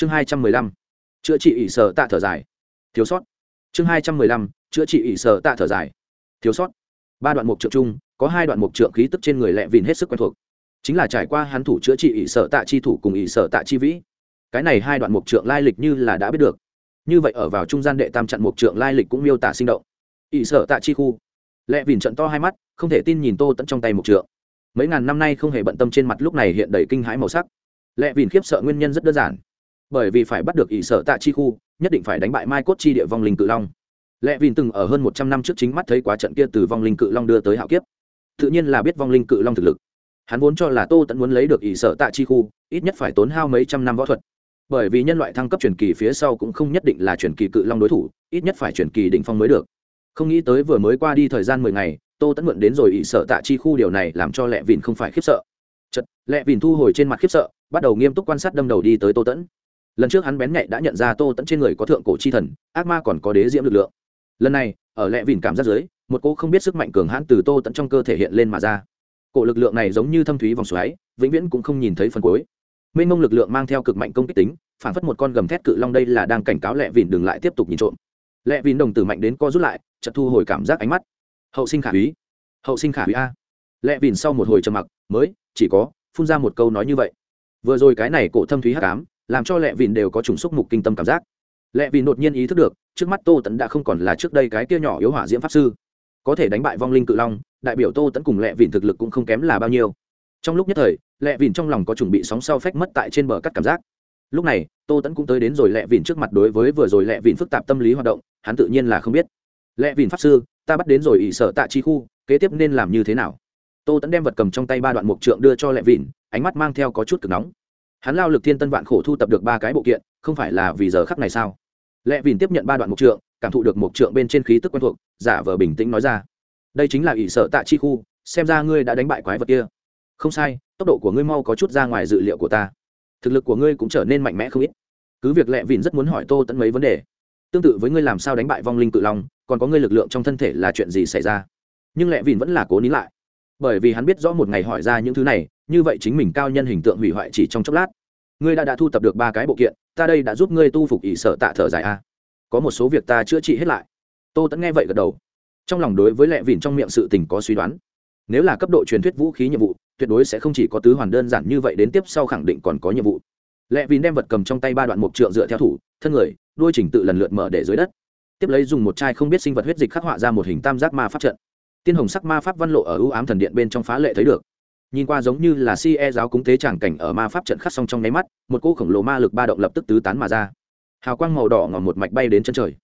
chương hai trăm mười lăm, chữa trị ỷ sở tạ thở dài. Thiếu sót. Chương hai trăm mười lăm, chữa trị ỷ sở tạ thở dài. Thiếu sót. Ba đoạn mục trượng chung, có hai đoạn mục trượng khí tức trên người lẹ vìn hết sức quen thuộc. Chính là trải qua hắn thủ chữa trị ỷ sở tạ chi thủ cùng ỷ sở tạ chi vĩ. Cái này hai đoạn mục trượng lai lịch như là đã biết được. Như vậy ở vào trung gian đệ tam trận mục trượng lai lịch cũng miêu tả sinh động. Ỷ sở tạ chi khu. Lẹ vìn trận to hai mắt, không thể tin nhìn tô tẫn trong tay mục trượng. Mấy ngàn năm nay không hề bận tâm trên mặt lúc này hiện đầy kinh hãi màu sắc. Lẹ vìn khiếp sợ nguyên nhân rất đơn giản bởi vì phải bắt được ỷ sở tạ chi khu, nhất định phải đánh bại mai cốt chi địa vong linh cự long. Lẽ vìn từng ở hơn một trăm năm trước chính mắt thấy quá trận kia từ vong linh cự long đưa tới hạo kiếp. Tự nhiên là biết vong linh cự long thực lực. Hắn vốn cho là tô tẫn muốn lấy được ỷ sở tạ chi khu, ít nhất phải tốn hao mấy trăm năm võ thuật. Bởi vì nhân loại thăng cấp truyền kỳ phía sau cũng không nhất định là truyền kỳ cự long đối thủ, ít nhất phải truyền kỳ đỉnh phong mới được. Không nghĩ tới vừa mới qua đi thời gian mười ngày, tô tẫn mượn đến rồi ỷ sở tạ chi khu, điều này làm cho lẹ vìn không phải khiếp sợ. Chật lẹ vìn thu hồi trên mặt khiếp sợ, bắt đầu nghiêm túc quan sát đâm đầu đi tới tô tẫn lần trước hắn bén nhạy đã nhận ra tô tẫn trên người có thượng cổ chi thần, ác ma còn có đế diễm lực lượng. Lần này, ở lẹ vìn cảm giác dưới, một cô không biết sức mạnh cường hãn từ tô tẫn trong cơ thể hiện lên mà ra. Cổ lực lượng này giống như thâm thúy vòng xoáy, vĩnh viễn cũng không nhìn thấy phần cuối. Mênh mông lực lượng mang theo cực mạnh công kích tính, phản phất một con gầm thét cự long đây là đang cảnh cáo lẹ vìn đừng lại tiếp tục nhìn trộm. Lẹ vìn đồng tử mạnh đến co rút lại, chợt thu hồi cảm giác ánh mắt. Hậu sinh khả úy. Hậu sinh khả úy a. Lẹ vìn sau một hồi trầm mặc, mới, chỉ có, phun ra một câu nói như vậy. Vừa rồi cái này cổ thâm thúy hắc ám làm cho lẹ vìn đều có trùng xúc mục kinh tâm cảm giác. Lẹ vìn đột nhiên ý thức được, trước mắt tô tẫn đã không còn là trước đây cái kia nhỏ yếu hỏa diễm pháp sư. Có thể đánh bại vong linh cự long, đại biểu tô tẫn cùng lẹ vìn thực lực cũng không kém là bao nhiêu. Trong lúc nhất thời lẹ vìn trong lòng có chuẩn bị sóng sau phách mất tại trên bờ cắt cảm giác. Lúc này, tô tẫn cũng tới đến rồi lẹ vìn trước mặt đối với vừa rồi lẹ vìn phức tạp tâm lý hoạt động, hắn tự nhiên là không biết. Lẹ vìn pháp sư, ta bắt đến rồi ỷ sở tạ chi khu, kế tiếp nên làm như thế nào? Tô tẫn đem vật cầm trong tay ba đoạn mục trượng đưa cho lẹ vìn, ánh mắt mang theo có chút cực nóng hắn lao lực thiên tân vạn khổ thu tập được ba cái bộ kiện, không phải là vì giờ khắc này sao? Lẽ vìn tiếp nhận ba đoạn mục trượng, cảm thụ được mục trượng bên trên khí tức quen thuộc, giả vờ bình tĩnh nói ra. Đây chính là ỷ sợ tạ chi khu, xem ra ngươi đã đánh bại quái vật kia. Không sai, tốc độ của ngươi mau có chút ra ngoài dự liệu của ta. Thực lực của ngươi cũng trở nên mạnh mẽ không ít. Cứ việc lẹ vìn rất muốn hỏi tô tẫn mấy vấn đề. Tương tự với ngươi làm sao đánh bại vong linh cự long, còn có ngươi lực lượng trong thân thể là chuyện gì xảy ra? Nhưng lẹ vìn vẫn là cố nín lại bởi vì hắn biết rõ một ngày hỏi ra những thứ này, như vậy chính mình cao nhân hình tượng hủy hoại chỉ trong chốc lát. Ngươi đã đã thu tập được ba cái bộ kiện, ta đây đã giúp ngươi tu phục ỷ sở tạ thở dài a. Có một số việc ta chữa trị hết lại. Tô tẫn nghe vậy gật đầu. Trong lòng đối với lẹ vìn trong miệng sự tình có suy đoán. Nếu là cấp độ truyền thuyết vũ khí nhiệm vụ, tuyệt đối sẽ không chỉ có tứ hoàn đơn giản như vậy đến tiếp sau khẳng định còn có nhiệm vụ. Lẹ vìn đem vật cầm trong tay ba đoạn mục trượng dựa theo thủ, thân người, đuôi chỉnh tự lần lượt mở để dưới đất. Tiếp lấy dùng một chai không biết sinh vật huyết dịch khắc họa ra một hình tam giác ma pháp trận tiên hồng sắc ma pháp văn lộ ở ưu ám thần điện bên trong phá lệ thấy được. Nhìn qua giống như là si e giáo cúng tế tràng cảnh ở ma pháp trận khắc xong trong nháy mắt, một cô khổng lồ ma lực ba động lập tức tứ tán mà ra. Hào quang màu đỏ ngòm một mạch bay đến chân trời.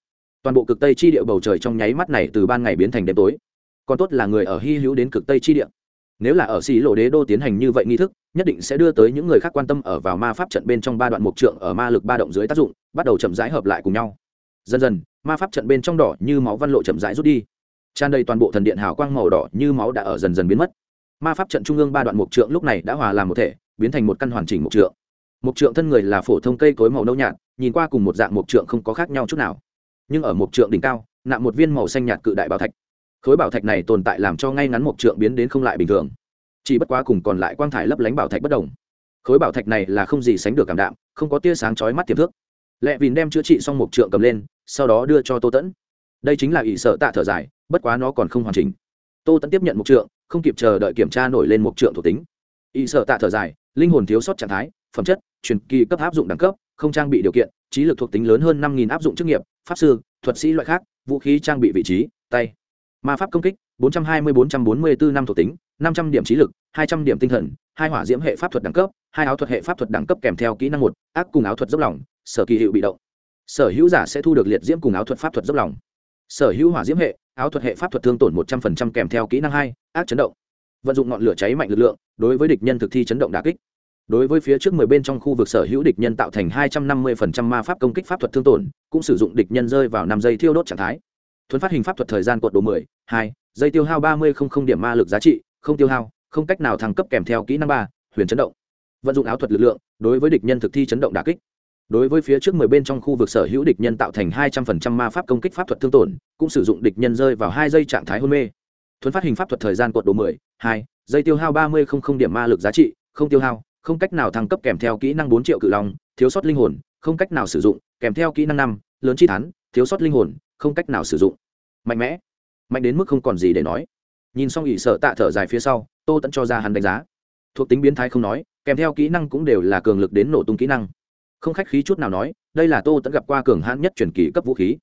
Toàn bộ cực tây chi địa bầu trời trong nháy mắt này từ ban ngày biến thành đêm tối. Còn tốt là người ở hy hữu đến cực tây chi địa. Nếu là ở xì lộ đế đô tiến hành như vậy nghi thức, nhất định sẽ đưa tới những người khác quan tâm ở vào ma pháp trận bên trong ba đoạn mục trượng ở ma lực ba động dưới tác dụng, bắt đầu chậm rãi hợp lại cùng nhau. Dần dần, ma pháp trận bên trong đỏ như máu văn lộ chậm rãi rút đi tràn đầy toàn bộ thần điện hào quang màu đỏ như máu đã ở dần dần biến mất. Ma pháp trận trung ương ba đoạn mục trượng lúc này đã hòa làm một thể, biến thành một căn hoàn chỉnh mục trượng. Mục trượng thân người là phổ thông cây cối màu nâu nhạt, nhìn qua cùng một dạng mục trượng không có khác nhau chút nào. Nhưng ở mục trượng đỉnh cao, nạm một viên màu xanh nhạt cự đại bảo thạch. Khối bảo thạch này tồn tại làm cho ngay ngắn mục trượng biến đến không lại bình thường. Chỉ bất quá cùng còn lại quang thải lấp lánh bảo thạch bất đồng. Khối bảo thạch này là không gì sánh được cảm đạm, không có tia sáng chói mắt tiềm thước lẹ vìn đem chữa trị xong mục trượng cầm lên, sau đó đưa cho tô tẫn. Đây chính là ỷ sợ tạ thở dài bất quá nó còn không hoàn chỉnh. Tô tẫn tiếp nhận mục trượng không kịp chờ đợi kiểm tra nổi lên mục trượng thuộc tính. Y sợ tạ thở dài linh hồn thiếu sót trạng thái phẩm chất truyền kỳ cấp áp dụng đẳng cấp không trang bị điều kiện trí lực thuộc tính lớn hơn năm nghìn áp dụng chức nghiệp pháp sư thuật sĩ loại khác vũ khí trang bị vị trí tay. Ma pháp công kích 420-444 năm thuộc tính 500 điểm trí lực 200 điểm tinh thần hai hỏa diễm hệ pháp thuật đẳng cấp hai áo thuật hệ pháp thuật đẳng cấp kèm theo kỹ năng một ác cùng áo thuật dốc lỏng, sở kỳ hiệu bị động. Sở hữu giả sẽ thu được liệt diễm cùng áo thuật pháp thuật dốc lỏng, sở hữu hỏa diễm hệ áo thuật hệ pháp thuật thương tổn một trăm linh kèm theo kỹ năng hai, ác chấn động. Vận dụng ngọn lửa cháy mạnh lực lượng, đối với địch nhân thực thi chấn động đà kích. Đối với phía trước mười bên trong khu vực sở hữu địch nhân tạo thành hai trăm năm mươi ma pháp công kích pháp thuật thương tổn, cũng sử dụng địch nhân rơi vào năm giây thiêu đốt trạng thái. Thuấn phát hình pháp thuật thời gian cột độ mười, hai, giây tiêu hao ba mươi không không điểm ma lực giá trị, không tiêu hao, không cách nào thăng cấp kèm theo kỹ năng ba, huyền chấn động. Vận dụng áo thuật lực lượng, đối với địch nhân thực thi chấn động đà kích đối với phía trước mười bên trong khu vực sở hữu địch nhân tạo thành hai trăm phần trăm ma pháp công kích pháp thuật thương tổn, cũng sử dụng địch nhân rơi vào hai giây trạng thái hôn mê. Thuấn phát hình pháp thuật thời gian cột độ mười, hai, giây tiêu hao ba mươi không không điểm ma lực giá trị, không tiêu hao, không cách nào thăng cấp kèm theo kỹ năng bốn triệu cự long, thiếu sót linh hồn, không cách nào sử dụng, kèm theo kỹ năng năm, lớn chi thán, thiếu sót linh hồn, không cách nào sử dụng. Mạnh mẽ. Mạnh đến mức không còn gì để nói. Nhìn xong ỷ sợ tạ thở dài phía sau, tô tẫn cho ra hắn đánh giá. Thuộc tính biến thái không nói, kèm theo kỹ năng cũng đều là cường lực đến nổ tung kỹ năng không khách khí chút nào nói, đây là tô tẫn gặp qua cường hãn nhất truyền kỳ cấp vũ khí.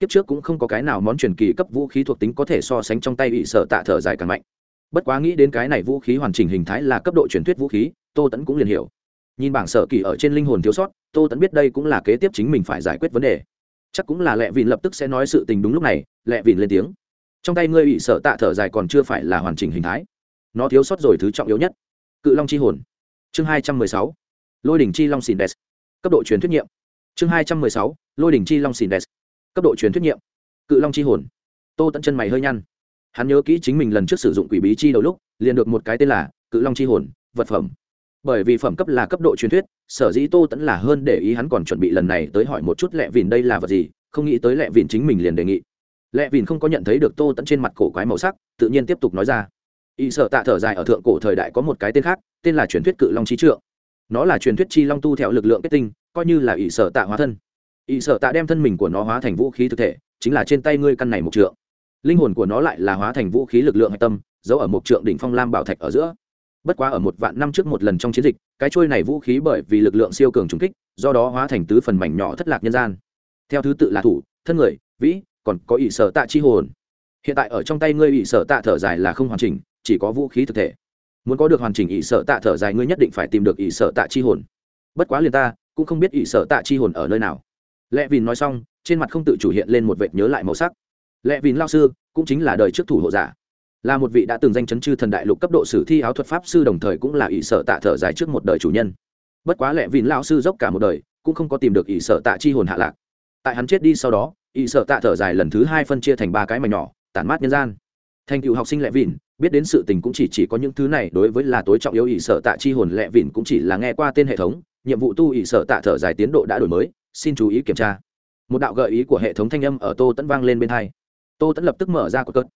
Kiếp trước cũng không có cái nào món truyền kỳ cấp vũ khí thuộc tính có thể so sánh trong tay bị sợ tạ thở dài càng mạnh. Bất quá nghĩ đến cái này vũ khí hoàn chỉnh hình thái là cấp độ truyền thuyết vũ khí, tô tẫn cũng liền hiểu. Nhìn bảng sở kỳ ở trên linh hồn thiếu sót, tô tẫn biết đây cũng là kế tiếp chính mình phải giải quyết vấn đề. Chắc cũng là lẹ vịn lập tức sẽ nói sự tình đúng lúc này lẹ vịn lên tiếng. Trong tay ngươi bị sợ tạ thở dài còn chưa phải là hoàn chỉnh hình thái. Nó thiếu sót rồi thứ trọng yếu nhất. Cự long chi hồn. Chương hai trăm mười sáu. Lôi đỉnh chi long xin đès cấp độ truyền thuyết nhiệm. Chương hai trăm mười sáu, lôi đỉnh chi long xin đès cấp độ truyền thuyết nhiệm. Cự long chi hồn. Tô tận chân mày hơi nhăn. Hắn nhớ kỹ chính mình lần trước sử dụng quỷ bí chi đầu lúc, liền được một cái tên là cự long chi hồn, vật phẩm. Bởi vì phẩm cấp là cấp độ truyền thuyết, sở dĩ tô tẫn là hơn để ý hắn còn chuẩn bị lần này tới hỏi một chút lẹ vìn đây là vật gì, không nghĩ tới lẹ vìn chính mình liền đề nghị. Lẹ vìn không có nhận thấy được tô tẫn trên mặt cổ quái màu sắc, tự nhiên tiếp tục nói ra. Y sợ tạ thở dài ở thượng cổ thời đại có một cái tên khác, tên là truyền thuyết cự long trí trượng nó là truyền thuyết chi long tu theo lực lượng kết tinh, coi như là ỷ sợ tạ hóa thân. Ỷ sợ tạ đem thân mình của nó hóa thành vũ khí thực thể, chính là trên tay ngươi căn này mục trượng. Linh hồn của nó lại là hóa thành vũ khí lực lượng hạch tâm, giấu ở mục trượng đỉnh phong lam bảo thạch ở giữa. Bất quá ở một vạn năm trước một lần trong chiến dịch, cái trôi này vũ khí bởi vì lực lượng siêu cường trùng kích, do đó hóa thành tứ phần mảnh nhỏ thất lạc nhân gian. Theo thứ tự là thủ, thân người, vĩ, còn có ỷ sở tạ chi hồn. Hiện tại ở trong tay ngươi ỷ sở tạ thở dài là không hoàn chỉnh, chỉ có vũ khí thực thể muốn có được hoàn chỉnh ỷ sở tạ thở dài, ngươi nhất định phải tìm được ỷ sở tạ chi hồn. Bất quá liền ta, cũng không biết ỷ sở tạ chi hồn ở nơi nào. Lẽ vì nói xong, trên mặt không tự chủ hiện lên một vệt nhớ lại màu sắc. Lẽ vì lao sư, cũng chính là đời trước thủ hộ giả. Là một vị đã từng danh chấn chư thần đại lục cấp độ sử thi áo thuật pháp sư đồng thời cũng là ỷ sở tạ thở dài trước một đời chủ nhân. Bất quá lẽ vì lao sư dốc cả một đời, cũng không có tìm được ỷ sở tạ chi hồn hạ lạc. Tại hắn chết đi sau đó, ỷ sở tạ thở dài lần thứ hai phân chia thành ba cái mảnh nhỏ, tản mát nhân gian. Thành cựu học sinh lẽ vìn biết đến sự tình cũng chỉ chỉ có những thứ này, đối với là tối trọng yếu ỷ sở tạ chi hồn lẹ vịn cũng chỉ là nghe qua tên hệ thống, nhiệm vụ tu ỷ sở tạ thở dài tiến độ đã đổi mới, xin chú ý kiểm tra. Một đạo gợi ý của hệ thống thanh âm ở tô tẫn vang lên bên hai. Tô tẫn lập tức mở ra cột cất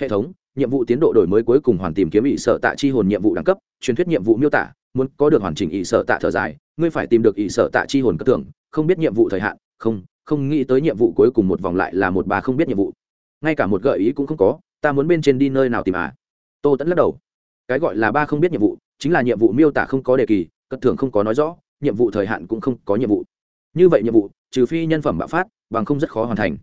hệ thống, nhiệm vụ tiến độ đổi mới cuối cùng hoàn tìm kiếm ỷ sở tạ chi hồn nhiệm vụ đẳng cấp, truyền thuyết nhiệm vụ miêu tả, muốn có được hoàn chỉnh ỷ sở tạ thở dài, ngươi phải tìm được ỷ sở tạ chi hồn cất tưởng, không biết nhiệm vụ thời hạn, không không nghĩ tới nhiệm vụ cuối cùng một vòng lại là một bà không biết nhiệm vụ. Ngay cả một gợi ý cũng không có, ta muốn bên trên đi nơi nào tìm à? Tô tẫn lắc đầu. Cái gọi là ba không biết nhiệm vụ, chính là nhiệm vụ miêu tả không có đề kỳ cất thưởng không có nói rõ, nhiệm vụ thời hạn cũng không có nhiệm vụ. Như vậy nhiệm vụ, trừ phi nhân phẩm bạo phát, bằng không rất khó hoàn thành.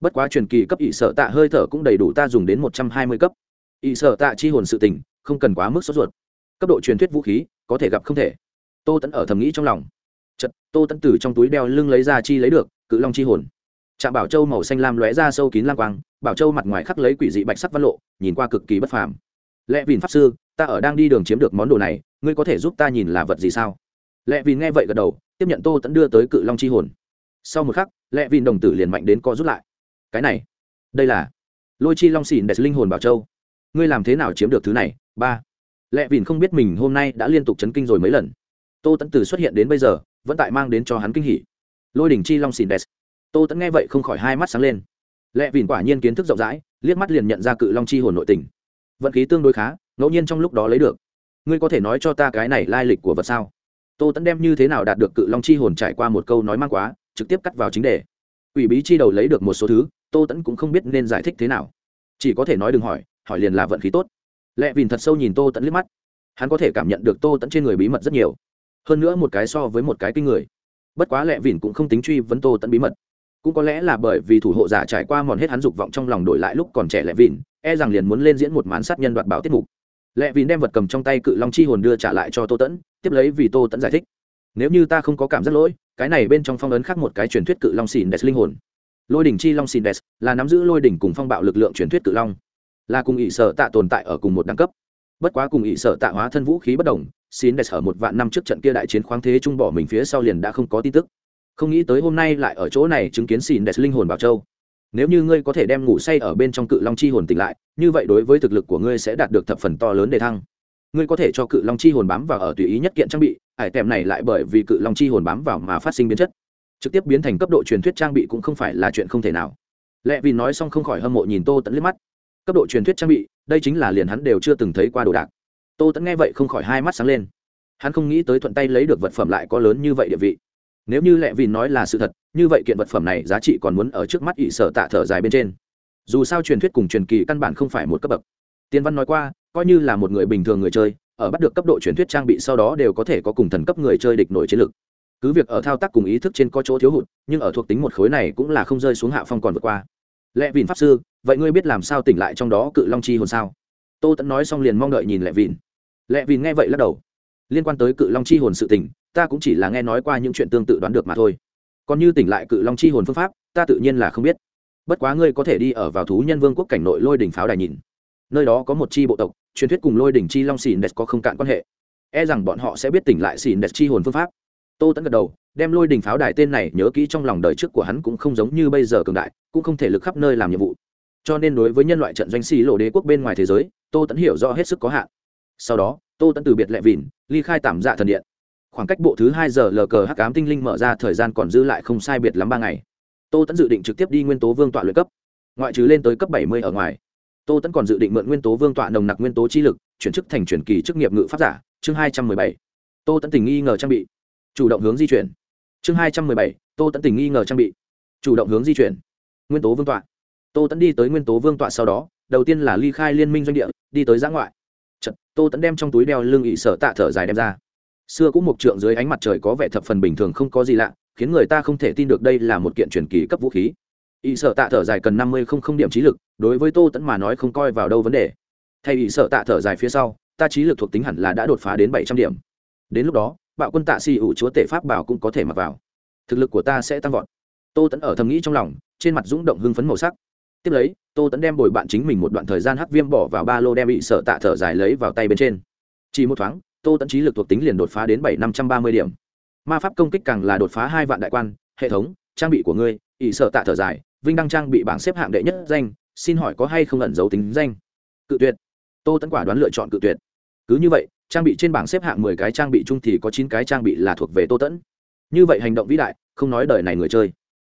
Bất quá truyền kỳ cấp ỵ sở tạ hơi thở cũng đầy đủ ta dùng đến một trăm hai mươi cấp. Ỵ sở tạ chi hồn sự tình, không cần quá mức sốt ruột. Cấp độ truyền thuyết vũ khí, có thể gặp không thể. Tô tẫn ở thầm nghĩ trong lòng. Chật tô tẫn từ trong túi đeo lưng lấy ra chi lấy được, cự long chi hồn. Trạm bảo châu màu xanh lam lóe ra sâu kín lang quang, bảo châu mặt ngoài khắc lấy quỷ dị bạch sắc văn lộ, nhìn qua cực kỳ bất phàm lẽ vìn pháp sư, ta ở đang đi đường chiếm được món đồ này, ngươi có thể giúp ta nhìn là vật gì sao? Lẽ vìn nghe vậy gật đầu, tiếp nhận tô tẫn đưa tới cự long chi hồn. Sau một khắc lẽ vìn đồng tử liền mạnh đến co rút lại. Cái này, đây là lôi chi long xỉn đẹp linh hồn bảo châu. Ngươi làm thế nào chiếm được thứ này? Ba. Lẽ vìn không biết mình hôm nay đã liên tục chấn kinh rồi mấy lần. Tô tẫn từ xuất hiện đến bây giờ, vẫn tại mang đến cho hắn kinh hỉ. Lôi đỉnh chi long xỉn đẹp. Tô tẫn nghe vậy không khỏi hai mắt sáng lên. Lẽ vìn quả nhiên kiến thức rộng rãi, liếc mắt liền nhận ra cự long chi hồn nội tình vận khí tương đối khá, ngẫu nhiên trong lúc đó lấy được. Ngươi có thể nói cho ta cái này lai lịch của vật sao? Tô tẫn đem như thế nào đạt được cự long chi hồn trải qua một câu nói mang quá, trực tiếp cắt vào chính đề. Ủy bí chi đầu lấy được một số thứ, tô tẫn cũng không biết nên giải thích thế nào. Chỉ có thể nói đừng hỏi hỏi liền là vận khí tốt. Lẽ vìn thật sâu nhìn tô tẫn liếc mắt. Hắn có thể cảm nhận được tô tẫn trên người bí mật rất nhiều. Hơn nữa một cái so với một cái kinh người. Bất quá lẽ vìn cũng không tính truy vấn tô tẫn bí mật cũng có lẽ là bởi vì thủ hộ giả trải qua mòn hết hắn dục vọng trong lòng đổi lại lúc còn trẻ lệ vịn e rằng liền muốn lên diễn một màn sát nhân đoạt bảo tiết mục. Lệ vịn đem vật cầm trong tay cự long chi hồn đưa trả lại cho tô tẫn, tiếp lấy vì tô tẫn giải thích. Nếu như ta không có cảm giác lỗi, cái này bên trong phong ấn khác một cái truyền thuyết cự long xỉn đẹp linh hồn. Lôi đỉnh chi long xỉn đẹp là nắm giữ lôi đỉnh cùng phong bạo lực lượng truyền thuyết cự long. Là cùng ỵ sở tạ tồn tại ở cùng một đẳng cấp. Bất quá cùng ỵ sở tạ hóa thân vũ khí bất đồng, xỉn đẹp ở một vạn năm trước trận kia đại chiến khoáng thế trung bỏ mình phía sau liền đã không có tin tức không nghĩ tới hôm nay lại ở chỗ này chứng kiến xỉn đẹp linh hồn bảo châu. Nếu như ngươi có thể đem ngủ say ở bên trong cự long chi hồn tỉnh lại, như vậy đối với thực lực của ngươi sẽ đạt được thập phần to lớn để thăng. Ngươi có thể cho cự long chi hồn bám vào ở tùy ý nhất kiện trang bị, ải tèm này lại bởi vì cự long chi hồn bám vào mà phát sinh biến chất. Trực tiếp biến thành cấp độ truyền thuyết trang bị cũng không phải là chuyện không thể nào. Lẽ vì nói xong không khỏi hâm mộ nhìn tô tẫn liếc mắt. Cấp độ truyền thuyết trang bị, đây chính là liền hắn đều chưa từng thấy qua đồ đạc. Tô tẫn nghe vậy không khỏi hai mắt sáng lên. Hắn không nghĩ tới thuận tay lấy được vật phẩm lại có lớn như vậy địa vị nếu như lệ vìn nói là sự thật, như vậy kiện vật phẩm này giá trị còn muốn ở trước mắt ỵ sở tạ thở dài bên trên. Dù sao truyền thuyết cùng truyền kỳ căn bản không phải một cấp bậc. Tiên văn nói qua, coi như là một người bình thường người chơi, ở bắt được cấp độ truyền thuyết trang bị sau đó đều có thể có cùng thần cấp người chơi địch nổi chiến lực. Cứ việc ở thao tác cùng ý thức trên có chỗ thiếu hụt, nhưng ở thuộc tính một khối này cũng là không rơi xuống hạ phong còn vượt qua. Lệ vìn pháp sư, vậy ngươi biết làm sao tỉnh lại trong đó cự long chi hồn sao? Tô tẫn nói xong liền mong đợi nhìn lệ vìn lệ vìn nghe vậy lắc đầu liên quan tới cự long chi hồn sự tỉnh ta cũng chỉ là nghe nói qua những chuyện tương tự đoán được mà thôi. Còn như tỉnh lại cự long chi hồn phương pháp, ta tự nhiên là không biết. Bất quá ngươi có thể đi ở vào thú nhân vương quốc cảnh nội lôi đỉnh pháo đài nhìn. Nơi đó có một chi bộ tộc, truyền thuyết cùng lôi đỉnh chi long xỉn đẹp có không cạn quan hệ. E rằng bọn họ sẽ biết tỉnh lại xỉn đẹp chi hồn phương pháp. Tô tẫn gật đầu, đem lôi đỉnh pháo đài tên này nhớ kỹ trong lòng đời trước của hắn cũng không giống như bây giờ cường đại, cũng không thể lực khắp nơi làm nhiệm vụ. Cho nên đối với nhân loại trận doanh xì lộ đế quốc bên ngoài thế giới, tô tẫn hiểu rõ hết sức có hạn. Sau đó tô tẫn từ biệt lẹ vìn ly khai tạm dạ thần điện. Khoảng cách bộ thứ hai giờ lờ cờ hắc cám tinh linh mở ra, thời gian còn dư lại không sai biệt lắm ba ngày. Tô tẫn dự định trực tiếp đi nguyên tố vương tọa luyện cấp. Ngoại trừ lên tới cấp bảy mươi ở ngoài, tô tẫn còn dự định mượn nguyên tố vương tọa nồng nặc nguyên tố chi lực, chuyển chức thành chuyển kỳ chức nghiệp ngự pháp giả, chương hai trăm mười bảy. Tô tẫn tình nghi ngờ trang bị. Chủ động hướng di chuyển. Chương hai trăm mười bảy, tô tẫn tình nghi ngờ trang bị. Chủ động hướng di chuyển. Nguyên tố vương tọa. Tô tẫn đi tới nguyên tố vương tọa sau đó, đầu tiên là ly khai liên minh doanh địa, đi tới giã ngoại. Chật, tô Tấn đem trong túi đeo lưng ỷ sở tạ thở dài đem ra. Xưa cũng một trượng dưới ánh mặt trời có vẻ thập phần bình thường không có gì lạ khiến người ta không thể tin được đây là một kiện truyền kỳ cấp vũ khí. Ỷ sở tạ thở dài cần năm mươi không không điểm trí lực đối với tô Tấn mà nói không coi vào đâu vấn đề. Thay ỷ sở tạ thở dài phía sau ta trí lực thuộc tính hẳn là đã đột phá đến bảy trăm điểm. Đến lúc đó bạo quân tạ xì ủ chúa tể pháp bảo cũng có thể mặc vào. Thực lực của ta sẽ tăng vọt. Tô Tấn ở thầm nghĩ trong lòng trên mặt dũng động hưng phấn màu sắc tiếp lấy, tô tẫn đem bồi bạn chính mình một đoạn thời gian hắc viêm bỏ vào ba lô đem bị sợ tạ thở dài lấy vào tay bên trên. Chỉ một thoáng, tô tẫn trí lực thuộc tính liền đột phá đến bảy năm trăm ba mươi điểm. Ma pháp công kích càng là đột phá hai vạn đại quan, hệ thống, trang bị của ngươi ỵ sợ tạ thở dài, vinh đăng trang bị bảng xếp hạng đệ nhất danh, xin hỏi có hay không ẩn giấu tính danh? Cự tuyệt. Tô tẫn quả đoán lựa chọn cự tuyệt. Cứ như vậy, trang bị trên bảng xếp hạng mười cái trang bị chung thì có chín cái trang bị là thuộc về tô tẫn như vậy hành động vĩ đại, không nói đời này người chơi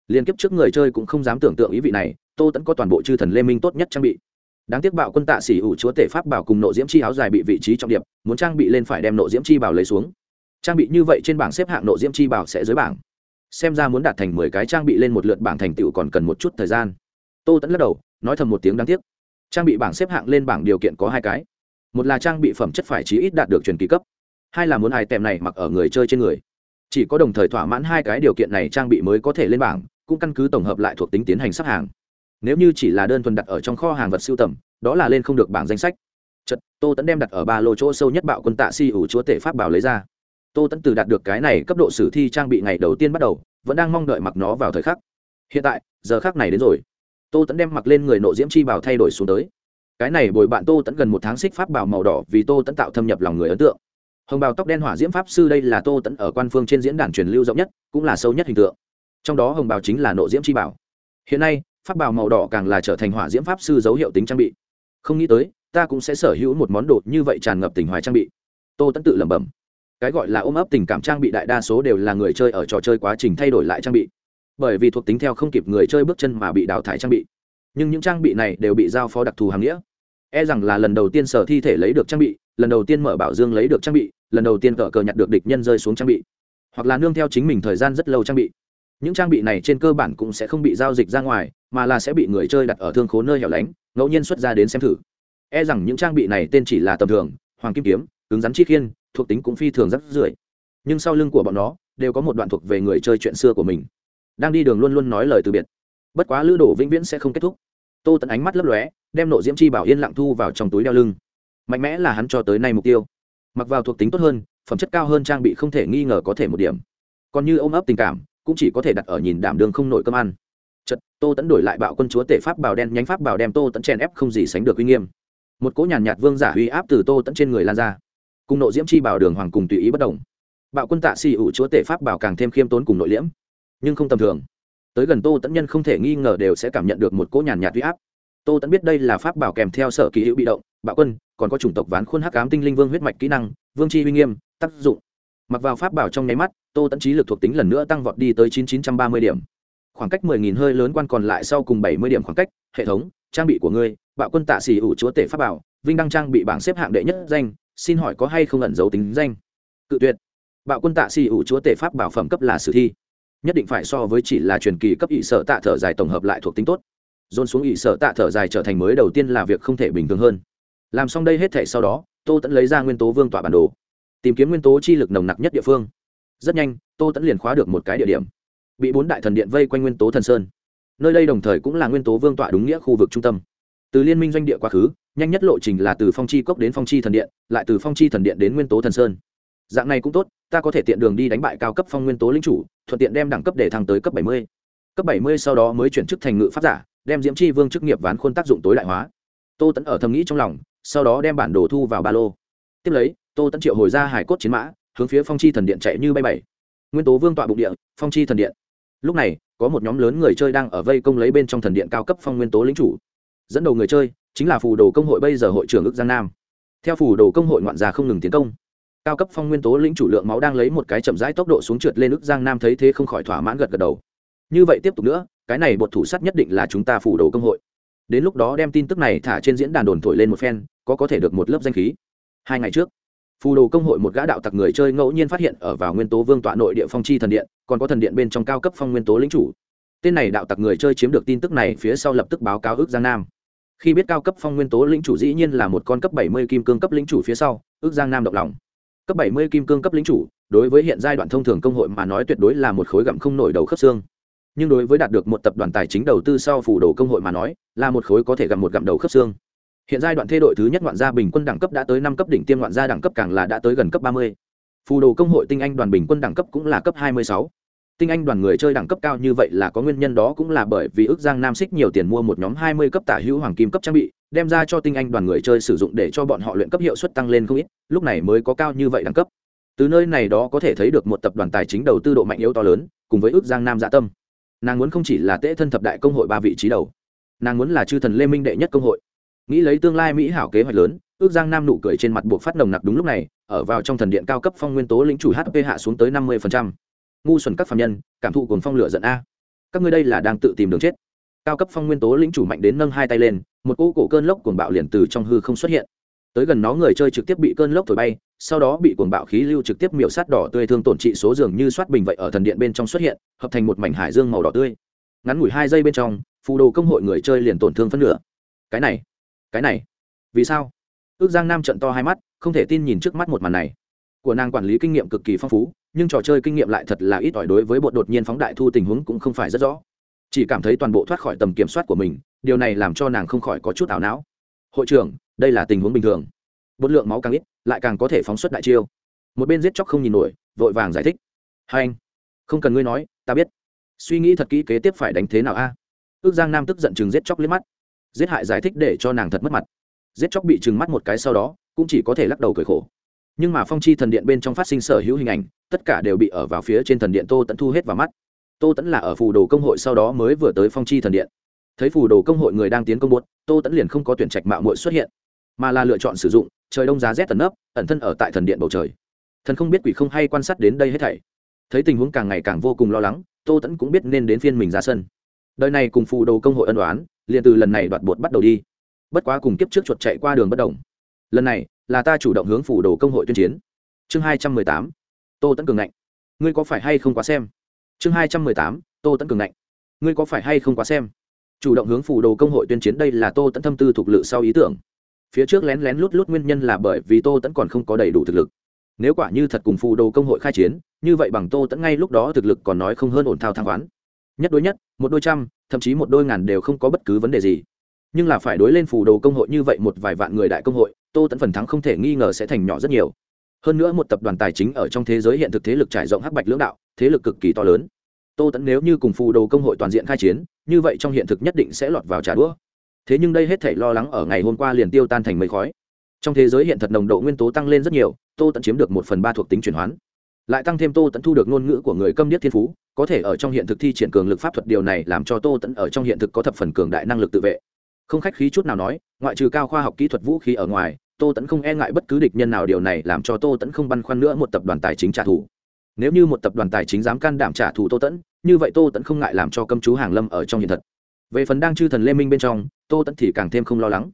liên kiếp trước người chơi cũng không dám tưởng tượng ý vị này, tô tẫn có toàn bộ chư thần lê minh tốt nhất trang bị. Đáng tiếc bạo quân tạ xỉ ủ chúa tể pháp bảo cùng nộ diễm chi áo dài bị vị trí trọng điểm muốn trang bị lên phải đem nộ diễm chi bảo lấy xuống. Trang bị như vậy trên bảng xếp hạng nộ diễm chi bảo sẽ dưới bảng. Xem ra muốn đạt thành mười cái trang bị lên một lượt bảng thành tựu còn cần một chút thời gian. Tô tẫn lắc đầu, nói thầm một tiếng đáng tiếc. Trang bị bảng xếp hạng lên bảng điều kiện có hai cái. Một là trang bị phẩm chất phải chí ít đạt được truyền kỳ cấp. Hai là muốn ai tèm này mặc ở người chơi trên người. Chỉ có đồng thời thỏa mãn hai cái điều kiện này trang bị mới có thể lên bảng cũng căn cứ tổng hợp lại thuộc tính tiến hành sắp hàng. Nếu như chỉ là đơn thuần đặt ở trong kho hàng vật siêu tầm, đó là lên không được bảng danh sách. Chật tô tẫn đem đặt ở ba lô chỗ sâu nhất bạo quân tạ si ủ chúa tể pháp bảo lấy ra. Tô tẫn từ đạt được cái này cấp độ sử thi trang bị ngày đầu tiên bắt đầu, vẫn đang mong đợi mặc nó vào thời khắc. Hiện tại, giờ khác này đến rồi. Tô tẫn đem mặc lên người nộ diễm chi bảo thay đổi xuống tới. Cái này bồi bạn tô tẫn gần một tháng xích pháp bảo màu đỏ vì tô tẫn tạo thâm nhập lòng người ấn tượng. Hồng bào tóc đen hỏa diễm pháp sư đây là tô tẫn ở quan phương trên diễn đàn truyền lưu rộng nhất, cũng là sâu nhất hình tượng trong đó hồng bào chính là nộ diễm chi bảo. Hiện nay, pháp bào màu đỏ càng là trở thành hỏa diễm pháp sư dấu hiệu tính trang bị. Không nghĩ tới, ta cũng sẽ sở hữu một món đồ như vậy tràn ngập tình hoài trang bị. Tô tẫn tự lẩm bẩm. Cái gọi là ôm ấp tình cảm trang bị đại đa số đều là người chơi ở trò chơi quá trình thay đổi lại trang bị. Bởi vì thuộc tính theo không kịp người chơi bước chân mà bị đào thải trang bị. Nhưng những trang bị này đều bị giao phó đặc thù hàng nghĩa. E rằng là lần đầu tiên sở thi thể lấy được trang bị, lần đầu tiên mở bảo dương lấy được trang bị, lần đầu tiên cờ cờ nhặt được địch nhân rơi xuống trang bị. Hoặc là nương theo chính mình thời gian rất lâu trang bị những trang bị này trên cơ bản cũng sẽ không bị giao dịch ra ngoài, mà là sẽ bị người chơi đặt ở thương khố nơi hẻo lánh, ngẫu nhiên xuất ra đến xem thử. E rằng những trang bị này tên chỉ là tầm thường, hoàng kim kiếm, cứng rắn chi khiên, thuộc tính cũng phi thường rất rưỡi. Nhưng sau lưng của bọn nó, đều có một đoạn thuộc về người chơi chuyện xưa của mình. Đang đi đường luôn luôn nói lời từ biệt. Bất quá lữ đổ vĩnh viễn sẽ không kết thúc. Tô tận ánh mắt lấp lóe, đem nộ diễm chi bảo yên lặng thu vào trong túi đeo lưng. Mạnh mẽ là hắn cho tới nay mục tiêu. Mặc vào thuộc tính tốt hơn, phẩm chất cao hơn trang bị không thể nghi ngờ có thể một điểm. Còn như ôm ấp tình cảm cũng chỉ có thể đặt ở nhìn đảm đường không nổi cơm ăn. Chật tô tẫn đổi lại bạo quân chúa tể pháp bảo đen nhánh pháp bảo đem tô tẫn chèn ép không gì sánh được uy nghiêm. Một cỗ nhàn nhạt, vương giả uy áp từ tô tẫn trên người lan ra. Cùng nộ diễm chi bảo đường hoàng cùng tùy ý bất đồng bạo quân tạ xì ủ chúa tể pháp bảo càng thêm khiêm tốn cùng nội liễm nhưng không tầm thường. Tới gần tô tẫn nhân không thể nghi ngờ đều sẽ cảm nhận được một cỗ nhàn nhạt uy áp. Tô tẫn biết đây là pháp bảo kèm theo sở kỳ hữu bị động bạo quân còn có chủng tộc ván khuôn hắc ám tinh linh vương huyết mạch kỹ năng vương chi uy nghiêm tác dụng mặc vào pháp bảo trong nháy mắt, tô tẫn trí lực thuộc tính lần nữa tăng vọt đi tới chín chín trăm ba mươi điểm. Khoảng cách mười nghìn hơi lớn quan còn lại sau cùng bảy mươi điểm khoảng cách, hệ thống, trang bị của ngươi, bạo quân tạ xỉ ủ chúa tể pháp bảo, vinh đăng trang bị bảng xếp hạng đệ nhất danh, xin hỏi có hay không ẩn dấu tính danh? Cự tuyệt. Bạo quân tạ xì ủ chúa tể pháp bảo phẩm cấp là sử thi. Nhất định phải so với chỉ là truyền kỳ cấp ỵ sở tạ thở dài tổng hợp lại thuộc tính tốt. Dồn xuống ỵ sở tạ thở dài trở thành mới đầu tiên là việc không thể bình thường hơn. Làm xong đây hết thể sau đó, tô tẫn lấy ra nguyên tố vương tọa bản đồ tìm kiếm nguyên tố chi lực nồng nặc nhất địa phương. Rất nhanh, tô tẫn liền khóa được một cái địa điểm. Bị bốn đại thần điện vây quanh nguyên tố thần sơn. Nơi đây đồng thời cũng là nguyên tố vương tọa đúng nghĩa khu vực trung tâm. Từ liên minh doanh địa quá khứ, nhanh nhất lộ trình là từ phong chi cốc đến phong chi thần điện, lại từ phong chi thần điện đến nguyên tố thần sơn. Dạng này cũng tốt, ta có thể tiện đường đi đánh bại cao cấp phong nguyên tố lính chủ, thuận tiện đem đẳng cấp để thăng tới cấp bảy mươi. Cấp bảy mươi sau đó mới chuyển chức thành ngự pháp giả, đem diễm chi vương chức nghiệp ván khuôn tác dụng tối đại hóa. Tô tẫn ở thầm nghĩ trong lòng, sau đó đem bản đồ thu vào ba lô tiếp lấy, tô tẫn triệu hồi ra hải cốt chiến mã, hướng phía phong chi thần điện chạy như bay bảy. Nguyên tố vương tọa bụng địa, phong chi thần điện. Lúc này, có một nhóm lớn người chơi đang ở vây công lấy bên trong thần điện cao cấp phong nguyên tố lính chủ. Dẫn đầu người chơi, chính là phù đồ công hội bây giờ hội trưởng ước giang nam. Theo phù đồ công hội ngoạn già không ngừng tiến công, cao cấp phong nguyên tố lĩnh chủ lượng máu đang lấy một cái chậm rãi tốc độ xuống trượt lên ước giang nam thấy thế không khỏi thỏa mãn gật gật đầu. Như vậy tiếp tục nữa, cái này bột thủ sắt nhất định là chúng ta phủ đồ công hội. Đến lúc đó đem tin tức này thả trên diễn đàn đồn thổi lên một phen, có có thể được một lớp danh khí hai ngày trước. Phù đồ công hội một gã đạo tặc người chơi ngẫu nhiên phát hiện ở vào nguyên tố vương tọa nội địa phong chi thần điện, còn có thần điện bên trong cao cấp phong nguyên tố lính chủ. Tên này đạo tặc người chơi chiếm được tin tức này phía sau lập tức báo cáo ước giang nam. Khi biết cao cấp phong nguyên tố lĩnh chủ dĩ nhiên là một con cấp bảy mươi kim cương cấp lĩnh chủ phía sau, ước giang nam động lòng. Cấp bảy mươi kim cương cấp lĩnh chủ, đối với hiện giai đoạn thông thường công hội mà nói tuyệt đối là một khối gặm không nổi đầu khớp xương. Nhưng đối với đạt được một tập đoàn tài chính đầu tư sau phù đồ công hội mà nói, là một khối có thể gặm một gặm đầu khớp xương hiện giai đoạn thê đội thứ nhất ngoạn gia bình quân đẳng cấp đã tới năm cấp, đỉnh tiêm ngoạn gia đẳng cấp càng là đã tới gần cấp ba mươi. Phù đồ công hội tinh anh đoàn bình quân đẳng cấp cũng là cấp hai mươi sáu. Tinh anh đoàn người chơi đẳng cấp cao như vậy là có nguyên nhân đó cũng là bởi vì ước giang nam xích nhiều tiền mua một nhóm hai mươi cấp tả hữu hoàng kim cấp trang bị, đem ra cho tinh anh đoàn người chơi sử dụng để cho bọn họ luyện cấp hiệu suất tăng lên không ít, lúc này mới có cao như vậy đẳng cấp. Từ nơi này đó có thể thấy được một tập đoàn tài chính đầu tư độ mạnh yếu to lớn, cùng với ước giang nam dạ tâm. Nàng muốn không chỉ là tễ thân thập đại công hội ba vị trí đầu, nàng muốn là chư thần lê minh đệ nhất công hội nghĩ lấy tương lai mỹ hảo kế hoạch lớn, ước giang nam nụ cười trên mặt buộc phát nồng nặc đúng lúc này, ở vào trong thần điện cao cấp phong nguyên tố lĩnh chủ hp hạ xuống tới năm mươi ngu xuẩn các phạm nhân, cảm thụ cồn phong lửa giận a. Các ngươi đây là đang tự tìm đường chết. Cao cấp phong nguyên tố lĩnh chủ mạnh đến nâng hai tay lên, một cỗ cổ cơn lốc cuồng bạo liền từ trong hư không xuất hiện. Tới gần nó người chơi trực tiếp bị cơn lốc thổi bay, sau đó bị cuồng bạo khí lưu trực tiếp miểu sát đỏ tươi thương tổn trị số dường như soát bình vậy ở thần điện bên trong xuất hiện, hợp thành một mảnh hải dương màu đỏ tươi. Ngắn ngủi hai giây bên trong, phù đồ công hội người chơi liền tổn thương phân nửa. Cái này cái này. Vì sao? Ước giang nam trận to hai mắt, không thể tin nhìn trước mắt một màn này. Của nàng quản lý kinh nghiệm cực kỳ phong phú, nhưng trò chơi kinh nghiệm lại thật là ít ỏi đối với bộ đột nhiên phóng đại thu tình huống cũng không phải rất rõ. Chỉ cảm thấy toàn bộ thoát khỏi tầm kiểm soát của mình, điều này làm cho nàng không khỏi có chút ảo não. Hội trưởng, đây là tình huống bình thường. Bột lượng máu càng ít, lại càng có thể phóng xuất đại chiêu. Một bên giết chóc không nhìn nổi, vội vàng giải thích. Hai anh, không cần ngươi nói, ta biết. Suy nghĩ thật kỹ kế tiếp phải đánh thế nào a? Ước giang nam tức giận chừng giết chóc liếc mắt giết hại giải thích để cho nàng thật mất mặt. Giết chóc bị trừng mắt một cái sau đó cũng chỉ có thể lắc đầu cười khổ. Nhưng mà phong chi thần điện bên trong phát sinh sở hữu hình ảnh tất cả đều bị ở vào phía trên thần điện tô tẫn thu hết vào mắt. Tô tẫn là ở phù đồ công hội sau đó mới vừa tới phong chi thần điện. Thấy phù đồ công hội người đang tiến công buốt tô tẫn liền không có tuyển trạch mạo muội xuất hiện mà là lựa chọn sử dụng trời đông giá rét tần nấp, ẩn thân ở tại thần điện bầu trời. Thần không biết quỷ không hay quan sát đến đây hết thảy. Thấy tình huống càng ngày càng vô cùng lo lắng tô tẫn cũng biết nên đến phiên mình ra sân. Đời này cùng phù đồ công hội ân đoán liền từ lần này đoạt bột bắt đầu đi. Bất quá cùng kiếp trước chuột chạy qua đường bất đồng. Lần này, là ta chủ động hướng phủ đồ công hội tuyên chiến. Chương hai trăm mười tám, tô tấn cường ngạnh. Ngươi có phải hay không quá xem? Chương hai trăm mười tám, tô tấn cường ngạnh. Ngươi có phải hay không quá xem? Chủ động hướng phủ đồ công hội tuyên chiến đây là tô tấn thâm tư thuộc lự sau ý tưởng. Phía trước lén lén lút lút nguyên nhân là bởi vì tô tấn còn không có đầy đủ thực lực. Nếu quả như thật cùng phù đồ công hội khai chiến, như vậy bằng tô tẫn ngay lúc đó thực lực còn nói không hơn ổn thao thang khoán nhất đối nhất, một đôi trăm, thậm chí một đôi ngàn đều không có bất cứ vấn đề gì. Nhưng là phải đối lên phù đồ công hội như vậy một vài vạn người đại công hội, tô tẫn phần thắng không thể nghi ngờ sẽ thành nhỏ rất nhiều. Hơn nữa một tập đoàn tài chính ở trong thế giới hiện thực thế lực trải rộng hắc bạch lưỡng đạo, thế lực cực kỳ to lớn. Tô tẫn nếu như cùng phù đồ công hội toàn diện khai chiến, như vậy trong hiện thực nhất định sẽ lọt vào trả đũa. Thế nhưng đây hết thể lo lắng ở ngày hôm qua liền tiêu tan thành mây khói. Trong thế giới hiện thật nồng độ nguyên tố tăng lên rất nhiều, tô tẫn chiếm được một phần ba thuộc tính chuyển hoán. Lại tăng thêm tô tẫn thu được ngôn ngữ của người câm điếc thiên phú có thể ở trong hiện thực thi triển cường lực pháp thuật, điều này làm cho tô tẫn ở trong hiện thực có thập phần cường đại năng lực tự vệ. Không khách khí chút nào nói, ngoại trừ cao khoa học kỹ thuật vũ khí ở ngoài, tô tẫn không e ngại bất cứ địch nhân nào, điều này làm cho tô tẫn không băn khoăn nữa một tập đoàn tài chính trả thù. Nếu như một tập đoàn tài chính dám can đảm trả thù tô tẫn như vậy tô tẫn không ngại làm cho câm chú hàng lâm ở trong hiện thực. Về phần đang chư thần lê minh bên trong, tô tẫn thì càng thêm không lo lắng.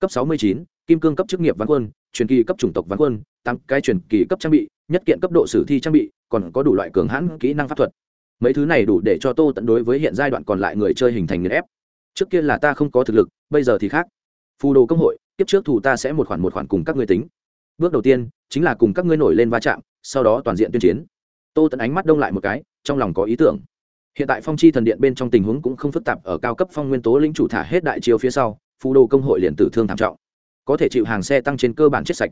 Cấp sáu mươi chín, kim cương cấp chức nghiệp văn quân, truyền kỳ cấp chủng tộc văn quân tăng cái truyền kỳ cấp trang bị, nhất kiện cấp độ sử thi trang bị, còn có đủ loại cường hãn kỹ năng pháp thuật mấy thứ này đủ để cho tô tận đối với hiện giai đoạn còn lại người chơi hình thành nghiền ép. Trước kia là ta không có thực lực, bây giờ thì khác. Phù đồ công hội tiếp trước thủ ta sẽ một khoản một khoản cùng các ngươi tính. Bước đầu tiên, chính là cùng các ngươi nổi lên va chạm, sau đó toàn diện tuyên chiến. Tô tận ánh mắt đông lại một cái, trong lòng có ý tưởng. Hiện tại phong chi thần điện bên trong tình huống cũng không phức tạp, ở cao cấp phong nguyên tố linh chủ thả hết đại chiêu phía sau, phù đồ công hội liền tử thương thảm trọng. Có thể chịu hàng xe tăng trên cơ bản chết sạch.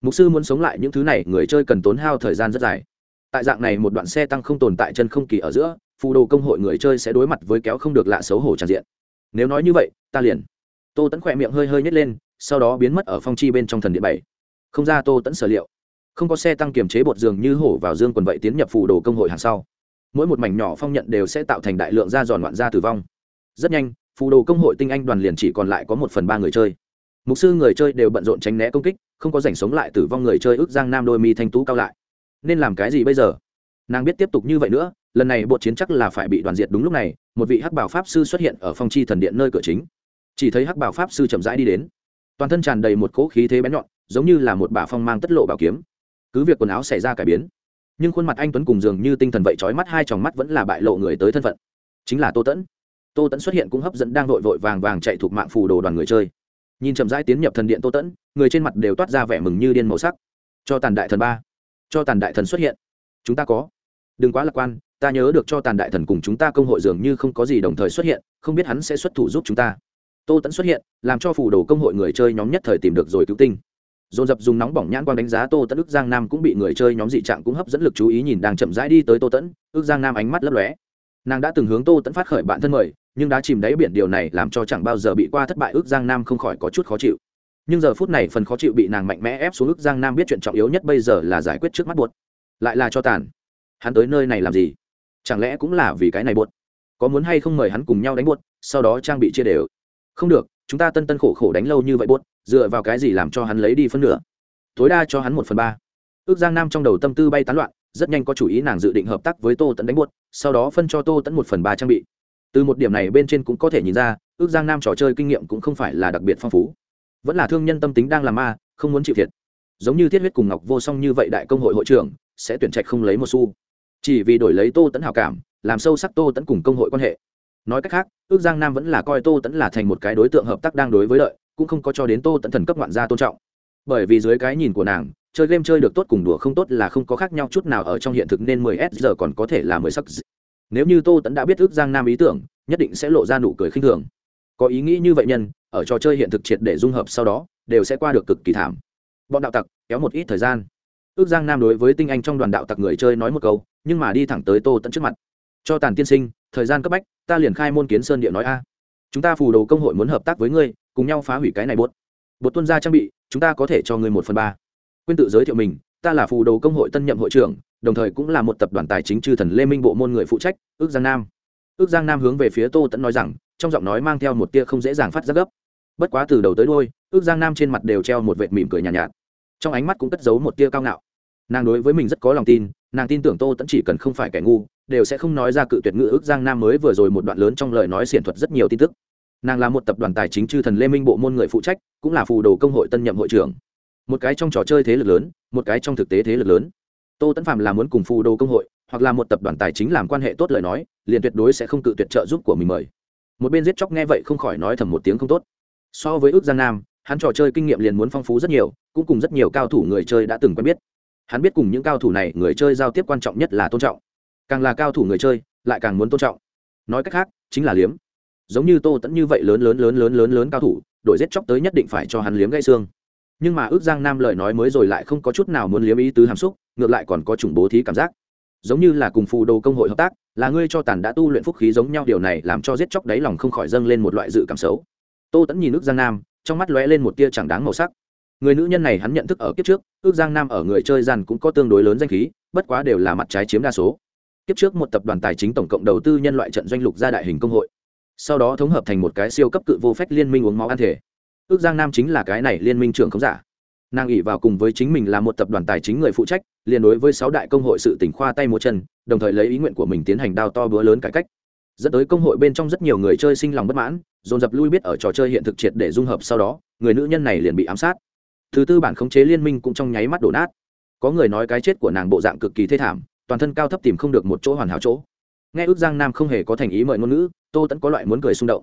Mục sư muốn sống lại những thứ này, người chơi cần tốn hao thời gian rất dài tại dạng này một đoạn xe tăng không tồn tại chân không kỳ ở giữa, phù đồ công hội người chơi sẽ đối mặt với kéo không được lạ xấu hổ tràn diện. Nếu nói như vậy, ta liền. Tô tẫn khỏe miệng hơi hơi nhét lên, sau đó biến mất ở phong chi bên trong thần điện bảy. Không ra tô tẫn sở liệu. Không có xe tăng kiềm chế bột giường như hổ vào dương quần vậy tiến nhập phù đồ công hội hàng sau. Mỗi một mảnh nhỏ phong nhận đều sẽ tạo thành đại lượng da giòn loạn da tử vong. Rất nhanh, phù đồ công hội tinh anh đoàn liền chỉ còn lại có một phần ba người chơi. Mục sư người chơi đều bận rộn tránh né công kích, không có rảnh sống lại tử vong người chơi ước giang nam đôi mi thanh tú cao lại nên làm cái gì bây giờ? Nàng biết tiếp tục như vậy nữa, lần này bộ chiến chắc là phải bị đoàn diệt đúng lúc này, một vị hắc bảo pháp sư xuất hiện ở phong chi thần điện nơi cửa chính. Chỉ thấy hắc bảo pháp sư chậm rãi đi đến. Toàn thân tràn đầy một cỗ khí thế bén nhọn, giống như là một bà phong mang tất lộ bảo kiếm. Cứ việc quần áo xảy ra cải biến, nhưng khuôn mặt anh tuấn cùng dường như tinh thần vậy trói mắt hai tròng mắt vẫn là bại lộ người tới thân phận. Chính là tô tẫn tô tẫn xuất hiện cũng hấp dẫn đang vội vội vàng vàng chạy thuộc mạng phù đồ đoàn người chơi. Nhìn chậm rãi tiến nhập thần điện tô tẫn người trên mặt đều toát ra vẻ mừng như điên màu sắc. Cho tàn đại thần ba cho tàn đại thần xuất hiện. Chúng ta có. Đừng quá lạc quan, ta nhớ được cho tàn đại thần cùng chúng ta công hội dường như không có gì đồng thời xuất hiện, không biết hắn sẽ xuất thủ giúp chúng ta. Tô tẫn xuất hiện, làm cho phủ đồ công hội người chơi nhóm nhất thời tìm được rồi cứu tinh. Dồn dập dùng nóng bỏng nhãn quang đánh giá tô tẫn ức giang nam cũng bị người chơi nhóm dị trạng cũng hấp dẫn lực chú ý nhìn đang chậm rãi đi tới tô tẫn ức giang nam ánh mắt lấp lóe. Nàng đã từng hướng tô tẫn phát khởi bản thân mời, nhưng đã chìm đáy biển, điều này làm cho chẳng bao giờ bị qua thất bại, ước giang nam không khỏi có chút khó chịu nhưng giờ phút này phần khó chịu bị nàng mạnh mẽ ép xuống ước giang nam biết chuyện trọng yếu nhất bây giờ là giải quyết trước mắt buột lại là cho tàn. Hắn tới nơi này làm gì? Chẳng lẽ cũng là vì cái này buột có muốn hay không mời hắn cùng nhau đánh buột sau đó trang bị chia đều? Không được, chúng ta tân tân khổ khổ đánh lâu như vậy buột dựa vào cái gì làm cho hắn lấy đi phân nửa? Tối đa cho hắn một phần ba. Ước giang nam trong đầu tâm tư bay tán loạn, rất nhanh có chủ ý nàng dự định hợp tác với tô tẫn đánh buột sau đó phân cho tô tẫn một phần ba trang bị. Từ một điểm này bên trên cũng có thể nhìn ra, ước giang nam trò chơi kinh nghiệm cũng không phải là đặc biệt phong phú vẫn là thương nhân tâm tính đang làm ma, không muốn chịu thiệt. Giống như thiết huyết cùng ngọc vô song như vậy đại công hội hội trưởng, sẽ tuyển trạch không lấy một xu. Chỉ vì đổi lấy tô tẫn hào cảm, làm sâu sắc tô tẫn cùng công hội quan hệ. Nói cách khác, ước giang nam vẫn là coi tô tẫn là thành một cái đối tượng hợp tác đang đối với lợi, cũng không có cho đến tô tẫn thần cấp ngoạn gia tôn trọng. Bởi vì dưới cái nhìn của nàng, chơi game chơi được tốt cùng đùa không tốt là không có khác nhau chút nào ở trong hiện thực nên 10 s giờ còn có thể là 10 sắc nếu như tô tẫn đã biết ước giang nam ý tưởng, nhất định sẽ lộ ra nụ cười khinh thường. Có ý nghĩ như vậy nhân ở trò chơi hiện thực triệt để dung hợp sau đó, đều sẽ qua được cực kỳ thảm. Bọn đạo tặc, kéo một ít thời gian. Ước giang nam đối với tinh anh trong đoàn đạo tặc người chơi nói một câu, nhưng mà đi thẳng tới tô tận trước mặt. Cho tàn tiên sinh, thời gian cấp bách, ta liền khai môn kiến sơn địa nói a. Chúng ta phù đồ công hội muốn hợp tác với ngươi, cùng nhau phá hủy cái này bốt. bột tuân gia trang bị, chúng ta có thể cho ngươi một phần ba. Quyên tự giới thiệu mình, ta là phù đồ công hội tân nhậm hội trưởng, đồng thời cũng là một tập đoàn tài chính chư thần lê minh bộ môn người phụ trách, ước giang nam. Ước giang nam hướng về phía tô tẫn nói rằng trong giọng nói mang theo một tia không dễ dàng phát ra gấp. Bất quá từ đầu tới đôi ước giang nam trên mặt đều treo một vệt mỉm cười nhàn nhạt, nhạt. Trong ánh mắt cũng cất giấu một tia cao ngạo. Nàng đối với mình rất có lòng tin nàng tin tưởng tô tẫn chỉ cần không phải kẻ ngu đều sẽ không nói ra cự tuyệt ngữ ước giang nam mới vừa rồi một đoạn lớn trong lời nói xiển thuật rất nhiều tin tức. Nàng là một tập đoàn tài chính chư thần lê minh bộ môn người phụ trách cũng là phù đồ công hội tân nhậm hội trưởng. Một cái trong trò chơi thế lực lớn một cái trong thực tế thế lực lớn. Tô tẫn phạm là muốn cùng phù đồ công hội hoặc là một tập đoàn tài chính làm quan hệ tốt lời nói liền tuyệt đối sẽ không cự tuyệt trợ giúp của mình mời một bên giết chóc nghe vậy không khỏi nói thầm một tiếng không tốt. So với ước giang nam, hắn trò chơi kinh nghiệm liền muốn phong phú rất nhiều, cũng cùng rất nhiều cao thủ người chơi đã từng quen biết. Hắn biết cùng những cao thủ này người chơi giao tiếp quan trọng nhất là tôn trọng. Càng là cao thủ người chơi, lại càng muốn tôn trọng. Nói cách khác, chính là liếm. Giống như tô tẫn như vậy lớn lớn lớn lớn lớn lớn cao thủ đội giết chóc tới nhất định phải cho hắn liếm gãy xương. Nhưng mà ước giang nam lời nói mới rồi lại không có chút nào muốn liếm ý tứ hàm xúc, ngược lại còn có chủng bố thí cảm giác. Giống như là cùng phù đồ công hội hợp tác là ngươi cho tàn đã tu luyện phúc khí giống nhau điều này làm cho giết chóc đáy lòng không khỏi dâng lên một loại dự cảm xấu. Tô tẫn nhìn ước giang nam, trong mắt lóe lên một tia chẳng đáng màu sắc. Người nữ nhân này hắn nhận thức ở kiếp trước, ước giang nam ở người chơi giàn cũng có tương đối lớn danh khí, bất quá đều là mặt trái chiếm đa số. Kiếp trước một tập đoàn tài chính tổng cộng đầu tư nhân loại trận doanh lục gia đại hình công hội. Sau đó thống hợp thành một cái siêu cấp cự vô phách liên minh uống máu ăn thể. Ước giang nam chính là cái này liên minh trưởng không giả nàng ỉ vào cùng với chính mình là một tập đoàn tài chính người phụ trách, liền đối với sáu đại công hội sự tỉnh khoa tay múa chân, đồng thời lấy ý nguyện của mình tiến hành đao to bữa lớn cải cách. Dẫn tới công hội bên trong rất nhiều người chơi sinh lòng bất mãn, dồn dập lui biết ở trò chơi hiện thực triệt để dung hợp sau đó, người nữ nhân này liền bị ám sát. Thứ tư bản khống chế liên minh cũng trong nháy mắt đổ nát. Có người nói cái chết của nàng bộ dạng cực kỳ thê thảm, toàn thân cao thấp tìm không được một chỗ hoàn hảo chỗ. Nghe ước giang nam không hề có thành ý mời ngôn ngữ, tô tẫn có loại muốn cười xung động.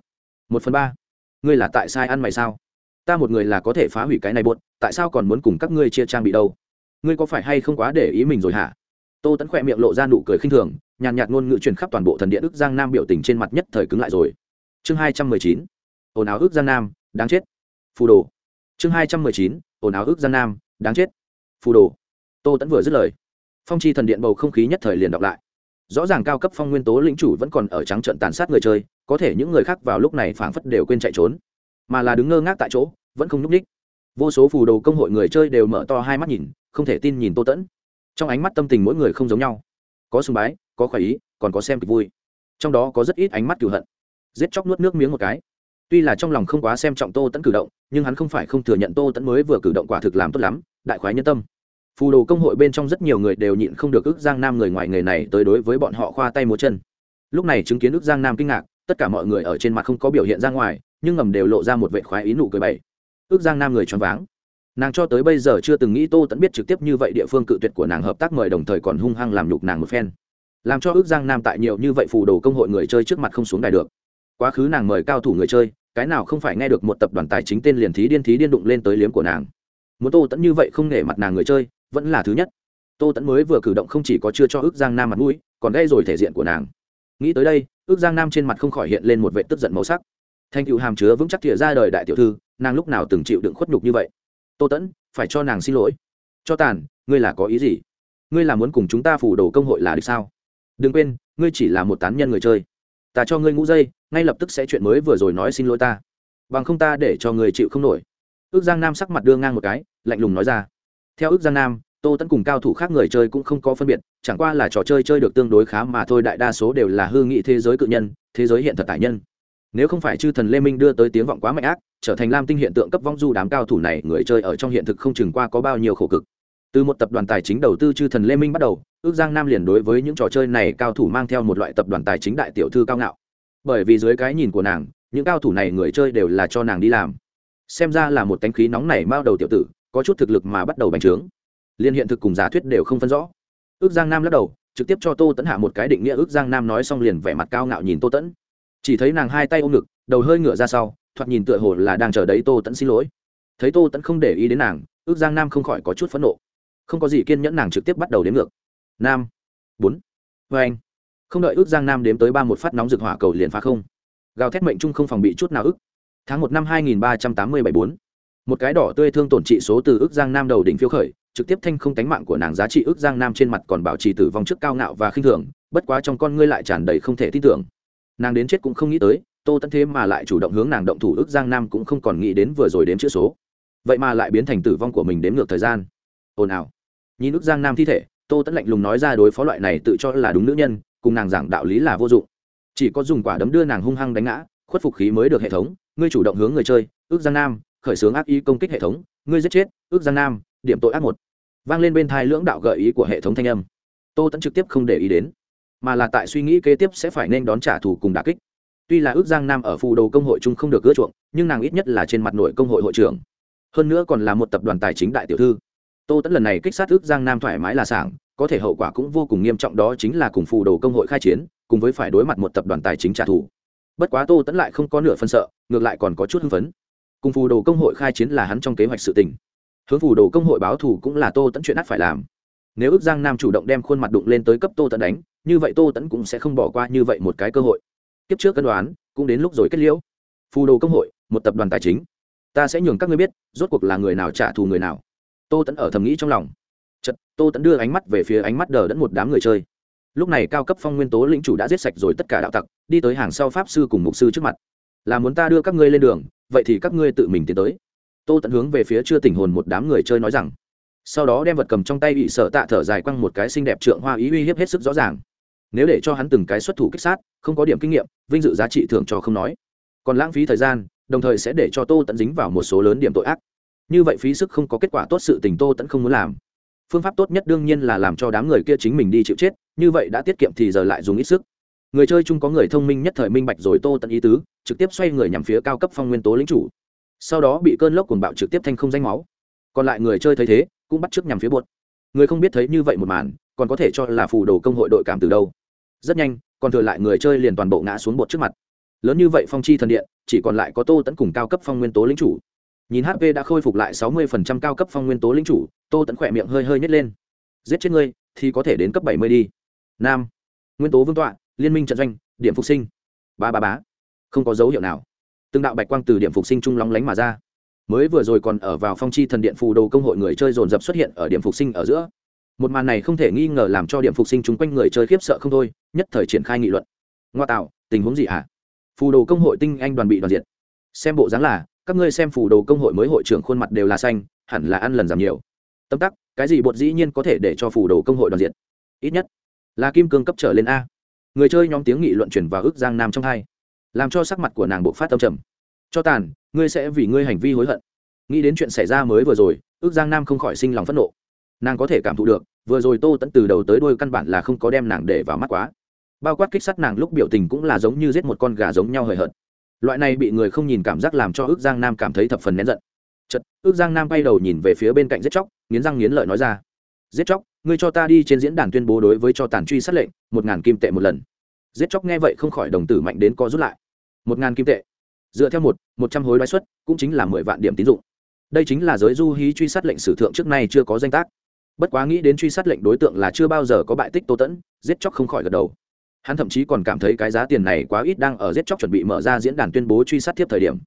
Một phần ba. Ngươi là tại sai ăn mày sao? Ta một người là có thể phá hủy cái này buột tại sao còn muốn cùng các ngươi chia trang bị đâu? Ngươi có phải hay không quá để ý mình rồi hả? Tô tẫn khỏe miệng lộ ra nụ cười khinh thường, nhàn nhạt ngôn ngữ truyền khắp toàn bộ thần điện ức giang nam biểu tình trên mặt nhất thời cứng lại rồi. Chương hai trăm mười chín, ồn áo ức giang nam, đáng chết. Phù đồ. Chương hai trăm mười chín, ồn áo ức giang nam, đáng chết. Phù đồ. Tô tẫn vừa dứt lời, phong chi thần điện bầu không khí nhất thời liền đọc lại. Rõ ràng cao cấp phong nguyên tố lĩnh chủ vẫn còn ở trắng trận tàn sát người chơi, có thể những người khác vào lúc này phảng phất đều quên chạy trốn mà là đứng ngơ ngác tại chỗ, vẫn không nhúc ních vô số phù đồ công hội người chơi đều mở to hai mắt nhìn, không thể tin nhìn tô tẫn. Trong ánh mắt tâm tình mỗi người không giống nhau. Có sùng bái, có khoái ý, còn có xem kịch vui. Trong đó có rất ít ánh mắt cửu hận. Giết chóc nuốt nước miếng một cái. Tuy là trong lòng không quá xem trọng tô tẫn cử động, nhưng hắn không phải không thừa nhận tô tẫn mới vừa cử động quả thực làm tốt lắm, đại khoái nhân tâm. Phù đồ công hội bên trong rất nhiều người đều nhịn không được ước giang nam người ngoài nghề này tới đối với bọn họ khoa tay múa chân. Lúc này chứng kiến ước giang nam kinh ngạc, tất cả mọi người ở trên mặt không có biểu hiện ra ngoài nhưng ngầm đều lộ ra một vệ khoái ý nụ cười bày. Ước giang nam người choáng váng. Nàng cho tới bây giờ chưa từng nghĩ tô tẫn biết trực tiếp như vậy địa phương cự tuyệt của nàng hợp tác mời đồng thời còn hung hăng làm nhục nàng một phen. Làm cho ước giang nam tại nhiều như vậy phù đồ công hội người chơi trước mặt không xuống đài được. Quá khứ nàng mời cao thủ người chơi, cái nào không phải nghe được một tập đoàn tài chính tên liền thí điên thí điên đụng lên tới liếm của nàng. Muốn tô tẫn như vậy không nể mặt nàng người chơi, vẫn là thứ nhất. Tô tẫn mới vừa cử động không chỉ có chưa cho ước giang nam mặt mũi, còn gây rồi thể diện của nàng. Nghĩ tới đây, ước giang nam trên mặt không khỏi hiện lên một vệ tức giận màu sắc thanh cựu hàm chứa vững chắc thìa ra đời đại tiểu thư, nàng lúc nào từng chịu đựng khuất nhục như vậy? Tô tẫn, phải cho nàng xin lỗi. Cho tàn, ngươi là có ý gì? Ngươi là muốn cùng chúng ta phủ đồ công hội là được sao? Đừng quên, ngươi chỉ là một tán nhân người chơi. Ta cho ngươi ngũ dây, ngay lập tức sẽ chuyện mới vừa rồi nói xin lỗi ta. Bằng không ta để cho người chịu không nổi. Ước giang nam sắc mặt đưa ngang một cái, lạnh lùng nói ra. Theo ước giang nam, tô tẫn cùng cao thủ khác người chơi cũng không có phân biệt, chẳng qua là trò chơi chơi được tương đối khá mà thôi, đại đa số đều là hư nghị thế giới cự nhân, thế giới hiện thật tài nhân nếu không phải chư thần lê minh đưa tới tiếng vọng quá mạnh ác, trở thành lam tinh hiện tượng cấp vong du đám cao thủ này, người chơi ở trong hiện thực không chừng qua có bao nhiêu khổ cực. Từ một tập đoàn tài chính đầu tư chư thần lê minh bắt đầu, ước giang nam liền đối với những trò chơi này cao thủ mang theo một loại tập đoàn tài chính đại tiểu thư cao ngạo. Bởi vì dưới cái nhìn của nàng, những cao thủ này người chơi đều là cho nàng đi làm. Xem ra là một cánh khí nóng này mao đầu tiểu tử, có chút thực lực mà bắt đầu bành trướng. Liên hiện thực cùng giả thuyết đều không phân rõ. Ước giang nam lắc đầu, trực tiếp cho tô tẫn hạ một cái định nghĩa, ước giang nam nói xong liền vẻ mặt cao ngạo nhìn tô tẫn chỉ thấy nàng hai tay ôm ngực, đầu hơi ngửa ra sau, thoạt nhìn tựa hồ là đang chờ đấy tô tẫn xin lỗi. Thấy tô tẫn không để ý đến nàng, ước giang nam không khỏi có chút phẫn nộ. Không có gì kiên nhẫn nàng trực tiếp bắt đầu đếm ngược. Nam, bốn. Vê anh. Không đợi ước giang nam đếm tới ba một phát nóng rực hỏa cầu liền phá không. Gào thét mệnh trung không phòng bị chút nào ức. Tháng một năm hai nghìn ba trăm tám mươi bảy bốn. Một cái đỏ tươi thương tổn trị số từ ước giang nam đầu đỉnh phiêu khởi, trực tiếp thanh không tánh mạng của nàng giá trị ước giang nam trên mặt còn bảo trì tử vong trước cao ngạo và khinh thường, bất quá trong con ngươi lại tràn đầy không thể tin tưởng nàng đến chết cũng không nghĩ tới, tô tẫn thế mà lại chủ động hướng nàng động thủ ước giang nam cũng không còn nghĩ đến vừa rồi đếm chữ số. Vậy mà lại biến thành tử vong của mình đếm ngược thời gian. Ồn ào. Nhìn ước giang nam thi thể, tô tẫn lạnh lùng nói ra đối phó loại này tự cho là đúng nữ nhân, cùng nàng giảng đạo lý là vô dụng. Chỉ có dùng quả đấm đưa nàng hung hăng đánh ngã, khuất phục khí mới được hệ thống, ngươi chủ động hướng người chơi, ước giang nam, khởi xướng ác ý công kích hệ thống, ngươi giết chết, ước giang nam, điểm tội ác một. Vang lên bên thai lưỡng đạo gợi ý của hệ thống thanh âm. Tô tẫn trực tiếp không để ý đến mà là tại suy nghĩ kế tiếp sẽ phải nên đón trả thù cùng đà kích. Tuy là ước giang nam ở phù đồ công hội chung không được ưa chuộng, nhưng nàng ít nhất là trên mặt nội công hội hội trưởng. Hơn nữa còn là một tập đoàn tài chính đại tiểu thư. Tô tẫn lần này kích sát ước giang nam thoải mái là sảng, có thể hậu quả cũng vô cùng nghiêm trọng đó chính là cùng phù đồ công hội khai chiến, cùng với phải đối mặt một tập đoàn tài chính trả thù. Bất quá tô tẫn lại không có nửa phân sợ, ngược lại còn có chút hưng phấn. Cùng phù đồ công hội khai chiến là hắn trong kế hoạch sự tình. Hướng phù đồ công hội báo thù cũng là tô tẫn chuyện ắt phải làm. Nếu ước giang nam chủ động đem khuôn mặt đụng lên tới cấp tô tẫn đánh như vậy tô tẫn cũng sẽ không bỏ qua như vậy một cái cơ hội. Kiếp trước cân đoán, cũng đến lúc rồi kết liễu. Phù đồ công hội, một tập đoàn tài chính. Ta sẽ nhường các ngươi biết, rốt cuộc là người nào trả thù người nào. Tô tẫn ở thầm nghĩ trong lòng. Chật tô tẫn đưa ánh mắt về phía ánh mắt đờ đẫn một đám người chơi. Lúc này cao cấp phong nguyên tố lĩnh chủ đã giết sạch rồi tất cả đạo tặc, đi tới hàng sau pháp sư cùng mục sư trước mặt. Là muốn ta đưa các ngươi lên đường, vậy thì các ngươi tự mình tiến tới. Tô tẫn hướng về phía chưa tỉnh hồn một đám người chơi nói rằng. Sau đó đem vật cầm trong tay bị sợ tạ thở dài quăng một cái xinh đẹp trượng hoa ý uy hiếp hết sức rõ ràng nếu để cho hắn từng cái xuất thủ kích sát, không có điểm kinh nghiệm, vinh dự giá trị thường cho không nói. Còn lãng phí thời gian, đồng thời sẽ để cho tô tẫn dính vào một số lớn điểm tội ác. Như vậy phí sức không có kết quả tốt sự tình tô tẫn không muốn làm. Phương pháp tốt nhất đương nhiên là làm cho đám người kia chính mình đi chịu chết, như vậy đã tiết kiệm thì giờ lại dùng ít sức. Người chơi chung có người thông minh nhất thời minh bạch rồi tô tận ý tứ, trực tiếp xoay người nhằm phía cao cấp phong nguyên tố lính chủ. Sau đó bị cơn lốc cuồng bạo trực tiếp thanh không danh máu. Còn lại người chơi thấy thế, cũng bắt chước nhằm phía bột. Người không biết thấy như vậy một màn, còn có thể cho là phù đồ công hội đội cảm từ đâu rất nhanh, còn thừa lại người chơi liền toàn bộ ngã xuống bột trước mặt. Lớn như vậy phong chi thần điện, chỉ còn lại có tô tẫn cùng cao cấp phong nguyên tố lính chủ. Nhìn hp đã khôi phục lại sáu mươi phần trăm cao cấp phong nguyên tố lính chủ, tô tẫn khỏe miệng hơi hơi nhét lên. Giết chết ngươi, thì có thể đến cấp bảy mươi đi. Nam, nguyên tố vương tọa, liên minh trận doanh, điểm phục sinh. Ba ba bá không có dấu hiệu nào. Từng đạo bạch quang từ điểm phục sinh trung lóng lánh mà ra. Mới vừa rồi còn ở vào phong chi thần điện phù đồ công hội người chơi dồn dập xuất hiện ở điểm phục sinh ở giữa. Một màn này không thể nghi ngờ làm cho điểm phục sinh chung quanh người chơi khiếp sợ không thôi nhất thời triển khai nghị luận. Ngoa tạo, tình huống gì hả? Phù đồ công hội tinh anh đoàn bị đoàn diệt. Xem bộ dáng là, các ngươi xem phù đồ công hội mới hội trưởng khuôn mặt đều là xanh, hẳn là ăn lần giảm nhiều. Tâm tắc, cái gì bột dĩ nhiên có thể để cho phù đồ công hội đoàn diệt? Ít nhất là kim cương cấp trở lên a. Người chơi nhóm tiếng nghị luận chuyển vào ước giang nam trong hai. Làm cho sắc mặt của nàng bộ phát tâm trầm. Cho tàn, ngươi sẽ vì ngươi hành vi hối hận. Nghĩ đến chuyện xảy ra mới vừa rồi ước giang nam không khỏi sinh lòng phẫn nộ. Nàng có thể cảm thụ được, vừa rồi tô tẫn từ đầu tới đôi căn bản là không có đem nàng để vào mắt quá bao quát kích sát nàng lúc biểu tình cũng là giống như giết một con gà giống nhau hời hợt. Loại này bị người không nhìn cảm giác làm cho ước giang nam cảm thấy thập phần nén giận. Chật ước giang nam bay đầu nhìn về phía bên cạnh giết chóc, nghiến răng nghiến lợi nói ra, giết chóc, ngươi cho ta đi trên diễn đàn tuyên bố đối với cho tàn truy sát lệnh, một ngàn kim tệ một lần. Giết chóc nghe vậy không khỏi đồng tử mạnh đến co rút lại. Một ngàn kim tệ. Dựa theo một một trăm hối đoái suất cũng chính là mười vạn điểm tín dụng. Đây chính là giới du hí truy sát lệnh sử thượng trước nay chưa có danh tác. Bất quá nghĩ đến truy sát lệnh đối tượng là chưa bao giờ có bại tích tô tẫn, giết chóc không khỏi gật đầu hắn thậm chí còn cảm thấy cái giá tiền này quá ít đang ở giết chóc chuẩn bị mở ra diễn đàn tuyên bố truy sát tiếp thời điểm.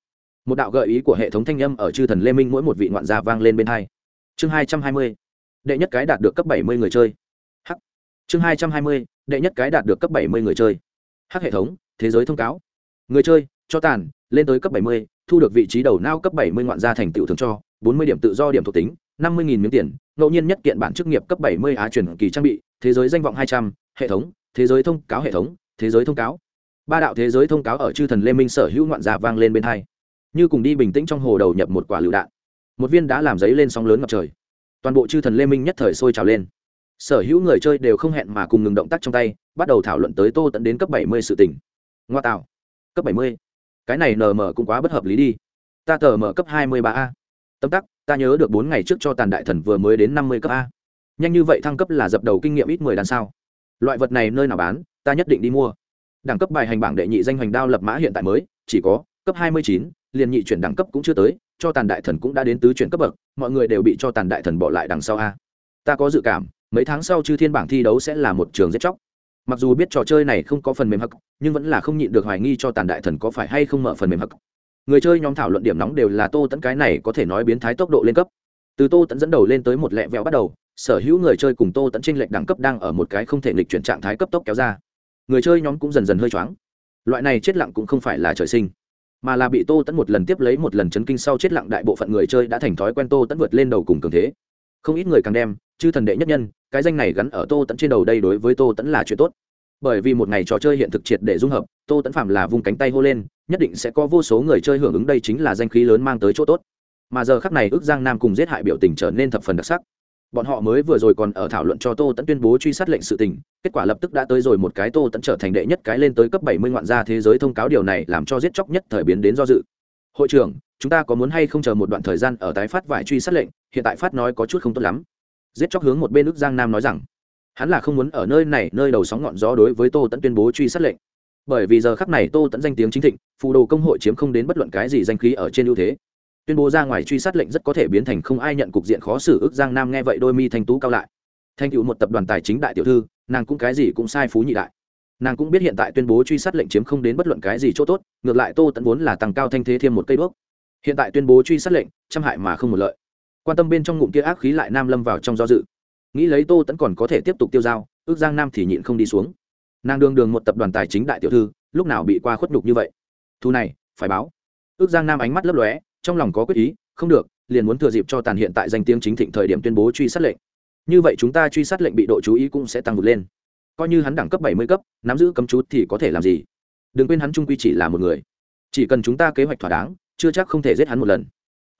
Một đạo gợi ý của hệ thống thanh âm ở chư thần lê minh mỗi một vị ngoạn gia vang lên bên hai. Chương hai trăm hai mươi, đệ nhất cái đạt được cấp bảy mươi người chơi. H chương hai trăm hai mươi, đệ nhất cái đạt được cấp bảy mươi người chơi. H hệ thống, thế giới thông cáo. Người chơi, cho tàn, lên tới cấp bảy mươi, thu được vị trí đầu nao cấp bảy mươi ngoạn gia thành tựu thường cho, bốn mươi điểm tự do điểm thuộc tính, năm mươi miếng tiền, ngẫu nhiên nhất kiện bản chức nghiệp cấp bảy mươi á truyền kỳ trang bị, thế giới danh vọng hai trăm, hệ thống thế giới thông cáo hệ thống, thế giới thông cáo. Ba đạo thế giới thông cáo ở chư thần lê minh sở hữu ngoạn gia vang lên bên hai. Như cùng đi bình tĩnh trong hồ đầu nhập một quả lựu đạn. Một viên đã làm giấy lên sóng lớn ngập trời. Toàn bộ chư thần lê minh nhất thời sôi trào lên. Sở hữu người chơi đều không hẹn mà cùng ngừng động tác trong tay, bắt đầu thảo luận tới tô tận đến cấp bảy mươi sự tỉnh ngoa tạo. Cấp bảy mươi. Cái này nm cũng quá bất hợp lý đi. Ta tờ mở cấp hai mươi ba a. Tâm tắc, ta nhớ được bốn ngày trước cho tàn đại thần vừa mới đến năm mươi cấp a. Nhanh như vậy thăng cấp là dập đầu kinh nghiệm ít mười đàn sao loại vật này nơi nào bán, ta nhất định đi mua. Đẳng cấp bài hành bảng đệ nhị danh hoành đao lập mã hiện tại mới, chỉ có, cấp hai mươi chín, liền nhị chuyển đẳng cấp cũng chưa tới, cho tàn đại thần cũng đã đến tứ chuyển cấp bậc, mọi người đều bị cho tàn đại thần bỏ lại đằng sau a. Ta có dự cảm, mấy tháng sau chư thiên bảng thi đấu sẽ là một trường giết chóc. Mặc dù biết trò chơi này không có phần mềm hắc, nhưng vẫn là không nhịn được hoài nghi cho tàn đại thần có phải hay không mở phần mềm hắc. Người chơi nhóm thảo luận điểm nóng đều là tô tẫn cái này có thể nói biến thái tốc độ lên cấp. Từ tô tẫn dẫn đầu lên tới một lẹ vẹo bắt đầu sở hữu người chơi cùng tô tẫn tranh lệch đẳng cấp đang ở một cái không thể nghịch chuyển trạng thái cấp tốc kéo ra. Người chơi nhóm cũng dần dần hơi choáng. Loại này chết lặng cũng không phải là trời sinh, mà là bị tô tẫn một lần tiếp lấy một lần chấn kinh sau chết lặng đại bộ phận người chơi đã thành thói quen tô tẫn vượt lên đầu cùng cường thế. Không ít người càng đem, chư thần đệ nhất nhân, cái danh này gắn ở tô tẫn trên đầu đây đối với tô tẫn là chuyện tốt. Bởi vì một ngày trò chơi hiện thực triệt để dung hợp, tô tẫn phạm là vung cánh tay hô lên, nhất định sẽ có vô số người chơi hưởng ứng đây chính là danh khí lớn mang tới chỗ tốt. Mà giờ khắc này ước giang nam cùng giết hại biểu tình trở nên thập phần đặc sắc bọn họ mới vừa rồi còn ở thảo luận cho tô tẫn tuyên bố truy sát lệnh sự tình, kết quả lập tức đã tới rồi một cái tô tẫn trở thành đệ nhất cái lên tới cấp bảy mươi ngoạn gia thế giới thông cáo điều này làm cho giết chóc nhất thời biến đến do dự. Hội trưởng, chúng ta có muốn hay không chờ một đoạn thời gian ở tái phát vải truy sát lệnh, hiện tại phát nói có chút không tốt lắm. Giết chóc hướng một bên ước giang nam nói rằng, hắn là không muốn ở nơi này, nơi đầu sóng ngọn gió đối với tô tẫn tuyên bố truy sát lệnh. Bởi vì giờ khắc này tô tẫn danh tiếng chính thịnh, phù đồ công hội chiếm không đến bất luận cái gì danh khí ở trên ưu thế tuyên bố ra ngoài truy sát lệnh rất có thể biến thành không ai nhận cục diện khó xử. Ước giang nam nghe vậy đôi mi thanh tú cao lại. Thanh cựu một tập đoàn tài chính đại tiểu thư, nàng cũng cái gì cũng sai phú nhị đại. Nàng cũng biết hiện tại tuyên bố truy sát lệnh chiếm không đến bất luận cái gì chỗ tốt, ngược lại tô tẫn vốn là tăng cao thanh thế thêm một cây đuốc hiện tại tuyên bố truy sát lệnh, trăm hại mà không một lợi. Quan tâm bên trong ngụm kia ác khí lại nam lâm vào trong do dự. Nghĩ lấy tô tẫn còn có thể tiếp tục tiêu dao ước giang nam thì nhịn không đi xuống. Nàng đường đường một tập đoàn tài chính đại tiểu thư, lúc nào bị qua khuất nhục như vậy? Thu này, phải báo. Ước giang nam ánh mắt lấp lóe trong lòng có quyết ý, không được, liền muốn thừa dịp cho tàn hiện tại danh tiếng chính thịnh thời điểm tuyên bố truy sát lệnh. Như vậy chúng ta truy sát lệnh bị độ chú ý cũng sẽ tăng vượt lên. Coi như hắn đẳng cấp bảy mươi cấp, nắm giữ cấm chú thì có thể làm gì? Đừng quên hắn trung quy chỉ là một người. Chỉ cần chúng ta kế hoạch thỏa đáng, chưa chắc không thể giết hắn một lần.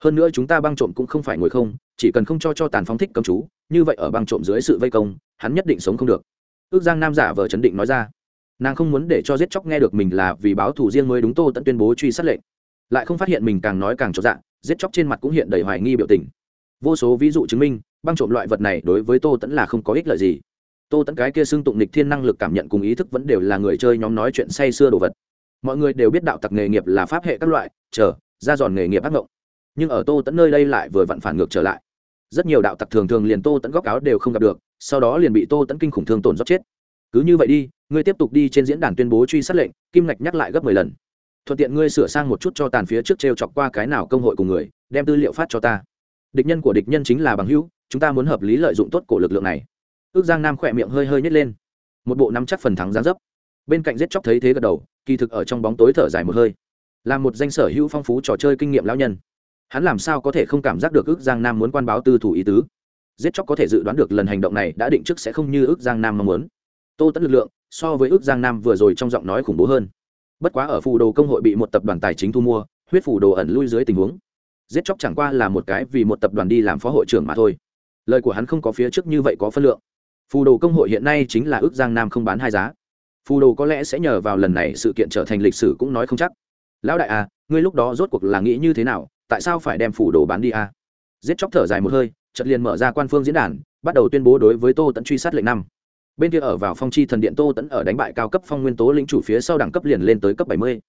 Hơn nữa chúng ta băng trộm cũng không phải ngồi không, chỉ cần không cho cho tàn phóng thích cấm chú, như vậy ở băng trộm dưới sự vây công, hắn nhất định sống không được. Ước giang nam giả vờ chấn định nói ra. Nàng không muốn để cho giết chóc nghe được mình là vì báo thù riêng mới đúng tô tận tuyên bố truy sát lệnh lại không phát hiện mình càng nói càng trọn dạng giết chóc trên mặt cũng hiện đầy hoài nghi biểu tình. Vô số ví dụ chứng minh, băng trộm loại vật này đối với tô tẫn là không có ích lợi gì. Tô tẫn cái kia xưng tụng nịch thiên năng lực cảm nhận cùng ý thức vẫn đều là người chơi nhóm nói chuyện say xưa đồ vật. Mọi người đều biết đạo tặc nghề nghiệp là pháp hệ các loại, chờ, ra giòn nghề nghiệp ác mộng nhưng ở tô tẫn nơi đây lại vừa vặn phản ngược trở lại. Rất nhiều đạo tặc thường thường liền tô tẫn góc áo đều không gặp được, sau đó liền bị tô tẫn kinh khủng thương tổn rót chết. Cứ như vậy đi, ngươi tiếp tục đi trên diễn đàn tuyên bố truy sát lệnh, kim ngạch nhắc lại gấp mười lần thuận tiện ngươi sửa sang một chút cho tàn phía trước t r e o chọc qua cái nào công hội cùng người, đem tư liệu phát cho ta. Địch nhân của địch nhân chính là bằng hữu, chúng ta muốn hợp lý lợi dụng tốt cổ lực lượng này. Ước giang nam khỏe miệng hơi hơi nhét lên. Một bộ nắm chắc phần thắng gián dấp. Bên cạnh giết chóc thấy thế gật đầu, kỳ thực ở trong bóng tối thở dài một hơi. Là một danh sở hữu phong phú trò chơi kinh nghiệm lão nhân. Hắn làm sao có thể không cảm giác được ước giang nam muốn quan báo tư thủ ý tứ? Giết chóc có thể dự đoán được lần hành động này đã định trước sẽ không như ước giang nam mong muốn. Tô tẫn lực lượng, so với ước giang nam vừa rồi trong giọng nói khủng bố hơn bất quá ở phù đồ công hội bị một tập đoàn tài chính thu mua, huyết phù đồ ẩn lui dưới tình huống. Giết chóc chẳng qua là một cái vì một tập đoàn đi làm phó hội trưởng mà thôi. Lời của hắn không có phía trước như vậy có phân lượng. Phù đồ công hội hiện nay chính là ước giang nam không bán hai giá. Phù đồ có lẽ sẽ nhờ vào lần này sự kiện trở thành lịch sử cũng nói không chắc. Lão đại à ngươi lúc đó rốt cuộc là nghĩ như thế nào, tại sao phải đem phù đồ bán đi à? Giết chóc thở dài một hơi, chợt liền mở ra quan phương diễn đàn, bắt đầu tuyên bố đối với tô tẫn truy sát lệnh năm bên kia ở vào phong chi thần điện tô tẫn ở đánh bại cao cấp phong nguyên tố lĩnh chủ phía sau đẳng cấp liền lên tới cấp bảy mươi.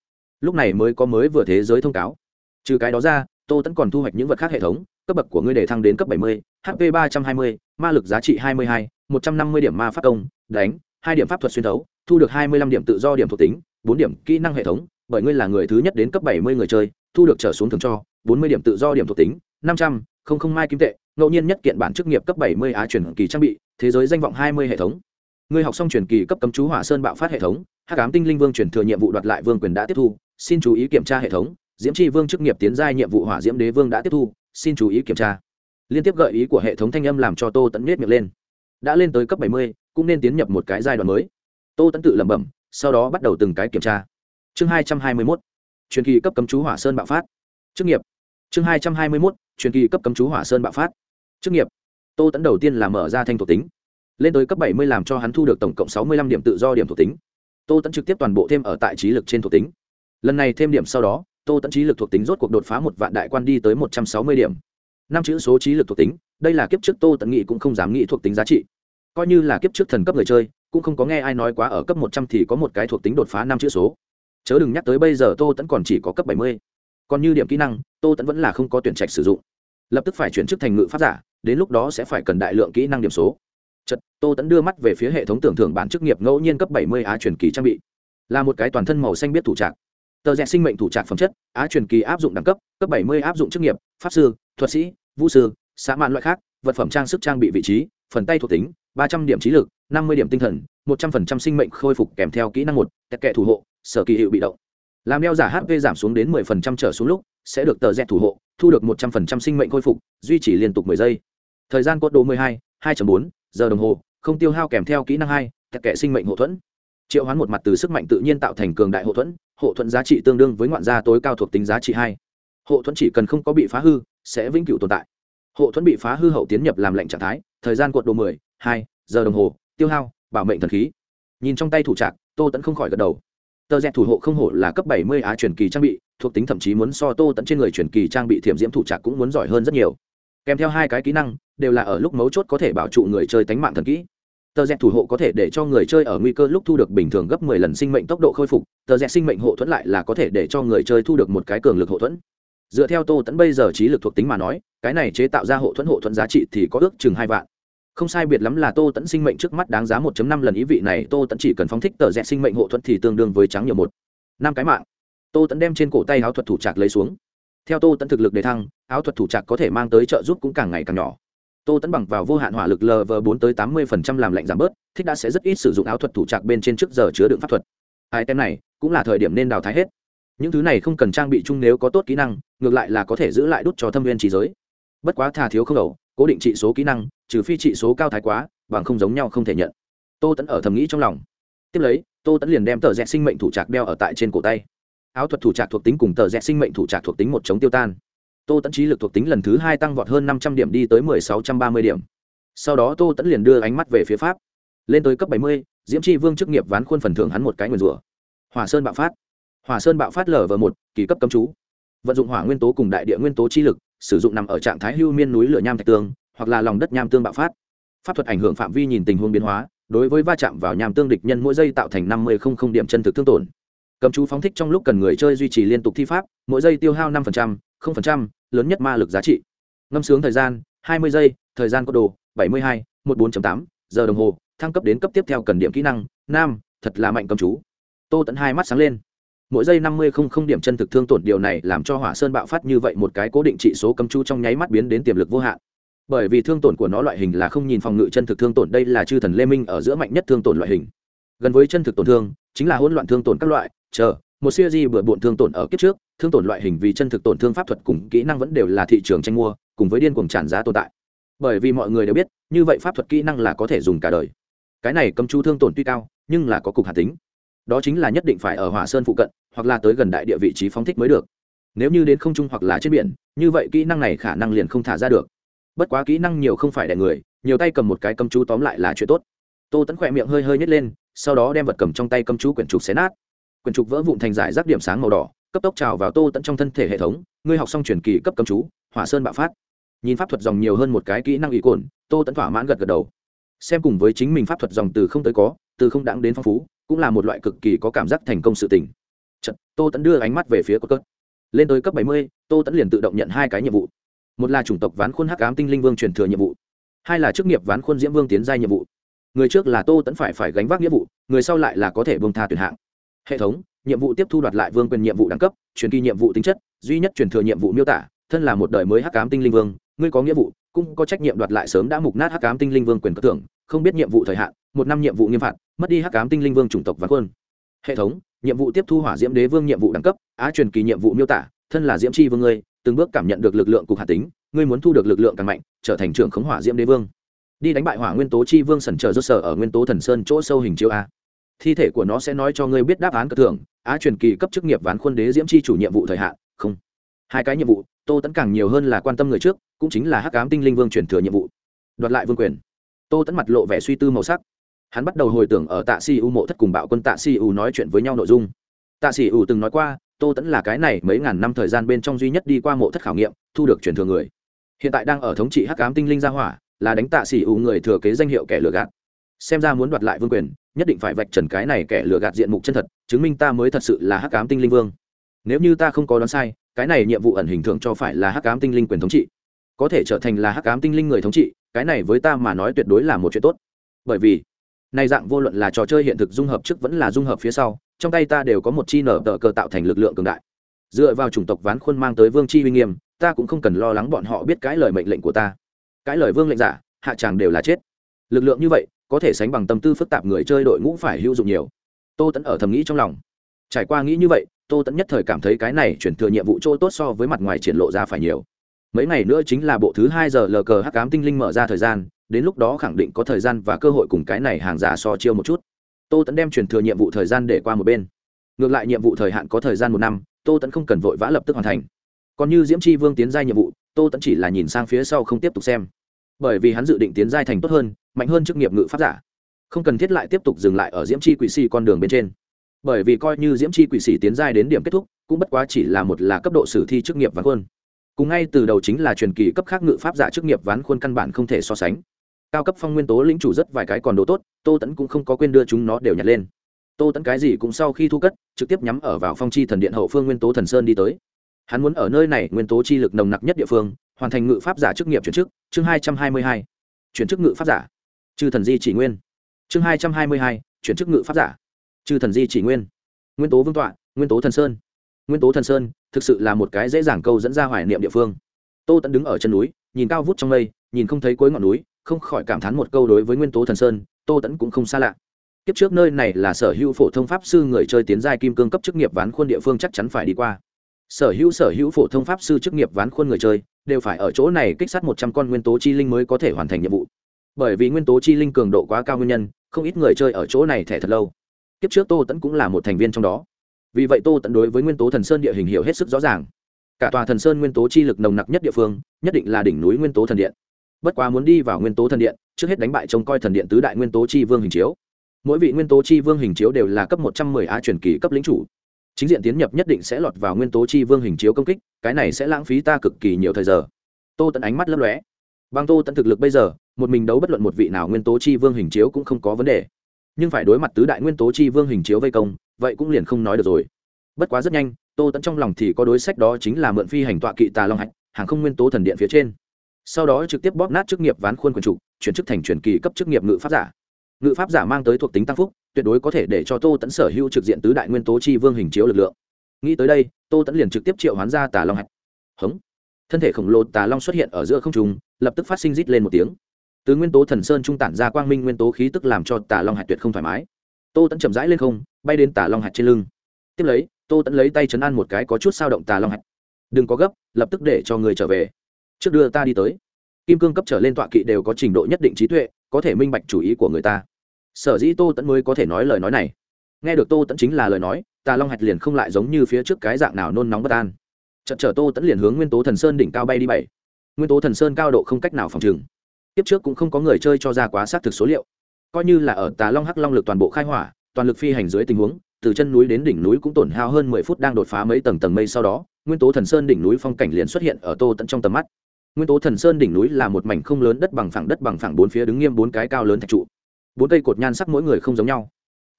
Lúc này mới có mới vừa thế giới thông cáo. Trừ cái đó ra, tô tẫn còn thu hoạch những vật khác hệ thống, cấp bậc của ngươi để thăng đến cấp bảy mươi hp ba trăm hai mươi, ma lực giá trị hai mươi hai, một trăm năm mươi điểm ma pháp công, đánh, hai điểm pháp thuật xuyên thấu, thu được hai mươi lăm điểm tự do điểm thuộc tính, bốn điểm kỹ năng hệ thống, bởi ngươi là người thứ nhất đến cấp bảy mươi người chơi, thu được trở xuống thường cho, bốn mươi điểm tự do điểm thuộc tính, năm trăm, không không mai kim tệ, ngẫu nhiên nhất kiện bản chức nghiệp cấp bảy mươi á chuyển kỳ trang bị, thế giới danh vọng hai mươi hệ thống ngươi học xong truyền kỳ cấp cấm chú hỏa sơn bạo phát hệ thống hát cám tinh linh vương truyền thừa nhiệm vụ đoạt lại vương quyền đã tiếp thu, xin chú ý kiểm tra hệ thống, diễm tri vương chức nghiệp tiến giai nhiệm vụ hỏa diễm đế vương đã tiếp thu, xin chú ý kiểm tra. Liên tiếp gợi ý của hệ thống thanh âm làm cho tô tẫn nết miệng lên. Đã lên tới cấp bảy mươi, cũng nên tiến nhập một cái giai đoạn mới. Tô tẫn tự lẩm bẩm, sau đó bắt đầu từng cái kiểm tra. Chương hai trăm hai mươi mốt, truyền kỳ cấp cấm chú hỏa sơn bạo phát. Chức nghiệp. Chương hai trăm hai mươi mốt, truyền kỳ cấp cấm chú hỏa sơn bạo phát. Chức nghiệp. Tô tẫn đầu tiên là mở ra thanh thuộc tính lên tới cấp bảy mươi làm cho hắn thu được tổng cộng sáu mươi lăm điểm tự do điểm thuộc tính. Tô tẫn trực tiếp toàn bộ thêm ở tại trí lực trên thuộc tính. Lần này thêm điểm sau đó, tô tẫn trí lực thuộc tính rốt cuộc đột phá một vạn đại quan đi tới một trăm sáu mươi điểm. Năm chữ số trí lực thuộc tính, đây là kiếp trước tô tẫn nghĩ cũng không dám nghĩ thuộc tính giá trị. Coi như là kiếp trước thần cấp người chơi, cũng không có nghe ai nói quá ở cấp một trăm thì có một cái thuộc tính đột phá năm chữ số. Chớ đừng nhắc tới bây giờ tô tẫn còn chỉ có cấp bảy mươi. Còn như điểm kỹ năng, tô tẫn vẫn là không có tuyển trạch sử dụng. Lập tức phải chuyển chức thành ngự pháp giả, đến lúc đó sẽ phải cần đại lượng kỹ năng điểm số chật tô tẫn đưa mắt về phía hệ thống tưởng thưởng bản chức nghiệp ngẫu nhiên cấp bảy mươi á truyền kỳ trang bị. Là một cái toàn thân màu xanh biết thủ trạc. Tờ rẽ sinh mệnh thủ trạc phẩm chất, á truyền kỳ áp dụng đẳng cấp cấp bảy mươi áp dụng chức nghiệp, pháp sư, thuật sĩ, vũ sư, xã mạn loại khác, vật phẩm trang sức trang bị vị trí, phần tay thuộc tính, ba trăm điểm trí lực, năm mươi điểm tinh thần, một trăm phần trăm sinh mệnh khôi phục kèm theo kỹ năng một kẹt kệ thủ hộ, sở kỳ hiệu bị động. Làm đeo giả hp giảm xuống đến mười phần trăm trở xuống lúc, sẽ được tờ dẹt thủ hộ, thu được một trăm phần trăm sinh mệnh khôi phục, duy trì liên tục mười giây. Thời gian cốt độ mười hai hai bốn, giờ đồng hồ, không tiêu hao kèm theo kỹ năng hai kẹt kệ sinh mệnh hộ thuẫn. Triệu hoán một mặt từ sức mạnh tự nhiên tạo thành cường đại hộ thuẫn hộ thuẫn giá trị tương đương với ngoạn gia tối cao thuộc tính giá trị hai. Hộ thuẫn chỉ cần không có bị phá hư, sẽ vĩnh cửu tồn tại. Hộ thuẫn bị phá hư hậu tiến nhập làm lệnh trạng thái, thời gian cuộn đồ mười, hai, giờ đồng hồ, tiêu hao, bảo mệnh thần khí. Nhìn trong tay thủ trạc, tô tẫn không khỏi gật đầu. Tờ dẹt thủ hộ không hổ là cấp bảy mươi á truyền kỳ trang bị, thuộc tính thậm chí muốn so tô tẫn trên người truyền kỳ trang bị thiểm diễm thủ trạc cũng muốn giỏi hơn rất nhiều kèm theo hai cái kỹ năng, đều là ở lúc mấu chốt có thể bảo trụ người chơi tánh mạng thần kỹ. Tờ rẽ thủ hộ có thể để cho người chơi ở nguy cơ lúc thu được bình thường gấp mười lần sinh mệnh tốc độ khôi phục, tờ rẽ sinh mệnh hộ thuẫn lại là có thể để cho người chơi thu được một cái cường lực hộ thuẫn. Dựa theo tô tẫn bây giờ trí lực thuộc tính mà nói, cái này chế tạo ra hộ thuẫn hộ thuẫn giá trị thì có ước chừng hai vạn. Không sai biệt lắm là tô tẫn sinh mệnh trước mắt đáng giá 1 năm lần ý vị này, tô tẫn chỉ cần phóng thích tờ rẽ sinh mệnh hộ thuẫn thì tương đương với trắng nhiều một, năm cái mạng. Tô tẫn đem trên cổ tay áo thuật thủ trạc lấy xuống theo tô tẫn thực lực đề thăng, áo thuật thủ trạc có thể mang tới trợ giúp cũng càng ngày càng nhỏ. Tô tẫn bằng vào vô hạn hỏa lực lv bốn tới tám mươi phần trăm làm lạnh giảm bớt, thích đã sẽ rất ít sử dụng áo thuật thủ trạc bên trên trước giờ chứa đựng pháp thuật. Hai tem này cũng là thời điểm nên đào thái hết. Những thứ này không cần trang bị chung nếu có tốt kỹ năng, ngược lại là có thể giữ lại đút cho thâm viên trí giới. Bất quá thà thiếu không đầu, cố định trị số kỹ năng, trừ phi trị số cao thái quá, bằng không giống nhau không thể nhận. Tô tẫn ở thầm nghĩ trong lòng. Tiếp lấy, tô tẫn liền đem tờ rẽ sinh mệnh thủ trạc đeo ở tại trên cổ tay áo thuật thủ trạc thuộc tính cùng tờ rẽ sinh mệnh thủ trạc thuộc tính một chống tiêu tan. Tô tẫn trí lực thuộc tính lần thứ hai tăng vọt hơn năm trăm điểm đi tới mười sáu trăm ba mươi điểm. Sau đó tô tẫn liền đưa ánh mắt về phía pháp. Lên tới cấp bảy mươi, diễm tri vương chức nghiệp ván khuôn phần thưởng hắn một cái nguyền rủa. Hòa sơn bạo phát. Hòa sơn bạo phát lở lv một, kỳ cấp cấm chú. Vận dụng hỏa nguyên tố cùng đại địa nguyên tố chi lực, sử dụng nằm ở trạng thái hưu miên núi lửa nham thạch tương, hoặc là lòng đất nham tương bạo phát. Pháp thuật ảnh hưởng phạm vi nhìn tình huống biến hóa, đối với va chạm vào nham tương địch nhân mỗi giây tạo thành năm mươi không không điểm chân thực thương tổn cầm chú phóng thích trong lúc cần người chơi duy trì liên tục thi pháp, mỗi giây tiêu hao năm không lớn nhất ma lực giá trị. Ngâm sướng thời gian, hai mươi giây, thời gian có đồ, bảy mươi hai một bốn tám, giờ đồng hồ, thăng cấp đến cấp tiếp theo cần điểm kỹ năng, nam, thật là mạnh cầm chú. Tô tận hai mắt sáng lên. Mỗi giây năm mươi không không điểm chân thực thương tổn, điều này làm cho hỏa sơn bạo phát như vậy một cái cố định trị số cầm chú trong nháy mắt biến đến tiềm lực vô hạn. Bởi vì thương tổn của nó loại hình là không nhìn phòng ngự chân thực thương tổn, đây là chư thần lê minh ở giữa mạnh nhất thương tổn loại hình. Gần với chân thực tổn thương, chính là hỗn loạn thương tổn các loại chờ, một siêu di bừa bộn thương tổn ở kiếp trước, thương tổn loại hình vì chân thực tổn thương pháp thuật cùng kỹ năng vẫn đều là thị trường tranh mua, cùng với điên cuồng tràn giá tồn tại. Bởi vì mọi người đều biết, như vậy pháp thuật kỹ năng là có thể dùng cả đời. Cái này cầm chú thương tổn tuy cao, nhưng là có cục hạt tính. Đó chính là nhất định phải ở hỏa sơn phụ cận, hoặc là tới gần đại địa vị trí phóng thích mới được. Nếu như đến không trung hoặc là trên biển, như vậy kỹ năng này khả năng liền không thả ra được. Bất quá kỹ năng nhiều không phải đẻ người, nhiều tay cầm một cái cầm chú tóm lại là chuyện tốt. Tô tẫn khỏe miệng hơi hơi nhét lên, sau đó đem vật cầm trong tay cầm chú quyển trục xé nát quyển trục vỡ vụn thành giải rác điểm sáng màu đỏ cấp tốc trào vào tô tẫn trong thân thể hệ thống ngươi học xong truyền kỳ cấp cầm chú hỏa sơn bạo phát. Nhìn pháp thuật dòng nhiều hơn một cái kỹ năng ý cồn tô tẫn thỏa mãn gật gật đầu. Xem cùng với chính mình pháp thuật dòng từ không tới có từ không đáng đến phong phú cũng là một loại cực kỳ có cảm giác thành công sự tình. Chật, tô tẫn đưa ánh mắt về phía cốt cất lên tới cấp bảy mươi tô tẫn liền tự động nhận hai cái nhiệm vụ. Một là chủng tộc ván khuôn hắc ám tinh linh vương truyền thừa nhiệm vụ. Hai là chức nghiệp ván khuôn diễm vương tiến giai nhiệm vụ. Người trước là tô tẫn phải phải gánh vác nghĩa vụ người sau lại là có thể bông tha tuyển hạng hệ thống, nhiệm vụ tiếp thu đoạt lại vương quyền nhiệm vụ đẳng cấp, truyền kỳ nhiệm vụ tính chất, duy nhất truyền thừa nhiệm vụ miêu tả, thân là một đời mới hắc ám tinh linh vương, ngươi có nghĩa vụ, cũng có trách nhiệm đoạt lại sớm đã mục nát hắc ám tinh linh vương quyền cất tưởng không biết nhiệm vụ thời hạn, một năm nhiệm vụ nghiêm phạt, mất đi hắc ám tinh linh vương chủng tộc và quân. Hệ thống, nhiệm vụ tiếp thu hỏa diễm đế vương nhiệm vụ đẳng cấp, á truyền kỳ nhiệm vụ miêu tả, thân là diễm chi vương ngươi, từng bước cảm nhận được lực lượng cục hạt tính, ngươi muốn thu được lực lượng càng mạnh, trở thành trưởng khống hỏa diễm đế vương. Đi đánh bại hỏa nguyên tố chi vương sẩn chờ rốt sở ở nguyên tố thần sơn chỗ sâu hình chiếu a thi thể của nó sẽ nói cho ngươi biết đáp án cơ thưởng á truyền kỳ cấp chức nghiệp ván khuôn đế diễm chi chủ nhiệm vụ thời hạn, không. Hai cái nhiệm vụ, tô tẫn càng nhiều hơn là quan tâm người trước, cũng chính là hắc ám tinh linh vương truyền thừa nhiệm vụ. Đoạt lại vương quyền. Tô tẫn mặt lộ vẻ suy tư màu sắc. Hắn bắt đầu hồi tưởng ở tạ si u mộ thất cùng bạo quân tạ si u nói chuyện với nhau nội dung. Tạ si u từng nói qua, tô tẫn là cái này mấy ngàn năm thời gian bên trong duy nhất đi qua mộ thất khảo nghiệm, thu được truyền thừa người. Hiện tại đang ở thống trị hắc ám tinh linh gia hỏa, là đánh tạ si u người thừa kế danh hiệu kẻ lừa gạt. Xem ra muốn đoạt lại vương quyền nhất định phải vạch trần cái này kẻ lừa gạt diện mục chân thật, chứng minh ta mới thật sự là hắc ám tinh linh vương. Nếu như ta không có đoán sai, cái này nhiệm vụ ẩn hình thường cho phải là hắc ám tinh linh quyền thống trị. Có thể trở thành là hắc ám tinh linh người thống trị, cái này với ta mà nói tuyệt đối là một chuyện tốt. Bởi vì, này dạng vô luận là trò chơi hiện thực dung hợp trước vẫn là dung hợp phía sau, trong tay ta đều có một chi nở tờ cờ tạo thành lực lượng cường đại. Dựa vào chủng tộc ván khuôn mang tới vương chi uy nghiêm, ta cũng không cần lo lắng bọn họ biết cái lời mệnh lệnh của ta. Cái lời vương lệnh giả, hạ tràng đều là chết. Lực lượng như vậy có thể sánh bằng tâm tư phức tạp người chơi đội ngũ phải hữu dụng nhiều. Tô tẫn ở thầm nghĩ trong lòng. Trải qua nghĩ như vậy, tô tẫn nhất thời cảm thấy cái này chuyển thừa nhiệm vụ chỗ tốt so với mặt ngoài triển lộ ra phải nhiều. Mấy ngày nữa chính là bộ thứ hai giờ lờ cờ hắc cám tinh linh mở ra thời gian, đến lúc đó khẳng định có thời gian và cơ hội cùng cái này hàng giả so chiêu một chút. Tô tẫn đem chuyển thừa nhiệm vụ thời gian để qua một bên. Ngược lại nhiệm vụ thời hạn có thời gian một năm, tô tẫn không cần vội vã lập tức hoàn thành. Còn như diễm c vương tiến giai nhiệm vụ, tô tẫn chỉ là nhìn sang phía sau không tiếp tục xem bởi vì hắn dự định tiến giai thành tốt hơn, mạnh hơn chức nghiệp ngự pháp giả. Không cần thiết lại tiếp tục dừng lại ở diễm chi quỷ sĩ con đường bên trên. Bởi vì coi như diễm chi quỷ sĩ tiến giai đến điểm kết thúc, cũng bất quá chỉ là một là cấp độ sử thi chức nghiệp ván khuôn. Cùng ngay từ đầu chính là truyền kỳ cấp khác ngự pháp giả chức nghiệp ván khuôn căn bản không thể so sánh. Cao cấp phong nguyên tố lĩnh chủ rất vài cái còn đồ tốt, tô tẫn cũng không có quên đưa chúng nó đều nhặt lên. Tô tẫn cái gì cũng sau khi thu cất, trực tiếp nhắm ở vào phong chi thần điện hậu phương nguyên tố thần sơn đi tới. Hắn muốn ở nơi này nguyên tố chi lực nồng nặc nhất địa phương hoàn thành ngự pháp giả chức nghiệp chuyển chức, chương hai trăm hai mươi hai. Chuyển chức ngự pháp giả. Chư thần di chỉ nguyên. Chương hai trăm hai mươi hai, chuyển chức ngự pháp giả. Chư thần di chỉ nguyên. Nguyên tố vương tọa, nguyên tố thần sơn. Nguyên tố thần sơn thực sự là một cái dễ dàng câu dẫn ra hoài niệm địa phương. Tô tẫn đứng ở chân núi, nhìn cao vút trong mây, nhìn không thấy cuối ngọn núi, không khỏi cảm thán một câu đối với nguyên tố thần sơn, tô tẫn cũng không xa lạ. Kiếp trước nơi này là sở hữu phổ thông pháp sư người chơi tiến giai kim cương cấp chức nghiệp ván khuôn địa phương chắc chắn phải đi qua. Sở hữu sở hữu phổ thông pháp sư chức nghiệp ván khuôn người chơi đều phải ở chỗ này kích sát một trăm con nguyên tố chi linh mới có thể hoàn thành nhiệm vụ. Bởi vì nguyên tố chi linh cường độ quá cao nguyên nhân, không ít người chơi ở chỗ này thẻ thật lâu. Kiếp trước tô tẫn cũng là một thành viên trong đó. Vì vậy tô tẫn đối với nguyên tố thần sơn địa hình hiểu hết sức rõ ràng. Cả tòa thần sơn nguyên tố chi lực nồng nặc nhất địa phương, nhất định là đỉnh núi nguyên tố thần điện. Bất quá muốn đi vào nguyên tố thần điện, trước hết đánh bại trông coi thần điện tứ đại nguyên tố chi vương hình chiếu. Mỗi vị nguyên tố chi vương hình chiếu đều là cấp một trăm mười a truyền kỳ cấp lính chủ chính diện tiến nhập nhất định sẽ lọt vào nguyên tố chi vương hình chiếu công kích, cái này sẽ lãng phí ta cực kỳ nhiều thời giờ. Tô tận ánh mắt lấp lóe. Bằng tô tận thực lực bây giờ, một mình đấu bất luận một vị nào nguyên tố chi vương hình chiếu cũng không có vấn đề. Nhưng phải đối mặt tứ đại nguyên tố chi vương hình chiếu vây công, vậy cũng liền không nói được rồi. Bất quá rất nhanh, tô tẫn trong lòng thì có đối sách đó chính là mượn phi hành tọa kỵ tà long hạch, hàng không nguyên tố thần điện phía trên. Sau đó trực tiếp bóp nát chức nghiệp ván khuôn quần trục chuyển chức thành truyền kỳ cấp chức nghiệp ngự pháp giả. Ngự pháp giả mang tới thuộc tính tăng phúc tuyệt đối có thể để cho tô tẫn sở hữu trực diện tứ đại nguyên tố chi vương hình chiếu lực lượng. Nghĩ tới đây, tô tẫn liền trực tiếp triệu hoán ra tà long hạch. Hống. Thân thể khổng lồ tà long xuất hiện ở giữa không trung, lập tức phát sinh rít lên một tiếng. Từ nguyên tố thần sơn trung tản ra quang minh nguyên tố khí tức làm cho tà long hạch tuyệt không thoải mái. Tô tẫn chậm rãi lên không, bay đến tà long hạch trên lưng. Tiếp lấy, tô tẫn lấy tay chấn an một cái có chút sao động tà long hạch. Đừng có gấp, lập tức để cho người trở về. Trước đưa ta đi tới. Kim cương cấp trở lên tọa kỵ đều có trình độ nhất định trí tuệ, có thể minh bạch chủ ý của người ta sở dĩ tô tẫn mới có thể nói lời nói này. Nghe được tô tẫn chính là lời nói, tà long hạch liền không lại giống như phía trước cái dạng nào nôn nóng bất an. Chật chở tô tẫn liền hướng nguyên tố thần sơn đỉnh cao bay đi bảy. Nguyên tố thần sơn cao độ không cách nào phòng trừng. Tiếp trước cũng không có người chơi cho ra quá xác thực số liệu. Coi như là ở tà long hắc long lực toàn bộ khai hỏa, toàn lực phi hành dưới tình huống, từ chân núi đến đỉnh núi cũng tổn hao hơn mười phút đang đột phá mấy tầng tầng mây sau đó, nguyên tố thần sơn đỉnh núi phong cảnh liền xuất hiện ở tô tận trong tầm mắt. Nguyên tố thần sơn đỉnh núi là một mảnh không lớn đất bằng phẳng, đất bằng phẳng bốn phía đứng nghiêm bốn cái cao lớn thạch trụ bốn cây cột nhan sắc mỗi người không giống nhau.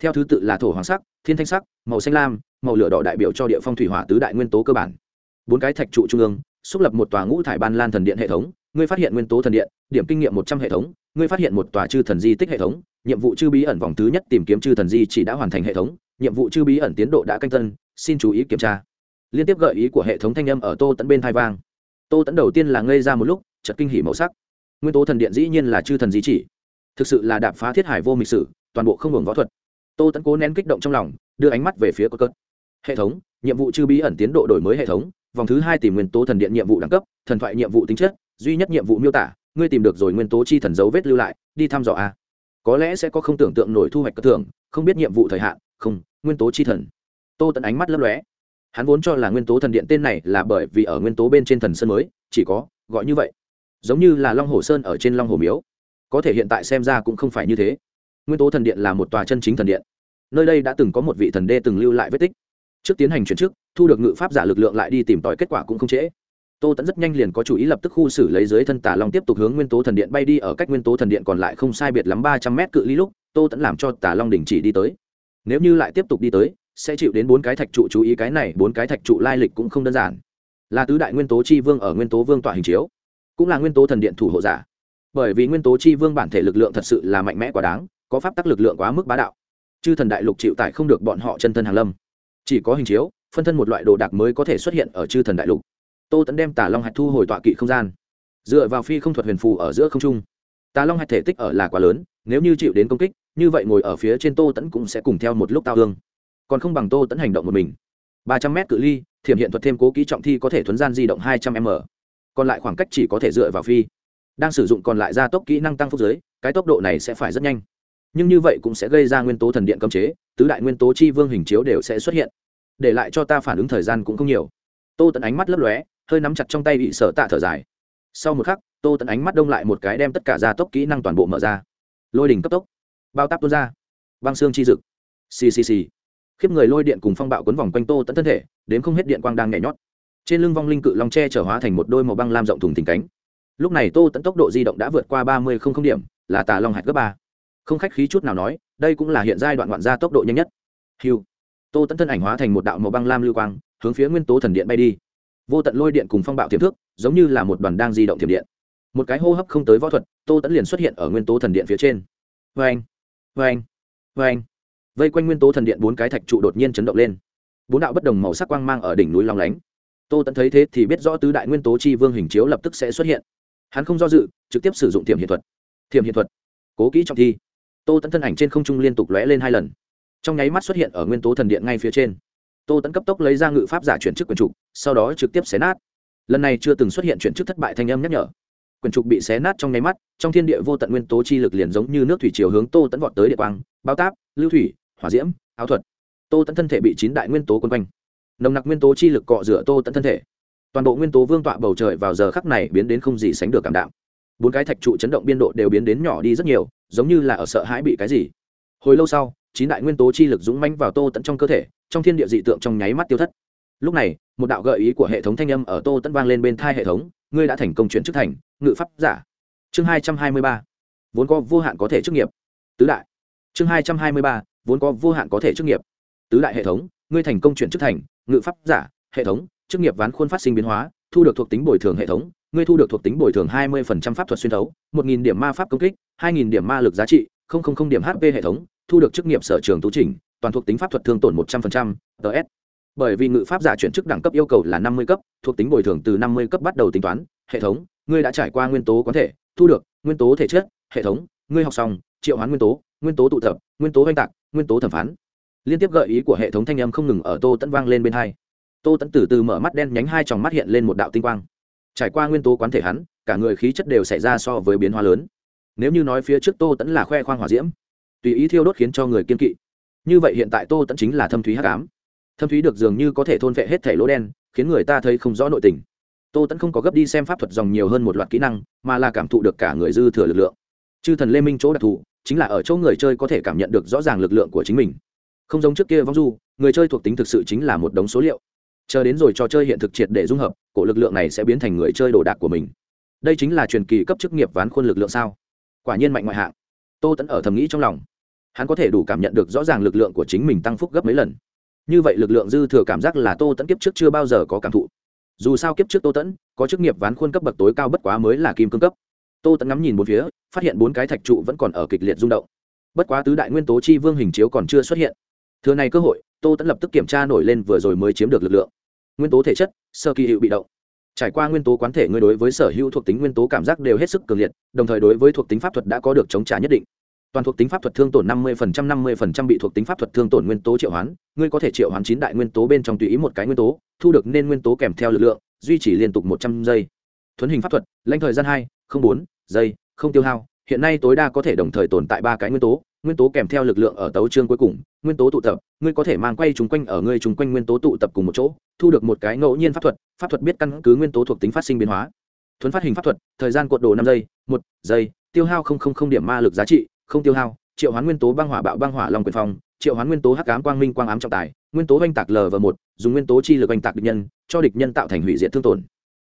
Theo thứ tự là thổ hoàng sắc, thiên thanh sắc, màu xanh lam, màu lửa đỏ đại biểu cho địa phong thủy hỏa tứ đại nguyên tố cơ bản. Bốn cái thạch trụ trung ương, xúc lập một tòa ngũ thải ban lan thần điện hệ thống, ngươi phát hiện nguyên tố thần điện, điểm kinh nghiệm một trăm hệ thống, ngươi phát hiện một tòa chư thần di tích hệ thống, nhiệm vụ chư bí ẩn vòng thứ nhất tìm kiếm chư thần di chỉ đã hoàn thành hệ thống, nhiệm vụ chư bí ẩn tiến độ đã canh tân, xin chú ý kiểm tra. Liên tiếp gợi ý của hệ thống thanh âm ở tô tẫn bên thai vang. Tô tẫn đầu tiên là ngây ra một lúc chật kinh hỉ màu sắc. Nguyên tố thần điện dĩ nhiên là chư thần di chỉ thực sự là đạp phá thiết hải vô mịch sử, toàn bộ không hưởng võ thuật. Tô tẫn cố nén kích động trong lòng, đưa ánh mắt về phía cơ cớt hệ thống, nhiệm vụ chư bí ẩn tiến độ đổi mới hệ thống, vòng thứ hai tìm nguyên tố thần điện nhiệm vụ đẳng cấp, thần thoại nhiệm vụ tính chất, duy nhất nhiệm vụ miêu tả, ngươi tìm được rồi nguyên tố chi thần dấu vết lưu lại, đi thăm dò a. Có lẽ sẽ có không tưởng tượng nổi thu hoạch cất thưởng, không biết nhiệm vụ thời hạn, không, nguyên tố chi thần. Tô tận ánh mắt lấp lóe. Hắn vốn cho là nguyên tố thần điện tên này là bởi vì ở nguyên tố bên trên thần sơn mới, chỉ có, gọi như vậy. Giống như là long hồ sơn ở trên long hồ miếu có thể hiện tại xem ra cũng không phải như thế. Nguyên tố thần điện là một tòa chân chính thần điện. Nơi đây đã từng có một vị thần đê từng lưu lại vết tích. Trước tiến hành chuyển chức, thu được ngự pháp giả lực lượng lại đi tìm tòi kết quả cũng không trễ. Tô tẫn rất nhanh liền có chủ ý lập tức khu xử lấy dưới thân tà long tiếp tục hướng nguyên tố thần điện bay đi, ở cách nguyên tố thần điện còn lại không sai biệt lắm ba trăm mét cự ly lúc, tô tẫn làm cho tà long đình chỉ đi tới. Nếu như lại tiếp tục đi tới, sẽ chịu đến bốn cái thạch trụ chú ý, cái này bốn cái thạch trụ lai lịch cũng không đơn giản. Là tứ đại nguyên tố chi vương ở nguyên tố vương tọa hình chiếu, cũng là nguyên tố thần điện thủ hộ giả bởi vì nguyên tố chi vương bản thể lực lượng thật sự là mạnh mẽ quá đáng, có pháp tắc lực lượng quá mức bá đạo. Chư thần đại lục chịu tải không được bọn họ chân thân hàng lâm. Chỉ có hình chiếu, phân thân một loại đồ đạc mới có thể xuất hiện ở chư thần đại lục. Tô tẫn đem tà long hạch thu hồi tọa kỵ không gian. Dựa vào phi không thuật huyền phù ở giữa không trung. Tà long hạch thể tích ở là quá lớn, nếu như chịu đến công kích, như vậy ngồi ở phía trên tô tẫn cũng sẽ cùng theo một lúc tao hương còn không bằng tô tẫn hành động một mình. Ba trăm mét cự ly, thiểm hiện thuật thêm cố kỹ trọng thi có thể thuấn gian di động hai trăm m. Còn lại khoảng cách chỉ có thể dựa vào phi đang sử dụng còn lại gia tốc kỹ năng tăng phúc giới cái tốc độ này sẽ phải rất nhanh. Nhưng như vậy cũng sẽ gây ra nguyên tố thần điện cấm chế tứ đại nguyên tố chi vương hình chiếu đều sẽ xuất hiện. Để lại cho ta phản ứng thời gian cũng không nhiều. Tô tận ánh mắt lấp lóe hơi nắm chặt trong tay bị sợ tạ thở dài. Sau một khắc tô tận ánh mắt đông lại một cái đem tất cả gia tốc kỹ năng toàn bộ mở ra. Lôi đỉnh cấp tốc. Bao táp tuôn ra. Băng xương chi dực, xì xì xì. Khiếp người lôi điện cùng phong bạo quấn vòng quanh tô tận thân thể đến không hết điện quang đang nhảy nhót. Trên lưng vong linh cự long tre trở hóa thành một đôi màu băng lam rộng thùng thình cánh lúc này tô tẫn tốc độ di động đã vượt qua ba mươi không không điểm, là tà long hạt gấp ba. Không khách khí chút nào nói, đây cũng là hiện giai đoạn ngoạn gia tốc độ nhanh nhất. Hiu tô tẫn thân ảnh hóa thành một đạo màu băng lam lưu quang, hướng phía nguyên tố thần điện bay đi. Vô tận lôi điện cùng phong bạo tiềm thước giống như là một đoàn đang di động tiềm điện. Một cái hô hấp không tới võ thuật, tô tẫn liền xuất hiện ở nguyên tố thần điện phía trên. Vê anh vê anh vê anh vây quanh nguyên tố thần điện bốn cái thạch trụ đột nhiên chấn động lên. Bốn đạo bất đồng màu sắc quang mang ở đỉnh núi long lánh. Tô tẫn thấy thế thì biết rõ tứ đại nguyên tố chi vương hình chiếu lập tức sẽ xuất hiện hắn không do dự, trực tiếp sử dụng thiểm hiện thuật. Thiểm hiện thuật, cố kỹ trọng thi. Tô tẫn thân ảnh trên không trung liên tục lóe lên hai lần. Trong nháy mắt xuất hiện ở nguyên tố thần điện ngay phía trên. Tô tẫn cấp tốc lấy ra ngự pháp giả chuyển chức quyền trục, sau đó trực tiếp xé nát. Lần này chưa từng xuất hiện chuyển chức thất bại thanh âm nhắc nhở. Quyền trục bị xé nát trong nháy mắt, trong thiên địa vô tận nguyên tố chi lực liền giống như nước thủy chiều hướng tô tẫn vọt tới địa quang, bao táp, lưu thủy, hỏa diễm, áo thuật. Tô tẫn thân thể bị chín đại nguyên tố quân quanh. Nồng nặc nguyên tố chi lực cọ rửa tô tẫn thân thể toàn bộ nguyên tố vương tọa bầu trời vào giờ khắc này biến đến không gì sánh được cảm đạm. Bốn cái thạch trụ chấn động biên độ đều biến đến nhỏ đi rất nhiều, giống như là ở sợ hãi bị cái gì. Hồi lâu sau, chín đại nguyên tố chi lực dũng mãnh vào tô tận trong cơ thể, trong thiên địa dị tượng trong nháy mắt tiêu thất. Lúc này, một đạo gợi ý của hệ thống thanh âm ở tô tận vang lên bên thai hệ thống, ngươi đã thành công chuyển chức thành ngự pháp giả. Chương hai trăm hai mươi ba, vốn có vô hạn có thể chức nghiệp. Tứ đại. Chương hai trăm hai mươi ba, vốn có vô hạn có thể chức nghiệp. Tứ đại hệ thống, ngươi thành công chuyển chức thành ngự pháp giả hệ thống, chức nghiệp ván khuôn phát sinh biến hóa, thu được thuộc tính bồi thường hệ thống, ngươi thu được thuộc tính bồi thường hai mươi pháp thuật xuyên thấu, một nghìn điểm ma pháp công kích, hai nghìn điểm ma lực giá trị, không không không điểm hp hệ thống, thu được chức nghiệp sở trường tú trình, toàn thuộc tính pháp thuật thương tổn một trăm linh ts bởi vì ngự pháp giả chuyển chức đẳng cấp yêu cầu là năm mươi cấp, thuộc tính bồi thường từ năm mươi cấp bắt đầu tính toán, hệ thống, ngươi đã trải qua nguyên tố quán thể, thu được nguyên tố thể chất, hệ thống, ngươi học xong, triệu hoán nguyên tố nguyên tố tụ tập, nguyên tố oanh tạc, nguyên tố thẩm phán. Liên tiếp gợi ý của hệ thống thanh âm không ngừng ở tô tẫn vang lên bên hai tô tẫn từ từ mở mắt đen nhánh hai tròng mắt hiện lên một đạo tinh quang. Trải qua nguyên tố quán thể hắn, cả người khí chất đều xảy ra so với biến hóa lớn. Nếu như nói phía trước tô tẫn là khoe khoang hỏa diễm, tùy ý thiêu đốt khiến cho người kiên kỵ. Như vậy hiện tại tô tẫn chính là thâm thúy hắc ám. Thâm thúy được dường như có thể thôn vệ hết thể lỗ đen, khiến người ta thấy không rõ nội tình. Tô tẫn không có gấp đi xem pháp thuật dòng nhiều hơn một loạt kỹ năng, mà là cảm thụ được cả người dư thừa lực lượng. Chư thần lê minh chỗ đặc thù, chính là ở chỗ người chơi có thể cảm nhận được rõ ràng lực lượng của chính mình. Không giống trước kia vong du, người chơi thuộc tính thực sự chính là một đống số liệu chờ đến rồi trò chơi hiện thực triệt để dung hợp, cổ lực lượng này sẽ biến thành người chơi đồ đạc của mình. Đây chính là truyền kỳ cấp chức nghiệp ván khuôn lực lượng sao? Quả nhiên mạnh ngoại hạng. Tô tẫn ở thầm nghĩ trong lòng. Hắn có thể đủ cảm nhận được rõ ràng lực lượng của chính mình tăng phúc gấp mấy lần. Như vậy lực lượng dư thừa cảm giác là tô tẫn kiếp trước chưa bao giờ có cảm thụ. Dù sao kiếp trước tô tẫn có chức nghiệp ván khuôn cấp bậc tối cao bất quá mới là kim cương cấp. Tô tẫn ngắm nhìn bốn phía, phát hiện bốn cái thạch trụ vẫn còn ở kịch liệt rung động. Bất quá tứ đại nguyên tố chi vương hình chiếu còn chưa xuất hiện. Thừa này cơ hội, tô tẫn lập tức kiểm tra nổi lên vừa rồi mới chiếm được lực lượng nguyên tố thể chất, sơ kỳ hiệu bị động. Trải qua nguyên tố quán thể ngươi đối với sở hữu thuộc tính nguyên tố cảm giác đều hết sức cường liệt, đồng thời đối với thuộc tính pháp thuật đã có được chống trả nhất định. Toàn thuộc tính pháp thuật thương tổn năm mươi phần trăm, năm mươi phần trăm bị thuộc tính pháp thuật thương tổn nguyên tố triệu hoán, ngươi có thể triệu hoán chín đại nguyên tố bên trong tùy ý một cái nguyên tố, thu được nên nguyên tố kèm theo lực lượng, duy trì liên tục một trăm giây. Thuấn hình pháp thuật, lãnh thời gian hai, không bốn, giây, không tiêu hao, hiện nay tối đa có thể đồng thời tồn tại ba cái nguyên tố nguyên tố kèm theo lực lượng ở tấu chương cuối cùng, nguyên tố tụ tập, ngươi có thể mang quay chúng quanh ở ngươi chúng quanh nguyên tố tụ tập cùng một chỗ, thu được một cái ngẫu nhiên pháp thuật pháp thuật biết căn cứ nguyên tố thuộc tính phát sinh biến hóa. Thuấn phát hình pháp thuật, thời gian cuộn đồ năm giây, một giây, tiêu hao không không không điểm ma lực giá trị, không tiêu hao, triệu hoán nguyên tố băng hỏa bạo băng hỏa long quyền phong, triệu hoán nguyên tố hắc ám quang minh quang ám trọng tài, nguyên tố oanh tạc lv một, dùng nguyên tố chi lực oanh tạc địch nhân, cho địch nhân tạo thành hủy diệt thương tổn.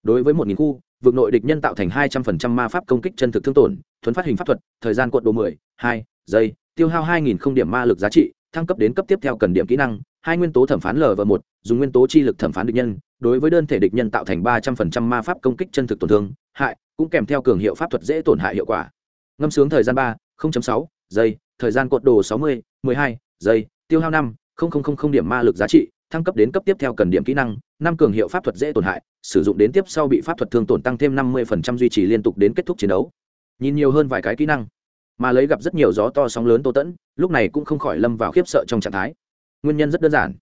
Đối với một nghìn khu, vực nội địch nhân tạo thành hai trăm phần trăm ma pháp công kích chân thực thương tổn, thuấn phát hình pháp thuật, thời gian cuộn đồ mười, hai giây tiêu hao hai nghìn không điểm ma lực giá trị, thăng cấp đến cấp tiếp theo cần điểm kỹ năng, hai nguyên tố thẩm phán lv một, dùng nguyên tố chi lực thẩm phán địch nhân, đối với đơn thể địch nhân tạo thành ba trăm phần trăm ma pháp công kích chân thực tổn thương, hại, cũng kèm theo cường hiệu pháp thuật dễ tổn hại hiệu quả. Ngâm sướng thời gian ba sáu, giây, thời gian cột đồ sáu mươi, mười hai, giây, tiêu hao năm điểm ma lực giá trị, thăng cấp đến cấp tiếp theo cần điểm kỹ năng, năm cường hiệu pháp thuật dễ tổn hại, sử dụng đến tiếp sau bị pháp thuật thương tổn tăng thêm năm mươi duy trì liên tục đến kết thúc chiến đấu. Nhìn nhiều hơn vài cái kỹ năng mà lấy gặp rất nhiều gió to sóng lớn tô tẫn, lúc này cũng không khỏi lâm vào khiếp sợ trong trạng thái. Nguyên nhân rất đơn giản.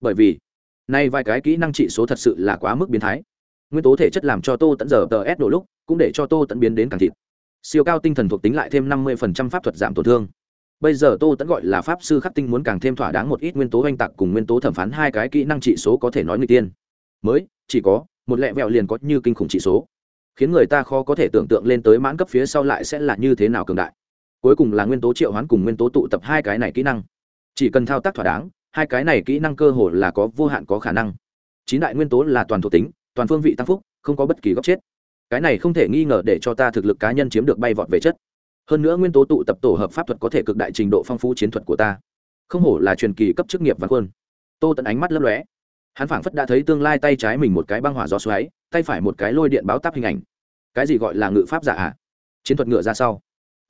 Bởi vì, nay vài cái kỹ năng trị số thật sự là quá mức biến thái. Nguyên tố thể chất làm cho tô tẫn giờ tờ s độ lúc, cũng để cho tô tẫn biến đến càng thịt. Siêu cao tinh thần thuộc tính lại thêm năm mươi pháp thuật giảm tổn thương. Bây giờ tô tẫn gọi là pháp sư khắc tinh muốn càng thêm thỏa đáng một ít nguyên tố oanh tạc cùng nguyên tố thẩm phán hai cái kỹ năng trị số có thể nói người tiên. Mới, chỉ có một lẹ vẹo liền có như kinh khủng trị số. Khiến người ta khó có thể tưởng tượng lên tới mãn cấp phía sau lại sẽ là như thế nào cường đại cuối cùng là nguyên tố triệu hoán cùng nguyên tố tụ tập hai cái này kỹ năng. Chỉ cần thao tác thỏa đáng, hai cái này kỹ năng cơ hồ là có vô hạn có khả năng. Chín đại nguyên tố là toàn thuộc tính, toàn phương vị tăng phúc, không có bất kỳ góc chết. Cái này không thể nghi ngờ để cho ta thực lực cá nhân chiếm được bay vọt về chất. Hơn nữa nguyên tố tụ tập tổ hợp pháp thuật có thể cực đại trình độ phong phú chiến thuật của ta. Không hổ là truyền kỳ cấp chức nghiệp văn quân. Tô tận ánh mắt lấp lóe. Hắn phảng phất đã thấy tương lai tay trái mình một cái băng hỏa gió xoáy, tay phải một cái lôi điện báo táp hình ảnh. Cái gì gọi là ngự pháp giả ạ? Chiến thuật ngựa ra sau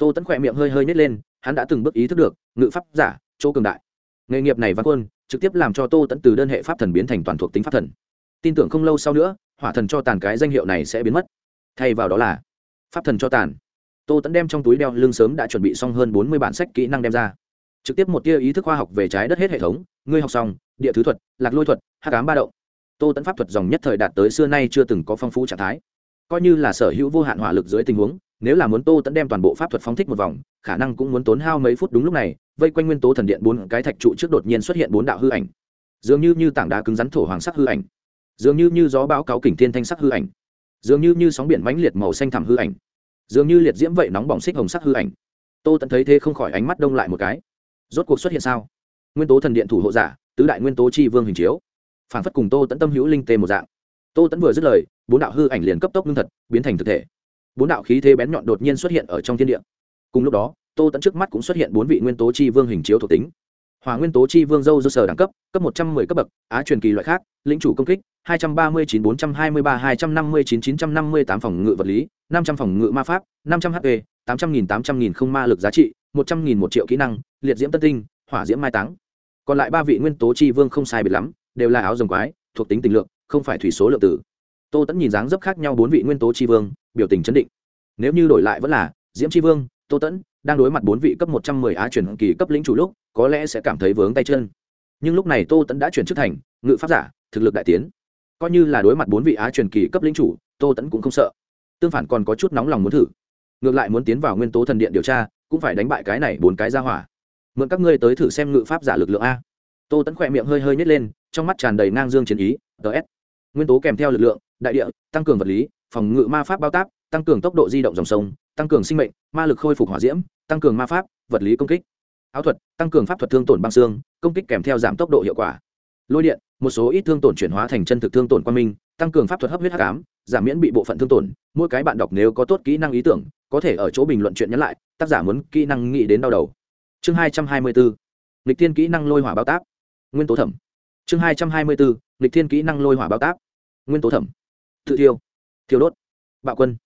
tô tẫn khỏe miệng hơi hơi nhét lên, hắn đã từng bước ý thức được, ngự pháp giả, chỗ cường đại. Nghề nghiệp này văn quân, trực tiếp làm cho tô tẫn từ đơn hệ pháp thần biến thành toàn thuộc tính pháp thần. Tin tưởng không lâu sau nữa, hỏa thần cho tàn cái danh hiệu này sẽ biến mất. Thay vào đó là, pháp thần cho tàn. Tô tẫn đem trong túi đeo lưng sớm đã chuẩn bị xong hơn bốn mươi bản sách kỹ năng đem ra. Trực tiếp một tia ý thức khoa học về trái đất hết hệ thống, ngươi học xong, địa thứ thuật, lạc lôi thuật hát cám ba động. Tô tẫn pháp thuật dòng nhất thời đạt tới xưa nay chưa từng có phong phú trạng thái. Coi như là sở hữu vô hạn hỏa lực dưới tình huống nếu là muốn tô tẫn đem toàn bộ pháp thuật phóng thích một vòng, khả năng cũng muốn tốn hao mấy phút đúng lúc này, vây quanh nguyên tố thần điện bốn cái thạch trụ trước đột nhiên xuất hiện bốn đạo hư ảnh. Dường như như tảng đá cứng rắn thổ hoàng sắc hư ảnh. Dường như như gió bão cáo kỉnh thiên thanh sắc hư ảnh. Dường như như sóng biển mãnh liệt màu xanh thẳm hư ảnh. Dường như liệt diễm vậy nóng bỏng xích hồng sắc hư ảnh. Tô tẫn thấy thế không khỏi ánh mắt đông lại một cái. Rốt cuộc xuất hiện sao? Nguyên tố thần điện thủ hộ giả, tứ đại nguyên tố chi vương hình chiếu. Phản phất cùng tô tẫn tâm hữu linh tê một dạng. Tô tẫn vừa dứt lời, bốn đạo hư ảnh liền cấp tốc ngưng thật, biến thành thực thể bốn đạo khí thế bén nhọn đột nhiên xuất hiện ở trong thiên địa. Cùng lúc đó, tô tẫn trước mắt cũng xuất hiện bốn vị nguyên tố chi vương hình chiếu thuộc tính. Hòa nguyên tố chi vương dâu do sở đẳng cấp cấp một trăm mười cấp bậc, á truyền kỳ loại khác, lĩnh chủ công kích, hai trăm ba mươi chín bốn trăm hai mươi ba, hai trăm năm mươi chín chín trăm năm mươi tám phòng ngự vật lý, năm trăm phòng ngự ma pháp, năm trăm hp tám trăm nghìn tám trăm nghìn không ma lực giá trị, một trăm nghìn một triệu kỹ năng, liệt diễm tân tinh, hỏa diễm mai táng. Còn lại ba vị nguyên tố chi vương không sai biệt lắm, đều là áo rồng quái, thuộc tính tình lượng, không phải thủy số lượng tử tô tẫn nhìn dáng dấp khác nhau bốn vị nguyên tố chi vương, biểu tình chấn định. Nếu như đổi lại vẫn là diễm chi vương, tô tẫn đang đối mặt bốn vị cấp một trăm mười á chuyển kỳ cấp lĩnh chủ lúc, có lẽ sẽ cảm thấy vướng tay chân. Nhưng lúc này tô tẫn đã chuyển chức thành ngự pháp giả, thực lực đại tiến. Coi như là đối mặt bốn vị á truyền kỳ cấp lĩnh chủ, tô tẫn cũng không sợ. Tương phản còn có chút nóng lòng muốn thử. Ngược lại muốn tiến vào nguyên tố thần điện điều tra, cũng phải đánh bại cái này bốn cái ra hỏa. Mượn các ngươi tới thử xem ngự pháp giả lực lượng a. Tô tẫn khỏe miệng hơi hơi nhét lên, trong mắt tràn đầy ngang dương chiến ý ts nguyên tố kèm theo lực lượng đại địa, tăng cường vật lý, phòng ngự ma pháp bao tác tăng cường tốc độ di động dòng sông, tăng cường sinh mệnh, ma lực khôi phục hỏa diễm, tăng cường ma pháp, vật lý công kích. Áo thuật, tăng cường pháp thuật thương tổn băng xương, công kích kèm theo giảm tốc độ hiệu quả. Lôi điện, một số ít thương tổn chuyển hóa thành chân thực thương tổn quan minh, tăng cường pháp thuật hấp huyết hắc ám, giảm miễn bị bộ phận thương tổn. Mỗi cái bạn đọc nếu có tốt kỹ năng ý tưởng, có thể ở chỗ bình luận chuyện nhắn lại, tác giả muốn kỹ năng nghĩ đến đau đầu. Chương hai trăm hai mươi bốn lịch thiên kỹ năng lôi hỏa bao tác nguyên tố thẩm. Chương hai trăm hai mươi bốn lịch thiên kỹ năng lôi hỏa bao tác nguyên tố thẩm tự thiêu. Thiêu đốt. Bạo quân.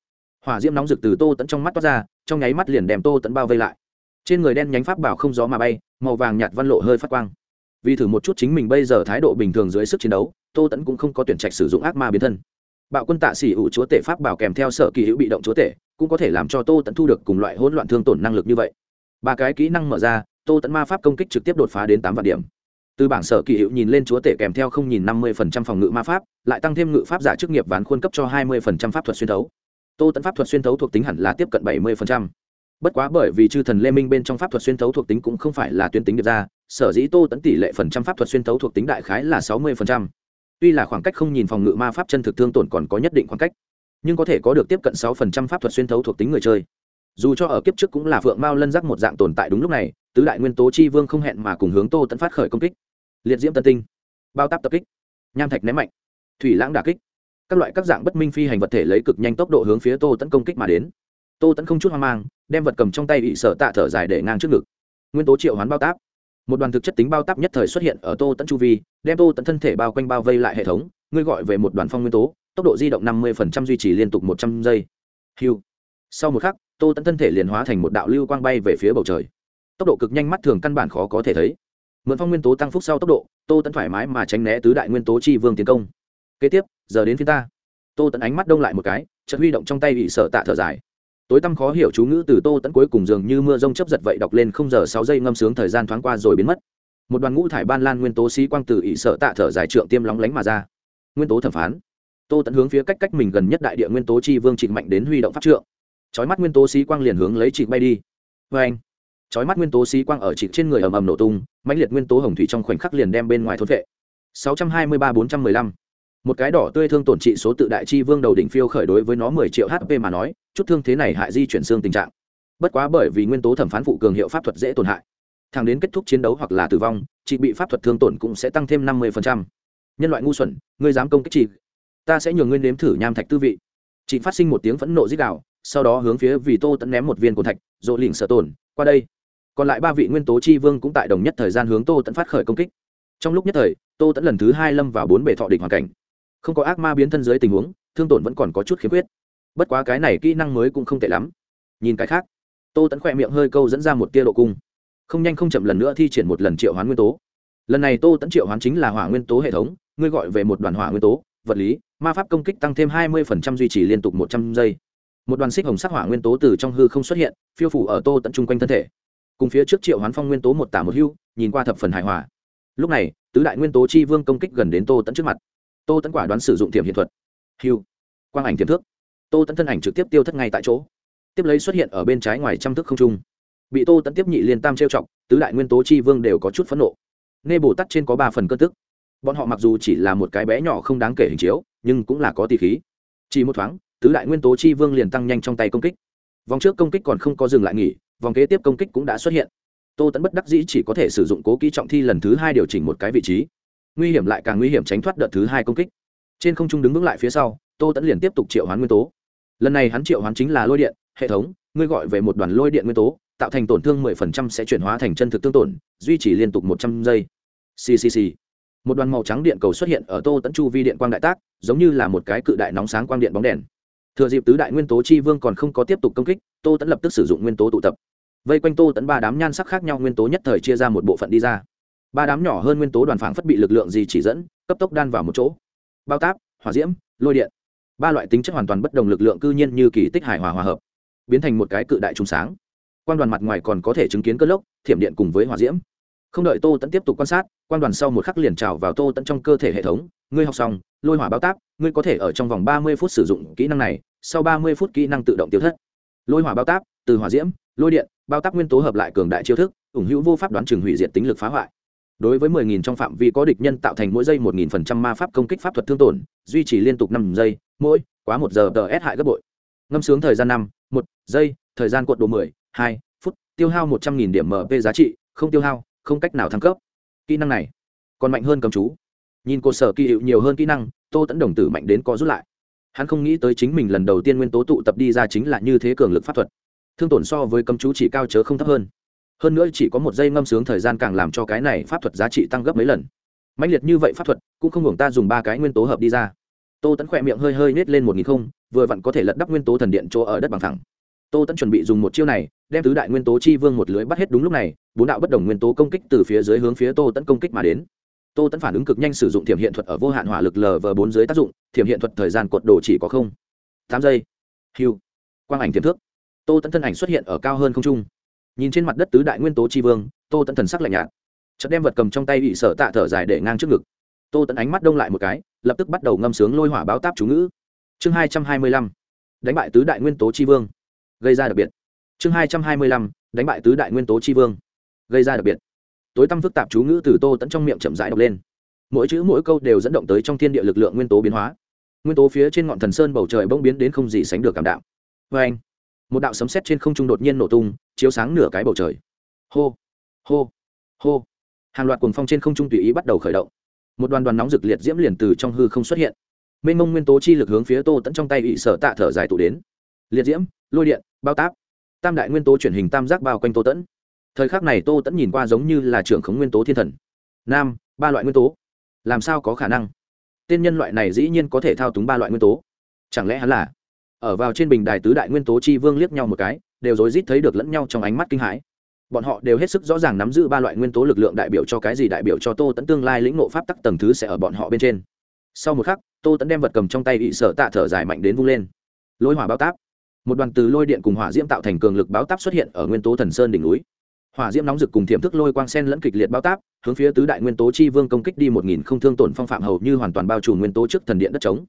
Hỏa diễm nóng rực từ tô tẫn trong mắt toát ra, trong nháy mắt liền đem tô tẫn bao vây lại. Trên người đen nhánh pháp bảo không gió mà bay, màu vàng nhạt văn lộ hơi phát quang. Vì thử một chút chính mình bây giờ thái độ bình thường dưới sức chiến đấu, tô tẫn cũng không có tuyển trạch sử dụng ác ma biến thân. Bạo quân tạ xỉ ủ chúa tể pháp bảo kèm theo sở kỳ hữu bị động chúa tể, cũng có thể làm cho tô tẫn thu được cùng loại hỗn loạn thương tổn năng lực như vậy. Ba cái kỹ năng mở ra, tô tẫn ma pháp công kích trực tiếp đột phá đến tám vạn điểm từ bảng sở kỳ hiệu nhìn lên chúa tể kèm theo không nhìn năm mươi phần trăm phòng ngự ma pháp, lại tăng thêm ngự pháp giả chức nghiệp ván khuôn cấp cho hai mươi phần trăm pháp thuật xuyên thấu. Tô tẫn pháp thuật xuyên thấu thuộc tính hẳn là tiếp cận bảy mươi phần trăm. Bất quá bởi vì chư thần lê minh bên trong pháp thuật xuyên thấu thuộc tính cũng không phải là tuyến tính được ra, sở dĩ tô tẫn tỷ lệ phần trăm pháp thuật xuyên thấu thuộc tính đại khái là sáu mươi phần trăm. Tuy là khoảng cách không nhìn phòng ngự ma pháp chân thực thương tổn còn có nhất định khoảng cách, nhưng có thể có được tiếp cận sáu phần trăm pháp thuật xuyên thấu thuộc tính người chơi. Dù cho ở kiếp trước cũng là phượng mao lân giác một dạng tồn tại đúng lúc này, tứ đại nguyên tố chi vương không hẹn mà cùng hướng tô tẫn phát khởi công kích liệt diễm tân tinh. Bao táp tập kích. Nham thạch ném mạnh. Thủy lãng đà kích. Các loại các dạng bất minh phi hành vật thể lấy cực nhanh tốc độ hướng phía tô tẫn công kích mà đến. Tô tẫn không chút hoang mang, đem vật cầm trong tay bị sở tạ thở dài để ngang trước ngực. Nguyên tố triệu hoán bao táp. Một đoàn thực chất tính bao táp nhất thời xuất hiện ở tô tẫn chu vi, đem tô tẫn thân thể bao quanh bao vây lại hệ thống, ngươi gọi về một đoàn phong nguyên tố, tốc độ di động năm mươi duy trì liên tục một trăm giây. Hiu. Sau một khắc, tô tẫn thân thể liền hóa thành một đạo lưu quang bay về phía bầu trời. Tốc độ cực nhanh mắt thường căn bản khó có thể thấy mượn phong nguyên tố tăng phúc sau tốc độ, tô tẫn thoải mái mà tránh né tứ đại nguyên tố chi vương tiến công. Kế tiếp, giờ đến phía ta. Tô tẫn ánh mắt đông lại một cái, chợt huy động trong tay bị sợ tạ thở dài. Tối tăm khó hiểu chú ngữ từ tô tẫn cuối cùng dường như mưa rông chấp giật vậy đọc lên không giờ sáu giây ngâm sướng thời gian thoáng qua rồi biến mất. Một đoàn ngũ thải ban lan nguyên tố sĩ quang từ ỵ sợ tạ thở dài trượng tiêm lóng lánh mà ra. Nguyên tố thẩm phán. Tô tẫn hướng phía cách cách mình gần nhất đại địa nguyên tố chi vương trịnh mạnh đến huy động pháp trượng. Chói mắt nguyên tố sĩ quang liền hướng lấy trịnh bay đi. Vê anh chói mắt nguyên tố sĩ quang ở trịnh trên người ầm ầm nổ tung mãnh liệt nguyên tố hồng thủy trong khoảnh khắc liền đem bên ngoài thôn vệ. 623-415 một cái đỏ tươi thương tổn trị số tự đại chi vương đầu đỉnh phiêu khởi đối với nó mười triệu hp mà nói, chút thương thế này hại di chuyển xương tình trạng. Bất quá bởi vì nguyên tố thẩm phán phụ cường hiệu pháp thuật dễ tổn hại. Thằng đến kết thúc chiến đấu hoặc là tử vong, chị bị pháp thuật thương tổn cũng sẽ tăng thêm năm mươi nhân loại ngu xuẩn, ngươi dám công kích chị. Ta sẽ nhường ngươi nếm thử nham thạch tư vị. Chị phát sinh một tiếng phẫn nộ dích đạo sau đó hướng phía vì tô tẫn ném một viên cồn thạch rộ lỉnh sợ tổn, qua đây còn lại ba vị nguyên tố chi vương cũng tại đồng nhất thời gian hướng tô tẫn phát khởi công kích. Trong lúc nhất thời, tô tẫn lần thứ hai lâm vào bốn bể thọ địch hoàn cảnh. Không có ác ma biến thân dưới tình huống, thương tổn vẫn còn có chút khiếm khuyết. Bất quá cái này kỹ năng mới cũng không tệ lắm. Nhìn cái khác, tô tẫn khỏe miệng hơi câu dẫn ra một tia độ cung. Không nhanh không chậm lần nữa thi triển một lần triệu hoán nguyên tố. Lần này tô tẫn triệu hoán chính là hỏa nguyên tố hệ thống, ngươi gọi về một đoàn hỏa nguyên tố, vật lý, ma pháp công kích tăng thêm hai mươi duy trì liên tục một trăm giây. Một đoàn xích hồng sắc hỏa nguyên tố từ trong hư không xuất hiện, phiêu phủ ở tô tận chung quanh thân thể cùng phía trước triệu hoán phong nguyên tố một tả một hưu, nhìn qua thập phần hài hòa. Lúc này, tứ đại nguyên tố chi vương công kích gần đến tô tẫn trước mặt. Tô tẫn quả đoán sử dụng tiềm hiện thuật. Hưu. Quang ảnh tiềm thước. Tô tẫn thân ảnh trực tiếp tiêu thất ngay tại chỗ. Tiếp lấy xuất hiện ở bên trái ngoài trăm thước không trung. Bị tô tẫn tiếp nhị liên tam trêu chọc, tứ đại nguyên tố chi vương đều có chút phẫn nộ. Nghe bồ tắt trên có ba phần cơn tức. Bọn họ mặc dù chỉ là một cái bé nhỏ không đáng kể hình chiếu, nhưng cũng là có tỷ khí. Chỉ một thoáng, tứ đại nguyên tố chi vương liền tăng nhanh trong tay công kích vòng trước công kích còn không có dừng lại nghỉ, vòng kế tiếp công kích cũng đã xuất hiện. Tô tẫn bất đắc dĩ chỉ có thể sử dụng cố kỹ trọng thi lần thứ hai điều chỉnh một cái vị trí. Nguy hiểm lại càng nguy hiểm tránh thoát đợt thứ hai công kích. Trên không trung đứng vững lại phía sau, tô tẫn liền tiếp tục triệu hoán nguyên tố. Lần này hắn triệu hoán chính là lôi điện, hệ thống, ngươi gọi về một đoàn lôi điện nguyên tố, tạo thành tổn thương 10% sẽ chuyển hóa thành chân thực tương tổn, duy trì liên tục 100 giây. Ccc một đoàn màu trắng điện cầu xuất hiện ở tô tẫn chu vi điện quang đại tác, giống như là một cái cự đại nóng sáng quang điện bóng đèn thừa dịp tứ đại nguyên tố chi vương còn không có tiếp tục công kích, tô tẫn lập tức sử dụng nguyên tố tụ tập. Vây quanh tô tẫn ba đám nhan sắc khác nhau nguyên tố nhất thời chia ra một bộ phận đi ra. Ba đám nhỏ hơn nguyên tố đoàn phản phất bị lực lượng gì chỉ dẫn, cấp tốc đan vào một chỗ. Bao táp, hỏa diễm, lôi điện. Ba loại tính chất hoàn toàn bất đồng lực lượng cư nhiên như kỳ tích hải hòa hòa hợp, biến thành một cái cự đại trùng sáng. Quan đoàn mặt ngoài còn có thể chứng kiến cơn lốc, thiểm điện cùng với hỏa diễm. Không đợi tô tẫn tiếp tục quan sát quan đoàn sau một khắc liền trào vào tô tẫn trong cơ thể hệ thống ngươi học xong lôi hỏa bao tác, ngươi có thể ở trong vòng ba mươi phút sử dụng kỹ năng này sau ba mươi phút kỹ năng tự động tiêu thất. Lôi hỏa bao tác, từ hỏa diễm lôi điện bao tác nguyên tố hợp lại cường đại chiêu thức ủng hữu vô pháp đoán chừng hủy diệt tính lực phá hoại. Đối với 10.000 trong phạm vi có địch nhân tạo thành mỗi giây 1.000% ma pháp công kích pháp thuật thương tổn duy trì liên tục năm giây mỗi quá một giờ tờ s hại gấp bội. Ngâm sướng thời gian năm một giây thời gian cuộn độ 10, 2 phút tiêu hao 100.000 điểm mp giá trị không tiêu hao không cách nào thăng cấp kỹ năng này còn mạnh hơn cầm chú. Nhìn cột sở kỳ hiệu nhiều hơn kỹ năng, tô tẫn đồng tử mạnh đến có rút lại. Hắn không nghĩ tới chính mình lần đầu tiên nguyên tố tụ tập đi ra chính là như thế cường lực pháp thuật. Thương tổn so với cấm chú chỉ cao chớ không thấp hơn. Hơn nữa chỉ có một giây ngâm sướng thời gian càng làm cho cái này pháp thuật giá trị tăng gấp mấy lần. Mạnh liệt như vậy pháp thuật, cũng không hưởng ta dùng ba cái nguyên tố hợp đi ra. Tô tẫn khỏe miệng hơi hơi nết lên một nghìn không, vừa vặn có thể lật đắp nguyên tố thần điện chỗ ở đất bằng thẳng tô tẫn chuẩn bị dùng một chiêu này, đem tứ đại nguyên tố chi vương một lưới bắt hết đúng lúc này, bốn đạo bất đồng nguyên tố công kích từ phía dưới hướng phía tô tẫn công kích mà đến. Tô tẫn phản ứng cực nhanh sử dụng thiểm hiện thuật ở vô hạn hỏa lực lv bốn dưới tác dụng, thiểm hiện thuật thời gian cột đồ chỉ có không. Tám giây. Hiu quang ảnh tiềm thước tô tẫn thân ảnh xuất hiện ở cao hơn không trung. Nhìn trên mặt đất tứ đại nguyên tố tri vương, tô tẫn thần sắc lạnh nhạt. Chợt đem vật cầm trong tay bị sở tạ thở dài để ngang trước ngực. Tô tẫn ánh mắt đông lại một cái, lập tức bắt đầu ngâm sướng lôi hỏa báo táp chú ngữ. Chương hai trăm hai mươi lăm. Đánh bại tứ đại nguyên tố tri vương gây ra đặc biệt. Chương hai trăm hai mươi lăm, đánh bại tứ đại nguyên tố tri vương. Gây ra đặc biệt. Tối tăm phức tạp chú ngữ từ tô tẫn trong miệng chậm rãi đọc lên. Mỗi chữ mỗi câu đều dẫn động tới trong thiên địa lực lượng nguyên tố biến hóa. Nguyên tố phía trên ngọn thần sơn bầu trời bỗng biến đến không gì sánh được cảm đạo. Vê anh, một đạo sấm sét trên không trung đột nhiên nổ tung, chiếu sáng nửa cái bầu trời. Hô hô hô. Hàng loạt cuồng phong trên không trung tùy ý bắt đầu khởi động. Một đoàn đoàn nóng rực liệt diễm liền từ trong hư không xuất hiện. Mênh mông nguyên tố chi lực hướng phía tô tẫn trong tay bị sở tạ thở dài tụ đến. Liệt diễm lôi điện, bao táp. Tam đại nguyên tố chuyển hình tam giác bao quanh tô tẫn. Thời khắc này tô tẫn nhìn qua giống như là trưởng khống nguyên tố thiên thần. Nam, ba loại nguyên tố. Làm sao có khả năng? Tên nhân loại này dĩ nhiên có thể thao túng ba loại nguyên tố. Chẳng lẽ hắn là ở vào trên bình đài tứ đại nguyên tố chi vương liếc nhau một cái, đều rối rít thấy được lẫn nhau trong ánh mắt kinh hãi. Bọn họ đều hết sức rõ ràng nắm giữ ba loại nguyên tố lực lượng đại biểu cho cái gì đại biểu cho tô tẫn tương lai lĩnh ngộ pháp tắc tầng thứ sẽ ở bọn họ bên trên. Sau một khắc, tô tẫn đem vật cầm trong tay bị sợ tạ thở dài mạnh đến vung lên. Lôi hỏa bao táp một đoàn từ lôi điện cùng hỏa diễm tạo thành cường lực báo táp xuất hiện ở nguyên tố thần sơn đỉnh núi. Hỏa diễm nóng rực cùng thiểm thức lôi quang sen lẫn kịch liệt báo táp, hướng phía tứ đại nguyên tố chi vương công kích đi một nghìn không thương tổn phong phạm hầu như hoàn toàn bao trùm nguyên tố trước thần điện đất trống.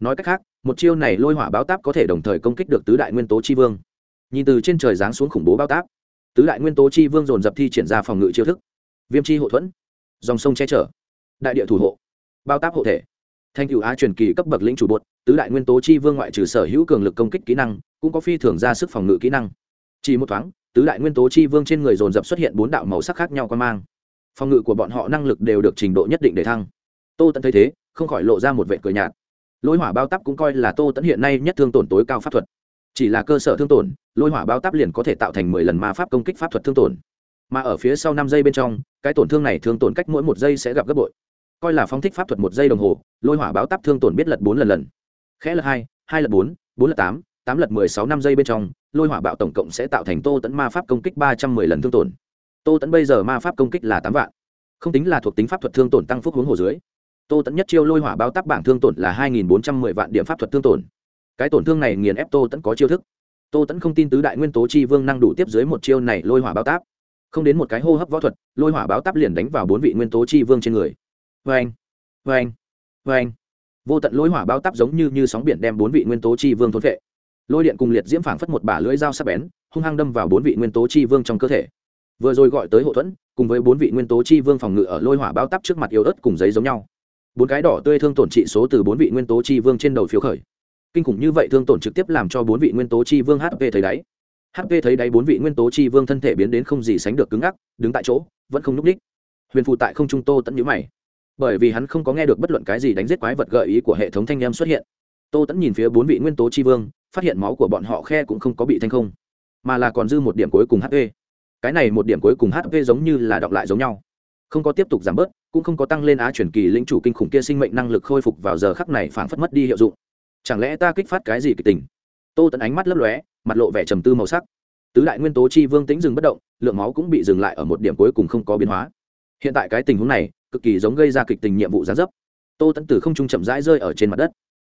Nói cách khác, một chiêu này lôi hỏa báo táp có thể đồng thời công kích được tứ đại nguyên tố chi vương. Nhìn từ trên trời giáng xuống khủng bố báo táp, tứ đại nguyên tố chi vương dồn dập thi triển ra phòng ngự chiêu thức. Viêm chi hộ thuẫn, dòng sông che chở, đại địa thủ hộ bao táp hộ thể. Thanh cựu á truyền kỳ cấp bậc lĩnh chủ bột tứ đại nguyên tố chi vương ngoại trừ sở hữu cường lực công kích kỹ năng, cũng có phi thường ra sức phòng ngự kỹ năng. Chỉ một thoáng, tứ đại nguyên tố chi vương trên người dồn dập xuất hiện bốn đạo màu sắc khác nhau quan mang. Phòng ngự của bọn họ năng lực đều được trình độ nhất định để thăng. Tô tẫn thấy thế, không khỏi lộ ra một vệ cửa nhạt. Lôi hỏa bao tắp cũng coi là tô tẫn hiện nay nhất thương tổn tối cao pháp thuật. Chỉ là cơ sở thương tổn, lôi hỏa bao tắp liền có thể tạo thành mười lần ma pháp công kích pháp thuật thương tổn. Mà ở phía sau năm giây bên trong, cái tổn thương này thương tổn cách mỗi một giây sẽ gặp gấp bội. Coi là phóng thích pháp thuật một giây đồng hồ, lôi hỏa báo tắp thương tổn biết lật bốn lần lần khẽ lật hai hai lật bốn bốn lật tám tám lật mười sáu năm giây bên trong, lôi hỏa bạo tổng cộng sẽ tạo thành tô tẫn ma pháp công kích ba trăm mười lần thương tổn. Tô tẫn bây giờ ma pháp công kích là tám vạn. Không tính là thuộc tính pháp thuật thương tổn tăng phúc hướng hồ dưới. Tô tẫn nhất chiêu lôi hỏa bao tác bảng thương tổn là hai nghìn bốn trăm mười vạn điểm pháp thuật thương tổn. Cái tổn thương này nghiền ép tô tẫn có chiêu thức. Tô tẫn không tin tứ đại nguyên tố chi vương năng đủ tiếp dưới một chiêu này lôi hỏa bao tác không đến một cái hô hấp võ thuật, lôi hỏa báo táp liền đánh vào bốn vị nguyên tố chi vương trên người. Vê anh vê anh vê anh vô tận lôi hỏa bao tắp giống như như sóng biển đem bốn vị nguyên tố chi vương thôn vệ lôi điện cùng liệt diễm phảng phất một bả lưỡi dao sắc bén, hung hăng đâm vào bốn vị nguyên tố chi vương trong cơ thể. Vừa rồi gọi tới hậu thuẫn, cùng với bốn vị nguyên tố chi vương phòng ngự ở lôi hỏa bao tắp trước mặt yếu ớt cùng giấy giống nhau. Bốn cái đỏ tươi thương tổn trị số từ bốn vị nguyên tố chi vương trên đầu phiếu khởi. Kinh khủng như vậy thương tổn trực tiếp làm cho bốn vị nguyên tố chi vương hp thấy đáy. Hp thấy đáy bốn vị nguyên tố chi vương thân thể biến đến không gì sánh được cứng ngắc, đứng tại chỗ, vẫn không n ú c ních huyền phụ tại không trung tô tẫn nhữ mày bởi vì hắn không có nghe được bất luận cái gì đánh giết quái vật gợi ý của hệ thống thanh em xuất hiện. Tô tẫn nhìn phía bốn vị nguyên tố chi vương, phát hiện máu của bọn họ khe cũng không có bị thanh không, mà là còn dư một điểm cuối cùng hp cái này một điểm cuối cùng hp giống như là đọc lại giống nhau. Không có tiếp tục giảm bớt, cũng không có tăng lên á chuyển kỳ lĩnh chủ kinh khủng kia sinh mệnh năng lực khôi phục vào giờ khắc này phảng phất mất đi hiệu dụng. Chẳng lẽ ta kích phát cái gì kịch tình? Tô tẫn ánh mắt lấp lóe, mặt lộ vẻ trầm tư màu sắc. Tứ đại nguyên tố chi vương tĩnh dừng bất động, lượng máu cũng bị dừng lại ở một điểm cuối cùng không có biến hóa. Hiện tại cái tình huống này cực kỳ giống gây ra kịch tình nhiệm vụ gián dấp. Tô tẫn từ không trung chậm rãi rơi ở trên mặt đất.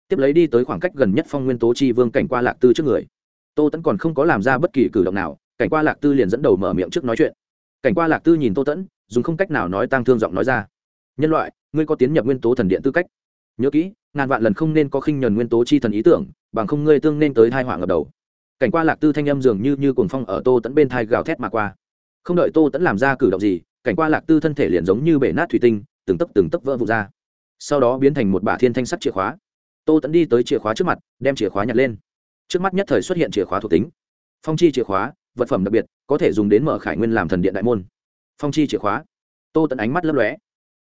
Tiếp lấy đi tới khoảng cách gần nhất phong nguyên tố chi vương cảnh qua lạc tư trước người. Tô tẫn còn không có làm ra bất kỳ cử động nào, cảnh qua lạc tư liền dẫn đầu mở miệng trước nói chuyện. Cảnh qua lạc tư nhìn tô tẫn dùng không cách nào nói tăng thương giọng nói ra. Nhân loại, ngươi có tiến nhập nguyên tố thần điện tư cách. Nhớ kỹ, ngàn vạn lần không nên có khinh nhuần nguyên tố chi thần ý tưởng, bằng không ngươi tương nên tới thai họa ngập đầu. Cảnh qua lạc tư thanh âm dường như như cuồng phong ở tô tẫn bên thai gào thét mà qua. Không đợi tô tẫn làm ra cử động gì cảnh qua lạc tư thân thể liền giống như bể nát thủy tinh, từng tấc từng tấc vỡ vụt ra. Sau đó biến thành một bả thiên thanh sắt chìa khóa. Tô tẫn đi tới chìa khóa trước mặt, đem chìa khóa nhặt lên. Trước mắt nhất thời xuất hiện chìa khóa thuộc tính. Phong chi chìa khóa, vật phẩm đặc biệt, có thể dùng đến mở khải nguyên làm thần điện đại môn. Phong chi chìa khóa. Tô tẫn ánh mắt lấp lóe.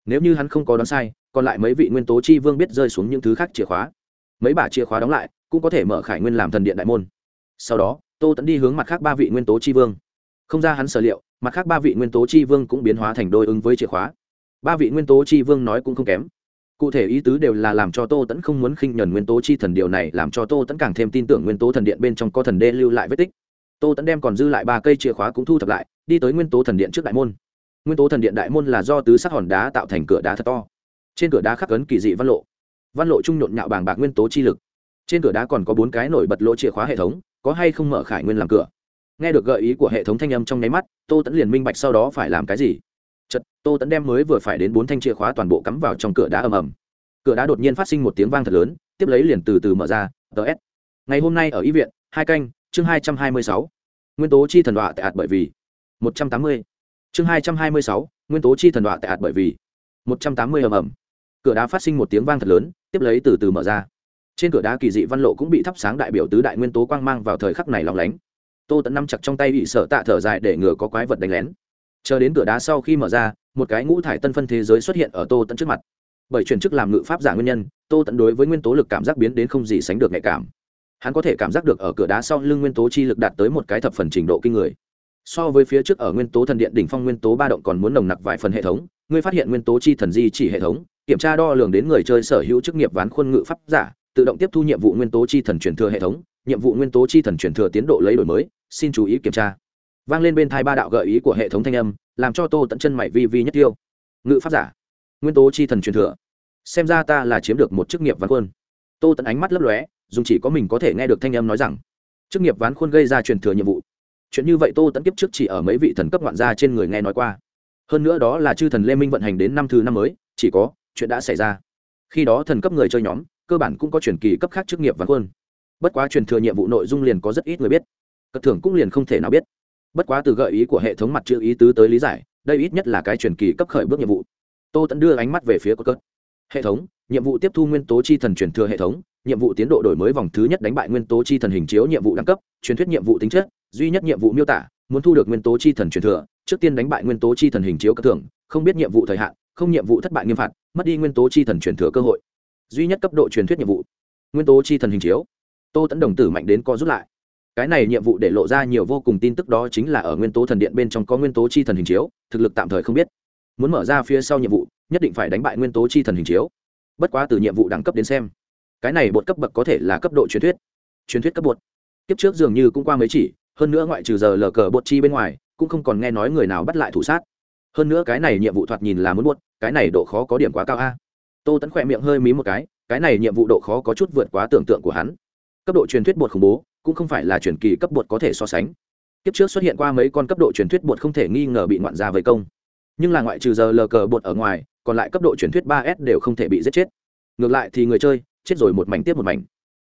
Nếu như hắn không có đoán sai, còn lại mấy vị nguyên tố chi vương biết rơi xuống những thứ khác chìa khóa. Mấy bả chìa khóa đóng lại, cũng có thể mở khải nguyên làm thần điện đại môn. Sau đó, tô tẫn đi hướng mặt khác ba vị nguyên tố chi vương không ra hắn sở liệu, mặt khác ba vị nguyên tố chi vương cũng biến hóa thành đôi ứng với chìa khóa. Ba vị nguyên tố chi vương nói cũng không kém. Cụ thể ý tứ đều là làm cho tô tẫn không muốn khinh nhuần nguyên tố chi thần điều này, làm cho tô tẫn càng thêm tin tưởng nguyên tố thần điện bên trong có thần đê lưu lại vết tích. Tô tẫn đem còn dư lại ba cây chìa khóa cũng thu thập lại, đi tới nguyên tố thần điện trước đại môn. Nguyên tố thần điện đại môn là do tứ sắc hòn đá tạo thành cửa đá thật to. Trên cửa đá khắc ấn kỳ dị văn lộ. Văn lộ trung nhộn nhạo bàng bạc nguyên tố chi lực. Trên cửa đá còn có bốn cái nổi bật lỗ chìa khóa hệ thống, có hay không mở khải nguyên làm cửa nghe được gợi ý của hệ thống thanh âm trong nháy mắt, tô tẫn liền minh bạch sau đó phải làm cái gì. Chật tô tẫn đem mới vừa phải đến bốn thanh chìa khóa toàn bộ cắm vào trong cửa đá ầm ầm. Cửa đá đột nhiên phát sinh một tiếng vang thật lớn, tiếp lấy liền từ từ mở ra ts ngày hôm nay ở y viện, hai canh, chương hai trăm hai mươi sáu. Nguyên tố chi thần đọa tại hạt bởi vì. Một trăm tám mươi. Chương hai trăm hai mươi sáu, nguyên tố chi thần đọa tại hạt bởi vì. Một trăm tám mươi ầm ầm. Cửa đá phát sinh một tiếng vang thật lớn, tiếp lấy từ từ mở ra. Trên cửa đá kỳ dị văn lộ cũng bị thắp sáng đại biểu tứ đại nguyên tố quang mang vào thời khắc này lóng lánh tô tẫn nắm chặt trong tay bị sợ tạ thở dài để ngừa có quái vật đánh lén. Chờ đến cửa đá sau khi mở ra, một cái ngũ thải tân phân thế giới xuất hiện ở tô tẫn trước mặt. Bởi chuyển chức làm ngự pháp giả nguyên nhân, tô tẫn đối với nguyên tố lực cảm giác biến đến không gì sánh được nhạy cảm. Hắn có thể cảm giác được ở cửa đá sau lưng nguyên tố chi lực đạt tới một cái thập phần trình độ kinh người. So với phía trước ở nguyên tố thần điện đỉnh phong nguyên tố ba động còn muốn nồng nặc vài phần hệ thống, ngươi phát hiện nguyên tố chi thần di chỉ hệ thống, kiểm tra đo lường đến người chơi sở hữu chức nghiệp ván khuôn ngự pháp giả, tự động tiếp thu nhiệm vụ nguyên tố chi thần truyền thừa hệ thống nhiệm vụ nguyên tố chi thần truyền thừa tiến độ lấy đổi mới, xin chú ý kiểm tra. Vang lên bên thai ba đạo gợi ý của hệ thống thanh âm, làm cho tô tận chân mày vi vi nhất tiêu. Ngự pháp giả, nguyên tố chi thần truyền thừa. Xem ra ta là chiếm được một chức nghiệp ván khuôn. Tô tận ánh mắt lấp lóe dùng chỉ có mình có thể nghe được thanh âm nói rằng, chức nghiệp ván khuôn gây ra truyền thừa nhiệm vụ. Chuyện như vậy tô tận kiếp trước chỉ ở mấy vị thần cấp ngoạn gia trên người nghe nói qua. Hơn nữa đó là chư thần lê minh vận hành đến năm thứ năm mới, chỉ có chuyện đã xảy ra. Khi đó thần cấp người chơi nhóm, cơ bản cũng có truyền kỳ cấp khác chức nghiệp ván khuôn bất quá truyền thừa nhiệm vụ nội dung liền có rất ít người biết. Cất thưởng cũng liền không thể nào biết. Bất quá từ gợi ý của hệ thống mặt chữ ý tứ tới lý giải, đây ít nhất là cái truyền kỳ cấp khởi bước nhiệm vụ. Tô tẫn đưa ánh mắt về phía cốt cất. Hệ thống, nhiệm vụ tiếp thu nguyên tố chi thần truyền thừa hệ thống, nhiệm vụ tiến độ đổi mới vòng thứ nhất đánh bại nguyên tố chi thần hình chiếu nhiệm vụ đẳng cấp, truyền thuyết nhiệm vụ tính chất, duy nhất nhiệm vụ miêu tả, muốn thu được nguyên tố chi thần truyền thừa, trước tiên đánh bại nguyên tố chi thần hình chiếu cất thưởng, không biết nhiệm vụ thời hạn, không nhiệm vụ thất bại nghiêm phạt, mất đi nguyên tố chi thần truyền thừa cơ hội. Duy nhất cấp độ truyền thuyết nhiệm vụ, nguyên tố chi thần hình chiếu tô tẫn đồng tử mạnh đến co rút lại. Cái này nhiệm vụ để lộ ra nhiều vô cùng tin tức đó chính là ở nguyên tố thần điện bên trong có nguyên tố chi thần hình chiếu, thực lực tạm thời không biết. Muốn mở ra phía sau nhiệm vụ, nhất định phải đánh bại nguyên tố chi thần hình chiếu. Bất quá từ nhiệm vụ đẳng cấp đến xem, cái này bột cấp bậc có thể là cấp độ truyền thuyết. Truyền thuyết cấp bột. Kiếp trước dường như cũng qua mấy chỉ, hơn nữa ngoại trừ giờ lờ cờ bột chi bên ngoài, cũng không còn nghe nói người nào bắt lại thủ sát. Hơn nữa cái này nhiệm vụ thoạt nhìn là muốn buốt cái này độ khó có điểm quá cao a. Tô tẫn khỏe miệng hơi mí một cái cái này nhiệm vụ độ khó có chút vượt quá tưởng tượng của hắn cấp độ truyền thuyết bột khủng bố cũng không phải là truyền kỳ cấp bột có thể so sánh. Kiếp trước xuất hiện qua mấy con cấp độ truyền thuyết bột không thể nghi ngờ bị ngoạn ra với công. Nhưng là ngoại trừ giờ lờ cờ bột ở ngoài, còn lại cấp độ truyền thuyết ba s đều không thể bị giết chết. Ngược lại thì người chơi, chết rồi một mảnh tiếp một mảnh.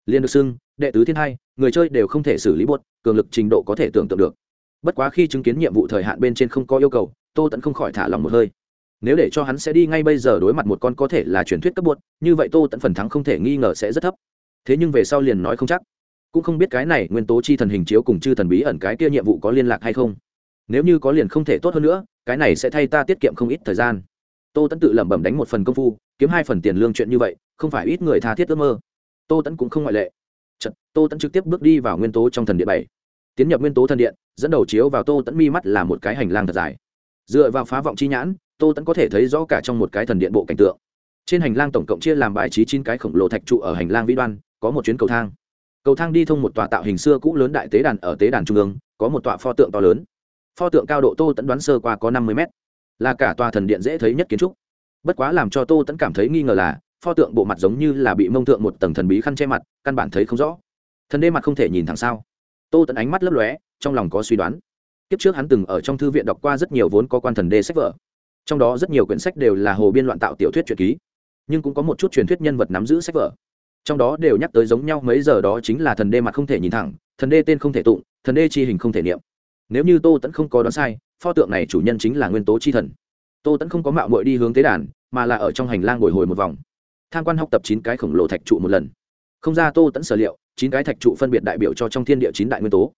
Liên được xưng đệ tứ thiên hai, người chơi đều không thể xử lý bột, cường lực trình độ có thể tưởng tượng được. Bất quá khi chứng kiến nhiệm vụ thời hạn bên trên không có yêu cầu, tô tẫn không khỏi thả lòng một hơi. Nếu để cho hắn sẽ đi ngay bây giờ đối mặt một con có thể là truyền thuyết cấp bột, như vậy tô tẫn phần thắng không thể nghi ngờ sẽ rất thấp thế nhưng về sau liền nói không chắc. Cũng không biết cái này nguyên tố chi thần hình chiếu cùng chư thần bí ẩn cái kia nhiệm vụ có liên lạc hay không. Nếu như có liền không thể tốt hơn nữa cái này sẽ thay ta tiết kiệm không ít thời gian. Tô tẫn tự lẩm bẩm đánh một phần công phu kiếm hai phần tiền lương chuyện như vậy không phải ít người tha thiết ước mơ. Tô tẫn cũng không ngoại lệ. Chật, tô tẫn trực tiếp bước đi vào nguyên tố trong thần điện bảy. Tiến nhập nguyên tố thần điện dẫn đầu chiếu vào tô tẫn mi mắt là một cái hành lang thật dài. Dựa vào phá vọng chi nhãn tô tẫn có thể thấy rõ cả trong một cái thần điện bộ cảnh tượng. Trên hành lang tổng cộng chia làm bài trí chín cái khổng lồ thạch trụ ở hành lang vĩ đoan có một chuyến cầu thang. Cầu thang đi thông một tòa tạo hình xưa cũ lớn đại tế đàn ở tế đàn trung ương, có một tọa pho tượng to lớn. Pho tượng cao độ tô tẫn đoán sơ qua có năm mươi mét. Là cả tòa thần điện dễ thấy nhất kiến trúc. Bất quá làm cho tô tẫn cảm thấy nghi ngờ là, pho tượng bộ mặt giống như là bị mông tượng một tầng thần bí khăn che mặt, căn bản thấy không rõ. Thần đê mặt không thể nhìn thẳng sao? Tô tẫn ánh mắt lấp lóe, trong lòng có suy đoán. Kiếp trước hắn từng ở trong thư viện đọc qua rất nhiều vốn có quan thần đê sách vở. Trong đó rất nhiều quyển sách đều là hồ biên loạn tạo tiểu thuyết truyện ký. Nhưng cũng có một chút truyền thuyết nhân vật nắm giữ sách vở trong đó đều nhắc tới giống nhau mấy giờ đó chính là thần đê mặt không thể nhìn thẳng, thần đê tên không thể tụng, thần đê chi hình không thể niệm. Nếu như tô tẫn không có đoán sai, pho tượng này chủ nhân chính là nguyên tố chi thần. Tô tẫn không có mạo mội đi hướng tế đàn, mà là ở trong hành lang bồi hồi một vòng. Tham quan học tập chín cái khổng lồ thạch trụ một lần. Không ra tô tẫn sở liệu, chín cái thạch trụ phân biệt đại biểu cho trong thiên địa chín đại nguyên tố.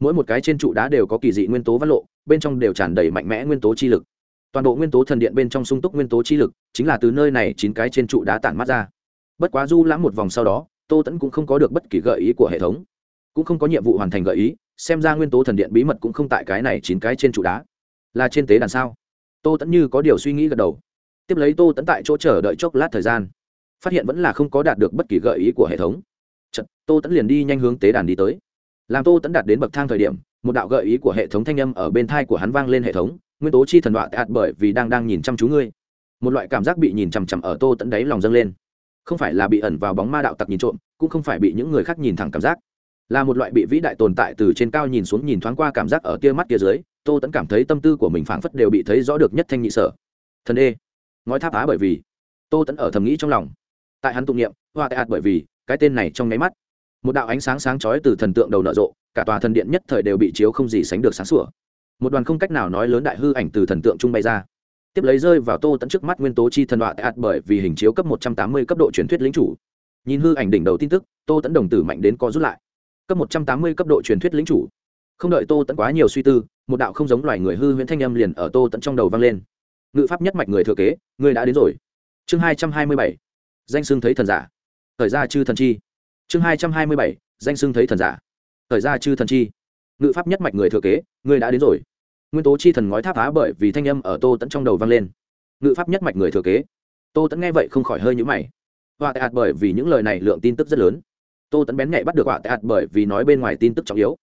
Mỗi một cái trên trụ đá đều có kỳ dị nguyên tố văn lộ, bên trong đều tràn đầy mạnh mẽ nguyên tố chi lực. Toàn bộ nguyên tố thần điện bên trong sung túc nguyên tố chi lực, chính là từ nơi này chín cái trên trụ đá tản mắt ra bất quá du lãm một vòng sau đó tô tẫn cũng không có được bất kỳ gợi ý của hệ thống. Cũng không có nhiệm vụ hoàn thành gợi ý xem ra nguyên tố thần điện bí mật cũng không tại cái này chín cái trên trụ đá. Là trên tế đàn sao? Tô tẫn như có điều suy nghĩ gật đầu. Tiếp lấy tô tẫn tại chỗ chờ đợi chốc lát thời gian. Phát hiện vẫn là không có đạt được bất kỳ gợi ý của hệ thống. Chật, tô tẫn liền đi nhanh hướng tế đàn đi tới. Làm tô tẫn đạt đến bậc thang thời điểm một đạo gợi ý của hệ thống thanh âm ở bên thai của hắn vang lên hệ thống nguyên tố chi thần đọa tạt bởi vì đang đang nhìn chăm chú ngươi. Một loại cảm giác bị nhìn chằm chằm ở tô tẫn đáy lòng dâng lên không phải là bị ẩn vào bóng ma đạo tặc nhìn trộm, cũng không phải bị những người khác nhìn thẳng cảm giác. Là một loại bị vĩ đại tồn tại từ trên cao nhìn xuống nhìn thoáng qua cảm giác ở tia mắt kia dưới, tô tẫn cảm thấy tâm tư của mình phảng phất đều bị thấy rõ được nhất thanh nhị sở. Thần ê ngói tháp á bởi vì. Tô tẫn ở thầm nghĩ trong lòng. Tại hắn tụng niệm, hoa tại ạt bởi vì, cái tên này trong nháy mắt. Một đạo ánh sáng sáng chói từ thần tượng đầu nở rộ, cả tòa thần điện nhất thời đều bị chiếu không gì sánh được sáng sủa. Một đoàn không cách nào nói lớn đại hư ảnh từ thần tượng trung bay ra tiếp lấy rơi vào tô tận trước mắt nguyên tố chi thần đoạ ạt bởi vì hình chiếu cấp một trăm tám mươi cấp độ truyền thuyết lính chủ. Nhìn hư ảnh đỉnh đầu tin tức, tô tẫn đồng tử mạnh đến co rút lại. Cấp một trăm tám mươi cấp độ truyền thuyết lính chủ. Không đợi tô tẫn quá nhiều suy tư, một đạo không giống loài người hư huyễn thanh âm liền ở tô tẫn trong đầu vang lên. Ngự pháp nhất mạch người thừa kế, người đã đến rồi. Chương hai trăm hai mươi bảy. Danh xưng thấy thần giả. Thời ra chư thần chi. Chương hai trăm hai mươi bảy. Danh xưng thấy thần giả. Thời ra chư thần chi. Ngự pháp nhất mạch người thừa kế, người đã đến rồi nguyên tố chi thần ngói tháp phá bởi vì thanh âm ở tô tẫn trong đầu vang lên. Ngự pháp nhất mạch người thừa kế. Tô tẫn nghe vậy không khỏi hơi nhũ mày. Họa tệ hạt bởi vì những lời này lượng tin tức rất lớn. Tô tẫn bén nhạy bắt được họa tệ hạt bởi vì nói bên ngoài tin tức trọng yếu.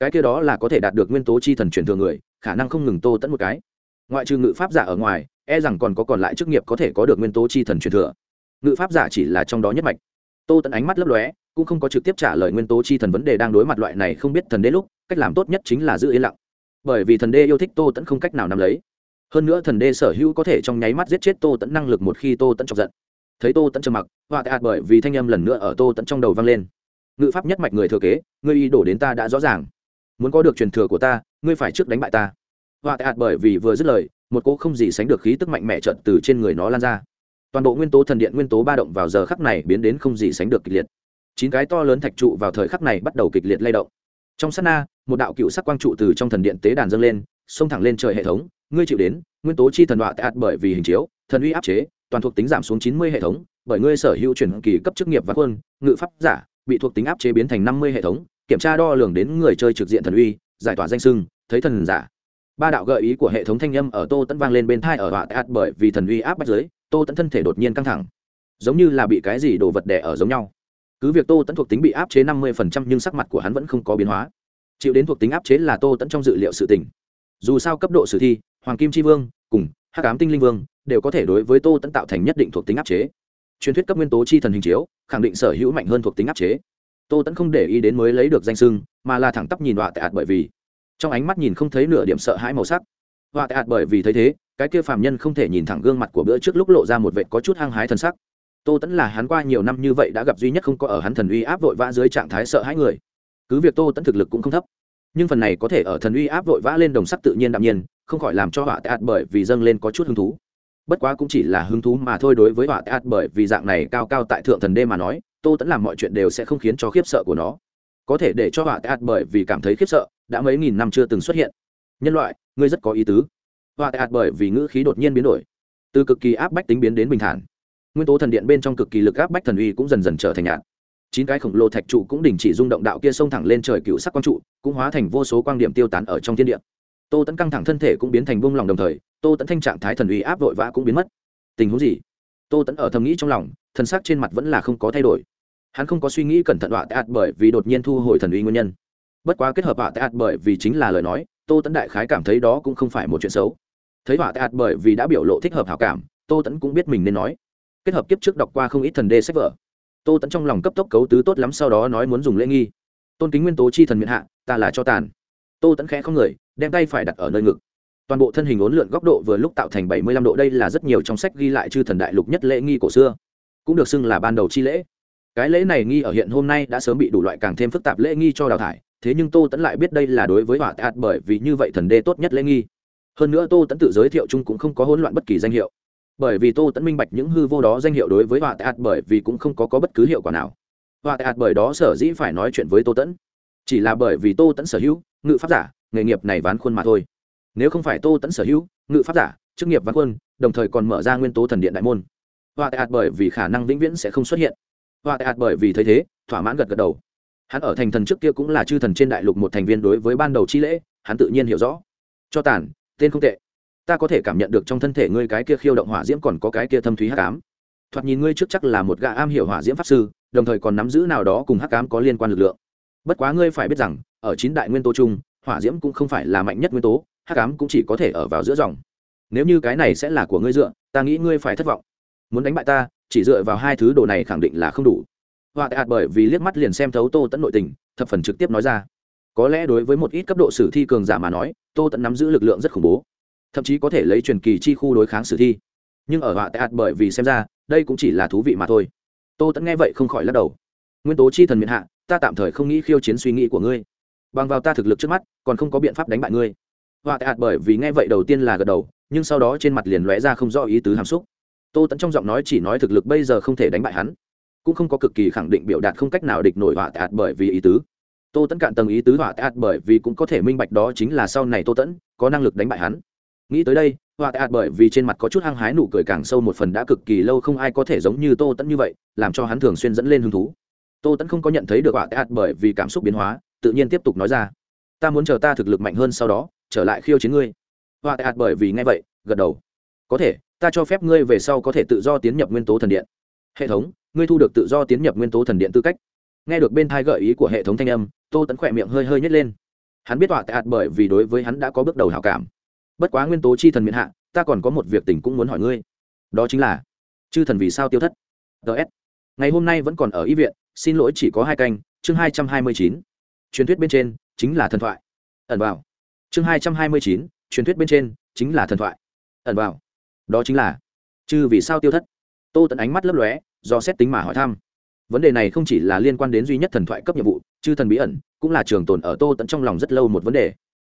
Cái kia đó là có thể đạt được nguyên tố chi thần truyền thừa người, khả năng không ngừng tô tẫn một cái. Ngoại trừ ngự pháp giả ở ngoài e rằng còn có còn lại chức nghiệp có thể có được nguyên tố chi thần truyền thừa. Ngự pháp giả chỉ là trong đó nhất mạch. Tô tẫn ánh mắt lấp lóe, cũng không có trực tiếp trả lời nguyên tố chi thần vấn đề đang đối mặt loại này không biết thần đế lúc, cách làm tốt nhất chính là giữ yên lặng bởi vì thần đê yêu thích tô tẫn không cách nào nắm lấy. Hơn nữa thần đê sở hữu có thể trong nháy mắt giết chết tô tẫn năng lực một khi tô tẫn chọc giận. Thấy tô tẫn trầm mặc họa tạ bởi vì thanh âm lần nữa ở tô tẫn trong đầu vang lên. Ngự pháp nhất mạch người thừa kế, ngươi y đổ đến ta đã rõ ràng. Muốn có được truyền thừa của ta, ngươi phải trước đánh bại ta. Họa tạ bởi vì vừa dứt lời, một cô không gì sánh được khí tức mạnh mẽ trận từ trên người nó lan ra. Toàn bộ nguyên tố thần điện nguyên tố ba động vào giờ khắc này biến đến không gì sánh được kịch liệt. Chín cái to lớn thạch trụ vào thời khắc này bắt đầu kịch liệt lay động trong sát na, một đạo cựu sắc quang trụ từ trong thần điện tế đàn dâng lên, xông thẳng lên trời hệ thống. Ngươi chịu đến, nguyên tố chi thần đoạ tạt bởi vì hình chiếu, thần uy áp chế, toàn thuộc tính giảm xuống chín mươi hệ thống, bởi ngươi sở hữu chuyển kỳ cấp chức nghiệp và quân, ngự pháp giả, bị thuộc tính áp chế biến thành năm mươi hệ thống, kiểm tra đo lường đến người chơi trực diện thần uy, giải tỏa danh sưng, thấy thần giả. Ba đạo gợi ý của hệ thống thanh âm ở tô tẫn vang lên bên thai ở họa tạt bởi vì thần uy áp bắt giới, tô tẫn thân thể đột nhiên căng thẳng, giống như là bị cái gì đồ vật đẻ ở giống nhau cứ việc tô tẫn thuộc tính bị áp chế năm mươi nhưng sắc mặt của hắn vẫn không có biến hóa. Chịu đến thuộc tính áp chế là tô tẫn trong dự liệu sự tỉnh dù sao cấp độ sử thi, hoàng kim tri vương cùng hát cám tinh linh vương đều có thể đối với tô tẫn tạo thành nhất định thuộc tính áp chế. Truyền thuyết cấp nguyên tố chi thần hình chiếu, khẳng định sở hữu mạnh hơn thuộc tính áp chế. Tô tẫn không để ý đến mới lấy được danh sưng mà là thẳng tắp nhìn họa tại ạt bởi vì trong ánh mắt nhìn không thấy nửa điểm sợ hãi màu sắc. Họa tại ạt bởi vì thấy thế, cái kia phàm nhân không thể nhìn thẳng gương mặt của bữa trước lúc lộ ra một vệ có chút hăng hái thân sắc tô tẫn là hắn qua nhiều năm như vậy đã gặp duy nhất không có ở hắn thần uy áp vội vã dưới trạng thái sợ hãi người. Cứ việc tô tẫn thực lực cũng không thấp, nhưng phần này có thể ở thần uy áp vội vã lên đồng sắc tự nhiên đạm nhiên, không khỏi làm cho họa tệ ạt bởi vì dâng lên có chút hứng thú. Bất quá cũng chỉ là hứng thú mà thôi, đối với họa tệ ạt bởi vì dạng này cao cao tại thượng thần đê mà nói, tô tẫn làm mọi chuyện đều sẽ không khiến cho khiếp sợ của nó. Có thể để cho họa tệ ạt bởi vì cảm thấy khiếp sợ, đã mấy nghìn năm chưa từng xuất hiện. Nhân loại, ngươi rất có ý tứ. Họa tệ ạt bởi vì ngữ khí đột nhiên biến đổi, từ cực kỳ áp bách tính biến đến bình thản nguyên tố thần điện bên trong cực kỳ lực áp bách thần uy cũng dần dần trở thành nhạt. Chín cái khổng lồ thạch trụ cũng đình chỉ rung động đạo kia xông thẳng lên trời cựu sắc quang trụ, cũng hóa thành vô số quang điểm tiêu tán ở trong thiên địa. Tô tẫn căng thẳng thân thể cũng biến thành vung lòng đồng thời, tô tẫn thanh trạng thái thần uy áp vội vã cũng biến mất. Tình huống gì? Tô tẫn ở thầm nghĩ trong lòng, thần sắc trên mặt vẫn là không có thay đổi. Hắn không có suy nghĩ cẩn thận họa tạt bởi vì đột nhiên thu hồi thần uy nguyên nhân. Bất quá kết hợp họa tạt bởi vì chính là lời nói, tô tẫn đại khái cảm thấy đó cũng không phải một chuyện xấu. Thấy họa tạt bởi vì đã biểu lộ thích hợp hảo cảm, tô tẫn cũng biết mình nên nói kết hợp kiếp trước đọc qua không ít thần đê sách vở. Tô tẫn trong lòng cấp tốc cấu tứ tốt lắm, sau đó nói muốn dùng lễ nghi. Tôn kính nguyên tố chi thần miệng hạ, ta là cho tàn. Tô tẫn khẽ không người, đem tay phải đặt ở nơi ngực. Toàn bộ thân hình ốn lượn góc độ vừa lúc tạo thành bảy mươi lăm độ, đây là rất nhiều trong sách ghi lại chư thần đại lục nhất lễ nghi cổ xưa. Cũng được xưng là ban đầu chi lễ. Cái lễ này nghi ở hiện hôm nay đã sớm bị đủ loại càng thêm phức tạp lễ nghi cho đào thải, thế nhưng tô tẫn lại biết đây là đối với hỏa tạt bởi vì như vậy thần đê tốt nhất lễ nghi. Hơn nữa tô tẫn tự giới thiệu chung cũng không có hỗn loạn bất kỳ danh hiệu bởi vì tô tẫn minh bạch những hư vô đó danh hiệu đối với họa tạt bởi vì cũng không có, có bất cứ hiệu quả nào. Họa tạt bởi đó sở dĩ phải nói chuyện với tô tẫn chỉ là bởi vì tô tẫn sở hữu ngự pháp giả nghề nghiệp này ván khuôn mà thôi. Nếu không phải tô tẫn sở hữu ngự pháp giả chức nghiệp ván khuôn đồng thời còn mở ra nguyên tố thần điện đại môn. Họa tạt bởi vì khả năng vĩnh viễn sẽ không xuất hiện. Họa tạt bởi vì thấy thế thỏa mãn gật gật đầu. Hắn ở thành thần trước kia cũng là chư thần trên đại lục một thành viên đối với ban đầu chi lễ hắn tự nhiên hiểu rõ. Cho tàn tên không tệ ta có thể cảm nhận được trong thân thể ngươi cái kia khiêu động hỏa diễm còn có cái kia thâm thúy hắc ám. Thoạt nhìn ngươi trước chắc là một gã am hiểu hỏa diễm pháp sư, đồng thời còn nắm giữ nào đó cùng hắc ám có liên quan lực lượng. Bất quá ngươi phải biết rằng, ở chín đại nguyên tố chung, hỏa diễm cũng không phải là mạnh nhất nguyên tố, hắc ám cũng chỉ có thể ở vào giữa dòng. Nếu như cái này sẽ là của ngươi dựa, ta nghĩ ngươi phải thất vọng. Muốn đánh bại ta, chỉ dựa vào hai thứ đồ này khẳng định là không đủ. Họa tệ hạt bởi vì liếc mắt liền xem thấu tô tẫn nội tình, thập phần trực tiếp nói ra. Có lẽ đối với một ít cấp độ sử thi cường giả mà nói, tô tẫn nắm giữ lực lượng rất khủng bố thậm chí có thể lấy truyền kỳ chi khu đối kháng sử thi. Nhưng ở họa tệ hạt bởi vì xem ra, đây cũng chỉ là thú vị mà thôi. Tô tẫn nghe vậy không khỏi lắc đầu. Nguyên tố chi thần miền hạ, ta tạm thời không nghĩ khiêu chiến suy nghĩ của ngươi. Bằng vào ta thực lực trước mắt, còn không có biện pháp đánh bại ngươi. Họa tệ hạt bởi vì nghe vậy đầu tiên là gật đầu, nhưng sau đó trên mặt liền lóe ra không rõ ý tứ hàm xúc. Tô tẫn trong giọng nói chỉ nói thực lực bây giờ không thể đánh bại hắn, cũng không có cực kỳ khẳng định biểu đạt không cách nào địch nổi họa tệ hạt bởi vì ý tứ. Tô tẫn cạn tầng ý tứ họa tệ hạt bởi vì cũng có thể minh bạch đó chính là sau này tô tẫn có năng lực đánh bại hắn nghĩ tới đây họa tệ bởi vì trên mặt có chút hăng hái nụ cười càng sâu một phần đã cực kỳ lâu không ai có thể giống như tô tẫn như vậy, làm cho hắn thường xuyên dẫn lên hứng thú. Tô tẫn không có nhận thấy được họa tệ bởi vì cảm xúc biến hóa, tự nhiên tiếp tục nói ra. Ta muốn chờ ta thực lực mạnh hơn sau đó, trở lại khiêu chiến ngươi. Họa tệ bởi vì nghe vậy, gật đầu. Có thể, ta cho phép ngươi về sau có thể tự do tiến nhập nguyên tố thần điện. Hệ thống, ngươi thu được tự do tiến nhập nguyên tố thần điện tư cách. Nghe được bên thai gợi ý của hệ thống thanh âm, tô tẫn khỏe miệng hơi hơi nhét lên. Hắn biết họa tệ bởi vì đối với hắn đã có bước đầu hảo cảm bất quá nguyên tố chi thần miễn hạ, ta còn có một việc tình cũng muốn hỏi ngươi. Đó chính là, chư thần vì sao tiêu thất? Ts ngày hôm nay vẫn còn ở y viện, xin lỗi chỉ có hai canh, chương hai trăm hai mươi chín. Truyền thuyết bên trên, chính là thần thoại. Ẩn vào. Chương hai trăm hai mươi chín, truyền thuyết bên trên, chính là thần thoại. Ẩn vào. Đó chính là, chư vì sao tiêu thất? Tô tận ánh mắt lấp lóe, do xét tính mà hỏi thăm. Vấn đề này không chỉ là liên quan đến duy nhất thần thoại cấp nhiệm vụ, chư thần bí ẩn, cũng là trường tồn ở tô tận trong lòng rất lâu một vấn đề.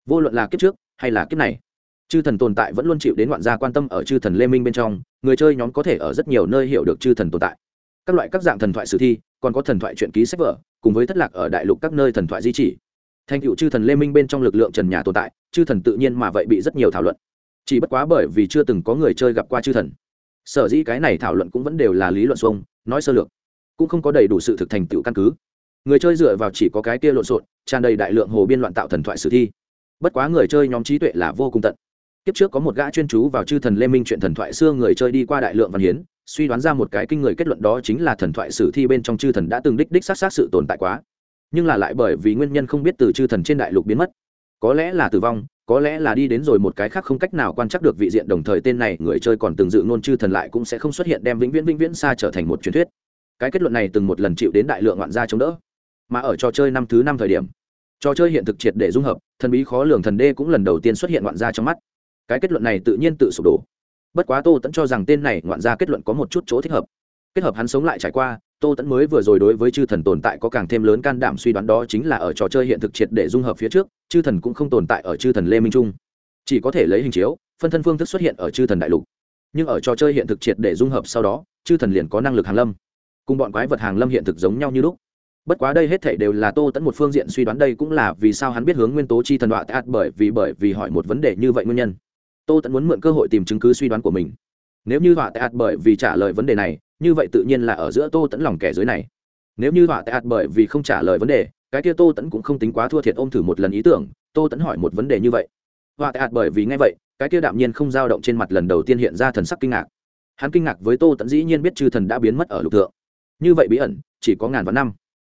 Vô luận là kiếp trước, hay là kiếp này chư thần tồn tại vẫn luôn chịu đến ngoạn gia quan tâm ở chư thần lê minh bên trong, người chơi nhóm có thể ở rất nhiều nơi hiểu được chư thần tồn tại. Các loại các dạng thần thoại sử thi, còn có thần thoại truyện ký sách vở, cùng với thất lạc ở đại lục các nơi thần thoại di chỉ. Thành cựu chư thần lê minh bên trong lực lượng trần nhà tồn tại, chư thần tự nhiên mà vậy bị rất nhiều thảo luận. Chỉ bất quá bởi vì chưa từng có người chơi gặp qua chư thần. Sở dĩ cái này thảo luận cũng vẫn đều là lý luận xuông, nói sơ lược, cũng không có đầy đủ sự thực thành tựu căn cứ. Người chơi dựa vào chỉ có cái kia lộn xộn, tràn đầy đại lượng hồ biên loạn tạo thần thoại sử thi. Bất quá người chơi nhóm trí tuệ là vô cùng tận kiếp trước có một gã chuyên chú vào chư thần lê minh chuyện thần thoại xưa người chơi đi qua đại lượng văn hiến, suy đoán ra một cái kinh người kết luận đó chính là thần thoại sử thi bên trong chư thần đã từng đích đích sát sát sự tồn tại quá. Nhưng là lại bởi vì nguyên nhân không biết từ chư thần trên đại lục biến mất. Có lẽ là tử vong, có lẽ là đi đến rồi một cái khác không cách nào quan trắc được vị diện đồng thời tên này người chơi còn từng dự ngôn chư thần lại cũng sẽ không xuất hiện đem vĩnh viễn vĩnh viễn xa trở thành một truyền thuyết. Cái kết luận này từng một lần chịu đến đại lượng ngoạn gia chống đỡ. Mà ở trò chơi năm thứ năm thời điểm, trò chơi hiện thực triệt để dung hợp, thần bí khó lường thần đê cũng lần đầu tiên xuất hiện ngoạn gia trong mắt cái kết luận này tự nhiên tự sụp đổ. Bất quá tô tẫn cho rằng tên này ngoạn ra kết luận có một chút chỗ thích hợp. Kết hợp hắn sống lại trải qua, tô tẫn mới vừa rồi đối với chư thần tồn tại có càng thêm lớn can đảm suy đoán đó chính là ở trò chơi hiện thực triệt để dung hợp phía trước, chư thần cũng không tồn tại ở chư thần lê minh trung. Chỉ có thể lấy hình chiếu, phân thân phương thức xuất hiện ở chư thần đại lục. Nhưng ở trò chơi hiện thực triệt để dung hợp sau đó, chư thần liền có năng lực hàng lâm. Cùng bọn quái vật hàng lâm hiện thực giống nhau như lúc. Bất quá đây hết thảy đều là tô tẫn một phương diện suy đoán, đây cũng là vì sao hắn biết hướng nguyên tố chi thần đoạn tạt bởi vì bởi vì hỏi một vấn đề như vậy nguyên nhân tô tẫn muốn mượn cơ hội tìm chứng cứ suy đoán của mình. Nếu như họa tạt bởi vì trả lời vấn đề này, như vậy tự nhiên là ở giữa tô tẫn lòng kẻ dưới này. Nếu như họa tạt bởi vì không trả lời vấn đề, cái kia tô tẫn cũng không tính quá thua thiệt ôm thử một lần ý tưởng, tô tẫn hỏi một vấn đề như vậy. Họa tạt bởi vì nghe vậy, cái kia đạm nhiên không dao động trên mặt lần đầu tiên hiện ra thần sắc kinh ngạc. Hắn kinh ngạc với tô tẫn dĩ nhiên biết chư thần đã biến mất ở lục thượng. Như vậy bí ẩn, chỉ có ngàn vạn năm.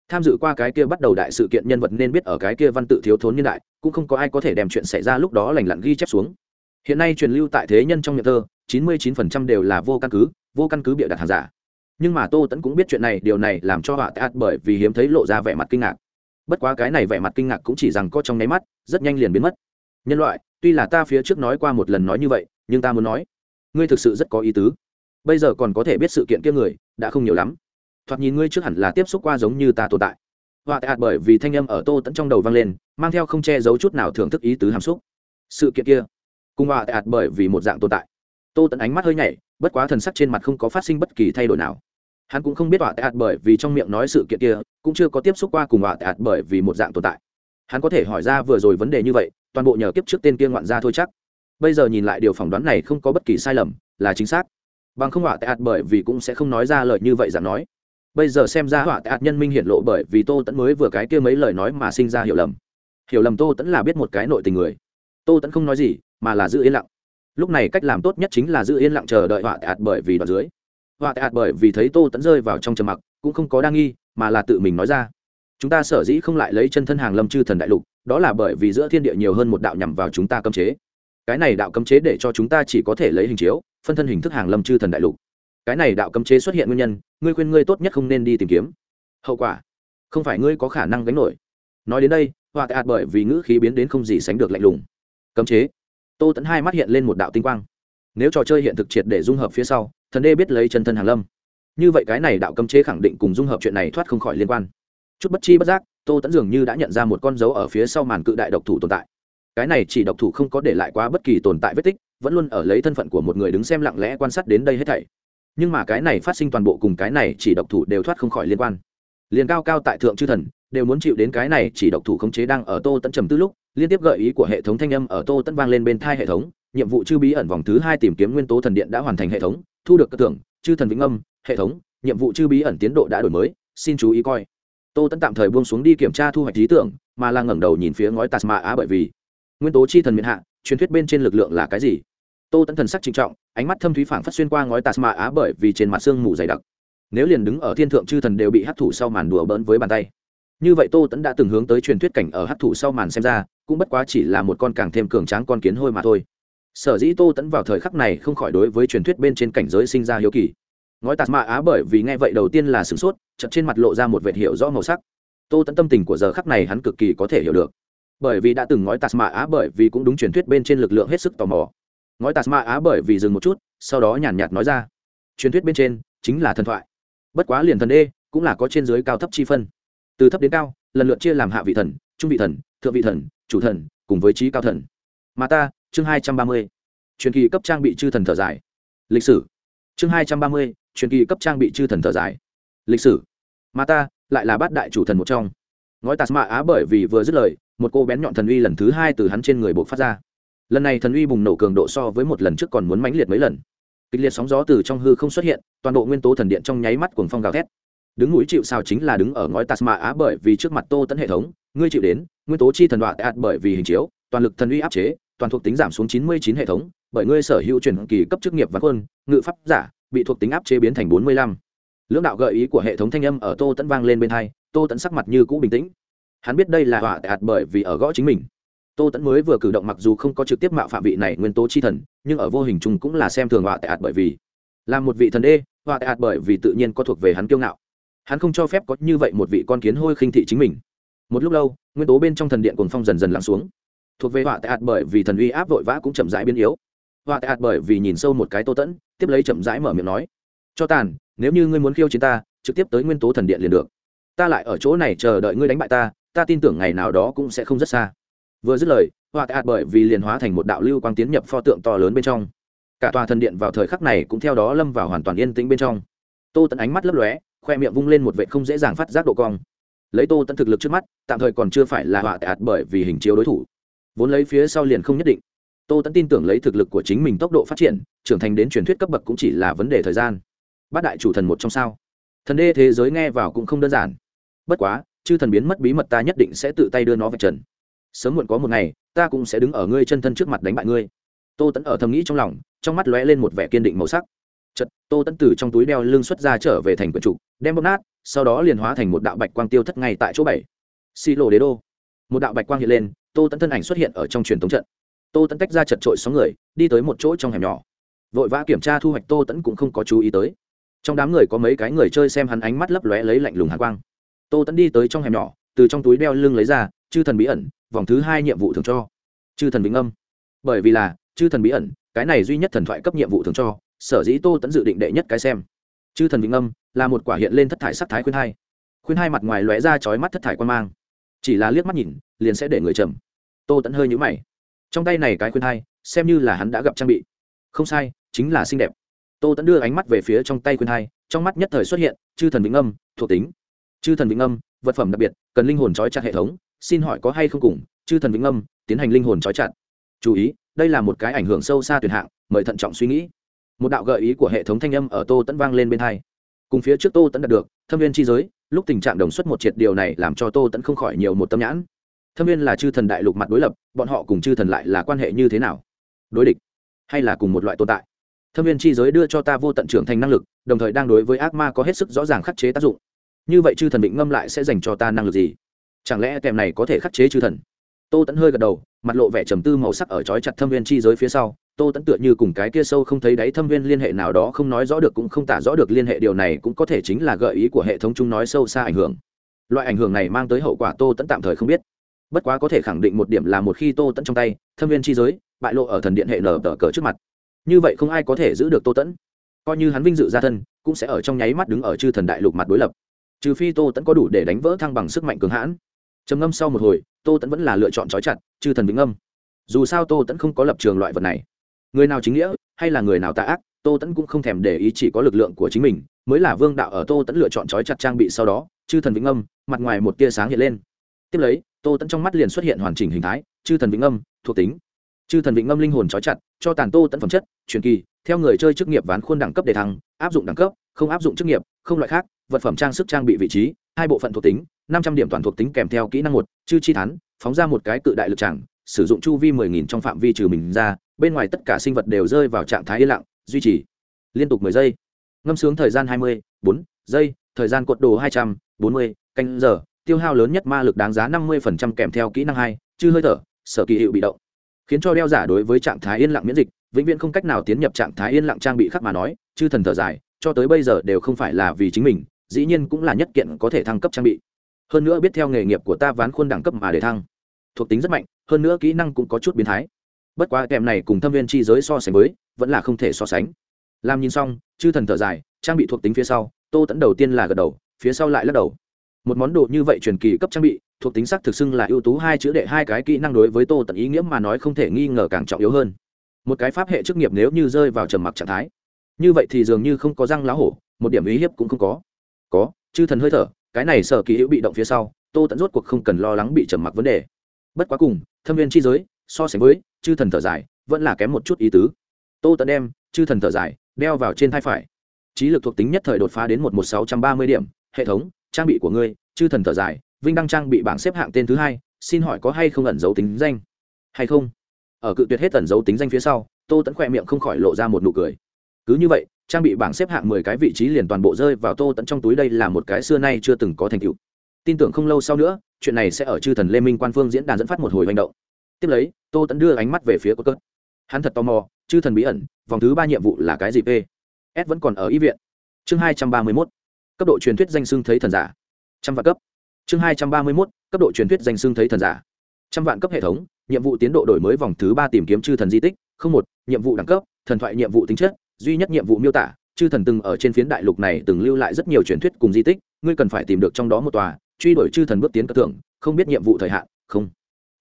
Tham dự qua cái kia bắt đầu đại sự kiện nhân vật nên biết ở cái kia văn tự thiếu thốn nhân đại, cũng không có ai có thể đem chuyện xảy ra lúc đó lành lặn ghi chép xuống hiện nay truyền lưu tại thế nhân trong nhật thơ, chín mươi chín phần trăm đều là vô căn cứ, vô căn cứ bịa đặt hàng giả. Nhưng mà tô tẫn cũng biết chuyện này, điều này làm cho họa tạt bởi vì hiếm thấy lộ ra vẻ mặt kinh ngạc. Bất quá cái này vẻ mặt kinh ngạc cũng chỉ rằng có trong nháy mắt, rất nhanh liền biến mất. Nhân loại, tuy là ta phía trước nói qua một lần nói như vậy, nhưng ta muốn nói, ngươi thực sự rất có ý tứ. Bây giờ còn có thể biết sự kiện kia người, đã không nhiều lắm. Thoạt nhìn ngươi trước hẳn là tiếp xúc qua giống như ta tồn tại. Họa tạt bởi vì thanh âm ở tô tẫn trong đầu vang lên, mang theo không che giấu chút nào thưởng thức ý tứ hàm xúc. Sự kiện kia cùng họa tạt bởi vì một dạng tồn tại. Tô tẫn ánh mắt hơi nhảy, bất quá thần sắc trên mặt không có phát sinh bất kỳ thay đổi nào. Hắn cũng không biết họa tạt bởi vì trong miệng nói sự kiện kia, cũng chưa có tiếp xúc qua cùng họa tạt bởi vì một dạng tồn tại. Hắn có thể hỏi ra vừa rồi vấn đề như vậy, toàn bộ nhờ kiếp trước tên kia ngoạn ra thôi chắc. Bây giờ nhìn lại điều phỏng đoán này không có bất kỳ sai lầm, là chính xác. Bằng không họa tạt bởi vì cũng sẽ không nói ra lời như vậy dạng nói. Bây giờ xem ra họa tạt nhân minh hiện lộ bởi vì tô tẫn mới vừa cái kia mấy lời nói mà sinh ra hiểu lầm. Hiểu lầm tô tẫn là biết một cái nội tình người tô tẫn không nói gì, mà là giữ yên lặng. Lúc này cách làm tốt nhất chính là giữ yên lặng chờ đợi họa tạt bởi vì đoạn dưới. Họa tạt bởi vì thấy tô tẫn rơi vào trong trầm mặc, cũng không có đa nghi, mà là tự mình nói ra. Chúng ta sở dĩ không lại lấy chân thân hàng lâm chư thần đại lục, đó là bởi vì giữa thiên địa nhiều hơn một đạo nhằm vào chúng ta cấm chế. Cái này đạo cấm chế để cho chúng ta chỉ có thể lấy hình chiếu, phân thân hình thức hàng lâm chư thần đại lục. Cái này đạo cấm chế xuất hiện nguyên nhân, ngươi khuyên ngươi tốt nhất không nên đi tìm kiếm. Hậu quả, không phải ngươi có khả năng gánh nổi. Nói đến đây, họa tạt bởi vì ngữ khí biến đến không gì sánh được lạnh lùng cấm chế. Tô tẫn hai mắt hiện lên một đạo tinh quang. Nếu trò chơi hiện thực triệt để dung hợp phía sau, thần đê biết lấy chân thân hàn lâm. Như vậy cái này đạo cấm chế khẳng định cùng dung hợp chuyện này thoát không khỏi liên quan. Chút bất chi bất giác, tô tẫn dường như đã nhận ra một con dấu ở phía sau màn cự đại độc thủ tồn tại. Cái này chỉ độc thủ không có để lại quá bất kỳ tồn tại vết tích, vẫn luôn ở lấy thân phận của một người đứng xem lặng lẽ quan sát đến đây hết thảy. Nhưng mà cái này phát sinh toàn bộ cùng cái này chỉ độc thủ đều thoát không khỏi liên quan. Liền cao cao tại thượng chư thần, đều muốn chịu đến cái này chỉ độc thủ khống chế đang ở tô tẫn trầm tư lúc liên tiếp gợi ý của hệ thống thanh âm ở tô tẫn vang lên bên thai hệ thống, nhiệm vụ chư bí ẩn vòng thứ hai tìm kiếm nguyên tố thần điện đã hoàn thành hệ thống, thu được cơ tưởng, chư thần vĩnh âm, hệ thống, nhiệm vụ chư bí ẩn tiến độ đã đổi mới, xin chú ý coi. Tô tẫn tạm thời buông xuống đi kiểm tra thu hoạch lý tưởng, mà là ngẩng đầu nhìn phía ngói tasma á bởi vì nguyên tố chi thần miền hạ, truyền thuyết bên trên lực lượng là cái gì? Tô tẫn thần sắc trinh trọng, ánh mắt thâm thúy phảng phát xuyên qua ngói tasma á bởi vì trên mặt xương mù dày đặc. Nếu liền đứng ở thiên thượng chư thần đều bị hấp thụ sau màn đùa bỡn với bàn tay. Như vậy tô tẫn đã từng hướng tới truyền thuyết cảnh ở hấp thụ sau màn xem ra cũng bất quá chỉ là một con càng thêm cường tráng con kiến hôi mà thôi. Sở dĩ tô tẫn vào thời khắc này không khỏi đối với truyền thuyết bên trên cảnh giới sinh ra hiếu kỳ. Ngói tạt mạ á bởi vì nghe vậy đầu tiên là sửng sốt chật trên mặt lộ ra một vệt hiệu rõ màu sắc. Tô tẫn tâm tình của giờ khắc này hắn cực kỳ có thể hiểu được. Bởi vì đã từng ngói tạt mạ á bởi vì cũng đúng truyền thuyết bên trên lực lượng hết sức tò mò. Ngói tạt mạ á bởi vì dừng một chút, sau đó nhàn nhạt nói ra, truyền thuyết bên trên chính là thần thoại. Bất quá liền thần đê cũng là có trên dưới cao thấp chi phân. Từ thấp đến cao, lần lượt chia làm hạ vị thần, trung vị thần, thượng vị thần chủ thần, cùng với trí cao thần. Mà ta, chương hai trăm ba mươi. Truyền kỳ cấp trang bị chư thần thở dài. Lịch sử. Chương hai trăm ba mươi, truyền kỳ cấp trang bị chư thần thở dài. Lịch sử. Mà ta, lại là bát đại chủ thần một trong. Ngói tạt mạ á bởi vì vừa dứt lời, một cô bén nhọn thần uy lần thứ hai từ hắn trên người buộc phát ra. Lần này thần uy bùng nổ cường độ so với một lần trước còn muốn mãnh liệt mấy lần. Kịch liệt sóng gió từ trong hư không xuất hiện, toàn bộ nguyên tố thần điện trong nháy mắt cuồng phong gào thét đứng núi chịu sao chính là đứng ở ngói tasma á bởi vì trước mặt tô tẫn hệ thống, ngươi chịu đến, nguyên tố chi thần đoạn ạt bởi vì hình chiếu, toàn lực thần uy áp chế, toàn thuộc tính giảm xuống chín mươi chín hệ thống, bởi ngươi sở hữu truyền kỳ cấp chức nghiệp và quân, ngự pháp giả, bị thuộc tính áp chế biến thành bốn mươi lăm. Lưỡng đạo gợi ý của hệ thống thanh âm ở tô tẫn vang lên bên hai, tô tẫn sắc mặt như cũ bình tĩnh. Hắn biết đây là họa ạt bởi vì ở gõ chính mình. Tô tẫn mới vừa cử động mặc dù không có trực tiếp mạo phạm vị này nguyên tố chi thần, nhưng ở vô hình chung cũng là xem thường họa ạt bởi vì. Là một vị thần đê, họa ạt bởi vì tự nhiên có thuộc về hắn kiêu ngạo hắn không cho phép có như vậy một vị con kiến hôi khinh thị chính mình. Một lúc lâu, nguyên tố bên trong thần điện cồn phong dần dần lắng xuống. Thuộc về họa hạt bởi vì thần uy áp vội vã cũng chậm rãi biến yếu. Họa hạt bởi vì nhìn sâu một cái tô tẫn, tiếp lấy chậm rãi mở miệng nói, cho tàn, nếu như ngươi muốn khiêu chiến ta, trực tiếp tới nguyên tố thần điện liền được. Ta lại ở chỗ này chờ đợi ngươi đánh bại ta ta tin tưởng ngày nào đó cũng sẽ không rất xa. Vừa dứt lời, họa hạt bởi vì liền hóa thành một đạo lưu quang tiến nhập pho tượng to lớn bên trong. Cả tòa thần điện vào thời khắc này cũng theo đó lâm vào hoàn toàn yên tĩnh bên trong. Tô tẫn ánh mắt lấp lóe khoe miệng vung lên một vệ không dễ dàng phát giác độ cong. Lấy tô tẫn thực lực trước mắt, tạm thời còn chưa phải là họa tệ ạt bởi vì hình chiếu đối thủ. Vốn lấy phía sau liền không nhất định. Tô tẫn tin tưởng lấy thực lực của chính mình tốc độ phát triển, trưởng thành đến truyền thuyết cấp bậc cũng chỉ là vấn đề thời gian. Bát đại chủ thần một trong sao. Thần đê thế giới nghe vào cũng không đơn giản. Bất quá, chư thần biến mất bí mật ta nhất định sẽ tự tay đưa nó về trần. Sớm muộn có một ngày, ta cũng sẽ đứng ở ngươi chân thân trước mặt đánh bại ngươi. Tô tẫn ở thầm nghĩ trong lòng, trong mắt lóe lên một vẻ kiên định màu sắc chật, tô tẫn từ trong túi đeo lưng xuất ra trở về thành quần trục đem bóp nát, sau đó liền hóa thành một đạo bạch quang tiêu thất ngay tại chỗ bảy. Xi lộ đế đô. Một đạo bạch quang hiện lên, tô tẫn thân ảnh xuất hiện ở trong truyền thống trận. Tô tẫn tách ra chật trội sáu người, đi tới một chỗ trong hẻm nhỏ. Vội vã kiểm tra thu hoạch, tô tẫn cũng không có chú ý tới. Trong đám người có mấy cái người chơi xem hắn ánh mắt lấp lóe lấy lạnh lùng hạ quang. Tô tẫn đi tới trong hẻm nhỏ, từ trong túi đeo lưng lấy ra, chư thần bí ẩn, vòng thứ hai nhiệm vụ thường cho. Chư thần vĩnh âm. Bởi vì là, chư thần bí ẩn, cái này duy nhất thần thoại cấp nhiệm vụ thường cho sở dĩ tô tẫn dự định đệ nhất cái xem. Chư thần vĩnh âm là một quả hiện lên thất thải sắc thái khuyên hai. Khuyên hai mặt ngoài lóe ra chói mắt thất thải quan mang. Chỉ là liếc mắt nhìn, liền sẽ để người trầm. Tô tẫn hơi nhũ mày. Trong tay này cái khuyên hai, xem như là hắn đã gặp trang bị. Không sai, chính là xinh đẹp. Tô tẫn đưa ánh mắt về phía trong tay khuyên hai, trong mắt nhất thời xuất hiện, chư thần vĩnh âm, thuộc tính. Chư thần vĩnh âm, vật phẩm đặc biệt, cần linh hồn trói chặt hệ thống, xin hỏi có hay không cùng, chư thần vĩnh âm, tiến hành linh hồn trói chặt. Chú ý, đây là một cái ảnh hưởng sâu xa tuyệt hạng, mời thận trọng suy nghĩ một đạo gợi ý của hệ thống thanh âm ở tô tẫn vang lên bên hai. Cùng phía trước tô tẫn đạt được, thâm viên chi giới, lúc tình trạng đồng xuất một triệt điều này làm cho tô tẫn không khỏi nhiều một tâm nhãn. Thâm viên là chư thần đại lục mặt đối lập, bọn họ cùng chư thần lại là quan hệ như thế nào? Đối địch, hay là cùng một loại tồn tại? Thâm viên chi giới đưa cho ta vô tận trưởng thành năng lực, đồng thời đang đối với ác ma có hết sức rõ ràng khắc chế tác dụng. Như vậy chư thần định ngâm lại sẽ dành cho ta năng lực gì? Chẳng lẽ kèm này có thể khắc chế chư thần? Tô tẫn hơi gật đầu, mặt lộ vẻ trầm tư màu sắc ở trói chặt thâm viên chi giới phía sau tô tẫn tựa như cùng cái kia sâu không thấy đáy thâm viên liên hệ nào đó không nói rõ được cũng không tả rõ được liên hệ, điều này cũng có thể chính là gợi ý của hệ thống chung nói sâu xa ảnh hưởng. Loại ảnh hưởng này mang tới hậu quả tô tẫn tạm thời không biết. Bất quá có thể khẳng định một điểm là một khi tô tẫn trong tay, thâm viên chi giới, bại lộ ở thần điện hệ nở tờ cờ trước mặt. Như vậy không ai có thể giữ được tô tẫn coi như hắn vinh dự gia thân, cũng sẽ ở trong nháy mắt đứng ở chư thần đại lục mặt đối lập. Trừ phi tô tẫn có đủ để đánh vỡ thăng bằng sức mạnh cường hãn. Trầm ngâm sau một hồi, tô tẫn vẫn là lựa chọn trói chặt, chư thần vĩnh âm. Dù sao tô tẫn không có lập trường loại vật này người nào chính nghĩa, hay là người nào tạ ác, tô tẫn cũng không thèm để ý chỉ có lực lượng của chính mình, mới là vương đạo ở tô tẫn lựa chọn trói chặt trang bị sau đó, chư thần vĩnh âm, mặt ngoài một tia sáng hiện lên. Tiếp lấy, tô tẫn trong mắt liền xuất hiện hoàn chỉnh hình thái, chư thần vĩnh âm, thuộc tính. Chư thần vĩnh âm linh hồn trói chặt, cho tàn tô tẫn phẩm chất, truyền kỳ, theo người chơi chức nghiệp ván khuôn đẳng cấp đề thăng, áp dụng đẳng cấp, không áp dụng chức nghiệp, không loại khác, vật phẩm trang sức trang bị vị trí, hai bộ phận thuộc tính, năm trăm điểm toàn thuộc tính kèm theo kỹ năng một, chư chi thắn phóng ra một cái cự đại lực tràng sử dụng chu vi mười nghìn trong phạm vi trừ mình ra, bên ngoài tất cả sinh vật đều rơi vào trạng thái yên lặng, duy trì liên tục mười giây. Ngâm sướng thời gian hai mươi, bốn giây, thời gian cột đồ hai trăm, bốn mươi, canh giờ. Tiêu hao lớn nhất ma lực đáng giá năm mươi kèm theo kỹ năng hai, chư hơi thở, sở kỳ hiệu bị động. Khiến cho đeo giả đối với trạng thái yên lặng miễn dịch, vĩnh viễn không cách nào tiến nhập trạng thái yên lặng trang bị khác mà nói, chư thần thở dài, cho tới bây giờ đều không phải là vì chính mình, dĩ nhiên cũng là nhất kiện có thể thăng cấp trang bị. Hơn nữa biết theo nghề nghiệp của ta ván khuôn đẳng cấp mà để thăng thuộc tính rất mạnh, hơn nữa kỹ năng cũng có chút biến thái. Bất quá kèm này cùng thâm viên chi giới so sánh với, vẫn là không thể so sánh. Làm nhìn xong, chư thần thở dài, trang bị thuộc tính phía sau, tô tẫn đầu tiên là gật đầu, phía sau lại lắc đầu. Một món đồ như vậy truyền kỳ cấp trang bị, thuộc tính sắc thực xưng là ưu tú hai chữ đệ hai cái kỹ năng đối với tô tận ý nghĩa mà nói không thể nghi ngờ càng trọng yếu hơn. Một cái pháp hệ chức nghiệp nếu như rơi vào trầm mặc trạng thái, như vậy thì dường như không có răng lá hổ, một điểm ý hiếp cũng không có. Có, chư thần hơi thở, cái này sở kỳ hữu bị động phía sau, tô tận rốt cuộc không cần lo lắng bị trầm mặc vấn đề bất quá cùng, thâm viên chi giới, so sánh với, chư thần thở dài, vẫn là kém một chút ý tứ. Tô tận đem, chư thần thở dài, đeo vào trên thai phải. Trí lực thuộc tính nhất thời đột phá đến một một sáu trăm ba mươi điểm, hệ thống, trang bị của ngươi, chư thần thở dài, vinh đăng trang bị bảng xếp hạng tên thứ hai, xin hỏi có hay không ẩn dấu tính danh? Hay không? Ở cự tuyệt hết ẩn dấu tính danh phía sau, tô tẫn khoe miệng không khỏi lộ ra một nụ cười. Cứ như vậy, trang bị bảng xếp hạng mười cái vị trí liền toàn bộ rơi vào tô tẫn trong túi đây là một cái xưa nay chưa từng có thành tựu tin tưởng không lâu sau nữa, chuyện này sẽ ở chư thần lê minh quan phương diễn đàn dẫn phát một hồi hành động. Tiếp lấy, tô tẫn đưa ánh mắt về phía của cớt hắn thật tò mò, chư thần bí ẩn, vòng thứ ba nhiệm vụ là cái gì p s vẫn còn ở y viện. Chương hai trăm ba mươi mốt, cấp độ truyền thuyết danh xưng thấy thần giả. Trăm vạn cấp. Chương hai trăm ba mươi mốt, cấp độ truyền thuyết danh xưng thấy thần giả. Trăm vạn cấp hệ thống, nhiệm vụ tiến độ đổi mới vòng thứ ba tìm kiếm chư thần di tích. Không một, nhiệm vụ đẳng cấp, thần thoại nhiệm vụ tính chất, duy nhất nhiệm vụ miêu tả, chư thần từng ở trên phiến đại lục này từng lưu lại rất nhiều truyền thuyết cùng di tích, ngươi cần phải tìm được trong đó một tòa truy đuổi chư thần bước tiến cơ tưởng, không biết nhiệm vụ thời hạn, không.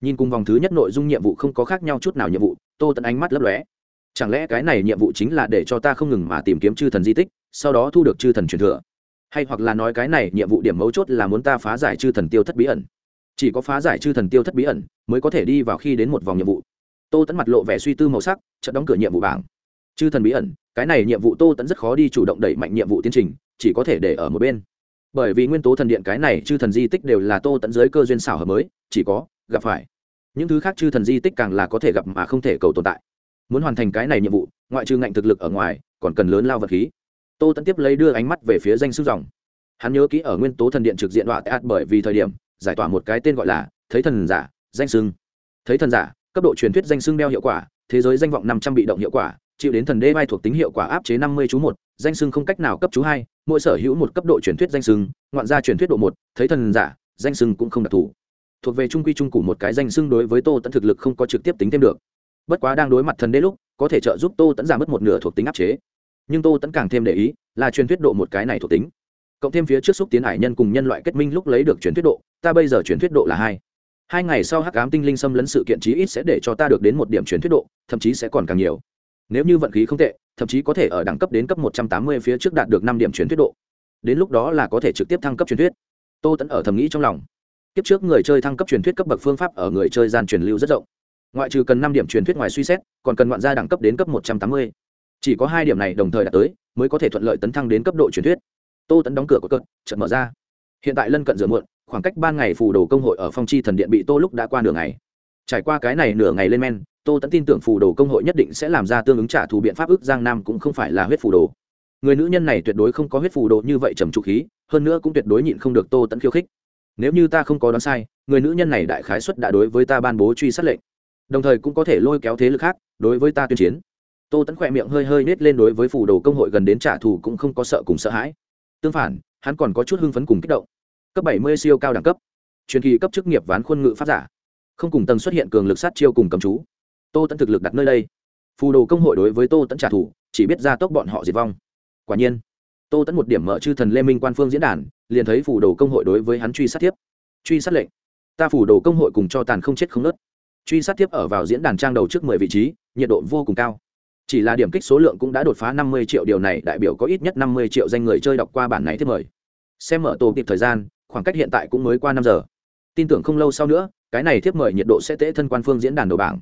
Nhìn cùng vòng thứ nhất nội dung nhiệm vụ không có khác nhau chút nào nhiệm vụ, tô tận ánh mắt lấp lóe. Chẳng lẽ cái này nhiệm vụ chính là để cho ta không ngừng mà tìm kiếm chư thần di tích, sau đó thu được chư thần truyền thừa? Hay hoặc là nói cái này nhiệm vụ điểm mấu chốt là muốn ta phá giải chư thần tiêu thất bí ẩn? Chỉ có phá giải chư thần tiêu thất bí ẩn mới có thể đi vào khi đến một vòng nhiệm vụ. Tô tẫn mặt lộ vẻ suy tư màu sắc, chợt đóng cửa nhiệm vụ bảng. Chư thần bí ẩn, cái này nhiệm vụ tô tẫn rất khó đi chủ động đẩy mạnh nhiệm vụ tiến trình, chỉ có thể để ở một bên bởi vì nguyên tố thần điện cái này chư thần di tích đều là tô tẫn dưới cơ duyên xảo hợp mới, chỉ có gặp phải. Những thứ khác chư thần di tích càng là có thể gặp mà không thể cầu tồn tại. Muốn hoàn thành cái này nhiệm vụ, ngoại trừ ngạnh thực lực ở ngoài, còn cần lớn lao vật khí. Tô tẫn tiếp lấy đưa ánh mắt về phía danh sư dòng. Hắn nhớ kỹ ở nguyên tố thần điện trực diện đoạn tệ bởi vì thời điểm, giải tỏa một cái tên gọi là thấy thần giả, danh sưng. Thấy thần giả, cấp độ truyền thuyết danh sưng đeo hiệu quả, thế giới danh vọng năm trăm bị động hiệu quả, chịu đến thần đê vai thuộc tính hiệu quả áp chế năm mươi chú một, danh sưng không cách nào cấp chú hai mỗi sở hữu một cấp độ truyền thuyết danh sưng, ngoạn gia truyền thuyết độ một, thấy thần giả, danh sưng cũng không đặc thù. Thuộc về trung quy trung cụ một cái danh sưng đối với tô tẫn thực lực không có trực tiếp tính thêm được. Bất quá đang đối mặt thần đế lúc, có thể trợ giúp tô tẫn giảm mất một nửa thuộc tính áp chế. Nhưng tô tẫn càng thêm để ý, là truyền thuyết độ một cái này thuộc tính. Cộng thêm phía trước xúc tiến hải nhân cùng nhân loại kết minh lúc lấy được truyền thuyết độ, ta bây giờ truyền thuyết độ là hai. Hai ngày sau hắc ám tinh linh xâm lấn sự kiện chí ít sẽ để cho ta được đến một điểm truyền thuyết độ, thậm chí sẽ còn càng nhiều. Nếu như vận khí không tệ thậm chí có thể ở đẳng cấp đến cấp một trăm tám mươi phía trước đạt được năm điểm truyền thuyết độ. Đến lúc đó là có thể trực tiếp thăng cấp truyền thuyết. Tô Tấn ở thầm nghĩ trong lòng. Tiếp trước người chơi thăng cấp truyền thuyết cấp bậc phương pháp ở người chơi gian truyền lưu rất rộng. Ngoại trừ cần năm điểm truyền thuyết ngoài suy xét, còn cần ngoạn gia đẳng cấp đến cấp một trăm tám mươi. Chỉ có hai điểm này đồng thời đạt tới, mới có thể thuận lợi tấn thăng đến cấp độ truyền thuyết. Tô Tấn đóng cửa của cơn chợt mở ra. Hiện tại lân cận rửa muộn, khoảng cách ban ngày phù đồ công hội ở phong chi thần điện bị tô lúc đã qua nửa ngày trải qua cái này nửa ngày lên men, tô tẫn tin tưởng phù đồ công hội nhất định sẽ làm ra tương ứng trả thù biện pháp ức giang nam cũng không phải là huyết phù đồ. Người nữ nhân này tuyệt đối không có huyết phù đồ như vậy trầm trụ khí, hơn nữa cũng tuyệt đối nhịn không được tô tẫn khiêu khích. Nếu như ta không có đoán sai, người nữ nhân này đại khái xuất đã đối với ta ban bố truy sát lệnh, đồng thời cũng có thể lôi kéo thế lực khác đối với ta tuyên chiến. Tô tẫn khỏe miệng hơi hơi nết lên đối với phù đồ công hội gần đến trả thù cũng không có sợ cùng sợ hãi. Tương phản, hắn còn có chút hưng phấn cùng kích động. Cấp bảy mươi siêu cao đẳng cấp. Truyền kỳ cấp chức nghiệp ván khuôn ngự pháp giả không cùng tầng xuất hiện cường lực sát chiêu cùng cầm chú. Tô tẫn thực lực đặt nơi đây. Phù đồ công hội đối với tô tẫn trả thù, chỉ biết ra tốc bọn họ diệt vong. Quả nhiên, tô tẫn một điểm mở chư thần lê minh quan phương diễn đàn, liền thấy phù đồ công hội đối với hắn truy sát tiếp. Truy sát lệnh. Ta phù đồ công hội cùng cho tàn không chết không nớt truy sát tiếp ở vào diễn đàn trang đầu trước mười vị trí, nhiệt độ vô cùng cao. Chỉ là điểm kích số lượng cũng đã đột phá năm mươi triệu, điều này đại biểu có ít nhất năm mươi triệu danh người chơi đọc qua bản này thiết mời. Xem mở tổ kịp thời gian, khoảng cách hiện tại cũng mới qua năm giờ. Tin tưởng không lâu sau nữa cái này thiếp mời nhiệt độ sẽ tễ thân quan phương diễn đàn đầu bảng.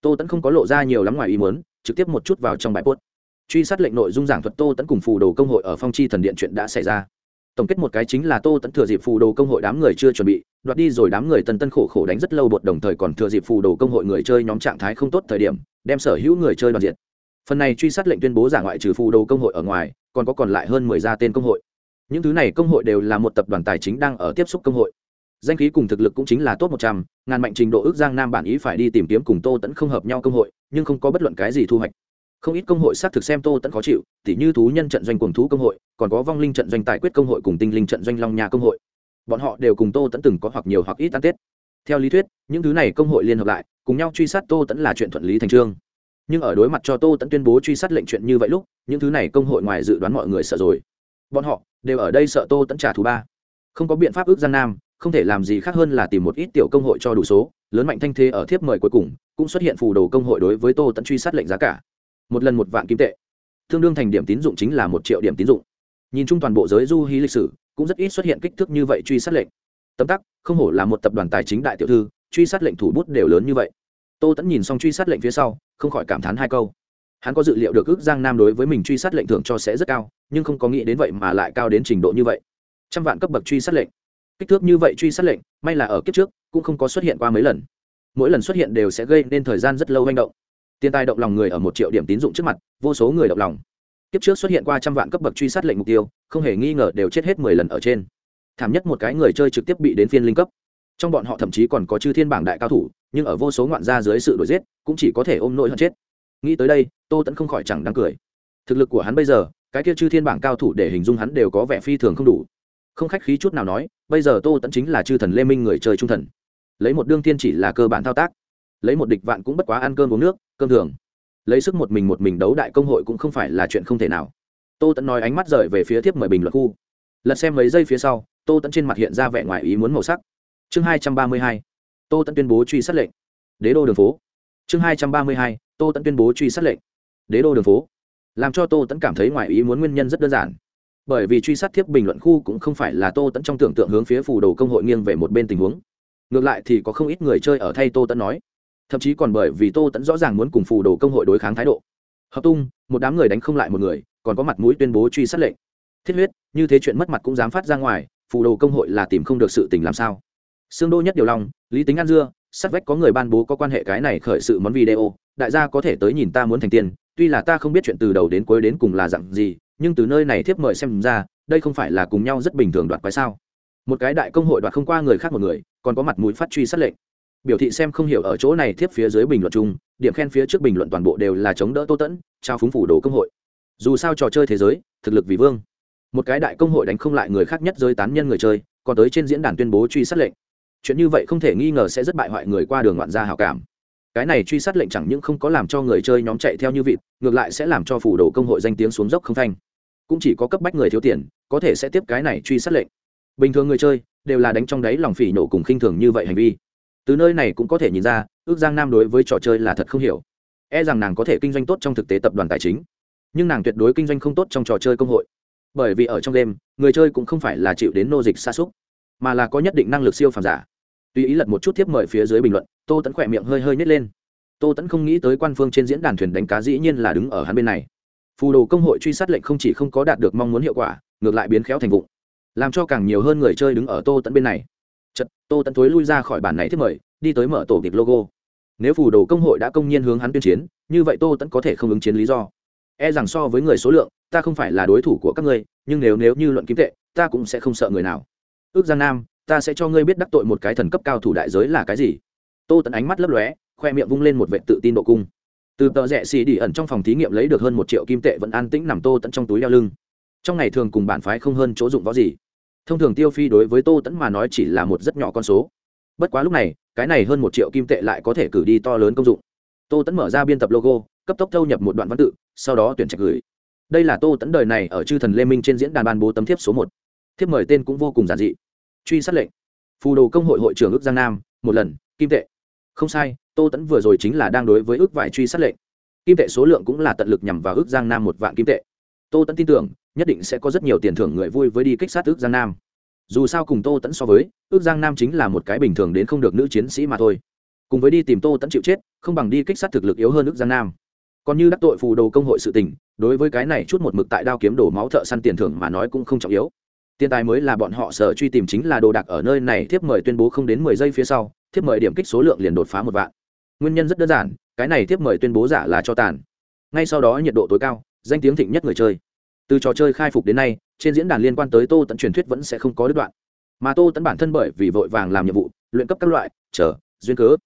Tô tẫn không có lộ ra nhiều lắm ngoài ý muốn, trực tiếp một chút vào trong bài post. Truy sát lệnh nội dung giảng thuật tô tẫn cùng phù đồ công hội ở phong chi thần điện chuyện đã xảy ra. Tổng kết một cái chính là tô tẫn thừa dịp phù đồ công hội đám người chưa chuẩn bị, đoạt đi rồi đám người tân tân khổ khổ đánh rất lâu bột đồng thời còn thừa dịp phù đồ công hội người chơi nhóm trạng thái không tốt thời điểm, đem sở hữu người chơi đoàn diện. Phần này truy sát lệnh tuyên bố giả ngoại trừ phù đồ công hội ở ngoài, còn có còn lại hơn mười gia tên công hội. Những thứ này công hội đều là một tập đoàn tài chính đang ở tiếp xúc công hội danh khí cùng thực lực cũng chính là tốt một trăm, ngàn mạnh trình độ ước giang nam bản ý phải đi tìm kiếm cùng tô tẫn không hợp nhau công hội, nhưng không có bất luận cái gì thu hoạch. Không ít công hội xác thực xem tô tẫn khó chịu, tỉ như thú nhân trận doanh cuồng thú công hội, còn có vong linh trận doanh tài quyết công hội cùng tinh linh trận doanh long nhà công hội. Bọn họ đều cùng tô tẫn từng có hoặc nhiều hoặc ít tan tết. Theo lý thuyết, những thứ này công hội liên hợp lại, cùng nhau truy sát tô tẫn là chuyện thuận lý thành trương. Nhưng ở đối mặt cho tô tẫn tuyên bố truy sát lệnh chuyện như vậy lúc, những thứ này công hội ngoài dự đoán mọi người sợ rồi. Bọn họ đều ở đây sợ tô tẫn trả thù ba. Không có biện pháp ước gian nam không thể làm gì khác hơn là tìm một ít tiểu công hội cho đủ số, lớn mạnh thanh thế ở thiếp mời cuối cùng, cũng xuất hiện phù đồ công hội đối với tô tẫn truy sát lệnh giá cả. Một lần một vạn kim tệ. Tương đương thành điểm tín dụng chính là một triệu điểm tín dụng. Nhìn chung toàn bộ giới du hí lịch sử, cũng rất ít xuất hiện kích thước như vậy truy sát lệnh. Tấm tắc, không hổ là một tập đoàn tài chính đại tiểu thư, truy sát lệnh thủ bút đều lớn như vậy. Tô tẫn nhìn xong truy sát lệnh phía sau, không khỏi cảm thán hai câu. Hắn có dự liệu được ước giang nam đối với mình truy sát lệnh thưởng cho sẽ rất cao, nhưng không có nghĩ đến vậy mà lại cao đến trình độ như vậy. Trăm vạn cấp bậc truy sát lệnh kích thước như vậy truy sát lệnh, may là ở kiếp trước, cũng không có xuất hiện qua mấy lần. Mỗi lần xuất hiện đều sẽ gây nên thời gian rất lâu manh động. Tiền tài động lòng người ở một triệu điểm tín dụng trước mặt, vô số người động lòng. Kiếp trước xuất hiện qua trăm vạn cấp bậc truy sát lệnh mục tiêu, không hề nghi ngờ đều chết hết mười lần ở trên. Thảm nhất một cái người chơi trực tiếp bị đến phiên linh cấp. Trong bọn họ thậm chí còn có chư thiên bảng đại cao thủ, nhưng ở vô số ngoạn gia dưới sự đuổi giết, cũng chỉ có thể ôm nỗi hận chết. Nghĩ tới đây, tô tẫn không khỏi chẳng đáng cười. Thực lực của hắn bây giờ, cái kia chư thiên bảng cao thủ để hình dung hắn đều có vẻ phi thường không đủ không khách khí chút nào nói, bây giờ tô tẫn chính là chư thần lê minh người chơi trung thần. Lấy một đương thiên chỉ là cơ bản thao tác. Lấy một địch vạn cũng bất quá ăn cơm uống nước, cơm thường. Lấy sức một mình một mình đấu đại công hội cũng không phải là chuyện không thể nào. Tô tẫn nói ánh mắt rời về phía thiếp mời bình luận khu. Lật xem mấy giây phía sau, tô tẫn trên mặt hiện ra vẻ ngoài ý muốn màu sắc. Chương hai trăm ba mươi hai, tô tẫn tuyên bố truy sát lệnh. Đế đô đường phố. Chương hai trăm ba mươi hai, tô tẫn tuyên bố truy sát lệnh. Đế đô đường phố. Làm cho tô tẫn cảm thấy ngoài ý muốn nguyên nhân rất đơn giản bởi vì truy sát thiếp bình luận khu cũng không phải là tô tẫn trong tưởng tượng hướng phía phù đồ công hội nghiêng về một bên tình huống. Ngược lại thì có không ít người chơi ở thay tô tẫn nói. Thậm chí còn bởi vì tô tẫn rõ ràng muốn cùng phù đồ công hội đối kháng thái độ. Hợp tung, một đám người đánh không lại một người, còn có mặt mũi tuyên bố truy sát lệnh. Thiết huyết, như thế chuyện mất mặt cũng dám phát ra ngoài, phù đồ công hội là tìm không được sự tình làm sao. Xương đô nhất điều lòng, lý tính ăn dưa sắt vách có người ban bố có quan hệ cái này khởi sự món video, đại gia có thể tới nhìn ta muốn thành tiền, tuy là ta không biết chuyện từ đầu đến cuối đến cùng là dặn gì nhưng từ nơi này thiếp mời xem ra, đây không phải là cùng nhau rất bình thường đoạt quái sao? Một cái đại công hội đoạt không qua người khác một người, còn có mặt mũi phát truy sát lệnh. Biểu thị xem không hiểu ở chỗ này thiếp phía dưới bình luận chung, điểm khen phía trước bình luận toàn bộ đều là chống đỡ tô tẫn, trao phúng phủ đồ công hội. Dù sao trò chơi thế giới, thực lực vì vương. Một cái đại công hội đánh không lại người khác nhất giới tán nhân người chơi, còn tới trên diễn đàn tuyên bố truy sát lệnh. Chuyện như vậy không thể nghi ngờ sẽ rất bại hoại người qua đường ngoạn gia hảo cảm. Cái này truy sát lệnh chẳng những không có làm cho người chơi nhóm chạy theo như vịt, ngược lại sẽ làm cho phủ đồ công hội danh tiếng xuống dốc không thanh cũng chỉ có cấp bách người thiếu tiền có thể sẽ tiếp cái này truy sát lệnh. Bình thường người chơi đều là đánh trong đáy lòng phỉ nổ cùng khinh thường như vậy hành vi. Từ nơi này cũng có thể nhìn ra ước giang nam đối với trò chơi là thật không hiểu. E rằng nàng có thể kinh doanh tốt trong thực tế tập đoàn tài chính nhưng nàng tuyệt đối kinh doanh không tốt trong trò chơi công hội. Bởi vì ở trong game, người chơi cũng không phải là chịu đến nô dịch xa xúc mà là có nhất định năng lực siêu phàm giả. Tuy ý lật một chút tiếp mời phía dưới bình luận tô tẫn khỏe miệng hơi hơi nhét lên. Tô tẫn không nghĩ tới quan phương trên diễn đàn thuyền đánh cá dĩ nhiên là đứng ở hắn bên này phù đồ công hội truy sát lệnh không chỉ không có đạt được mong muốn hiệu quả, ngược lại biến khéo thành vụ làm cho càng nhiều hơn người chơi đứng ở tô tận bên này. Chật, tô tận thối lui ra khỏi bản này thiết mời, đi tới mở tổ kịch logo. Nếu phù đồ công hội đã công nhiên hướng hắn tuyên chiến, như vậy tô tẫn có thể không ứng chiến lý do. E rằng so với người số lượng, ta không phải là đối thủ của các ngươi, nhưng nếu nếu như luận kiếm tệ, ta cũng sẽ không sợ người nào. Ước giang nam, ta sẽ cho ngươi biết đắc tội một cái thần cấp cao thủ đại giới là cái gì. Tô tẫn ánh mắt lấp lóe, khoe miệng vung lên một vệ tự tin độ cung từ tờ rẽ xì đi ẩn trong phòng thí nghiệm lấy được hơn một triệu kim tệ vẫn an tĩnh nằm tô tẫn trong túi đeo lưng. Trong ngày thường cùng bản phái không hơn chỗ dụng võ gì. Thông thường tiêu phi đối với tô tẫn mà nói chỉ là một rất nhỏ con số. Bất quá lúc này, cái này hơn một triệu kim tệ lại có thể cử đi to lớn công dụng. Tô tẫn mở ra biên tập logo, cấp tốc thâu nhập một đoạn văn tự, sau đó tuyển trạch gửi. Đây là tô tẫn đời này ở chư thần lê minh trên diễn đàn ban bố tấm thiếp số một. Thiếp mời tên cũng vô cùng giản dị. Truy sát lệnh. Phù đồ công hội hội trưởng ước giang nam, một lần, kim tệ không sai, tô tẫn vừa rồi chính là đang đối với ước vải truy sát lệnh. Kim tệ số lượng cũng là tận lực nhằm vào ước giang nam một vạn kim tệ. Tô tẫn tin tưởng, nhất định sẽ có rất nhiều tiền thưởng người vui với đi kích sát ước giang nam. Dù sao cùng tô tẫn so với, ước giang nam chính là một cái bình thường đến không được nữ chiến sĩ mà thôi. Cùng với đi tìm tô tẫn chịu chết, không bằng đi kích sát thực lực yếu hơn ước giang nam. Còn như đắc tội phù đồ công hội sự tình, đối với cái này chút một mực tại đao kiếm đổ máu thợ săn tiền thưởng mà nói cũng không trọng yếu tiền tài mới là bọn họ sở truy tìm chính là đồ đạc ở nơi này, thiếp mời tuyên bố không đến mười giây phía sau, thiếp mời điểm kích số lượng liền đột phá một vạn. Nguyên nhân rất đơn giản, cái này thiếp mời tuyên bố giả là cho tàn. Ngay sau đó nhiệt độ tối cao, danh tiếng thịnh nhất người chơi. Từ trò chơi khai phục đến nay, trên diễn đàn liên quan tới tô tận truyền thuyết vẫn sẽ không có đứt đoạn. Mà tô tẫn bản thân bởi vì vội vàng làm nhiệm vụ, luyện cấp các loại, chờ, duyên cớ.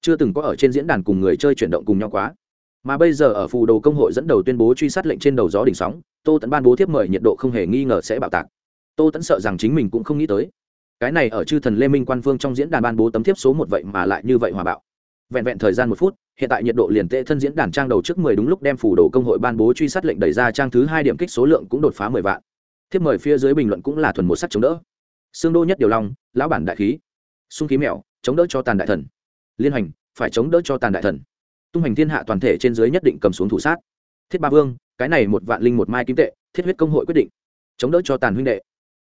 Chưa từng có ở trên diễn đàn cùng người chơi chuyển động cùng nhau quá. Mà bây giờ ở phù đồ công hội dẫn đầu tuyên bố truy sát lệnh trên đầu gió đỉnh sóng, tô tẫn ban bố thiếp mời nhiệt độ không hề nghi ngờ sẽ bạo tạc tô tẫn sợ rằng chính mình cũng không nghĩ tới. Cái này ở chư thần lê minh quan phương trong diễn đàn ban bố tấm thiếp số một vậy mà lại như vậy hòa bạo. Vẹn vẹn thời gian một phút, hiện tại nhiệt độ liền tệ thân diễn đàn trang đầu trước mười đúng lúc đem phủ đồ công hội ban bố truy sát lệnh đẩy ra trang thứ hai điểm kích số lượng cũng đột phá mười vạn. Thiếp mời phía dưới bình luận cũng là thuần một sắc chống đỡ. Xương đô nhất điều long, lão bản đại khí. Sung khí mèo, chống đỡ cho tàn đại thần. Liên hành phải chống đỡ cho tàn đại thần. Tung hành thiên hạ toàn thể trên dưới nhất định cầm xuống thủ sát. Thiết ba vương, cái này một vạn linh một mai kim tệ, thiết huyết công hội quyết định. Chống đỡ cho tàn huynh đệ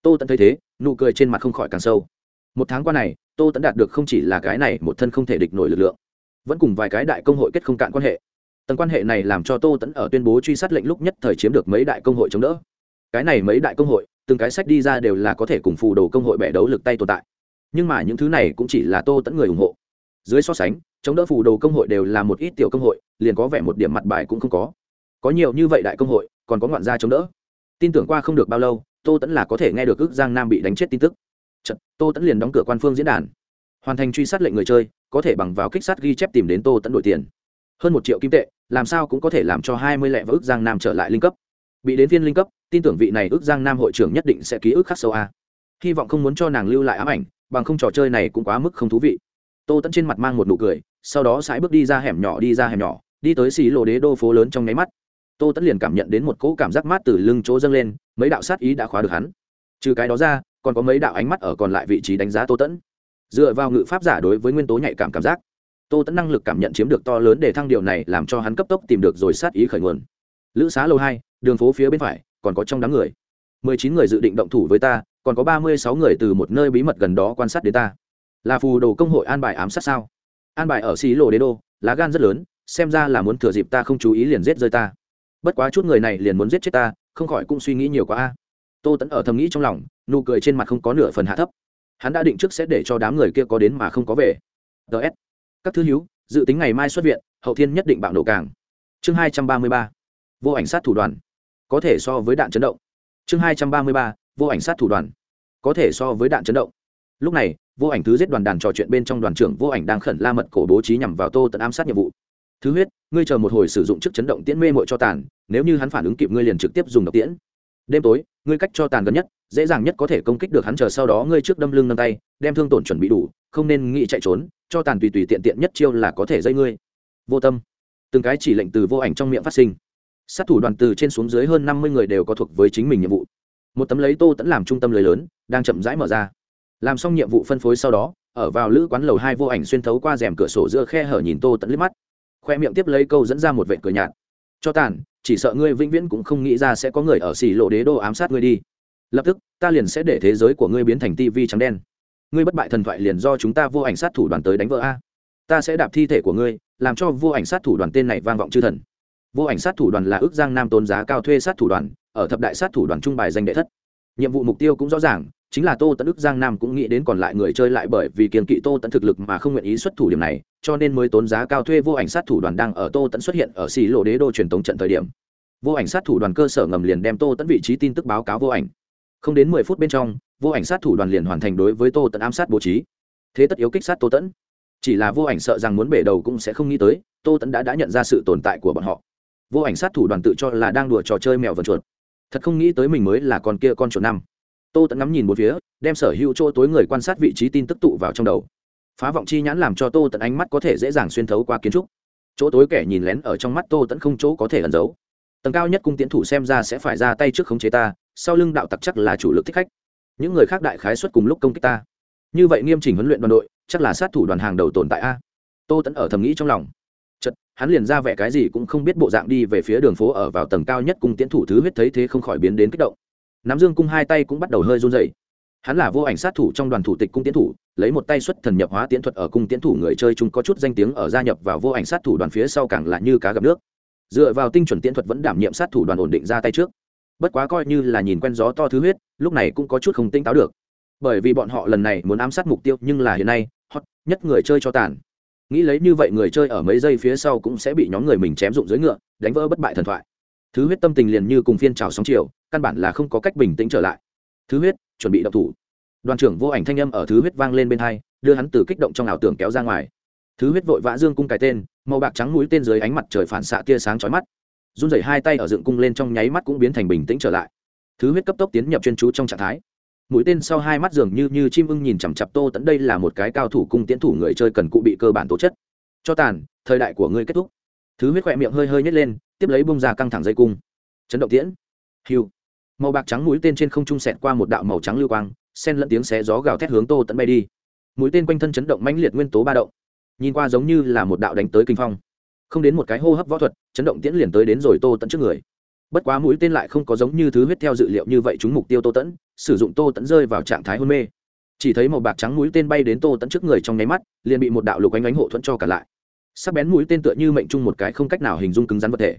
tô tẫn thấy thế, nụ cười trên mặt không khỏi càng sâu. Một tháng qua này, tô tẫn đạt được không chỉ là cái này một thân không thể địch nổi lực lượng, vẫn cùng vài cái đại công hội kết không cạn quan hệ. Tầng quan hệ này làm cho tô tẫn ở tuyên bố truy sát lệnh lúc nhất thời chiếm được mấy đại công hội chống đỡ. Cái này mấy đại công hội, từng cái sách đi ra đều là có thể cùng phù đồ công hội bẻ đấu lực tay tồn tại. Nhưng mà những thứ này cũng chỉ là tô tẫn người ủng hộ. Dưới so sánh, chống đỡ phù đồ công hội đều là một ít tiểu công hội, liền có vẻ một điểm mặt bài cũng không có. Có nhiều như vậy đại công hội, còn có ngoạn gia chống đỡ. Tin tưởng qua không được bao lâu tô tẫn là có thể nghe được ước giang nam bị đánh chết tin tức. Chật, tô tẫn liền đóng cửa quan phương diễn đàn. Hoàn thành truy sát lệnh người chơi có thể bằng vào kích sát ghi chép tìm đến tô tẫn đổi tiền. Hơn một triệu kim tệ làm sao cũng có thể làm cho hai mươi lẻ và ước giang nam trở lại linh cấp. Bị đến viên linh cấp tin tưởng vị này ước giang nam hội trưởng nhất định sẽ ký ức khắc sâu a. Hy vọng không muốn cho nàng lưu lại ám ảnh bằng không trò chơi này cũng quá mức không thú vị. Tô tẫn trên mặt mang một nụ cười sau đó sải bước đi ra hẻm nhỏ đi ra hẻm nhỏ đi tới xì lộ đế đô phố lớn trong nháy mắt tô tẫn liền cảm nhận đến một cỗ cảm giác mát từ lưng chỗ dâng lên, mấy đạo sát ý đã khóa được hắn. Trừ cái đó ra, còn có mấy đạo ánh mắt ở còn lại vị trí đánh giá tô tẫn. Dựa vào ngự pháp giả đối với nguyên tố nhạy cảm cảm giác, tô tẫn năng lực cảm nhận chiếm được to lớn để thăng điều này làm cho hắn cấp tốc tìm được rồi sát ý khởi nguồn. Lữ xá lâu hai, đường phố phía bên phải, còn có trong đám người. Mười chín người dự định động thủ với ta, còn có ba mươi sáu người từ một nơi bí mật gần đó quan sát đến ta. Là phù đồ công hội an bài ám sát sao? An bài ở xí lộ đế đô, lá gan rất lớn, xem ra là muốn thừa dịp ta không chú ý liền giết rơi ta bất quá chút người này liền muốn giết chết ta, không khỏi cũng suy nghĩ nhiều quá a. Tô tẫn ở thầm nghĩ trong lòng, nụ cười trên mặt không có nửa phần hạ thấp. Hắn đã định trước sẽ để cho đám người kia có đến mà không có về. Ts các thư hữu, dự tính ngày mai xuất viện, hậu thiên nhất định bạo nổ càng. Chương hai trăm ba mươi ba. Vô ảnh sát thủ đoàn. Có thể so với đạn chấn động. Chương hai trăm ba mươi ba, vô ảnh sát thủ đoàn. Có thể so với đạn chấn động. Lúc này, vô ảnh thứ giết đoàn đàn trò chuyện bên trong đoàn trưởng vô ảnh đang khẩn la mật cổ bố trí nhằm vào tô tận ám sát nhiệm vụ. Thứ huyết, ngươi chờ một hồi sử dụng chức chấn động tiễn mê mội cho tàn nếu như hắn phản ứng kịp ngươi liền trực tiếp dùng độc tiễn. Đêm tối, ngươi cách cho tàn gần nhất, dễ dàng nhất có thể công kích được hắn chờ sau đó ngươi trước đâm lưng nâng tay, đem thương tổn chuẩn bị đủ, không nên nghĩ chạy trốn, cho tàn tùy tùy tiện tiện nhất chiêu là có thể dây ngươi. Vô tâm. Từng cái chỉ lệnh từ vô ảnh trong miệng phát sinh. Sát thủ đoàn từ trên xuống dưới hơn năm mươi người đều có thuộc với chính mình nhiệm vụ. Một tấm lấy tô tẫn làm trung tâm lưới lớn, đang chậm rãi mở ra. Làm xong nhiệm vụ phân phối sau đó, ở vào lữ quán lầu hai vô ảnh xuyên thấu qua rèm cửa sổ giữa khe hở nhìn tô tẫn liếc mắt. Khoe miệng tiếp lấy câu dẫn ra một vệ cửa nhạt. Cho tàn chỉ sợ ngươi vĩnh viễn cũng không nghĩ ra sẽ có người ở xỉ lộ đế đô ám sát ngươi đi. Lập tức, ta liền sẽ để thế giới của ngươi biến thành tivi trắng đen. Ngươi bất bại thần thoại liền do chúng ta vô ảnh sát thủ đoàn tới đánh vỡ a. Ta sẽ đạp thi thể của ngươi, làm cho vô ảnh sát thủ đoàn tên này vang vọng chư thần. Vô ảnh sát thủ đoàn là ước giang nam tôn giá cao thuê sát thủ đoàn, ở thập đại sát thủ đoàn trung bài danh đệ thất. Nhiệm vụ mục tiêu cũng rõ ràng chính là tô tẫn ức giang nam cũng nghĩ đến còn lại người chơi lại bởi vì kiềm kỵ tô tẫn thực lực mà không nguyện ý xuất thủ điểm này, cho nên mới tốn giá cao thuê vô ảnh sát thủ đoàn đang ở tô tẫn xuất hiện ở xì lộ đế đô truyền tống trận thời điểm. Vô ảnh sát thủ đoàn cơ sở ngầm liền đem tô tẫn vị trí tin tức báo cáo vô ảnh. Không đến mười phút bên trong, vô ảnh sát thủ đoàn liền hoàn thành đối với tô tẫn ám sát bố trí. Thế tất yếu kích sát tô tẫn chỉ là vô ảnh sợ rằng muốn bể đầu cũng sẽ không nghĩ tới, tô tẫn đã đã nhận ra sự tồn tại của bọn họ. Vô ảnh sát thủ đoàn tự cho là đang đùa trò chơi mèo vần chuột. Thật không nghĩ tới mình mới là con kia con chuột năm tô tẫn ngắm nhìn một phía, đem sở hữu chỗ tối người quan sát vị trí tin tức tụ vào trong đầu. Phá vọng chi nhãn làm cho tô tẫn ánh mắt có thể dễ dàng xuyên thấu qua kiến trúc. Chỗ tối kẻ nhìn lén ở trong mắt tô tẫn không chỗ có thể ẩn giấu. Tầng cao nhất cung tiến thủ xem ra sẽ phải ra tay trước khống chế ta, sau lưng đạo tặc chắc là chủ lực thích khách. Những người khác đại khái xuất cùng lúc công kích ta. Như vậy nghiêm chỉnh huấn luyện đoàn đội, chắc là sát thủ đoàn hàng đầu tồn tại a. Tô tẫn ở thầm nghĩ trong lòng. Chật hắn liền ra vẻ cái gì cũng không biết bộ dạng đi về phía đường phố ở vào tầng cao nhất cung tiến thủ thứ huyết thấy thế không khỏi biến đến kích động nắm dương cung hai tay cũng bắt đầu hơi run dậy hắn là vô ảnh sát thủ trong đoàn thủ tịch cung tiến thủ, lấy một tay xuất thần nhập hóa tiến thuật ở cung tiến thủ người chơi chúng có chút danh tiếng ở gia nhập vào vô ảnh sát thủ đoàn phía sau càng là như cá gặp nước. Dựa vào tinh chuẩn tiến thuật vẫn đảm nhiệm sát thủ đoàn ổn định ra tay trước. Bất quá coi như là nhìn quen gió to thứ huyết, lúc này cũng có chút không tinh táo được. Bởi vì bọn họ lần này muốn ám sát mục tiêu nhưng là hiện nay, hot nhất người chơi cho tàn. Nghĩ lấy như vậy người chơi ở mấy giây phía sau cũng sẽ bị nhóm người mình chém dụng dưới ngựa, đánh vỡ bất bại thần thoại thứ huyết tâm tình liền như cùng phiên trào sóng chiều, căn bản là không có cách bình tĩnh trở lại. Thứ huyết, chuẩn bị đậu thủ. Đoàn trưởng vô ảnh thanh âm ở thứ huyết vang lên bên hai, đưa hắn từ kích động trong ảo tưởng kéo ra ngoài. Thứ huyết vội vã dương cung cái tên, màu bạc trắng mũi tên dưới ánh mặt trời phản xạ tia sáng chói mắt. Run rẩy hai tay ở dựng cung lên trong nháy mắt cũng biến thành bình tĩnh trở lại. Thứ huyết cấp tốc tiến nhập chuyên chú trong trạng thái. Mũi tên sau hai mắt dường như như chim ưng nhìn chằm chặp tô tẫn đây là một cái cao thủ cung tiến thủ người chơi cần cụ bị cơ bản tố chất. Cho tàn, thời đại của ngươi kết thúc. Thứ huyết khỏe miệng hơi hơi nhét lên tiếp lấy bông ra căng thẳng dây cung. Chấn động tiễn. Hiu. Màu bạc trắng mũi tên trên không trung sẹt qua một đạo màu trắng lưu quang sen lẫn tiếng xé gió gào thét hướng tô tẫn bay đi. Mũi tên quanh thân chấn động mãnh liệt nguyên tố ba động. Nhìn qua giống như là một đạo đánh tới kinh phong. Không đến một cái hô hấp võ thuật, chấn động tiễn liền tới đến rồi tô tẫn trước người. Bất quá mũi tên lại không có giống như thứ huyết theo dự liệu như vậy chúng mục tiêu tô tẫn sử dụng tô tẫn rơi vào trạng thái hôn mê. Chỉ thấy màu bạc trắng mũi tên bay đến tô tẫn trước người trong nháy mắt, liền bị một đạo lục ánh ánh hộ thuẫn cho cả lại. Sắc bén mũi tên tựa như mệnh chung một cái không cách nào hình dung cứng rắn vật thể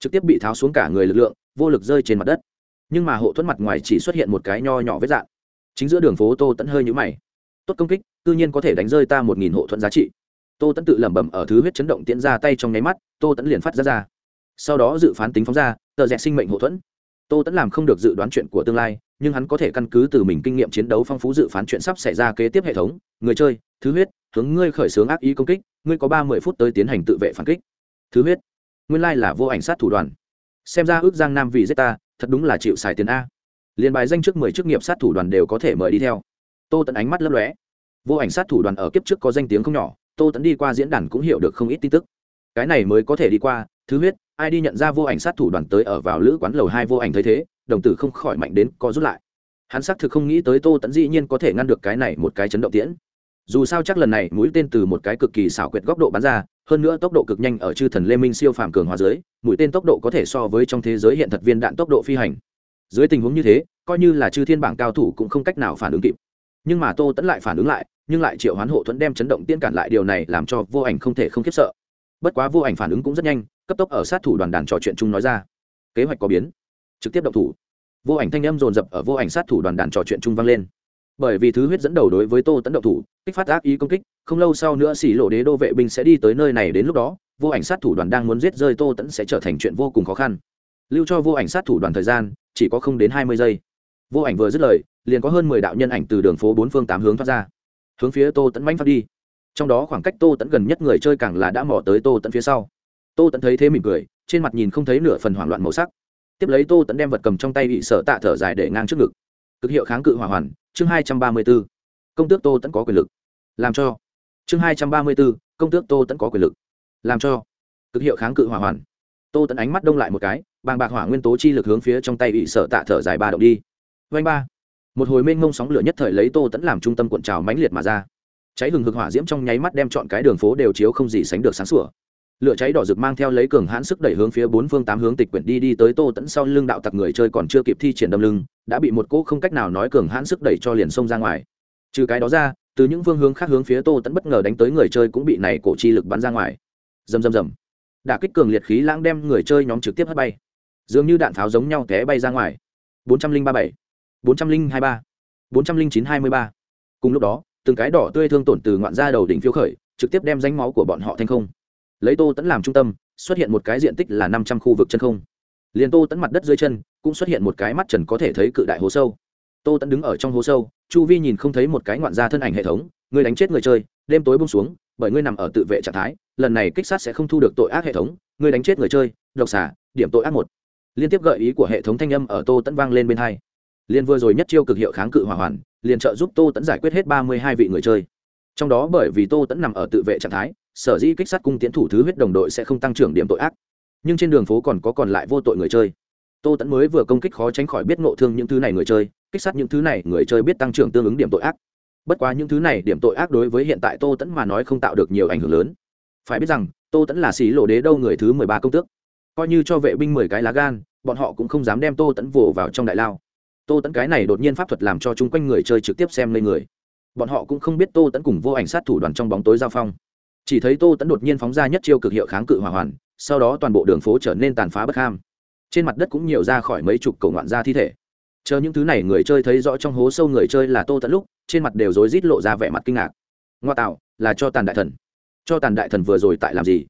trực tiếp bị tháo xuống cả người lực lượng, vô lực rơi trên mặt đất. Nhưng mà hộ thuẫn mặt ngoài chỉ xuất hiện một cái nho nhỏ vết dạng. Chính giữa đường phố tô tẫn hơi nhũ mày. Tốt công kích tự nhiên có thể đánh rơi ta một nghìn hộ thuẫn giá trị. Tô tẫn tự lẩm bẩm ở thứ huyết chấn động tiễn ra tay trong nháy mắt, tô tẫn liền phát ra ra. Sau đó dự phán tính phóng ra, tờ rẽ sinh mệnh hộ thuẫn. Tô tẫn làm không được dự đoán chuyện của tương lai, nhưng hắn có thể căn cứ từ mình kinh nghiệm chiến đấu phong phú dự phán chuyện sắp xảy ra kế tiếp hệ thống. Người chơi, thứ huyết, hướng ngươi khởi xướng ác ý công kích, ngươi có ba mươi phút tới tiến hành tự vệ phản kích. Thứ huyết nguyên lai là vô ảnh sát thủ đoàn. Xem ra ước giang nam vì giết ta, thật đúng là chịu xài tiền a. Liền bài danh trước mười chức nghiệp sát thủ đoàn đều có thể mời đi theo. Tô tẫn ánh mắt lấp lóe. Vô ảnh sát thủ đoàn ở kiếp trước có danh tiếng không nhỏ, tô tẫn đi qua diễn đàn cũng hiểu được không ít tin tức. Cái này mới có thể đi qua, thứ huyết, ai đi nhận ra vô ảnh sát thủ đoàn tới ở vào lữ quán lầu hai vô ảnh thấy thế, đồng tử không khỏi mạnh đến có rút lại. Hắn xác thực không nghĩ tới tô tẫn dĩ nhiên có thể ngăn được cái này một cái chấn động tiễn. Dù sao chắc lần này mũi tên từ một cái cực kỳ xảo quyệt góc độ bắn ra hơn nữa tốc độ cực nhanh ở chư thần lê minh siêu phàm cường hóa dưới mũi tên tốc độ có thể so với trong thế giới hiện thật viên đạn tốc độ phi hành. Dưới tình huống như thế, coi như là chư thiên bảng cao thủ cũng không cách nào phản ứng kịp. Nhưng mà tô tẫn lại phản ứng lại, nhưng lại triệu hoán hộ thuẫn đem chấn động tiên cản lại điều này làm cho vô ảnh không thể không khiếp sợ. Bất quá vô ảnh phản ứng cũng rất nhanh, cấp tốc ở sát thủ đoàn đàn trò chuyện chung nói ra. Kế hoạch có biến. Trực tiếp động thủ. Vô ảnh thanh âm dồn dập ở vô ảnh sát thủ đoàn đàn trò chuyện chung vang lên bởi vì thứ huyết dẫn đầu đối với tô tẫn động thủ, kích phát ác ý công kích, không lâu sau nữa xỉ lộ đế đô vệ binh sẽ đi tới nơi này đến lúc đó, vô ảnh sát thủ đoàn đang muốn giết rơi tô tẫn sẽ trở thành chuyện vô cùng khó khăn. Lưu cho vô ảnh sát thủ đoàn thời gian, chỉ có không đến hai mươi giây. Vô ảnh vừa dứt lời, liền có hơn mười đạo nhân ảnh từ đường phố bốn phương tám hướng thoát ra. Hướng phía tô tẫn manh phát đi. Trong đó khoảng cách tô tẫn gần nhất người chơi càng là đã mò tới tô tẫn phía sau. Tô tẫn thấy thế mỉm cười, trên mặt nhìn không thấy nửa phần hoảng loạn màu sắc. Tiếp lấy tô tẫn đem vật cầm trong tay bị sợ tạ thở dài để ngang trước ngực. Cực hiệu kháng cự hỏa hoàn chương hai trăm ba mươi b ố công tước tô tẫn có quyền lực. Làm cho. Chương hai trăm ba mươi b ố công tước tô tẫn có quyền lực. Làm cho. Cực hiệu kháng cự hỏa hoàn. Tô tẫn ánh mắt đông lại một cái, bàng bạc hỏa nguyên tố chi lực hướng phía trong tay bị sợ tạ thở dài ba động đi. Vanh ba. Một hồi mênh mông sóng lửa nhất thời lấy tô tẫn làm trung tâm cuộn trào mãnh liệt mà ra. Cháy hừng hực hỏa diễm trong nháy mắt đem chọn cái đường phố đều chiếu không gì sánh được sáng sủa lửa cháy đỏ rực mang theo lấy cường hãn sức đẩy hướng phía bốn phương tám hướng tịch quyển đi đi tới tô tẫn sau lưng đạo tặc người chơi còn chưa kịp thi triển đâm lưng, đã bị một cỗ không cách nào nói cường hãn sức đẩy cho liền xông ra ngoài. Trừ cái đó ra, từ những phương hướng khác hướng phía tô tẫn bất ngờ đánh tới người chơi cũng bị này cổ chi lực bắn ra ngoài. Rầm rầm rầm. Đả kích cường liệt khí lãng đem người chơi nhóm trực tiếp hất bay. Dường như đạn pháo giống nhau té bay ra ngoài. bốn trăm linh ba bảy, bốn trăm linh hai ba, bốn trăm linh chín hai mươi ba. Cùng lúc đó, từng cái đỏ tươi thương tổn từ ngoạn ra đầu đỉnh phiếu khởi, trực tiếp đem danh máu của bọn họ thành không lấy tô tẫn làm trung tâm, xuất hiện một cái diện tích là năm trăm khu vực chân không. Liền tô tẫn mặt đất dưới chân, cũng xuất hiện một cái mắt trần có thể thấy cự đại hố sâu. Tô tẫn đứng ở trong hố sâu, chu vi nhìn không thấy một cái ngoạn gia thân ảnh hệ thống, người đánh chết người chơi, đêm tối bông xuống, bởi ngươi nằm ở tự vệ trạng thái, lần này kích sát sẽ không thu được tội ác hệ thống người đánh chết người chơi, độc xả điểm tội ác một. Liên tiếp gợi ý của hệ thống thanh âm ở tô tẫn vang lên bên hai. Liên vừa rồi nhất chiêu cực hiệu kháng cự hỏa hoàn, liền trợ giúp tô tẫn giải quyết hết ba mươi hai vị người chơi. Trong đó bởi vì tô tẫn nằm ở tự vệ trạng thái sở dĩ kích sát cung tiến thủ thứ huyết đồng đội sẽ không tăng trưởng điểm tội ác. Nhưng trên đường phố còn có còn lại vô tội người chơi. Tô tẫn mới vừa công kích khó tránh khỏi biết ngộ thương những thứ này người chơi, kích sát những thứ này người chơi biết tăng trưởng tương ứng điểm tội ác. Bất quá những thứ này điểm tội ác đối với hiện tại tô tẫn mà nói không tạo được nhiều ảnh hưởng lớn. Phải biết rằng, tô tẫn là xí lộ đế đâu người thứ mười ba công tước. Coi như cho vệ binh mười cái lá gan, bọn họ cũng không dám đem tô tẫn vồ vào trong đại lao. Tô tẫn cái này đột nhiên pháp thuật làm cho chung quanh người chơi trực tiếp xem lên người. Bọn họ cũng không biết tô tẫn cùng vô ảnh sát thủ đoàn trong bóng tối giao phong chỉ thấy tô tẫn đột nhiên phóng ra nhất chiêu cực hiệu kháng cự hỏa hoàn, sau đó toàn bộ đường phố trở nên tàn phá bất ham. Trên mặt đất cũng nhiều ra khỏi mấy chục cầu ngoạn ra thi thể. Chờ những thứ này người chơi thấy rõ trong hố sâu người chơi là tô tẫn lúc, trên mặt đều rối rít lộ ra vẻ mặt kinh ngạc. Ngoa tạo, là cho tàn đại thần. Cho tàn đại thần vừa rồi tại làm gì?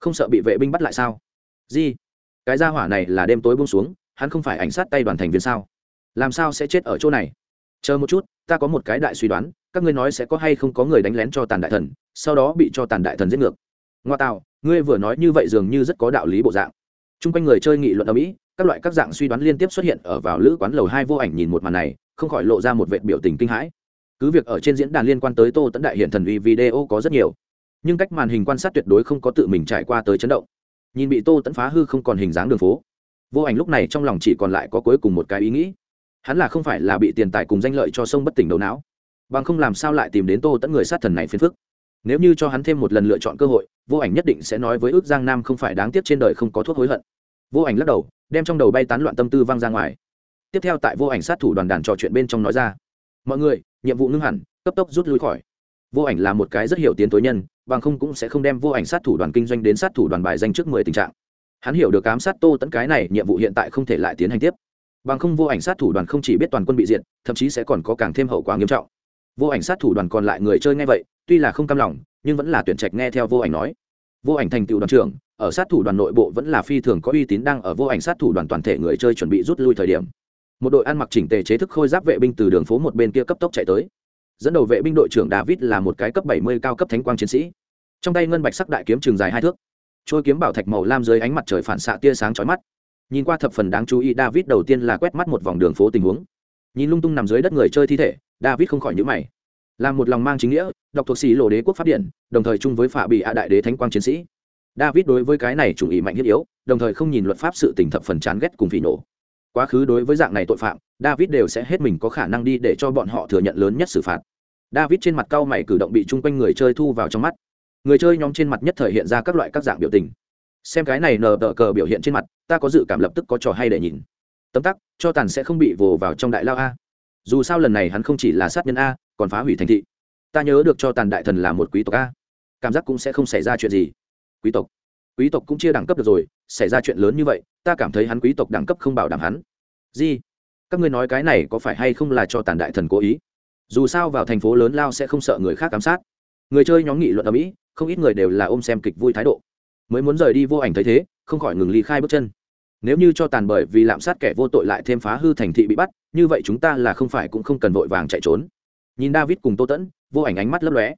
Không sợ bị vệ binh bắt lại sao? Gì? Cái gia hỏa này là đêm tối buông xuống, hắn không phải ảnh sát tay đoàn thành viên sao? Làm sao sẽ chết ở chỗ này? Chờ một chút, ta có một cái đại suy đoán, các ngươi nói sẽ có hay không có người đánh lén cho tàn đại thần, sau đó bị cho tàn đại thần giết ngược. Ngoa tạo, ngươi vừa nói như vậy dường như rất có đạo lý bộ dạng. T r u n g quanh người chơi nghị luận ở mỹ các loại các dạng suy đoán liên tiếp xuất hiện ở vào lữ quán lầu hai vô ảnh nhìn một màn này, không khỏi lộ ra một vệ biểu tình kinh hãi. Cứ việc ở trên diễn đàn liên quan tới tô tẫn đại hiện thần uy video có rất nhiều, nhưng cách màn hình quan sát tuyệt đối không có tự mình trải qua tới chấn động. Nhìn bị tô tẫn phá hư không còn hình dáng đường phố. Vô ảnh lúc này trong lòng chỉ còn lại có cuối cùng một cái ý nghĩ hắn là không phải là bị tiền tài cùng danh lợi cho sông bất tỉnh đầu não, bằng không làm sao lại tìm đến tô tẫn người sát thần này phiền phức. Nếu như cho hắn thêm một lần lựa chọn cơ hội, vô ảnh nhất định sẽ nói với ước giang nam không phải đáng tiếc trên đời không có thuốc hối hận. Vô ảnh lắc đầu, đem trong đầu bay tán loạn tâm tư vang ra ngoài. Tiếp theo tại vô ảnh sát thủ đoàn đàn trò chuyện bên trong nói ra, mọi người, nhiệm vụ ngưng hẳn, cấp tốc rút lui khỏi. Vô ảnh là một cái rất hiểu tiến tối nhân, bằng không cũng sẽ không đem vô ảnh sát thủ đoàn kinh doanh đến sát thủ đoàn bài danh trước mười tình trạng. Hắn hiểu được ám sát tô tẫn cái này, nhiệm vụ hiện tại không thể lại tiến hành tiếp bằng không vô ảnh sát thủ đoàn không chỉ biết toàn quân bị diệt, thậm chí sẽ còn có càng thêm hậu quả nghiêm trọng. Vô ảnh sát thủ đoàn còn lại người chơi nghe vậy, tuy là không cam lòng, nhưng vẫn là tuyển trạch nghe theo vô ảnh nói. Vô ảnh thành tựu đoàn trưởng, ở sát thủ đoàn nội bộ vẫn là phi thường có uy tín đang ở vô ảnh sát thủ đoàn toàn thể người chơi chuẩn bị rút lui thời điểm. Một đội ăn mặc chỉnh tề chế thức khôi giáp vệ binh từ đường phố một bên kia cấp tốc chạy tới. Dẫn đầu vệ binh đội trưởng david là một cái cấp bảy mươi cao cấp thánh quang chiến sĩ. Trong tay ngân bạch sắc đại kiếm trường dài hai thước. Trôi kiếm bảo thạch màu lam dưới ánh mặt trời phản xạ tia sáng chói mắt nhìn qua thập phần đáng chú ý, david đầu tiên là quét mắt một vòng đường phố tình huống. Nhìn lung tung nằm dưới đất người chơi thi thể, david không khỏi nhữ mày. Là một lòng mang chính nghĩa đọc thuộc sĩ lộ đế quốc p điện, đồng thời chung với phả bị hạ đại đế thánh quang chiến sĩ. David đối với cái này chủ ý mạnh thiết yếu, đồng thời không nhìn luật pháp sự tình thập phần chán ghét cùng phỉ nổ quá khứ đối với dạng này tội phạm, david đều sẽ hết mình có khả năng đi để cho bọn họ thừa nhận lớn nhất xử phạt. David trên mặt cau mày cử động bị chung quanh người chơi thu vào trong mắt. Người chơi nhóm trên mặt nhất thời hiện ra các loại các dạng biểu tình xem cái này nờ tờ cờ biểu hiện trên mặt, ta có dự cảm lập tức có trò hay để nhìn. Tấm tắc, cho tàn sẽ không bị vồ vào trong đại lao a. Dù sao lần này hắn không chỉ là sát nhân a, còn phá hủy thành thị. Ta nhớ được cho tàn đại thần là một quý tộc a. Cảm giác cũng sẽ không xảy ra chuyện gì. Quý tộc. Quý tộc cũng chia đẳng cấp được rồi, xảy ra chuyện lớn như vậy, ta cảm thấy hắn quý tộc đẳng cấp không bảo đảm hắn. Gì? Các ngươi nói cái này có phải hay không là cho tàn đại thần cố ý? Dù sao vào thành phố lớn lao sẽ không sợ người khác giám sát. Người chơi nhóm nghị luận ở mỹ, không ít người đều là ôm xem kịch vui thái độ mới muốn rời đi vô ảnh thấy thế, không khỏi ngừng ly khai bước chân. Nếu như cho tàn bởi vì lạm sát kẻ vô tội lại thêm phá hư thành thị bị bắt, như vậy chúng ta là không phải cũng không cần vội vàng chạy trốn. Nhìn david cùng tô tẫn, vô ảnh ánh mắt lấp lóe.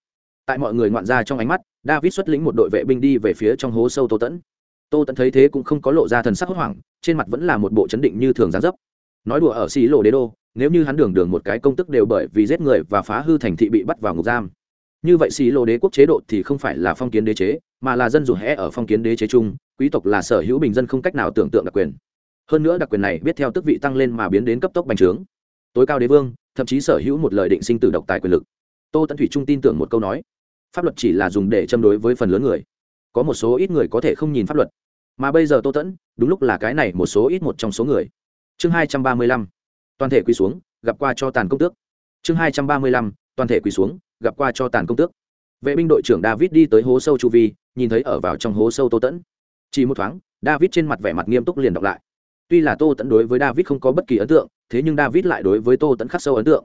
Tại mọi người ngoạn ra trong ánh mắt, david xuất lĩnh một đội vệ binh đi về phía trong hố sâu tô tẫn. Tô tẫn thấy thế cũng không có lộ ra thần sắc hốt hoảng, trên mặt vẫn là một bộ chấn định như thường gián dấp. Nói đùa ở xí lộ đế đô, nếu như hắn đường đường một cái công tức đều bởi vì giết người và phá hư thành thị bị bắt vào ngục giam như vậy xí lô đế quốc chế độ thì không phải là phong kiến đế chế, mà là dân dù hẽ ở phong kiến đế chế chung, quý tộc là sở hữu bình dân không cách nào tưởng tượng đặc quyền. Hơn nữa đặc quyền này biết theo tức vị tăng lên mà biến đến cấp tốc bành trướng. Tối cao đế vương, thậm chí sở hữu một lời định sinh tử độc tài quyền lực. Tô tẫn thủy trung tin tưởng một câu nói, pháp luật chỉ là dùng để châm đối với phần lớn người. Có một số ít người có thể không nhìn pháp luật. Mà bây giờ tô tẫn đúng lúc là cái này một số ít một trong số người. Chương hai trăm ba mươi lăm, toàn thể quỳ xuống, gặp qua cho tàn công tước. Chương hai trăm ba mươi lăm, toàn thể quỳ xuống gặp qua cho tàn công tước. Vệ binh đội trưởng david đi tới hố sâu chu vi, nhìn thấy ở vào trong hố sâu tô tẫn. Chỉ một thoáng, david trên mặt vẻ mặt nghiêm túc liền đọc lại. Tuy là tô tẫn đối với david không có bất kỳ ấn tượng, thế nhưng david lại đối với tô tẫn khắc sâu ấn tượng.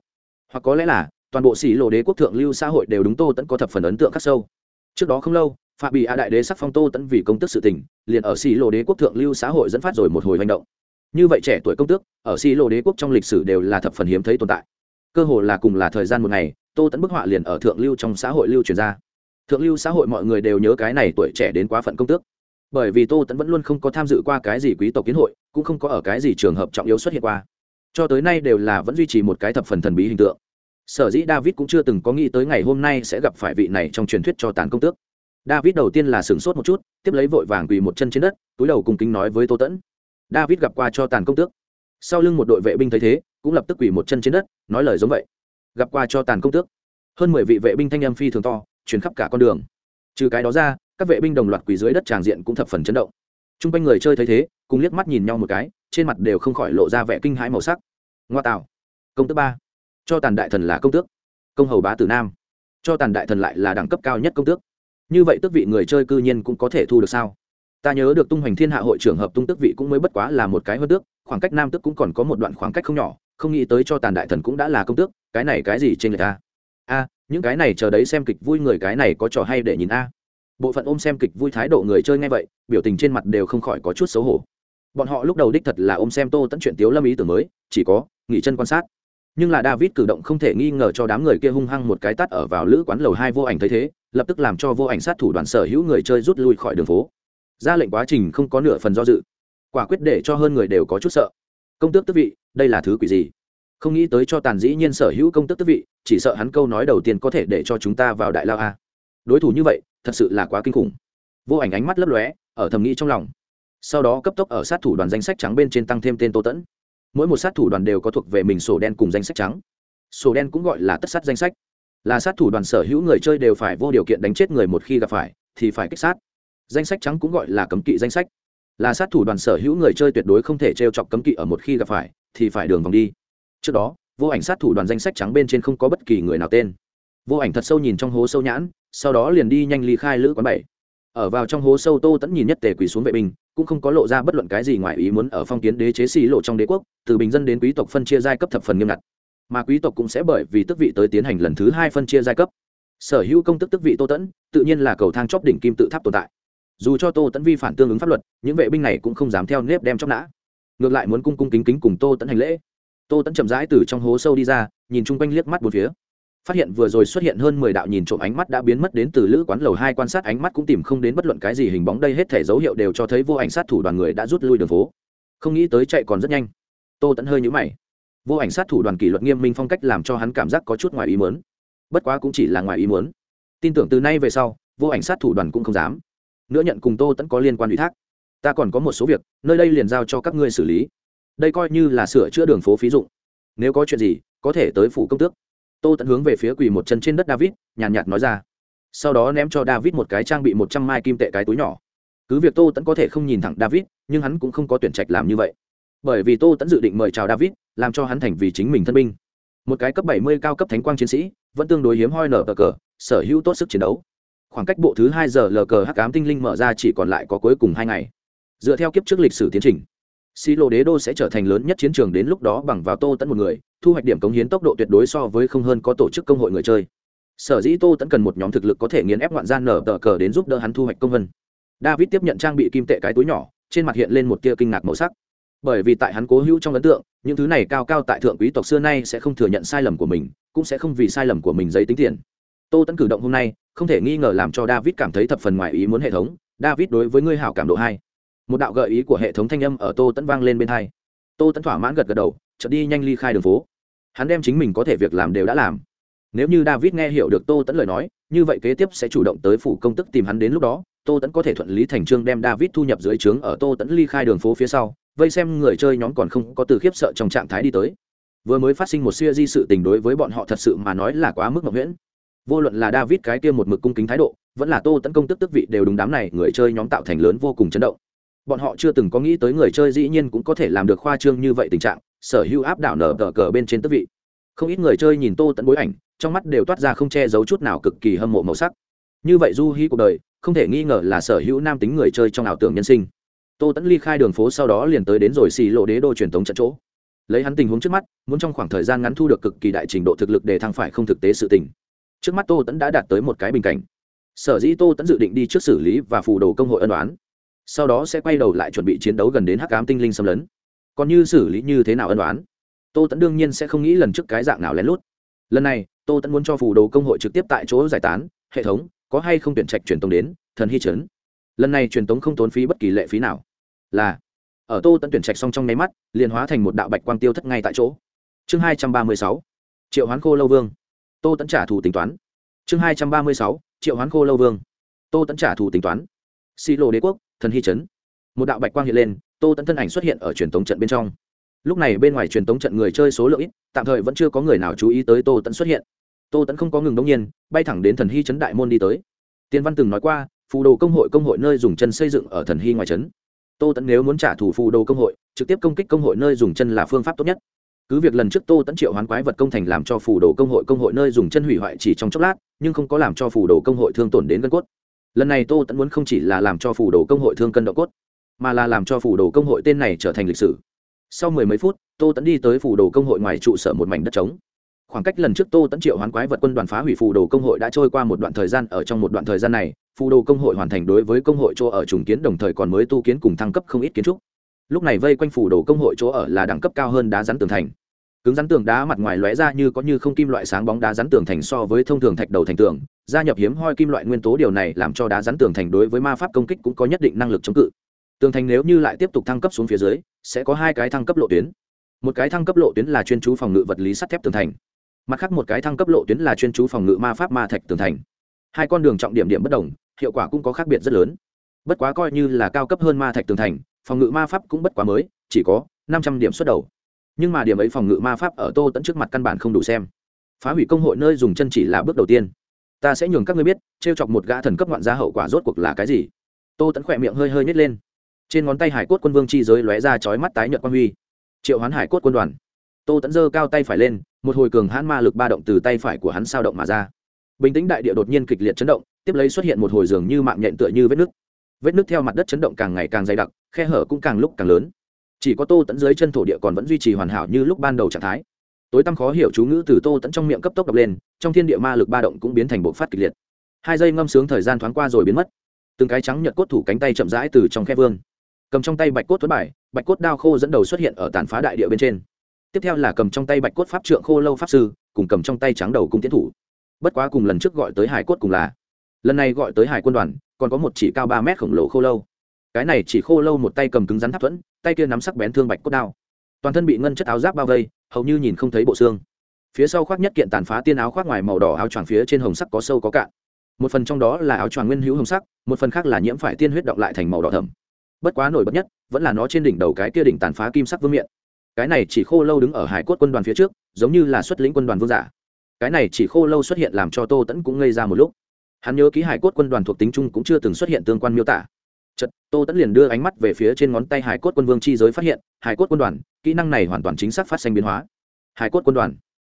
Hoặc có lẽ là, toàn bộ xỉ lộ đế quốc thượng lưu xã hội đều đúng tô tẫn có thập phần ấn tượng khắc sâu. Trước đó không lâu, phạm bị a đại đế sắc phong tô tẫn vì công tức sự tình, liền ở xỉ lộ đế quốc thượng lưu xã hội dẫn phát rồi một hồi hành động. Như vậy trẻ tuổi công tước, ở xỉ lộ đế quốc trong lịch sử đều là thập phần hiếm thấy tồn tại. Cơ hồ là cùng là thời gian một ngày tô tẫn bức họa liền ở thượng lưu trong xã hội lưu truyền ra. Thượng lưu xã hội mọi người đều nhớ cái này tuổi trẻ đến quá phận công tước. Bởi vì tô tẫn vẫn luôn không có tham dự qua cái gì quý tộc kiến hội, cũng không có ở cái gì trường hợp trọng yếu xuất hiện qua. Cho tới nay đều là vẫn duy trì một cái thập phần thần bí hình tượng. Sở dĩ david cũng chưa từng có nghĩ tới ngày hôm nay sẽ gặp phải vị này trong truyền thuyết cho tàn công tước. David đầu tiên là sửng sốt một chút, tiếp lấy vội vàng quỳ một chân trên đất, túi đầu cùng kính nói với tô tẫn david gặp qua cho tàn công tước. Sau lưng một đội vệ binh thấy thế, cũng lập tức quỳ một chân trên đất, nói lời giống vậy gặp qua cho tàn công tước. Hơn mười vị vệ binh thanh âm phi thường to chuyển khắp cả con đường. Trừ cái đó ra, các vệ binh đồng loạt quỳ dưới đất tràng diện cũng thập phần chấn động. T r u n g quanh người chơi thấy thế, cùng liếc mắt nhìn nhau một cái, trên mặt đều không khỏi lộ ra vẻ kinh hãi màu sắc. Ngoa tạo. Công tước ba. Cho tàn đại thần là công tước. Công hầu bá tử nam. Cho tàn đại thần lại là đẳng cấp cao nhất công tước. Như vậy tước vị người chơi cư nhiên cũng có thể thu được sao? Ta nhớ được tung hoành thiên hạ hội trường hợp tung tước vị cũng mới bất quá là một cái hơn tước, khoảng cách nam tước cũng còn có một đoạn khoảng cách không nhỏ không nghĩ tới cho tàn đại thần cũng đã là công tước, cái này cái gì trên người ta a những cái này chờ đấy xem kịch vui người cái này có trò hay để nhìn a. Bộ phận ôm xem kịch vui thái độ người chơi ngay vậy, biểu tình trên mặt đều không khỏi có chút xấu hổ. Bọn họ lúc đầu đích thật là ôm xem tô tẫn chuyện tiếu lâm ý tưởng mới, chỉ có, nghỉ chân quan sát. Nhưng là david cử động không thể nghi ngờ cho đám người kia hung hăng một cái tắt ở vào lữ quán lầu hai vô ảnh thấy thế, lập tức làm cho vô ảnh sát thủ đoàn sở hữu người chơi rút lui khỏi đường phố. Ra lệnh quá trình không có nửa phần do dự. Quả quyết để cho hơn người đều có chút sợ. Công tước tước vị đây là thứ quỷ gì? Không nghĩ tới cho tàn dĩ nhiên sở hữu công tước tước vị, chỉ sợ hắn câu nói đầu tiên có thể để cho chúng ta vào đại lao a. Đối thủ như vậy, thật sự là quá kinh khủng. Vô ảnh ánh mắt lấp lóe, ở thầm nghĩ trong lòng. Sau đó cấp tốc ở sát thủ đoàn danh sách trắng bên trên tăng thêm tên tô tẫn. Mỗi một sát thủ đoàn đều có thuộc về mình sổ đen cùng danh sách trắng. Sổ đen cũng gọi là tất sát danh sách. Là sát thủ đoàn sở hữu người chơi đều phải vô điều kiện đánh chết người một khi gặp phải, thì phải kích sát. Danh sách trắng cũng gọi là cấm kỵ danh sách. Là sát thủ đoàn sở hữu người chơi tuyệt đối không thể t r e o chọc cấm kỵ ở một khi gặp phải thì phải đường vòng đi. Trước đó, vô ảnh sát thủ đoàn danh sách trắng bên trên không có bất kỳ người nào tên. Vô ảnh thật sâu nhìn trong hố sâu nhãn, sau đó liền đi nhanh ly khai lữ quán bảy. Ở vào trong hố sâu tô tẫn nhìn nhất tề quỳ xuống vệ binh, cũng không có lộ ra bất luận cái gì ngoài ý muốn ở phong kiến đế chế xì lộ trong đế quốc, từ bình dân đến quý tộc phân chia giai cấp thập phần nghiêm ngặt. Mà quý tộc cũng sẽ bởi vì tức vị tới tiến hành lần thứ hai phân chia giai cấp. Sở hữu công tức tức vị tô tẫn, tự nhiên là cầu thang chóp đỉnh kim tự tháp tồn tại. Dù cho tô tẫn vi phản tương ứng pháp luật, những vệ binh này cũng không dám theo nếp đem chóc nã ngược lại muốn cung cung kính kính cùng tô tẫn hành lễ tô tẫn chậm rãi từ trong hố sâu đi ra nhìn chung quanh liếc mắt một phía phát hiện vừa rồi xuất hiện hơn mười đạo nhìn trộm ánh mắt đã biến mất đến từ lữ quán lầu hai quan sát ánh mắt cũng tìm không đến bất luận cái gì hình bóng đây hết thể dấu hiệu đều cho thấy vô ảnh sát thủ đoàn người đã rút lui đường phố không nghĩ tới chạy còn rất nhanh tô tẫn hơi nhũ mày vô ảnh sát thủ đoàn kỷ luật nghiêm minh phong cách làm cho hắn cảm giác có chút ngoài ý mớn bất quá cũng chỉ là ngoài ý muốn. tin tưởng từ nay về sau, vô ảnh sát thủ đoàn cũng không dám. nữa nhận cùng tô tẫn có liên quan ủy thác ta còn có một số việc nơi đây liền giao cho các ngươi xử lý. Đây coi như là sửa chữa đường phố phí dụng. Nếu có chuyện gì có thể tới phủ công tước. Tô tẫn hướng về phía quỳ một chân trên đất david nhàn nhạt, nhạt nói ra. Sau đó ném cho david một cái trang bị một trăm mai kim tệ cái túi nhỏ. Cứ việc tô tẫn có thể không nhìn thẳng david nhưng hắn cũng không có tuyển trạch làm như vậy. Bởi vì tô tẫn dự định mời chào david làm cho hắn thành vì chính mình thân binh. Một cái cấp bảy mươi cao cấp thánh quang chiến sĩ vẫn tương đối hiếm hoi nở cờ sở hữu tốt sức chiến đấu. Khoảng cách bộ thứ hai giờ lờ cờ hắc ám tinh linh mở ra chỉ còn lại có cuối cùng hai ngày dựa theo kiếp trước lịch sử tiến trình xi lô đế đô sẽ trở thành lớn nhất chiến trường đến lúc đó bằng vào tô tẫn một người, thu hoạch điểm cống hiến tốc độ tuyệt đối so với không hơn có tổ chức công hội người chơi. Sở dĩ tô tẫn cần một nhóm thực lực có thể nghiền ép ngoạn gian nở tờ cờ đến giúp đỡ hắn thu hoạch công vân. David tiếp nhận trang bị kim tệ cái túi nhỏ, trên mặt hiện lên một tia kinh ngạc màu sắc. Bởi vì tại hắn cố hữu trong ấn tượng, những thứ này cao cao tại thượng quý tộc xưa nay sẽ không thừa nhận sai lầm của mình, cũng sẽ không vì sai lầm của mình giấy tính tiền. Tô tẫn cử động hôm nay không thể nghi ngờ làm cho david cảm thấy thập phần ngoài ý muốn hệ thống. David đối với ngươi hảo cảm độ hai một đạo gợi ý của hệ thống thanh âm ở tô tẫn vang lên bên hai. Tô tẫn thỏa mãn gật gật đầu, chợt đi nhanh ly khai đường phố. Hắn đem chính mình có thể việc làm đều đã làm. Nếu như david nghe hiểu được tô tẫn lời nói, như vậy kế tiếp sẽ chủ động tới phủ công tức tìm hắn đến lúc đó, tô tẫn có thể thuận lý thành trương đem david thu nhập dưới trướng ở tô tẫn ly khai đường phố phía sau, vây xem người chơi nhóm còn không có từ khiếp sợ trong trạng thái đi tới. Vừa mới phát sinh một siêu di sự tình đối với bọn họ thật sự mà nói là quá mức ngọc nguyễn vô luận là david cái kia một mực cung kính thái độ, vẫn là tô tấn công tức tức vị đều đúng đám này người chơi nhóm tạo thành lớn vô cùng chấn động bọn họ chưa từng có nghĩ tới người chơi dĩ nhiên cũng có thể làm được khoa trương như vậy tình trạng, sở hữu áp đảo nở tờ cờ bên trên tức vị. Không ít người chơi nhìn tô tẫn bối ảnh, trong mắt đều toát ra không che giấu chút nào cực kỳ hâm mộ màu sắc. Như vậy du hi cuộc đời, không thể nghi ngờ là sở hữu nam tính người chơi trong ảo tưởng nhân sinh. Tô tẫn ly khai đường phố sau đó liền tới đến rồi xì lộ đế đô truyền thống trận chỗ. Lấy hắn tình huống trước mắt, muốn trong khoảng thời gian ngắn thu được cực kỳ đại trình độ thực lực để thăng phải không thực tế sự tình. Trước mắt tô tẫn đã đạt tới một cái bình cảnh. Sở dĩ tô tẫn dự định đi trước xử lý và phù đồ công hội ân đoán sau đó sẽ quay đầu lại chuẩn bị chiến đấu gần đến hắc ám tinh linh xâm lấn. Còn như xử lý như thế nào ân đoán? Tô tẫn đương nhiên sẽ không nghĩ lần trước cái dạng nào lén lút. Lần này, tô tẫn muốn cho phù đồ công hội trực tiếp tại chỗ giải tán, hệ thống, có hay không tuyển trạch truyền tống đến, thần hy trấn. Lần này truyền tống không tốn phí bất kỳ lệ phí nào. Là, ở tô tẫn tuyển trạch xong trong nháy mắt, liền hóa thành một đạo bạch quang tiêu thất ngay tại chỗ. Chương hai trăm ba mươi sáu, triệu hoán khô lâu vương. Tô tẫn trả thù tính toán. Chương hai trăm ba mươi sáu, triệu hoán khô lâu vương. Tô tẫn trả thù tính toán. Xi lô đế quốc thần hy trấn một đạo bạch quang hiện lên, tô tẫn thân ảnh xuất hiện ở truyền thống trận bên trong. Lúc này bên ngoài truyền thống trận người chơi số lượng ít, tạm thời vẫn chưa có người nào chú ý tới tô tẫn xuất hiện. Tô tẫn không có ngừng đông nhiên, bay thẳng đến thần hy trấn đại môn đi tới. Tiên văn từng nói qua, phù đồ công hội công hội nơi dùng chân xây dựng ở thần hy ngoài trấn tô tẫn nếu muốn trả thù phù đồ công hội, trực tiếp công kích công hội nơi dùng chân là phương pháp tốt nhất. Cứ việc lần trước tô tẫn triệu hoán quái vật công thành làm cho phù đồ công hội công hội nơi dùng chân hủy hoại chỉ trong chốc lát, nhưng không có làm cho phù đồ công hội thương tổn đến gân cốt lần này tô tẫn muốn không chỉ là làm cho phủ đồ công hội thương cân độ cốt, mà là làm cho phủ đồ công hội tên này trở thành lịch sử. Sau mười mấy phút, tô tẫn đi tới phủ đồ công hội ngoài trụ sở một mảnh đất trống. Khoảng cách lần trước tô tẫn triệu hoán quái vật quân đoàn phá hủy phù đồ công hội đã trôi qua một đoạn thời gian, ở trong một đoạn thời gian này phù đồ công hội hoàn thành đối với công hội chỗ ở trùng kiến, đồng thời còn mới tu kiến cùng thăng cấp không ít kiến trúc. Lúc này vây quanh phủ đồ công hội chỗ ở là đẳng cấp cao hơn đá rắn tường thành cứng rắn tường đá mặt ngoài lóe ra như có như không kim loại sáng bóng đá rắn tường thành so với thông thường thạch đầu thành tường. Gia nhập hiếm hoi kim loại nguyên tố điều này làm cho đá rắn tường thành đối với ma pháp công kích cũng có nhất định năng lực chống cự. Tường thành nếu như lại tiếp tục thăng cấp xuống phía dưới, sẽ có hai cái thăng cấp lộ tuyến. Một cái thăng cấp lộ tuyến là chuyên chú phòng ngự vật lý sắt thép tường thành. Mặt khác một cái thăng cấp lộ tuyến là chuyên chú phòng ngự ma pháp ma thạch tường thành. Hai con đường trọng điểm điểm bất đồng, hiệu quả cũng có khác biệt rất lớn. Bất quá coi như là cao cấp hơn ma thạch tường thành, phòng ngự ma pháp cũng bất quá mới, chỉ có năm trăm điểm xuất đầu nhưng mà điểm ấy phòng ngự ma pháp ở tô tẫn trước mặt căn bản không đủ xem. Phá hủy công hội nơi dùng chân chỉ là bước đầu tiên. Ta sẽ nhường các ngươi biết t r e o chọc một gã thần cấp ngoạn gia hậu quả rốt cuộc là cái gì. Tô tẫn khỏe miệng hơi hơi nhét lên. Trên ngón tay hải cốt quân vương chi giới lóe ra chói mắt tái nhợt quan huy. Triệu hoán hải cốt quân đoàn. Tô tẫn giơ cao tay phải lên, một hồi cường hãn ma lực ba động từ tay phải của hắn sao động mà ra. Bình tĩnh đại địa đột nhiên kịch liệt chấn động, tiếp lấy xuất hiện một hồi giường như mạng nhện tựa như vết nứt. Vết nứt theo mặt đất chấn động càng ngày càng dày đặc, khe hở cũng càng lúc càng lớn chỉ có tô tẫn dưới chân thổ địa còn vẫn duy trì hoàn hảo như lúc ban đầu trạng thái. Tối tăm khó hiểu chú ngữ từ tô tẫn trong miệng cấp tốc đập lên, trong thiên địa ma lực ba động cũng biến thành bộ phát kịch liệt. Hai giây ngâm sướng thời gian thoáng qua rồi biến mất. Từng cái trắng nhật cốt thủ cánh tay chậm rãi từ trong khe vương, cầm trong tay bạch cốt tuấn bài, bạch cốt đao khô dẫn đầu xuất hiện ở tàn phá đại địa bên trên. Tiếp theo là cầm trong tay bạch cốt pháp trượng khô lâu pháp sư, cùng cầm trong tay trắng đầu cung tiến thủ. Bất quá cùng lần trước gọi tới hải cốt cùng là, lần này gọi tới hải quân đoàn, còn có một chỉ cao ba mét khổng lồ khô lâu cái này chỉ khô lâu một tay cầm cứng rắn tháp thuẫn, tay kia nắm sắc bén thương bạch cốt đao. Toàn thân bị ngân chất áo giáp bao vây, hầu như nhìn không thấy bộ xương. Phía sau khoác nhất kiện tàn phá tiên áo khoác ngoài màu đỏ áo choàng phía trên hồng sắc có sâu có cạn. Một phần trong đó là áo choàng nguyên hữu hồng sắc, một phần khác là nhiễm phải tiên huyết động lại thành màu đỏ thầm bất quá nổi bật nhất, vẫn là nó trên đỉnh đầu cái kia đỉnh tàn phá kim sắc vương miện. Cái này chỉ khô lâu đứng ở hải cốt quân đoàn phía trước, giống như là xuất lĩnh quân đoàn vương giả. Cái này chỉ khô lâu xuất hiện làm cho tô tẫn cũng ngây ra một lúc. Hắn nhớ ký hải cốt quân đoàn thuộc tính chung cũng chưa từng xuất hiện tương quan miêu tả chật tô tấn liền đưa ánh mắt về phía trên ngón tay hải cốt quân vương chi giới phát hiện, hải cốt quân đoàn, kỹ năng này hoàn toàn chính xác phát sinh biến hóa. Hải cốt quân đoàn.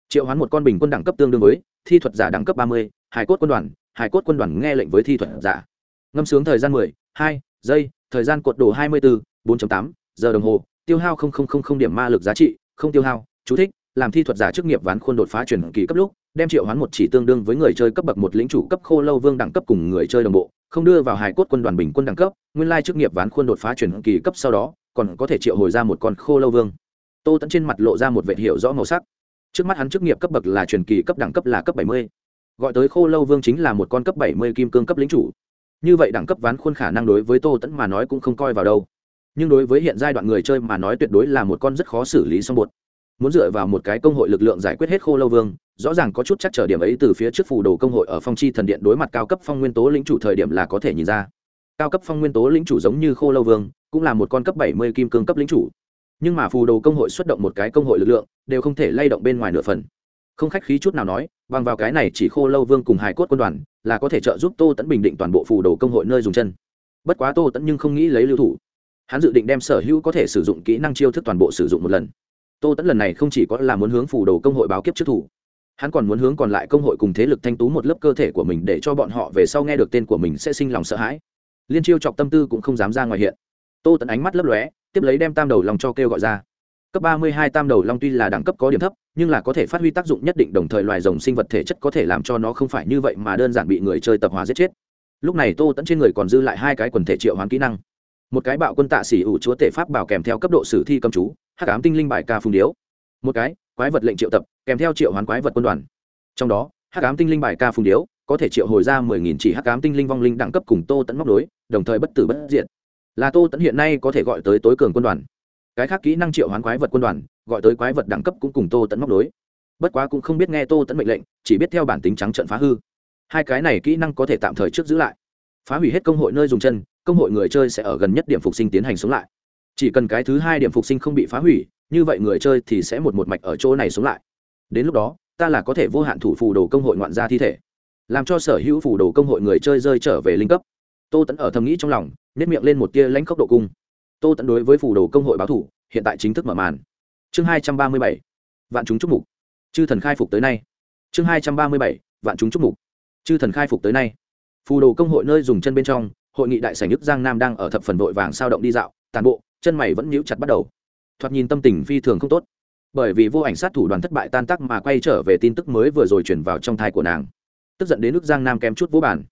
Triệu hoán một con bình quân đẳng cấp tương đương với thi thuật giả đẳng cấp ba mươi, hải cốt quân đoàn, hải cốt quân đoàn nghe lệnh với thi thuật giả. Ngâm sướng thời gian mười, hai giây, thời gian cột đồ hai mươi bốn bốn tám, giờ đồng hồ, tiêu hao không không không không điểm ma lực giá trị, không tiêu hao, chú thích, làm thi thuật giả chức nghiệp ván khuôn đột phá truyền kỳ cấp lúc, đem triệu hoán một chỉ tương đương với người chơi cấp bậc một lĩnh chủ cấp khô lâu vương đẳng cấp cùng người chơi đồng bộ không đưa vào hài cốt quân đoàn bình quân đẳng cấp, nguyên lai chức nghiệp ván khuôn đột phá chuyển kỳ cấp sau đó, còn có thể triệu hồi ra một con khô lâu vương. Tô tẫn trên mặt lộ ra một vệ hiệu rõ màu sắc. Trước mắt hắn chức nghiệp cấp bậc là truyền kỳ cấp đẳng cấp là cấp bảy mươi. Gọi tới khô lâu vương chính là một con cấp bảy mươi kim cương cấp lính chủ. Như vậy đẳng cấp ván khuôn khả năng đối với tô tẫn mà nói cũng không coi vào đâu. Nhưng đối với hiện giai đoạn người chơi mà nói tuyệt đối là một con rất khó xử lý xong bột muốn dựa vào một cái công hội lực lượng giải quyết hết khô lâu vương, rõ ràng có chút chắc trở điểm ấy từ phía trước phù đồ công hội ở phong chi thần điện đối mặt cao cấp phong nguyên tố lĩnh chủ thời điểm là có thể nhìn ra. Cao cấp phong nguyên tố lĩnh chủ giống như khô lâu vương, cũng là một con cấp bảy mươi kim cương cấp lĩnh chủ. Nhưng mà phù đồ công hội xuất động một cái công hội lực lượng, đều không thể lay động bên ngoài nửa phần. Không khách khí chút nào nói, bằng vào cái này chỉ khô lâu vương cùng hải cốt quân đoàn, là có thể trợ giúp tô tẫn bình định toàn bộ phù đồ công hội nơi dùng chân. Bất quá tô tẫn nhưng không nghĩ lấy lưu thủ. Hắn dự định đem sở hữu có thể sử dụng kỹ năng chiêu thức toàn bộ sử dụng một lần tô tẫn lần này không chỉ có là muốn hướng phủ đồ công hội báo kiếp trước thủ, hắn còn muốn hướng còn lại công hội cùng thế lực thanh tú một lớp cơ thể của mình để cho bọn họ về sau nghe được tên của mình sẽ sinh lòng sợ hãi. Liên chiêu chọc tâm tư cũng không dám ra ngoài hiện. Tô tẫn ánh mắt lấp lóe, tiếp lấy đem tam đầu lòng cho kêu gọi ra. Cấp ba mươi hai tam đầu long tuy là đẳng cấp có điểm thấp, nhưng là có thể phát huy tác dụng nhất định đồng thời loài rồng sinh vật thể chất có thể làm cho nó không phải như vậy mà đơn giản bị người chơi tập hóa giết chết. Lúc này tô tẫn trên người còn dư lại hai cái quần thể triệu hoán kỹ năng một cái bạo quân tạ xỉ ủ chúa tể pháp bảo kèm theo cấp độ sử thi cầm chú hát cám tinh linh bài ca phung điếu. Một cái, quái vật lệnh triệu tập, kèm theo triệu hoán quái vật quân đoàn. Trong đó, hắc ám tinh linh bài ca phung điếu có thể triệu hồi ra mười nghìn chỉ hắc ám tinh linh vong linh đẳng cấp cùng tô tẫn móc đối đồng thời bất tử bất diện là tô tẫn hiện nay có thể gọi tới tối cường quân đoàn. Cái khác kỹ năng triệu hoán quái vật quân đoàn, gọi tới quái vật đẳng cấp cũng cùng tô tẫn móc đối bất quá cũng không biết nghe tô tẫn mệnh lệnh, chỉ biết theo bản tính trắng trận phá hư. Hai cái này kỹ năng có thể tạm thời trước giữ lại. Phá hủy hết công hội nơi dùng chân công hội người chơi sẽ ở gần nhất điểm phục sinh tiến hành sống lại. Chỉ cần cái thứ hai điểm phục sinh không bị phá hủy, như vậy người chơi thì sẽ một một mạch ở chỗ này sống lại. Đến lúc đó, ta là có thể vô hạn thủ phù đồ công hội ngoạn gia thi thể. Làm cho sở hữu phù đồ công hội người chơi rơi trở về linh cấp. Tô tẫn ở thầm nghĩ trong lòng nếp miệng lên một tia lãnh khốc độ cung. Tô tẫn đối với phù đồ công hội báo thủ, hiện tại chính thức mở màn. Chương hai trăm ba mươi bảy, vạn chúng chúc mục. Chư thần khai phục tới nay. Chương hai trăm ba mươi bảy, vạn chúng chúc mục. Chư thần khai phục tới nay. Phù đồ công hội nơi dùng chân bên trong hội nghị đại sảnh nước giang nam đang ở thập phần vội vàng sao động đi dạo, tàn bộ, chân mày vẫn nhíu chặt bắt đầu. Thoạt nhìn tâm tình phi thường không tốt, bởi vì vô ảnh sát thủ đoàn thất bại tan tác mà quay trở về tin tức mới vừa rồi chuyển vào trong thai của nàng. Tức giận đến nước giang nam kém chút vô bản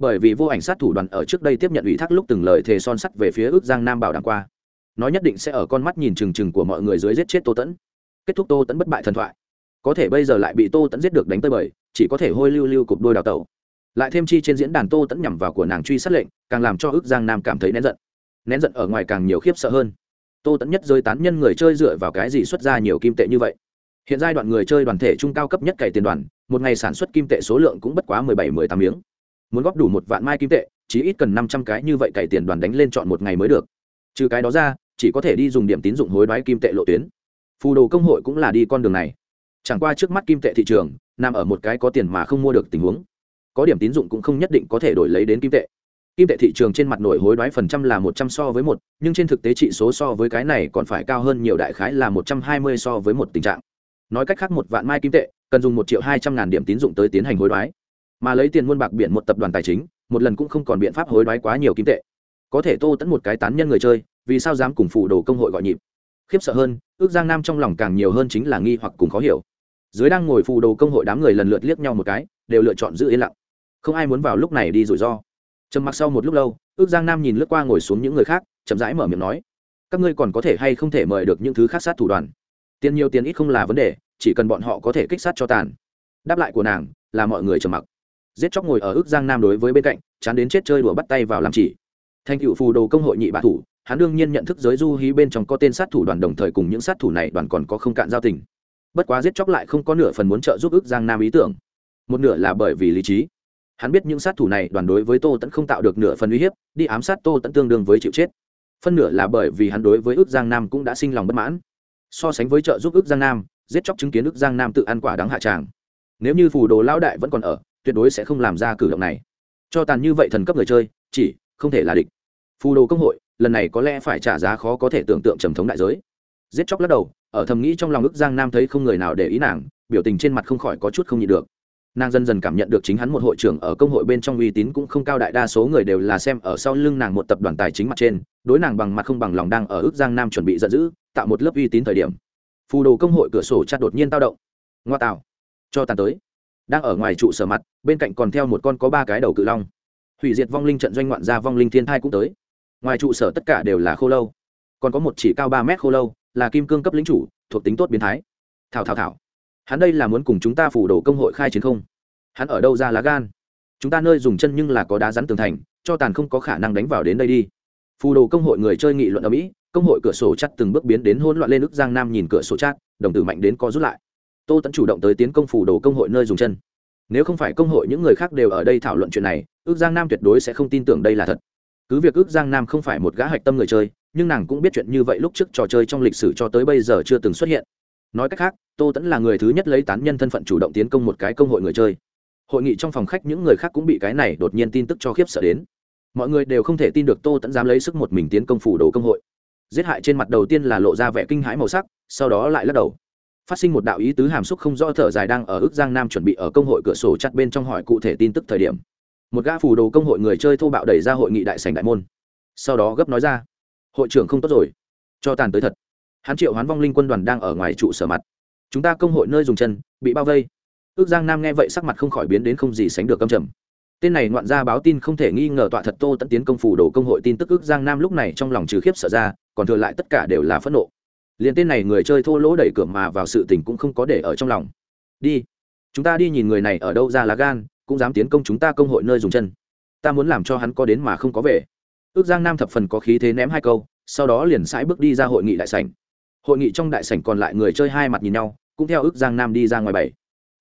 bởi vì vô ảnh sát thủ đoàn ở trước đây tiếp nhận ủy thác lúc từng lời thề son sắt về phía ước giang nam bảo đảm qua. Nói nhất định sẽ ở con mắt nhìn trừng trừng của mọi người dưới giết chết tô tẫn kết thúc tô tẫn bất bại thần thoại. Có thể bây giờ lại bị tô tẫn giết được đánh tơi bời, chỉ có thể hôi lưu lưu cục đôi đào tẩu. Lại thêm chi trên diễn đàn tô tẫn nhằm vào của nàng truy sát lệnh càng làm cho ước giang nam cảm thấy nén giận. Nén giận ở ngoài càng nhiều khiếp sợ hơn. Tô tẫn nhất rơi tán nhân người chơi dựa vào cái gì xuất ra nhiều kim tệ như vậy? Hiện giai đoạn người chơi đoàn thể trung cao cấp nhất cày tiền đoàn, một ngày sản xuất kim tệ số lượng cũng bất quá mười bảy, mười tám miếng. Muốn góp đủ một vạn mai kim tệ chỉ ít cần năm trăm cái như vậy cày tiền đoàn đánh lên chọn một ngày mới được. Trừ cái đó ra, chỉ có thể đi dùng điểm tín dụng hối đoái kim tệ lộ tuyến. Phù đồ công hội cũng là đi con đường này. Chẳng qua trước mắt kim tệ thị trường, nằm ở một cái có tiền mà không mua được tình huống. Có điểm tín dụng cũng không nhất định có thể đổi lấy đến kim tệ kim tệ thị trường trên mặt nổi hối đoái phần trăm là một trăm so với một, nhưng trên thực tế trị số so với cái này còn phải cao hơn nhiều đại khái là một trăm hai mươi so với một tình trạng. Nói cách khác một vạn mai kim tệ, cần dùng một triệu hai trăm ngàn điểm tín dụng tới tiến hành hối đoái. Mà lấy tiền muôn bạc biển một tập đoàn tài chính, một lần cũng không còn biện pháp hối đoái quá nhiều kim tệ. Có thể tô tẫn một cái tán nhân người chơi, vì sao dám cùng phụ đồ công hội gọi nhịp? Khiếp sợ hơn, ước giang nam trong lòng càng nhiều hơn chính là nghi hoặc cùng khó hiểu. Dưới đang ngồi phụ đồ công hội đám người lần lượt liếc nhau một cái, đều lựa chọn giữ yên lặng. Không ai muốn vào lúc này đi rủi ro trầm mặc sau một lúc lâu, ước giang nam nhìn lướt qua ngồi xuống những người khác, chậm rãi mở miệng nói, các ngươi còn có thể hay không thể mời được những thứ khác sát thủ đoàn? Tiền nhiều tiền ít không là vấn đề, chỉ cần bọn họ có thể kích sát cho tàn. Đáp lại của nàng, là mọi người trầm mặc. Giết chóc ngồi ở ước giang nam đối với bên cạnh, chán đến chết chơi đùa bắt tay vào làm chỉ. Thành cựu phù đồ công hội nhị bạ thủ, hắn đương nhiên nhận thức giới du hí bên trong có tên sát thủ đoàn đồng thời cùng những sát thủ này đoàn còn có không cạn giao tình. Bất quá giết chóc lại không có nửa phần muốn trợ giúp ước giang nam ý tưởng. Một nửa là bởi vì lý trí hắn biết những sát thủ này đoàn đối với tô tẫn không tạo được nửa phần uy hiếp, đi ám sát tô tẫn tương đương với chịu chết. Phân nửa là bởi vì hắn đối với ước giang nam cũng đã sinh lòng bất mãn. So sánh với trợ giúp ước giang nam, giết chóc chứng kiến ước giang nam tự ăn quả đáng hạ tràng. Nếu như phù đồ lão đại vẫn còn ở, tuyệt đối sẽ không làm ra cử động này. Cho tàn như vậy thần cấp người chơi, chỉ không thể là địch. Phù đồ công hội, lần này có lẽ phải trả giá khó có thể tưởng tượng trầm thống đại giới. Giết chóc lắc đầu, ở thầm nghĩ trong lòng ước giang nam thấy không người nào để ý nàng, biểu tình trên mặt không khỏi có chút không nhịn được nàng dần dần cảm nhận được chính hắn một hội trưởng ở công hội bên trong uy tín cũng không cao đại đa số người đều là xem ở sau lưng nàng một tập đoàn tài chính mặt trên, đối nàng bằng mặt không bằng lòng đang ở ước giang nam chuẩn bị giận dữ, tạo một lớp uy tín thời điểm. Phù đồ công hội cửa sổ chặt đột nhiên tao động. Ngoa tạo. Cho tàn tới. Đang ở ngoài trụ sở mặt, bên cạnh còn theo một con có ba cái đầu cự long. Hủy diệt vong linh trận doanh ngoạn gia vong linh thiên thai cũng tới. Ngoài trụ sở tất cả đều là khô lâu. Còn có một chỉ cao ba mét khô lâu, là kim cương cấp lính chủ, thuộc tính tốt biến thái. Thảo thảo thảo hắn đây là muốn cùng chúng ta phủ đồ công hội khai chiến không? Hắn ở đâu ra lá gan? Chúng ta nơi dùng chân nhưng là có đá rắn tường thành, cho tàn không có khả năng đánh vào đến đây đi. Phù đồ công hội người chơi nghị luận ở mỹ, công hội cửa sổ chắt từng bước biến đến hỗn loạn lên ức giang nam nhìn cửa sổ chát, đồng tử mạnh đến co rút lại. Tô tẫn chủ động tới tiến công phủ đồ công hội nơi dùng chân. Nếu không phải công hội những người khác đều ở đây thảo luận chuyện này ước giang nam tuyệt đối sẽ không tin tưởng đây là thật. Cứ việc ước giang nam không phải một gã hạch tâm người chơi, nhưng nàng cũng biết chuyện như vậy lúc trước trò chơi trong lịch sử cho tới bây giờ chưa từng xuất hiện nói cách khác, tô tẫn là người thứ nhất lấy tán nhân thân phận chủ động tiến công một cái công hội người chơi. Hội nghị trong phòng khách những người khác cũng bị cái này đột nhiên tin tức cho khiếp sợ đến. Mọi người đều không thể tin được tô tẫn dám lấy sức một mình tiến công phủ đồ công hội. Giết hại trên mặt đầu tiên là lộ ra vẻ kinh hãi màu sắc, sau đó lại lắc đầu. Phát sinh một đạo ý tứ hàm xúc không rõ thở dài đang ở ước giang nam chuẩn bị ở công hội cửa sổ chặt bên trong hỏi cụ thể tin tức thời điểm. Một gã phủ đồ công hội người chơi thô bạo đẩy ra hội nghị đại sành đại môn. Sau đó gấp nói ra, hội trưởng không tốt rồi. Cho tàn tới thật hắn triệu hoán vong linh quân đoàn đang ở ngoài trụ sở mặt. Chúng ta công hội nơi dùng chân, bị bao vây. Ước giang nam nghe vậy sắc mặt không khỏi biến đến không gì sánh được câm trầm. Tên này ngoạn ra báo tin không thể nghi ngờ tọa thật tô tận tiến công phủ đồ công hội tin tức ước giang nam lúc này trong lòng trừ khiếp sợ ra, còn thừa lại tất cả đều là phẫn nộ. Liền tên này người chơi thô lỗ đẩy cửa mà vào sự tình cũng không có để ở trong lòng. Đi. Chúng ta đi nhìn người này ở đâu ra lá gan, cũng dám tiến công chúng ta công hội nơi dùng chân. Ta muốn làm cho hắn có đến mà không có về. Ước giang nam thập phần có khí thế ném hai câu, sau đó liền sãi bước đi ra hội nghị đại sảnh hội nghị trong đại sảnh còn lại người chơi hai mặt nhìn nhau, cũng theo ước giang nam đi ra ngoài bảy.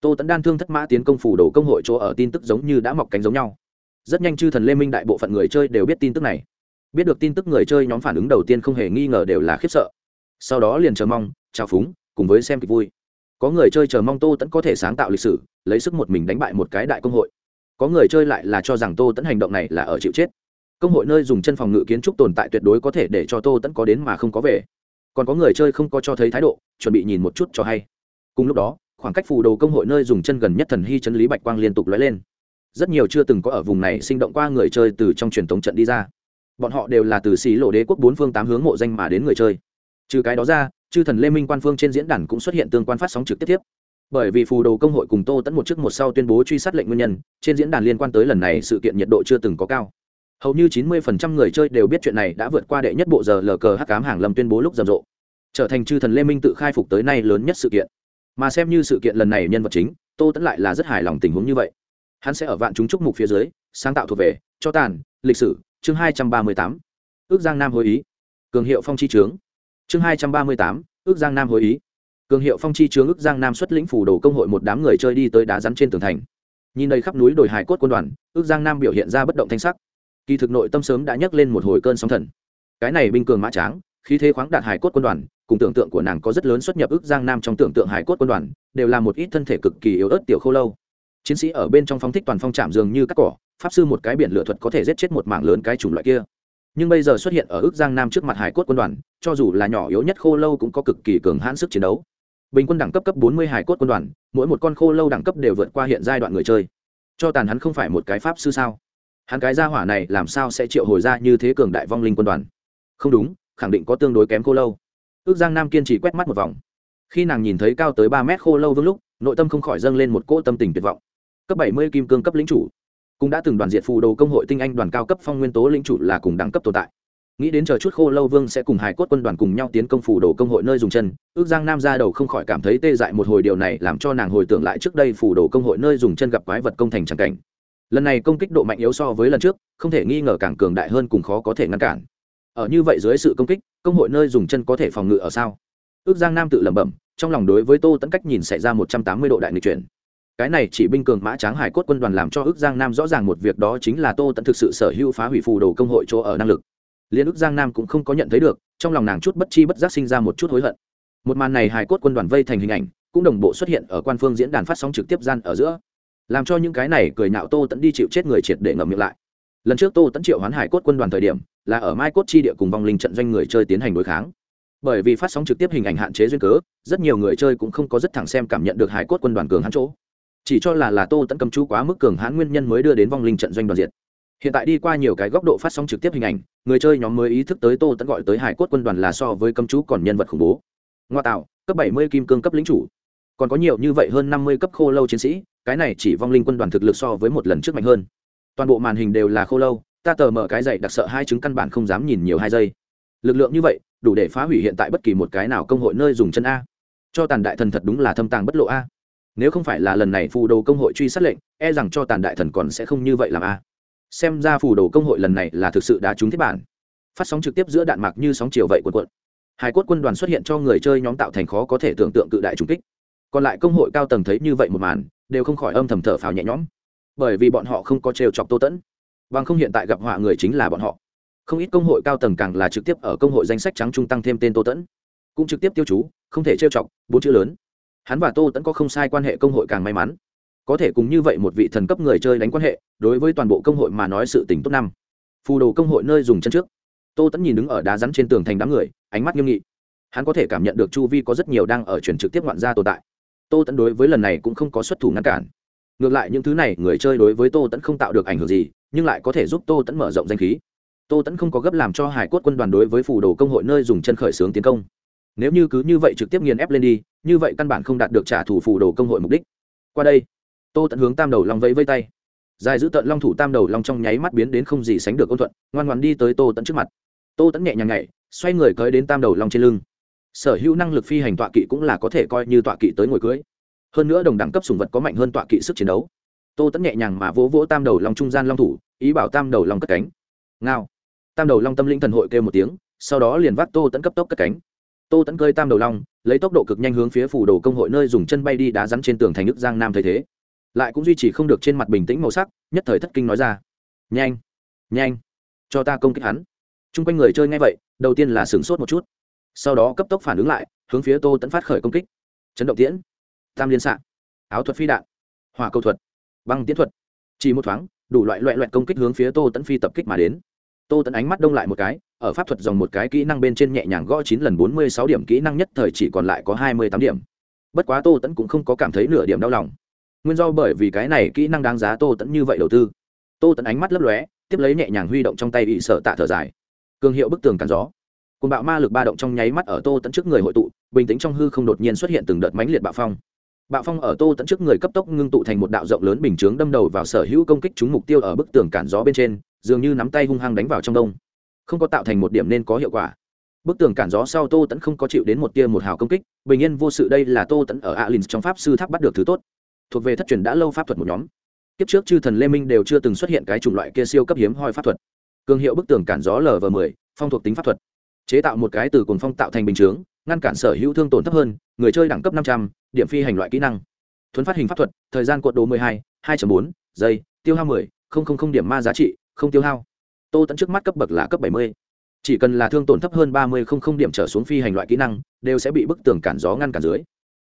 Tô tẫn đan thương thất mã tiến công phủ đồ công hội chỗ ở tin tức giống như đã mọc cánh giống nhau. Rất nhanh chư thần lê minh đại bộ phận người chơi đều biết tin tức này. Biết được tin tức người chơi nhóm phản ứng đầu tiên không hề nghi ngờ đều là khiếp sợ. Sau đó liền chờ mong trào phúng, cùng với xem kịch vui. Có người chơi chờ mong tô tẫn có thể sáng tạo lịch sử, lấy sức một mình đánh bại một cái đại công hội. Có người chơi lại là cho rằng tô tẫn hành động này là ở chịu chết. Công hội nơi dùng chân phòng ngự kiến trúc tồn tại tuyệt đối có thể để cho tô tẫn có đến mà không có về còn có người chơi không có cho thấy thái độ, chuẩn bị nhìn một chút cho hay. Cùng lúc đó, khoảng cách phù đồ công hội nơi dùng chân gần nhất thần hy chân lý bạch quang liên tục lóe lên. Rất nhiều chưa từng có ở vùng này sinh động qua người chơi từ trong truyền thống trận đi ra. Bọn họ đều là từ xí lộ đế quốc bốn phương tám hướng mộ danh mà đến người chơi. Trừ cái đó ra, chư thần lê minh quan phương trên diễn đàn cũng xuất hiện tương quan phát sóng trực tiếp tiếp. Bởi vì phù đồ công hội cùng tô tẫn một chức một sau tuyên bố truy sát lệnh nguyên nhân, trên diễn đàn liên quan tới lần này sự kiện nhiệt độ chưa từng có cao. Hầu như 90% người chơi đều biết chuyện này đã vượt qua đệ nhất bộ giờ lờ cờ hắc cám hàng lâm tuyên bố lúc rầm rộ trở thành chư thần lê minh tự khai phục tới nay lớn nhất sự kiện. Mà xem như sự kiện lần này nhân vật chính, tô tẫn lại là rất hài lòng tình huống như vậy. Hắn sẽ ở vạn chúng trúc mục phía dưới, sáng tạo thuộc về, cho tàn, lịch sử, chương 238. ước giang nam hối ý. Cường hiệu phong chi trướng chương 238. ước giang nam hối ý. Cường hiệu phong chi trướng ước giang nam xuất lĩnh phủ đồ công hội một đám người chơi đi tới đá rắn trên tường thành. Nhìn đây khắp núi đồi hải cốt quân đoàn, ước giang nam biểu hiện ra bất động thanh sắc. Kỳ thực nội tâm sớm đã nhấc lên một hồi cơn sóng thần. Cái này binh cường mã tráng khí thế khoáng đạt hải cốt quân đoàn, cùng tưởng tượng của nàng có rất lớn xuất nhập ức giang nam trong tưởng tượng hải cốt quân đoàn, đều là một ít thân thể cực kỳ yếu ớt tiểu khô lâu. Chiến sĩ ở bên trong phong thích toàn phong trạm dường như cắt cỏ, pháp sư một cái biển lửa thuật có thể giết chết một mảng lớn cái chủng loại kia. Nhưng bây giờ xuất hiện ở ức giang nam trước mặt hải cốt quân đoàn, cho dù là nhỏ yếu nhất khô lâu cũng có cực kỳ cường hãn sức chiến đấu. Bình quân đẳng cấp cấp bốn mươi hải cốt quân đoàn, mỗi một con khô lâu đẳng cấp đều vượt qua hiện giai đoạn người chơi. Cho tàn hắn không phải một cái pháp sư sao? Hắn cái gia hỏa này làm sao sẽ triệu hồi ra như thế cường đại vong linh quân đoàn? Không đúng khẳng định có tương đối kém khô lâu. Ước giang nam kiên trì quét mắt một vòng. Khi nàng nhìn thấy cao tới ba mét khô lâu vương lúc, nội tâm không khỏi dâng lên một cỗ tâm tình tuyệt vọng. Cấp bảy mươi kim cương cấp lĩnh chủ. Cũng đã từng đoàn diệt phù đồ công hội tinh anh đoàn cao cấp phong nguyên tố lĩnh chủ là cùng đẳng cấp tồn tại. Nghĩ đến chờ chút khô lâu vương sẽ cùng hải cốt quân đoàn cùng nhau tiến công phù đồ công hội nơi dùng chân, ước giang nam ra đầu không khỏi cảm thấy tê dại một hồi điều này làm cho nàng hồi tưởng lại trước đây phù đồ công hội nơi dùng chân gặp quái vật công thành tràng cảnh. Lần này công kích độ mạnh yếu so với lần trước, không thể nghi ngờ càng cường đại hơn cùng khó có thể ngăn cản ở như vậy dưới sự công kích, công hội nơi dùng chân có thể phòng ngự ở sao? Ước giang nam tự lẩm bẩm, trong lòng đối với tô tẫn cách nhìn xảy ra một trăm tám mươi độ đại nghịch chuyển. Cái này chỉ binh cường mã tráng hải cốt quân đoàn làm cho ước giang nam rõ ràng một việc đó chính là tô tẫn thực sự sở hữu phá hủy phù đồ công hội chỗ ở năng lực. Liên ước giang nam cũng không có nhận thấy được, trong lòng nàng chút bất chi bất giác sinh ra một chút hối hận. Một màn này hải cốt quân đoàn vây thành hình ảnh, cũng đồng bộ xuất hiện ở quan phương diễn đàn phát sóng trực tiếp gian ở giữa. Làm cho những cái này cười nạo tô tẫn đi chịu chết người triệt để ngậm miệng lại. Lần trước tô tẫn triệu hoán hải cốt quân đoàn thời điểm là ở mai cốt chi địa cùng vong linh trận doanh người chơi tiến hành đối kháng. Bởi vì phát sóng trực tiếp hình ảnh hạn chế duyên cớ, rất nhiều người chơi cũng không có rất thẳng xem cảm nhận được hải cốt quân đoàn cường hãn chỗ. Chỉ cho là là tô tẫn cầm chú quá mức cường hãn nguyên nhân mới đưa đến vong linh trận doanh đoàn diệt. Hiện tại đi qua nhiều cái góc độ phát sóng trực tiếp hình ảnh, người chơi nhóm mới ý thức tới tô tẫn gọi tới hải cốt quân đoàn là so với cầm chú còn nhân vật khủng bố. Ngoa tạo, cấp bảy mươi kim cương cấp lính chủ. Còn có nhiều như vậy hơn năm mươi cấp khô lâu chiến sĩ, cái này chỉ vong linh quân đoàn thực lực so với một lần trước mạnh hơn. Toàn bộ màn hình đều là khô lâu ta tờ mở cái dậy đặc sợ hai chứng căn bản không dám nhìn nhiều hai giây. Lực lượng như vậy, đủ để phá hủy hiện tại bất kỳ một cái nào công hội nơi dùng chân a. Cho tàn đại thần thật đúng là thâm tàng bất lộ a. Nếu không phải là lần này phù đồ công hội truy sát lệnh e rằng cho tàn đại thần còn sẽ không như vậy làm a. Xem ra phù đồ công hội lần này là thực sự đã trúng thiết bản. Phát sóng trực tiếp giữa đạn mạc như sóng chiều vậy quần quận hải cốt quân đoàn xuất hiện cho người chơi nhóm tạo thành khó có thể tưởng tượng cự đại trung kích. Còn lại công hội cao tầng thấy như vậy một màn, đều không khỏi âm thầm thở phào nhẹ nhõm. Bởi vì bọn họ không có trêu chọc tô tẫn bằng không hiện tại gặp họa người chính là bọn họ. Không ít công hội cao tầng càng là trực tiếp ở công hội danh sách trắng trung tăng thêm tên tô tẫn. Cũng trực tiếp tiêu chú, không thể trêu chọc, bốn chữ lớn. Hắn và tô tẫn có không sai quan hệ công hội càng may mắn. Có thể cùng như vậy một vị thần cấp người chơi đánh quan hệ, đối với toàn bộ công hội mà nói sự tình tốt năm. Phù đồ công hội nơi dùng chân trước. Tô tẫn nhìn đứng ở đá rắn trên tường thành đám người, ánh mắt nghiêm nghị. Hắn có thể cảm nhận được chu vi có rất nhiều đang ở chuyển trực tiếp ngoạn gia tồn tại. Tô tẫn đối với lần này cũng không có xuất thủ ngăn cản. Ngược lại những thứ này người chơi đối với tô tẫn không tạo được ảnh hưởng gì nhưng lại có thể giúp tô tẫn mở rộng danh khí. Tô tẫn không có gấp làm cho hải cốt quân đoàn đối với phù đồ công hội nơi dùng chân khởi xướng tiến công. Nếu như cứ như vậy trực tiếp nghiền ép lên đi, như vậy căn bản không đạt được trả thù phù đồ công hội mục đích. Qua đây, tô tẫn hướng tam đầu long vẫy vây tay. Dài giữ tận long thủ tam đầu long trong nháy mắt biến đến không gì sánh được ôn thuận, ngoan ngoan đi tới tô tẫn trước mặt. Tô tẫn nhẹ nhàng nhảy, xoay người cưới đến tam đầu long trên lưng. Sở hữu năng lực phi hành tọa kỵ cũng là có thể coi như tọa kỵ tới ngồi cưới. Hơn nữa đồng đẳng cấp sùng vật có mạnh hơn tọa kỵ sức chiến đấu tô tẫn nhẹ nhàng mà vỗ vỗ tam đầu long trung gian long thủ, ý bảo tam đầu long cất cánh. Ngao. Tam đầu long tâm linh thần hội kêu một tiếng, sau đó liền vác tô tẫn cấp tốc cất cánh. Tô tẫn cơi tam đầu long, lấy tốc độ cực nhanh hướng phía phủ đồ công hội nơi dùng chân bay đi đá rắn trên tường thành nước giang nam thay thế. Lại cũng duy trì không được trên mặt bình tĩnh màu sắc, nhất thời thất kinh nói ra. Nhanh nhanh, cho ta công kích hắn. Chung quanh người chơi ngay vậy, đầu tiên là sửng sốt một chút. Sau đó cấp tốc phản ứng lại, hướng phía tô tẫn phát khởi công kích. Chấn động tiễn. Tam liên xạ áo thuật phi đạn. Hỏa cầu thuật băng tiến thuật. Chỉ một thoáng, đủ loại loại loại công kích hướng phía tô tẫn phi tập kích mà đến. Tô tẫn ánh mắt đông lại một cái, ở pháp thuật dòng một cái kỹ năng bên trên nhẹ nhàng gõ chín lần bốn mươi sáu điểm kỹ năng nhất thời chỉ còn lại có hai mươi tám điểm. Bất quá tô tẫn cũng không có cảm thấy nửa điểm đau lòng. Nguyên do bởi vì cái này kỹ năng đáng giá tô tẫn như vậy đầu tư. Tô tẫn ánh mắt lấp lóe, tiếp lấy nhẹ nhàng huy động trong tay bị sợ tạ thở dài. Cường hiệu bức tường cản gió. Côn bạo ma lực ba động trong nháy mắt ở tô tẫn trước người hội tụ, bình tĩnh trong hư không đột nhiên xuất hiện từng đợt mãnh liệt bạo phong bạo phong ở tô tẫn trước người cấp tốc ngưng tụ thành một đạo rộng lớn bình chướng đâm đầu vào sở hữu công kích chúng mục tiêu ở bức tường cản gió bên trên, dường như nắm tay hung hăng đánh vào trong đông. Không có tạo thành một điểm nên có hiệu quả. Bức tường cản gió sau tô tẫn không có chịu đến một tia một hào công kích, bình yên vô sự đây là tô tẫn ở alin trong pháp sư tháp bắt được thứ tốt. Thuộc về thất truyền đã lâu pháp thuật một nhóm. Kiếp trước chư thần lê minh đều chưa từng xuất hiện cái chủng loại kia siêu cấp hiếm hoi pháp thuật. Cường hiệu bức tường cản gió lv m ộ phong thuộc tính pháp thuật. Chế tạo một cái từ cồn phong tạo thành bình chướng, ngăn cản sở hữu thương tổn thấp hơn, người chơi đẳng cấp năm trăm điểm phi hành loại kỹ năng. Thuấn phát hình pháp thuật, thời gian cuộn đồ mười hai hai bốn, giây, tiêu hao mười, không không không điểm ma giá trị, không tiêu hao. Tô tẫn trước mắt cấp bậc là cấp bảy mươi. Chỉ cần là thương tổn thấp hơn ba mươi không không điểm trở xuống phi hành loại kỹ năng, đều sẽ bị bức tường cản gió ngăn cản dưới.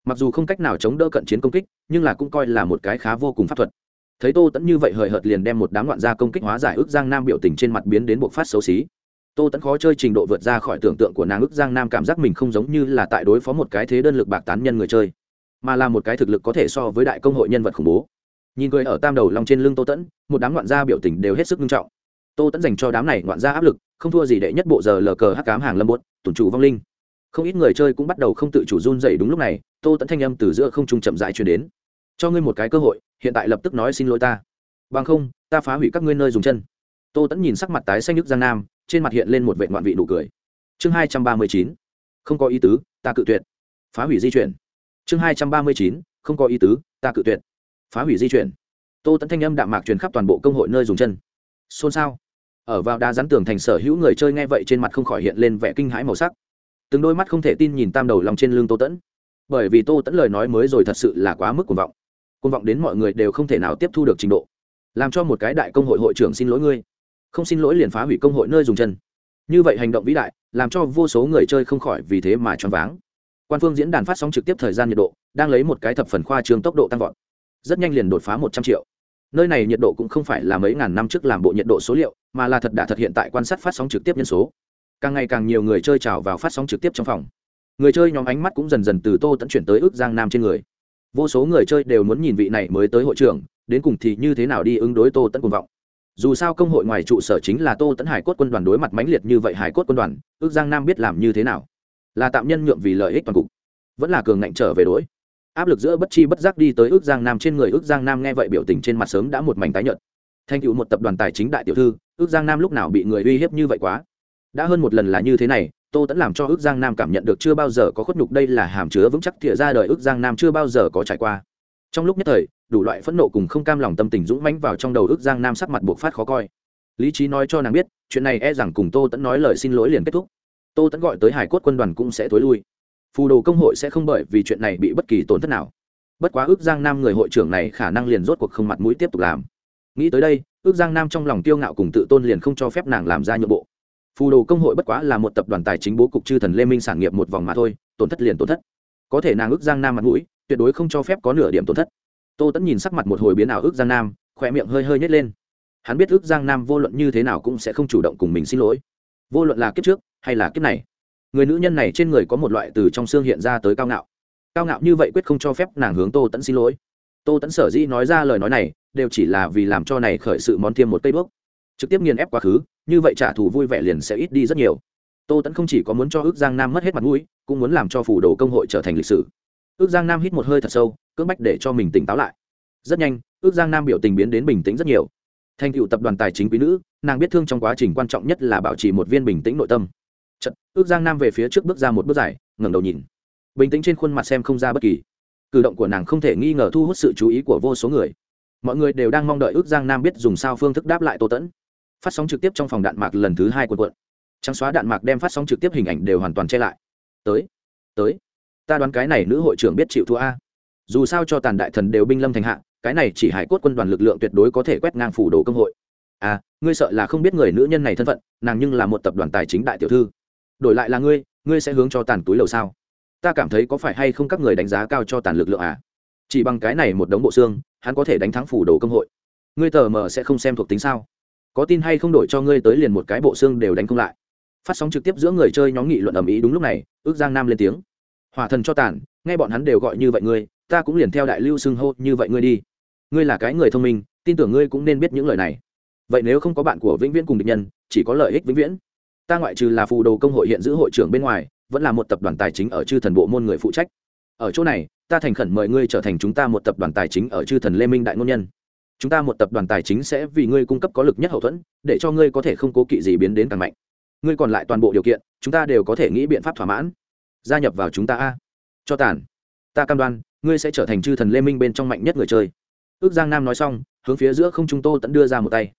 Mặc dù không cách nào chống đỡ cận chiến công kích, nhưng là cũng coi là một cái khá vô cùng pháp thuật. Thấy tô tẫn như vậy hời hợt liền đem một đám loạn gia công kích hóa giải ước giang nam biểu tình trên mặt biến đến bộ phát xấu xí. Tô tẫn khó chơi trình độ vượt ra khỏi tưởng tượng của nàng ước giang nam cảm giác mình không giống như là tại đối phó một cái thế đơn lực bạc tán nhân người chơi mà là một cái thực lực có thể so với đại công hội nhân vật khủng bố. Nhìn cười ở tam đầu lòng trên lưng tô tẫn, một đám loạn gia biểu tình đều hết sức nghiêm trọng. Tô tẫn dành cho đám này loạn gia áp lực, không thua gì đệ nhất bộ giờ lờ cờ hắc cám hàng lâm bốt tủn chủ vong linh. Không ít người chơi cũng bắt đầu không tự chủ run dậy đúng lúc này, tô tẫn thanh âm từ giữa không trung chậm dại chuyển đến. Cho ngươi một cái cơ hội, hiện tại lập tức nói xin lỗi ta. Bằng không, ta phá hủy các ngươi nơi dùng chân. Tô tẫn nhìn sắc mặt tái xanh nhức giang nam, trên mặt hiện lên một vệ ngoạn vị nụ cười. Chương hai trăm ba mươi chín. Không có ý tứ, ta cự tuyệt. Phá hủy di chuyển chương hai trăm ba mươi chín, không có ý tứ, ta cự tuyệt. Phá hủy di chuyển. Tô tẫn thanh âm đạm mạc truyền khắp toàn bộ công hội nơi dùng chân. Xôn xao. Ở vào đá rắn tường thành sở hữu người chơi nghe vậy trên mặt không khỏi hiện lên vẻ kinh hãi màu sắc. Từng đôi mắt không thể tin nhìn tam đầu lòng trên lưng tô tẫn bởi vì tô tẫn lời nói mới rồi thật sự là quá mức cuồng vọng. Cuồng vọng đến mọi người đều không thể nào tiếp thu được trình độ. Làm cho một cái đại công hội hội trưởng xin lỗi ngươi. Không xin lỗi liền phá hủy công hội nơi dùng chân. Như vậy hành động vĩ đại, làm cho vô số người chơi không khỏi vì thế mà choáng váng quan phương diễn đàn phát sóng trực tiếp thời gian nhiệt độ, đang lấy một cái thập phần khoa trương tốc độ tăng vọt. Rất nhanh liền đột phá một trăm triệu. Nơi này nhiệt độ cũng không phải là mấy ngàn năm trước làm bộ nhiệt độ số liệu, mà là thật đã thật hiện tại quan sát phát sóng trực tiếp nhân số. Càng ngày càng nhiều người chơi trào vào phát sóng trực tiếp trong phòng. Người chơi nhóm ánh mắt cũng dần dần từ tô tẫn chuyển tới ước giang nam trên người. Vô số người chơi đều muốn nhìn vị này mới tới hội trưởng, đến cùng thì như thế nào đi ứng đối tô tẫn cuồng vọng. Dù sao công hội ngoài trụ sở chính là tô tẫn hải cốt quân đoàn đối mặt mãnh liệt như vậy hải cốt quân đoàn, ước giang nam biết làm như thế nào là tạm nhân nhượng vì lợi ích toàn cục, vẫn là cường ngạnh trở về đối. Áp lực giữa bất chi bất giác đi tới ước giang nam trên người ước giang nam nghe vậy biểu tình trên mặt sớm đã một mảnh tái nhợt. Thành tựu một tập đoàn tài chính đại tiểu thư, ước giang nam lúc nào bị người uy hiếp như vậy quá? Đã hơn một lần là như thế này, tô tẫn làm cho ước giang nam cảm nhận được chưa bao giờ có khuất nhục đây là hàm chứa vững chắc thìa ra đời ước giang nam chưa bao giờ có trải qua. Trong lúc nhất thời, đủ loại phẫn nộ cùng không cam lòng tâm tình dũng mãnh vào trong đầu ước giang nam sắc mặt buộc phát khó coi. Lý trí nói cho nàng biết, chuyện này e rằng cùng tô tẫn nói lời xin lỗi liền kết thúc tô tẫn gọi tới hải cốt quân đoàn cũng sẽ thối lui. Phù đồ công hội sẽ không bởi vì chuyện này bị bất kỳ tổn thất nào. Bất quá ước giang nam người hội trưởng này khả năng liền rốt cuộc không mặt mũi tiếp tục làm. Nghĩ tới đây, ước giang nam trong lòng tiêu ngạo cùng tự tôn liền không cho phép nàng làm ra nhượng bộ. Phù đồ công hội bất quá là một tập đoàn tài chính bố cục chư thần lê minh sản nghiệp một vòng mà thôi, tổn thất liền tổn thất. Có thể nàng ước giang nam mặt mũi, tuyệt đối không cho phép có nửa điểm tổn thất. Tô tẫn nhìn sắc mặt một hồi biến ảo ước giang nam, khỏe miệng hơi hơi nhét lên. Hắn biết ước giang nam vô luận như thế nào cũng sẽ không chủ động cùng mình xin lỗi. Vô luận là kiếp trước hay là kiếp này? Người nữ nhân này trên người có một loại từ trong xương hiện ra tới cao ngạo. Cao ngạo như vậy quyết không cho phép nàng hướng tô tẫn xin lỗi. Tô tẫn sở dĩ nói ra lời nói này, đều chỉ là vì làm cho này khởi sự món thêm một cây bước. Trực tiếp nghiền ép quá khứ, như vậy trả thù vui vẻ liền sẽ ít đi rất nhiều. Tô tẫn không chỉ có muốn cho ước giang nam mất hết mặt mũi, cũng muốn làm cho phủ đồ công hội trở thành lịch sử. Ước giang nam hít một hơi thật sâu, cưỡng bách để cho mình tỉnh táo lại. Rất nhanh, ước giang nam biểu tình biến đến bình tĩnh rất nhiều. Thành cựu tập đoàn tài chính quý nữ, nàng biết thương trong quá trình quan trọng nhất là bảo trì một viên bình tĩnh nội tâm ước giang nam về phía trước bước ra một bước dài, ngẩng đầu nhìn. Bình tĩnh trên khuôn mặt xem không ra bất kỳ. Cử động của nàng không thể nghi ngờ thu hút sự chú ý của vô số người. Mọi người đều đang mong đợi ước giang nam biết dùng sao phương thức đáp lại tô tẫn phát sóng trực tiếp trong phòng đạn mạc lần thứ hai quần quận trắng xóa đạn mạc đem phát sóng trực tiếp hình ảnh đều hoàn toàn che lại. Tới tới. Ta đoán cái này nữ hội trưởng biết chịu thua a. Dù sao cho tàn đại thần đều binh lâm thành hạ, cái này chỉ hải cốt quân đoàn lực lượng tuyệt đối có thể quét ngang phủ đồ công hội. À ngươi sợ là không biết người nữ nhân này thân phận, nàng nhưng là một tập đoàn tài chính đại tiểu thư đổi lại là ngươi ngươi sẽ hướng cho tàn túi lầu sao? Ta cảm thấy có phải hay không các người đánh giá cao cho tàn lực lượng à? Chỉ bằng cái này một đống bộ xương, hắn có thể đánh thắng phủ đồ công hội. Ngươi tờ mờ sẽ không xem thuộc tính sao? Có tin hay không đổi cho ngươi tới liền một cái bộ xương đều đánh không lại. Phát sóng trực tiếp giữa người chơi nhóm nghị luận ầm ĩ đúng lúc này, ước giang nam lên tiếng. Hỏa thần cho tàn, nghe bọn hắn đều gọi như vậy ngươi, ta cũng liền theo đại lưu xưng hô như vậy ngươi đi. Ngươi là cái người thông minh, tin tưởng ngươi cũng nên biết những lời này. Vậy nếu không có bạn của vĩnh viễn cùng địch nhân, chỉ có lợi ích vĩnh viễn ta ngoại trừ là phù đồ công hội hiện giữ hội trưởng bên ngoài, vẫn là một tập đoàn tài chính ở chư thần bộ môn người phụ trách. Ở chỗ này, ta thành khẩn mời ngươi trở thành chúng ta một tập đoàn tài chính ở chư thần lê minh đại ngôn nhân. Chúng ta một tập đoàn tài chính sẽ vì ngươi cung cấp có lực nhất hậu thuẫn, để cho ngươi có thể không cố kỵ gì biến đến càng mạnh. Ngươi còn lại toàn bộ điều kiện, chúng ta đều có thể nghĩ biện pháp thỏa mãn. Gia nhập vào chúng ta a. Cho tàn. Ta cam đoan, ngươi sẽ trở thành chư thần lê minh bên trong mạnh nhất người chơi. Ước giang nam nói xong, hướng phía giữa không trung tô tẫn đưa ra một tay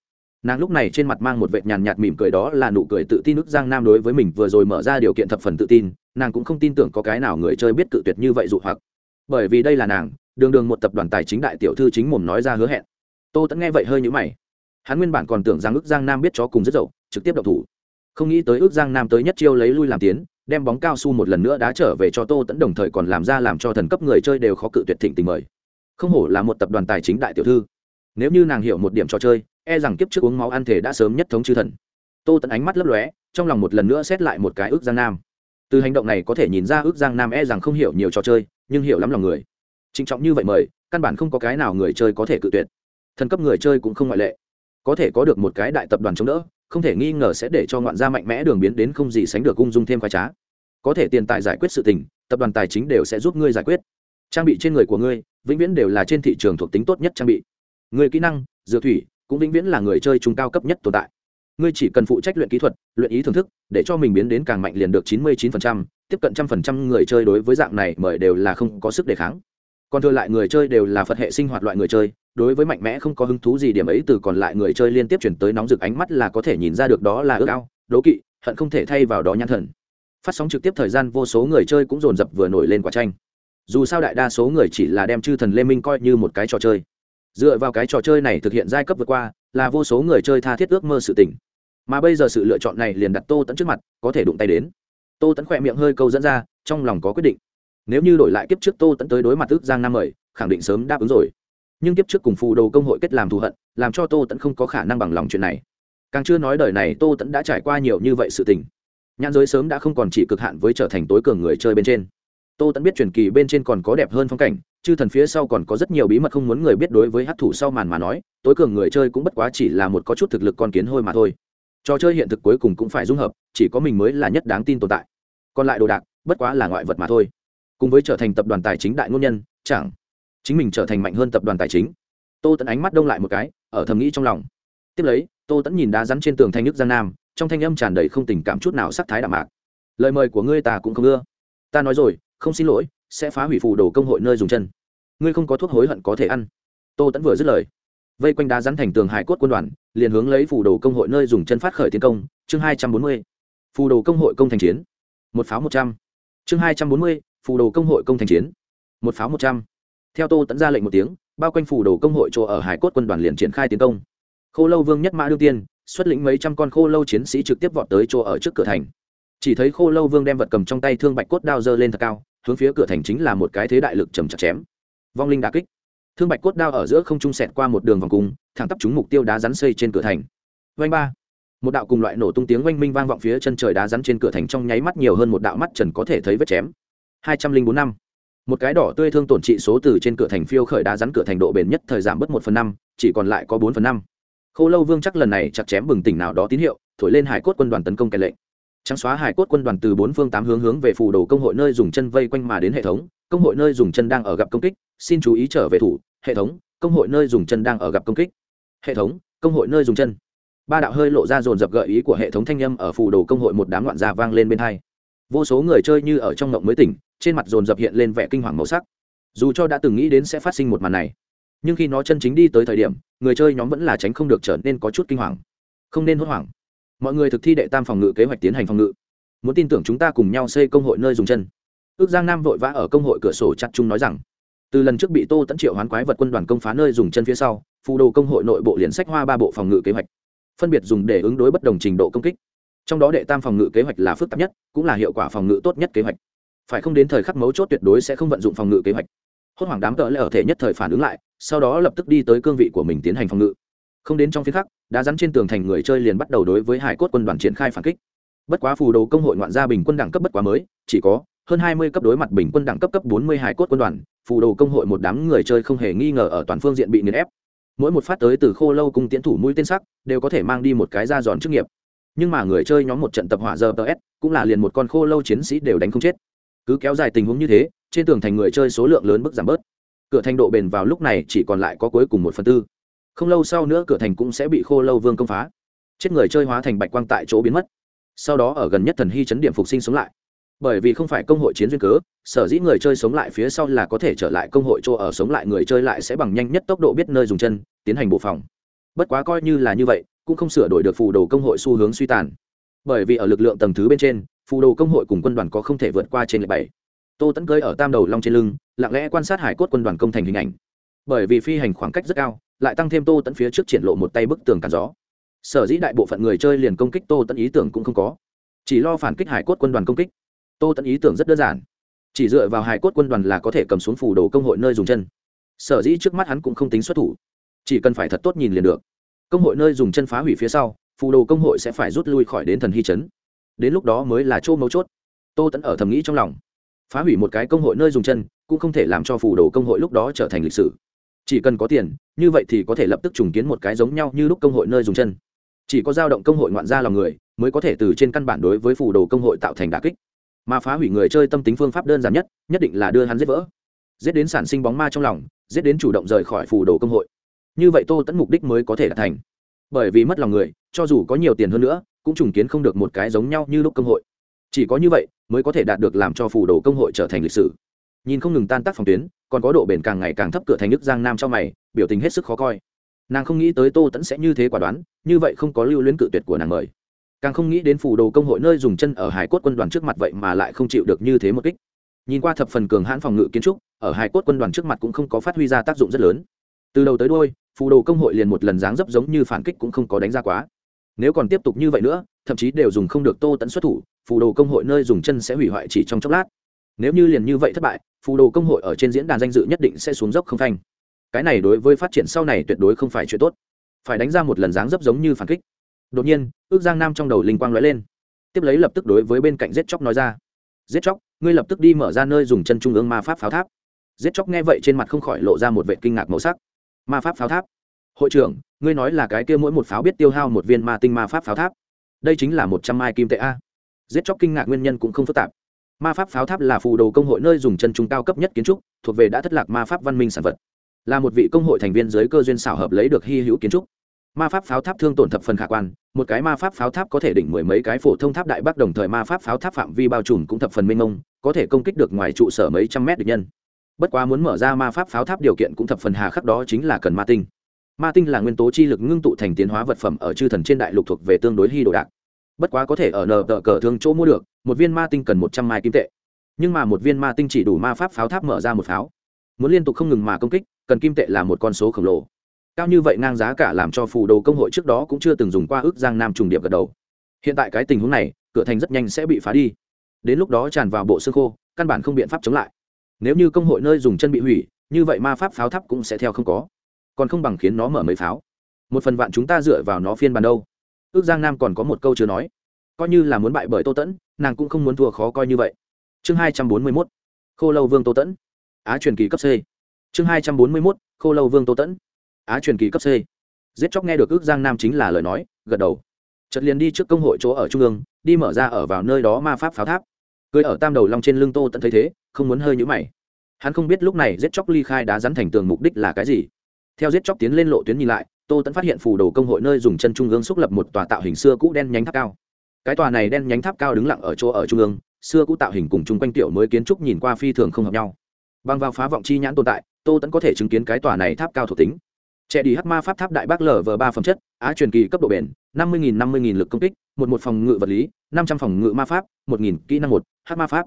nàng lúc này trên mặt mang một vệt nhàn nhạt mỉm cười đó là nụ cười tự tin ức giang nam đối với mình vừa rồi mở ra điều kiện thập phần tự tin, nàng cũng không tin tưởng có cái nào người chơi biết cự tuyệt như vậy dụ hoặc. Bởi vì đây là nàng, đường đường một tập đoàn tài chính đại tiểu thư chính mồm nói ra hứa hẹn. Tô tẫn nghe vậy hơi nhũ mày. Hắn nguyên bản còn tưởng rằng ước giang nam biết chó cùng rất dậu, trực tiếp đậu thủ. Không nghĩ tới ước giang nam tới nhất chiêu lấy lui làm tiến, đem bóng cao su một lần nữa đã trở về cho tô tẫn đồng thời còn làm ra làm cho thần cấp người chơi đều khó cự tuyệt thịnh tình mời. Không hổ là một tập đoàn tài chính đại tiểu thư. Nếu như nàng hiểu một điểm trò chơi e rằng kiếp trước uống máu ăn thể đã sớm nhất thống chư thần. Tô tẫn ánh mắt lấp lóe, trong lòng một lần nữa xét lại một cái ước giang nam. Từ hành động này có thể nhìn ra ước giang nam e rằng không hiểu nhiều trò chơi, nhưng hiểu lắm lòng người. Trịnh trọng như vậy mời, căn bản không có cái nào người chơi có thể cự tuyệt. Thần cấp người chơi cũng không ngoại lệ. Có thể có được một cái đại tập đoàn chống đỡ, không thể nghi ngờ sẽ để cho ngoạn gia mạnh mẽ đường biến đến không gì sánh được ung dung thêm khoái trá. Có thể tiền tài giải quyết sự tình, tập đoàn tài chính đều sẽ giúp ngươi giải quyết. Trang bị trên người của ngươi, vĩnh viễn đều là trên thị trường thuộc tính tốt nhất trang bị. Người kỹ năng, dược thủy cũng vĩnh viễn là người chơi trung cao cấp nhất tồn tại. Ngươi chỉ cần phụ trách luyện kỹ thuật luyện ý thưởng thức để cho mình biến đến càng mạnh liền được chín mươi 99%, tiếp cận trăm phần trăm người chơi đối với dạng này mời đều là không có sức đề kháng. Còn thừa lại người chơi đều là phật hệ sinh hoạt loại người chơi đối với mạnh mẽ không có hứng thú gì điểm ấy từ còn lại người chơi liên tiếp chuyển tới nóng rực ánh mắt là có thể nhìn ra được đó là ước ao đố kỵ hận không thể thay vào đó nhãn thần. Phát sóng trực tiếp thời gian vô số người chơi cũng dồn dập vừa nổi lên quả tranh. Dù sao đại đa số người chỉ là đem chư thần lê minh coi như một cái trò chơi dựa vào cái trò chơi này thực hiện giai cấp vượt qua, là vô số người chơi tha thiết ước mơ sự tỉnh mà bây giờ sự lựa chọn này liền đặt tô tẫn trước mặt, có thể đụng tay đến. Tô tẫn khỏe miệng hơi câu dẫn ra, trong lòng có quyết định. Nếu như đổi lại kiếp trước tô tẫn tới đối mặt ước giang nam mời, khẳng định sớm đáp ứng rồi. Nhưng kiếp trước cùng phù đồ công hội kết làm thù hận, làm cho tô tẫn không có khả năng bằng lòng chuyện này. Càng chưa nói đời này tô tẫn đã trải qua nhiều như vậy sự tình. Nhãn giới sớm đã không còn chỉ cực hạn với trở thành tối cường người chơi bên trên tô tẫn biết truyền kỳ bên trên còn có đẹp hơn phong cảnh, chư thần phía sau còn có rất nhiều bí mật không muốn người biết đối với hát thủ sau màn mà nói, tối cường người chơi cũng bất quá chỉ là một có chút thực lực con kiến hôi mà thôi. Trò chơi hiện thực cuối cùng cũng phải dung hợp, chỉ có mình mới là nhất đáng tin tồn tại. Còn lại đồ đạc, bất quá là ngoại vật mà thôi. Cùng với trở thành tập đoàn tài chính đại ngôn nhân, chẳng. Chính mình trở thành mạnh hơn tập đoàn tài chính. Tô tẫn ánh mắt đông lại một cái, ở thầm nghĩ trong lòng. Tiếp lấy, tô tẫn nhìn đá rắn trên tường thanh nước giang nam, trong thanh âm tràn đầy không tình cảm chút nào sắc thái đạm mạc. Lời mời của ngươi ta cũng không ưa. Ta nói rồi không xin lỗi, sẽ phá hủy phù đồ công hội nơi dùng chân. Ngươi không có thuốc hối hận có thể ăn. Tô tẫn vừa dứt lời, vây quanh đá rắn thành tường hải cốt quân đoàn, liền hướng lấy phù đồ công hội nơi dùng chân phát khởi tiến công. Chương hai trăm bốn mươi, phù đồ công hội công thành chiến. Một pháo một trăm. Chương hai trăm bốn mươi, phù đồ công hội công thành chiến. Một pháo một trăm. Theo tô tẫn ra lệnh một tiếng, bao quanh phù đồ công hội chỗ ở hải cốt quân đoàn liền triển khai tiến công. Khô lâu vương nhất mã đương tiên, xuất lĩnh mấy trăm con khô lâu chiến sĩ trực tiếp vọt tới chỗ ở trước cửa thành. Chỉ thấy khô lâu vương đem vật cầm trong tay thương bạch cốt đao dơ lên thật cao hướng phía cửa thành chính là một cái thế đại lực trầm chặt chém. Vong linh đà kích. Thương bạch cốt đao ở giữa không trung sẹt qua một đường vòng cung, thẳng tắp trúng mục tiêu đá rắn xây trên cửa thành. Vanh ba. Một đạo cùng loại nổ tung tiếng oanh minh vang vọng phía chân trời đá rắn trên cửa thành trong nháy mắt nhiều hơn một đạo mắt trần có thể thấy vết chém. Hai trăm linh bốn năm. Một cái đỏ tươi thương tổn trị số từ trên cửa thành phiêu khởi đá rắn cửa thành độ bền nhất thời giảm bớt một phần năm, chỉ còn lại có bốn phần năm. Khô lâu vương chắc lần này chặt chém bừng tỉnh nào đó tín hiệu, thổi lên hải cốt quân đoàn tấn công kẻ lệnh trắng xóa hải cốt quân đoàn từ bốn phương tám hướng hướng về phù đồ công hội nơi dùng chân vây quanh mà đến hệ thống, công hội nơi dùng chân đang ở gặp công kích, xin chú ý trở về thủ, hệ thống, công hội nơi dùng chân đang ở gặp công kích. Hệ thống, công hội nơi dùng chân. Ba đạo hơi lộ ra dồn dập gợi ý của hệ thống thanh â m ở phù đồ công hội một đám loạn gia vang lên bên hai. Vô số người chơi như ở trong ngộng mới tỉnh, trên mặt dồn dập hiện lên vẻ kinh hoàng màu sắc. Dù cho đã từng nghĩ đến sẽ phát sinh một màn này, nhưng khi nó chân chính đi tới thời điểm, người chơi nhóm vẫn là tránh không được trở nên có chút kinh hoàng. Không nên hốt hoảng mọi người thực thi đệ tam phòng ngự kế hoạch tiến hành phòng ngự. Muốn tin tưởng chúng ta cùng nhau xây công hội nơi dùng chân. Ước giang nam vội vã ở công hội cửa sổ chặt chung nói rằng, từ lần trước bị tô tẫn triệu hoán quái vật quân đoàn công phá nơi dùng chân phía sau, phù đồ công hội nội bộ liền sách hoa ba bộ phòng ngự kế hoạch. Phân biệt dùng để ứng đối bất đồng trình độ công kích. Trong đó đệ tam phòng ngự kế hoạch là phức tạp nhất, cũng là hiệu quả phòng ngự tốt nhất kế hoạch. Phải không đến thời khắc mấu chốt tuyệt đối sẽ không vận dụng phòng ngự kế hoạch. Hốt hoảng đám cỡ lẽ ở thể nhất thời phản ứng lại, sau đó lập tức đi tới cương vị của mình tiến hành phòng ngự không đến trong phía khắc đã rắn trên tường thành người chơi liền bắt đầu đối với hải cốt quân đoàn triển khai phản kích. Bất quá phù đồ công hội ngoạn gia bình quân đẳng cấp bất quá mới, chỉ có hơn hai mươi cấp đối mặt bình quân đẳng cấp cấp bốn mươi hải cốt quân đoàn, phù đồ công hội một đám người chơi không hề nghi ngờ ở toàn phương diện bị nghiền ép. Mỗi một phát tới từ khô lâu cung tiến thủ mũi tên sắc, đều có thể mang đi một cái da giòn chức nghiệp. Nhưng mà người chơi nhóm một trận tập hỏa giờ ts cũng là liền một con khô lâu chiến sĩ đều đánh không chết. Cứ kéo dài tình huống như thế, trên tường thành người chơi số lượng lớn bước giảm bớt. Cửa thành độ bền vào lúc này chỉ còn lại có cuối cùng một phần tư không lâu sau nữa cửa thành cũng sẽ bị khô lâu vương công phá. Chết người chơi hóa thành bạch quang tại chỗ biến mất. Sau đó ở gần nhất thần hy chấn điểm phục sinh sống lại. Bởi vì không phải công hội chiến duyên cớ, sở dĩ người chơi sống lại phía sau là có thể trở lại công hội chỗ ở sống lại người chơi lại sẽ bằng nhanh nhất tốc độ biết nơi dùng chân, tiến hành bộ phòng. Bất quá coi như là như vậy, cũng không sửa đổi được phù đồ công hội xu hướng suy tàn. Bởi vì ở lực lượng tầng thứ bên trên, phù đồ công hội cùng quân đoàn có không thể vượt qua trên lệ bảy. Tô tẫn cơi ở tam đầu long trên lưng, lặng lẽ quan sát hải cốt quân đoàn công thành hình ảnh. Bởi vì phi hành khoảng cách rất cao lại tăng thêm tô tẫn phía trước triển lộ một tay bức tường cản gió. Sở dĩ đại bộ phận người chơi liền công kích tô tẫn ý tưởng cũng không có. Chỉ lo phản kích hải cốt quân đoàn công kích. Tô tẫn ý tưởng rất đơn giản. Chỉ dựa vào hải cốt quân đoàn là có thể cầm xuống phủ đồ công hội nơi dùng chân. Sở dĩ trước mắt hắn cũng không tính xuất thủ. Chỉ cần phải thật tốt nhìn liền được. Công hội nơi dùng chân phá hủy phía sau, phù đồ công hội sẽ phải rút lui khỏi đến thần hy chấn. đến lúc đó mới là chỗ mấu chốt. Tô tẫn ở thầm nghĩ trong lòng. Phá hủy một cái công hội nơi dùng chân cũng không thể làm cho phù đồ công hội lúc đó trở thành lịch sử chỉ cần có tiền, như vậy thì có thể lập tức trùng kiến một cái giống nhau như lúc công hội nơi dùng chân. Chỉ có dao động công hội ngoạn gia lòng người, mới có thể từ trên căn bản đối với phù đồ công hội tạo thành đà kích. Mà phá hủy người chơi tâm tính phương pháp đơn giản nhất nhất định là đưa hắn giết vỡ. Giết đến sản sinh bóng ma trong lòng, giết đến chủ động rời khỏi phù đồ công hội. Như vậy tô tẫn mục đích mới có thể đạt thành. Bởi vì mất lòng người, cho dù có nhiều tiền hơn nữa, cũng trùng kiến không được một cái giống nhau như lúc công hội. Chỉ có như vậy, mới có thể đạt được làm cho phù đồ công hội trở thành lịch sử. Nhìn không ngừng tan tác phòng tuyến còn có độ bền càng ngày càng thấp cửa thành nước giang nam trong mày, biểu tình hết sức khó coi. Nàng không nghĩ tới tô tẫn sẽ như thế quả đoán, như vậy không có lưu luyến cự tuyệt của nàng mời. Càng không nghĩ đến phủ đồ công hội nơi dùng chân ở hải cốt quân đoàn trước mặt vậy mà lại không chịu được như thế một kích. Nhìn qua thập phần cường hãn phòng ngự kiến trúc, ở hải cốt quân đoàn trước mặt cũng không có phát huy ra tác dụng rất lớn. Từ đầu tới đôi phù đồ công hội liền một lần dáng dấp giống như phản kích cũng không có đánh ra quá. Nếu còn tiếp tục như vậy nữa, thậm chí đều dùng không được tô tẫn xuất thủ, phù đồ công hội nơi dùng chân sẽ hủy hoại chỉ trong chốc lát. Nếu như liền như vậy thất bại phù đồ công hội ở trên diễn đàn danh dự nhất định sẽ xuống dốc không thanh cái này đối với phát triển sau này tuyệt đối không phải chuyện tốt. Phải đánh ra một lần dáng dấp giống như phản kích. Đột nhiên, ước giang nam trong đầu linh quang lóe lên. Tiếp lấy lập tức đối với bên cạnh giết chóc nói ra. Giết chóc, ngươi lập tức đi mở ra nơi dùng chân trung ương ma pháp pháo tháp. Giết chóc nghe vậy trên mặt không khỏi lộ ra một vệ kinh ngạc màu sắc. Ma pháp pháo tháp? Hội trưởng, ngươi nói là cái kia mỗi một pháo biết tiêu hao một viên ma tinh ma pháp pháo tháp. Đây chính là một trăm mai kim tệ a. Giết chóc kinh ngạc nguyên nhân cũng không phức tạp ma pháp pháo tháp là phù đồ công hội nơi dùng chân trung cao cấp nhất kiến trúc, thuộc về đã thất lạc ma pháp văn minh sản vật. Là một vị công hội thành viên giới cơ duyên xảo hợp lấy được hy hữu kiến trúc. Ma pháp pháo tháp thương tổn thập phần khả quan, một cái ma pháp pháo tháp có thể đỉnh mười mấy cái phổ thông tháp đại bắc đồng thời ma pháp pháo tháp phạm vi bao trùm cũng thập phần minh ông có thể công kích được ngoài trụ sở mấy trăm mét được nhân. Bất quá muốn mở ra ma pháp pháo tháp điều kiện cũng thập phần hà khắc đó chính là cần ma tinh. Ma tinh là nguyên tố chi lực ngưng tụ thành tiến hóa vật phẩm ở chư thần trên đại lục thuộc về tương đối hy đồ đạc. Bất quá có thể ở nờ tờ cờ thương chỗ mua được một viên ma tinh cần một trăm mai kim tệ. Nhưng mà một viên ma tinh chỉ đủ ma pháp pháo tháp mở ra một pháo. Muốn liên tục không ngừng mà công kích, cần kim tệ là một con số khổng lồ. Cao như vậy ngang giá cả làm cho phù đồ công hội trước đó cũng chưa từng dùng qua ước giang nam trùng điệp gật đầu. Hiện tại cái tình huống này, cửa thành rất nhanh sẽ bị phá đi. Đến lúc đó tràn vào bộ xương khô, căn bản không biện pháp chống lại. Nếu như công hội nơi dùng chân bị hủy, như vậy ma pháp pháo tháp cũng sẽ theo không có. Còn không bằng khiến nó mở mấy pháo. Một phần vạn chúng ta dựa vào nó phiên bản đâu? Ước giang nam còn có một câu chưa nói. Coi như là muốn bại bởi tô tẫn nàng cũng không muốn thua khó coi như vậy. Chương hai trăm bốn mươi mốt, khô lâu vương tô tẫn. Á truyền kỳ cấp c. Chương hai trăm bốn mươi mốt, khô lâu vương tô tẫn. Á truyền kỳ cấp c. Giết chóc nghe được ước giang nam chính là lời nói, gật đầu. Chợt liền đi trước công hội chỗ ở trung ương, đi mở ra ở vào nơi đó ma pháp pháo tháp. Cười ở tam đầu long trên lưng tô tẫn thấy thế, không muốn hơi nhũ mày. Hắn không biết lúc này giết chóc ly khai đá rắn thành tường mục đích là cái gì. Theo giết chóc tiến lên lộ tuyến nhìn lại, tô tẫn phát hiện phù đồ công hội nơi dùng chân trung ương xúc lập một tòa tạo hình xưa cũ đen nhánh tháp cao cái tòa này đen nhánh tháp cao đứng lặng ở chỗ ở trung ương, xưa cũ tạo hình cùng chung quanh tiểu mới kiến trúc nhìn qua phi thường không hợp nhau. Bằng vào phá vọng chi nhãn tồn tại, tô tẫn có thể chứng kiến cái tòa này tháp cao thuộc tính. Trẻ đi hát ma pháp tháp đại bác lở vờ ba phẩm chất, á truyền kỳ cấp độ bền, năm mươi nghìn, năm mươi nghìn lực công kích, một một phòng ngự vật lý, năm trăm phòng ngự ma pháp, một nghìn kỹ năng một hát ma pháp.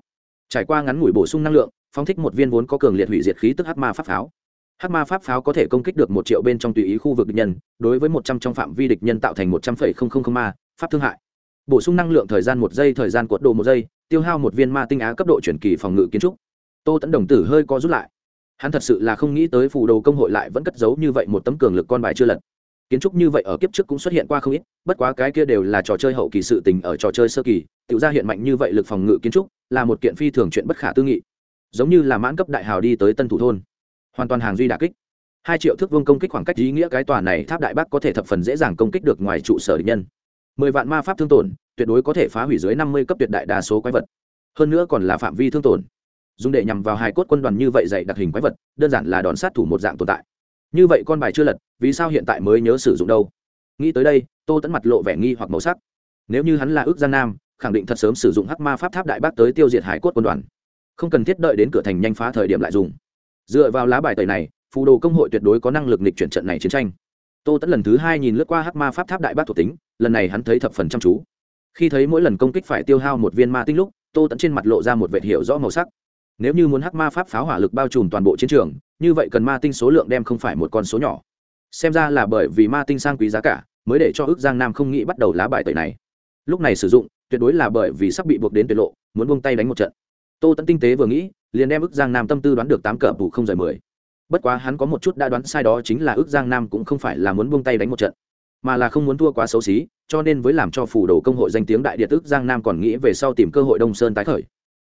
Trải qua ngắn ngủi bổ sung năng lượng, phóng thích một viên vốn có cường liệt hủy diệt khí tức hát ma pháp pháo. Hát ma pháp pháo có thể công kích được một triệu bên trong tùy ý khu vực địch nhân, đối với một trăm trong phạm vi địch nhân tạo thành một trăm phẩy không không không ma, pháp thương hại bổ sung năng lượng thời gian một giây, thời gian cuộn đồ một giây, tiêu hao một viên ma tinh á cấp độ chuyển kỳ phòng ngự kiến trúc. Tô tẫn đồng tử hơi co rút lại. Hắn thật sự là không nghĩ tới phù đồ công hội lại vẫn cất giấu như vậy một tấm cường lực con bài chưa lật. Kiến trúc như vậy ở kiếp trước cũng xuất hiện qua không ít, bất quá cái kia đều là trò chơi hậu kỳ sự tình ở trò chơi sơ kỳ, tự ra hiện mạnh như vậy lực phòng ngự kiến trúc, là một kiện phi thường chuyện bất khả tư nghị. Giống như là mãn cấp đại hào đi tới tân thủ thôn. Hoàn toàn hàng duy đà kích. Hai triệu thước vương công kích khoảng cách ý nghĩa cái tòa này tháp đại bác có thể thập phần dễ dàng công kích được ngoài trụ sở địch nhân mười vạn ma pháp thương tổn, tuyệt đối có thể phá hủy dưới năm mươi cấp tuyệt đại đa số quái vật. Hơn nữa còn là phạm vi thương tổn. Dùng để nhằm vào hài cốt quân đoàn như vậy dạy đặc hình quái vật, đơn giản là đòn sát thủ một dạng tồn tại. Như vậy con bài chưa lật, vì sao hiện tại mới nhớ sử dụng đâu? Nghĩ tới đây, tô tẫn mặt lộ vẻ nghi hoặc màu sắc. Nếu như hắn là ước giang nam, khẳng định thật sớm sử dụng hắc ma pháp tháp đại bác tới tiêu diệt hải cốt quân đoàn. Không cần thiết đợi đến cửa thành nhanh phá thời điểm lại dùng. Dựa vào lá bài tẩy này, phù đồ công hội tuyệt đối có năng lực lịch chuyển trận này chiến tranh. Tô tẫn lần thứ hai nhìn lướt qua hắc ma pháp tháp đại bác thuộc tính lần này hắn thấy thập phần chăm chú. Khi thấy mỗi lần công kích phải tiêu hao một viên ma tinh lúc, tô tẫn trên mặt lộ ra một vệt hiệu rõ màu sắc. Nếu như muốn hắc ma pháp pháo hỏa lực bao trùm toàn bộ chiến trường, như vậy cần ma tinh số lượng đem không phải một con số nhỏ. Xem ra là bởi vì ma tinh sang quý giá cả, mới để cho ước giang nam không nghĩ bắt đầu lá bài tẩy này. Lúc này sử dụng, tuyệt đối là bởi vì sắp bị buộc đến tuyệt lộ, muốn buông tay đánh một trận. Tô tẫn tinh tế vừa nghĩ, liền đem ước giang nam tâm tư đoán được tám cờ bù không rời mười. Bất quá hắn có một chút đã đoán sai đó chính là ước giang nam cũng không phải là muốn buông tay đánh một trận mà là không muốn thua quá xấu xí, cho nên với làm cho phủ đồ công hội danh tiếng đại địa tức giang nam còn nghĩ về sau tìm cơ hội đông sơn tái khởi.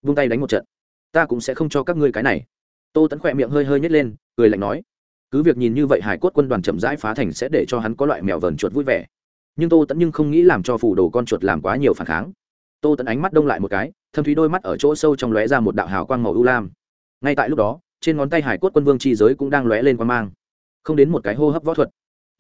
Buông tay đánh một trận. Ta cũng sẽ không cho các ngươi cái này. Tô tẫn khỏe miệng hơi hơi nhét lên, cười lạnh nói. Cứ việc nhìn như vậy hải cốt quân đoàn chậm rãi phá thành sẽ để cho hắn có loại mèo vờn chuột vui vẻ. Nhưng tô tẫn nhưng không nghĩ làm cho phủ đồ con chuột làm quá nhiều phản kháng. Tô tẫn ánh mắt đông lại một cái, thâm thúy đôi mắt ở chỗ sâu trong lóe ra một đạo hào quang màu ưu lam. Ngay tại lúc đó, trên ngón tay hải cốt quân vương chi giới cũng đang lóe lên quang mang. Không đến một cái hô hấp võ thuật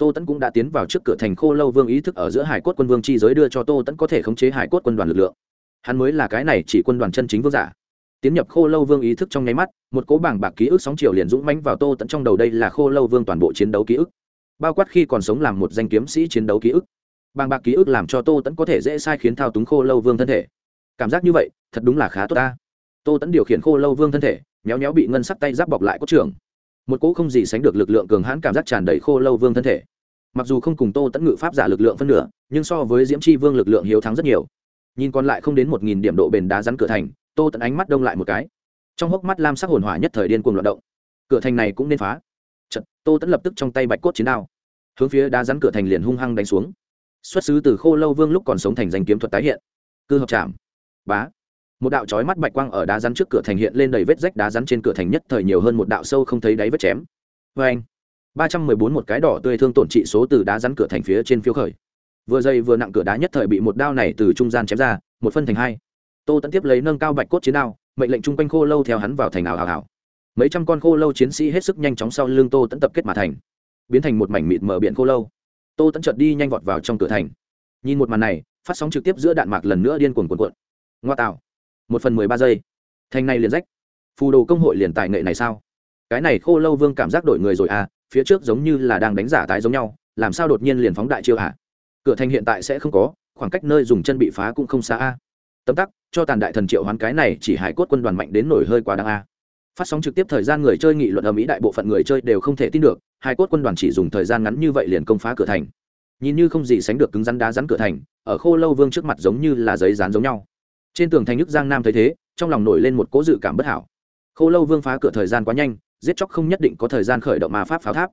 tô tẫn cũng đã tiến vào trước cửa thành khô lâu vương ý thức ở giữa hải cốt quân vương chi giới đưa cho tô tẫn có thể khống chế hải cốt quân đoàn lực lượng. Hắn mới là cái này chỉ quân đoàn chân chính vương giả. Tiến nhập khô lâu vương ý thức trong nháy mắt, một cố bảng bạc ký ức sóng chiều liền dũng mãnh vào tô tẫn trong đầu đây là khô lâu vương toàn bộ chiến đấu ký ức. Bao quát khi còn sống làm một danh kiếm sĩ chiến đấu ký ức. Bàng bạc ký ức làm cho tô tẫn có thể dễ sai khiến thao túng khô lâu vương thân thể. Cảm giác như vậy, thật đúng là khá tốt ta. Tô tẫn điều khiển khô lâu vương thân thể, méo méo bị ngân sắc tay giáp bọc lại cốt trưởng một cỗ không gì sánh được lực lượng cường hãn cảm giác tràn đầy khô lâu vương thân thể. Mặc dù không cùng tô tẫn ngự pháp giả lực lượng phân nửa nhưng so với diễm c vương lực lượng hiếu thắng rất nhiều. Nhìn còn lại không đến một nghìn điểm độ bền đá rắn cửa thành tô tẫn ánh mắt đông lại một cái. Trong hốc mắt lam sắc hồn hỏa nhất thời điên cuồng loạt động. Cửa thành này cũng nên phá. Chật, tô tẫn lập tức trong tay bạch cốt chiến đao hướng phía đá rắn cửa thành liền hung hăng đánh xuống. Xuất xứ từ khô lâu vương lúc còn sống thành danh kiếm thuật tái hiện. Cư hợp chạm bá một đạo chói mắt bạch quang ở đá rắn trước cửa thành hiện lên đầy vết rách đá rắn trên cửa thành nhất thời nhiều hơn một đạo sâu không thấy đáy vết chém. Vê anh, ba trăm mười bốn một cái đỏ tươi thương tổn trị số từ đá rắn cửa thành phía trên phiếu khởi. Vừa dây vừa nặng cửa đá nhất thời bị một đao này từ trung gian chém ra, một phân thành hai. Tô tẫn tiếp lấy nâng cao bạch cốt chiến đao, mệnh lệnh chung quanh khô lâu theo hắn vào thành ảo ảo ảo. Mấy trăm con khô lâu chiến sĩ hết sức nhanh chóng sau lưng tô tẫn tập kết mà thành, biến thành một mảnh mịt mở biển khô lâu. Tô tẫn chợt đi nhanh vọt vào trong cửa thành. Nhìn một màn này, phát sóng trực tiếp giữa đạn mạc lần nữa điên cuồng cuộn cuộn. Ngoa tạo một phần mười ba giây. Thành này liền rách. Phù đồ công hội liền tài nghệ này sao? Cái này khô lâu vương cảm giác đổi người rồi à phía trước giống như là đang đánh giả tái giống nhau, làm sao đột nhiên liền phóng đại chiêu à cửa thành hiện tại sẽ không có, khoảng cách nơi dùng chân bị phá cũng không xa a. Tấm tắc, cho tàn đại thần triệu hoán cái này chỉ hải cốt quân đoàn mạnh đến nổi hơi quá đáng a. Phát sóng trực tiếp thời gian người chơi nghị luận ở mỹ đại bộ phận người chơi đều không thể tin được, hải cốt quân đoàn chỉ dùng thời gian ngắn như vậy liền công phá cửa thành. Nhìn như không gì sánh được cứng rắn đá rắn cửa thành, ở khô lâu vương trước mặt giống như là giấy rán giống nhau trên tường thành nước giang nam thấy thế, trong lòng nổi lên một cố dự cảm bất hảo. Khô lâu vương phá cửa thời gian quá nhanh, giết chóc không nhất định có thời gian khởi động ma pháp pháo tháp.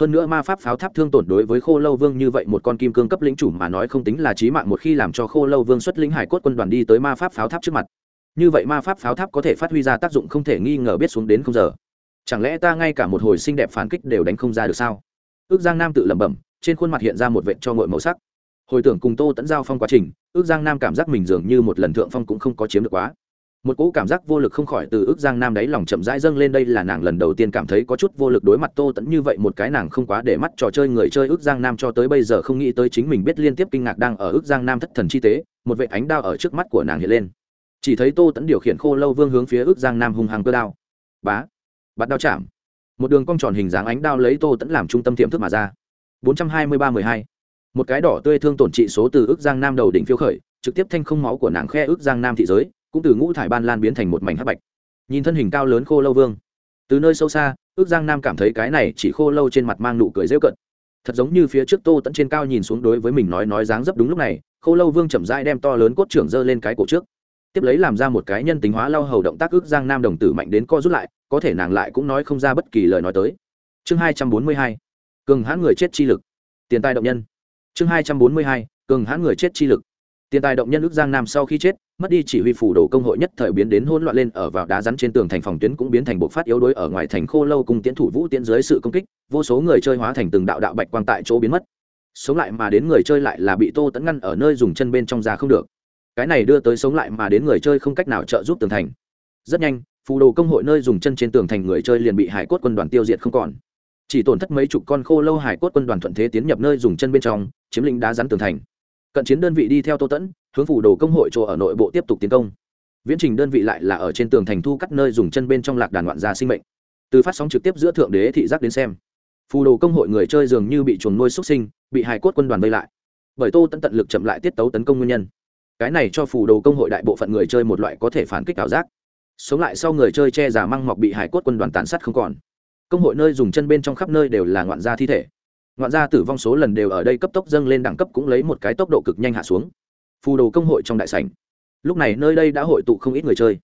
Hơn nữa ma pháp pháo tháp thương tổn đối với khô lâu vương như vậy một con kim cương cấp lĩnh chủ mà nói không tính là trí mạng một khi làm cho khô lâu vương xuất lĩnh hải cốt quân đoàn đi tới ma pháp pháo tháp trước mặt. Như vậy ma pháp pháo tháp có thể phát huy ra tác dụng không thể nghi ngờ biết xuống đến không giờ. Chẳng lẽ ta ngay cả một hồi xinh đẹp phản kích đều đánh không ra được sao? Ước giang nam tự lẩm bẩm, trên khuôn mặt hiện ra một vệ cho ngội màu sắc hồi tưởng cùng tô tẫn giao phong quá trình, ước giang nam cảm giác mình dường như một lần thượng phong cũng không có chiếm được quá. Một cỗ cảm giác vô lực không khỏi từ ước giang nam đáy lòng chậm rãi dâng lên đây là nàng lần đầu tiên cảm thấy có chút vô lực đối mặt tô tẫn như vậy, một cái nàng không quá để mắt trò chơi người chơi ước giang nam cho tới bây giờ không nghĩ tới chính mình biết liên tiếp kinh ngạc đang ở ước giang nam thất thần chi tế, một vệ ánh đao ở trước mắt của nàng hiện lên. Chỉ thấy tô tẫn điều khiển khô lâu vương hướng phía ước giang nam hung hăng cơ đao. Bá, bắt đao chạm. Một đường cong tròn hình dáng ánh đao lấy tô tẫn làm trung tâm tiềm thức mà ra. 423-12 một cái đỏ tươi thương tổn trị số từ ước giang nam đầu đỉnh phiêu khởi, trực tiếp thanh không máu của nàng khe ước giang nam thị giới, cũng từ ngũ thải ban lan biến thành một mảnh hắc bạch. Nhìn thân hình cao lớn khô lâu vương, từ nơi sâu xa, ước giang nam cảm thấy cái này chỉ khô lâu trên mặt mang nụ cười rêu cận thật giống như phía trước tô tận trên cao nhìn xuống đối với mình nói nói dáng dấp đúng lúc này, khô lâu vương chậm rãi đem to lớn cốt trưởng giơ lên cái cổ trước. Tiếp lấy làm ra một cái nhân tính hóa lau hầu động tác ước giang nam đồng tử mạnh đến co rút lại, có thể nàng lại cũng nói không ra bất kỳ lời nói tới. Chương hai trăm bốn mươi hai, cường hãn người chết chi lực. Tiền tài động nhân chương hai trăm bốn mươi hai, cường hãn người chết chi lực. Tiền tài động nhân ước giang nam sau khi chết, mất đi chỉ huy phủ đồ công hội nhất thời biến đến hỗn loạn lên ở vào đá rắn trên tường thành phòng tuyến cũng biến thành bộ phát yếu đuối ở ngoài thành khô lâu cùng tiến thủ vũ tiến dưới sự công kích, vô số người chơi hóa thành từng đạo đạo bạch quang tại chỗ biến mất. Sống lại mà đến người chơi lại là bị tô tẫn ngăn ở nơi dùng chân bên trong ra không được. Cái này đưa tới sống lại mà đến người chơi không cách nào trợ giúp tường thành. Rất nhanh phù đồ công hội nơi dùng chân trên tường thành người chơi liền bị hải cốt quân đoàn tiêu diệt không còn chỉ tổn thất mấy chục con khô lâu hải cốt quân đoàn thuận thế tiến nhập nơi dùng chân bên trong, chiếm lĩnh đá rắn tường thành. Cận chiến đơn vị đi theo tô tẫn, hướng phủ đồ công hội chỗ ở nội bộ tiếp tục tiến công. Viễn trình đơn vị lại là ở trên tường thành thu cắt nơi dùng chân bên trong lạc đàn loạn gia sinh mệnh. Từ phát sóng trực tiếp giữa thượng đế thị giác đến xem phù đồ công hội người chơi dường như bị chuồng nuôi xuất sinh, bị hài cốt quân đoàn vây lại. Bởi tô tẫn tận lực chậm lại tiết tấu tấn công nguyên nhân. Cái này cho phù đồ công hội đại bộ phận người chơi một loại có thể phản kích ảo giác. Sống lại sau người chơi che giả măng mọc bị hải cốt quân đoàn tàn sát không còn công hội nơi dùng chân bên trong khắp nơi đều là ngoạn gia thi thể. Ngoạn gia tử vong số lần đều ở đây cấp tốc dâng lên đẳng cấp cũng lấy một cái tốc độ cực nhanh hạ xuống. Phù đồ công hội trong đại sảnh. Lúc này nơi đây đã hội tụ không ít người chơi.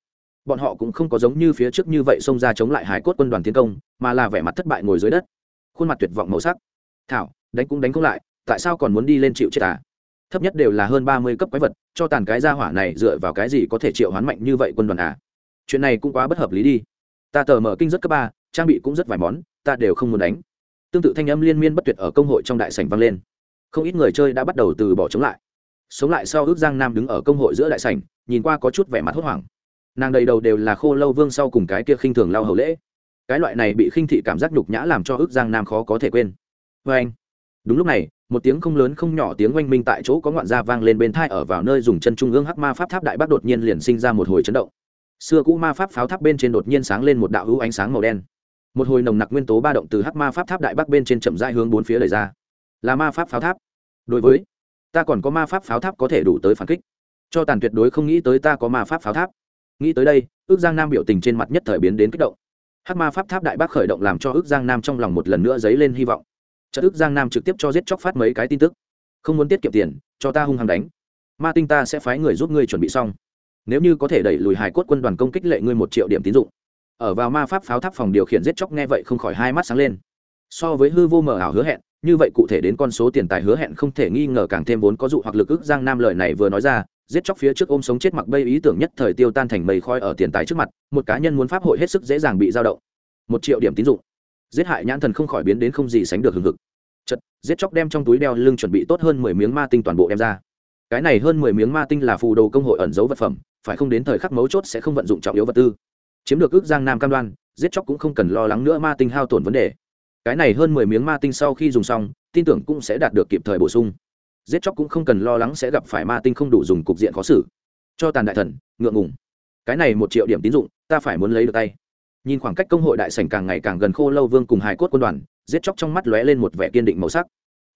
Bọn họ cũng không có giống như phía trước như vậy xông ra chống lại hải cốt quân đoàn tiến công, mà là vẻ mặt thất bại ngồi dưới đất. Khuôn mặt tuyệt vọng màu sắc. Thảo, đánh cũng đánh không lại, tại sao còn muốn đi lên chịu chết à? Thấp nhất đều là hơn ba mươi cấp quái vật, cho tàn cái gia hỏa này dựa vào cái gì có thể triệu hoán mạnh như vậy quân đoàn à? Chuyện này cũng quá bất hợp lý đi ta tờ mở kinh rất cấp ba, trang bị cũng rất vài món, ta đều không muốn đánh. Tương tự thanh âm liên miên bất tuyệt ở công hội trong đại sảnh vang lên. Không ít người chơi đã bắt đầu từ bỏ chống lại. Sống lại sau ước giang nam đứng ở công hội giữa đại sảnh, nhìn qua có chút vẻ mặt hốt hoảng. Nàng đầy đầu đều là khô lâu vương sau cùng cái kia khinh thường lao hầu lễ. Cái loại này bị khinh thị cảm giác nhục nhã làm cho ước giang nam khó có thể quên. Vê anh, đúng lúc này, một tiếng không lớn không nhỏ tiếng oanh minh tại chỗ có ngoạn da vang lên bên thai ở vào nơi dùng chân trung ương hắc ma pháp tháp đại bác đột nhiên liền sinh ra một hồi chấn động xưa cũ ma pháp pháo tháp bên trên đột nhiên sáng lên một đạo hữu ánh sáng màu đen. Một hồi nồng nặc nguyên tố ba động từ hắc ma pháp tháp đại bắc bên trên chậm rãi hướng bốn phía lời ra. Là ma pháp pháo tháp. Đối với, ta còn có ma pháp pháo tháp có thể đủ tới phản kích. Cho tàn tuyệt đối không nghĩ tới ta có ma pháp pháo tháp. Nghĩ tới đây, ước giang nam biểu tình trên mặt nhất thời biến đến kích động. Hắc ma pháp tháp đại bác khởi động làm cho ước giang nam trong lòng một lần nữa dấy lên hy vọng. Chợ ước giang nam trực tiếp cho giết chóc phát mấy cái tin tức. Không muốn tiết kiệm tiền, cho ta hung hăng đánh. Ma tinh ta sẽ phái người giúp ngươi chuẩn bị xong nếu như có thể đẩy lùi hải cốt quân đoàn công kích lệ ngươi một triệu điểm tín dụng. Ở vào ma pháp pháo tháp phòng điều khiển giết chóc nghe vậy không khỏi hai mắt sáng lên. So với hư vô mờ ảo hứa hẹn, như vậy cụ thể đến con số tiền tài hứa hẹn không thể nghi ngờ càng thêm vốn có dụ hoặc lực ức giang nam lời này vừa nói ra, giết chóc phía trước ôm sống chết mặc bây ý tưởng nhất thời tiêu tan thành mây khói ở tiền tài trước mặt, một cá nhân muốn pháp hội hết sức dễ dàng bị dao động. Một triệu điểm tín dụng. Giết hại nhãn thần không khỏi biến đến không gì sánh được hừng hực. Chật, giết chóc đem trong túi đeo lưng chuẩn bị tốt hơn mười miếng ma tinh toàn bộ đem ra. Cái này hơn mười miếng ma tinh là phù đồ công hội ẩn giấu vật phẩm phải không đến thời khắc mấu chốt sẽ không vận dụng trọng yếu vật tư. Chiếm được ước giang nam cam đoan, giết chóc cũng không cần lo lắng nữa ma tinh hao tổn vấn đề. Cái này hơn mười miếng ma tinh sau khi dùng xong, tin tưởng cũng sẽ đạt được kịp thời bổ sung. Giết chóc cũng không cần lo lắng sẽ gặp phải ma tinh không đủ dùng cục diện khó xử. Cho tàn đại thần, ngượng ngùng. Cái này một triệu điểm tín dụng, ta phải muốn lấy được tay. Nhìn khoảng cách công hội đại sảnh càng ngày càng gần khô lâu vương cùng hài cốt quân đoàn, giết chóc trong mắt lóe lên một vẻ kiên định màu sắc.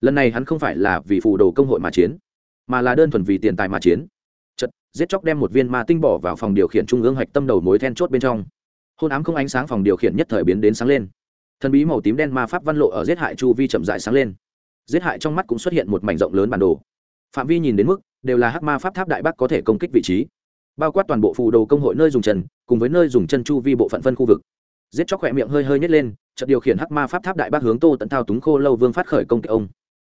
Lần này hắn không phải là vì phù đồ công hội mà chiến, mà là đơn thuần vì tiền tài mà chiến giết chóc đem một viên ma tinh bỏ vào phòng điều khiển trung ương hạch tâm đầu mối then chốt bên trong. Hôn ám không ánh sáng phòng điều khiển nhất thời biến đến sáng lên. Thần bí màu tím đen ma pháp văn lộ ở giết hại chu vi chậm dại sáng lên. Giết hại trong mắt cũng xuất hiện một mảnh rộng lớn bản đồ. Phạm vi nhìn đến mức, đều là hắc ma pháp tháp đại bắc có thể công kích vị trí. Bao quát toàn bộ phù đồ công hội nơi dùng chân, cùng với nơi dùng chân chu vi bộ phận phân khu vực. Giết chóc khỏe miệng hơi hơi nhét lên, chợt điều khiển hắc ma pháp tháp đại bác hướng tô tận thao túng khô lâu vương phát khởi công kích ông.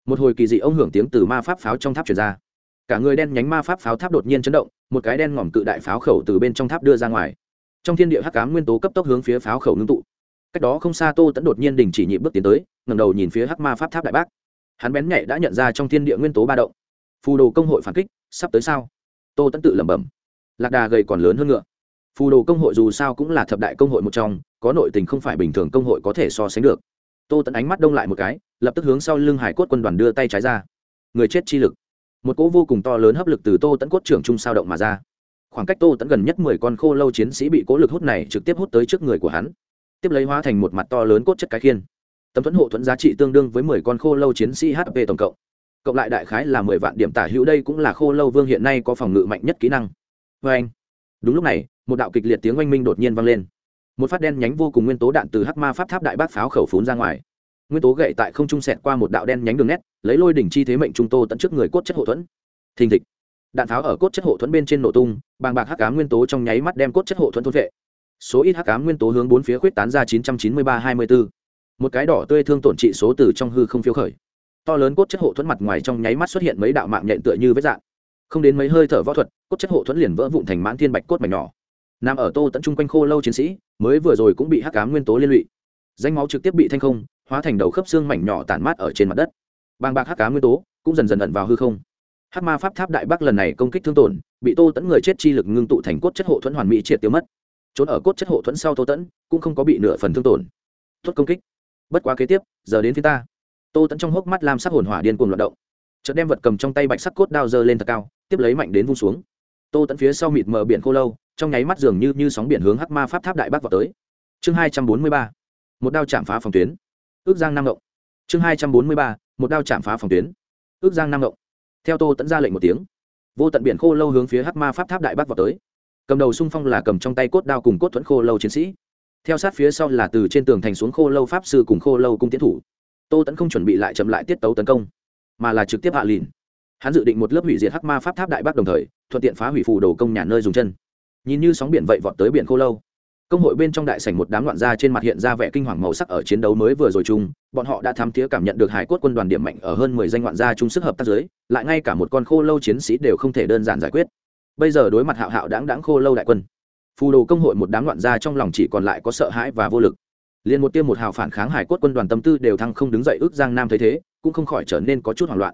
Một hồi kỳ dị ông hưởng tiếng từ ma pháp pháo trong tháp truyền ra cả người đen nhánh ma pháp pháo tháp đột nhiên chấn động, một cái đen ngòm cự đại pháo khẩu từ bên trong tháp đưa ra ngoài. Trong thiên địa hắc cám nguyên tố cấp tốc hướng phía pháo khẩu ngưng tụ. Cách đó không xa tô tẫn đột nhiên đình chỉ nhịp bước tiến tới ngầm đầu nhìn phía hắc ma pháp tháp đại bác. Hắn bén nhạy đã nhận ra trong thiên địa nguyên tố ba động. Phù đồ công hội phản kích, sắp tới sao? Tô tẫn tự lẩm bẩm. Lạc đà gầy còn lớn hơn ngựa. Phù đồ công hội dù sao cũng là thập đại công hội một trong, có nội tình không phải bình thường công hội có thể so sánh được. Tô tẫn ánh mắt đông lại một cái, lập tức hướng sau lưng hải cốt quân đoàn đưa tay trái ra. Người chết chi lực một cỗ vô cùng to lớn hấp lực từ tô tẫn cốt trưởng trung sao động mà ra. Khoảng cách tô tẫn gần nhất mười con khô lâu chiến sĩ bị cỗ lực hút này trực tiếp hút tới trước người của hắn, tiếp lấy hóa thành một mặt to lớn cốt chất cái khiên. Tấm thuẫn hộ thuẫn giá trị tương đương với mười con khô lâu chiến sĩ hp tổng cộng. Cộng lại đại khái là mười vạn điểm tả hữu đây cũng là khô lâu vương hiện nay có phòng ngự mạnh nhất kỹ năng. Vê anh. Đúng lúc này, một đạo kịch liệt tiếng oanh minh đột nhiên vang lên. Một phát đen nhánh vô cùng nguyên tố đạn từ hắc ma pháp tháp đại bác pháo khẩu phún ra ngoài nguyên tố gậy tại không trung sẹt qua một đạo đen nhánh đường nét, lấy lôi đỉnh chi thế mệnh trung tô tận trước người cốt chất hộ thuẫn. Thình thịch. Đạn tháo ở cốt chất hộ thuẫn bên trên nổ tung, bàng bạc hắc cá nguyên tố trong nháy mắt đem cốt chất hộ thuẫn thôn vệ. Số ít hắc cá nguyên tố hướng bốn phía khuyết tán ra chín trăm chín mươi ba hai mươi bốn một cái đỏ tươi thương tổn trị số từ trong hư không phiếu khởi. To lớn cốt chất hộ thuẫn mặt ngoài trong nháy mắt xuất hiện mấy đạo mạng nhện tựa như vết dạng. Không đến mấy hơi thở võ thuật, cốt chất hộ thuẫn liền vỡ vụn thành mãn thiên bạch cốt mảnh nhỏ. Nằm ở tô tận chung quanh khô lâu chiến sĩ, mới vừa rồi cũng bị hắc cám nguyên tố liên lụy. Danh máu trực tiếp bị thanh không hóa thành đầu khớp xương mảnh nhỏ tản mát ở trên mặt đất. Bàng bạc hắc cá nguyên tố cũng dần dần ẩn vào hư không. Hắc ma pháp tháp đại bắc lần này công kích thương tổn, bị tô tẫn người chết chi lực ngưng tụ thành cốt chất hộ thuẫn hoàn mỹ triệt tiêu mất. Trốn ở cốt chất hộ thuẫn sau tô tẫn cũng không có bị nửa phần thương tổn. Tốt công kích. Bất quá kế tiếp, giờ đến phía ta. Tô tẫn trong hốc mắt làm sắc hồn hỏa điên cuồng loạt động. Chợt đem vật cầm trong tay bạch sắc cốt đao dơ lên thật cao, tiếp lấy mạnh đến vung xuống. Tô tẫn phía sau mịt mờ biển khô lâu, trong nháy mắt dường như như sóng biển hướng hắc ma pháp tháp đại bắc vào tới. Chương hai trăm bốn mươi ba. Một đao chạm phá phòng tuyến ước giang nam ngộng. Chương hai trăm bốn mươi ba, một đao chạm phá phòng tuyến. Ước giang nam ngộng. Theo tô tẫn ra lệnh một tiếng, vô tận biển khô lâu hướng phía hắc ma pháp tháp đại bắc vào tới. Cầm đầu xung phong là cầm trong tay cốt đao cùng cốt thuẫn khô lâu chiến sĩ. Theo sát phía sau là từ trên tường thành xuống khô lâu pháp sư cùng khô lâu cung tiến thủ. Tô tẫn không chuẩn bị lại chậm lại tiết tấu tấn công, mà là trực tiếp hạ lìn. Hắn dự định một lớp hủy diệt hắc ma pháp tháp đại bắc đồng thời, thuận tiện phá hủy phù đồ công nhà nơi dùng chân. Nhìn như sóng biển vậy vọt tới biển khô lâu công hội bên trong đại sảnh một đám loạn gia trên mặt hiện ra vẻ kinh hoàng màu sắc ở chiến đấu mới vừa rồi chung, bọn họ đã thám tía cảm nhận được hải cốt quân đoàn điểm mạnh ở hơn mười danh loạn gia chung sức hợp tác giới lại ngay cả một con khô lâu chiến sĩ đều không thể đơn giản giải quyết. Bây giờ đối mặt hạo hạo đáng đáng khô lâu đại quân, phù đồ công hội một đám loạn gia trong lòng chỉ còn lại có sợ hãi và vô lực. Liền một tiêm một hào phản kháng hải cốt quân đoàn tâm tư đều thăng không đứng dậy ước giang nam thấy thế, cũng không khỏi trở nên có chút hoảng loạn.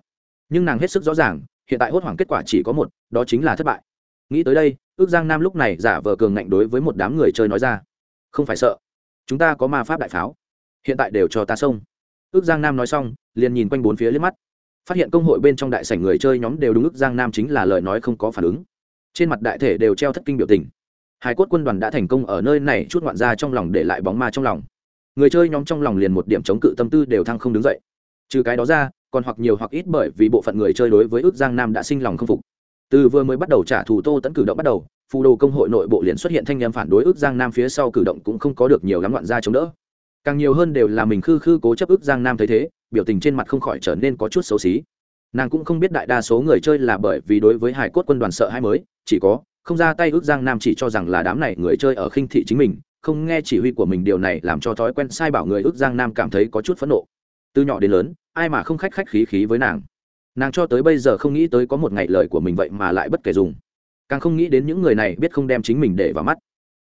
Nhưng nàng hết sức rõ ràng, hiện tại hốt hoảng kết quả chỉ có một, đó chính là thất bại. Nghĩ tới đây ước giang nam lúc này giả vờ cường ngạnh đối với một đám người chơi nói ra. Không phải sợ. Chúng ta có ma pháp đại pháo. Hiện tại đều cho ta xông. Ước giang nam nói xong, liền nhìn quanh bốn phía liếc mắt. Phát hiện công hội bên trong đại sảnh người chơi nhóm đều đúng ước giang nam chính là lời nói không có phản ứng. Trên mặt đại thể đều treo thất kinh biểu tình. Hải cốt quân đoàn đã thành công ở nơi này chút ngoạn ra trong lòng để lại bóng ma trong lòng. Người chơi nhóm trong lòng liền một điểm chống cự tâm tư đều thăng không đứng dậy. Trừ cái đó ra, còn hoặc nhiều hoặc ít bởi vì bộ phận người chơi đối với ước giang nam đã sinh lòng không phục từ vừa mới bắt đầu trả thù tô tẫn cử động bắt đầu, phù đồ công hội nội bộ liền xuất hiện thanh em phản đối ước giang nam phía sau cử động cũng không có được nhiều lắm loạn ra chống đỡ. Càng nhiều hơn đều là mình khư khư cố chấp ước giang nam thấy thế, biểu tình trên mặt không khỏi trở nên có chút xấu xí. Nàng cũng không biết đại đa số người chơi là bởi vì đối với hải cốt quân đoàn sợ hai mới, chỉ có, không ra tay ước giang nam chỉ cho rằng là đám này người chơi ở khinh thị chính mình, không nghe chỉ huy của mình điều này làm cho thói quen sai bảo người ước giang nam cảm thấy có chút phẫn nộ. Từ nhỏ đến lớn, ai mà không khách khách khí khí với nàng? Nàng cho tới bây giờ không nghĩ tới có một ngày lời của mình vậy mà lại bất kể dùng. Càng không nghĩ đến những người này biết không đem chính mình để vào mắt.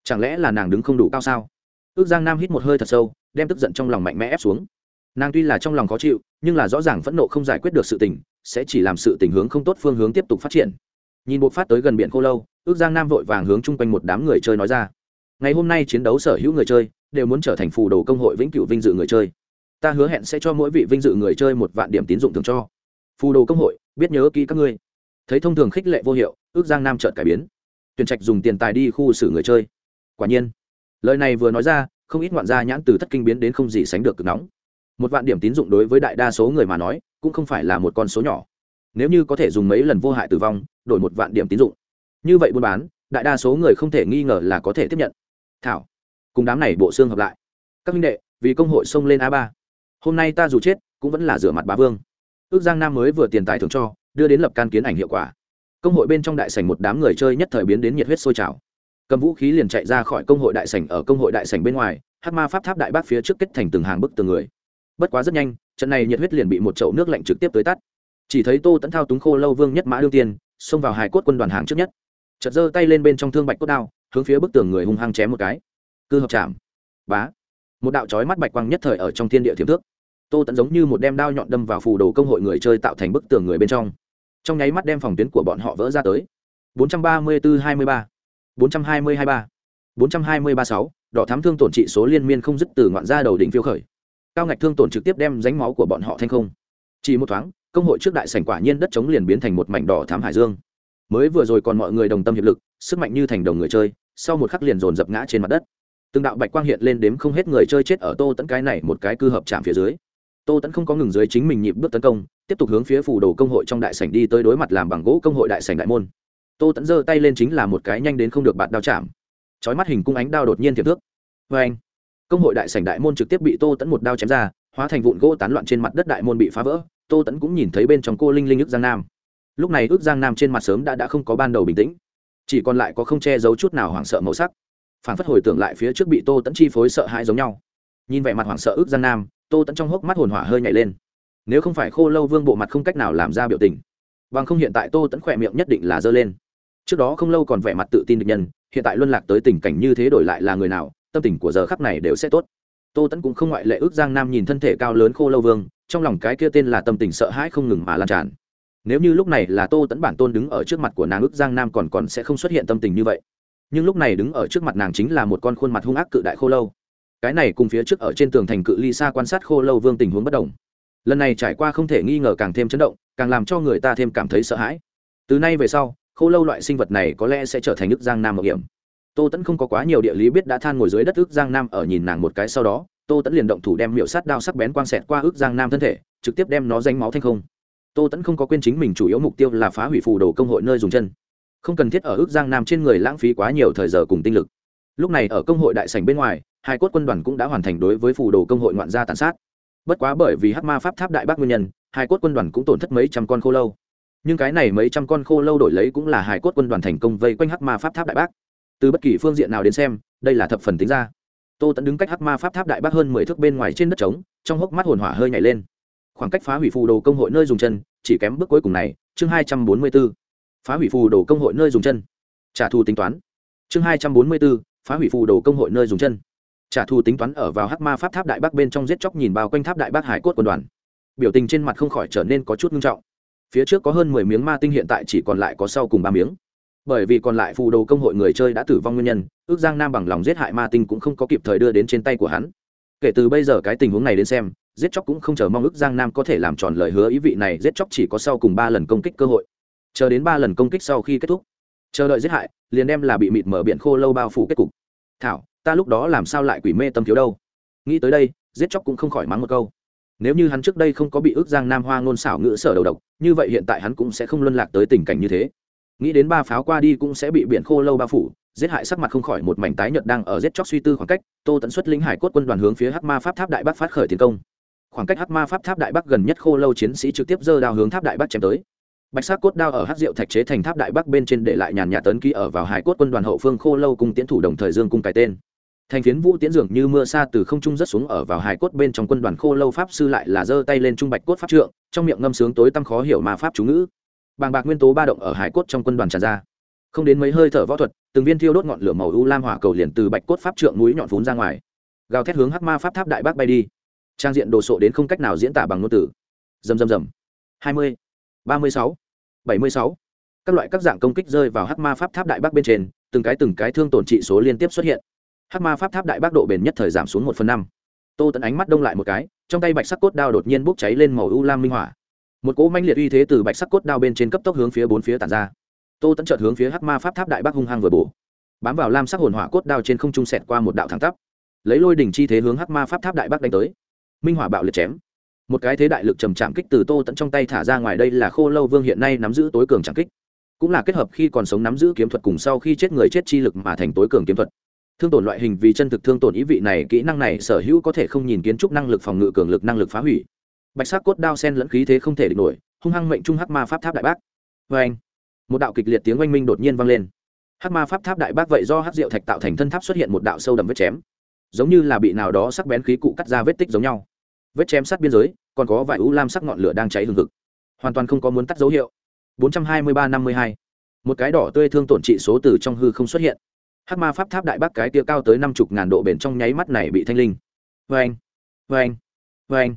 Chẳng lẽ là nàng đứng không đủ cao sao? Ước giang nam hít một hơi thật sâu, đem tức giận trong lòng mạnh mẽ ép xuống. Nàng tuy là trong lòng khó chịu, nhưng là rõ ràng phẫn nộ không giải quyết được sự tình, sẽ chỉ làm sự tình hướng không tốt phương hướng tiếp tục phát triển. Nhìn bộ phát tới gần biển khô lâu, ước giang nam vội vàng hướng chung quanh một đám người chơi nói ra. Ngày hôm nay chiến đấu sở hữu người chơi, đều muốn trở thành phù đồ công hội vĩnh cửu vinh dự người chơi. Ta hứa hẹn sẽ cho mỗi vị vinh dự người chơi một vạn điểm tín dụng thường cho phù đồ công hội, biết nhớ kỹ các ngươi. Thấy thông thường khích lệ vô hiệu, ước giang nam trợt cải biến. Tuyển trạch dùng tiền tài đi khu xử người chơi. Quả nhiên, lời này vừa nói ra, không ít ngoạn gia nhãn từ thất kinh biến đến không gì sánh được cực nóng. Một vạn điểm tín dụng đối với đại đa số người mà nói, cũng không phải là một con số nhỏ. Nếu như có thể dùng mấy lần vô hại tử vong, đổi một vạn điểm tín dụng. Như vậy buôn bán, đại đa số người không thể nghi ngờ là có thể tiếp nhận. Thảo, cùng đám này bộ xương hợp lại. Các minh đệ, vì công hội xông lên a ba. Hôm nay ta dù chết, cũng vẫn là rửa mặt bá vương ước giang nam mới vừa tiền tài thường cho, đưa đến lập can kiến ảnh hiệu quả. Công hội bên trong đại sảnh một đám người chơi nhất thời biến đến nhiệt huyết sôi trào. Cầm vũ khí liền chạy ra khỏi công hội đại sảnh ở công hội đại sảnh bên ngoài hát ma pháp tháp đại bác phía trước kết thành từng hàng bức từng người. Bất quá rất nhanh, trận này nhiệt huyết liền bị một chậu nước lạnh trực tiếp tới tắt. Chỉ thấy tô tẫn thao túng khô lâu vương nhất mã đương tiên, xông vào hải cốt quân đoàn hàng trước nhất. Chật giơ tay lên bên trong thương bạch cốt đao, hướng phía bức tường người hung hăng chém một cái. Cư hợp chạm. Bá. Một đạo trói mắt bạch quang nhất thời ở trong thiên địa thiểm thước tô tẫn giống như một đem đao nhọn đâm vào phù đồ công hội người chơi tạo thành bức tường người bên trong. Trong nháy mắt đem phòng tuyến của bọn họ vỡ ra tới. 434-23, 420-23, 420-36, đỏ thám thương tổn trị số liên miên không dứt từ ngoạn ra đầu đỉnh phiêu khởi. Cao ngạch thương tổn trực tiếp đem ránh máu của bọn họ thành không. Chỉ một thoáng công hội trước đại sảnh quả nhiên đất chống liền biến thành một mảnh đỏ thám hải dương. Mới vừa rồi còn mọi người đồng tâm hiệp lực sức mạnh như thành đồng người chơi sau một khắc liền dồn dập ngã trên mặt đất. Từng đạo bạch quang hiện lên đếm không hết người chơi chết ở tô tẫn cái này một cái cư hợp chạm phía dưới tô tẫn không có ngừng dưới chính mình nhịp bước tấn công, tiếp tục hướng phía phủ đồ công hội trong đại sảnh đi tới đối mặt làm bằng gỗ công hội đại sảnh đại môn. Tô tẫn giơ tay lên chính là một cái nhanh đến không được bạt đao chạm. Chói mắt hình cung ánh đao đột nhiên thiệp thước. Vê anh, công hội đại sảnh đại môn trực tiếp bị tô tẫn một đao chém ra, hóa thành vụn gỗ tán loạn trên mặt đất đại môn bị phá vỡ, tô tẫn cũng nhìn thấy bên trong cô linh linh ức giang nam. Lúc này ước giang nam trên mặt sớm đã đã không có ban đầu bình tĩnh, chỉ còn lại có không che giấu chút nào hoảng sợ màu sắc. Phản phất hồi tưởng lại phía trước bị tô tẫn chi phối sợ hãi giống nhau. Nhìn vẻ mặt hoảng sợ ước giang nam tô tẫn trong hốc mắt hồn hỏa hơi nhảy lên. Nếu không phải khô lâu vương bộ mặt không cách nào làm ra biểu tình, bằng không hiện tại tô tẫn khỏe miệng nhất định là dơ lên. Trước đó không lâu còn vẻ mặt tự tin được nhân, hiện tại luân lạc tới tình cảnh như thế đổi lại là người nào, tâm tình của giờ khắc này đều sẽ tốt. Tô tẫn cũng không ngoại lệ ước giang nam nhìn thân thể cao lớn khô lâu vương, trong lòng cái kia tên là tâm tình sợ hãi không ngừng mà lan tràn. Nếu như lúc này là tô tẫn bản tôn đứng ở trước mặt của nàng ước giang nam còn còn sẽ không xuất hiện tâm tình như vậy. Nhưng lúc này đứng ở trước mặt nàng chính là một con khuôn mặt hung ác cự đại khô lâu cái này cùng phía trước ở trên tường thành cự ly xa quan sát khô lâu vương tình huống bất đồng. Lần này trải qua không thể nghi ngờ càng thêm chấn động, càng làm cho người ta thêm cảm thấy sợ hãi. Từ nay về sau, khô lâu loại sinh vật này có lẽ sẽ trở thành nước giang nam mạo hiểm. Tô tẫn không có quá nhiều địa lý biết đã than ngồi dưới đất ước giang nam ở nhìn nàng một cái sau đó, tô tẫn liền động thủ đem miệu sát đao sắc bén quang xẹt qua ước giang nam thân thể, trực tiếp đem nó danh máu thanh không. Tô tẫn không có quên chính mình chủ yếu mục tiêu là phá hủy phù đồ công hội nơi dùng chân. Không cần thiết ở ước giang nam trên người lãng phí quá nhiều thời giờ cùng tinh lực. Lúc này ở công hội đại sành bên ngoài hai cốt quân đoàn cũng đã hoàn thành đối với phù đồ công hội ngoạn gia tàn sát. Bất quá bởi vì hắc ma pháp tháp đại bác nguyên nhân hai cốt quân đoàn cũng tổn thất mấy trăm con khô lâu. Nhưng cái này mấy trăm con khô lâu đổi lấy cũng là hai cốt quân đoàn thành công vây quanh hắc ma pháp tháp đại bác. Từ bất kỳ phương diện nào đến xem, đây là thập phần tính ra. Tô tẫn đứng cách hắc ma pháp tháp đại bác hơn mười thước bên ngoài trên đất trống, trong hốc mắt hồn hỏa hơi nhảy lên. Khoảng cách phá hủy phù đồ công hội nơi dùng chân, chỉ kém bước cuối cùng này, chương hai trăm bốn mươi b ố phá hủy phù đồ công hội nơi dùng chân. Trả thù tính toán. Chương hai trăm bốn mươi b ố phá hủy phù đồ công hội nơi dùng chân trả thù tính toán ở vào hắc ma pháp tháp đại bắc bên trong giết chóc nhìn bao quanh tháp đại bắc hải cốt quân đoàn. Biểu tình trên mặt không khỏi trở nên có chút nghiêm trọng. Phía trước có hơn mười miếng ma tinh hiện tại chỉ còn lại có sau cùng ba miếng. Bởi vì còn lại phù đồ công hội người chơi đã tử vong nguyên nhân, ước giang nam bằng lòng giết hại ma tinh cũng không có kịp thời đưa đến trên tay của hắn. Kể từ bây giờ cái tình huống này đến xem, giết chóc cũng không chờ mong ước giang nam có thể làm tròn lời hứa ý vị này giết chóc chỉ có sau cùng ba lần công kích cơ hội. Chờ đến ba lần công kích sau khi kết thúc. Chờ đợi giết hại, liền đem là bị mịt mở biển khô lâu bao phủ kết cục. Thảo ta lúc đó làm sao lại quỷ mê tâm thiếu đâu? Nghĩ tới đây, giết chóc cũng không khỏi mắng một câu. Nếu như hắn trước đây không có bị ước giang nam hoa ngôn xảo ngữ sở đầu độc, như vậy hiện tại hắn cũng sẽ không luân lạc tới tình cảnh như thế. Nghĩ đến ba pháo qua đi cũng sẽ bị biển khô lâu bao phủ, giết hại sắc mặt không khỏi một mảnh tái nhợt đang ở giết chóc suy tư khoảng cách, tô tẫn xuất lĩnh hải cốt quân đoàn hướng phía hắc ma pháp tháp đại bắc phát khởi tiến công. Khoảng cách hắc ma pháp tháp đại bắc gần nhất khô lâu chiến sĩ trực tiếp giơ đao hướng tháp đại bắc chém tới. Bạch sắc cốt đao ở hắc diệu thạch chế thành tháp đại bắc bên trên để lại nhàn nhà tấn ký ở vào hải cốt quân đoàn hậu phương khô lâu cùng tiến thủ đồng thời dương cung cái tên thành phiến vũ tiễn dường như mưa xa từ không trung rất xuống ở vào hài cốt bên trong quân đoàn khô lâu pháp sư lại là giơ tay lên trung bạch cốt pháp trượng, trong miệng ngâm sướng tối tăm khó hiểu mà pháp chú ngữ. Bàng bạc nguyên tố ba động ở hải cốt trong quân đoàn tràn ra. Không đến mấy hơi thở võ thuật, từng viên thiêu đốt ngọn lửa màu u lam hỏa cầu liền từ bạch cốt pháp trượng núi nhọn vốn ra ngoài. Gào thét hướng hắc ma pháp tháp đại bác bay đi. Trang diện đồ sộ đến không cách nào diễn tả bằng ngôn từ. Dầm dầm dầm hai mươi, ba mươi sáu, bảy mươi sáu. Các loại các dạng công kích rơi vào hắc ma pháp tháp đại bác bên trên, từng cái từng cái thương tổn trị số liên tiếp xuất hiện hắc ma pháp tháp đại bác độ bền nhất thời giảm xuống một phần năm. Tô tẫn ánh mắt đông lại một cái, trong tay bạch sắc cốt đao đột nhiên bốc cháy lên màu u lam minh hỏa. Một cỗ manh liệt uy thế từ bạch sắc cốt đao bên trên cấp tốc hướng phía bốn phía tàn ra. Tô tẫn chợt hướng phía hắc ma pháp tháp đại bác hung hăng vừa bổ. Bám vào lam sắc hồn hỏa cốt đao trên không trung sẹt qua một đạo thẳng tắp. Lấy lôi đỉnh chi thế hướng hắc ma pháp tháp đại bác đánh tới. Minh hỏa bạo liệt chém. Một cái thế đại lực trầm chạm kích từ tô tẫn trong tay thả ra ngoài đây là khô lâu vương hiện nay nắm giữ tối cường trạm kích. Cũng là kết hợp khi còn sống nắm giữ kiếm thuật cùng sau khi chết người chết chi lực mà thành tối cường kiếm thuật thương tổn loại hình vì chân thực thương tổn ý vị này, kỹ năng này sở hữu có thể không nhìn kiến trúc năng lực phòng ngự, cường lực năng lực phá hủy. Bạch sắc cốt đao sen lẫn khí thế không thể địch nổi, hung hăng mệnh trung hắc ma pháp tháp đại bác. Vê anh, một đạo kịch liệt tiếng oanh minh đột nhiên vang lên. Hắc ma pháp tháp đại bác vậy do hắc diệu thạch tạo thành thân tháp xuất hiện một đạo sâu đậm vết chém. Giống như là bị nào đó sắc bén khí cụ cắt ra vết tích giống nhau. Vết chém sát biên giới, còn có vài u lam sắc ngọn lửa đang cháy hừng hực. Hoàn toàn không có muốn tắt dấu hiệu. 423-52. một cái đỏ tươi thương tổn trị số từ trong hư không xuất hiện hắc ma pháp tháp đại bác cái tia cao tới năm chục ngàn độ bền trong nháy mắt này bị thanh linh. Vê anh vê anh vê anh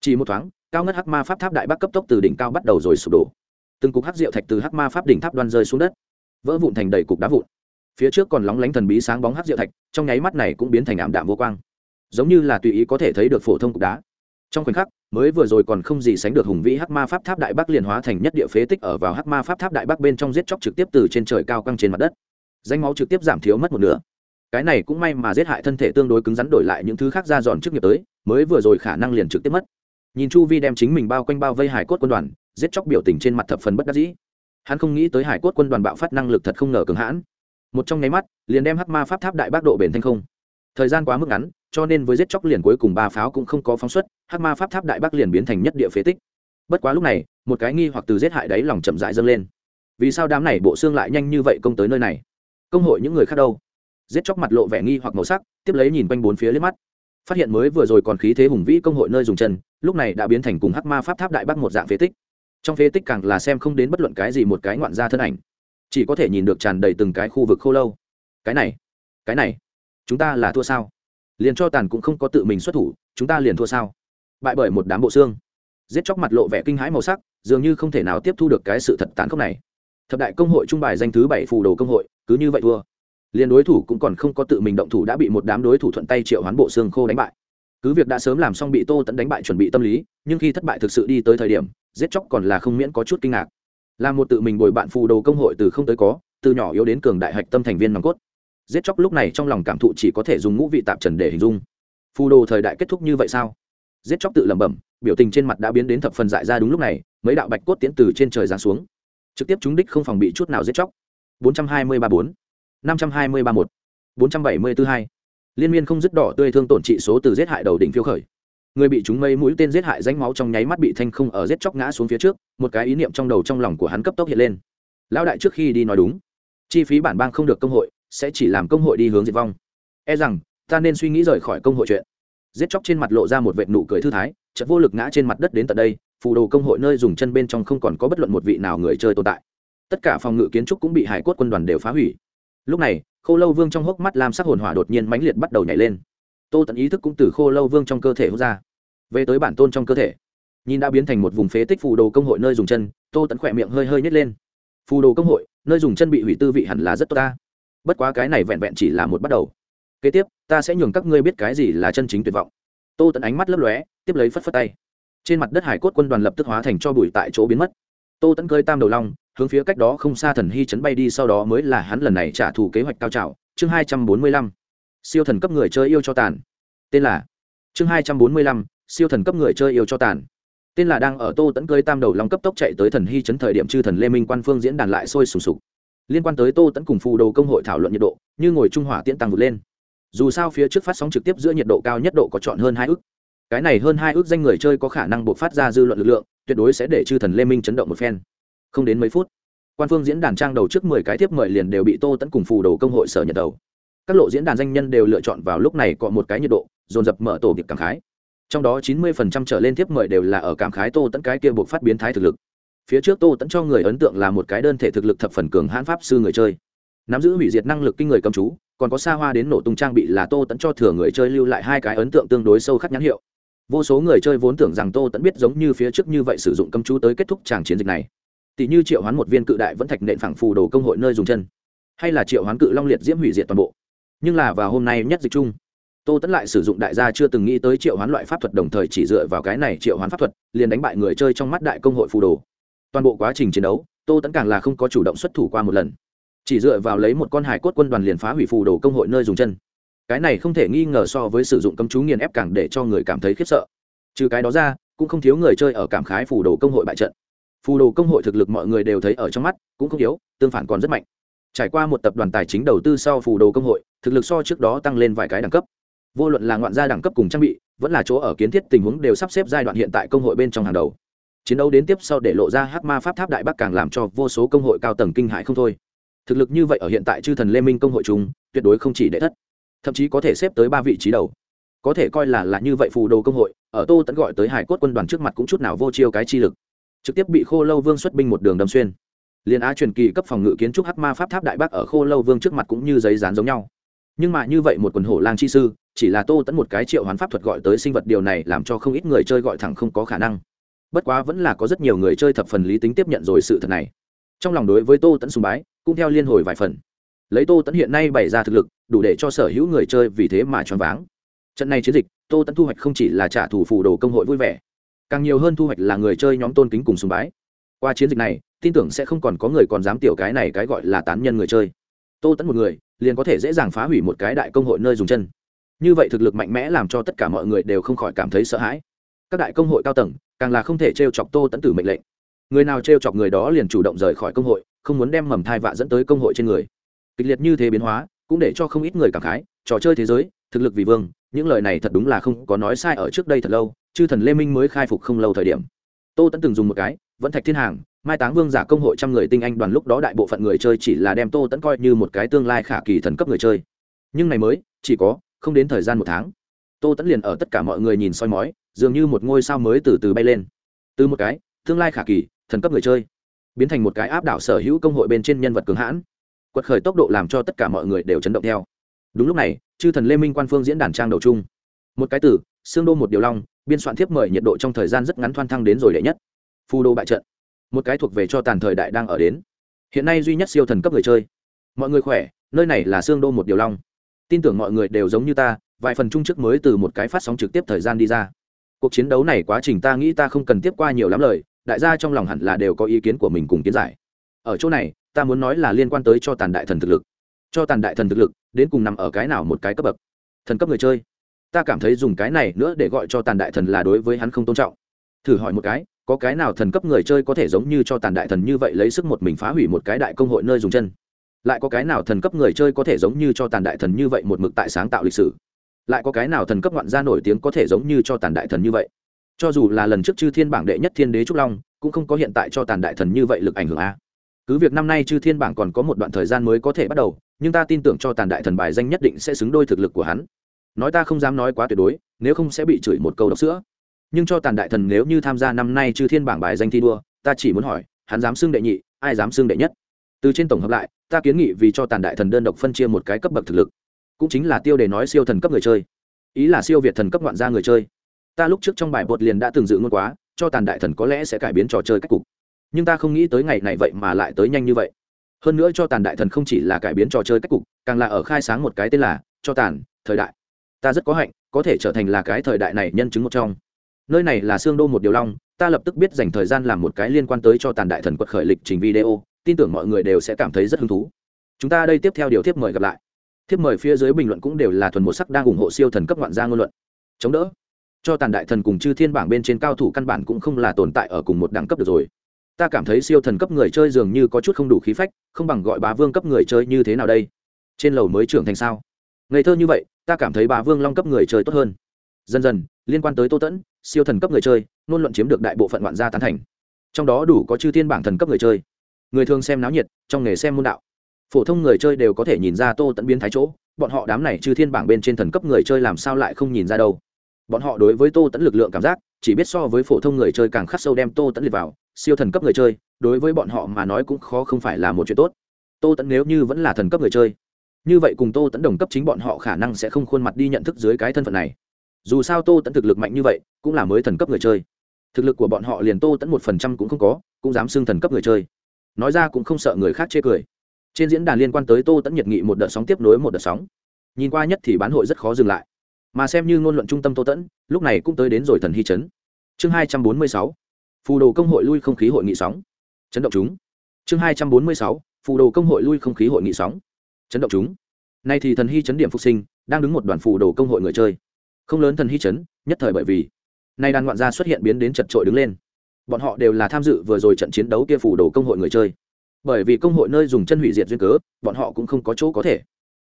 chỉ một thoáng, cao ngất hắc ma pháp tháp đại bác cấp tốc từ đỉnh cao bắt đầu rồi sụp đổ. Từng cục hắc rượu thạch từ hắc ma pháp đỉnh tháp đoan rơi xuống đất. Vỡ vụn thành đầy cục đá vụn. Phía trước còn lóng lánh thần bí sáng bóng hắc rượu thạch, trong nháy mắt này cũng biến thành ảm đạm vô quang. Giống như là tùy ý có thể thấy được phổ thông cục đá. Trong khoảnh khắc, mới vừa rồi còn không gì sánh được hùng vĩ hắc ma pháp tháp đại bắc liền hóa thành nhất địa phế tích ở vào hắc ma pháp tháp đại bắc bên trong giết chóc trực tiếp từ trên trời cao căng trên mặt đất danh máu trực tiếp giảm thiếu mất một nửa. Cái này cũng may mà giết hại thân thể tương đối cứng rắn đổi lại những thứ khác ra dọn trước nghiệp tới, mới vừa rồi khả năng liền trực tiếp mất. Nhìn chu vi đem chính mình bao quanh bao vây hải cốt quân đoàn, giết chóc biểu tình trên mặt thập phần bất đắc dĩ. Hắn không nghĩ tới hải cốt quân đoàn bạo phát năng lực thật không ngờ cường hãn. Một trong nháy mắt, liền đem hắc ma pháp tháp đại bác độ bền thanh không. Thời gian quá mức ngắn, cho nên với giết chóc liền cuối cùng ba pháo cũng không có phóng xuất, hắc ma pháp tháp đại bác liền biến thành nhất địa phế tích. Bất quá lúc này, một cái nghi hoặc từ giết hại đáy lòng chậm dại dâng lên. Vì sao đám này bộ xương lại nhanh như vậy công tới nơi này? Công hội những người khác đâu. Giết chóc mặt lộ vẻ nghi hoặc màu sắc, tiếp lấy nhìn quanh bốn phía lên mắt. Phát hiện mới vừa rồi còn khí thế hùng vĩ công hội nơi dùng chân, lúc này đã biến thành cùng hắc ma pháp tháp đại bắc một dạng phế tích. Trong phế tích càng là xem không đến bất luận cái gì một cái ngoạn gia thân ảnh. Chỉ có thể nhìn được tràn đầy từng cái khu vực khô lâu. Cái này cái này, chúng ta là thua sao? Liền cho tàn cũng không có tự mình xuất thủ, chúng ta liền thua sao? Bại bởi một đám bộ xương. Giết chóc mặt lộ vẻ kinh hãi màu sắc, dường như không thể nào tiếp thu được cái sự thật tán khốc này thập đại công hội trung bài danh thứ bảy phù đồ công hội, cứ như vậy thua. Liên đối thủ cũng còn không có tự mình động thủ đã bị một đám đối thủ thuận tay triệu hoán bộ xương khô đánh bại. Cứ việc đã sớm làm xong bị tô tẫn đánh bại chuẩn bị tâm lý, nhưng khi thất bại thực sự đi tới thời điểm, giết chóc còn là không miễn có chút kinh ngạc. Là một tự mình bồi bạn phù đồ công hội từ không tới có, từ nhỏ yếu đến cường đại hạch tâm thành viên nòng cốt. Giết chóc lúc này trong lòng cảm thụ chỉ có thể dùng ngũ vị tạp trần để hình dung. Phù đồ thời đại kết thúc như vậy sao? Giết chóc tự lẩm bẩm, biểu tình trên mặt đã biến đến thập phần dại ra đúng lúc này, mấy đạo bạch cốt tiễn từ trên trời giáng xuống trực tiếp chúng đích không phòng bị chút nào giết chóc. 420-34, 520-31, 470-42. liên miên không dứt đỏ tươi thương tổn trị số từ giết hại đầu đỉnh phiêu khởi. Người bị chúng mây mũi tên giết hại ránh máu trong nháy mắt bị thanh không ở giết chóc ngã xuống phía trước một cái ý niệm trong đầu trong lòng của hắn cấp tốc hiện lên. Lão đại trước khi đi nói đúng chi phí bản bang không được công hội sẽ chỉ làm công hội đi hướng diệt vong. E rằng ta nên suy nghĩ rời khỏi công hội chuyện. Giết chóc trên mặt lộ ra một vệt nụ cười thư thái chợt vô lực ngã trên mặt đất đến tận đây phù đồ công hội nơi dùng chân bên trong không còn có bất luận một vị nào người chơi tồn tại. Tất cả phòng ngự kiến trúc cũng bị hải cốt quân đoàn đều phá hủy. Lúc này, khô lâu vương trong hốc mắt lam sắc hồn hỏa đột nhiên mãnh liệt bắt đầu nhảy lên. Tô tận ý thức cũng từ khô lâu vương trong cơ thể hút ra. Về tới bản tôn trong cơ thể, nhìn đã biến thành một vùng phế tích phù đồ công hội nơi dùng chân, tô tận khỏe miệng hơi hơi nhét lên. Phù đồ công hội, nơi dùng chân bị hủy tư vị hẳn là rất tốt ta. Bất quá cái này vẹn vẹn chỉ là một bắt đầu. Kế tiếp, ta sẽ nhường các ngươi biết cái gì là chân chính tuyệt vọng. Tô tận ánh mắt lấp lóe, tiếp lấy phất phất tay trên mặt đất hải cốt quân đoàn lập tức hóa thành cho bụi tại chỗ biến mất. Tô tẫn cơi tam đầu long, hướng phía cách đó không xa thần hy chấn bay đi, sau đó mới là hắn lần này trả thù kế hoạch cao trào. Chương hai trăm bốn mươi lăm, siêu thần cấp người chơi yêu cho tàn. Tên là chương hai trăm bốn mươi lăm, siêu thần cấp người chơi yêu cho tàn. Tên là đang ở tô tẫn cơi tam đầu long cấp tốc chạy tới thần hy chấn thời điểm chư thần lê minh quan phương diễn đàn lại sôi sùng sục. Liên quan tới tô tẫn cùng phù đồ công hội thảo luận nhiệt độ, như ngồi trung hỏa tiễn tăng vượt lên. Dù sao phía trước phát sóng trực tiếp giữa nhiệt độ cao nhất độ có chọn hơn hai ước cái này hơn hai ước danh người chơi có khả năng buộc phát ra dư luận lực lượng, tuyệt đối sẽ để chư thần lê minh chấn động một phen. Không đến mấy phút, quan phương diễn đàn trang đầu trước mười cái tiếp mời liền đều bị tô tẫn cùng phù đồ công hội sở nhật đầu. Các lộ diễn đàn danh nhân đều lựa chọn vào lúc này có một cái nhiệt độ, dồn dập mở tổ việc cảm khái. Trong đó chín mươi phần trăm trở lên tiếp mời đều là ở cảm khái tô tẫn cái kia buộc phát biến thái thực lực. Phía trước tô tẫn cho người ấn tượng là một cái đơn thể thực lực thập phần cường hãn pháp sư người chơi. Nắm giữ hủy diệt năng lực kinh người cầm chú, còn có xa hoa đến nổ tung trang bị là tô tẫn cho thừa người chơi lưu lại hai cái ấn tượng tương đối sâu khắc nhãn hiệu vô số người chơi vốn tưởng rằng tô tẫn biết giống như phía trước như vậy sử dụng cầm chú tới kết thúc tràng chiến dịch này. Tỷ như triệu hoán một viên cự đại vẫn thạch nện phẳng phù đồ công hội nơi dùng chân, hay là triệu hoán cự long liệt diễm hủy diệt toàn bộ. Nhưng là vào hôm nay nhất dịch chung, tô tẫn lại sử dụng đại gia chưa từng nghĩ tới triệu hoán loại pháp thuật đồng thời chỉ dựa vào cái này triệu hoán pháp thuật, liền đánh bại người chơi trong mắt đại công hội phù đồ. Toàn bộ quá trình chiến đấu, tô tẫn càng là không có chủ động xuất thủ qua một lần. Chỉ dựa vào lấy một con hải cốt quân đoàn liền phá hủy phù đồ công hội nơi dùng chân cái này không thể nghi ngờ so với sử dụng cấm chú nghiền ép càng để cho người cảm thấy khiếp sợ. Trừ cái đó ra, cũng không thiếu người chơi ở cảm khái phù đồ công hội bại trận. Phù đồ công hội thực lực mọi người đều thấy ở trong mắt, cũng không yếu, tương phản còn rất mạnh. Trải qua một tập đoàn tài chính đầu tư sau phù đồ công hội, thực lực so trước đó tăng lên vài cái đẳng cấp. Vô luận là ngoạn gia đẳng cấp cùng trang bị, vẫn là chỗ ở kiến thiết tình huống đều sắp xếp giai đoạn hiện tại công hội bên trong hàng đầu. Chiến đấu đến tiếp sau để lộ ra hắc ma pháp tháp đại bắc càng làm cho vô số công hội cao tầng kinh hại không thôi. Thực lực như vậy ở hiện tại chư thần lê minh công hội chúng, tuyệt đối không chỉ đệ thất thậm chí có thể xếp tới ba vị trí đầu. Có thể coi là là như vậy phù đồ công hội, ở tô tẫn gọi tới hải cốt quân đoàn trước mặt cũng chút nào vô chiêu cái chi lực. Trực tiếp bị khô lâu vương xuất binh một đường đâm xuyên. Liên á truyền kỳ cấp phòng ngự kiến trúc hắc ma pháp tháp đại bắc ở khô lâu vương trước mặt cũng như giấy dán giống nhau. Nhưng mà như vậy một quần hổ lang chi sư, chỉ là tô tẫn một cái triệu hoán pháp thuật gọi tới sinh vật điều này làm cho không ít người chơi gọi thẳng không có khả năng. Bất quá vẫn là có rất nhiều người chơi thập phần lý tính tiếp nhận rồi sự thật này. Trong lòng đối với tô tẫn sùng bái, cũng theo liên hồi vài phần lấy tô tẫn hiện nay bày ra thực lực, đủ để cho sở hữu người chơi vì thế mà choáng váng. Trận này chiến dịch, tô tẫn thu hoạch không chỉ là trả thù phù đồ công hội vui vẻ, càng nhiều hơn thu hoạch là người chơi nhóm tôn kính cùng sùng bái. Qua chiến dịch này, tin tưởng sẽ không còn có người còn dám tiểu cái này cái gọi là tán nhân người chơi. Tô tẫn một người, liền có thể dễ dàng phá hủy một cái đại công hội nơi dùng chân. Như vậy thực lực mạnh mẽ làm cho tất cả mọi người đều không khỏi cảm thấy sợ hãi. Các đại công hội cao tầng, càng là không thể t r e o chọc tô tẫn tử mệnh lệnh. Người nào t r e o chọc người đó liền chủ động rời khỏi công hội, không muốn đem mầm thai vạ dẫn tới công hội trên người kịch liệt như thế biến hóa cũng để cho không ít người cảm khái, trò chơi thế giới, thực lực vì vương, những lời này thật đúng là không có nói sai ở trước đây thật lâu, chư thần lê minh mới khai phục không lâu thời điểm. Tô tẫn từng dùng một cái, vẫn thạch thiên hàng, mai táng vương giả công hội trăm người tinh anh đoàn lúc đó đại bộ phận người chơi chỉ là đem tô tẫn coi như một cái tương lai khả kỳ thần cấp người chơi. Nhưng này mới, chỉ có, không đến thời gian một tháng, tô tẫn liền ở tất cả mọi người nhìn soi mói, dường như một ngôi sao mới từ từ bay lên. Từ một cái, tương lai khả kỳ, thần cấp người chơi, biến thành một cái áp đảo sở hữu công hội bên trên nhân vật cường hãn quật khởi tốc độ làm cho tất cả mọi người đều chấn động theo. Đúng lúc này, chư thần lê minh quan phương diễn đàn trang đầu chung. Một cái từ xương đô một điều long, biên soạn thiếp mời nhiệt độ trong thời gian rất ngắn thoan thăng đến rồi đệ nhất. Phù đô bại trận. Một cái thuộc về cho tàn thời đại đang ở đến. Hiện nay duy nhất siêu thần cấp người chơi. Mọi người khỏe, nơi này là xương đô một điều long. Tin tưởng mọi người đều giống như ta, vài phần chung trước mới từ một cái phát sóng trực tiếp thời gian đi ra. Cuộc chiến đấu này quá trình ta nghĩ ta không cần tiếp qua nhiều lắm lời, đại gia trong lòng hẳn là đều có ý kiến của mình cùng kiến giải. Ở chỗ này ta muốn nói là liên quan tới cho tàn đại thần thực lực. Cho tàn đại thần thực lực, đến cùng nằm ở cái nào một cái cấp bậc? Thần cấp người chơi. Ta cảm thấy dùng cái này nữa để gọi cho tàn đại thần là đối với hắn không tôn trọng. Thử hỏi một cái, có cái nào thần cấp người chơi có thể giống như cho tàn đại thần như vậy lấy sức một mình phá hủy một cái đại công hội nơi dùng chân? Lại có cái nào thần cấp người chơi có thể giống như cho tàn đại thần như vậy một mực tại sáng tạo lịch sử? Lại có cái nào thần cấp ngoạn gia nổi tiếng có thể giống như cho tàn đại thần như vậy? Cho dù là lần trước chư thiên bảng đệ nhất thiên đế trúc long, cũng không có hiện tại cho tàn đại thần như vậy lực ảnh hưởng a cứ việc năm nay chư thiên bảng còn có một đoạn thời gian mới có thể bắt đầu, nhưng ta tin tưởng cho tàn đại thần bài danh nhất định sẽ xứng đôi thực lực của hắn. Nói ta không dám nói quá tuyệt đối, nếu không sẽ bị chửi một câu độc sữa. Nhưng cho tàn đại thần nếu như tham gia năm nay chư thiên bảng bài danh thi đua, ta chỉ muốn hỏi, hắn dám xưng đệ nhị, ai dám xưng đệ nhất? Từ trên tổng hợp lại, ta kiến nghị vì cho tàn đại thần đơn độc phân chia một cái cấp bậc thực lực. Cũng chính là tiêu đề nói siêu thần cấp người chơi. Ý là siêu việt thần cấp ngoạn gia người chơi. Ta lúc trước trong bài bột liền đã từng dự ngôn quá, cho tàn đại thần có lẽ sẽ cải biến trò chơi cách cục nhưng ta không nghĩ tới ngày này vậy mà lại tới nhanh như vậy. Hơn nữa cho tàn đại thần không chỉ là cải biến trò chơi cách cục, càng là ở khai sáng một cái tên là cho tàn thời đại. Ta rất có hạnh, có thể trở thành là cái thời đại này nhân chứng một trong. Nơi này là xương đô một điều long, ta lập tức biết dành thời gian làm một cái liên quan tới cho tàn đại thần quật khởi lịch trình video, tin tưởng mọi người đều sẽ cảm thấy rất hứng thú. Chúng ta đây tiếp theo điều tiếp mời gặp lại. Thiếp mời phía dưới bình luận cũng đều là thuần một sắc đang ủng hộ siêu thần cấp ngoạn gia ngôn luận. Chống đỡ. Cho tàn đại thần cùng chư thiên bảng bên trên cao thủ căn bản cũng không là tồn tại ở cùng một đẳng cấp được rồi ta cảm thấy siêu thần cấp người chơi dường như có chút không đủ khí phách, không bằng gọi bá vương cấp người chơi như thế nào đây? Trên lầu mới trưởng thành sao? Ngây thơ như vậy, ta cảm thấy bá vương long cấp người chơi tốt hơn. Dần dần, liên quan tới tô tẫn, siêu thần cấp người chơi ngôn luận chiếm được đại bộ phận ngoạn gia tán thành. Trong đó đủ có chư thiên bảng thần cấp người chơi. Người thường xem náo nhiệt, trong nghề xem môn đạo. Phổ thông người chơi đều có thể nhìn ra tô tẫn biến thái chỗ, bọn họ đám này chư thiên bảng bên trên thần cấp người chơi làm sao lại không nhìn ra đâu? Bọn họ đối với tô tẫn lực lượng cảm giác chỉ biết so với phổ thông người chơi càng khắc sâu đem tô tẫn liệt vào, siêu thần cấp người chơi, đối với bọn họ mà nói cũng khó không phải là một chuyện tốt. Tô tẫn nếu như vẫn là thần cấp người chơi, như vậy cùng tô tẫn đồng cấp chính bọn họ khả năng sẽ không khuôn mặt đi nhận thức dưới cái thân phận này. Dù sao tô tẫn thực lực mạnh như vậy, cũng là mới thần cấp người chơi. Thực lực của bọn họ liền tô tẫn một phần trăm cũng không có, cũng dám xưng thần cấp người chơi. Nói ra cũng không sợ người khác chê cười. Trên diễn đàn liên quan tới tô tẫn nhiệt nghị một đợt sóng tiếp nối một đợt sóng. Nhìn qua nhất thì bán hội rất khó dừng lại mà xem như ngôn luận trung tâm tô tẫn, lúc này cũng tới đến rồi thần hy chấn. Chương hai trăm bốn mươi sáu, phù đồ công hội lui không khí hội nghị sóng. Chấn động chúng. Chương hai trăm bốn mươi sáu, phù đồ công hội lui không khí hội nghị sóng. Chấn động chúng. Nay thì thần hy chấn điểm phục sinh, đang đứng một đoàn phù đồ công hội người chơi. Không lớn thần hy chấn, nhất thời bởi vì nay đàn ngoạn gia xuất hiện biến đến chật trội đứng lên. Bọn họ đều là tham dự vừa rồi trận chiến đấu kia phù đồ công hội người chơi. Bởi vì công hội nơi dùng chân hủy diệt duyên cớ, bọn họ cũng không có chỗ có thể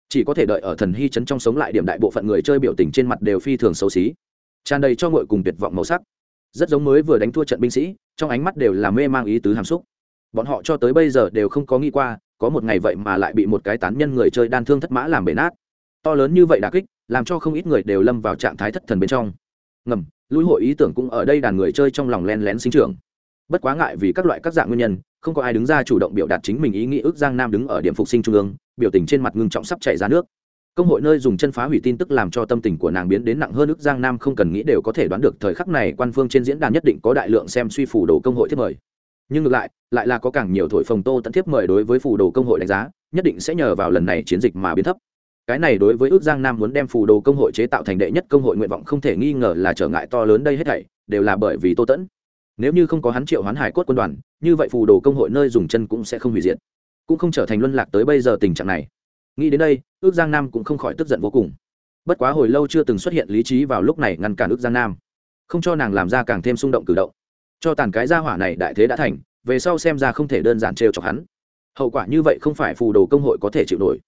chỉ có thể đợi ở thần hy chấn trong sống lại điểm đại bộ phận người chơi biểu tình trên mặt đều phi thường xấu xí. Tràn đầy cho ngội cùng tuyệt vọng màu sắc. Rất giống mới vừa đánh thua trận binh sĩ, trong ánh mắt đều là mê mang ý tứ hàm xúc. Bọn họ cho tới bây giờ đều không có nghĩ qua, có một ngày vậy mà lại bị một cái tán nhân người chơi đan thương thất mã làm bể nát. To lớn như vậy đà kích, làm cho không ít người đều lâm vào trạng thái thất thần bên trong. Ngầm lũi hội ý tưởng cũng ở đây đàn người chơi trong lòng len lén sinh trưởng. Bất quá ngại vì các loại các dạng nguyên nhân không có ai đứng ra chủ động biểu đạt chính mình ý nghĩ ước giang nam đứng ở điểm phục sinh trung ương, biểu tình trên mặt ngưng trọng sắp chạy ra nước. Công hội nơi dùng chân phá hủy tin tức làm cho tâm tình của nàng biến đến nặng hơn ước giang nam không cần nghĩ đều có thể đoán được thời khắc này quan phương trên diễn đàn nhất định có đại lượng xem suy phủ đồ công hội thiết mời. Nhưng ngược lại lại là có càng nhiều thổi phồng tô tận thiếp mời đối với phủ đồ công hội đánh giá, nhất định sẽ nhờ vào lần này chiến dịch mà biến thấp. Cái này đối với ước giang nam muốn đem phủ đồ công hội chế tạo thành đệ nhất công hội nguyện vọng không thể nghi ngờ là trở ngại to lớn đây hết thảy, đều là bởi vì tô tẫn nếu như không có hắn triệu hoán hải cốt quân đoàn, như vậy phù đồ công hội nơi dùng chân cũng sẽ không hủy diệt, cũng không trở thành luân lạc tới bây giờ tình trạng này. Nghĩ đến đây, ước giang nam cũng không khỏi tức giận vô cùng. Bất quá hồi lâu chưa từng xuất hiện lý trí vào lúc này ngăn cản ước giang nam, không cho nàng làm ra càng thêm xung động cử động. Cho tàn cái gia hỏa này đại thế đã thành, về sau xem ra không thể đơn giản trêu chọc hắn. Hậu quả như vậy không phải phù đồ công hội có thể chịu nổi.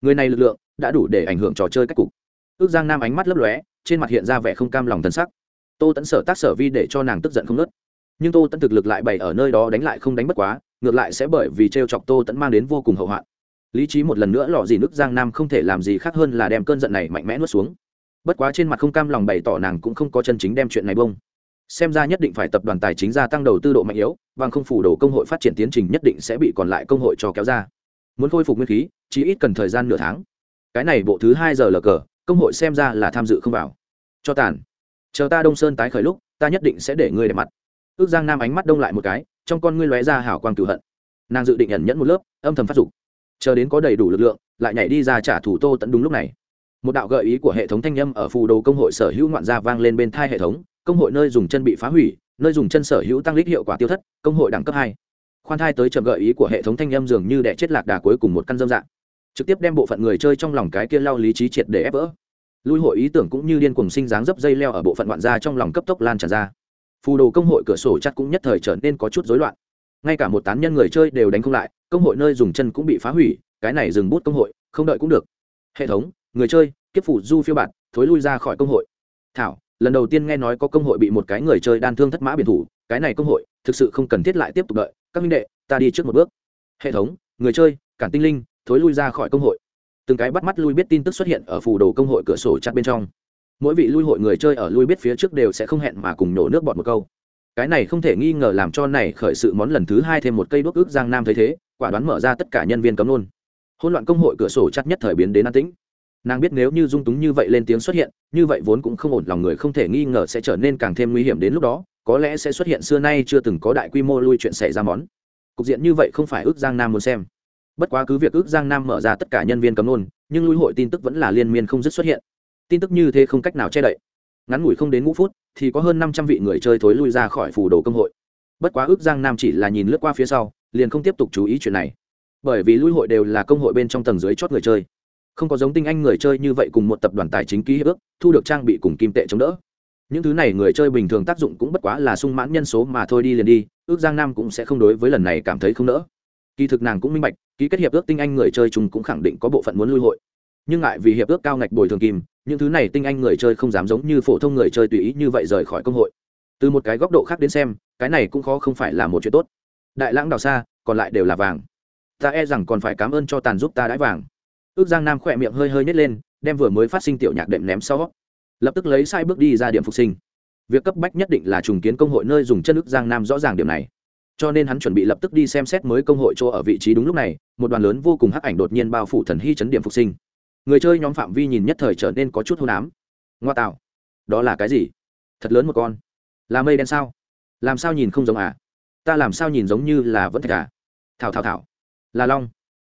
Người này lực lượng đã đủ để ảnh hưởng trò chơi cách cục. Ước giang nam ánh mắt lấp lóe, trên mặt hiện ra vẻ không cam lòng thân sắc. Tô tẫn sở tác sở vi để cho nàng tức giận không nớt nhưng tô tẫn thực lực lại bày ở nơi đó đánh lại không đánh bất quá, ngược lại sẽ bởi vì t r e o chọc tô tẫn mang đến vô cùng hậu hoạn. Lý trí một lần nữa lò gì nước giang nam không thể làm gì khác hơn là đem cơn giận này mạnh mẽ nuốt xuống. Bất quá trên mặt không cam lòng bày tỏ nàng cũng không có chân chính đem chuyện này bông. Xem ra nhất định phải tập đoàn tài chính gia tăng đầu tư độ mạnh yếu và không phủ đồ công hội phát triển tiến trình nhất định sẽ bị còn lại công hội cho kéo ra. Muốn khôi phục nguyên khí chỉ ít cần thời gian nửa tháng. Cái này bộ thứ hai giờ lờ cờ, công hội xem ra là tham dự không vào. Cho tàn. Chờ ta đông sơn tái khởi lúc, ta nhất định sẽ để ngươi đẹp mặt ước giang nam ánh mắt đông lại một cái, trong con ngươi lóe ra hảo quang cửu hận. Nàng dự định ẩn nhẫn một lớp, âm thầm phát dục. Chờ đến có đầy đủ lực lượng, lại nhảy đi ra trả thủ tô tận đúng lúc này. Một đạo gợi ý của hệ thống thanh â m ở phù đồ công hội sở hữu ngoạn gia vang lên bên thai hệ thống, công hội nơi dùng chân bị phá hủy, nơi dùng chân sở hữu tăng lít hiệu quả tiêu thất, công hội đẳng cấp hai. Khoan thai tới chậm gợi ý của hệ thống thanh â m dường như đẻ chết lạc đà cuối cùng một căn dâm dạng. Trực tiếp đem bộ phận người chơi trong lòng cái kia lao lý trí triệt để ép vỡ. Lui hội ý tưởng cũng như điên cùng sinh dáng dấp dây leo ở bộ phận ngoạn gia trong lòng cấp tốc lan tràn ra phù đồ công hội cửa sổ chắc cũng nhất thời trở nên có chút rối loạn. Ngay cả một tán nhân người chơi đều đánh không lại, công hội nơi dùng chân cũng bị phá hủy, cái này dừng bút công hội, không đợi cũng được. Hệ thống, người chơi, kiếp phủ du phiêu bạt, thối lui ra khỏi công hội. Thảo, lần đầu tiên nghe nói có công hội bị một cái người chơi đan thương thất mã biển thủ, cái này công hội, thực sự không cần thiết lại tiếp tục đợi, các minh đệ, ta đi trước một bước. Hệ thống, người chơi, cản tinh linh, thối lui ra khỏi công hội. Từng cái bắt mắt lui biết tin tức xuất hiện ở phù đồ công hội cửa sổ chặt bên trong mỗi vị lui hội người chơi ở lui biết phía trước đều sẽ không hẹn mà cùng nổ nước bọt một câu. Cái này không thể nghi ngờ làm cho này khởi sự món lần thứ hai thêm một cây đuốc ước giang nam thấy thế, quả đoán mở ra tất cả nhân viên cấm luôn. Hỗn loạn công hội cửa sổ chắc nhất thời biến đến an tĩnh. Nàng biết nếu như dung túng như vậy lên tiếng xuất hiện, như vậy vốn cũng không ổn lòng người không thể nghi ngờ sẽ trở nên càng thêm nguy hiểm đến lúc đó, có lẽ sẽ xuất hiện xưa nay chưa từng có đại quy mô lui chuyện xảy ra món. Cục diện như vậy không phải ước giang nam muốn xem. Bất quá cứ việc ước giang nam mở ra tất cả nhân viên cấm luôn, nhưng lui hội tin tức vẫn là liên miên không dứt xuất hiện tin tức như thế không cách nào che đậy. Ngắn ngủi không đến ngũ phút, thì có hơn năm trăm vị người chơi thối lui ra khỏi phủ đồ công hội. Bất quá ước giang nam chỉ là nhìn lướt qua phía sau, liền không tiếp tục chú ý chuyện này. Bởi vì lui hội đều là công hội bên trong tầng dưới chót người chơi. Không có giống tinh anh người chơi như vậy cùng một tập đoàn tài chính ký hiệp ước thu được trang bị cùng kim tệ chống đỡ. Những thứ này người chơi bình thường tác dụng cũng bất quá là sung mãn nhân số mà thôi đi liền đi, ước giang nam cũng sẽ không đối với lần này cảm thấy không nỡ. Kỳ thực nàng cũng minh bạch, ký kết hiệp ước tinh anh người chơi chúng cũng khẳng định có bộ phận muốn lui hội nhưng ngại vì hiệp ước cao ngạch bồi thường kim, những thứ này tinh anh người chơi không dám giống như phổ thông người chơi tùy ý như vậy rời khỏi công hội. Từ một cái góc độ khác đến xem, cái này cũng khó không phải là một chuyện tốt. Đại lãng đào xa, còn lại đều là vàng. Ta e rằng còn phải cảm ơn cho tàn giúp ta đãi vàng. Ước giang nam khỏe miệng hơi hơi nhét lên, đem vừa mới phát sinh tiểu nhạc đệm ném sau. Lập tức lấy sai bước đi ra điểm phục sinh. Việc cấp bách nhất định là trùng kiến công hội nơi dùng chân ước giang nam rõ ràng điểm này. Cho nên hắn chuẩn bị lập tức đi xem xét mới công hội chỗ ở vị trí đúng lúc này, một đoàn lớn vô cùng hắc ảnh đột nhiên bao phủ thần hy chấn điểm phục sinh người chơi nhóm phạm vi nhìn nhất thời trở nên có chút hôn ám. Ngoa tạo. Đó là cái gì? Thật lớn một con. Là mây đen sao? Làm sao nhìn không giống à? Ta làm sao nhìn giống như là vẫn thạch à? Thảo thảo thảo. Là long.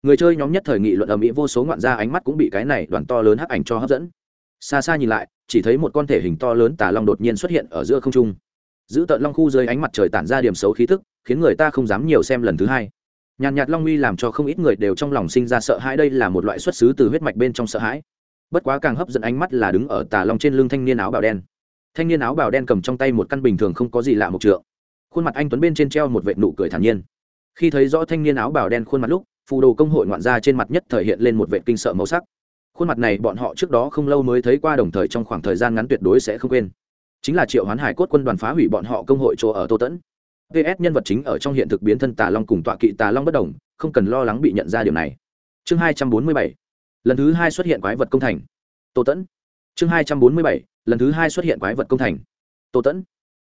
Người chơi nhóm nhất thời nghị luận ở mỹ vô số ngoạn gia ánh mắt cũng bị cái này đoàn to lớn hắc ảnh cho hấp dẫn. Xa xa nhìn lại, chỉ thấy một con thể hình to lớn tà long đột nhiên xuất hiện ở giữa không trung. Giữ tợn long khu dưới ánh mặt trời tản ra điểm xấu khí thức khiến người ta không dám nhiều xem lần thứ hai nhàn nhạt long uy làm cho không ít người đều trong lòng sinh ra sợ hãi. Đây là một loại xuất xứ từ huyết mạch bên trong sợ hãi. Bất quá càng hấp dẫn ánh mắt là đứng ở tà long trên lưng thanh niên áo bào đen. Thanh niên áo bào đen cầm trong tay một căn bình thường không có gì lạ một trượng. Khuôn mặt anh tuấn bên trên treo một vệ nụ cười thản nhiên. Khi thấy rõ thanh niên áo bào đen khuôn mặt lúc, phù đồ công hội ngoạn ra trên mặt nhất thời hiện lên một vệ kinh sợ màu sắc. Khuôn mặt này bọn họ trước đó không lâu mới thấy qua, đồng thời trong khoảng thời gian ngắn tuyệt đối sẽ không quên. Chính là triệu hoán hải cốt quân đoàn phá hủy bọn họ công hội chỗ ở tô tẫn ps nhân vật chính ở trong hiện thực biến thân tà long cùng tọa kỵ tà long bất đồng, không cần lo lắng bị nhận ra điều này. Chương hai trăm bốn mươi bảy, lần thứ hai xuất hiện quái vật công thành. Tô tẫn. Chương hai trăm bốn mươi bảy, lần thứ hai xuất hiện quái vật công thành. Tô tẫn.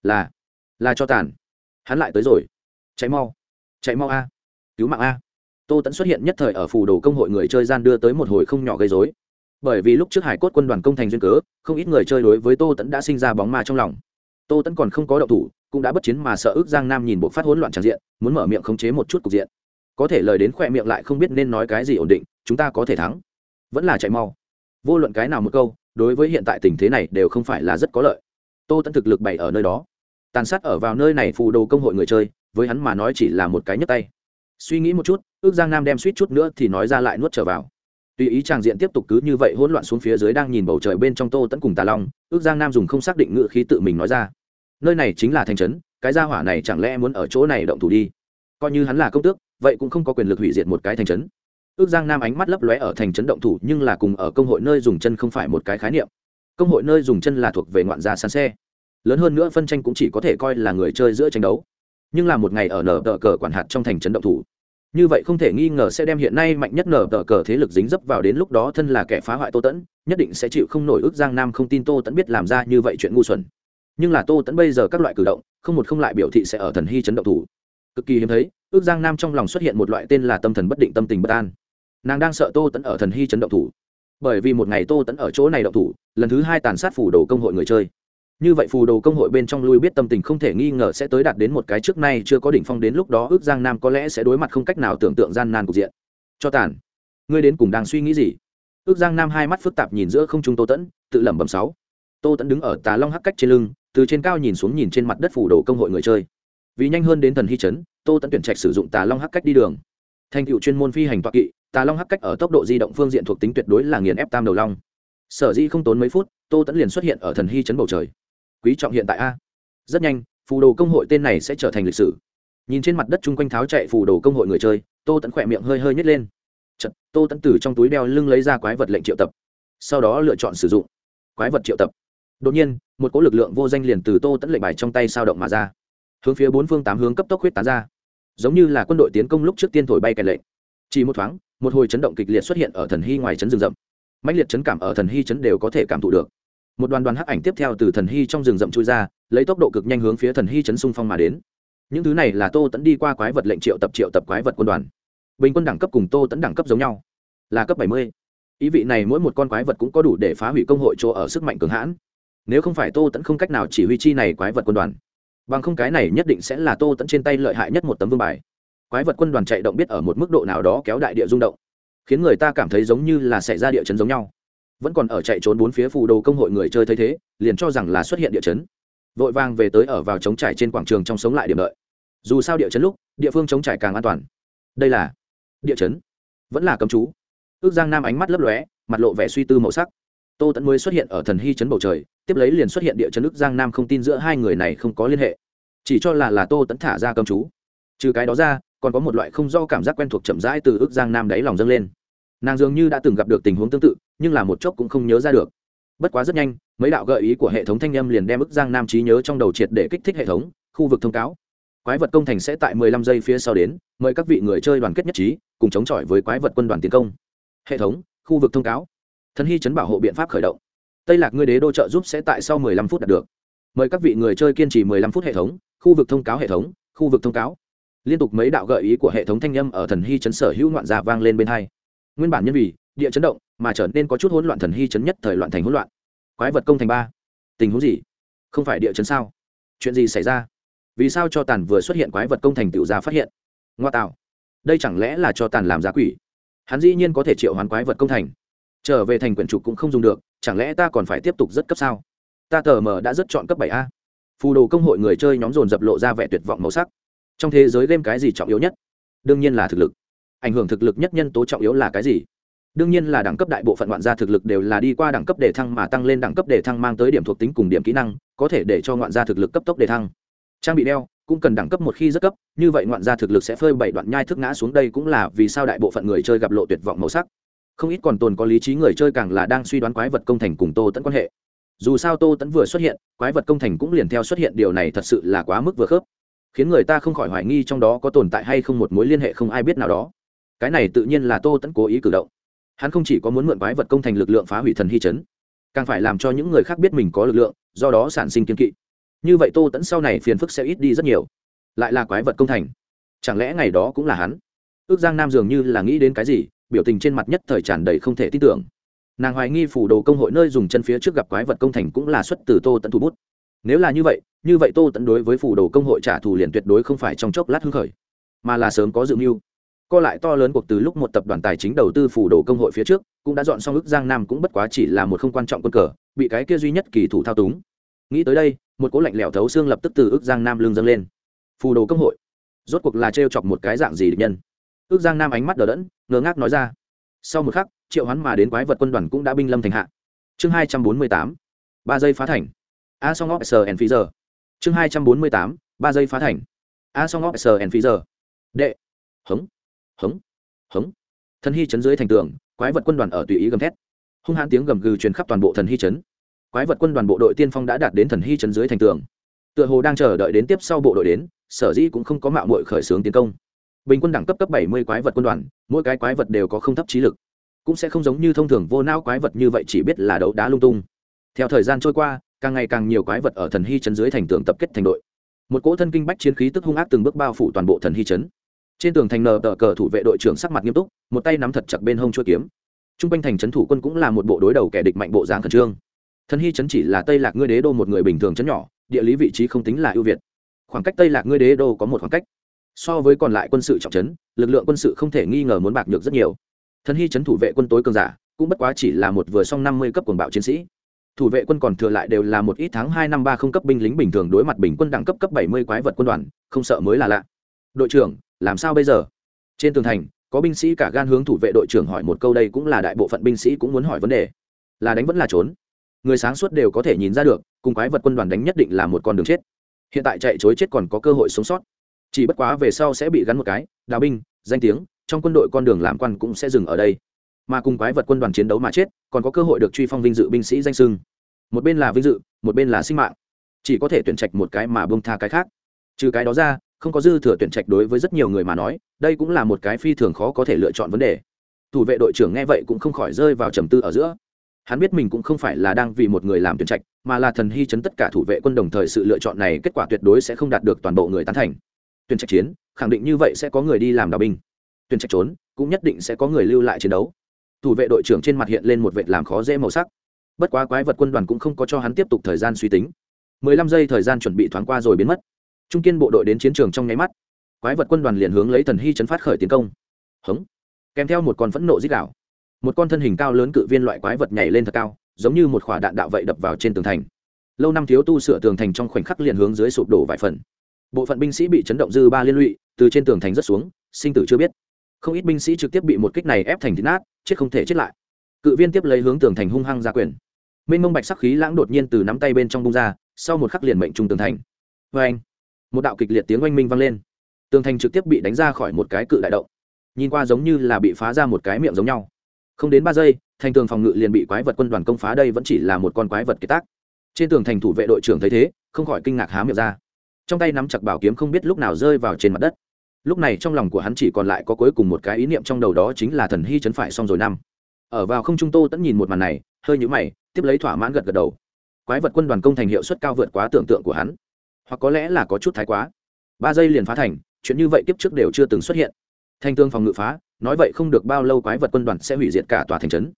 Là là cho tàn. Hắn lại tới rồi. Cháy mau. Chạy mau a. Cứu mạng a. Tô tẫn xuất hiện nhất thời ở phù đồ công hội người chơi gian đưa tới một hồi không nhỏ gây dối bởi vì lúc trước hải cốt quân đoàn công thành duyên cớ, không ít người chơi đối với tô tẫn đã sinh ra bóng ma trong lòng. Tô tẫn còn không có động thủ cũng đã bất chiến mà sợ ước giang nam nhìn bộ phát hỗn loạn tràn diện, muốn mở miệng khống chế một chút cục diện. Có thể lời đến khoe miệng lại không biết nên nói cái gì ổn định, chúng ta có thể thắng. Vẫn là chạy mau. Vô luận cái nào một câu, đối với hiện tại tình thế này đều không phải là rất có lợi. Tô tẫn thực lực bày ở nơi đó. Tàn sát ở vào nơi này phù đồ công hội người chơi, với hắn mà nói chỉ là một cái nhấp tay. Suy nghĩ một chút, ước giang nam đem suýt chút nữa thì nói ra lại nuốt trở vào. Tùy ý tràng diện tiếp tục cứ như vậy hỗn loạn xuống phía dưới đang nhìn bầu trời bên trong tô tẫn cùng tà long, ước giang nam dùng không xác định ngự khí tự mình nói ra nơi này chính là thành trấn, cái gia hỏa này chẳng lẽ muốn ở chỗ này động thủ đi? Coi như hắn là công tước, vậy cũng không có quyền lực hủy diệt một cái thành trấn. Ước giang nam ánh mắt lấp lóe ở thành trấn động thủ, nhưng là cùng ở công hội nơi dùng chân không phải một cái khái niệm. Công hội nơi dùng chân là thuộc về ngoạn gia sàn xe. Lớn hơn nữa phân tranh cũng chỉ có thể coi là người chơi giữa tranh đấu. Nhưng là một ngày ở nở tờ cờ quản hạt trong thành trấn động thủ. Như vậy không thể nghi ngờ sẽ đem hiện nay mạnh nhất nở tờ cờ thế lực dính dấp vào đến lúc đó thân là kẻ phá hoại tô tẫn, nhất định sẽ chịu không nổi ước giang nam không tin tô tẫn biết làm ra như vậy chuyện ngu xuẩn nhưng là tô tẫn bây giờ các loại cử động, không một không lại biểu thị sẽ ở thần hy chấn động thủ. Cực kỳ hiếm thấy, ước giang nam trong lòng xuất hiện một loại tên là tâm thần bất định, tâm tình bất an. Nàng đang sợ tô tẫn ở thần hy chấn động thủ. Bởi vì một ngày tô tẫn ở chỗ này động thủ, lần thứ hai tàn sát phủ đồ công hội người chơi. Như vậy phù đồ công hội bên trong lui biết tâm tình không thể nghi ngờ sẽ tới đạt đến một cái trước nay chưa có đỉnh phong, đến lúc đó ước giang nam có lẽ sẽ đối mặt không cách nào tưởng tượng gian nan cục diện. Cho tàn. Ngươi đến cùng đang suy nghĩ gì? Ước giang nam hai mắt phức tạp nhìn giữa không trung tô tẫn tự lẩm bẩm sáu tô tẫn đứng ở tà long hắc cách trên lưng từ trên cao nhìn xuống nhìn trên mặt đất phủ đồ công hội người chơi. Vì nhanh hơn đến thần hy chấn tô tẫn tuyển trạch sử dụng tà long hắc cách đi đường. Thành cựu chuyên môn phi hành toạc kỵ tà long hắc cách ở tốc độ di động phương diện thuộc tính tuyệt đối là nghiền ép tam đầu long. Sở di không tốn mấy phút tô tẫn liền xuất hiện ở thần hy chấn bầu trời. Quý trọng hiện tại a. Rất nhanh phù đồ công hội tên này sẽ trở thành lịch sử. Nhìn trên mặt đất chung quanh tháo chạy phù đồ công hội người chơi tô tẫn khỏe miệng hơi hơi nhét lên. Chật, tô tẫn từ trong túi đeo lưng lấy ra quái vật lệnh triệu tập sau đó lựa chọn sử dụng quái vật triệu tập đột nhiên, một cỗ lực lượng vô danh liền từ tô tẫn lệnh bài trong tay sao động mà ra. Hướng phía bốn phương tám hướng cấp tốc huyết tán ra. Giống như là quân đội tiến công lúc trước tiên thổi bay kèn lệnh. Chỉ một thoáng, một hồi chấn động kịch liệt xuất hiện ở thần hy ngoài chấn rừng rậm. Mãnh liệt chấn cảm ở thần hy chấn đều có thể cảm thụ được. Một đoàn đoàn hắc ảnh tiếp theo từ thần hy trong rừng rậm chui ra, lấy tốc độ cực nhanh hướng phía thần hy chấn xung phong mà đến. Những thứ này là tô tẫn đi qua quái vật lệnh triệu tập triệu tập quái vật quân đoàn. Bình quân đẳng cấp cùng tô tẫn đẳng cấp giống nhau. Là cấp bảy mươi. Ý vị này mỗi một con quái vật cũng có đủ để phá hủy công hội chỗ ở sức mạnh cường hãn nếu không phải tô tẫn không cách nào chỉ huy chi này quái vật quân đoàn. Bằng không cái này nhất định sẽ là tô tẫn trên tay lợi hại nhất một tấm vương bài. Quái vật quân đoàn chạy động biết ở một mức độ nào đó kéo đại địa rung động, khiến người ta cảm thấy giống như là xảy ra địa chấn giống nhau. Vẫn còn ở chạy trốn bốn phía phù đồ công hội người chơi thấy thế, liền cho rằng là xuất hiện địa chấn. Vội vàng về tới ở vào chống trải trên quảng trường trong sống lại điểm đợi. Dù sao địa chấn lúc, địa phương chống trải càng an toàn. Đây là địa chấn. Vẫn là cấm chú. Ước giang nam ánh mắt lấp lóe, mặt lộ vẻ suy tư màu sắc. Tô tẫn mới xuất hiện ở thần hy chấn bầu trời tiếp lấy liền xuất hiện địa chấn ước giang nam không tin giữa hai người này không có liên hệ. Chỉ cho là là tô tẫn thả ra cầm chú. Trừ cái đó ra, còn có một loại không do cảm giác quen thuộc chậm rãi từ ước giang nam đáy lòng dâng lên. Nàng dường như đã từng gặp được tình huống tương tự, nhưng là một chốc cũng không nhớ ra được. Bất quá rất nhanh, mấy đạo gợi ý của hệ thống thanh âm liền đem ức giang nam trí nhớ trong đầu triệt để kích thích hệ thống, khu vực thông cáo. Quái vật công thành sẽ tại 15 giây phía sau đến, mời các vị người chơi đoàn kết nhất trí, cùng chống chọi với quái vật quân đoàn tiến công. Hệ thống, khu vực thông cáo. Thần hy chấn bảo hộ biện pháp khởi động tây lạc ngươi đế đô trợ giúp sẽ tại sau 15 phút đạt được. Mời các vị người chơi kiên trì 15 phút hệ thống, khu vực thông cáo hệ thống, khu vực thông cáo. Liên tục mấy đạo gợi ý của hệ thống thanh âm ở thần hy chấn sở hữu ngoạn giả dạ vang lên bên hai. Nguyên bản nhân vì, địa chấn động, mà trở nên có chút hỗn loạn thần hy chấn nhất thời loạn thành hỗn loạn. Quái vật công thành ba. Tình huống gì? Không phải địa chấn sao? Chuyện gì xảy ra? Vì sao cho tàn vừa xuất hiện quái vật công thành tiểu gia phát hiện? Ngoa tạo. Đây chẳng lẽ là cho tàn làm giá quỷ? Hắn dĩ nhiên có thể triệu hoán quái vật công thành. Trở về thành quyển trục cũng không dùng được chẳng lẽ ta còn phải tiếp tục rất cấp sao? Ta tờ mờ đã rất chọn cấp bảy a. Phù đồ công hội người chơi nhóm dồn dập lộ ra vẻ tuyệt vọng màu sắc. Trong thế giới game cái gì trọng yếu nhất? Đương nhiên là thực lực. Ảnh hưởng thực lực nhất nhân tố trọng yếu là cái gì? Đương nhiên là đẳng cấp đại bộ phận ngoạn gia thực lực đều là đi qua đẳng cấp đề thăng mà tăng lên đẳng cấp đề thăng mang tới điểm thuộc tính cùng điểm kỹ năng, có thể để cho ngoạn gia thực lực cấp tốc đề thăng. Trang bị đeo, cũng cần đẳng cấp một khi rất cấp, như vậy ngoạn gia thực lực sẽ phơi bảy đoạn nhai thức ngã xuống đây cũng là vì sao đại bộ phận người chơi gặp lộ tuyệt vọng màu sắc không ít còn tồn có lý trí người chơi càng là đang suy đoán quái vật công thành cùng tô tẫn quan hệ. Dù sao tô tẫn vừa xuất hiện, quái vật công thành cũng liền theo xuất hiện, điều này thật sự là quá mức vừa khớp. Khiến người ta không khỏi hoài nghi trong đó có tồn tại hay không một mối liên hệ không ai biết nào đó. Cái này tự nhiên là tô tẫn cố ý cử động. Hắn không chỉ có muốn mượn quái vật công thành lực lượng phá hủy thần hy chấn, càng phải làm cho những người khác biết mình có lực lượng, do đó sản sinh kiên kỵ. Như vậy tô tẫn sau này phiền phức sẽ ít đi rất nhiều. Lại là quái vật công thành. Chẳng lẽ ngày đó cũng là hắn? Ước giang nam dường như là nghĩ đến cái gì? Biểu tình trên mặt nhất thời tràn đầy không thể tin tưởng. Nàng hoài nghi phủ đồ công hội nơi dùng chân phía trước gặp quái vật công thành cũng là xuất từ tô tận thủ bút. Nếu là như vậy như vậy tô tận đối với phủ đồ công hội trả thù liền tuyệt đối không phải trong chốc lát hưng khởi, mà là sớm có dự mưu. Co lại to lớn cuộc từ lúc một tập đoàn tài chính đầu tư phủ đồ công hội phía trước, cũng đã dọn xong ước giang nam cũng bất quá chỉ là một không quan trọng quân cờ, bị cái kia duy nhất kỳ thủ thao túng. Nghĩ tới đây, một cố lạnh lẽo thấu xương lập tức từ ước giang nam lưng dâng lên. Phù đồ công hội, rốt cuộc là trêu chọc một cái dạng gì địch nhân? Ước giang nam ánh mắt đờ đẫn, ngơ ngác nói ra. Sau một khắc, triệu hoán mà đến quái vật quân đoàn cũng đã binh lâm thành hạ. Chương hai trăm bốn mươi tám, ba giây phá thành. A song op sờ and giờ. Chương hai trăm bốn mươi tám, ba giây phá thành. A song op sờ and giờ. Đệ. Hống. Hống. Hống. Thần hy chấn dưới thành tường, quái vật quân đoàn ở tùy ý gầm thét. Hung hãn tiếng gầm gừ truyền khắp toàn bộ thần hy chấn quái vật quân đoàn bộ đội tiên phong đã đạt đến thần hy chấn dưới thành tường. Tựa hồ đang chờ đợi đến tiếp sau bộ đội đến, sở dĩ cũng không có mạo mội khởi xướng tiến công bình quân đẳng cấp cấp bảy mươi quái vật quân đoàn, mỗi cái quái vật đều có không thấp trí lực. Cũng sẽ không giống như thông thường vô não quái vật như vậy chỉ biết là đấu đá lung tung. Theo thời gian trôi qua, càng ngày càng nhiều quái vật ở thần hy chấn dưới thành tường tập kết thành đội. Một cỗ thân kinh bách chiến khí tức hung ác từng bước bao phủ toàn bộ thần hy chấn trên tường thành nờ tờ cờ thủ vệ đội trưởng sắc mặt nghiêm túc, một tay nắm thật chặt bên hông chuôi kiếm. T r u n g quanh thành trấn thủ quân cũng là một bộ đối đầu kẻ địch mạnh bộ dáng khẩn trương. Thần hy chấn chỉ là tây lạc ngươi đế đô một người bình thường chấn nhỏ, địa lý vị trí không tính là ưu việt. Khoảng cách tây lạc ngươi đế đô có một khoảng cách so với còn lại quân sự trọng trấn, lực lượng quân sự không thể nghi ngờ muốn bạc được rất nhiều. Thần hy chấn thủ vệ quân tối cường giả, cũng bất quá chỉ là một vừa song năm mươi cấp quần bạo chiến sĩ. Thủ vệ quân còn thừa lại đều là một ít tháng hai năm ba không cấp binh lính bình thường đối mặt bình quân đẳng cấp cấp bảy mươi quái vật quân đoàn, không sợ mới là lạ. Đội trưởng, làm sao bây giờ? Trên tường thành, có binh sĩ cả gan hướng thủ vệ đội trưởng hỏi một câu đây cũng là đại bộ phận binh sĩ cũng muốn hỏi vấn đề. Là đánh vẫn là trốn? Người sáng suốt đều có thể nhìn ra được, cùng quái vật quân đoàn đánh nhất định là một con đường chết. Hiện tại chạy chối chết còn có cơ hội sống sót chỉ bất quá về sau sẽ bị gắn một cái, đào binh, danh tiếng, trong quân đội con đường làm quan cũng sẽ dừng ở đây. Mà cùng quái vật quân đoàn chiến đấu mà chết, còn có cơ hội được truy phong vinh dự binh sĩ danh sưng một bên là vinh dự, một bên là sinh mạng. Chỉ có thể tuyển trạch một cái mà bông tha cái khác. Trừ cái đó ra, không có dư thừa tuyển trạch đối với rất nhiều người mà nói, đây cũng là một cái phi thường khó có thể lựa chọn vấn đề. Thủ vệ đội trưởng nghe vậy cũng không khỏi rơi vào trầm tư ở giữa. Hắn biết mình cũng không phải là đang vì một người làm tuyển trạch, mà là thần hy chấn tất cả thủ vệ quân đồng thời sự lựa chọn này kết quả tuyệt đối sẽ không đạt được toàn bộ người tán thành tuyển trạch chiến, khẳng định như vậy sẽ có người đi làm đào binh. Tuyển trạch trốn, cũng nhất định sẽ có người lưu lại chiến đấu. Thủ vệ đội trưởng trên mặt hiện lên một vệ làm khó dễ màu sắc. Bất quá quái vật quân đoàn cũng không có cho hắn tiếp tục thời gian suy tính. Mười lăm giây thời gian chuẩn bị thoáng qua rồi biến mất. Trung kiên bộ đội đến chiến trường trong nháy mắt. Quái vật quân đoàn liền hướng lấy thần hy chấn phát khởi tiến công. Hống. Kèm theo một con phẫn nộ dích đạo một con thân hình cao lớn cự viên loại quái vật nhảy lên thật cao, giống như một khỏa đạn đạo vậy đập vào trên tường thành. Lâu năm thiếu tu sửa tường thành trong khoảnh khắc liền hướng dưới sụp đổ vài phần bộ phận binh sĩ bị chấn động dư ba liên lụy, từ trên tường thành rất xuống, sinh tử chưa biết. Không ít binh sĩ trực tiếp bị một kích này ép thành thịt nát, chết không thể chết lại. Cự viên tiếp lấy hướng tường thành hung hăng ra quyền. Minh mông bạch sắc khí lãng đột nhiên từ nắm tay bên trong bung ra, sau một khắc liền mệnh trung tường thành. Vê anh, một đạo kịch liệt tiếng oanh minh vang lên. Tường thành trực tiếp bị đánh ra khỏi một cái cự đại động. Nhìn qua giống như là bị phá ra một cái miệng giống nhau. Không đến ba giây, thành tường phòng ngự liền bị quái vật quân đoàn công phá đây vẫn chỉ là một con quái vật kế tác. Trên tường thành thủ vệ đội trưởng thấy thế, không khỏi kinh ngạc há miệng ra trong tay nắm chặt bảo kiếm không biết lúc nào rơi vào trên mặt đất. Lúc này trong lòng của hắn chỉ còn lại có cuối cùng một cái ý niệm trong đầu đó chính là thần hy chấn phải xong rồi năm. Ở vào không trung tô tẫn nhìn một màn này, hơi nhũ mày, tiếp lấy thỏa mãn gật gật đầu. Quái vật quân đoàn công thành hiệu suất cao vượt quá tưởng tượng của hắn. Hoặc có lẽ là có chút thái quá. Ba giây liền phá thành, chuyện như vậy tiếp trước đều chưa từng xuất hiện. Thanh tương phòng ngự phá, nói vậy không được bao lâu quái vật quân đoàn sẽ hủy diệt cả tòa thành trấn.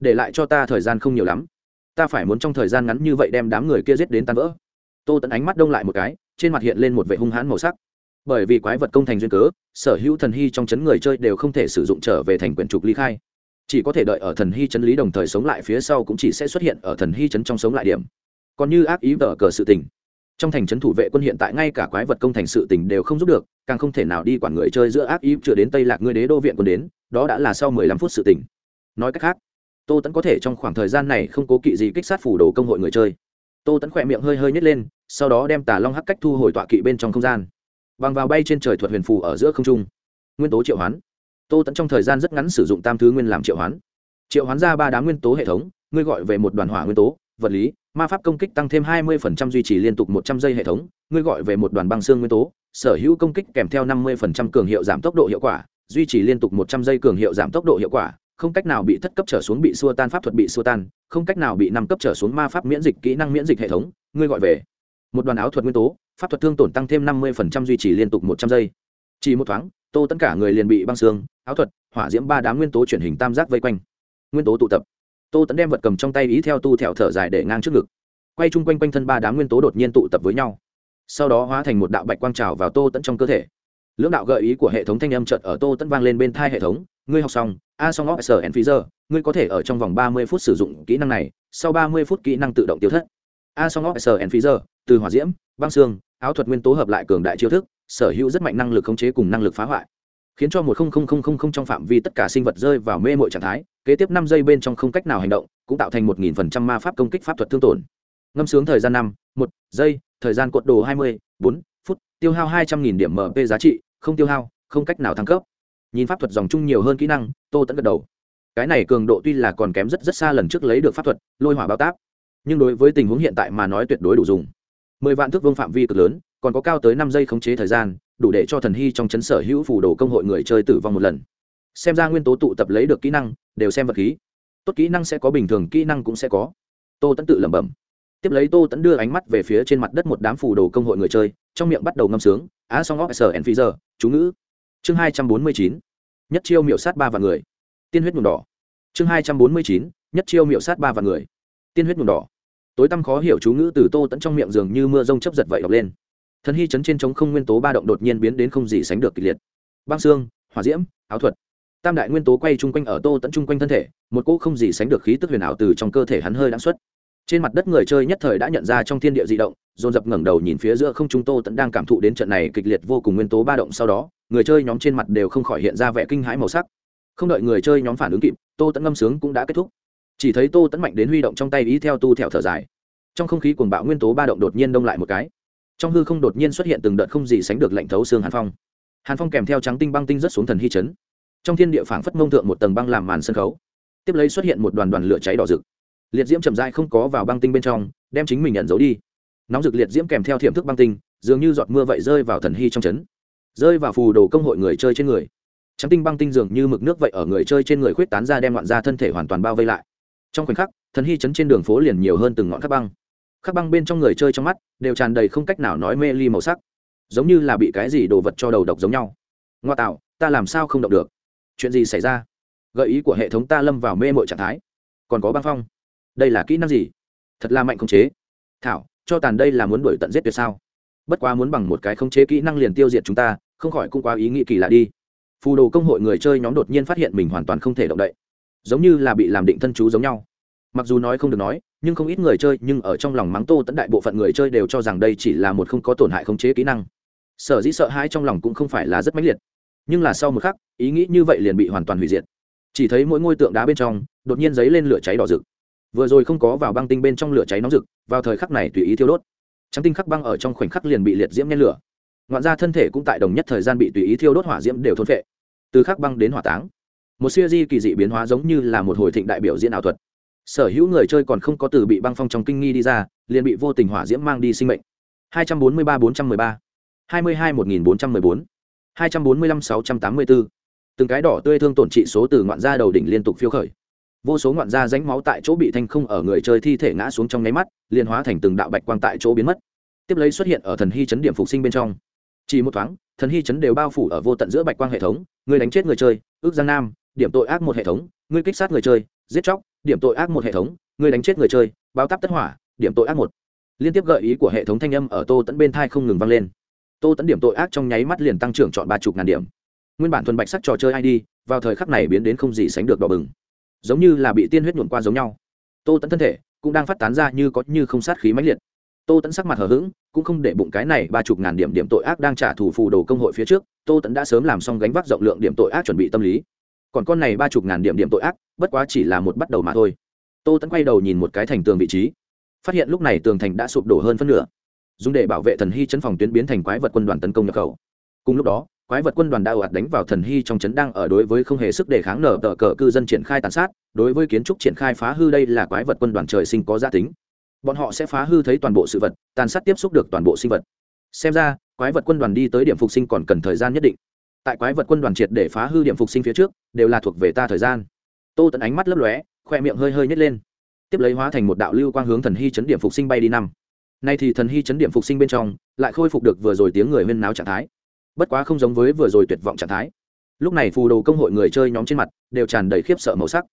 Để lại cho ta thời gian không nhiều lắm. Ta phải muốn trong thời gian ngắn như vậy đem đám người kia giết đến tan vỡ. Tô tẫn ánh mắt đông lại một cái trên mặt hiện lên một vệ hung hãn màu sắc. Bởi vì quái vật công thành duyên cớ, sở hữu thần hy trong chấn người chơi đều không thể sử dụng trở về thành quyển trục ly khai. Chỉ có thể đợi ở thần hy chấn lý đồng thời sống lại phía sau cũng chỉ sẽ xuất hiện ở thần hy chấn trong sống lại điểm. Còn như ác ý vở cờ sự tình. Trong thành trấn thủ vệ quân hiện tại ngay cả quái vật công thành sự tình đều không giúp được, càng không thể nào đi quản người chơi giữa ác ý chưa đến tây lạc ngươi đế đô viện quân đến, đó đã là sau mười lăm phút sự tình. Nói cách khác, tô tẫn có thể trong khoảng thời gian này không cố kỵ gì kích sát phủ đồ công hội người chơi. Tô tẫn khỏe miệng hơi hơi nhét lên sau đó đem tà long hắc cách thu hồi tọa kỵ bên trong không gian. Bằng vào bay trên trời thuật huyền phù ở giữa không trung, nguyên tố triệu hoán. Tô tẫn trong thời gian rất ngắn sử dụng tam thứ nguyên làm triệu hoán. Triệu hoán ra ba đám nguyên tố hệ thống, ngươi gọi về một đoàn hỏa nguyên tố, vật lý, ma pháp công kích tăng thêm 20% duy trì liên tục 100 giây hệ thống, ngươi gọi về một đoàn băng xương nguyên tố, sở hữu công kích kèm theo 50% cường hiệu giảm tốc độ hiệu quả, duy trì liên tục 100 giây cường hiệu giảm tốc độ hiệu quả, không cách nào bị thất cấp trở xuống bị xua tan, pháp thuật bị xua tan, không cách nào bị năm cấp trở xuống ma pháp miễn dịch kỹ năng miễn dịch hệ thống, ngươi gọi về một đoàn áo thuật nguyên tố, pháp thuật thương tổn tăng thêm 50% duy trì liên tục 100 giây. Chỉ một thoáng, tô tẫn cả người liền bị băng xương, áo thuật, hỏa diễm ba đám nguyên tố chuyển hình tam giác vây quanh. Nguyên tố tụ tập. Tô tẫn đem vật cầm trong tay ý theo tu thẹo thở dài để ngang trước ngực. Quay chung quanh quanh thân ba đám nguyên tố đột nhiên tụ tập với nhau. Sau đó hóa thành một đạo bạch quang trào vào tô tẫn trong cơ thể. Lưỡng đạo gợi ý của hệ thống thanh âm chợt ở tô tẫn vang lên bên thai hệ thống. Ngươi học xong, a song of n phí giờ ngươi có thể ở trong vòng ba mươi phút sử dụng kỹ năng này, sau ba mươi phút kỹ năng tự động tiêu thất a song of sr enfizer từ hỏa diễm, băng xương, áo thuật nguyên tố hợp lại cường đại chiêu thức, sở hữu rất mạnh năng lực khống chế cùng năng lực phá hoại. Khiến cho một trong phạm vi tất cả sinh vật rơi vào mê mội trạng thái, kế tiếp năm giây bên trong không cách nào hành động, cũng tạo thành một nghìn phần trăm ma pháp công kích pháp thuật thương tổn. Ngâm sướng thời gian năm, một giây, thời gian cuộn đồ hai mươi, bốn phút, tiêu hao hai trăm nghìn điểm mp giá trị, không tiêu hao, không cách nào thăng cấp. Nhìn pháp thuật dòng chung nhiều hơn kỹ năng, tô tẫn gật đầu. Cái này cường độ tuy là còn kém rất rất xa lần trước lấy được pháp thuật, lôi hỏa bao táp nhưng đối với tình huống hiện tại mà nói tuyệt đối đủ dùng. Mười vạn thước vương phạm vi cực lớn, còn có cao tới năm giây khống chế thời gian, đủ để cho thần hy trong chấn sở hữu phủ đồ công hội người chơi tử vong một lần. Xem ra nguyên tố tụ tập lấy được kỹ năng, đều xem vật khí. Tốt kỹ năng sẽ có, bình thường kỹ năng cũng sẽ có. Tô tẫn tự lẩm bẩm. Tiếp lấy tô tẫn đưa ánh mắt về phía trên mặt đất một đám phủ đồ công hội người chơi, trong miệng bắt đầu ngâm sướng. Á song óc sờ and giờ chú ngữ. Chương hai trăm bốn mươi chín, nhất chiêu miệu sát ba vạn người. Tiên huyết nhuộm đỏ. Chương hai trăm bốn mươi chín, nhất chiêu miệu sát ba vạn người. Tiên huyết nhuộm đỏ tối tăm khó hiểu chú ngữ từ tô tẫn trong miệng dường như mưa rông chấp giật vậy đọc lên. Thần hy chấn trên trống không nguyên tố ba động đột nhiên biến đến không gì sánh được kịch liệt. Băng xương, hỏa diễm, áo thuật. Tam đại nguyên tố quay chung quanh ở tô tẫn chung quanh thân thể, một cỗ không gì sánh được khí tức huyền ảo từ trong cơ thể hắn hơi đáng xuất. Trên mặt đất người chơi nhất thời đã nhận ra trong thiên địa di động, dồn dập ngẩng đầu nhìn phía giữa không trung tô tẫn đang cảm thụ đến trận này kịch liệt vô cùng nguyên tố ba động sau đó, người chơi nhóm trên mặt đều không khỏi hiện ra vẻ kinh hãi màu sắc. Không đợi người chơi nhóm phản ứng kịp, tô tẫn ngâm sướng cũng đã kết thúc chỉ thấy tô tấn mạnh đến huy động trong tay ý theo tu theo thở dài. Trong không khí cuồng bạo nguyên tố ba động đột nhiên đông lại một cái. Trong hư không đột nhiên xuất hiện từng đợt không gì sánh được lạnh thấu xương hàn phong. Hàn phong kèm theo trắng tinh băng tinh rất xuống thần hy chấn. Trong thiên địa phảng phất mông thượng một tầng băng làm màn sân khấu. Tiếp lấy xuất hiện một đoàn đoàn lửa cháy đỏ rực. Liệt diễm chậm dai không có vào băng tinh bên trong, đem chính mình nhận giấu đi. Nóng rực liệt diễm kèm theo thiểm thức băng tinh, dường như giọt mưa vậy rơi vào thần hy trong chấn. Rơi vào phù đồ công hội người chơi trên người. Trắng tinh băng tinh dường như mực nước vậy ở người chơi trên người khuyết tán ra đem loạn ra thân thể hoàn toàn bao vây lại trong khoảnh khắc, thần hy chấn trên đường phố liền nhiều hơn từng ngọn khắc băng. Khắc băng bên trong người chơi trong mắt đều tràn đầy không cách nào nói mê ly màu sắc, giống như là bị cái gì đồ vật cho đầu độc giống nhau. Ngoa tạo, ta làm sao không động được? Chuyện gì xảy ra? Gợi ý của hệ thống ta lâm vào mê mội trạng thái. Còn có băng phong. Đây là kỹ năng gì? Thật là mạnh khống chế. Thảo, cho tàn đây là muốn đuổi tận giết tuyệt sao? Bất quá muốn bằng một cái khống chế kỹ năng liền tiêu diệt chúng ta, không khỏi cũng quá ý nghĩ kỳ lạ đi. Phù đồ công hội người chơi nhóm đột nhiên phát hiện mình hoàn toàn không thể động đậy giống như là bị làm định thân chú giống nhau. Mặc dù nói không được nói, nhưng không ít người chơi nhưng ở trong lòng mắng tô tẫn đại bộ phận người chơi đều cho rằng đây chỉ là một không có tổn hại khống chế kỹ năng. Sở dĩ sợ hãi trong lòng cũng không phải là rất mãnh liệt, nhưng là sau một khắc, ý nghĩ như vậy liền bị hoàn toàn hủy diệt. Chỉ thấy mỗi ngôi tượng đá bên trong, đột nhiên dấy lên lửa cháy đỏ rực. Vừa rồi không có vào băng tinh bên trong lửa cháy nóng rực, vào thời khắc này tùy ý thiêu đốt. Trắng tinh khắc băng ở trong khoảnh khắc liền bị liệt diễm nhen lửa. Ngoạn ra thân thể cũng tại đồng nhất thời gian bị tùy ý thiêu đốt hỏa diễm đều thôn phệ. Từ khắc băng đến hỏa táng một siêu di kỳ dị biến hóa giống như là một hồi thịnh đại biểu diễn ảo thuật. Sở hữu người chơi còn không có từ bị băng phong trong kinh nghi đi ra, liền bị vô tình hỏa diễm mang đi sinh mệnh. 243 413 22 1414 245 684 từng cái đỏ tươi thương tổn trị số từ ngoạn da đầu đỉnh liên tục phiêu khởi. Vô số ngoạn gia ránh máu tại chỗ bị thanh không ở người chơi thi thể ngã xuống trong nháy mắt, liền hóa thành từng đạo bạch quang tại chỗ biến mất. Tiếp lấy xuất hiện ở thần hy chấn điểm phục sinh bên trong. Chỉ một thoáng, thần hy chấn đều bao phủ ở vô tận giữa bạch quang hệ thống, người đánh chết người chơi, ước giang nam điểm tội ác một hệ thống, ngươi kích sát người chơi, giết chóc, điểm tội ác một hệ thống, ngươi đánh chết người chơi, báo tắp tất hỏa, điểm tội ác một. Liên tiếp gợi ý của hệ thống thanh âm ở tô tẫn bên thai không ngừng vang lên. Tô tẫn điểm tội ác trong nháy mắt liền tăng trưởng chọn ba chục ngàn điểm. Nguyên bản thuần bạch sắc trò chơi id vào thời khắc này biến đến không gì sánh được đỏ bừng. Giống như là bị tiên huyết nhuộn qua giống nhau. Tô tẫn thân thể cũng đang phát tán ra như có như không sát khí mãnh liệt. Tô tẫn sắc mặt hờ hững, cũng không để bụng cái này ba chục ngàn điểm điểm tội ác đang trả thù phù đồ công hội phía trước, tô tẫn đã sớm làm xong gánh vác rộng lượng điểm tội ác chuẩn bị tâm lý còn con này ba chục ngàn điểm điểm tội ác, bất quá chỉ là một bắt đầu mà thôi. Tô tẫn quay đầu nhìn một cái thành tường vị trí. Phát hiện lúc này tường thành đã sụp đổ hơn phân nửa. Dùng để bảo vệ thần hy chấn phòng tuyến biến thành quái vật quân đoàn tấn công nhập khẩu. Cùng lúc đó, quái vật quân đoàn đã ạt đánh vào thần hy trong chấn đang ở đối với không hề sức đề kháng nở tờ cờ cư dân triển khai tàn sát, đối với kiến trúc triển khai phá hư đây là quái vật quân đoàn trời sinh có gia tính. Bọn họ sẽ phá hư thấy toàn bộ sự vật, tàn sát tiếp xúc được toàn bộ sinh vật. Xem ra, quái vật quân đoàn đi tới điểm phục sinh còn cần thời gian nhất định tại quái vật quân đoàn triệt để phá hư điểm phục sinh phía trước, đều là thuộc về ta thời gian. Tô tẫn ánh mắt lấp lóe, khoe miệng hơi hơi nhét lên. Tiếp lấy hóa thành một đạo lưu quang hướng thần hy chấn điểm phục sinh bay đi năm. Nay thì thần hy chấn điểm phục sinh bên trong, lại khôi phục được vừa rồi tiếng người huyên náo trạng thái. Bất quá không giống với vừa rồi tuyệt vọng trạng thái. Lúc này phù đồ công hội người chơi nhóm trên mặt, đều tràn đầy khiếp sợ màu sắc.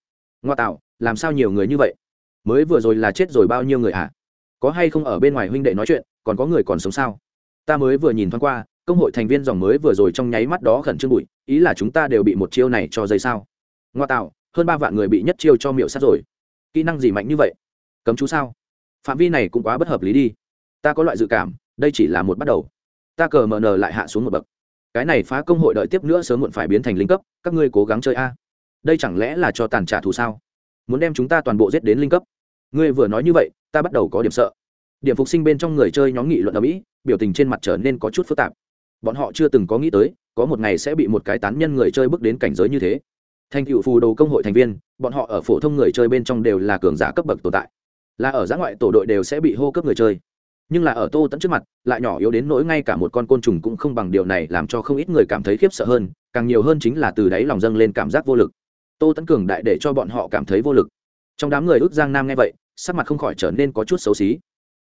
Ngoa tạo, làm sao nhiều người như vậy? Mới vừa rồi là chết rồi bao nhiêu người ạ à? có hay không ở bên ngoài huynh đệ nói chuyện, còn có người còn sống sao? Ta mới vừa nhìn thoáng qua công hội thành viên dòng mới vừa rồi trong nháy mắt đó khẩn trương bụi, ý là chúng ta đều bị một chiêu này cho dây sao? Ngoa tạo, hơn ba vạn người bị nhất chiêu cho miệu sát rồi. Kỹ năng gì mạnh như vậy? Cấm chú sao? Phạm vi này cũng quá bất hợp lý đi. Ta có loại dự cảm, đây chỉ là một bắt đầu. Ta cờ mờ nờ lại hạ xuống một bậc. Cái này phá công hội đợi tiếp nữa sớm muộn phải biến thành linh cấp, các ngươi cố gắng chơi a. Đây chẳng lẽ là cho tàn trả thù sao? Muốn đem chúng ta toàn bộ giết đến linh cấp? Ngươi vừa nói như vậy, ta bắt đầu có điểm sợ. Điểm phục sinh bên trong người chơi nhóm nghị luận ở mỹ, biểu tình trên mặt trở nên có chút phức tạp bọn họ chưa từng có nghĩ tới, có một ngày sẽ bị một cái tán nhân người chơi bước đến cảnh giới như thế. Thành cựu phù đồ công hội thành viên, bọn họ ở phổ thông người chơi bên trong đều là cường giả cấp bậc tồn tại. Là ở giã ngoại tổ đội đều sẽ bị hô cấp người chơi. Nhưng là ở tô tẫn trước mặt, lại nhỏ yếu đến nỗi ngay cả một con côn trùng cũng không bằng điều này làm cho không ít người cảm thấy khiếp sợ hơn, càng nhiều hơn chính là từ đáy lòng dâng lên cảm giác vô lực. Tô tẫn cường đại để cho bọn họ cảm thấy vô lực. Trong đám người ước giang nam nghe vậy, sắc mặt không khỏi trở nên có chút xấu xí.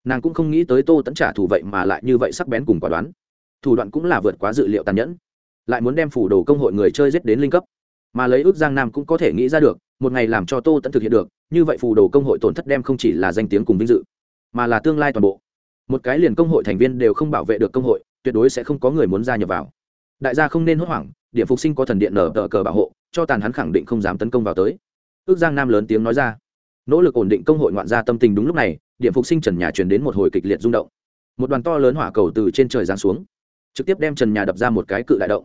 Nàng cũng không nghĩ tới tô tẫn trả thù vậy mà lại như vậy sắc bén cùng quả đoán thủ đoạn cũng là vượt quá dự liệu tàn nhẫn. Lại muốn đem phủ đồ công hội người chơi giết đến linh cấp. Mà lấy ước giang nam cũng có thể nghĩ ra được, một ngày làm cho tô tẫn thực hiện được, như vậy phù đồ công hội tổn thất đem không chỉ là danh tiếng cùng vinh dự, mà là tương lai toàn bộ. Một cái liền công hội thành viên đều không bảo vệ được công hội, tuyệt đối sẽ không có người muốn gia nhập vào. Đại gia không nên hốt hoảng, điểm phục sinh có thần điện nở tờ cờ bảo hộ, cho tàn hắn khẳng định không dám tấn công vào tới. Ước giang nam lớn tiếng nói ra. Nỗ lực ổn định công hội ngoạn gia tâm tình đúng lúc này, điểm phục sinh trần nhà truyền đến một hồi kịch liệt rung động. Một đoàn to lớn hỏa cầu từ trên trời giáng xuống trực tiếp đem trần nhà đập ra một cái cự đại động.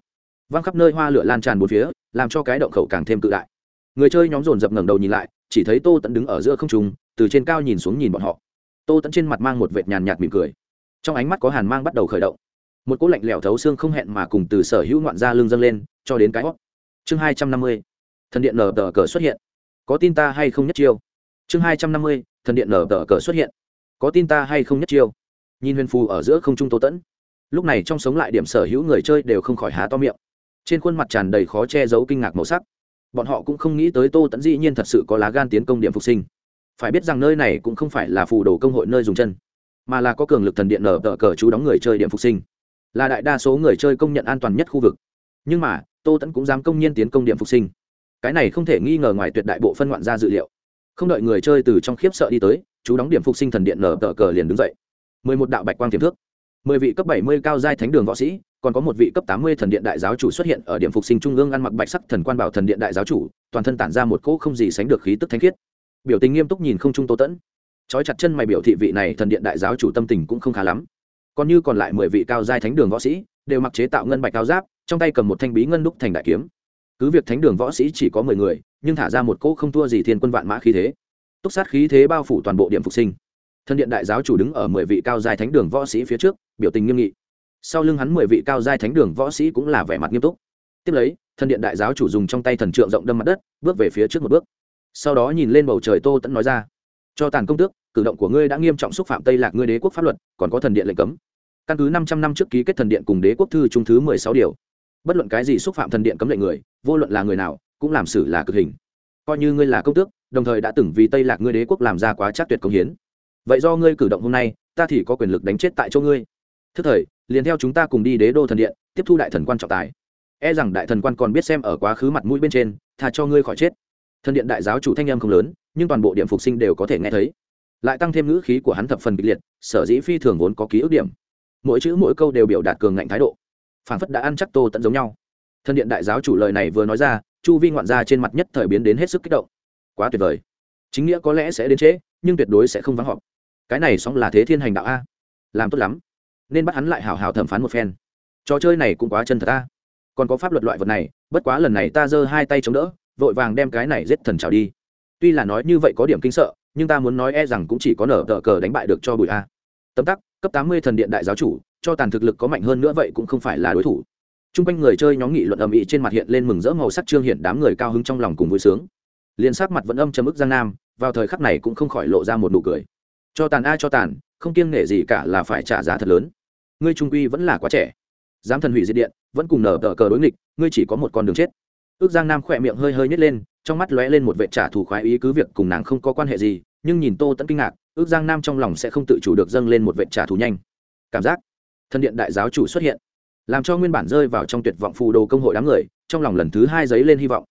Văng khắp nơi hoa lửa lan tràn bốn phía, làm cho cái động khẩu càng thêm cự đại. Người chơi nhóm dồn dập ngẩng đầu nhìn lại, chỉ thấy tô tẫn đứng ở giữa không trung, từ trên cao nhìn xuống nhìn bọn họ. Tô tẫn trên mặt mang một vệt nhàn nhạt mỉm cười. Trong ánh mắt có hàn mang bắt đầu khởi động. Một cỗ lạnh lẽo thấu xương không hẹn mà cùng từ sở hữu ngoạn ra lưng dâng lên, cho đến cái hót chương hai trăm năm mươi, thần điện nở tờ cờ xuất hiện. Có tin ta hay không nhất chiêu? Chương hai trăm năm mươi, thần điện nở tờ cờ xuất hiện. Có tin ta hay không nhất chiêu? Nhìn huyền phù ở giữa không trung tô tẫn lúc này trong sống lại điểm sở hữu người chơi đều không khỏi há to miệng. Trên khuôn mặt tràn đầy khó che giấu kinh ngạc màu sắc. Bọn họ cũng không nghĩ tới tô tẫn dĩ nhiên thật sự có lá gan tiến công điểm phục sinh. Phải biết rằng nơi này cũng không phải là phù đồ công hội nơi dùng chân, mà là có cường lực thần điện nở tờ cờ chú đóng người chơi điểm phục sinh. Là đại đa số người chơi công nhận an toàn nhất khu vực. Nhưng mà, tô tẫn cũng dám công nhiên tiến công điểm phục sinh. Cái này không thể nghi ngờ ngoài tuyệt đại bộ phân ngoạn ra dự liệu. Không đợi người chơi từ trong khiếp sợ đi tới, chú đóng điểm phục sinh thần điện nở tờ cờ liền đứng dậy. Mười một đạo bạch quang tiềm thước mười vị cấp bảy mươi cao giai thánh đường võ sĩ, còn có một vị cấp tám mươi thần điện đại giáo chủ xuất hiện ở điểm phục sinh trung ương ăn mặc bạch sắc thần quan bảo thần điện đại giáo chủ, toàn thân tản ra một cỗ không gì sánh được khí tức thánh khiết. Biểu tình nghiêm túc nhìn không trung tô tẫn. Trói chặt chân mày biểu thị vị này thần điện đại giáo chủ tâm tình cũng không khá lắm. Còn như còn lại mười vị cao giai thánh đường võ sĩ, đều mặc chế tạo ngân bạch cao giáp, trong tay cầm một thanh bí ngân đúc thành đại kiếm. Cứ việc thánh đường võ sĩ chỉ có mười người, nhưng thả ra một cỗ không thua gì thiên quân vạn mã khí thế. Túc sát khí thế bao phủ toàn bộ điểm phục sinh thần điện đại giáo chủ đứng ở mười vị cao giai thánh đường võ sĩ phía trước, biểu tình nghiêm nghị. Sau lưng hắn mười vị cao giai thánh đường võ sĩ cũng là vẻ mặt nghiêm túc. Tiếp lấy thần điện đại giáo chủ dùng trong tay thần trượng rộng đâm mặt đất, bước về phía trước một bước. Sau đó nhìn lên bầu trời tô tẫn nói ra, cho tàn công tước, cử động của ngươi đã nghiêm trọng xúc phạm tây lạc ngươi đế quốc pháp luật, còn có thần điện lệnh cấm. Căn cứ năm trăm năm trước ký kết thần điện cùng đế quốc thư trung thứ mười sáu điều. Bất luận cái gì xúc phạm thần điện cấm lệnh người, vô luận là người nào, cũng làm xử là cực hình. Coi như ngươi là công tước, đồng thời đã từng vì tây lạc ngươi đế quốc làm ra quá chắc tuyệt công hiến vậy do ngươi cử động hôm nay, ta thì có quyền lực đánh chết tại chỗ ngươi. Thức thời, liền theo chúng ta cùng đi đế đô thần điện, tiếp thu đại thần quan trọng tài. E rằng đại thần quan còn biết xem ở quá khứ mặt mũi bên trên thà cho ngươi khỏi chết. Thần điện đại giáo chủ thanh âm không lớn, nhưng toàn bộ điểm phục sinh đều có thể nghe thấy. Lại tăng thêm ngữ khí của hắn thập phần kịch liệt, sở dĩ phi thường vốn có ký ức điểm. Mỗi chữ mỗi câu đều biểu đạt cường ngạnh thái độ. Phản phất đã ăn chắc tô tận giống nhau. Thân điện đại giáo chủ lời này vừa nói ra, chu vi ngoạn gia trên mặt nhất thời biến đến hết sức kích động. Quá tuyệt vời. Chính nghĩa có lẽ sẽ đến trễ, nhưng tuyệt đối sẽ không vắng họp cái này xong là thế thiên hành đạo a. Làm tốt lắm. Nên bắt hắn lại hào hào thẩm phán một phen. Trò chơi này cũng quá chân thật ta còn có pháp luật loại vật này, bất quá lần này ta giơ hai tay chống đỡ, vội vàng đem cái này giết thần trào đi. Tuy là nói như vậy có điểm kinh sợ, nhưng ta muốn nói e rằng cũng chỉ có nở tờ cờ đánh bại được cho bùi a. Tấm tắc, cấp tám mươi thần điện đại giáo chủ, cho tàn thực lực có mạnh hơn nữa vậy cũng không phải là đối thủ. T r u n g quanh người chơi nhóm nghị luận ầm ĩ trên mặt hiện lên mừng rỡ màu sắc trương hiện đám người cao hứng trong lòng cùng vui sướng. Liên sắc mặt vẫn âm chấm ức giang nam, vào thời khắc này cũng không khỏi lộ ra một nụ cười cho tàn a cho tàn, không kiêng nể gì cả là phải trả giá thật lớn. Ngươi trung quy vẫn là quá trẻ. Dám thần hủy diệt điện, vẫn cùng nở tờ cờ đối nghịch, ngươi chỉ có một con đường chết. Ước giang nam khỏe miệng hơi hơi nhét lên, trong mắt lóe lên một vệ trả thù khoái ý cứ việc cùng nàng không có quan hệ gì, nhưng nhìn tô tẫn kinh ngạc, ước giang nam trong lòng sẽ không tự chủ được dâng lên một vệ trả thù nhanh. Cảm giác thân điện đại giáo chủ xuất hiện, làm cho nguyên bản rơi vào trong tuyệt vọng phù đồ công hội đám người, trong lòng lần thứ hai dấy lên hy vọng.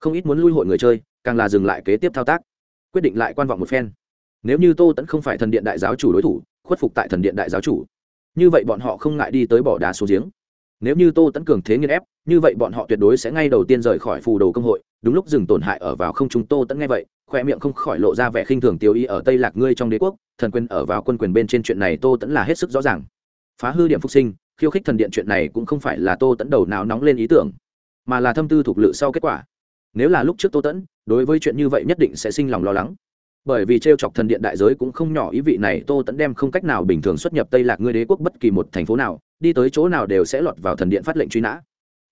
Không ít muốn lui hội người chơi, càng là dừng lại kế tiếp thao tác, quyết định lại quan vọng một phen nếu như tô tẫn không phải thần điện đại giáo chủ đối thủ, khuất phục tại thần điện đại giáo chủ, như vậy bọn họ không ngại đi tới bỏ đá xuống giếng. Nếu như tô tẫn cường thế nghiên ép, như vậy bọn họ tuyệt đối sẽ ngay đầu tiên rời khỏi phù đồ công hội, đúng lúc dừng tổn hại ở vào không chúng tô tẫn nghe vậy, khoe miệng không khỏi lộ ra vẻ khinh thường tiêu y ở tây lạc ngươi trong đế quốc, thần quyền ở vào quân quyền bên trên chuyện này tô tẫn là hết sức rõ ràng. Phá hư điểm phục sinh, khiêu khích thần điện chuyện này cũng không phải là tô tẫn đầu nào nóng lên ý tưởng, mà là thâm tư thuộc lự sau kết quả. Nếu là lúc trước tô tẫn đối với chuyện như vậy nhất định sẽ sinh lòng lo lắng bởi vì t r e o chọc thần điện đại giới cũng không nhỏ, ý vị này tô tẫn đem không cách nào bình thường xuất nhập tây lạc ngươi đế quốc bất kỳ một thành phố nào, đi tới chỗ nào đều sẽ lọt vào thần điện phát lệnh truy nã.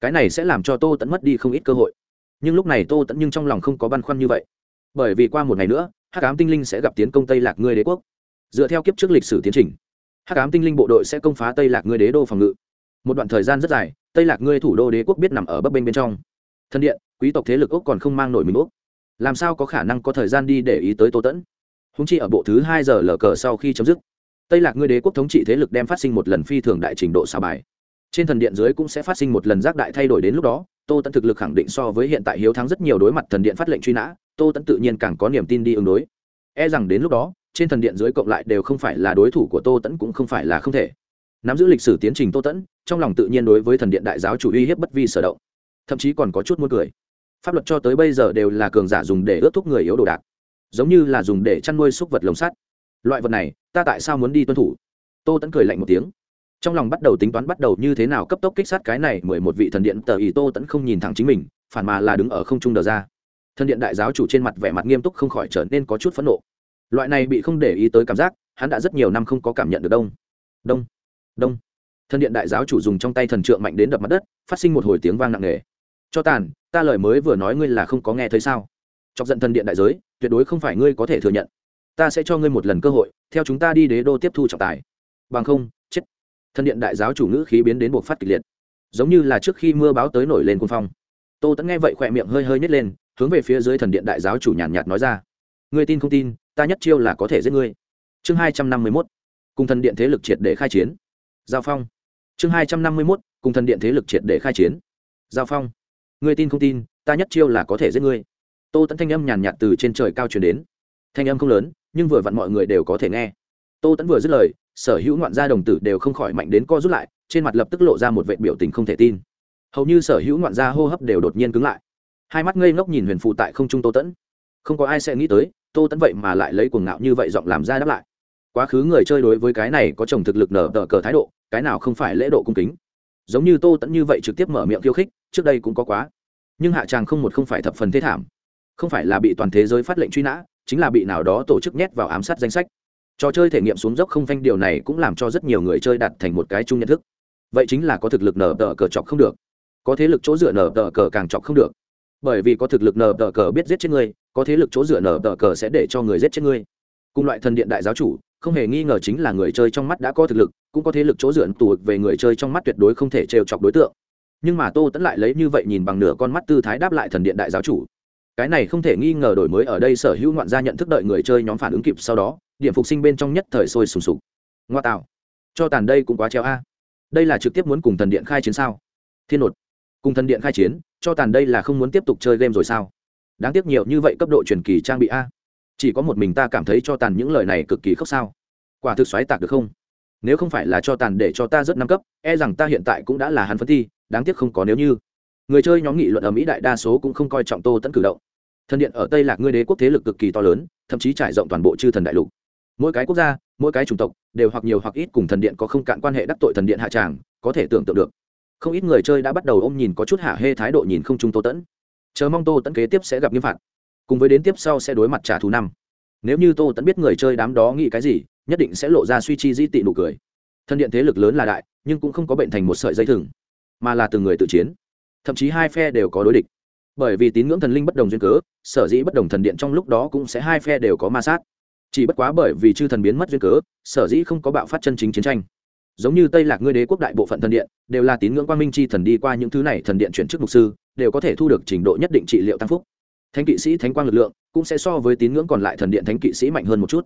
Cái này sẽ làm cho tô tẫn mất đi không ít cơ hội. Nhưng lúc này tô tẫn nhưng trong lòng không có băn khoăn như vậy. Bởi vì qua một ngày nữa, hắc ám tinh linh sẽ gặp tiến công tây lạc ngươi đế quốc. Dựa theo kiếp trước lịch sử tiến trình, hắc ám tinh linh bộ đội sẽ công phá tây lạc ngươi đế đô phòng ngự. Một đoạn thời gian rất dài, tây lạc ngươi thủ đô đế quốc biết nằm ở bấp bênh bên trong. Thân điện, quý tộc thế lực úc còn không mang nổi mình úc làm sao có khả năng có thời gian đi để ý tới tô tẫn? Húng chi ở bộ thứ hai giờ lờ cờ sau khi chấm dứt, tây lạc ngươi đế quốc thống trị thế lực đem phát sinh một lần phi thường đại trình độ xà bài. Trên thần điện dưới cũng sẽ phát sinh một lần giác đại thay đổi đến lúc đó, tô tẫn thực lực khẳng định so với hiện tại hiếu thắng rất nhiều đối mặt thần điện phát lệnh truy nã, tô tẫn tự nhiên càng có niềm tin đi ứng đối. E rằng đến lúc đó, trên thần điện dưới cộng lại đều không phải là đối thủ của tô tẫn cũng không phải là không thể. Nắm giữ lịch sử tiến trình tô tẫn, trong lòng tự nhiên đối với thần điện đại giáo chủ uy hiếp bất vi sở động, thậm chí còn có chút muốn cười pháp luật cho tới bây giờ đều là cường giả dùng để ướt thúc người yếu đồ đạc, giống như là dùng để chăn nuôi súc vật lồng sắt. Loại vật này, ta tại sao muốn đi tuân thủ? Tô tẫn cười lạnh một tiếng. Trong lòng bắt đầu tính toán bắt đầu như thế nào cấp tốc kích sát cái này mười một vị thần điện, tờ ý tô tẫn không nhìn thẳng chính mình, phản mà là đứng ở không trung đờ ra. Thần điện đại giáo chủ trên mặt vẻ mặt nghiêm túc không khỏi trở nên có chút phẫn nộ. Loại này bị không để ý tới cảm giác, hắn đã rất nhiều năm không có cảm nhận được đông. Đông. Đông. Thần điện đại giáo chủ dùng trong tay thần trượng mạnh đến đập mặt đất, phát sinh một hồi tiếng vang nặng nề cho tàn ta lời mới vừa nói ngươi là không có nghe thấy sao? Chọc giận thần điện đại giới tuyệt đối không phải ngươi có thể thừa nhận. Ta sẽ cho ngươi một lần cơ hội theo chúng ta đi đế đô tiếp thu trọng tài. Bằng không chết. Thần điện đại giáo chủ ngữ khí biến đến buộc phát kịch liệt. Giống như là trước khi mưa báo tới nổi lên quân phong. Tô tẫn nghe vậy khỏe miệng hơi hơi nhét lên hướng về phía dưới thần điện đại giáo chủ nhàn nhạt, nhạt nói ra. Ngươi tin không tin ta nhất chiêu là có thể giết ngươi. Chương hai trăm năm mươi mốt cùng thần điện thế lực triệt để khai chiến. Giao phong. Chương hai trăm năm mươi mốt cùng thần điện thế lực triệt để khai chiến. Giao phong ngươi tin không tin, ta nhất chiêu là có thể giết ngươi. Tô tẫn thanh âm nhàn nhạt từ trên trời cao truyền đến. Thanh âm không lớn, nhưng vừa vặn mọi người đều có thể nghe. Tô tẫn vừa dứt lời, sở hữu ngoạn gia đồng tử đều không khỏi mạnh đến co rút lại, trên mặt lập tức lộ ra một vệ biểu tình không thể tin. Hầu như sở hữu ngoạn gia hô hấp đều đột nhiên cứng lại. Hai mắt ngây ngốc nhìn huyền phụ tại không trung tô tẫn không có ai sẽ nghĩ tới, tô tẫn vậy mà lại lấy cuồng ngạo như vậy giọng làm ra đáp lại. Quá khứ người chơi đối với cái này có chồng thực lực nở tờ cờ thái độ, cái nào không phải lễ độ cung kính. Giống như tô tẫn như vậy trực tiếp mở miệng khiêu khích trước đây cũng có quá. Nhưng hạ tràng không một không phải thập phần thế thảm. Không phải là bị toàn thế giới phát lệnh truy nã, chính là bị nào đó tổ chức nhét vào ám sát danh sách. Trò chơi thể nghiệm xuống dốc không phanh điều này cũng làm cho rất nhiều người chơi đặt thành một cái chung nhận thức. Vậy chính là có thực lực nở tờ cờ chọc không được. Có thế lực chỗ dựa nở tờ cờ càng chọc không được. Bởi vì có thực lực nở tờ cờ biết giết chết ngươi, có thế lực chỗ dựa nở tờ cờ sẽ để cho người giết chết ngươi. Cùng loại thần điện đại giáo chủ, không hề nghi ngờ chính là người chơi trong mắt đã có thực lực, cũng có thế lực chỗ dựa tù về người chơi trong mắt tuyệt đối không thể trêu chọc đối tượng nhưng mà tô tẫn lại lấy như vậy nhìn bằng nửa con mắt tư thái đáp lại thần điện đại giáo chủ. Cái này không thể nghi ngờ đổi mới ở đây sở hữu ngoạn gia nhận thức đợi người chơi nhóm phản ứng kịp sau đó, điểm phục sinh bên trong nhất thời sôi sùng sục. Ngoa tạo. Cho tàn đây cũng quá treo a. Đây là trực tiếp muốn cùng thần điện khai chiến sao? Thiên nột. Cùng thần điện khai chiến, cho tàn đây là không muốn tiếp tục chơi game rồi sao? Đáng tiếc nhiều như vậy cấp độ truyền kỳ trang bị a. Chỉ có một mình ta cảm thấy cho tàn những lời này cực kỳ khốc sao? Quả thực xoáy tạc được không? Nếu không phải là cho tàn để cho ta rất năm cấp e rằng ta hiện tại cũng đã là hắn phân thi đáng tiếc không có nếu như. Người chơi nhóm nghị luận ở mỹ đại đa số cũng không coi trọng tô tẫn cử động. Thần điện ở tây lạc ngươi đế quốc thế lực cực kỳ to lớn, thậm chí trải rộng toàn bộ chư thần đại lục. Mỗi cái quốc gia, mỗi cái chủng tộc đều hoặc nhiều hoặc ít cùng thần điện có không cạn quan hệ đắc tội thần điện hạ tràng, có thể tưởng tượng được. Không ít người chơi đã bắt đầu ôm nhìn có chút hạ hê thái độ nhìn không chung tô tẫn chờ mong tô tẫn kế tiếp sẽ gặp nghiêm phạt. Cùng với đến tiếp sau sẽ đối mặt trả thù năm. Nếu như tô tẫn biết người chơi đám đó nghĩ cái gì, nhất định sẽ lộ ra suy chi di tị nụ cười. Thân điện thế lực lớn là đại, nhưng cũng không có bệnh thành một sợi dây thừng mà là từng người tự chiến. Thậm chí hai phe đều có đối địch. Bởi vì tín ngưỡng thần linh bất đồng duyên cớ, sở dĩ bất đồng thần điện trong lúc đó cũng sẽ hai phe đều có ma sát. Chỉ bất quá bởi vì chư thần biến mất duyên cớ, sở dĩ không có bạo phát chân chính chiến tranh. Giống như tây lạc ngươi đế quốc đại bộ phận thần điện, đều là tín ngưỡng quan minh chi thần đi qua những thứ này thần điện chuyển chức mục sư, đều có thể thu được trình độ nhất định trị liệu tăng phúc. Thánh kỵ sĩ thánh quang lực lượng cũng sẽ so với tín ngưỡng còn lại thần điện thánh kỵ sĩ mạnh hơn một chút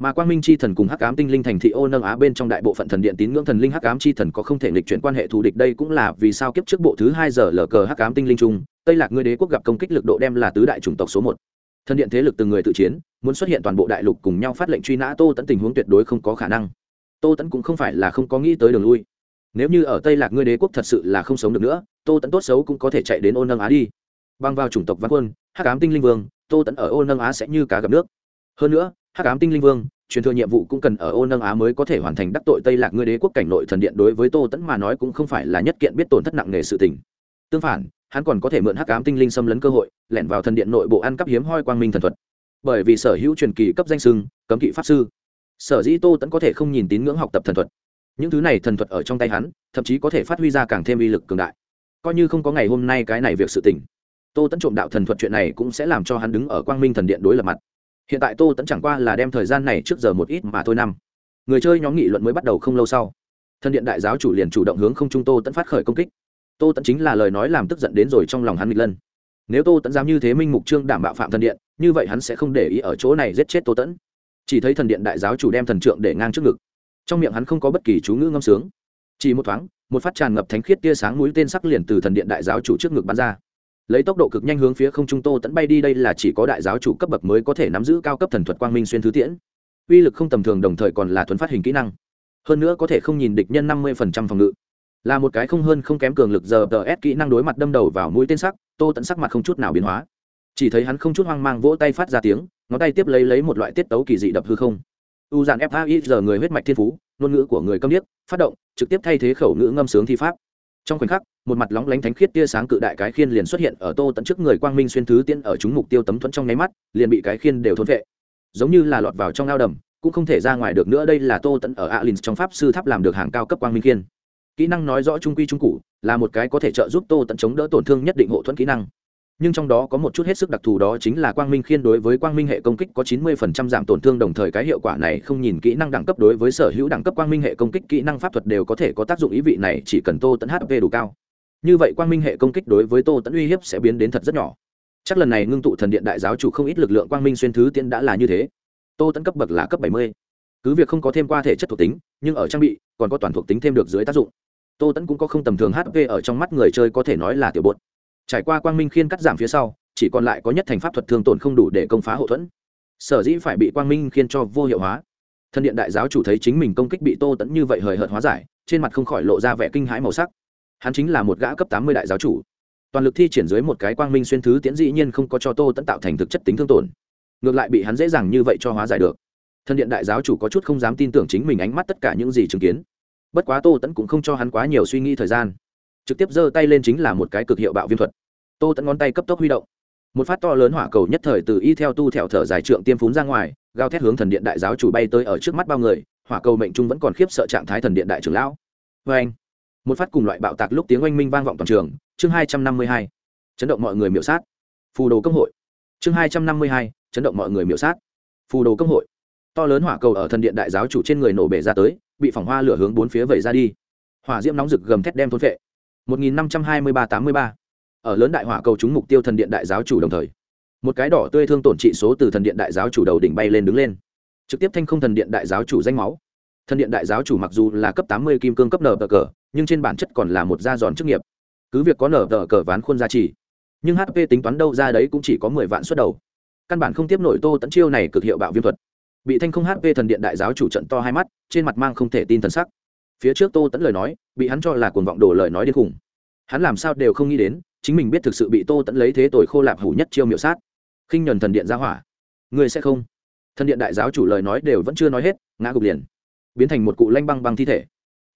mà quang minh chi thần cùng hắc ám tinh linh thành thị ô nâng á bên trong đại bộ phận thần điện tín ngưỡng thần linh hắc ám chi thần có không thể nghịch chuyển quan hệ thù địch. Đây cũng là vì sao kiếp trước bộ thứ hai giờ lờ cờ hắc ám tinh linh chung tây lạc ngươi đế quốc gặp công kích lực độ đem là tứ đại chủng tộc số một. Thần điện thế lực từng người tự chiến, muốn xuất hiện toàn bộ đại lục cùng nhau phát lệnh truy nã tô tẫn tình huống tuyệt đối không có khả năng. Tô tẫn cũng không phải là không có nghĩ tới đường lui. Nếu như ở tây lạc ngươi đế quốc thật sự là không sống được nữa, tô tẫn tốt xấu cũng có thể chạy đến ô nâng á đi. Băng vào chủng tộc văn quân, hắc ám tinh linh vương, tô tẫn ở ô nâng á sẽ như cá gặp nước. Hơn nữa hắc ám tinh linh vương, truyền thừa nhiệm vụ cũng cần ở ô nâng á mới có thể hoàn thành đắc tội tây lạc ngươi đế quốc cảnh nội thần điện đối với tô tẫn mà nói cũng không phải là nhất kiện biết tổn thất nặng nề sự tình. Tương phản, hắn còn có thể mượn hắc ám tinh linh xâm lấn cơ hội, lẻn vào thần điện nội bộ ăn cắp hiếm hoi quang minh thần thuật. Bởi vì sở hữu truyền kỳ cấp danh sưng cấm kỵ pháp sư, sở dĩ tô tẫn có thể không nhìn tín ngưỡng học tập thần thuật. Những thứ này thần thuật ở trong tay hắn, thậm chí có thể phát huy ra càng thêm uy lực cường đại. Coi như không có ngày hôm nay cái này việc sự tỉnh tô tẫn trộm đạo thần thuật chuyện này cũng sẽ làm cho hắn đứng ở quang minh thần điện đối lập mặt hiện tại tô tẫn chẳng qua là đem thời gian này trước giờ một ít mà thôi năm. Người chơi nhóm nghị luận mới bắt đầu không lâu sau. Thần điện đại giáo chủ liền chủ động hướng không trung tô tẫn phát khởi công kích. Tô tẫn chính là lời nói làm tức giận đến rồi trong lòng hắn nghịch lân. Nếu tô tẫn dám như thế minh mục trương đảm bạo phạm thần điện, như vậy hắn sẽ không để ý ở chỗ này giết chết tô tẫn chỉ thấy thần điện đại giáo chủ đem thần trượng để ngang trước ngực. Trong miệng hắn không có bất kỳ chú ngữ ngâm sướng. Chỉ một thoáng, một phát tràn ngập thánh khiết tia sáng mũi tên sắc liền từ thần điện đại giáo chủ trước ngực bắn ra lấy tốc độ cực nhanh hướng phía không trung tô tẫn bay đi, đây là chỉ có đại giáo chủ cấp bậc mới có thể nắm giữ cao cấp thần thuật quang minh xuyên thứ tiễn. Uy lực không tầm thường đồng thời còn là thuấn phát hình kỹ năng. Hơn nữa có thể không nhìn địch nhân năm mươi phòng ngự. Là một cái không hơn không kém cường lực giờ tờ ép kỹ năng đối mặt đâm đầu vào mũi tên sắc, tô tẫn sắc mặt không chút nào biến hóa. Chỉ thấy hắn không chút hoang mang vỗ tay phát ra tiếng, ngón tay tiếp lấy lấy một loại tiết tấu kỳ dị đập hư không. U dàn fai giờ người huyết mạch thiên phú, ngôn ngữ của người câm điếc, phát động, trực tiếp thay thế khẩu ngữ ngâm sướng thi pháp. Trong khoảnh khắc một mặt lóng lánh thánh khiết tia sáng cự đại cái khiên liền xuất hiện ở tô tận trước người quang minh xuyên thứ tiên ở chúng mục tiêu tấm thuẫn trong nháy mắt, liền bị cái khiên đều thôn vệ. Giống như là lọt vào trong ao đầm, cũng không thể ra ngoài được nữa, đây là tô tận ở alin trong pháp sư tháp làm được hàng cao cấp quang minh khiên. Kỹ năng nói rõ trung quy trung cụ là một cái có thể trợ giúp tô tận chống đỡ tổn thương nhất định hộ thuẫn kỹ năng. Nhưng trong đó có một chút hết sức đặc thù đó chính là quang minh khiên đối với quang minh hệ công kích có 90% giảm tổn thương, đồng thời cái hiệu quả này không nhìn kỹ năng đẳng cấp đối với sở hữu đẳng cấp quang minh hệ công kích kỹ năng pháp thuật đều có thể có tác dụng, ý vị này chỉ cần tô tận hp đủ cao như vậy quang minh hệ công kích đối với tô tẫn uy hiếp sẽ biến đến thật rất nhỏ. Chắc lần này ngưng tụ thần điện đại giáo chủ không ít lực lượng quang minh xuyên thứ tiễn đã là như thế. Tô tẫn cấp bậc là cấp 70. cứ việc không có thêm qua thể chất thuộc tính, nhưng ở trang bị, còn có toàn thuộc tính thêm được dưới tác dụng. Tô tẫn cũng có không tầm thường hp ở trong mắt người chơi có thể nói là tiểu bột. Trải qua quang minh khiên cắt giảm phía sau, chỉ còn lại có nhất thành pháp thuật thương tổn không đủ để công phá hậu thuẫn. Sở dĩ phải bị quang minh khiên cho vô hiệu hóa. Thân điện đại giáo chủ thấy chính mình công kích bị tô tẫn như vậy hời hợt hóa giải, trên mặt không khỏi lộ ra vẻ kinh hãi màu sắc hắn chính là một gã cấp tám mươi đại giáo chủ. Toàn lực thi triển dưới một cái quang minh xuyên thứ tiễn dĩ nhiên không có cho tô tẫn tạo thành thực chất tính thương tổn. Ngược lại bị hắn dễ dàng như vậy cho hóa giải được. Thân điện đại giáo chủ có chút không dám tin tưởng chính mình ánh mắt tất cả những gì chứng kiến. Bất quá tô tẫn cũng không cho hắn quá nhiều suy nghĩ thời gian. Trực tiếp giơ tay lên chính là một cái cực hiệu bạo viêm thuật. Tô tẫn ngón tay cấp tốc huy động. Một phát to lớn hỏa cầu nhất thời từ y theo tu thẹo thở dài trượng tiêm phún ra ngoài gao thét hướng thần điện đại giáo chủ bay tới ở trước mắt bao người, hỏa cầu mệnh trung vẫn còn khiếp sợ trạng thái thần điện đại trưởng lão. Vê anh một phát cùng loại bạo tạc lúc tiếng oanh minh vang vọng toàn trường, chương hai trăm năm mươi hai, chấn động mọi người miểu sát. Phù đồ công hội. Chương hai trăm năm mươi hai, chấn động mọi người miểu sát. Phù đồ công hội. To lớn hỏa cầu ở thần điện đại giáo chủ trên người nổ bể ra tới, bị phỏng hoa lửa hướng bốn phía vẩy ra đi. Hỏa diễm nóng rực gầm thét đem thôn vệ một nghìn năm trăm hai mươi ba tám mươi ba. Ở lớn đại hỏa cầu chúng mục tiêu thần điện đại giáo chủ đồng thời, một cái đỏ tươi thương tổn trị số từ thần điện đại giáo chủ đầu đỉnh bay lên đứng lên. Trực tiếp thanh không thần điện đại giáo chủ danh máu. Thần điện đại giáo chủ mặc dù là cấp tám mươi kim cương cấp nở cờ nhưng trên bản chất còn là một gia giòn chức nghiệp. Cứ việc có nở tờ cờ ván khuôn gia trì, nhưng hp tính toán đâu ra đấy cũng chỉ có mười vạn suất đầu. Căn bản không tiếp nổi tô tẫn chiêu này cực hiệu bạo viêm thuật. Bị thanh không hp thần điện đại giáo chủ trận to hai mắt, trên mặt mang không thể tin thần sắc. Phía trước tô tẫn lời nói, bị hắn cho là cuồng vọng đổ lời nói điên khủng hắn làm sao đều không nghĩ đến, chính mình biết thực sự bị tô tẫn lấy thế tội khô lạp hủ nhất chiêu miệu sát. Khinh nhuần thần điện ra hỏa. Người sẽ không? Thần điện đại giáo chủ lời nói đều vẫn chưa nói hết, ngã gục liền. Biến thành một cụ lanh băng băng thi thể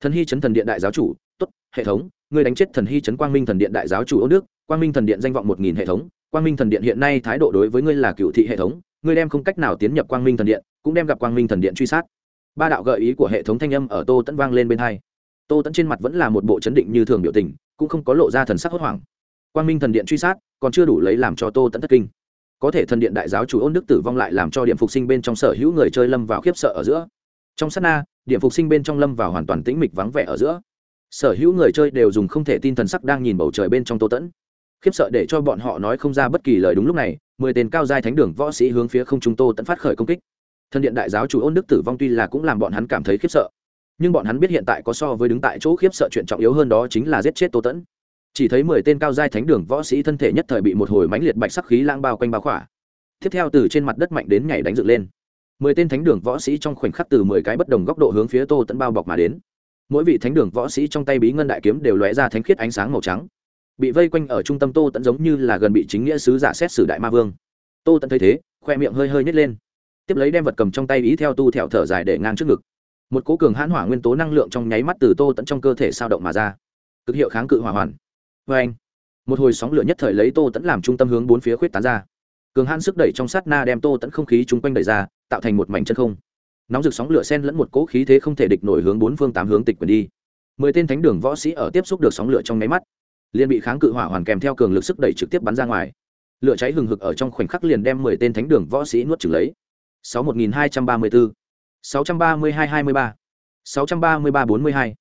thần hy chấn thần điện đại giáo chủ, tốt, hệ thống người đánh chết thần hy chấn quang minh thần điện đại giáo chủ ô đức quang minh thần điện danh vọng một nghìn hệ thống, quang minh thần điện hiện nay thái độ đối với ngươi là cựu thị hệ thống, ngươi đem không cách nào tiến nhập quang minh thần điện, cũng đem gặp quang minh thần điện truy sát. Ba đạo gợi ý của hệ thống thanh âm ở tô tẫn vang lên bên hai. Tô tẫn trên mặt vẫn là một bộ chấn định như thường biểu tình, cũng không có lộ ra thần sắc hốt hoảng. Quang minh thần điện truy sát, còn chưa đủ lấy làm cho tô tẫn thất kinh. Có thể thần điện đại giáo chủ ôn đức tử vong lại làm cho điểm phục sinh bên trong sở hữu người chơi lâm vào khiếp sợ ở giữa. Trong sát na điểm phục sinh bên trong lâm vào hoàn toàn tĩnh mịch vắng vẻ ở giữa. Sở hữu người chơi đều dùng không thể tin thần sắc đang nhìn bầu trời bên trong tô tẫn. Khiếp sợ để cho bọn họ nói không ra bất kỳ lời đúng lúc này, mười tên cao giai thánh đường võ sĩ hướng phía không trung tô tẫn phát khởi công kích. Thân điện đại giáo chủ ôn đức tử vong tuy là cũng làm bọn hắn cảm thấy khiếp sợ, nhưng bọn hắn biết hiện tại có so với đứng tại chỗ khiếp sợ chuyện trọng yếu hơn đó chính là giết chết tô tẫn. Chỉ thấy mười tên cao giai thánh đường võ sĩ thân thể nhất thời bị một hồi mãnh liệt bạch sắc khí lang bao quanh bao khỏa. Tiếp theo từ trên mặt đất mạnh đến nhảy đánh dựng lên mười tên thánh đường võ sĩ trong khoảnh khắc từ mười cái bất đồng góc độ hướng phía tô tẫn bao bọc mà đến. Mỗi vị thánh đường võ sĩ trong tay bí ngân đại kiếm đều lóe ra thánh khiết ánh sáng màu trắng. Bị vây quanh ở trung tâm tô tẫn giống như là gần bị chính nghĩa sứ giả xét xử đại ma vương. Tô tẫn thấy thế, khoe miệng hơi hơi nhét lên. Tiếp lấy đem vật cầm trong tay ý theo tu thẹo thở dài để ngang trước ngực. Một cố cường hãn hỏa nguyên tố năng lượng trong nháy mắt từ tô tẫn trong cơ thể sao động mà ra. Cực hiệu kháng cự hỏa hoàn. Vê anh, một hồi sóng lửa nhất thời lấy tô tẫn làm trung tâm hướng bốn phía khuyết tán ra. Cường hãn sức đẩy trong sát na đem tô tẫn không khí chung quanh đẩy ra tạo thành một mảnh chân không. Nóng rực sóng lửa sen lẫn một cỗ khí thế không thể địch nổi hướng bốn phương tám hướng tịch quyền đi. Mười tên thánh đường võ sĩ ở tiếp xúc được sóng lửa trong nháy mắt, liền bị kháng cự hỏa hoàn kèm theo cường lực sức đẩy trực tiếp bắn ra ngoài. Lửa cháy hừng hực ở trong khoảnh khắc liền đem mười tên thánh đường võ sĩ nuốt trừng lấy. Sáu một nghìn hai trăm ba mươi bốn, sáu trăm ba mươi hai hai mươi ba, sáu trăm ba mươi ba bốn mươi hai.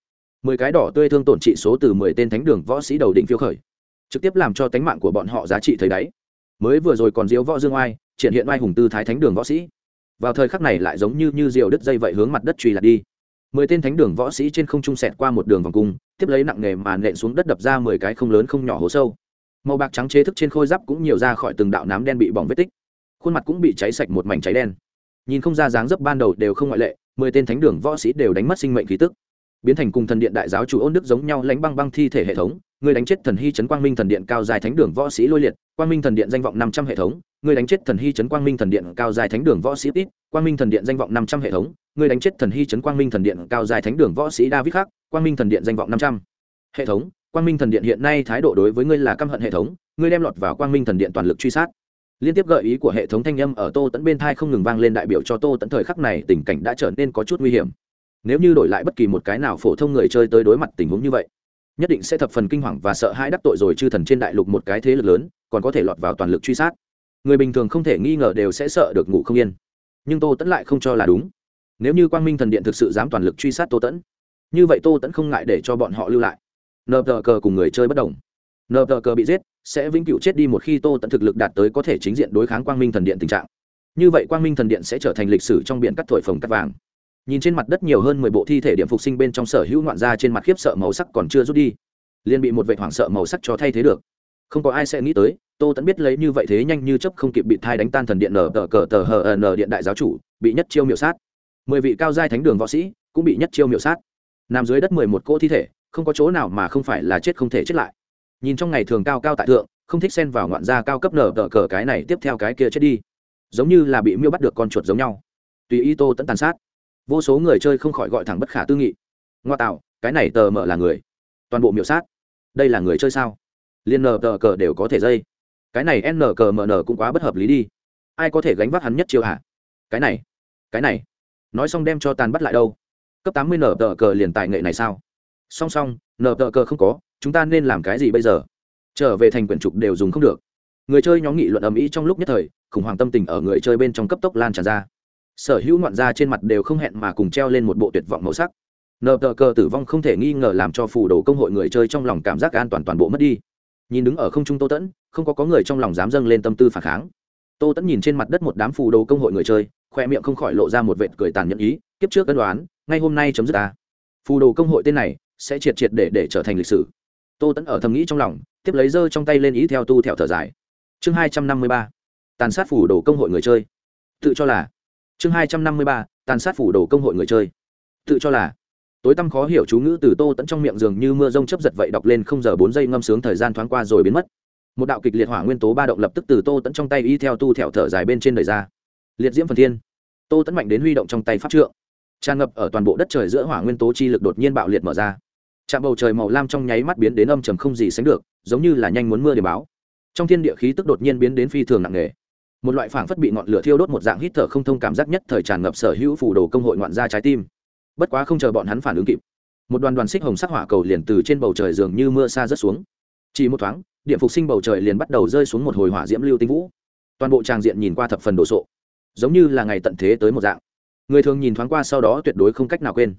Mười cái đỏ tươi thương tổn trị số từ mười tên thánh đường võ sĩ đầu đỉnh phiêu khởi, trực tiếp làm cho tánh mạng của bọn họ giá trị thấy đáy. Mới vừa rồi còn diếu võ dương oai, triển hiện oai hùng tư thái thánh đường võ sĩ vào thời khắc này lại giống như như diều đứt dây vậy hướng mặt đất truy lạc đi. Mười tên thánh đường võ sĩ trên không trung sẹt qua một đường vòng cung, tiếp lấy nặng nghề mà nện xuống đất đập ra mười cái không lớn không nhỏ hố sâu. Màu bạc trắng chế thức trên khôi giáp cũng nhiều ra khỏi từng đạo nám đen bị bỏng vết tích. Khuôn mặt cũng bị cháy sạch một mảnh cháy đen. Nhìn không ra dáng dấp ban đầu đều không ngoại lệ, mười tên thánh đường võ sĩ đều đánh mất sinh mệnh khí tức. Biến thành cùng thần điện đại giáo chủ ôn đức giống nhau lánh băng băng thi thể hệ thống, người đánh chết thần hy trấn quang minh thần điện cao dài thánh đường võ sĩ lôi liệt, quang minh thần điện danh vọng năm trăm hệ thống Ngươi đánh chết thần hy trấn quang minh thần điện cao dài thánh đường võ sĩ ít quang minh thần điện danh vọng năm trăm hệ thống, Ngươi đánh chết thần hy trấn quang minh thần điện cao dài thánh đường võ sĩ david khác, quang minh thần điện danh vọng năm trăm hệ thống, quang minh thần điện hiện nay thái độ đối với ngươi là căm hận hệ thống, ngươi đem lọt vào quang minh thần điện toàn lực truy sát. Liên tiếp gợi ý của hệ thống thanh âm ở tô tẫn bên thai không ngừng vang lên đại biểu cho tô tẫn thời khắc này tình cảnh đã trở nên có chút nguy hiểm. Nếu như đổi lại bất kỳ một cái nào phổ thông người chơi tới đối mặt tình huống như vậy, nhất định sẽ thập phần kinh hoàng và sợ hãi đắc tội rồi chư thần trên đại lục một cái thế lực lớn, còn có thể lọt vào toàn lực truy sát người bình thường không thể nghi ngờ đều sẽ sợ được ngủ không yên. Nhưng tô tẫn lại không cho là đúng. Nếu như quang minh thần điện thực sự dám toàn lực truy sát tô tẫn, như vậy tô tẫn không ngại để cho bọn họ lưu lại. Nờ tờ cờ cùng người chơi bất đồng. Nờ tờ cờ bị giết, sẽ vĩnh cửu chết đi một khi tô tẫn thực lực đạt tới có thể chính diện đối kháng quang minh thần điện tình trạng. Như vậy quang minh thần điện sẽ trở thành lịch sử trong biển cắt thổi phồng cắt vàng. Nhìn trên mặt đất nhiều hơn mười bộ thi thể điểm phục sinh bên trong sở hữu ngoạn gia trên mặt khiếp sợ màu sắc còn chưa rút đi, liền bị một vệ hoảng sợ màu sắc cho thay thế được không có ai sẽ nghĩ tới, tô tẫn biết lấy như vậy thế nhanh như chấp không kịp bị thai đánh tan thần điện nở tờ cờ tờ hờ n điện đại giáo chủ, bị nhất chiêu miểu sát. Mười vị cao giai thánh đường võ sĩ cũng bị nhất chiêu miểu sát. Nằm dưới đất mười một cỗ thi thể, không có chỗ nào mà không phải là chết không thể chết lại. Nhìn trong ngày thường cao cao tại thượng, không thích xen vào ngoạn gia cao cấp nở tờ cờ cái này tiếp theo cái kia chết đi. Giống như là bị miêu bắt được con chuột giống nhau. Tùy ý tô tẫn tàn sát. Vô số người chơi không khỏi gọi thẳng bất khả tư nghị. Ngoa tạo, cái này tờ mờ là người. Toàn bộ miểu sát. Đây là người chơi sao? Liên nờ tờ cờ đều có thể dây. Cái này n cờ mờ nờ cũng quá bất hợp lý đi. Ai có thể gánh vác hắn nhất chiêu hả? Cái này cái này. Nói xong đem cho tàn bắt lại đâu. Cấp tám mươi nờ tờ cờ liền tài nghệ này sao? Song song nờ tờ cờ không có, chúng ta nên làm cái gì bây giờ? Trở về thành quyển trục đều dùng không được. Người chơi nhóm nghị luận ầm ĩ trong lúc nhất thời, khủng hoảng tâm tình ở người chơi bên trong cấp tốc lan tràn ra. Sở hữu ngoạn gia trên mặt đều không hẹn mà cùng treo lên một bộ tuyệt vọng màu sắc. Nờ tờ cờ tử vong không thể nghi ngờ làm cho phủ đồ công hội người chơi trong lòng cảm giác an toàn toàn bộ mất đi nhìn đứng ở không trung tô tẫn, không có có người trong lòng dám dâng lên tâm tư phản kháng. Tô tẫn nhìn trên mặt đất một đám phù đồ công hội người chơi, khoe miệng không khỏi lộ ra một vệt cười tàn nhẫn ý, kiếp trước cân đoán ngay hôm nay chấm dứt ta. Phù đồ công hội tên này sẽ triệt triệt để để trở thành lịch sử. Tô tẫn ở thầm nghĩ trong lòng, tiếp lấy dơ trong tay lên ý theo tu theo thở dài. Chương hai trăm năm mươi ba, tàn sát phủ đồ công hội người chơi. Tự cho là, chương hai trăm năm mươi ba, tàn sát phủ đồ công hội người chơi. Tự cho là tối tăm khó hiểu chú ngữ từ tô tẫn trong miệng dường như mưa rông chấp giật vậy đọc lên không giờ bốn giây ngâm sướng thời gian thoáng qua rồi biến mất. Một đạo kịch liệt hỏa nguyên tố ba động lập tức từ tô tẫn trong tay y theo tu thẹo thở dài bên trên đời ra. Liệt diễm phần thiên. Tô tẫn mạnh đến huy động trong tay pháp trượng. Tràn ngập ở toàn bộ đất trời giữa hỏa nguyên tố chi lực đột nhiên bạo liệt mở ra. Trạm bầu trời màu lam trong nháy mắt biến đến âm trầm không gì sánh được, giống như là nhanh muốn mưa để báo. Trong thiên địa khí tức đột nhiên biến đến phi thường nặng nề. Một loại phảng phất bị ngọn lửa thiêu đốt một dạng hít thở không thông cảm giác nhất thời tràn ngập sở hữu phủ đồ công hội ngoạn ra trái tim bất quá không chờ bọn hắn phản ứng kịp, một đoàn đoàn xích hồng sắc hỏa cầu liền từ trên bầu trời dường như mưa xa rớt xuống. Chỉ một thoáng, điện phục sinh bầu trời liền bắt đầu rơi xuống một hồi hỏa diễm lưu tinh vũ. Toàn bộ tràng diện nhìn qua thập phần đồ sộ, giống như là ngày tận thế tới một dạng. Người thường nhìn thoáng qua sau đó tuyệt đối không cách nào quên.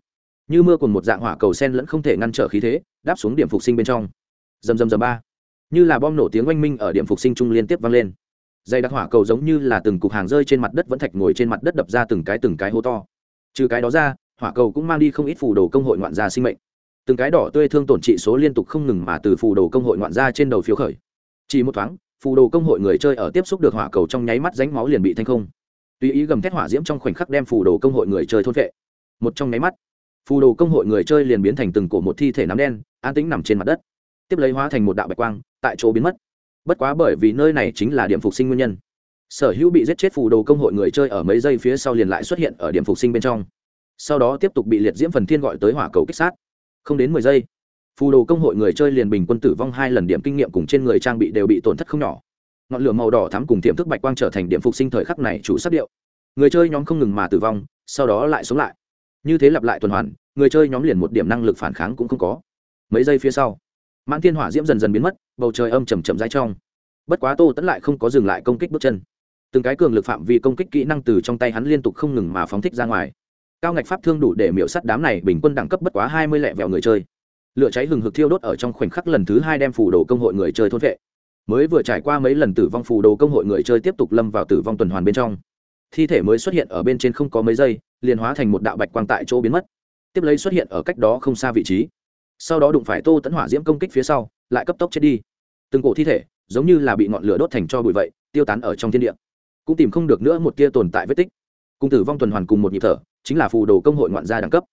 Như mưa cùng một dạng hỏa cầu sen lẫn không thể ngăn trở khí thế, đáp xuống điểm phục sinh bên trong. Dầm dầm dầm ba. Như là bom nổ tiếng oanh minh ở điểm phục sinh trung liên tiếp vang lên. Dây đặc hỏa cầu giống như là từng cục hàng rơi trên mặt đất vẫn thạch ngồi trên mặt đất đập ra từng cái từng cái hố to. Trừ cái đó ra hỏa cầu cũng mang đi không ít phù đồ công hội ngoạn gia sinh mệnh. Từng cái đỏ tươi thương tổn trị số liên tục không ngừng mà từ phù đồ công hội ngoạn gia trên đầu phiếu khởi. Chỉ một thoáng, phù đồ công hội người chơi ở tiếp xúc được hỏa cầu trong nháy mắt ránh máu liền bị thanh không. Tùy ý gầm thét hỏa diễm trong khoảnh khắc đem phù đồ công hội người chơi thôn vệ một trong nháy mắt, phù đồ công hội người chơi liền biến thành từng cổ một thi thể nắm đen, an tĩnh nằm trên mặt đất. Tiếp lấy hóa thành một đạo bạch quang, tại chỗ biến mất. Bất quá bởi vì nơi này chính là điểm phục sinh nguyên nhân, sở hữu bị giết chết phù đồ công hội người chơi ở mấy giây phía sau liền lại xuất hiện ở điểm phục sinh bên trong sau đó tiếp tục bị liệt diễm phần thiên gọi tới hỏa cầu kích sát. Không đến mười giây, phù đồ công hội người chơi liền bình quân tử vong hai lần điểm kinh nghiệm cùng trên người trang bị đều bị tổn thất không nhỏ. Ngọn lửa màu đỏ thắm cùng tiềm thức bạch quang trở thành điểm phục sinh thời khắc này chủ sắc điệu. Người chơi nhóm không ngừng mà tử vong, sau đó lại sống lại. Như thế lặp lại tuần hoàn, người chơi nhóm liền một điểm năng lực phản kháng cũng không có. Mấy giây phía sau, mãn thiên hỏa diễm dần dần biến mất, bầu trời âm chầm chậm dai trong. Bất quá tô tẫn lại không có dừng lại công kích bước chân. Từng cái cường lực phạm vi công kích kỹ năng từ trong tay hắn liên tục không ngừng mà phóng thích ra ngoài cao ngạch pháp thương đủ để miễu sắt đám này, bình quân đẳng cấp bất quá hai mươi lẹ vẹo người chơi. Lửa cháy hừng hực thiêu đốt ở trong khoảnh khắc lần thứ hai đem phủ đồ công hội người chơi thôn vệ. Mới vừa trải qua mấy lần tử vong phủ đồ công hội người chơi tiếp tục lâm vào tử vong tuần hoàn bên trong. Thi thể mới xuất hiện ở bên trên không có mấy giây, liền hóa thành một đạo bạch quang tại chỗ biến mất. Tiếp lấy xuất hiện ở cách đó không xa vị trí. Sau đó đụng phải tô tấn hỏa diễm công kích phía sau, lại cấp tốc chết đi. Từng cổ thi thể, giống như là bị ngọn lửa đốt thành cho bụi vậy, tiêu tán ở trong thiên địa. Cũng tìm không được nữa một tia tồn tại vết tích. Cùng tử vong tuần hoàn cùng một nhịp thở chính là phù đồ công hội ngoạn gia đẳng cấp.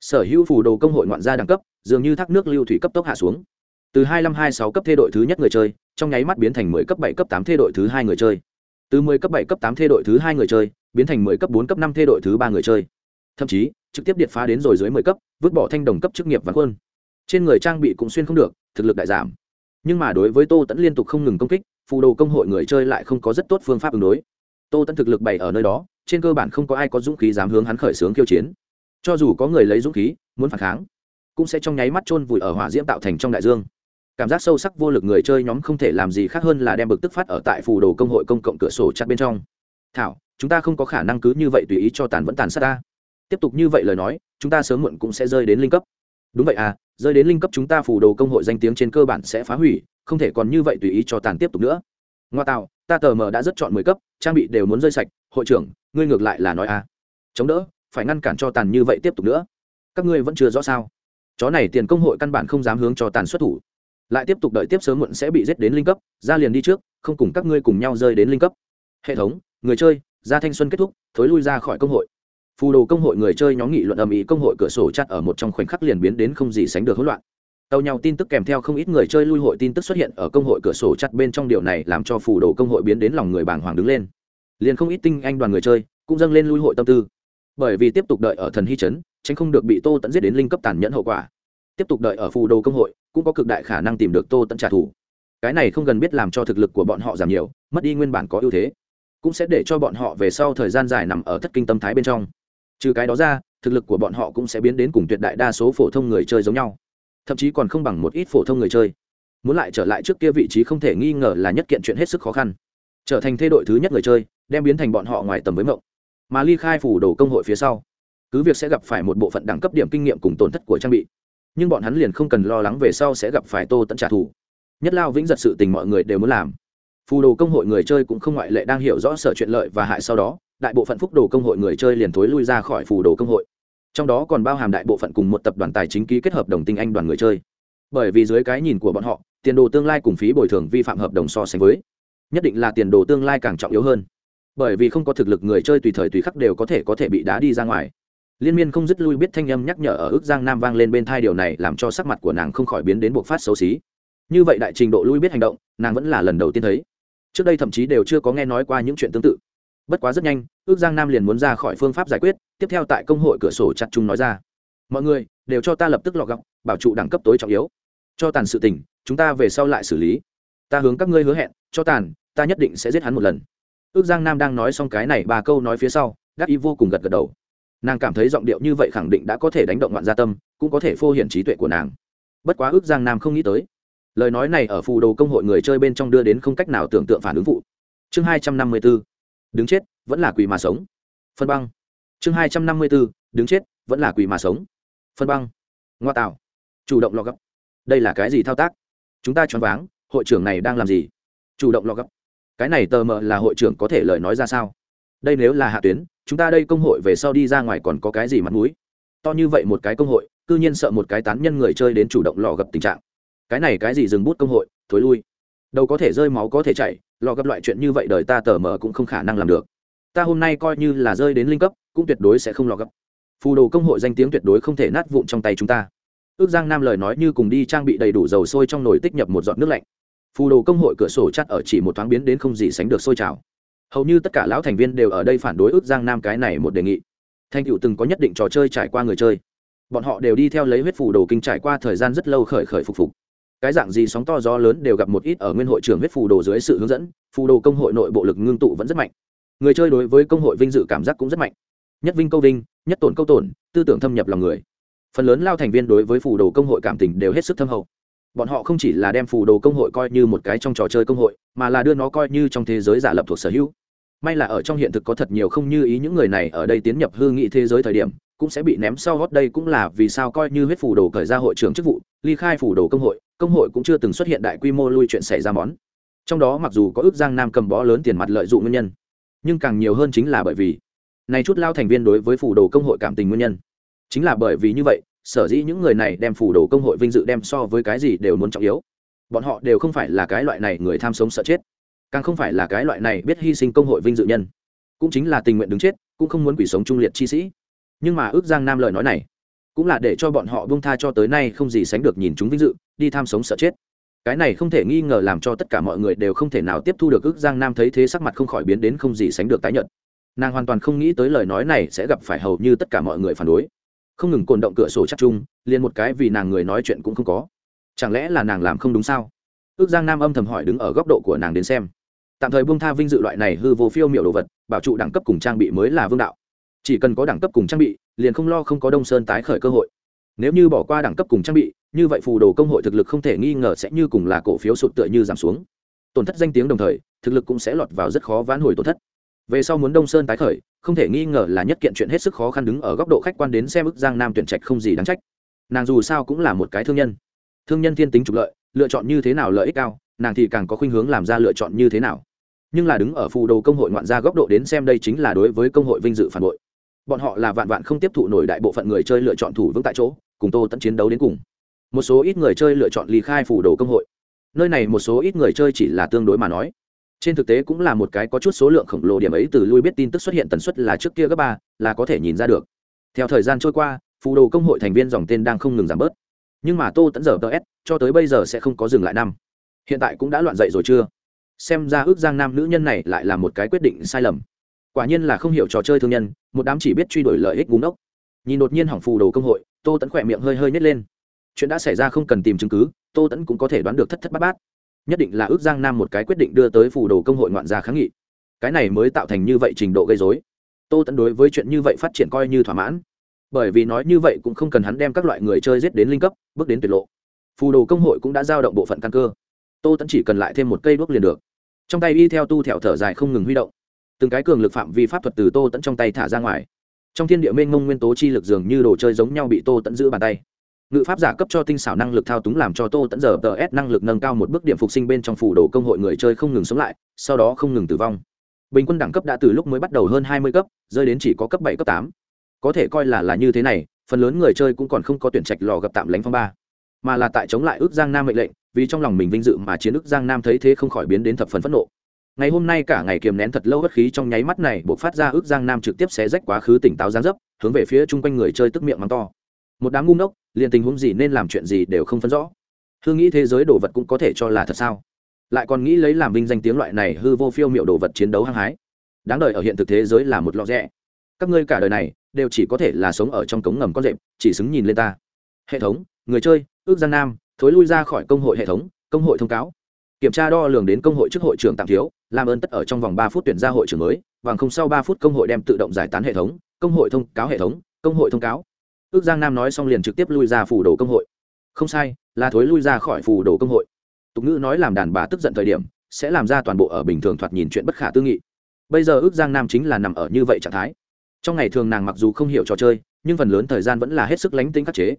Sở hữu phù đồ công hội ngoạn gia đẳng cấp, dường như thác nước lưu thủy cấp tốc hạ xuống. Từ hai năm hai sáu cấp thê đội thứ nhất người chơi, trong nháy mắt biến thành mười cấp bảy cấp tám thê đội thứ hai người chơi. Từ mười cấp bảy cấp tám thê đội thứ hai người chơi, biến thành mười cấp bốn cấp năm thê đội thứ ba người chơi. Thậm chí, trực tiếp điện phá đến rồi dưới mười cấp, vứt bỏ thanh đồng cấp chức nghiệp vắn quân. Trên người trang bị cũng xuyên không được, thực lực đại giảm. Nhưng mà đối với tô tẫn liên tục không ngừng công kích, phù đồ công hội người chơi lại không có rất tốt phương pháp ứng đối. Tô tẫn thực lực bày ở nơi đó trên cơ bản không có ai có dũng khí dám hướng hắn khởi xướng khiêu chiến. Cho dù có người lấy dũng khí, muốn phản kháng, cũng sẽ trong nháy mắt chôn vùi ở hỏa diễm tạo thành trong đại dương. Cảm giác sâu sắc vô lực người chơi nhóm không thể làm gì khác hơn là đem bực tức phát ở tại phù đồ công hội công cộng cửa sổ chặt bên trong. Thảo, chúng ta không có khả năng cứ như vậy tùy ý cho tàn vẫn tàn sát ta. Tiếp tục như vậy lời nói, chúng ta sớm muộn cũng sẽ rơi đến linh cấp. Đúng vậy à rơi đến linh cấp chúng ta phù đồ công hội danh tiếng trên cơ bản sẽ phá hủy, không thể còn như vậy tùy ý cho tàn tiếp tục nữa. Ngoa tạo ta tờ mờ đã rất chọn mười cấp, trang bị đều muốn rơi sạch, hội trưởng, ngươi ngược lại là nói à. Chống đỡ, phải ngăn cản cho tàn như vậy tiếp tục nữa. Các ngươi vẫn chưa rõ sao? Chó này tiền công hội căn bản không dám hướng cho tàn xuất thủ. Lại tiếp tục đợi tiếp sớm muộn sẽ bị giết đến linh cấp, ra liền đi trước, không cùng các ngươi cùng nhau rơi đến linh cấp. Hệ thống, người chơi, ra thanh xuân kết thúc, thối lui ra khỏi công hội. Phù đồ công hội người chơi nhóm nghị luận ầm ĩ công hội cửa sổ chặt ở một trong khoảnh khắc liền biến đến không gì sánh được hỗn loạn tàu nhau tin tức kèm theo không ít người chơi lui hội tin tức xuất hiện ở công hội cửa sổ chặt bên trong điều này làm cho phù đồ công hội biến đến lòng người bàng hoàng đứng lên. Liền không ít tinh anh đoàn người chơi cũng dâng lên lui hội tâm tư. Bởi vì tiếp tục đợi ở thần hy chấn tránh không được bị tô tẫn giết đến linh cấp tàn nhẫn hậu quả. Tiếp tục đợi ở phù đồ công hội cũng có cực đại khả năng tìm được tô tẫn trả thù. Cái này không cần biết làm cho thực lực của bọn họ giảm nhiều, mất đi nguyên bản có ưu thế, cũng sẽ để cho bọn họ về sau thời gian dài nằm ở thất kinh tâm thái bên trong. Trừ cái đó ra, thực lực của bọn họ cũng sẽ biến đến cùng tuyệt đại đa số phổ thông người chơi giống nhau thậm chí còn không bằng một ít phổ thông người chơi. Muốn lại trở lại trước kia vị trí không thể nghi ngờ là nhất kiện chuyện hết sức khó khăn. Trở thành thê đội thứ nhất người chơi, đem biến thành bọn họ ngoài tầm với mộng. Mà ly khai phủ đồ công hội phía sau, cứ việc sẽ gặp phải một bộ phận đẳng cấp điểm kinh nghiệm cùng tổn thất của trang bị, nhưng bọn hắn liền không cần lo lắng về sau sẽ gặp phải tô tận trả thù. Nhất lao vĩnh giật sự tình mọi người đều muốn làm. Phù đồ công hội người chơi cũng không ngoại lệ đang hiểu rõ sở chuyện lợi và hại sau đó, đại bộ phận phúc đồ công hội người chơi liền thối lui ra khỏi phù đồ công hội trong đó còn bao hàm đại bộ phận cùng một tập đoàn tài chính ký kết hợp đồng tinh anh đoàn người chơi. Bởi vì dưới cái nhìn của bọn họ, tiền đồ tương lai cùng phí bồi thường vi phạm hợp đồng so sánh với, nhất định là tiền đồ tương lai càng trọng yếu hơn. Bởi vì không có thực lực người chơi tùy thời tùy khắc đều có thể có thể bị đá đi ra ngoài. Liên miên không dứt lui biết thanh âm nhắc nhở ở ước giang nam vang lên bên thai điều này làm cho sắc mặt của nàng không khỏi biến đến buộc phát xấu xí. Như vậy đại trình độ lui biết hành động, nàng vẫn là lần đầu tiên thấy. Trước đây thậm chí đều chưa có nghe nói qua những chuyện tương tự bất quá rất nhanh, ước giang nam liền muốn ra khỏi phương pháp giải quyết, tiếp theo tại công hội cửa sổ chặt chung nói ra. Mọi người, đều cho ta lập tức lọ gọc bảo trụ đẳng cấp tối trọng yếu. Cho tàn sự tình, chúng ta về sau lại xử lý. Ta hướng các ngươi hứa hẹn, cho tàn, ta nhất định sẽ giết hắn một lần. Ước giang nam đang nói xong cái này ba câu nói phía sau, đắc y vô cùng gật gật đầu. Nàng cảm thấy giọng điệu như vậy khẳng định đã có thể đánh động ngoạn gia tâm, cũng có thể phô hiện trí tuệ của nàng. Bất quá ước giang nam không nghĩ tới. Lời nói này ở phù đồ công hội người chơi bên trong đưa đến không cách nào tưởng tượng phản ứng vụ. Chương hai trăm năm mươi bốn đứng chết, vẫn là quỳ mà sống. Phân băng. Chương hai trăm năm mươi bốn đứng chết, vẫn là quỳ mà sống. Phân băng. Ngoa tạo. Chủ động lọ gấp. Đây là cái gì thao tác? Chúng ta choáng váng, hội trưởng này đang làm gì? Chủ động lọ gấp. Cái này tờ mờ là hội trưởng có thể lời nói ra sao? Đây nếu là hạ tuyến, chúng ta đây công hội về sau đi ra ngoài còn có cái gì mặt mũi? To như vậy một cái công hội, cư nhiên sợ một cái tán nhân người chơi đến chủ động lò gập tình trạng. Cái này cái gì dừng bút công hội, thối lui đầu có thể rơi máu có thể chảy lò gặp loại chuyện như vậy đời ta tờ mờ cũng không khả năng làm được. Ta hôm nay coi như là rơi đến linh cấp, cũng tuyệt đối sẽ không lò gấp phù đồ công hội danh tiếng tuyệt đối không thể nát vụn trong tay chúng ta. Ước giang nam lời nói như cùng đi trang bị đầy đủ dầu sôi trong nồi tích nhập một giọt nước lạnh. Phù đồ công hội cửa sổ chắt ở chỉ một thoáng biến đến không gì sánh được sôi trào. Hầu như tất cả lão thành viên đều ở đây phản đối ước giang nam cái này một đề nghị. Thanh cựu từng có nhất định trò chơi trải qua người chơi. Bọn họ đều đi theo lấy huyết phù đồ kinh trải qua thời gian rất lâu khởi khởi phục phục cái dạng gì sóng to gió lớn đều gặp một ít ở nguyên hội trưởng huyết phù đồ dưới sự hướng dẫn, phù đồ công hội nội bộ lực ngưng tụ vẫn rất mạnh. Người chơi đối với công hội vinh dự cảm giác cũng rất mạnh. Nhất vinh câu vinh, nhất tổn câu tổn, tư tưởng thâm nhập lòng người. Phần lớn lao thành viên đối với phù đồ công hội cảm tình đều hết sức thâm hậu. Bọn họ không chỉ là đem phù đồ công hội coi như một cái trong trò chơi công hội, mà là đưa nó coi như trong thế giới giả lập thuộc sở hữu. May là ở trong hiện thực có thật nhiều không như ý những người này ở đây tiến nhập hư nghị thế giới thời điểm, cũng sẽ bị ném sau gót đây cũng là vì sao coi như huyết phù đồ cởi ra hội trưởng chức vụ ly khai phủ đồ công hội công hội cũng chưa từng xuất hiện đại quy mô lui chuyện xảy ra món. Trong đó mặc dù có ước giang nam cầm bó lớn tiền mặt lợi dụng nguyên nhân, nhưng càng nhiều hơn chính là bởi vì này chút lao thành viên đối với phủ đồ công hội cảm tình nguyên nhân. Chính là bởi vì như vậy, sở dĩ những người này đem phủ đồ công hội vinh dự đem so với cái gì đều muốn trọng yếu. Bọn họ đều không phải là cái loại này người tham sống sợ chết, càng không phải là cái loại này biết hy sinh công hội vinh dự nhân. Cũng chính là tình nguyện đứng chết, cũng không muốn quỷ sống trung liệt chi sĩ. Nhưng mà ước giang nam lời nói này cũng là để cho bọn họ bung tha cho tới nay không gì sánh được nhìn chúng vinh dự, đi tham sống sợ chết. Cái này không thể nghi ngờ làm cho tất cả mọi người đều không thể nào tiếp thu được ước giang nam thấy thế sắc mặt không khỏi biến đến không gì sánh được tái nhợt. Nàng hoàn toàn không nghĩ tới lời nói này sẽ gặp phải hầu như tất cả mọi người phản đối. Không ngừng cồn động cửa sổ chắc chung, liền một cái vì nàng người nói chuyện cũng không có. Chẳng lẽ là nàng làm không đúng sao? Ước giang nam âm thầm hỏi đứng ở góc độ của nàng đến xem. Tạm thời buông tha vinh dự loại này hư vô phiêu miểu đồ vật, bảo trụ đẳng cấp cùng trang bị mới là vương đạo. Chỉ cần có đẳng cấp cùng trang bị liền không lo không có đông sơn tái khởi cơ hội. Nếu như bỏ qua đẳng cấp cùng trang bị, như vậy phù đồ công hội thực lực không thể nghi ngờ sẽ như cùng là cổ phiếu sụt tựa như giảm xuống. Tổn thất danh tiếng đồng thời, thực lực cũng sẽ lọt vào rất khó vãn hồi tổn thất. Về sau muốn đông sơn tái khởi, không thể nghi ngờ là nhất kiện chuyện hết sức khó khăn đứng ở góc độ khách quan đến xem ức giang nam tuyển trạch không gì đáng trách. Nàng dù sao cũng là một cái thương nhân. Thương nhân thiên tính trục lợi, lựa chọn như thế nào lợi ích cao, nàng thì càng có khuynh hướng làm ra lựa chọn như thế nào. Nhưng là đứng ở phù đồ công hội ngoạn gia góc độ đến xem đây chính là đối với công hội vinh dự phản bội bọn họ là vạn vạn không tiếp thụ nổi đại bộ phận người chơi lựa chọn thủ vững tại chỗ, cùng tô tận chiến đấu đến cùng. Một số ít người chơi lựa chọn ly khai phủ đồ công hội. Nơi này một số ít người chơi chỉ là tương đối mà nói. Trên thực tế cũng là một cái có chút số lượng khổng lồ điểm ấy từ lui biết tin tức xuất hiện tần suất là trước kia gấp ba, là có thể nhìn ra được. Theo thời gian trôi qua phù đồ công hội thành viên dòng tên đang không ngừng giảm bớt. Nhưng mà tô tẫn giờ ts cho tới bây giờ sẽ không có dừng lại năm. Hiện tại cũng đã loạn dậy rồi chưa? Xem ra ước giang nam nữ nhân này lại là một cái quyết định sai lầm quả nhiên là không hiểu trò chơi thương nhân, một đám chỉ biết truy đuổi lợi ích búng ốc nhìn đột nhiên hỏng phù đồ công hội, tô tẫn khỏe miệng hơi hơi nhét lên. Chuyện đã xảy ra không cần tìm chứng cứ, tô tẫn cũng có thể đoán được thất thất bát bát. Nhất định là ước giang nam một cái quyết định đưa tới phù đồ công hội ngoạn gia kháng nghị. Cái này mới tạo thành như vậy trình độ gây dối tô tẫn đối với chuyện như vậy phát triển coi như thỏa mãn. Bởi vì nói như vậy cũng không cần hắn đem các loại người chơi giết đến linh cấp, bước đến tuyệt lộ. Phù đồ công hội cũng đã giao động bộ phận căn cơ. Tô tẫn chỉ cần lại thêm một cây đuốc liền được. Trong tay y theo tu thẹo thở dài không ngừng huy động từng cái cường lực phạm vi pháp thuật từ tô tẫn trong tay thả ra ngoài. Trong thiên địa mênh mông nguyên tố chi lực dường như đồ chơi giống nhau bị tô tẫn giữ bàn tay. Ngự pháp giả cấp cho tinh xảo năng lực thao túng làm cho tô tẫn giờ tờ s năng lực nâng cao một bước điểm phục sinh bên trong phủ đồ công hội người chơi không ngừng sống lại, sau đó không ngừng tử vong. Bình quân đẳng cấp đã từ lúc mới bắt đầu hơn hai mươi cấp, rơi đến chỉ có cấp bảy, cấp tám. Có thể coi là là như thế này, phần lớn người chơi cũng còn không có tuyển trạch lò gặp tạm lánh phong ba, mà là tại chống lại ước giang nam mệnh lệnh, vì trong lòng mình vinh dự mà chiến ước giang nam thấy thế không khỏi biến đến thập phần phẫn nộ ngày hôm nay cả ngày kiềm nén thật lâu bất khí trong nháy mắt này, buộc phát ra ước giang nam trực tiếp xé rách quá khứ tỉnh táo giáng dấp, hướng về phía chung quanh người chơi tức miệng mắng to. Một đám ngu ngốc, liền tình huống gì nên làm chuyện gì đều không phân rõ. Hương nghĩ thế giới đồ vật cũng có thể cho là thật sao? Lại còn nghĩ lấy làm vinh danh tiếng loại này hư vô phiêu miệu đồ vật chiến đấu hăng hái. Đáng đời ở hiện thực thế giới là một lọ rẽ các ngươi cả đời này đều chỉ có thể là sống ở trong cống ngầm con rệm chỉ xứng nhìn lên ta. Hệ thống, người chơi, ước giang nam, thối lui ra khỏi công hội hệ thống, công hội thông cáo kiểm tra đo lường đến công hội trước hội trưởng tạm thiếu, làm ơn tất ở trong vòng ba phút tuyển ra hội trưởng mới và không sau ba phút công hội đem tự động giải tán hệ thống, công hội thông cáo hệ thống, công hội thông cáo. Ước giang nam nói xong liền trực tiếp lui ra phủ đồ công hội. Không sai, là thối lui ra khỏi phủ đồ công hội. Tục ngữ nói làm đàn bà tức giận thời điểm, sẽ làm ra toàn bộ ở bình thường thoạt nhìn chuyện bất khả tư nghị. Bây giờ ước giang nam chính là nằm ở như vậy trạng thái. Trong ngày thường nàng mặc dù không hiểu trò chơi, nhưng phần lớn thời gian vẫn là hết sức lánh tính khắc chế.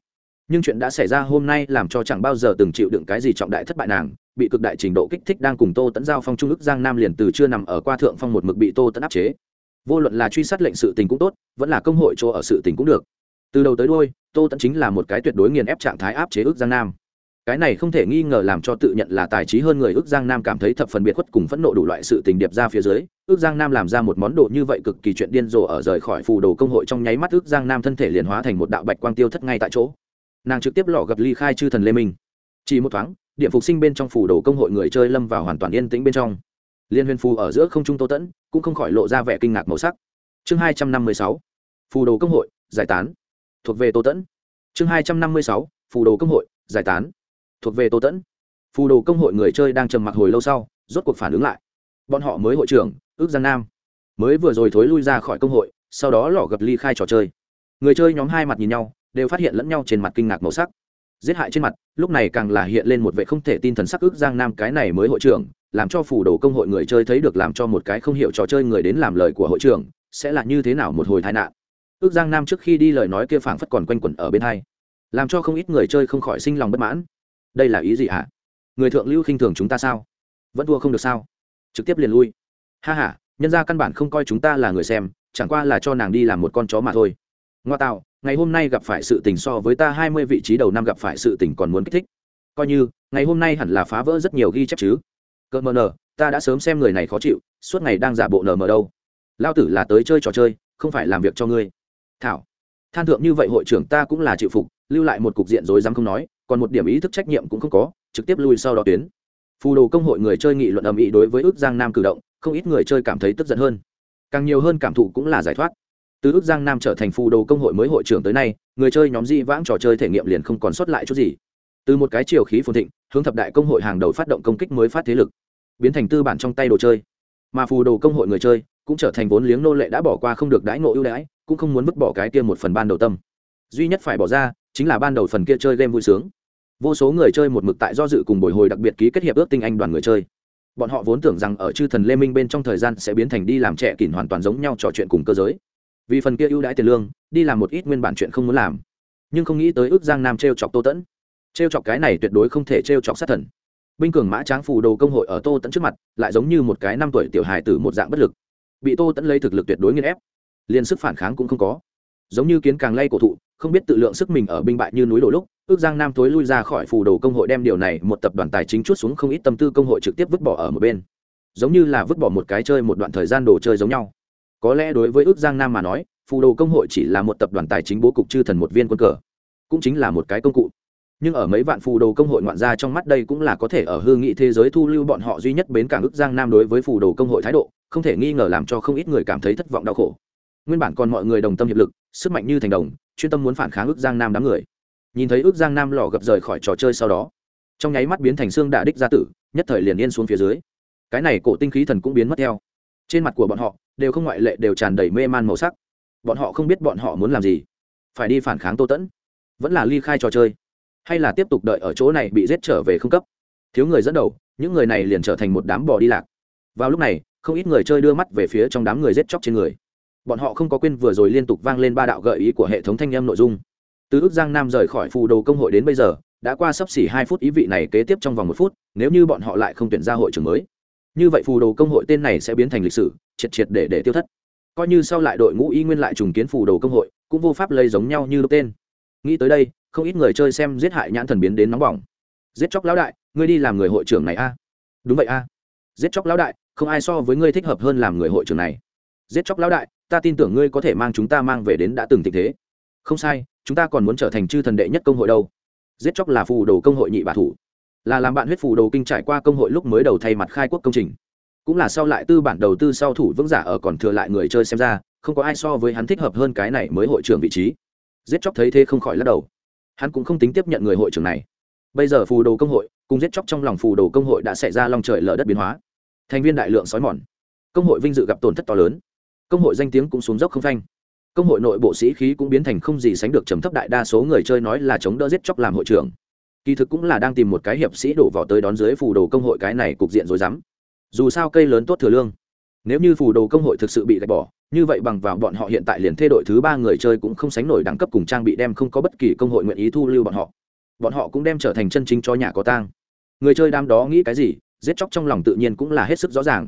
Nhưng chuyện đã xảy ra hôm nay làm cho chẳng bao giờ từng chịu đựng cái gì trọng đại thất bại nàng bị cực đại trình độ kích thích đang cùng tô tẫn giao phong trung ức giang nam liền từ chưa nằm ở qua thượng phong một mực bị tô tẫn áp chế. Vô luận là truy sát lệnh sự tình cũng tốt, vẫn là công hội chỗ ở sự tình cũng được. Từ đầu tới đôi tô tẫn chính là một cái tuyệt đối nghiền ép trạng thái áp chế ước giang nam. Cái này không thể nghi ngờ làm cho tự nhận là tài trí hơn người ước giang nam cảm thấy thập phần biệt khuất cùng phẫn nộ đủ loại sự tình điệp ra phía dưới ước giang nam làm ra một món đồ như vậy cực kỳ chuyện điên rồ ở rời khỏi phù đồ công hội trong nháy mắt ước giang nam thân thể liền hóa thành một đạo bạch quang tiêu thất ngay tại chỗ. Nàng trực tiếp lọ gặp ly khai chư thần lê minh. Chỉ một thoáng điện phục sinh bên trong phủ đồ công hội người chơi lâm vào hoàn toàn yên tĩnh bên trong. Liên huyền phù ở giữa không trung tô tẫn, cũng không khỏi lộ ra vẻ kinh ngạc màu sắc. Chương hai trăm năm mươi sáu phù đồ công hội, giải tán. Thuộc về tô tẫn. Chương hai trăm năm mươi sáu phù đồ công hội, giải tán. Thuộc về tô tẫn. Phù đồ công hội người chơi đang trầm mặc hồi lâu sau, rốt cuộc phản ứng lại. Bọn họ mới hội trưởng, ước giang nam. Mới vừa rồi thối lui ra khỏi công hội, sau đó lỏ gập ly khai trò chơi. Người chơi nhóm hai mặt nhìn nhau, đều phát hiện lẫn nhau trên mặt kinh ngạc màu sắc giết hại trên mặt, lúc này càng là hiện lên một vệ không thể tin thần sắc ước giang nam cái này mới hội trưởng, làm cho phủ đồ công hội người chơi thấy được làm cho một cái không hiểu trò chơi người đến làm lời của hội trưởng, sẽ là như thế nào một hồi tai nạn. Ước giang nam trước khi đi lời nói kia phảng phất còn quanh quẩn ở bên hai, làm cho không ít người chơi không khỏi sinh lòng bất mãn. Đây là ý gì hả? Người thượng lưu khinh thường chúng ta sao? Vẫn thua không được sao? Trực tiếp liền lui. Ha h a nhân ra căn bản không coi chúng ta là người xem, chẳng qua là cho nàng đi làm một con chó mà thôi ngoa tạo, ngày hôm nay gặp phải sự tình so với ta hai mươi vị trí đầu năm gặp phải sự tình còn muốn kích thích. Coi như, ngày hôm nay hẳn là phá vỡ rất nhiều ghi chép chứ. Cỡ mờ nờ, ta đã sớm xem người này khó chịu, suốt ngày đang giả bộ nờ mờ đâu. Lao tử là tới chơi trò chơi, không phải làm việc cho ngươi. Thảo, than thượng như vậy hội trưởng ta cũng là chịu phục, lưu lại một cục diện rồi dám không nói, còn một điểm ý thức trách nhiệm cũng không có, trực tiếp lui sau đó tuyến. Phù đồ công hội người chơi nghị luận ầm ĩ đối với ước giang nam cử động, không ít người chơi cảm thấy tức giận hơn. Càng nhiều hơn cảm thụ cũng là giải thoát từ ước giang nam trở thành phù đồ công hội mới hội trưởng tới nay, người chơi nhóm di vãng trò chơi thể nghiệm liền không còn sót lại chút gì. Từ một cái chiều khí phồn thịnh, hướng thập đại công hội hàng đầu phát động công kích mới phát thế lực, biến thành tư bản trong tay đồ chơi. Mà phù đồ công hội người chơi cũng trở thành vốn liếng nô lệ đã bỏ qua không được đãi ngộ ưu đãi, cũng không muốn vứt bỏ cái kia một phần ban đầu tâm. Duy nhất phải bỏ ra chính là ban đầu phần kia chơi game vui sướng. Vô số người chơi một mực tại do dự cùng bồi hồi đặc biệt ký kết hiệp ước tinh anh đoàn người chơi. Bọn họ vốn tưởng rằng ở chư thần lê minh bên trong thời gian sẽ biến thành đi làm trẻ kỷ hoàn toàn giống nhau trò chuyện cùng cơ giới vì phần kia ưu đãi tiền lương, đi làm một ít nguyên bản chuyện không muốn làm. Nhưng không nghĩ tới ước giang nam t r e o chọc tô tẫn. T r e o chọc cái này tuyệt đối không thể t r e o chọc sát thần. Binh cường mã tráng phù đồ công hội ở tô tẫn trước mặt, lại giống như một cái năm tuổi tiểu hài từ một dạng bất lực. Bị tô tẫn lấy thực lực tuyệt đối nghiên ép, liền sức phản kháng cũng không có. Giống như kiến càng lay cổ thụ, không biết tự lượng sức mình ở binh bại như núi đổ lúc, ước giang nam thối lui ra khỏi phù đồ công hội đem điều này một tập đoàn tài chính chút xuống không ít tâm tư công hội trực tiếp vứt bỏ ở một bên. Giống như là vứt bỏ một cái chơi một đoạn thời gian đồ chơi giống nhau có lẽ đối với ước giang nam mà nói, phù đồ công hội chỉ là một tập đoàn tài chính bố cục chư thần một viên quân cờ, cũng chính là một cái công cụ. Nhưng ở mấy vạn phù đồ công hội ngoạn gia trong mắt đây cũng là có thể ở hư nghị thế giới thu lưu bọn họ duy nhất bến cảng ước giang nam đối với phù đồ công hội thái độ, không thể nghi ngờ làm cho không ít người cảm thấy thất vọng đau khổ. Nguyên bản còn mọi người đồng tâm hiệp lực, sức mạnh như thành đồng, chuyên tâm muốn phản kháng ước giang nam đám người. Nhìn thấy ước giang nam lò gập rời khỏi trò chơi sau đó, trong nháy mắt biến thành xương đạ đích gia tử, nhất thời liền yên xuống phía dưới. Cái này cổ tinh khí thần cũng biến mất theo trên mặt của bọn họ đều không ngoại lệ, đều tràn đầy mê man màu sắc. Bọn họ không biết bọn họ muốn làm gì. Phải đi phản kháng tô tẫn. Vẫn là ly khai trò chơi. Hay là tiếp tục đợi ở chỗ này bị giết trở về không cấp. Thiếu người dẫn đầu, những người này liền trở thành một đám bò đi lạc. Vào lúc này, không ít người chơi đưa mắt về phía trong đám người giết chóc trên người. Bọn họ không có quên vừa rồi liên tục vang lên ba đạo gợi ý của hệ thống thanh âm nội dung. Từ ước giang nam rời khỏi phù đồ công hội đến bây giờ, đã qua sấp xỉ hai phút, ý vị này kế tiếp trong vòng một phút, nếu như bọn họ lại không tuyển ra hội trưởng mới như vậy phù đồ công hội tên này sẽ biến thành lịch sử, triệt triệt để để tiêu thất. Coi như sau lại đội ngũ y nguyên lại trùng kiến phù đồ công hội, cũng vô pháp lây giống nhau như lúc tên. Nghĩ tới đây, không ít người chơi xem giết hại nhãn thần biến đến nóng bỏng. Giết chóc lão đại, ngươi đi làm người hội trưởng này a. Đúng vậy a. Giết chóc lão đại, không ai so với ngươi thích hợp hơn làm người hội trưởng này. Giết chóc lão đại, ta tin tưởng ngươi có thể mang chúng ta mang về đến đã từng tình thế. Không sai, chúng ta còn muốn trở thành chư thần đệ nhất công hội đâu. Giết chóc là phù đồ công hội nhị bà thủ là làm bạn huyết phù đồ kinh trải qua công hội lúc mới đầu thay mặt khai quốc công trình. Cũng là sau lại tư bản đầu tư sau thủ vững giả ở còn thừa lại người chơi xem ra, không có ai so với hắn thích hợp hơn cái này mới hội trưởng vị trí. Giết chóc thấy thế không khỏi lắc đầu. Hắn cũng không tính tiếp nhận người hội trưởng này. Bây giờ phù đồ công hội, cùng giết chóc trong lòng phù đồ công hội đã xảy ra lòng trời lở đất biến hóa. Thành viên đại lượng sói mòn. Công hội vinh dự gặp tổn thất to lớn. Công hội danh tiếng cũng xuống dốc không phanh. Công hội nội bộ sĩ khí cũng biến thành không gì sánh được trầm thấp đại đa số người chơi nói là chống đỡ giết chóc làm hội trưởng kỳ thực cũng là đang tìm một cái hiệp sĩ đổ vào tới đón dưới phù đồ công hội cái này cục diện rồi dám. Dù sao cây lớn tốt thừa lương. Nếu như phù đồ công hội thực sự bị gạch bỏ, như vậy bằng vào bọn họ hiện tại liền thay đổi thứ ba người chơi cũng không sánh nổi đẳng cấp cùng trang bị đem không có bất kỳ công hội nguyện ý thu lưu bọn họ. Bọn họ cũng đem trở thành chân chính cho nhà có tang. Người chơi đam đó nghĩ cái gì, giết chóc trong lòng tự nhiên cũng là hết sức rõ ràng.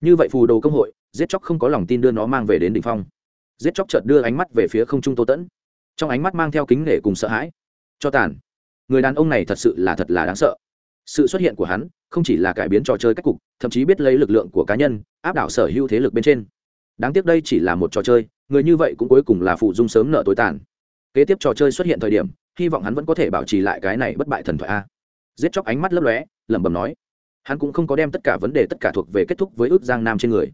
Như vậy phù đồ công hội, giết chóc không có lòng tin đưa nó mang về đến đ ỉ n h phong. Giết chóc chợt đưa ánh mắt về phía không trung tô tẫn. Trong ánh mắt mang theo kính nể cùng sợ hãi. Cho tàn người đàn ông này thật sự là thật là đáng sợ. Sự xuất hiện của hắn không chỉ là cải biến trò chơi cách cục, thậm chí biết lấy lực lượng của cá nhân, áp đảo sở hữu thế lực bên trên. Đáng tiếc đây chỉ là một trò chơi, người như vậy cũng cuối cùng là phụ dung sớm nợ tối tàn. Kế tiếp trò chơi xuất hiện thời điểm, hy vọng hắn vẫn có thể bảo trì lại cái này bất bại thần thoại a. Giết chóc ánh mắt lấp lóe, lẩm bẩm nói. Hắn cũng không có đem tất cả vấn đề tất cả thuộc về kết thúc với ước giang nam trên người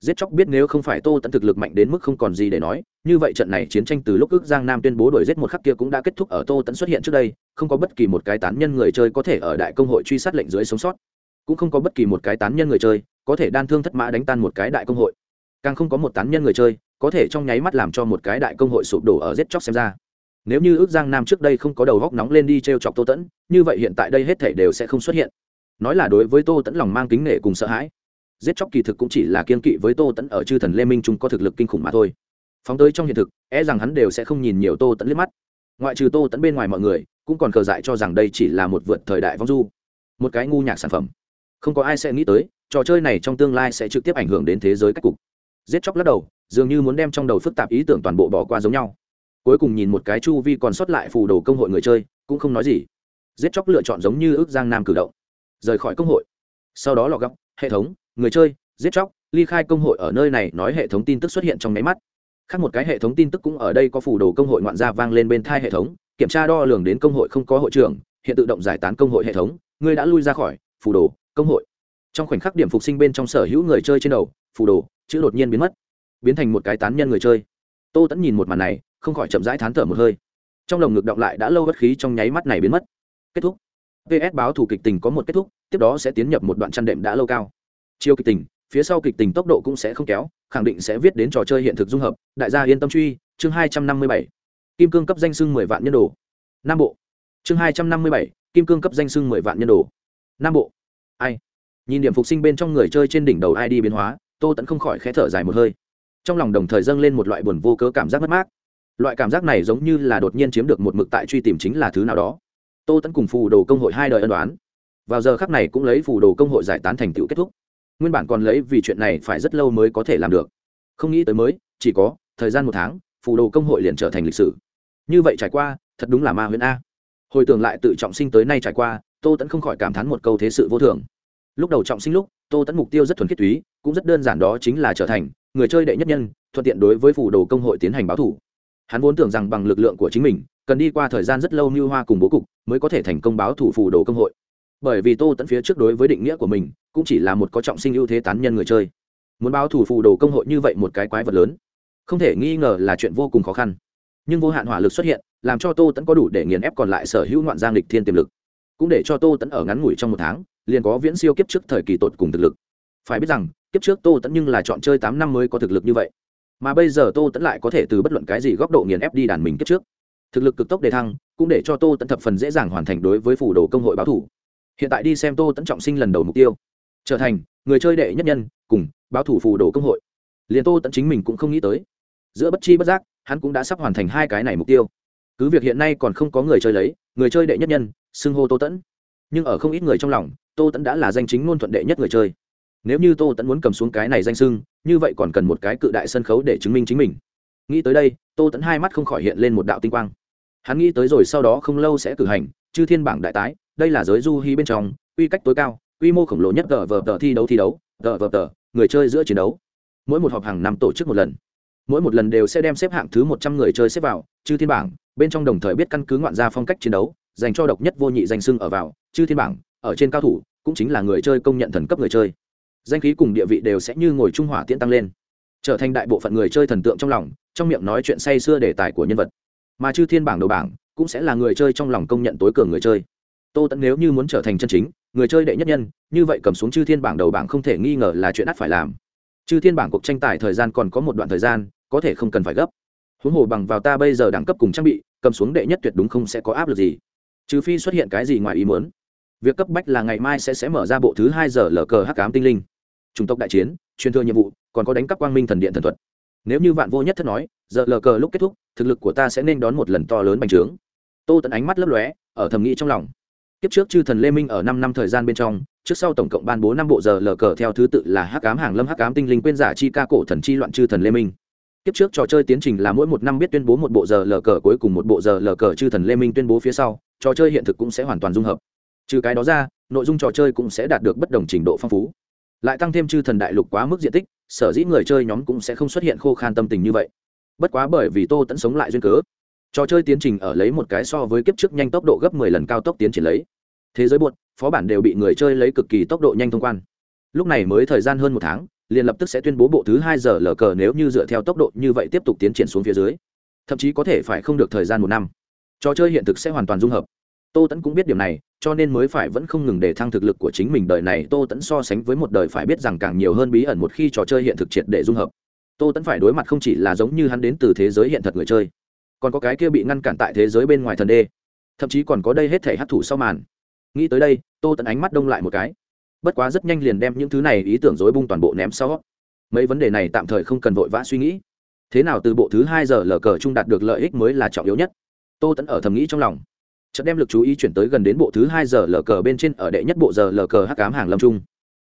giết chóc biết nếu không phải tô Tẫn thực lực mạnh đến mức không còn gì để nói, như vậy trận này chiến tranh từ lúc ước giang nam tuyên bố đuổi giết một khắc kia cũng đã kết thúc ở tô Tẫn xuất hiện trước đây, không có bất kỳ một cái tán nhân người chơi có thể ở đại công hội truy sát lệnh dưới sống sót. Cũng không có bất kỳ một cái tán nhân người chơi có thể đan thương thất mã đánh tan một cái đại công hội. Càng không có một tán nhân người chơi có thể trong nháy mắt làm cho một cái đại công hội sụp đổ ở giết chóc xem ra. Nếu như ước giang nam trước đây không có đầu góc nóng lên đi t r e o chọc tô tẫn như vậy hiện tại đây hết thể đều sẽ không xuất hiện. Nói là đối với tô tẫn lòng mang kính nể cùng sợ hãi giết chóc kỳ thực cũng chỉ là kiên kỵ với tô tẫn ở chư thần lê minh trung có thực lực kinh khủng mà thôi. Phóng tới trong hiện thực e rằng hắn đều sẽ không nhìn nhiều tô tẫn liếc mắt. Ngoại trừ tô tẫn bên ngoài mọi người, cũng còn cờ dại cho rằng đây chỉ là một vượt thời đại vong du. Một cái ngu nhạc sản phẩm. Không có ai sẽ nghĩ tới, trò chơi này trong tương lai sẽ trực tiếp ảnh hưởng đến thế giới cách cục. Giết chóc lắc đầu, dường như muốn đem trong đầu phức tạp ý tưởng toàn bộ bỏ qua giống nhau. Cuối cùng nhìn một cái chu vi còn sót lại phù đồ công hội người chơi, cũng không nói gì. Giết chóc lựa chọn giống như ước giang nam cử động. Rời khỏi công hội. Sau đó lọ góc hệ thống người chơi, giết chóc, ly khai công hội ở nơi này nói hệ thống tin tức xuất hiện trong máy mắt. Khác một cái hệ thống tin tức cũng ở đây có phù đồ công hội ngoạn gia vang lên bên thai hệ thống, kiểm tra đo lường đến công hội không có hội trưởng, hiện tự động giải tán công hội hệ thống, người đã lui ra khỏi, phù đồ, công hội. Trong khoảnh khắc điểm phục sinh bên trong sở hữu người chơi trên đầu, phù đồ, chữ đột nhiên biến mất, biến thành một cái tán nhân người chơi. Tô tẫn nhìn một màn này, không khỏi chậm rãi thán thở một hơi. Trong lồng ngực động lại đã lâu bất khí trong nháy mắt này biến mất. Kết thúc. Ps báo thủ kịch tình có một kết thúc, tiếp đó sẽ tiến nhập một đoạn chăn đệm đã lâu cao chiêu kịch tình, phía sau kịch tình tốc độ cũng sẽ không kéo, khẳng định sẽ viết đến trò chơi hiện thực dung hợp. Đại gia yên tâm truy, chương hai trăm năm mươi bảy. Kim cương cấp danh sưng mười vạn nhân đồ. Nam bộ. Chương hai trăm năm mươi bảy, kim cương cấp danh sưng mười vạn nhân đồ. Nam bộ. Ai? Nhìn điểm phục sinh bên trong người chơi trên đỉnh đầu id biến hóa, tô tẫn không khỏi khẽ thở dài một hơi. Trong lòng đồng thời dâng lên một loại buồn vô cớ cảm giác mất mát. Loại cảm giác này giống như là đột nhiên chiếm được một mực tại truy tìm chính là thứ nào đó. Tô tẫn cùng phù đồ công hội hai đời ân đoán. Vào giờ khắc này cũng lấy phù đồ công hội giải tán thành tựu kết thúc nguyên bản còn lấy vì chuyện này phải rất lâu mới có thể làm được. Không nghĩ tới mới, chỉ có, thời gian một tháng, phù đồ công hội liền trở thành lịch sử. Như vậy trải qua, thật đúng là ma huyễn a. Hồi tưởng lại tự trọng sinh tới nay trải qua, tô tẫn không khỏi cảm thán một câu thế sự vô thường. Lúc đầu trọng sinh lúc, tô tẫn mục tiêu rất thuần khiết túy, cũng rất đơn giản đó chính là trở thành người chơi đệ nhất nhân, thuận tiện đối với phù đồ công hội tiến hành báo thủ. Hắn vốn tưởng rằng bằng lực lượng của chính mình, cần đi qua thời gian rất lâu như hoa cùng bố cục, mới có thể thành công báo thủ phù đồ công hội bởi vì tô tẫn phía trước đối với định nghĩa của mình cũng chỉ là một có trọng sinh ưu thế tán nhân người chơi. Muốn báo thủ phù đồ công hội như vậy một cái quái vật lớn, không thể nghi ngờ là chuyện vô cùng khó khăn. Nhưng vô hạn hỏa lực xuất hiện, làm cho tô tẫn có đủ để nghiền ép còn lại sở hữu ngoạn giang lịch thiên tiềm lực. Cũng để cho tô tẫn ở ngắn ngủi trong một tháng, liền có viễn siêu kiếp trước thời kỳ tột cùng thực lực. Phải biết rằng, kiếp trước tô tẫn nhưng là chọn chơi tám năm mới có thực lực như vậy. Mà bây giờ tô tẫn lại có thể từ bất luận cái gì góc độ nghiền ép đi đàn mình kiếp trước. Thực lực cực tốc đề thăng, cũng để cho tô tẫn thập phần dễ dàng hoàn thành đối với phủ đồ công hội báo thủ hiện tại đi xem tô tẫn trọng sinh lần đầu mục tiêu. Trở thành người chơi đệ nhất nhân cùng báo thủ phủ đồ công hội. Liền tô tẫn chính mình cũng không nghĩ tới. Giữa bất chi bất giác, hắn cũng đã sắp hoàn thành hai cái này mục tiêu. Cứ việc hiện nay còn không có người chơi lấy, người chơi đệ nhất nhân, xưng hô tô tẫn nhưng ở không ít người trong lòng, tô tẫn đã là danh chính ngôn thuận đệ nhất người chơi. Nếu như tô tẫn muốn cầm xuống cái này danh sưng như vậy còn cần một cái cự đại sân khấu để chứng minh chính mình. Nghĩ tới đây, tô tẫn hai mắt không khỏi hiện lên một đạo tinh quang. Hắn nghĩ tới rồi sau đó không lâu sẽ cử hành, chư thiên bảng đại tái đây là giới du hí bên trong, quy cách tối cao, quy mô khổng lồ nhất tờ vờ tờ thi đấu thi đấu, tờ vờ tờ, người chơi giữa chiến đấu. Mỗi một họp hàng năm tổ chức một lần. Mỗi một lần đều sẽ đem xếp hạng thứ một trăm người chơi xếp vào, chư thiên bảng, bên trong đồng thời biết căn cứ ngoạn ra phong cách chiến đấu, dành cho độc nhất vô nhị danh sưng ở vào, chư thiên bảng, ở trên cao thủ, cũng chính là người chơi công nhận thần cấp người chơi. Danh khí cùng địa vị đều sẽ như ngồi trung hỏa tiễn tăng lên, trở thành đại bộ phận người chơi thần tượng trong lòng, trong miệng nói chuyện say xưa đề tài của nhân vật. Mà chư thiên bảng đầu bảng cũng sẽ là người chơi trong lòng công nhận tối cường người chơi tô tẫn nếu như muốn trở thành chân chính, người chơi đệ nhất nhân, như vậy cầm xuống chư thiên bảng đầu bảng không thể nghi ngờ là chuyện ắt phải làm. Chư thiên bảng cuộc tranh tài thời gian còn có một đoạn thời gian, có thể không cần phải gấp. Huống hồ bằng vào ta bây giờ đẳng cấp cùng trang bị, cầm xuống đệ nhất tuyệt đúng không sẽ có áp lực gì. Trừ phi xuất hiện cái gì ngoài ý muốn. Việc cấp bách là ngày mai sẽ sẽ mở ra bộ thứ hai giờ lờ cờ hắc cám tinh linh. Chủng tộc đại chiến, truyền thừa nhiệm vụ, còn có đánh cắp quang minh thần điện thần thuật. Nếu như vạn vô nhất thất nói, giờ lờ cờ lúc kết thúc, thực lực của ta sẽ nên đón một lần to lớn bành trướng. Tô tận ánh mắt lấp lóe, ở thầm nghĩ trong lòng kiếp trước chư thần lê minh ở năm năm thời gian bên trong, trước sau tổng cộng ban bố năm bộ giờ lờ cờ theo thứ tự là hắc ám hàng lâm, hắc ám tinh linh, quên giả chi ca, cổ thần chi loạn, chư thần lê minh. Kiếp trước trò chơi tiến trình là mỗi một năm biết tuyên bố một bộ giờ lờ cờ, cuối cùng một bộ giờ lờ cờ chư thần lê minh tuyên bố phía sau, trò chơi hiện thực cũng sẽ hoàn toàn dung hợp. Trừ cái đó ra, nội dung trò chơi cũng sẽ đạt được bất đồng trình độ phong phú. Lại tăng thêm chư thần đại lục quá mức diện tích, sở dĩ người chơi nhóm cũng sẽ không xuất hiện khô khan tâm tình như vậy. Bất quá bởi vì tô tẫn sống lại duyên cớ trò chơi tiến trình ở lấy một cái so với kiếp trước nhanh tốc độ gấp mười lần cao tốc tiến triển lấy. Thế giới buột, phó bản đều bị người chơi lấy cực kỳ tốc độ nhanh thông quan. Lúc này mới thời gian hơn một tháng, liền lập tức sẽ tuyên bố bộ thứ hai giờ lờ cờ nếu như dựa theo tốc độ như vậy tiếp tục tiến triển xuống phía dưới. Thậm chí có thể phải không được thời gian một năm. Trò chơi hiện thực sẽ hoàn toàn dung hợp. Tô tẫn cũng biết điều này, cho nên mới phải vẫn không ngừng để thăng thực lực của chính mình đời này. Tô tẫn so sánh với một đời phải biết rằng càng nhiều hơn bí ẩn một khi trò chơi hiện thực triệt để dung hợp. Tô tẫn phải đối mặt không chỉ là giống như hắn đến từ thế giới hiện thật người chơi còn có cái kia bị ngăn cản tại thế giới bên ngoài thần đê. Thậm chí còn có đây hết thể hấp thụ sau màn. Nghĩ tới đây, tô tận ánh mắt đông lại một cái. Bất quá rất nhanh liền đem những thứ này ý tưởng dối bung toàn bộ ném sau. Mấy vấn đề này tạm thời không cần vội vã suy nghĩ. Thế nào từ bộ thứ hai giờ lờ cờ trung đạt được lợi ích mới là trọng yếu nhất. Tô tẫn ở thầm nghĩ trong lòng. Chợt đem lực chú ý chuyển tới gần đến bộ thứ hai giờ lờ cờ bên trên ở đệ nhất bộ giờ lờ cờ hắc ám hàng lâm trung.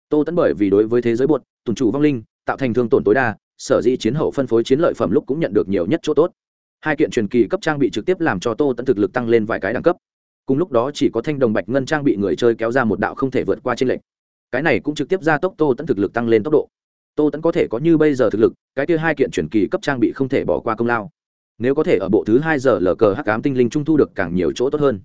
Tô tẫn bởi vì đối với thế giới bột tùn chủ vong linh, tạo thành thương tổn tối đa, sở dĩ chiến hậu phân phối chiến lợi phẩm lúc cũng nhận được nhiều nhất chỗ tốt hai kiện truyền kỳ cấp trang bị trực tiếp làm cho tô tẫn thực lực tăng lên vài cái đẳng cấp. Cùng lúc đó chỉ có thanh đồng bạch ngân trang bị người chơi kéo ra một đạo không thể vượt qua trên lệnh cái này cũng trực tiếp ra tốc tô tẫn thực lực tăng lên tốc độ. Tô tẫn có thể có như bây giờ thực lực, cái kia hai kiện truyền kỳ cấp trang bị không thể bỏ qua công lao. Nếu có thể ở bộ thứ hai giờ lờ cờ hắc ám tinh linh trung thu được càng nhiều chỗ tốt hơn.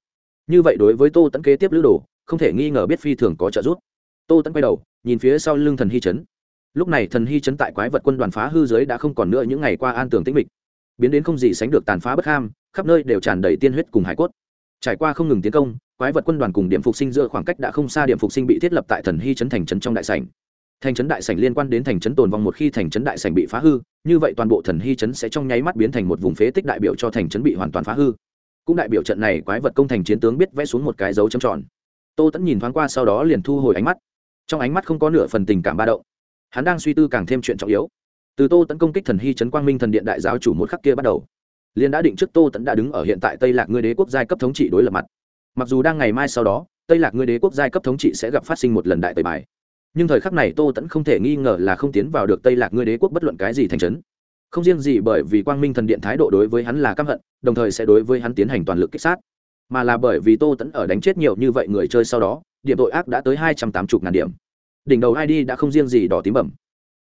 Như vậy đối với tô tẫn kế tiếp lữ đồ, không thể nghi ngờ biết phi thường có trợ giúp. Tô tẫn quay đầu, nhìn phía sau lưng thần hy chấn. Lúc này thần hy chấn tại quái vật quân đoàn phá hư giới đã không còn nữa những ngày qua an tường tĩnh mịch biến đến không gì sánh được tàn phá bất ham, khắp nơi đều tràn đầy tiên huyết cùng hải cốt. Trải qua không ngừng tiến công, quái vật quân đoàn cùng điểm phục sinh giữa khoảng cách đã không xa điểm phục sinh bị thiết lập tại thần hy chấn thành trấn trong đại sảnh. Thành trấn đại sảnh liên quan đến thành trấn tồn vong một khi thành trấn đại sảnh bị phá hư, như vậy toàn bộ thần hy trấn sẽ trong nháy mắt biến thành một vùng phế tích đại biểu cho thành trấn bị hoàn toàn phá hư. Cũng đại biểu trận này quái vật công thành chiến tướng biết vẽ xuống một cái dấu châm tròn. Tô tẫn nhìn thoáng qua sau đó liền thu hồi ánh mắt. Trong ánh mắt không có nửa phần tình cảm ba động. Hắn đang suy tư càng thêm chuyện trọng yếu từ tô tấn công kích thần hy trấn quang minh thần điện đại giáo chủ một khắc kia bắt đầu. Liên đã định trước tô tấn đã đứng ở hiện tại tây lạc ngươi đế quốc giai cấp thống trị đối lập mặt. Mặc dù đang ngày mai sau đó, tây lạc ngươi đế quốc giai cấp thống trị sẽ gặp phát sinh một lần đại tời bài. Nhưng thời khắc này tô tẫn không thể nghi ngờ là không tiến vào được tây lạc ngươi đế quốc bất luận cái gì thành trấn. Không riêng gì bởi vì quang minh thần điện thái độ đối với hắn là căm hận, đồng thời sẽ đối với hắn tiến hành toàn lực kích sát. Mà là bởi vì tô tẫn ở đánh chết nhiều như vậy người chơi sau đó, điểm tội ác đã tới hai trăm tám mươi ngàn điểm. Đỉnh đầu id đã không riêng gì đỏ tím bẩm,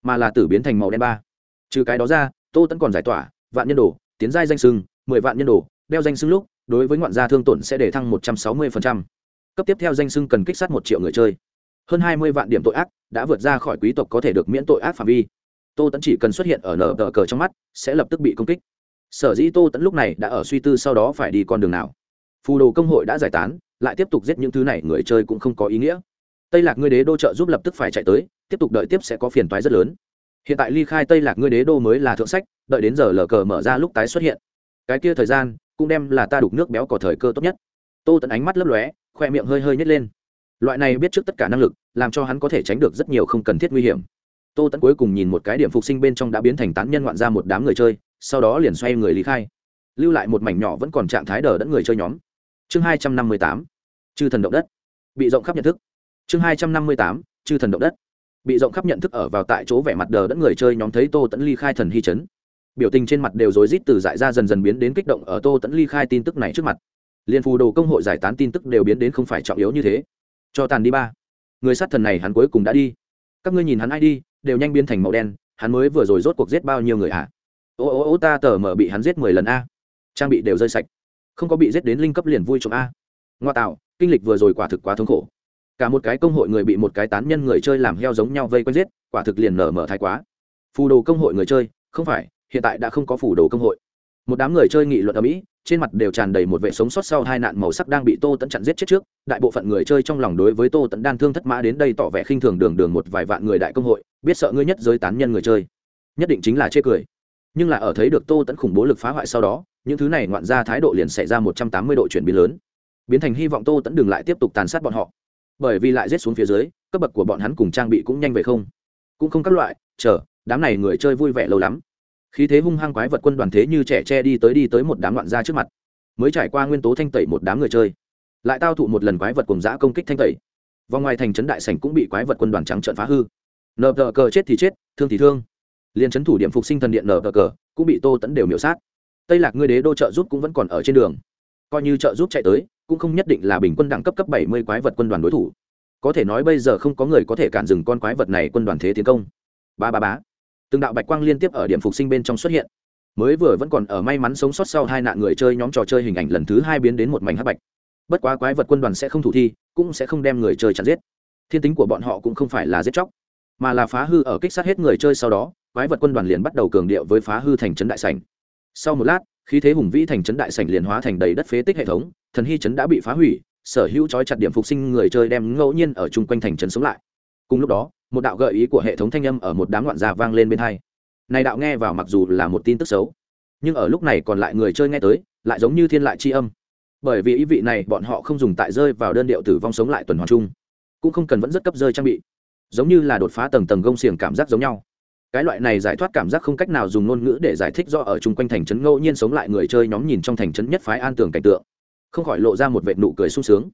mà là tử biến thành màu đen ba trừ cái đó ra, tô tẫn còn giải tỏa, vạn nhân đồ, tiến giai danh sưng, mười vạn nhân đồ, đeo danh sưng lúc, đối với ngoạn gia thương tổn sẽ để thăng một trăm sáu mươi cấp tiếp theo danh sưng cần kích sát một triệu người chơi. Hơn hai mươi vạn điểm tội ác đã vượt ra khỏi quý tộc có thể được miễn tội ác phạm vi. Tô tẫn chỉ cần xuất hiện ở nở tờ cờ trong mắt, sẽ lập tức bị công kích. Sở dĩ tô tẫn lúc này đã ở suy tư sau đó phải đi con đường nào. Phù đồ công hội đã giải tán, lại tiếp tục giết những thứ này, người chơi cũng không có ý nghĩa. Tây lạc ngươi đế đô trợ giúp lập tức phải chạy tới, tiếp tục đợi tiếp sẽ có phiền toái rất lớn hiện tại ly khai tây lạc ngươi đế đô mới là thượng sách, đợi đến giờ lờ cờ mở ra lúc tái xuất hiện. Cái kia thời gian, cũng đem là ta đục nước béo cỏ thời cơ tốt nhất. Tô tẫn ánh mắt lấp lóe, khoe miệng hơi hơi nhét lên. Loại này biết trước tất cả năng lực, làm cho hắn có thể tránh được rất nhiều không cần thiết nguy hiểm. Tô tẫn cuối cùng nhìn một cái điểm phục sinh bên trong đã biến thành tán nhân ngoạn ra một đám người chơi, sau đó liền xoay người lý khai. Lưu lại một mảnh nhỏ vẫn còn trạng thái đờ đẫn người chơi nhóm. Chương hai trăm năm mươi tám, chư thần động đất. Bị rộng khắp nhận thức. Chương hai trăm năm mươi tám, chư thần động đất bị rộng khắp nhận thức ở vào tại chỗ vẻ mặt đờ đẫn người chơi nhóm thấy tô tẫn ly khai thần hy chấn. Biểu tình trên mặt đều rối rít từ dại ra dần dần biến đến kích động ở tô tẫn ly khai tin tức này trước mặt. Liên phù đồ công hội giải tán tin tức đều biến đến không phải trọng yếu như thế. Cho tàn đi ba. Người sát thần này hắn cuối cùng đã đi. Các ngươi nhìn hắn ai đi, đều nhanh biến thành màu đen, hắn mới vừa rồi rốt cuộc giết bao nhiêu người ạ à? ô ô ô, ta tờ mở bị hắn giết mười lần a. Trang bị đều rơi sạch. Không có bị giết đến linh cấp liền vui trộm a. Ngoa tạo, kinh lịch vừa rồi quả thực quá thống khổ cả một cái công hội người bị một cái tán nhân người chơi làm heo giống nhau vây quanh giết, quả thực liền nở mở thái quá. Phù đồ công hội người chơi, không phải, hiện tại đã không có phù đồ công hội. Một đám người chơi nghị luận ở mỹ trên mặt đều tràn đầy một vệ sống sót sau hai nạn màu sắc đang bị tô tẫn chặn giết chết trước. Đại bộ phận người chơi trong lòng đối với tô tẫn đan thương thất mã đến đây tỏ vẻ khinh thường đường đường một vài vạn người đại công hội, biết sợ ngươi nhất giới tán nhân người chơi. Nhất định chính là chê cười. Nhưng là ở thấy được tô tẫn khủng bố lực phá hoại sau đó, những thứ này ngoạn ra thái độ liền xảy ra một trăm tám mươi độ chuyển biến lớn. Biến thành hy vọng tô tẫn đừng lại tiếp tục tàn sát bọn họ bởi vì lại rết xuống phía dưới, cấp bậc của bọn hắn cùng trang bị cũng nhanh về không. Cũng không các loại, chờ, đám này người chơi vui vẻ lâu lắm. Khí thế hung hăng quái vật quân đoàn thế như trẻ tre đi tới đi tới một đám loạn ra trước mặt. Mới trải qua nguyên tố thanh tẩy một đám người chơi. Lại tao thụ một lần quái vật cùng giã công kích thanh tẩy. Vòng ngoài thành trấn đại sảnh cũng bị quái vật quân đoàn trắng trợn phá hư. Nờ tờ cờ chết thì chết, thương thì thương. Liền trấn thủ điểm phục sinh thần điện nờ tờ cờ, cũng bị tô tẫn đều miểu sát. Tây lạc ngươi đế đô trợ giúp cũng vẫn còn ở trên đường. Coi như trợ giúp chạy tới cũng không nhất định là bình quân đẳng cấp cấp bảy mươi quái vật quân đoàn đối thủ. Có thể nói bây giờ không có người có thể cản dừng con quái vật này quân đoàn thế tiến công. Ba ba bá từng đạo bạch quang liên tiếp ở điểm phục sinh bên trong xuất hiện. Mới vừa vẫn còn ở may mắn sống sót sau hai nạn người chơi nhóm trò chơi hình ảnh lần thứ hai biến đến một mảnh hắc bạch. Bất quá quái vật quân đoàn sẽ không thủ thi, cũng sẽ không đem người chơi chặt giết. Thiên tính của bọn họ cũng không phải là giết chóc, mà là phá hư ở kích sát hết người chơi sau đó, quái vật quân đoàn liền bắt đầu cường điệu với phá hư thành trấn đại sảnh. Sau một lát khí thế hùng vĩ thành trấn đại sảnh liền hóa thành đầy đất phế tích hệ thống, thần hy trấn đã bị phá hủy, sở hữu trói chặt điểm phục sinh người chơi đem ngẫu nhiên ở chung quanh thành trấn sống lại. Cùng lúc đó, một đạo gợi ý của hệ thống thanh âm ở một đám loạn già vang lên bên hai. Này đạo nghe vào mặc dù là một tin tức xấu, nhưng ở lúc này còn lại người chơi nghe tới, lại giống như thiên lại chi âm. Bởi vì ý vị này, bọn họ không dùng tại rơi vào đơn điệu tử vong sống lại tuần hoàn chung, cũng không cần vẫn rất cấp rơi trang bị. Giống như là đột phá tầng tầng gông xiềng cảm giác giống nhau cái loại này giải thoát cảm giác không cách nào dùng ngôn ngữ để giải thích do ở chung quanh thành trấn ngẫu nhiên sống lại người chơi nhóm nhìn trong thành trấn nhất phái an tường cảnh tượng. Không khỏi lộ ra một vệ nụ cười sung sướng.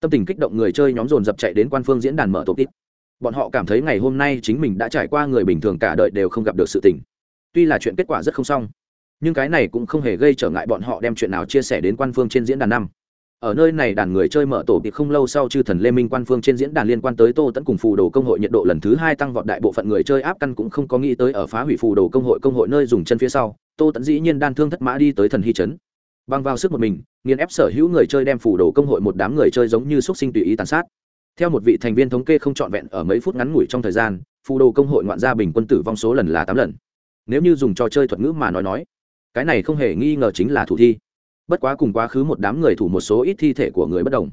Tâm tình kích động người chơi nhóm dồn dập chạy đến quan phương diễn đàn mở tổ tít bọn họ cảm thấy ngày hôm nay chính mình đã trải qua người bình thường cả đời đều không gặp được sự tình. Tuy là chuyện kết quả rất không xong, nhưng cái này cũng không hề gây trở ngại bọn họ đem chuyện nào chia sẻ đến quan phương trên diễn đàn năm ở nơi này đàn người chơi mở tổ tiệc không lâu sau chư thần lê minh quan phương trên diễn đàn liên quan tới tô tẫn cùng phù đồ công hội nhiệt độ lần thứ hai tăng vọt đại bộ phận người chơi áp căn cũng không có nghĩ tới ở phá hủy phù đồ công hội công hội nơi dùng chân phía sau, tô tẫn dĩ nhiên đan thương thất mã đi tới thần hy trấn. Băng vào sức một mình, nghiền ép sở hữu người chơi đem phù đồ công hội một đám người chơi giống như xúc sinh tùy ý tàn sát. Theo một vị thành viên thống kê không trọn vẹn ở mấy phút ngắn ngủi trong thời gian, phù đồ công hội ngoạn gia bình quân tử vong số lần là tám lần. Nếu như dùng trò chơi thuật ngữ mà nói nói, cái này không hề nghi ngờ chính là thủ thi bất quá cùng quá khứ một đám người thủ một số ít thi thể của người bất đồng.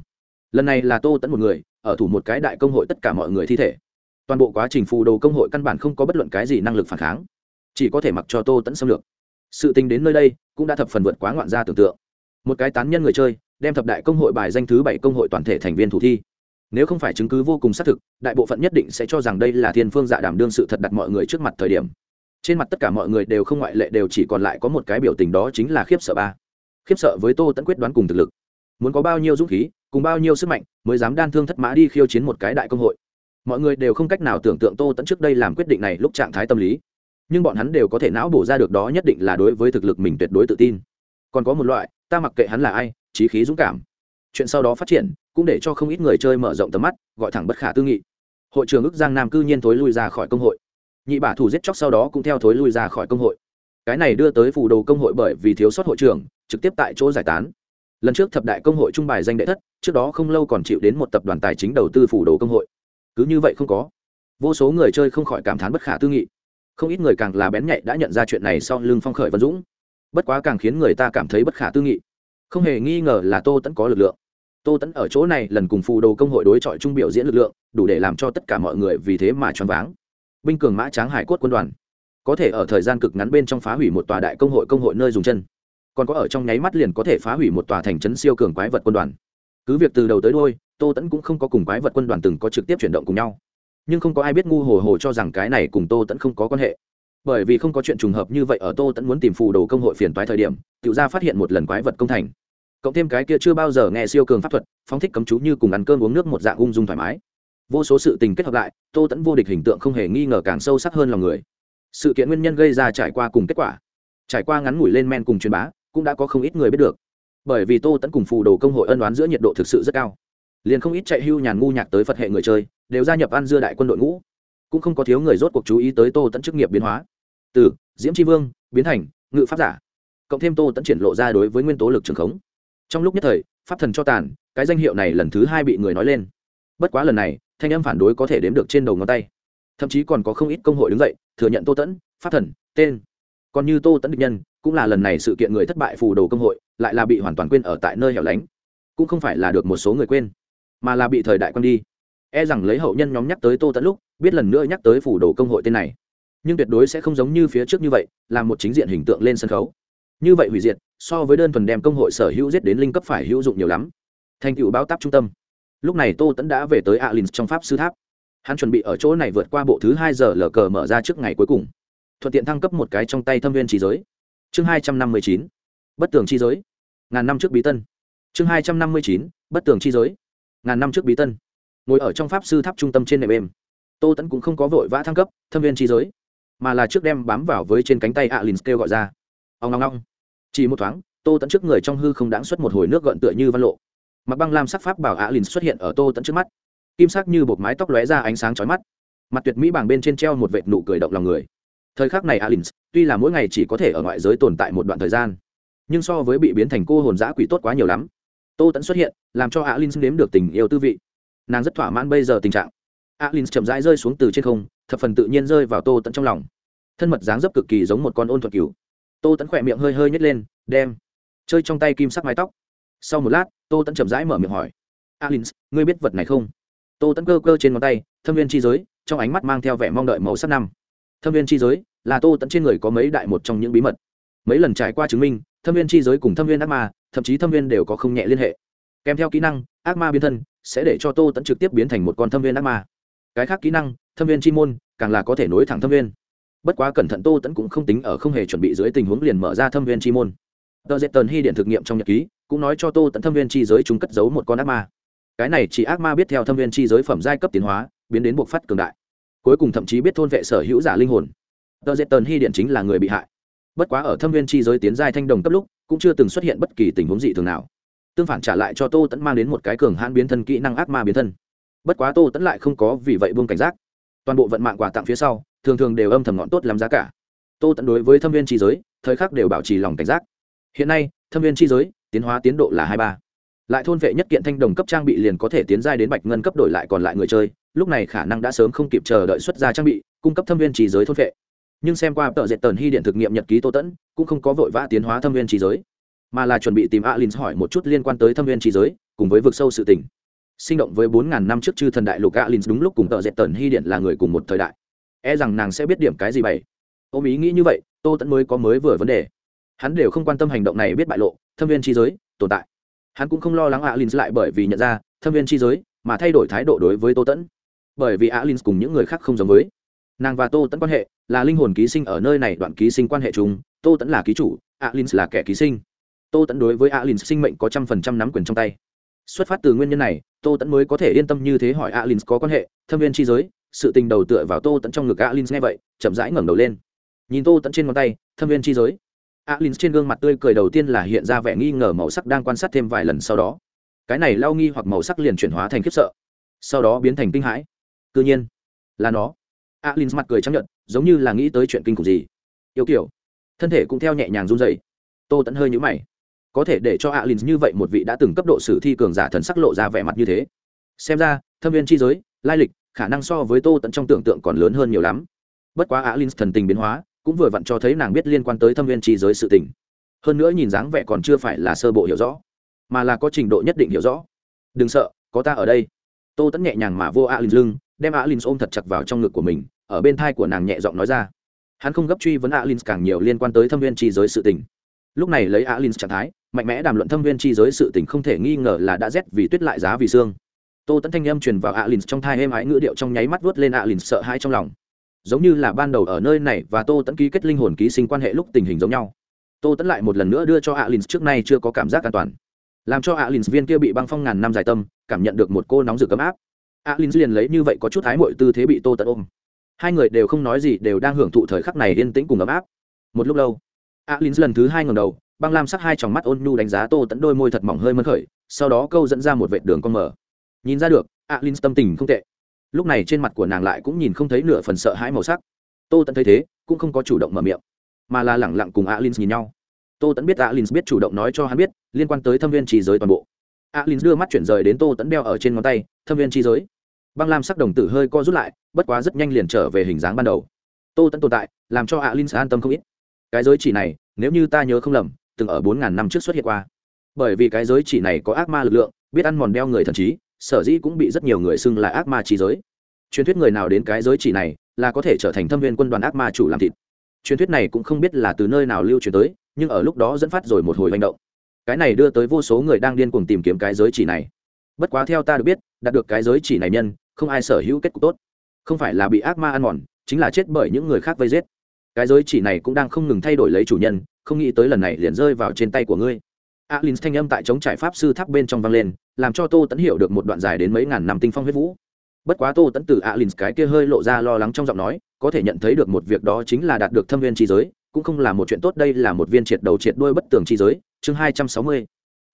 Lần này là tô tẫn một người, ở thủ một cái đại công hội tất cả mọi người thi thể. Toàn bộ quá trình phù đồ công hội căn bản không có bất luận cái gì năng lực phản kháng. Chỉ có thể mặc cho tô tẫn xâm lược. Sự tình đến nơi đây, cũng đã thập phần vượt quá ngoạn ra tưởng tượng. Một cái tán nhân người chơi, đem thập đại công hội bài danh thứ bảy công hội toàn thể thành viên thủ thi. Nếu không phải chứng cứ vô cùng xác thực, đại bộ phận nhất định sẽ cho rằng đây là thiên phương dạ đảm đương sự thật đặt mọi người trước mặt thời điểm. Trên mặt tất cả mọi người đều không ngoại lệ, đều chỉ còn lại có một cái biểu tình đó chính là khiếp sợ ba khiếp sợ với tô tẫn quyết đoán cùng thực lực. Muốn có bao nhiêu dũng khí, cùng bao nhiêu sức mạnh, mới dám đan thương thất mã đi khiêu chiến một cái đại công hội. Mọi người đều không cách nào tưởng tượng tô tẫn trước đây làm quyết định này lúc trạng thái tâm lý. Nhưng bọn hắn đều có thể não bổ ra được đó nhất định là đối với thực lực mình tuyệt đối tự tin. Còn có một loại, ta mặc kệ hắn là ai trí khí dũng cảm. Chuyện sau đó phát triển, cũng để cho không ít người chơi mở rộng tầm mắt, gọi thẳng bất khả tư nghị. Hội trường ức giang nam cư nhiên thối lui ra khỏi công hội. Nhị bả thủ giết chóc sau đó cũng theo thối lui ra khỏi công hội. Cái này đưa tới phù đồ công hội bởi vì thiếu sót hội trưởng trực tiếp tại chỗ giải tán. Lần trước thập đại công hội trung bài danh đệ thất, trước đó không lâu còn chịu đến một tập đoàn tài chính đầu tư phủ đồ công hội. Cứ như vậy không có. Vô số người chơi không khỏi cảm thán bất khả tư nghị. Không ít người càng là bén nhạy đã nhận ra chuyện này sau lưng phong khởi vân dũng. Bất quá càng khiến người ta cảm thấy bất khả tư nghị. Không hề nghi ngờ là tô tẫn có lực lượng. Tô tẫn ở chỗ này lần cùng phù đồ công hội đối chọi trung biểu diễn lực lượng, đủ để làm cho tất cả mọi người vì thế mà choáng váng. Binh cường mã tráng hải cốt quân đoàn. Có thể ở thời gian cực ngắn bên trong phá hủy một tòa đại công hội công hội nơi dùng chân còn có ở trong nháy mắt liền có thể phá hủy một tòa thành trấn siêu cường quái vật quân đoàn. Cứ việc từ đầu tới đôi tô tẫn cũng không có cùng quái vật quân đoàn từng có trực tiếp chuyển động cùng nhau. Nhưng không có ai biết ngu hồ hồ cho rằng cái này cùng tô tẫn không có quan hệ. Bởi vì không có chuyện trùng hợp như vậy ở tô tẫn muốn tìm phù đồ công hội phiền toái thời điểm tự ra phát hiện một lần quái vật công thành. Cộng thêm cái kia chưa bao giờ nghe siêu cường pháp thuật, phóng thích cấm chú như cùng ăn cơm uống nước một dạng ung dung thoải mái. Vô số sự tình kết hợp lại, tô tẫn vô địch hình tượng không hề nghi ngờ càng sâu sắc hơn lòng người. Sự kiện nguyên nhân gây ra trải qua cùng kết quả. Trải qua ngắn ngủi lên men cùng truyền bá cũng đã có không ít người biết được. Bởi vì tô tẫn cùng phù đồ công hội ân đoán giữa nhiệt độ thực sự rất cao. Liền không ít chạy hưu nhàn ngu nhạc tới phật hệ người chơi, đều gia nhập ăn dưa đại quân đội ngũ. Cũng không có thiếu người rốt cuộc chú ý tới tô tẫn chức nghiệp biến hóa. Từ, diễm tri vương, biến thành, ngự pháp giả. Cộng thêm tô tẫn triển lộ ra đối với nguyên tố lực trường khống. Trong lúc nhất thời, pháp thần cho tàn, cái danh hiệu này lần thứ hai bị người nói lên. Bất quá lần này, thanh âm phản đối có thể đếm được trên đầu ngón tay. Thậm chí còn có không ít công hội đứng dậy, thừa nhận tô tẫn pháp thần, tên. Còn như tô tẫn địch nhân cũng là lần này sự kiện người thất bại phù đồ công hội, lại là bị hoàn toàn quên ở tại nơi hẻo lánh. Cũng không phải là được một số người quên, mà là bị thời đại quên đi. E rằng lấy hậu nhân nhóm nhắc tới tô tẫn lúc, biết lần nữa nhắc tới phủ đồ công hội tên này. Nhưng tuyệt đối sẽ không giống như phía trước như vậy, là một chính diện hình tượng lên sân khấu. Như vậy hủy diệt, so với đơn thuần đem công hội sở hữu giết đến linh cấp phải hữu dụng nhiều lắm. Thành tựu báo táp trung tâm. Lúc này tô tẫn đã về tới alin trong pháp sư tháp. Hắn chuẩn bị ở chỗ này vượt qua bộ thứ hai giờ lờ cờ mở ra trước ngày cuối cùng. Thuận tiện thăng cấp một cái trong tay thâm viên trí giới chương hai trăm năm mươi chín, bất tường chi giới. Ngàn năm trước bí tân. Chương hai trăm năm mươi chín, bất tường chi giới. Ngàn năm trước bí tân. Ngồi ở trong pháp sư tháp trung tâm trên nệm êm. Tô tẫn cũng không có vội vã thăng cấp, thâm viên chi giới, mà là trước đem bám vào với trên cánh tay alin kêu gọi ra. Ông ngong ngong chỉ một thoáng, tô tẫn trước người trong hư không đáng xuất một hồi nước gợn tựa như văn lộ. Mặc băng lam sắc pháp bảo alin xuất hiện ở tô tẫn trước mắt. Kim sắc như bột mái tóc lóe ra ánh sáng chói mắt. Mặt tuyệt mỹ bảng bên trên treo một vệt nụ cười động lòng người thời khắc này alin tuy là mỗi ngày chỉ có thể ở ngoại giới tồn tại một đoạn thời gian, nhưng so với bị biến thành cô hồn giã quỷ tốt quá nhiều lắm. Tô tẫn xuất hiện, làm cho alin nếm được tình yêu tư vị. Nàng rất thỏa mãn bây giờ tình trạng. Alin chậm rãi rơi xuống từ trên không, thập phần tự nhiên rơi vào tô tẫn trong lòng. Thân mật dáng dấp cực kỳ giống một con ôn thuật cừu. Tô tẫn khỏe miệng hơi hơi nhét lên, đem. Chơi trong tay kim sắc mái tóc. Sau một lát, tô tẫn chậm rãi mở miệng hỏi alin ngươi biết vật này không? Tô tẫn cơ cơ trên ngón tay, thâm viên chi giới, trong ánh mắt mang theo vẻ mong đợi màu sắc năm thâm viên chi giới là tô tẫn trên người có mấy đại một trong những bí mật. Mấy lần trải qua chứng minh, thâm viên chi giới cùng thâm viên ác ma, thậm chí thâm viên đều có không nhẹ liên hệ. Kèm theo kỹ năng, ác ma biến thân sẽ để cho tô tẫn trực tiếp biến thành một con thâm viên ác ma. Cái khác kỹ năng, thâm viên chi môn, càng là có thể nối thẳng thâm viên. Bất quá cẩn thận tô tẫn cũng không tính ở không hề chuẩn bị dưới tình huống liền mở ra thâm viên chi môn. Tờ dệt tần hy điện thực nghiệm trong nhật ký, cũng nói cho tô tẫn thâm viên chi giới chúng cất giấu một con ác ma. Cái này chỉ ác ma biết theo thâm viên chi giới phẩm giai cấp tiến hóa, biến đến buộc phát cường đại cuối cùng thậm chí biết thôn vệ sở hữu giả linh hồn. Tờ dệt tần hy điện chính là người bị hại. Bất quá ở thâm viên chi giới tiến giai thanh đồng cấp lúc, cũng chưa từng xuất hiện bất kỳ tình huống dị thường nào. Tương phản trả lại cho tô tẫn mang đến một cái cường hãn biến thân kỹ năng ác ma biến thân. Bất quá tô tẫn lại không có vì vậy buông cảnh giác. Toàn bộ vận mạng quà tặng phía sau, thường thường đều âm thầm ngọn tốt làm giá cả. Tô tẫn đối với thâm viên chi giới, thời khắc đều bảo trì lòng cảnh giác. Hiện nay, thâm viên chi giới, tiến hóa tiến độ là hai ba. Lại thôn vệ nhất kiện thanh đồng cấp trang bị liền có thể tiến giai đến bạch ngân cấp đổi lại còn lại người chơi lúc này khả năng đã sớm không kịp chờ đợi xuất ra trang bị, cung cấp thâm viên trí giới thôn vệ nhưng xem qua tờ dệt tần hy điện thực nghiệm nhật ký tô tẫn, cũng không có vội vã tiến hóa thâm viên trí giới, mà là chuẩn bị tìm alin hỏi một chút liên quan tới thâm viên trí giới, cùng với vực sâu sự tình. Sinh động với bốn ngàn năm trước chư thần đại lục alin đúng lúc cùng tờ dệt tần hy điện là người cùng một thời đại. E rằng nàng sẽ biết điểm cái gì bày. Ôm ý nghĩ như vậy, tô tẫn mới có mới vừa vấn đề. Hắn đều không quan tâm hành động này biết bại lộ, thâm viên trí giới, tồn tại. Hắn cũng không lo lắng alin lại bởi vì nhận ra, thâm viên trí giới, mà thay đổi thái độ đối với tô tẫn bởi vì alin cùng những người khác không giống với. Nàng và tô tẫn quan hệ là linh hồn ký sinh ở nơi này, đoạn ký sinh quan hệ chung. Tô tẫn là ký chủ, alin là kẻ ký sinh. Tô tẫn đối với alin sinh mệnh có trăm phần trăm nắm quyền trong tay. Xuất phát từ nguyên nhân này, tô tẫn mới có thể yên tâm như thế hỏi alin có quan hệ, thâm viên chi giới, sự tình đầu tựa vào tô tẫn trong ngực alin nghe vậy, chậm rãi ngẩng đầu lên. Nhìn tô tẫn trên ngón tay, thâm viên chi giới. Alin trên gương mặt tươi cười đầu tiên là hiện ra vẻ nghi ngờ màu sắc đang quan sát thêm vài lần sau đó. Cái này lau nghi hoặc màu sắc liền chuyển hóa thành khiếp sợ. Sau đó biến thành kinh hãi tự nhiên. Là nó. Alin mặt cười chấp nhận giống như là nghĩ tới chuyện kinh khủng gì. Yêu kiểu. Thân thể cũng theo nhẹ nhàng run dày tô tẫn hơi nhũ mày. Có thể để cho alin như vậy một vị đã từng cấp độ sử thi cường giả thần sắc lộ ra vẻ mặt như thế. Xem ra, thâm viên chi giới, lai lịch, khả năng so với tô tẫn trong tưởng tượng còn lớn hơn nhiều lắm. Bất quá alin thần tình biến hóa, cũng vừa vặn cho thấy nàng biết liên quan tới thâm viên chi giới sự tình. Hơn nữa nhìn dáng vẻ còn chưa phải là sơ bộ hiểu rõ, mà là có trình độ nhất định hiểu rõ. Đừng sợ, có ta ở đây. Tô tẫn nhẹ nhàng mà vô alin lưng đem alin ôm thật chặt vào trong ngực của mình, ở bên thai của nàng nhẹ giọng nói ra. Hắn không gấp truy vấn alin càng nhiều liên quan tới thâm viên chi giới sự tình. Lúc này lấy alin trạng thái, mạnh mẽ đàm luận thâm viên chi giới sự tình không thể nghi ngờ là đã rét vì tuyết lại giá vì xương. Tô tẫn thanh âm truyền vào alin trong thai êm ái ngữ điệu trong nháy mắt vớt lên alin sợ hãi trong lòng. Giống như là ban đầu ở nơi này và tô tẫn ký kết linh hồn ký sinh quan hệ lúc tình hình giống nhau. Tô tẫn lại một lần nữa đưa cho alin trước nay chưa có cảm giác an toàn. Làm cho alin viên kia bị băng phong ngàn năm dài tâm, cảm nhận được một cô nóng rực ấm áp alin liền lấy như vậy có chút thái mọi tư thế bị tô tận ôm. Hai người đều không nói gì, đều đang hưởng thụ thời khắc này yên tĩnh cùng ấm áp. Một lúc lâu alin lần thứ hai ngầm đầu, băng lam sắc hai tròng mắt ôn nhu đánh giá tô tẫn đôi môi thật mỏng hơi mân khởi, sau đó câu dẫn ra một vệt đường con mở. Nhìn ra được alin tâm tình không tệ. Lúc này trên mặt của nàng lại cũng nhìn không thấy nửa phần sợ hãi màu sắc. Tô tẫn thấy thế, cũng không có chủ động mở miệng, mà là lẳng lặng cùng alin nhìn nhau. Tô tẫn biết alin biết chủ động nói cho hắn biết, liên quan tới thâm viên trí giới toàn bộ. Alin đưa mắt chuyển rời đến tô tẫn đeo ở trên ngón tay, thâm viên trí giới băng lam sắc đồng tử hơi co rút lại, bất quá rất nhanh liền trở về hình dáng ban đầu. Tô tẫn tồn tại, làm cho alin an tâm không ít. Cái giới chỉ này, nếu như ta nhớ không lầm, từng ở bốn ngàn năm trước xuất hiện qua. Bởi vì cái giới chỉ này có ác ma lực lượng, biết ăn mòn đeo người thần trí, sở dĩ cũng bị rất nhiều người xưng là ác ma trí giới. Truyền thuyết người nào đến cái giới chỉ này, là có thể trở thành thâm viên quân đoàn ác ma chủ làm thịt. Truyền thuyết này cũng không biết là từ nơi nào lưu truyền tới, nhưng ở lúc đó dẫn phát rồi một hồi hành động. Cái này đưa tới vô số người đang điên cuồng tìm kiếm cái giới chỉ này. Bất quá theo ta được biết, đạt được cái giới chỉ này nhân không ai sở hữu kết cục tốt. Không phải là bị ác ma ăn mòn, chính là chết bởi những người khác vây giết. Cái giới chỉ này cũng đang không ngừng thay đổi lấy chủ nhân, không nghĩ tới lần này liền rơi vào trên tay của ngươi. Alin thanh âm tại chống trải pháp sư tháp bên trong vang lên, làm cho tô tẫn hiểu được một đoạn dài đến mấy ngàn năm tinh phong huyết vũ. Bất quá tô tẫn từ alin cái kia hơi lộ ra lo lắng trong giọng nói, có thể nhận thấy được một việc đó chính là đạt được thâm viên trí giới, cũng không là một chuyện tốt, đây là một viên triệt đầu triệt đuôi bất tường trí giới. Chương hai trăm sáu mươi,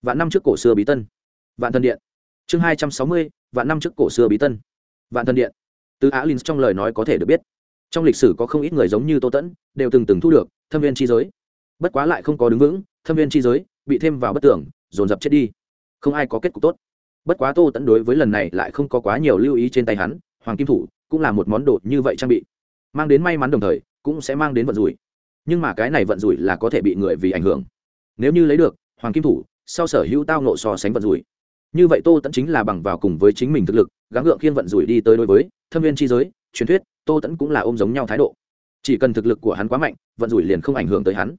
vạn năm trước cổ xưa bí tân. Vạn thân điện. Chương hai trăm sáu mươi, vạn năm trước cổ xưa bí tân vạn thân điện. Từ á alin trong lời nói có thể được biết, trong lịch sử có không ít người giống như tô tẫn, đều từng từng thu được thâm viên chi giới. Bất quá lại không có đứng vững, thâm viên chi giới bị thêm vào bất tưởng dồn dập chết đi. Không ai có kết cục tốt. Bất quá tô tẫn đối với lần này lại không có quá nhiều lưu ý trên tay hắn, hoàng kim thủ cũng là một món đồ như vậy trang bị. Mang đến may mắn đồng thời, cũng sẽ mang đến vận rủi. Nhưng mà cái này vận rủi là có thể bị người vì ảnh hưởng. Nếu như lấy được, hoàng kim thủ sau sở hữu tao nộ so sánh vận rủi như vậy tô tẫn chính là bằng vào cùng với chính mình thực lực, gắng gượng khiên vận rủi đi tới đối với thâm viên chi giới, truyền thuyết, tô tẫn cũng là ôm giống nhau thái độ. Chỉ cần thực lực của hắn quá mạnh, vận rủi liền không ảnh hưởng tới hắn.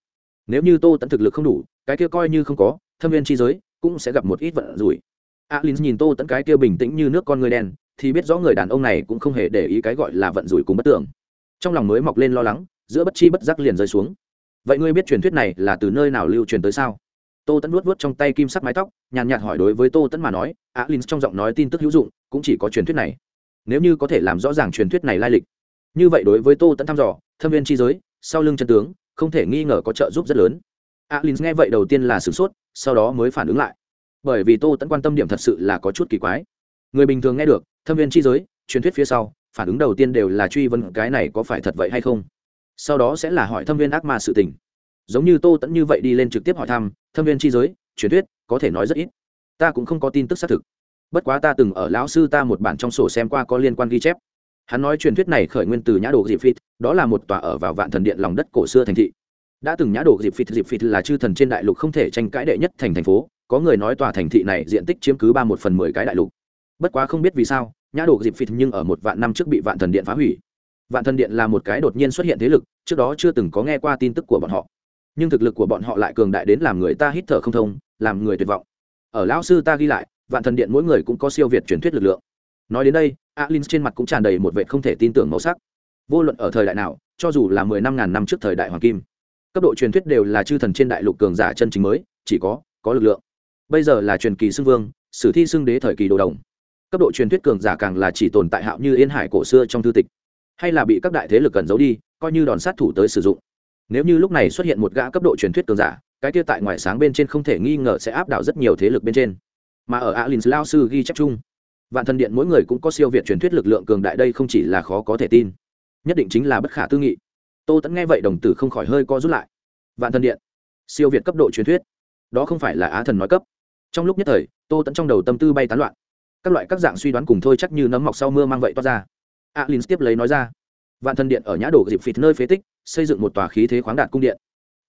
Nếu như tô tẫn thực lực không đủ, cái kia coi như không có, thâm viên chi giới cũng sẽ gặp một ít vận rủi. Alin nhìn tô tẫn cái kia bình tĩnh như nước con người đen, thì biết rõ người đàn ông này cũng không hề để ý cái gọi là vận rủi cùng bất tưởng. Trong lòng mới mọc lên lo lắng, giữa bất chi bất giác liền rơi xuống. Vậy ngươi biết truyền thuyết này là từ nơi nào lưu truyền tới sao? Tô tẫn nuốt vớt trong tay kim sắc mái tóc, nhàn nhạt hỏi đối với tô tẫn mà nói alin trong giọng nói tin tức hữu dụng, cũng chỉ có truyền thuyết này. Nếu như có thể làm rõ ràng truyền thuyết này lai lịch. Như vậy đối với tô tẫn thăm dò, thâm viên chi giới, sau lưng chân tướng, không thể nghi ngờ có trợ giúp rất lớn. Alin nghe vậy đầu tiên là sửng sốt, sau đó mới phản ứng lại. Bởi vì tô tẫn quan tâm điểm thật sự là có chút kỳ quái. Người bình thường nghe được, thâm viên chi giới, truyền thuyết phía sau, phản ứng đầu tiên đều là truy vấn cái này có phải thật vậy hay không. Sau đó sẽ là hỏi thâm viên ác ma sự tình giống như tô tẫn như vậy đi lên trực tiếp hỏi thăm, thâm viên chi giới, truyền thuyết, có thể nói rất ít. Ta cũng không có tin tức xác thực. Bất quá ta từng ở lão sư ta một bản trong sổ xem qua có liên quan ghi chép. Hắn nói truyền thuyết này khởi nguyên từ nhã đồ dịp phít đó là một tòa ở vào vạn thần điện lòng đất cổ xưa thành thị. Đã từng nhã đồ dịp phít dịp phít là chư thần trên đại lục không thể tranh cãi đệ nhất thành thành phố, có người nói tòa thành thị này diện tích chiếm cứ ba một phần mười cái đại lục. Bất quá không biết vì sao, nhã đồ dịp phít nhưng ở một vạn năm trước bị vạn thần điện phá hủy. Vạn thần điện là một cái đột nhiên xuất hiện thế lực, trước đó chưa từng có nghe qua tin tức của bọn họ nhưng thực lực của bọn họ lại cường đại đến làm người ta hít thở không thông, làm người tuyệt vọng. Ở lão sư ta ghi lại, vạn thần điện mỗi người cũng có siêu việt truyền thuyết lực lượng. Nói đến đây alin trên mặt cũng tràn đầy một vệ không thể tin tưởng màu sắc. Vô luận ở thời đại nào, cho dù là mười năm ngàn năm trước thời đại hoàng kim, cấp độ truyền thuyết đều là chư thần trên đại lục cường giả chân chính mới, chỉ có có lực lượng. Bây giờ là truyền kỳ xưng vương, sử thi xưng đế thời kỳ đồ đồng. Cấp độ truyền thuyết cường giả càng là chỉ tồn tại hạo như yên hải cổ xưa trong thư tịch. Hay là bị các đại thế lực cần giấu đi, coi như đòn sát thủ tới sử dụng nếu như lúc này xuất hiện một gã cấp độ truyền thuyết cường giả, cái kia tại ngoài sáng bên trên không thể nghi ngờ sẽ áp đảo rất nhiều thế lực bên trên. Mà ở alin lao sư ghi chép chung, vạn thần điện mỗi người cũng có siêu việt truyền thuyết lực lượng cường đại đây không chỉ là khó có thể tin, nhất định chính là bất khả tư nghị. Tô tẫn nghe vậy đồng tử không khỏi hơi co rút lại. Vạn thần điện, siêu việt cấp độ truyền thuyết, đó không phải là á thần nói cấp. Trong lúc nhất thời, tô tẫn trong đầu tâm tư bay tán loạn. Các loại các dạng suy đoán cùng thôi chắc như nấm mọc sau mưa mang vậy toát ra. Alin tiếp lấy nói ra vạn thần điện ở nhã đồ dịp phịt nơi phế tích, xây dựng một tòa khí thế khoáng đạt cung điện.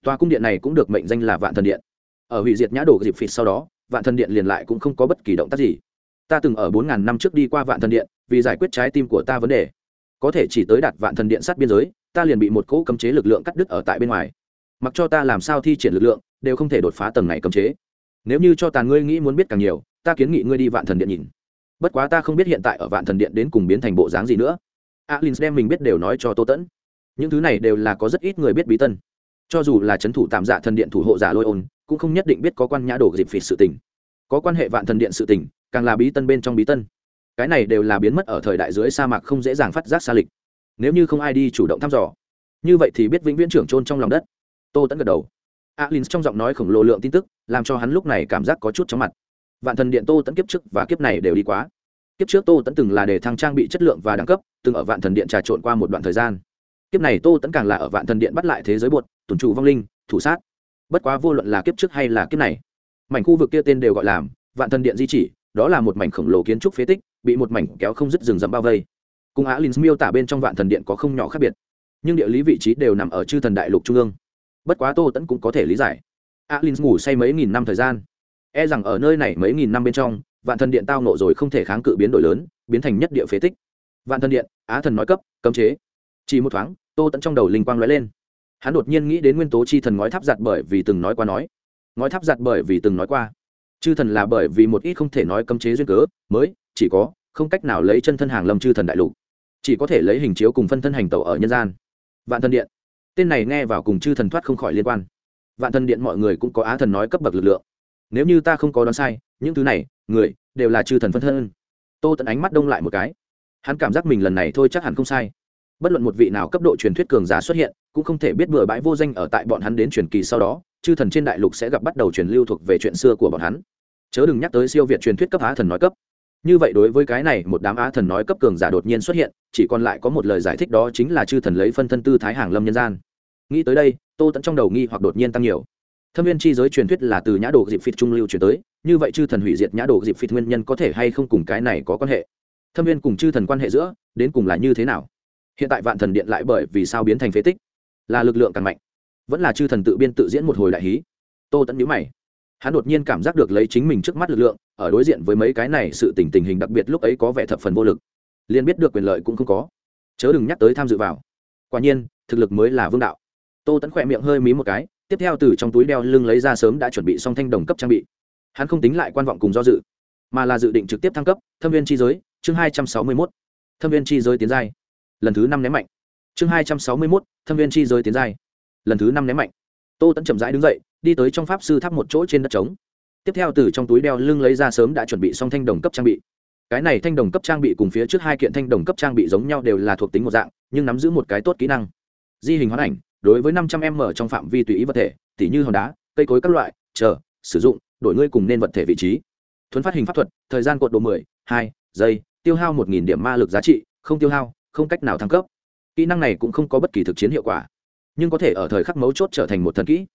Tòa cung điện này cũng được mệnh danh là vạn thần điện. Ở hủy diệt nhã đồ dịp phịt sau đó, vạn thần điện liền lại cũng không có bất kỳ động tác gì. Ta từng ở bốn ngàn năm trước đi qua vạn thần điện, vì giải quyết trái tim của ta vấn đề. Có thể chỉ tới đạt vạn thần điện sát biên giới, ta liền bị một cỗ cấm chế lực lượng cắt đứt ở tại bên ngoài. Mặc cho ta làm sao thi triển lực lượng, đều không thể đột phá tầng này cấm chế. Nếu như cho tàn ngươi nghĩ muốn biết càng nhiều, ta kiến nghị ngươi đi vạn thần điện nhìn. Bất quá ta không biết hiện tại ở vạn thần điện đến cùng biến thành bộ dáng gì nữa alin đem mình biết đều nói cho tô tẫn. Những thứ này đều là có rất ít người biết bí tân. Cho dù là c h ấ n thủ tạm giả thần điện thủ hộ giả lôi ôn cũng không nhất định biết có quan nhã đồ dịp phịt sự tình. Có quan hệ vạn thần điện sự tình, càng là bí tân bên trong bí tân. Cái này đều là biến mất ở thời đại dưới sa mạc không dễ dàng phát giác xa lịch. Nếu như không ai đi chủ động thăm dò, như vậy thì biết vĩnh viễn trưởng trôn trong lòng đất. Tô tẫn gật đầu. Alin trong giọng nói khổng lồ lượng tin tức, làm cho hắn lúc này cảm giác có chút chóng mặt. Vạn thần điện tô tẫn kiếp trước và kiếp này đều đi quá kiếp trước tô tẫn từng là để thăng trang bị chất lượng và đẳng cấp, từng ở vạn thần điện trà trộn qua một đoạn thời gian. Kiếp này tô tẫn càng là ở vạn thần điện bắt lại thế giới bột tuần trụ vong linh, thủ sát. Bất quá vô luận là kiếp trước hay là kiếp này, mảnh khu vực kia tên đều gọi là vạn thần điện di chỉ, đó là một mảnh khổng lồ kiến trúc phế tích, bị một mảnh kéo không dứt rừng rậm bao vây. Cùng á l miêu tả bên trong vạn thần điện có không nhỏ khác biệt, nhưng địa lý vị trí đều nằm ở chư thần đại lục trung ương. Bất quá tô tẫn cũng có thể lý giải. Á l ngủ say mấy nghìn năm thời gian. E rằng ở nơi này mấy nghìn năm bên trong vạn thần điện tao nộ rồi không thể kháng cự biến đổi lớn, biến thành nhất địa phế tích. Vạn thần điện, á thần nói cấp, cấm chế. Chỉ một thoáng, tô tẫn trong đầu linh quang lóe lên. Hắn đột nhiên nghĩ đến nguyên tố chi thần ngói tháp giặt bởi vì từng nói qua nói. Ngói tháp giặt bởi vì từng nói qua. Chư thần là bởi vì một ít không thể nói cấm chế duyên cớ, mới, chỉ có, không cách nào lấy chân thân hàng lâm chư thần đại lục. Chỉ có thể lấy hình chiếu cùng phân thân hành tẩu ở nhân gian. Vạn thần điện. Tên này nghe vào cùng chư thần thoát không khỏi liên quan. Vạn thần điện mọi người cũng có á thần nói cấp bậc lực lượng nếu như ta không có đoán sai, những thứ này, người, đều là chư thần phân thân. Tô tận ánh mắt đông lại một cái. Hắn cảm giác mình lần này thôi chắc hẳn không sai. Bất luận một vị nào cấp độ truyền thuyết cường giả xuất hiện, cũng không thể biết bừa bãi vô danh ở tại bọn hắn đến truyền kỳ sau đó, chư thần trên đại lục sẽ gặp bắt đầu truyền lưu thuộc về chuyện xưa của bọn hắn. Chớ đừng nhắc tới siêu việt truyền thuyết cấp á thần nói cấp. Như vậy đối với cái này, một đám á thần nói cấp cường giả đột nhiên xuất hiện, chỉ còn lại có một lời giải thích đó chính là chư thần lấy phân thân tư thái hàng lâm nhân gian. Nghĩ tới đây, tô tẫn trong đầu nghi hoặc đột nhiên tăng nhiều thâm viên chi giới truyền thuyết là từ nhã đồ dịp phịt trung lưu truyền tới, như vậy chư thần hủy diệt nhã đồ dịp phịt nguyên nhân có thể hay không cùng cái này có quan hệ? Thâm viên cùng chư thần quan hệ giữa, đến cùng là như thế nào? Hiện tại vạn thần điện lại bởi vì sao biến thành phế tích? Là lực lượng càng mạnh. Vẫn là chư thần tự biên tự diễn một hồi đại hí? Tô tẫn nhíu mày. Hắn đột nhiên cảm giác được lấy chính mình trước mắt lực lượng, ở đối diện với mấy cái này sự tình tình hình đặc biệt lúc ấy có vẻ thập phần vô lực. Liền biết được quyền lợi cũng không có. Chớ đừng nhắc tới tham dự vào. Quả nhiên, thực lực mới là vương đạo. Tô tẫn khỏe miệng hơi mí một cái tiếp theo từ trong túi đeo lưng lấy ra sớm đã chuẩn bị xong thanh đồng cấp trang bị. Hắn không tính lại quan vọng cùng do dự, mà là dự định trực tiếp thăng cấp, thâm viên chi giới, chương hai trăm sáu mươi mốt. Thâm viên chi giới tiến giai. Lần thứ năm ném mạnh. Chương hai trăm sáu mươi mốt, thâm viên chi giới tiến giai. Lần thứ năm ném mạnh. Tô tẫn chậm rãi đứng dậy, đi tới trong pháp sư tháp một chỗ trên đất trống. Tiếp theo từ trong túi đeo lưng lấy ra sớm đã chuẩn bị xong thanh đồng cấp trang bị. Cái này thanh đồng cấp trang bị cùng phía trước hai kiện thanh đồng cấp trang bị giống nhau đều là thuộc tính một dạng, nhưng nắm giữ một cái tốt kỹ năng. Di hình hoán ảnh đối với năm trăm m trong phạm vi tùy ý vật thể, tỉ như hòn đá, cây cối các loại, chờ, sử dụng, đổi ngươi cùng nên vật thể vị trí. Thuấn phát hình pháp thuật, thời gian cột độ mười, hai giây, tiêu hao một nghìn điểm ma lực giá trị, không tiêu hao, không cách nào thăng cấp. Kỹ năng này cũng không có bất kỳ thực chiến hiệu quả, nhưng có thể ở thời khắc mấu chốt trở thành một thần kỹ.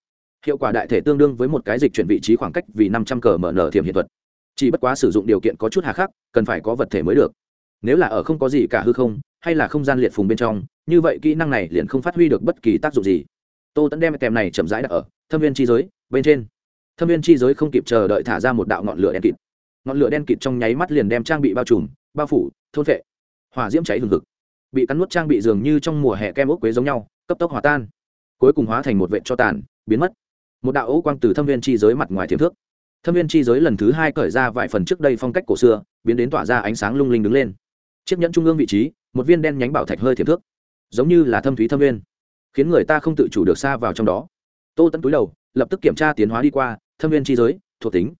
Hiệu quả đại thể tương đương với một cái dịch chuyển vị trí khoảng cách vì năm trăm cờ mở nở thiểm hiện thuật. Chỉ bất quá sử dụng điều kiện có chút hà khắc, cần phải có vật thể mới được nếu là ở không có gì cả hư không, hay là không gian liệt phùng bên trong, như vậy kỹ năng này liền không phát huy được bất kỳ tác dụng gì. Tô tẫn đem kèm này chậm rãi đặt ở thâm viên chi giới, bên trên. Thâm viên chi giới không kịp chờ đợi thả ra một đạo ngọn lửa đen kịt. Ngọn lửa đen kịt trong nháy mắt liền đem trang bị bao trùm, bao phủ, thôn vệ hỏa diễm cháy hừng hực. Bị cắn nuốt trang bị dường như trong mùa hè kem ốc quế giống nhau, cấp tốc hòa tan. Cuối cùng hóa thành một vệ cho tàn, biến mất. Một đạo ấu quang từ thâm viên chi giới mặt ngoài thiếm thước. Thâm viên chi giới lần thứ hai cởi ra vài phần trước đây phong cách cổ xưa, biến đến tỏa ra ánh sáng lung linh đứng lên chiếc nhẫn trung ương vị trí, một viên đen nhánh bảo thạch hơi thiệp thước, giống như là thâm thúy thâm nguyên, khiến người ta không tự chủ được xa vào trong đó. Tô tẫn túi đầu, lập tức kiểm tra tiến hóa đi qua, thâm viên chi giới, thuộc tính.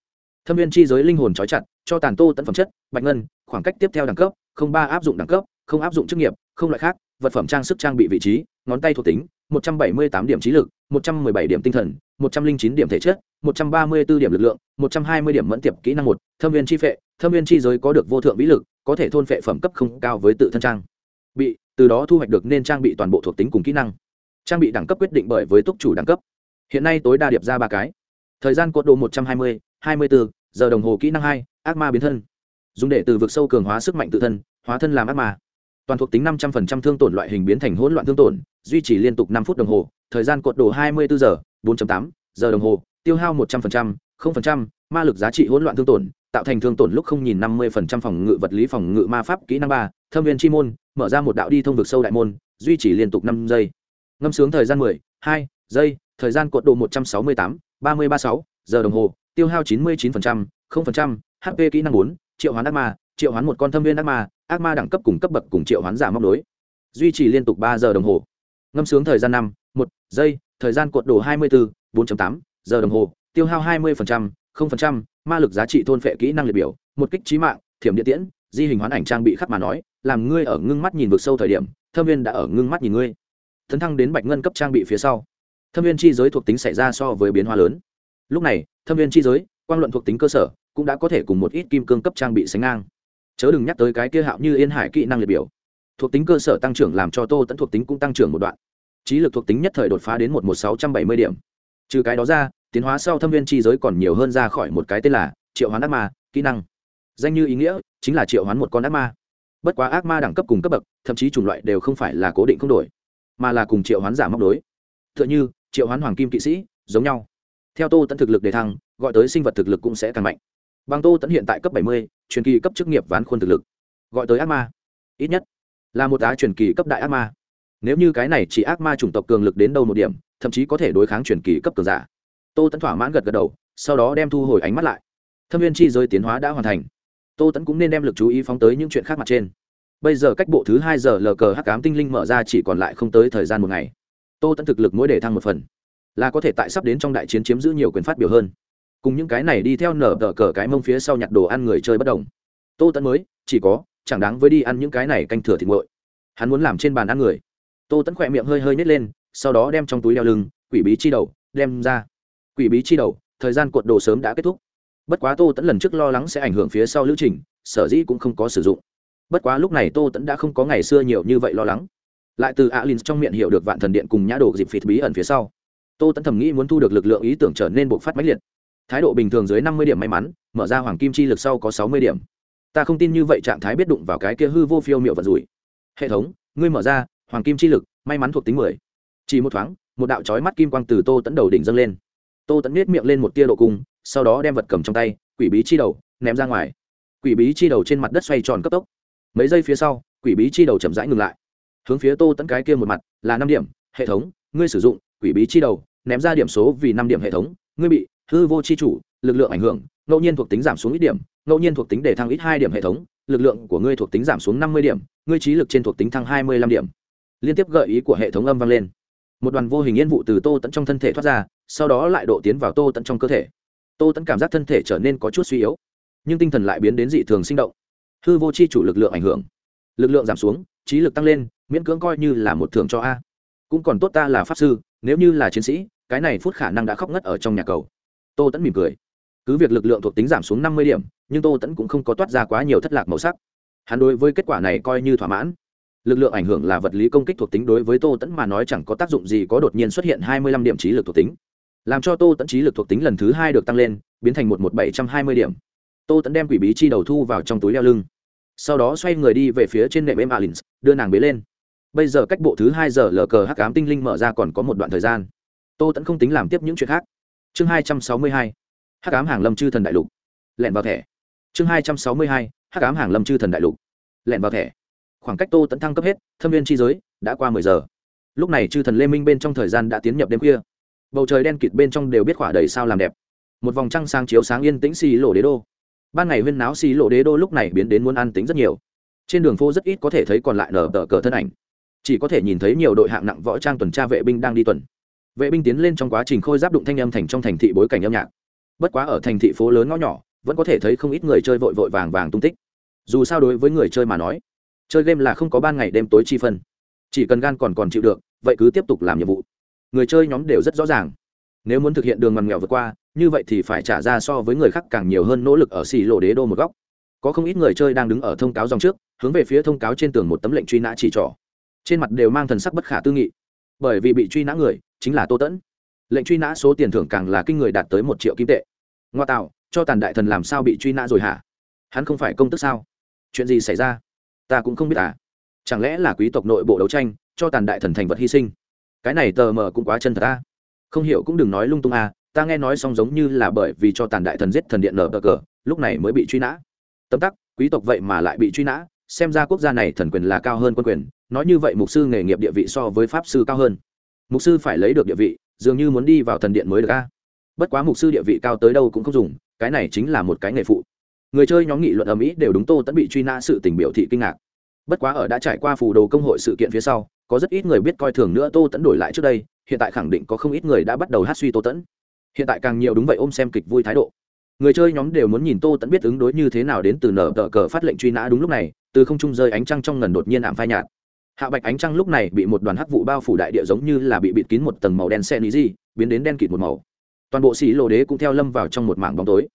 Thâm viên chi giới linh hồn trói chặt, cho tàn tô tẫn phẩm chất, bạch ngân, khoảng cách tiếp theo đẳng cấp, không ba áp dụng đẳng cấp, không áp dụng chức nghiệp, không loại khác, vật phẩm trang sức trang bị vị trí, ngón tay thuộc tính, một trăm bảy mươi tám điểm trí lực, một trăm mười bảy điểm tinh thần, một trăm linh chín điểm thể chất, một trăm ba mươi b ố điểm lực lượng, một trăm hai mươi điểm mẫn tiệp kỹ năng một, thâm viên chi phệ, thâm viên chi giới có được vô thượng vĩ lực có thể thôn phệ phẩm cấp không cao với tự thân trang. Bị, từ đó thu hoạch được nên trang bị toàn bộ thuộc tính cùng kỹ năng. Trang bị đẳng cấp quyết định bởi với túc chủ đẳng cấp. Hiện nay tối đa điệp ra ba cái. Thời gian cột độ một trăm hai mươi hai mươi bốn giờ đồng hồ kỹ năng hai, ác ma biến thân. Dùng để từ vực sâu cường hóa sức mạnh tự thân, hóa thân làm ác ma. Toàn thuộc tính năm trăm linh thương tổn loại hình biến thành hỗn loạn thương tổn, duy trì liên tục năm phút đồng hồ, thời gian cột độ hai mươi bốn giờ, bốn tám, giờ đồng hồ, tiêu hao một trăm linh ma lực giá trị hỗn loạn thương tổn tạo thành thương tổn lúc không nhìn năm mươi phòng ngự vật lý phòng ngự ma pháp kỹ năng ba, thâm viên chi môn, mở ra một đạo đi thông vực sâu đại môn, duy trì liên tục năm giây. Ngâm sướng thời gian mười, hai giây, thời gian cột độ một trăm sáu mươi tám, ba mươi ba sáu, giờ đồng hồ, tiêu hao chín mươi chín hp kỹ năng bốn, triệu hoán ác ma, triệu hoán một con thâm viên ác ma ác ma đẳng cấp cùng cấp bậc cùng triệu hoán giả móc đối duy trì liên tục ba giờ đồng hồ. Ngâm sướng thời gian năm, một giây, thời gian cuộn đồ hai mươi bốn bốn tám, giờ đồng hồ, tiêu hao hai mươi ma lực giá trị thôn phệ kỹ năng liệt biểu, một kích trí mạng, thiểm địa tiễn, di hình hoán ảnh trang bị khắc mà nói, làm ngươi ở ngưng mắt nhìn vực sâu thời điểm, thâm viên đã ở ngưng mắt nhìn ngươi. Thấn thăng đến bạch ngân cấp trang bị phía sau. Thâm viên chi giới thuộc tính xảy ra so với biến hóa lớn. Lúc này, thâm viên chi giới quan luận thuộc tính cơ sở, cũng đã có thể cùng một ít kim cương cấp trang bị sánh ngang. Chớ đừng nhắc tới cái kia hạo như yên hải kỹ năng liệt biểu. Thuộc tính cơ sở tăng trưởng làm cho tô tẫn thuộc tính cũng tăng trưởng một đoạn. Trí lực thuộc tính nhất thời đột phá đến một một sáu trăm bảy mươi điểm. Trừ cái đó ra tiến hóa sau thâm viên chi giới còn nhiều hơn ra khỏi một cái tên là triệu hoán ác ma, kỹ năng. Danh như ý nghĩa chính là triệu hoán một con ác ma. Bất quá ác ma đẳng cấp cùng cấp bậc, thậm chí chủng loại đều không phải là cố định không đổi, mà là cùng triệu hoán giả móc đối t h ư ợ n h ư triệu hoán hoàng kim kỵ sĩ, giống nhau. Theo tô tẫn thực lực đề thăng, gọi tới sinh vật thực lực cũng sẽ càng mạnh. Bằng tô tẫn hiện tại cấp bảy mươi, truyền kỳ cấp chức nghiệp ván khuôn thực lực. Gọi tới ác ma. Ít nhất là một á truyền kỳ cấp đại ác ma. Nếu như cái này chỉ ác ma chủng tộc cường lực đến đâu một điểm, thậm chí có thể đối kháng truyền kỳ cấp cường giả tô tẫn thỏa mãn gật gật đầu, sau đó đem thu hồi ánh mắt lại. Thâm viên chi giới tiến hóa đã hoàn thành. Tô tẫn cũng nên đem lực chú ý phóng tới những chuyện khác mặt trên. Bây giờ cách bộ thứ hai giờ lờ cờ hắc cám tinh linh mở ra chỉ còn lại không tới thời gian một ngày. Tô tẫn thực lực mỗi để thăng một phần. Là có thể tại sắp đến trong đại chiến chiếm giữ nhiều quyền phát biểu hơn. Cùng những cái này đi theo nở tờ cờ cái mông phía sau nhặt đồ ăn người chơi bất đồng. Tô tẫn mới, chỉ có, chẳng đáng với đi ăn những cái này canh thừa thịt nguội. Hắn muốn làm trên bàn ăn người. Tô tẫn khỏe miệng hơi hơi nhét lên, sau đó đem trong túi đeo lưng, quỷ bí chi đầu, đem ra quỷ bí chi đầu, thời gian cuộn đồ sớm đã kết thúc. Bất quá tô tẫn lần trước lo lắng sẽ ảnh hưởng phía sau lữ trình, sở dĩ cũng không có sử dụng. Bất quá lúc này tô tẫn đã không có ngày xưa nhiều như vậy lo lắng. Lại từ alin trong miệng hiểu được vạn thần điện cùng nhã đồ dịp phịt bí ẩn phía sau, tô tẫn thầm nghĩ muốn thu được lực lượng ý tưởng trở nên bộc phát mãnh liệt. Thái độ bình thường dưới năm mươi điểm may mắn, mở ra hoàng kim chi lực sau có sáu mươi điểm. Ta không tin như vậy trạng thái biết đụng vào cái kia hư vô phiêu miệu vật rủi. Hệ thống, ngươi mở ra, hoàng kim chi lực, may mắn thuộc tính mười. Chỉ một thoáng, một đạo trói mắt kim quang từ tô tẫn đầu đỉnh dâng lên tô tẫn nết miệng lên một tia độ cung, sau đó đem vật cầm trong tay, quỷ bí chi đầu, ném ra ngoài. Quỷ bí chi đầu trên mặt đất xoay tròn cấp tốc. Mấy giây phía sau, quỷ bí chi đầu chậm rãi ngừng lại. Hướng phía tô tẫn cái kia một mặt, là năm điểm, hệ thống, ngươi sử dụng, quỷ bí chi đầu, ném ra điểm số vì năm điểm hệ thống, ngươi bị hư vô chi chủ, lực lượng ảnh hưởng, ngẫu nhiên thuộc tính giảm xuống ít điểm, ngẫu nhiên thuộc tính để thăng ít hai điểm hệ thống, lực lượng của ngươi thuộc tính giảm xuống năm mươi điểm, ngươi trí lực trên thuộc tính thăng hai mươi lăm điểm. Liên tiếp gợi ý của hệ thống âm vang lên một đoàn vô hình yên vụ từ tô tẫn trong thân thể thoát ra, sau đó lại độ tiến vào tô tẫn trong cơ thể. Tô tẫn cảm giác thân thể trở nên có chút suy yếu, nhưng tinh thần lại biến đến dị thường sinh động. Hư vô c h i chủ lực lượng ảnh hưởng, lực lượng giảm xuống, trí lực tăng lên, miễn cưỡng coi như là một thường cho a. Cũng còn tốt ta là pháp sư, nếu như là chiến sĩ, cái này phút khả năng đã khóc ngất ở trong nhà cầu. Tô tẫn mỉm cười. Cứ việc lực lượng thuộc tính giảm xuống năm mươi điểm, nhưng tô tẫn cũng không có toát ra quá nhiều thất lạc màu sắc. Hắn đối với kết quả này coi như thỏa mãn lực lượng ảnh hưởng là vật lý công kích thuộc tính đối với tô tẫn mà nói chẳng có tác dụng gì có đột nhiên xuất hiện hai mươi lăm điểm trí lực thuộc tính. Làm cho tô tẫn trí lực thuộc tính lần thứ hai được tăng lên, biến thành một một bảy trăm hai mươi điểm. Tô tẫn đem quỷ bí chi đầu thu vào trong túi đeo lưng. Sau đó xoay người đi về phía trên nệm em alin đưa nàng bế lên. Bây giờ cách bộ thứ hai giờ lờ cờ hắc ám tinh linh mở ra còn có một đoạn thời gian. Tô tẫn không tính làm tiếp những chuyện khác. Chương hai trăm sáu mươi hai. Hắc ám hàng lâm chư thần đại lục. Lẹn vào thẻ. Chương hai trăm sáu mươi hai. Hắc ám hàng lâm chư thần đại lục. Lẹn vào thẻ khoảng cách tô tẫn thăng cấp hết, thâm viên chi giới, đã qua mười giờ. Lúc này chư thần lê minh bên trong thời gian đã tiến nhập đêm khuya. Bầu trời đen kịt bên trong đều biết khỏa đầy sao làm đẹp. Một vòng trăng sáng chiếu sáng yên tĩnh xì lộ đế đô. Ban ngày huyên náo xì lộ đế đô lúc này biến đến muốn ăn tính rất nhiều. Trên đường phố rất ít có thể thấy còn lại nở tờ cờ thân ảnh. Chỉ có thể nhìn thấy nhiều đội hạng nặng võ trang tuần tra vệ binh đang đi tuần. Vệ binh tiến lên trong quá trình khôi giáp đụng thanh âm thành trong thành thị bối cảnh âm nhạc. Bất quá ở thành thị phố lớn ngõ nhỏ, vẫn có thể thấy không ít người chơi vội vội vàng vàng tung tích. Dù sao đối với người chơi mà nói chơi game là không có ban ngày đêm tối chi phân. Chỉ cần gan còn còn chịu được, vậy cứ tiếp tục làm nhiệm vụ. Người chơi nhóm đều rất rõ ràng. Nếu muốn thực hiện đường mòn nghèo vượt qua, như vậy thì phải trả ra so với người khác càng nhiều hơn nỗ lực ở xì lộ đế đô một góc. Có không ít người chơi đang đứng ở thông cáo dòng trước, hướng về phía thông cáo trên tường một tấm lệnh truy nã chỉ trỏ. Trên mặt đều mang thần sắc bất khả tư nghị. Bởi vì bị truy nã người, chính là tô tẫn. Lệnh truy nã số tiền thưởng càng là kinh người đạt tới một triệu kim tệ. Ngoa tạo, cho tàn đại thần làm sao bị truy nã rồi hả? Hắn không phải công tức sao? Chuyện gì xảy ra? Ta cũng không biết à. Chẳng lẽ là quý tộc nội bộ đấu tranh, cho tàn đại thần thành vật hy sinh? Cái này tờ mờ cũng quá chân thật ta không hiểu cũng đừng nói lung tung à ta nghe nói xong giống như là bởi vì cho tàn đại thần giết thần điện nở cờ, lúc này mới bị truy nã. Tấm tắc, quý tộc vậy mà lại bị truy nã, xem ra quốc gia này thần quyền là cao hơn quân quyền, nói như vậy mục sư nghề nghiệp địa vị so với pháp sư cao hơn. Mục sư phải lấy được địa vị, dường như muốn đi vào thần điện mới được a bất quá mục sư địa vị cao tới đâu cũng không dùng, cái này chính là một cái nghề phụ người chơi nhóm nghị luận ở mỹ đều đúng tô tẫn bị truy nã sự tình biểu thị kinh ngạc. Bất quá ở đã trải qua phù đồ công hội sự kiện phía sau, có rất ít người biết coi thường nữa tô tẫn đổi lại trước đây, hiện tại khẳng định có không ít người đã bắt đầu hát suy tô tẫn hiện tại càng nhiều đúng vậy ôm xem kịch vui thái độ. Người chơi nhóm đều muốn nhìn tô tẫn biết ứng đối như thế nào đến từ nở tờ cờ phát lệnh truy nã đúng lúc này, từ không trung rơi ánh trăng trong ngần đột nhiên ảm phai nhạt. Hạ bạch ánh trăng lúc này bị một đoàn hắc vụ bao phủ đại địa giống như là bị bịt kín một tầng màu đen xe ní gì, biến đến đen kịt một màu. Toàn bộ xì lộ đế cũng theo lâm vào trong một mảng bóng tối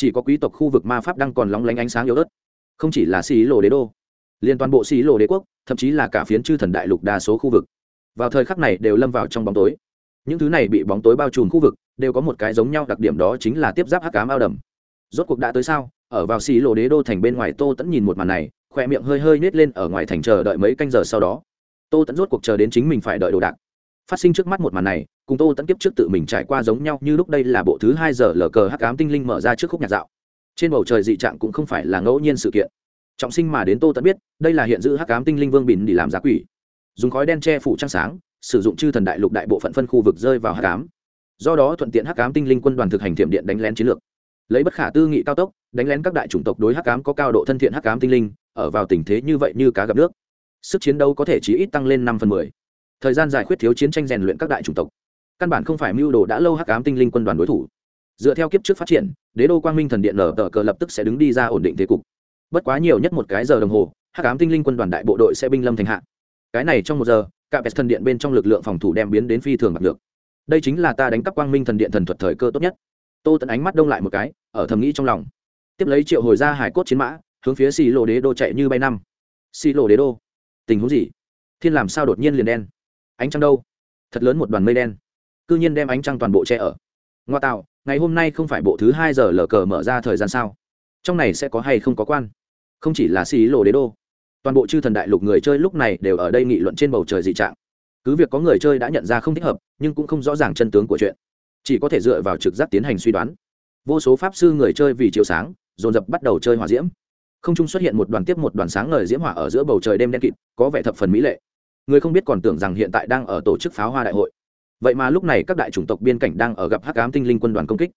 chỉ có quý tộc khu vực ma pháp đang còn lóng lánh ánh sáng yếu ớt, không chỉ là xì lộ đế đô, liên toàn bộ xì lộ đế quốc, thậm chí là cả phiến chư thần đại lục đa số khu vực. Vào thời khắc này đều lâm vào trong bóng tối. Những thứ này bị bóng tối bao trùm khu vực, đều có một cái giống nhau đặc điểm đó chính là tiếp giáp hắc cám ao đầm. Rốt cuộc đã tới sao? Ở vào xì lộ đế đô thành bên ngoài, tô tẫn nhìn một màn này khoe miệng hơi hơi nết lên ở ngoài thành chờ đợi mấy canh giờ sau đó. Tô tẫn rốt cuộc chờ đến chính mình phải đợi đồ đạc. Phát sinh trước mắt một màn này cùng tô tẫn kiếp trước tự mình trải qua giống nhau như lúc đây là bộ thứ hai giờ lờ cờ hắc ám tinh linh mở ra trước khúc nhạc dạo. Trên bầu trời dị trạng cũng không phải là ngẫu nhiên sự kiện. Trọng sinh mà đến tô tẫn biết, đây là hiện giữ hắc ám tinh linh vương bỉn để làm giá quỷ. Dùng khói đen che phủ trăng sáng, sử dụng chư thần đại lục đại bộ phận phân khu vực rơi vào hắc ám. Do đó thuận tiện hắc ám tinh linh quân đoàn thực hành thiểm điện đánh lén chiến lược. Lấy bất khả tư nghị cao tốc, đánh lén các đại chủng tộc đối hắc ám có cao độ thân thiện hắc ám tinh linh, ở vào tình thế như vậy như cá gặp nước. Sức chiến đấu có thể chỉ ít tăng lên năm phần mười. Thời gian giải quyết thiếu chiến tranh rèn luyện các đại chủng tộc căn bản không phải mưu đồ đã lâu hắc ám tinh linh quân đoàn đối thủ. Dựa theo kiếp trước phát triển, đế đô quang minh thần điện nở tờ cờ lập tức sẽ đứng đi ra ổn định thế cục. Bất quá nhiều nhất một cái giờ đồng hồ, hắc ám tinh linh quân đoàn đại bộ đội sẽ binh lâm thành hạ. Cái này trong một giờ, cả pest thần điện bên trong lực lượng phòng thủ đem biến đến phi thường bạc được. Đây chính là ta đánh cắp quang minh thần điện thần thuật thời cơ tốt nhất. Tô tận ánh mắt đông lại một cái, ở thầm nghĩ trong lòng. Tiếp lấy triệu hồi ra hải cốt chiến mã, hướng phía xì lộ đế đô chạy như bay năm. Xì lộ đế đô. Tình huống gì? Thiên làm sao đột nhiên liền đen? Ánh trăng đâu? Thật lớn một đoàn mây đen cư nhiên đem ánh trăng toàn bộ che ở. Ngoa tạo, ngày hôm nay không phải bộ thứ hai giờ lờ cờ mở ra thời gian sao? Trong này sẽ có hay không có quan? Không chỉ là xì lộ đế đô. Toàn bộ chư thần đại lục người chơi lúc này đều ở đây nghị luận trên bầu trời dị trạng. Cứ việc có người chơi đã nhận ra không thích hợp, nhưng cũng không rõ ràng chân tướng của chuyện. Chỉ có thể dựa vào trực giác tiến hành suy đoán. Vô số pháp sư người chơi vì chiều sáng, dồn dập bắt đầu chơi hỏa diễm. Không trung xuất hiện một đoàn tiếp một đoàn sáng ngời diễm hỏa ở giữa bầu trời đêm đen kịt, có vẻ thập phần mỹ lệ. Người không biết còn tưởng rằng hiện tại đang ở tổ chức pháo hoa đại hội vậy mà lúc này các đại chủng tộc biên cảnh đang ở gặp hắc ám tinh linh quân đoàn công kích.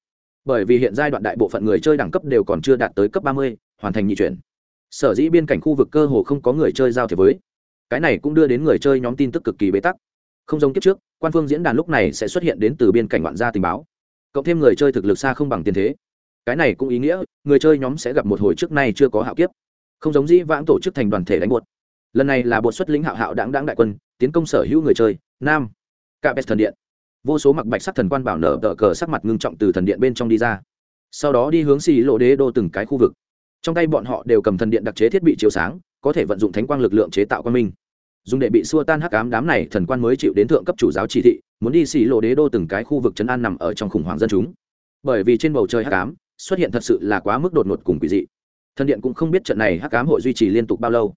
Bởi vì hiện giai đoạn đại bộ phận người chơi đẳng cấp đều còn chưa đạt tới cấp ba mươi, hoàn thành nhị chuyển. Sở dĩ biên cảnh khu vực cơ hồ không có người chơi giao thế với. Cái này cũng đưa đến người chơi nhóm tin tức cực kỳ bế tắc. Không giống kiếp trước, quan phương diễn đàn lúc này sẽ xuất hiện đến từ biên cảnh ngoạn gia tình báo. Cộng thêm người chơi thực lực xa không bằng tiền thế. Cái này cũng ý nghĩa, người chơi nhóm sẽ gặp một hồi trước nay chưa có hạo kiếp. Không giống dĩ vãng tổ chức thành đoàn thể đánh bột. Lần này là bột xuất lĩnh hạo hạo đáng đáng đại quân, tiến công sở hữu người chơi, nam cả thần điện. Vô số mặc bạch sắc thần quan bảo nở tờ cờ sắc mặt ngưng trọng từ thần điện bên trong đi ra. Sau đó đi hướng xì lộ đế đô từng cái khu vực. Trong tay bọn họ đều cầm thần điện đặc chế thiết bị chiếu sáng, có thể vận dụng thánh quang lực lượng chế tạo quan minh. Dùng để bị xua tan hắc ám đám này, thần quan mới chịu đến thượng cấp chủ giáo chỉ thị, muốn đi xì lộ đế đô từng cái khu vực trấn an nằm ở trong khủng hoảng dân chúng. Bởi vì trên bầu trời hắc ám, xuất hiện thật sự là quá mức đột ngột cùng quỷ dị. Thần điện cũng không biết trận này hắc ám hội duy trì liên tục bao lâu.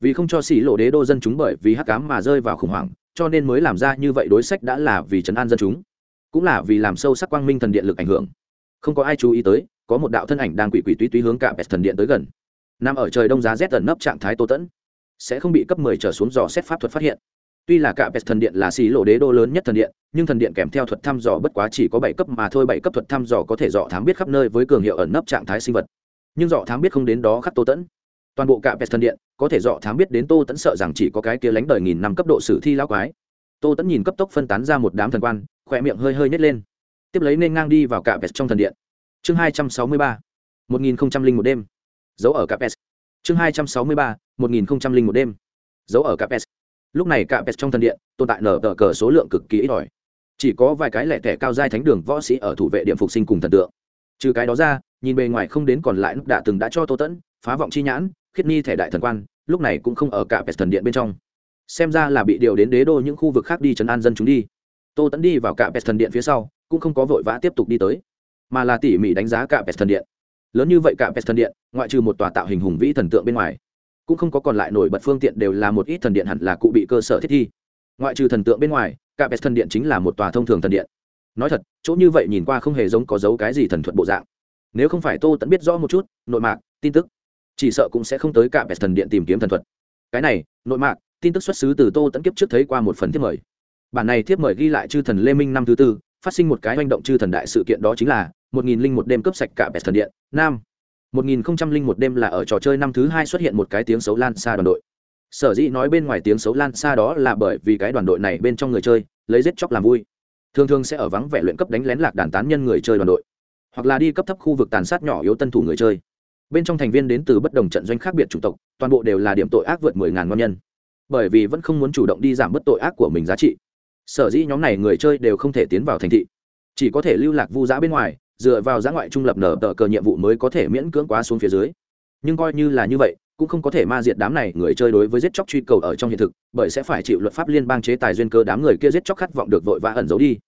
Vì không cho xì lộ đế đô dân chúng bởi vì hắc ám mà rơi vào khủng hoảng cho nên mới làm ra như vậy đối sách đã là vì trấn an dân chúng, cũng là vì làm sâu sắc quang minh thần điện lực ảnh hưởng. Không có ai chú ý tới, có một đạo thân ảnh đang quỷ quỷ túy túy hướng cả bẹt thần điện tới gần. Nằm ở trời đông giá rét ẩn nấp trạng thái tô tẫn, sẽ không bị cấp 10 trở xuống dò xét pháp thuật phát hiện. Tuy là cả pet thần điện là xì lộ đế đô lớn nhất thần điện, nhưng thần điện kèm theo thuật thăm dò bất quá chỉ có bảy cấp mà thôi, bảy cấp thuật thăm dò có thể dò thám biết khắp nơi với cường hiệu ẩn nấp trạng thái sinh vật. Nhưng dò thám biết không đến đó khắc tô tẫn toàn bộ cả pest thần điện, có thể dọ thám biết đến tô tẫn sợ rằng chỉ có cái kia lánh đời nghìn năm cấp độ sử thi lão quái. Tô tẫn nhìn cấp tốc phân tán ra một đám thần quan, khỏe miệng hơi hơi nhét lên. Tiếp lấy nên ngang đi vào cả pest trong thần điện. Chương hai trăm sáu mươi ba, một nghìn không trăm linh một đêm. Giấu ở cả pest chương hai trăm sáu mươi ba, một nghìn không trăm linh một đêm. Giấu ở capes lúc này capes trong thần điện, tồn tại nở tờ cờ số lượng cực kỳ ít ỏi. Chỉ có vài cái lẻ tẻ cao giai thánh đường võ sĩ ở thủ vệ điểm phục sinh cùng thần tượng. Trừ cái đó ra, nhìn bề ngoài không đến còn lại lúc đã từng đã cho tô tẫn phá vọng chi nhãn khiết ni thẻ đại thần quan, lúc này cũng không ở cả pest thần điện bên trong. Xem ra là bị điều đến đế đô những khu vực khác đi chấn an dân chúng đi. Tô tẫn đi vào cả pest thần điện phía sau, cũng không có vội vã tiếp tục đi tới, mà là tỉ mỉ đánh giá cả pest thần điện. Lớn như vậy cả pest thần điện, ngoại trừ một tòa tạo hình hùng vĩ thần tượng bên ngoài, cũng không có còn lại nổi bật phương tiện đều là một ít thần điện hẳn là cụ bị cơ sở thiết thi. Ngoại trừ thần tượng bên ngoài, cả pest thần điện chính là một tòa thông thường thần điện. Nói thật, chỗ như vậy nhìn qua không hề giống có dấu cái gì thần thuật bộ dạng. Nếu không phải tô tẫn biết rõ một chút, nội mạc, tin tức chỉ sợ cũng sẽ không tới cả bệ thần điện tìm kiếm thần thuật. Cái này, nội mạc, tin tức xuất xứ từ tô tẫn kiếp trước thấy qua một phần thiếp mời. Bản này thiếp mời ghi lại chư thần lê minh năm thứ tư, phát sinh một cái hành động chư thần đại sự kiện đó chính là một nghìn linh một đêm cướp sạch cả bệ thần điện, nam. Một nghìn không trăm linh một đêm là ở trò chơi năm thứ hai xuất hiện một cái tiếng xấu lan xa đoàn đội. Sở dĩ nói bên ngoài tiếng xấu lan xa đó là bởi vì cái đoàn đội này bên trong người chơi, lấy giết chóc làm vui. Thường thường sẽ ở vắng vẻ luyện cấp đánh lén lạc đàn tán nhân người chơi đoàn đội, hoặc là đi cấp thấp khu vực tàn sát nhỏ yếu tân thủ người chơi bên trong thành viên đến từ bất đồng trận doanh khác biệt chủng tộc, toàn bộ đều là điểm tội ác vượt mười ngàn ngon nhân. Bởi vì vẫn không muốn chủ động đi giảm bớt tội ác của mình giá trị. Sở dĩ nhóm này người chơi đều không thể tiến vào thành thị. Chỉ có thể lưu lạc vu giã bên ngoài, dựa vào giã ngoại trung lập nở tờ cờ nhiệm vụ mới có thể miễn cưỡng quá xuống phía dưới. Nhưng coi như là như vậy, cũng không có thể ma diệt đám này người chơi đối với giết chóc truy cầu ở trong hiện thực, bởi sẽ phải chịu luật pháp liên bang chế tài duyên cơ đám người kia giết chóc khát vọng được vội vã ẩn giấu đi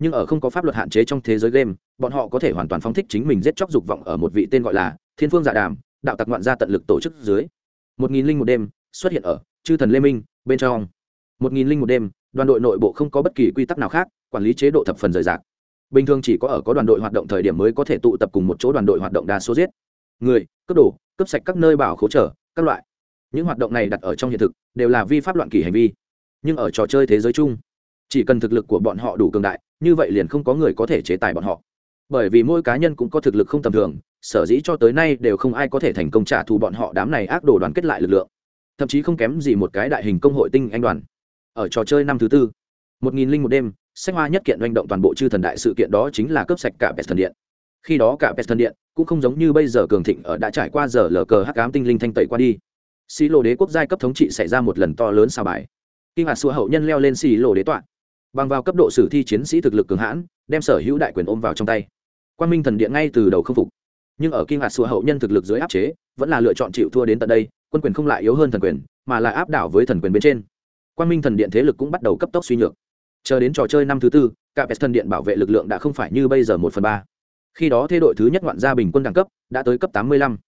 nhưng ở không có pháp luật hạn chế trong thế giới game, bọn họ có thể hoàn toàn phóng thích chính mình giết chóc dục vọng ở một vị tên gọi là thiên phương dạ đàm, đạo tặc ngoạn gia tận lực tổ chức dưới. Một nghìn linh một đêm, xuất hiện ở chư thần lê minh, bên trong. Một nghìn linh một đêm, đoàn đội nội bộ không có bất kỳ quy tắc nào khác, quản lý chế độ thập phần rời rạc. Bình thường chỉ có ở có đoàn đội hoạt động thời điểm mới có thể tụ tập cùng một chỗ đoàn đội hoạt động đa số giết. Người, cướp đồ, cướp sạch các nơi bảo khố trở, các loại. Những hoạt động này đặt ở trong hiện thực, đều là vi pháp loạn kỷ hành vi, nhưng ở trò chơi thế giới chung, chỉ cần thực lực của bọn họ đủ cường đại như vậy liền không có người có thể chế tài bọn họ. Bởi vì mỗi cá nhân cũng có thực lực không tầm thường, sở dĩ cho tới nay đều không ai có thể thành công trả thù bọn họ đám này ác đồ đoàn kết lại lực lượng. Thậm chí không kém gì một cái đại hình công hội tinh anh đoàn. Ở trò chơi năm thứ tư, một nghìn linh một đêm, sách hoa nhất kiện doanh động toàn bộ chư thần đại sự kiện đó chính là cướp sạch cả pest thần điện. Khi đó cả pest thần điện cũng không giống như bây giờ cường thịnh ở đã trải qua giờ lờ cờ hắc ám tinh linh thanh tẩy qua đi. Xí lộ đế quốc giai cấp thống trị xảy ra một lần to lớn sao bài kinh hạt xua hậu nhân leo lên xì lộ đế tọa bằng vào cấp độ sử thi chiến sĩ thực lực cường hãn, đem sở hữu đại quyền ôm vào trong tay. Quan minh thần điện ngay từ đầu không phục, nhưng ở kim hạt sùa hậu nhân thực lực dưới áp chế, vẫn là lựa chọn chịu thua đến tận đây, quân quyền không lại yếu hơn thần quyền, mà lại áp đảo với thần quyền bên trên. Quan minh thần điện thế lực cũng bắt đầu cấp tốc suy nhược. Chờ đến trò chơi năm thứ tư, cả pest thần điện bảo vệ lực lượng đã không phải như bây giờ một phần ba. Khi đó thế đội thứ nhất ngoạn gia bình quân đẳng cấp đã tới cấp tám mươi lăm.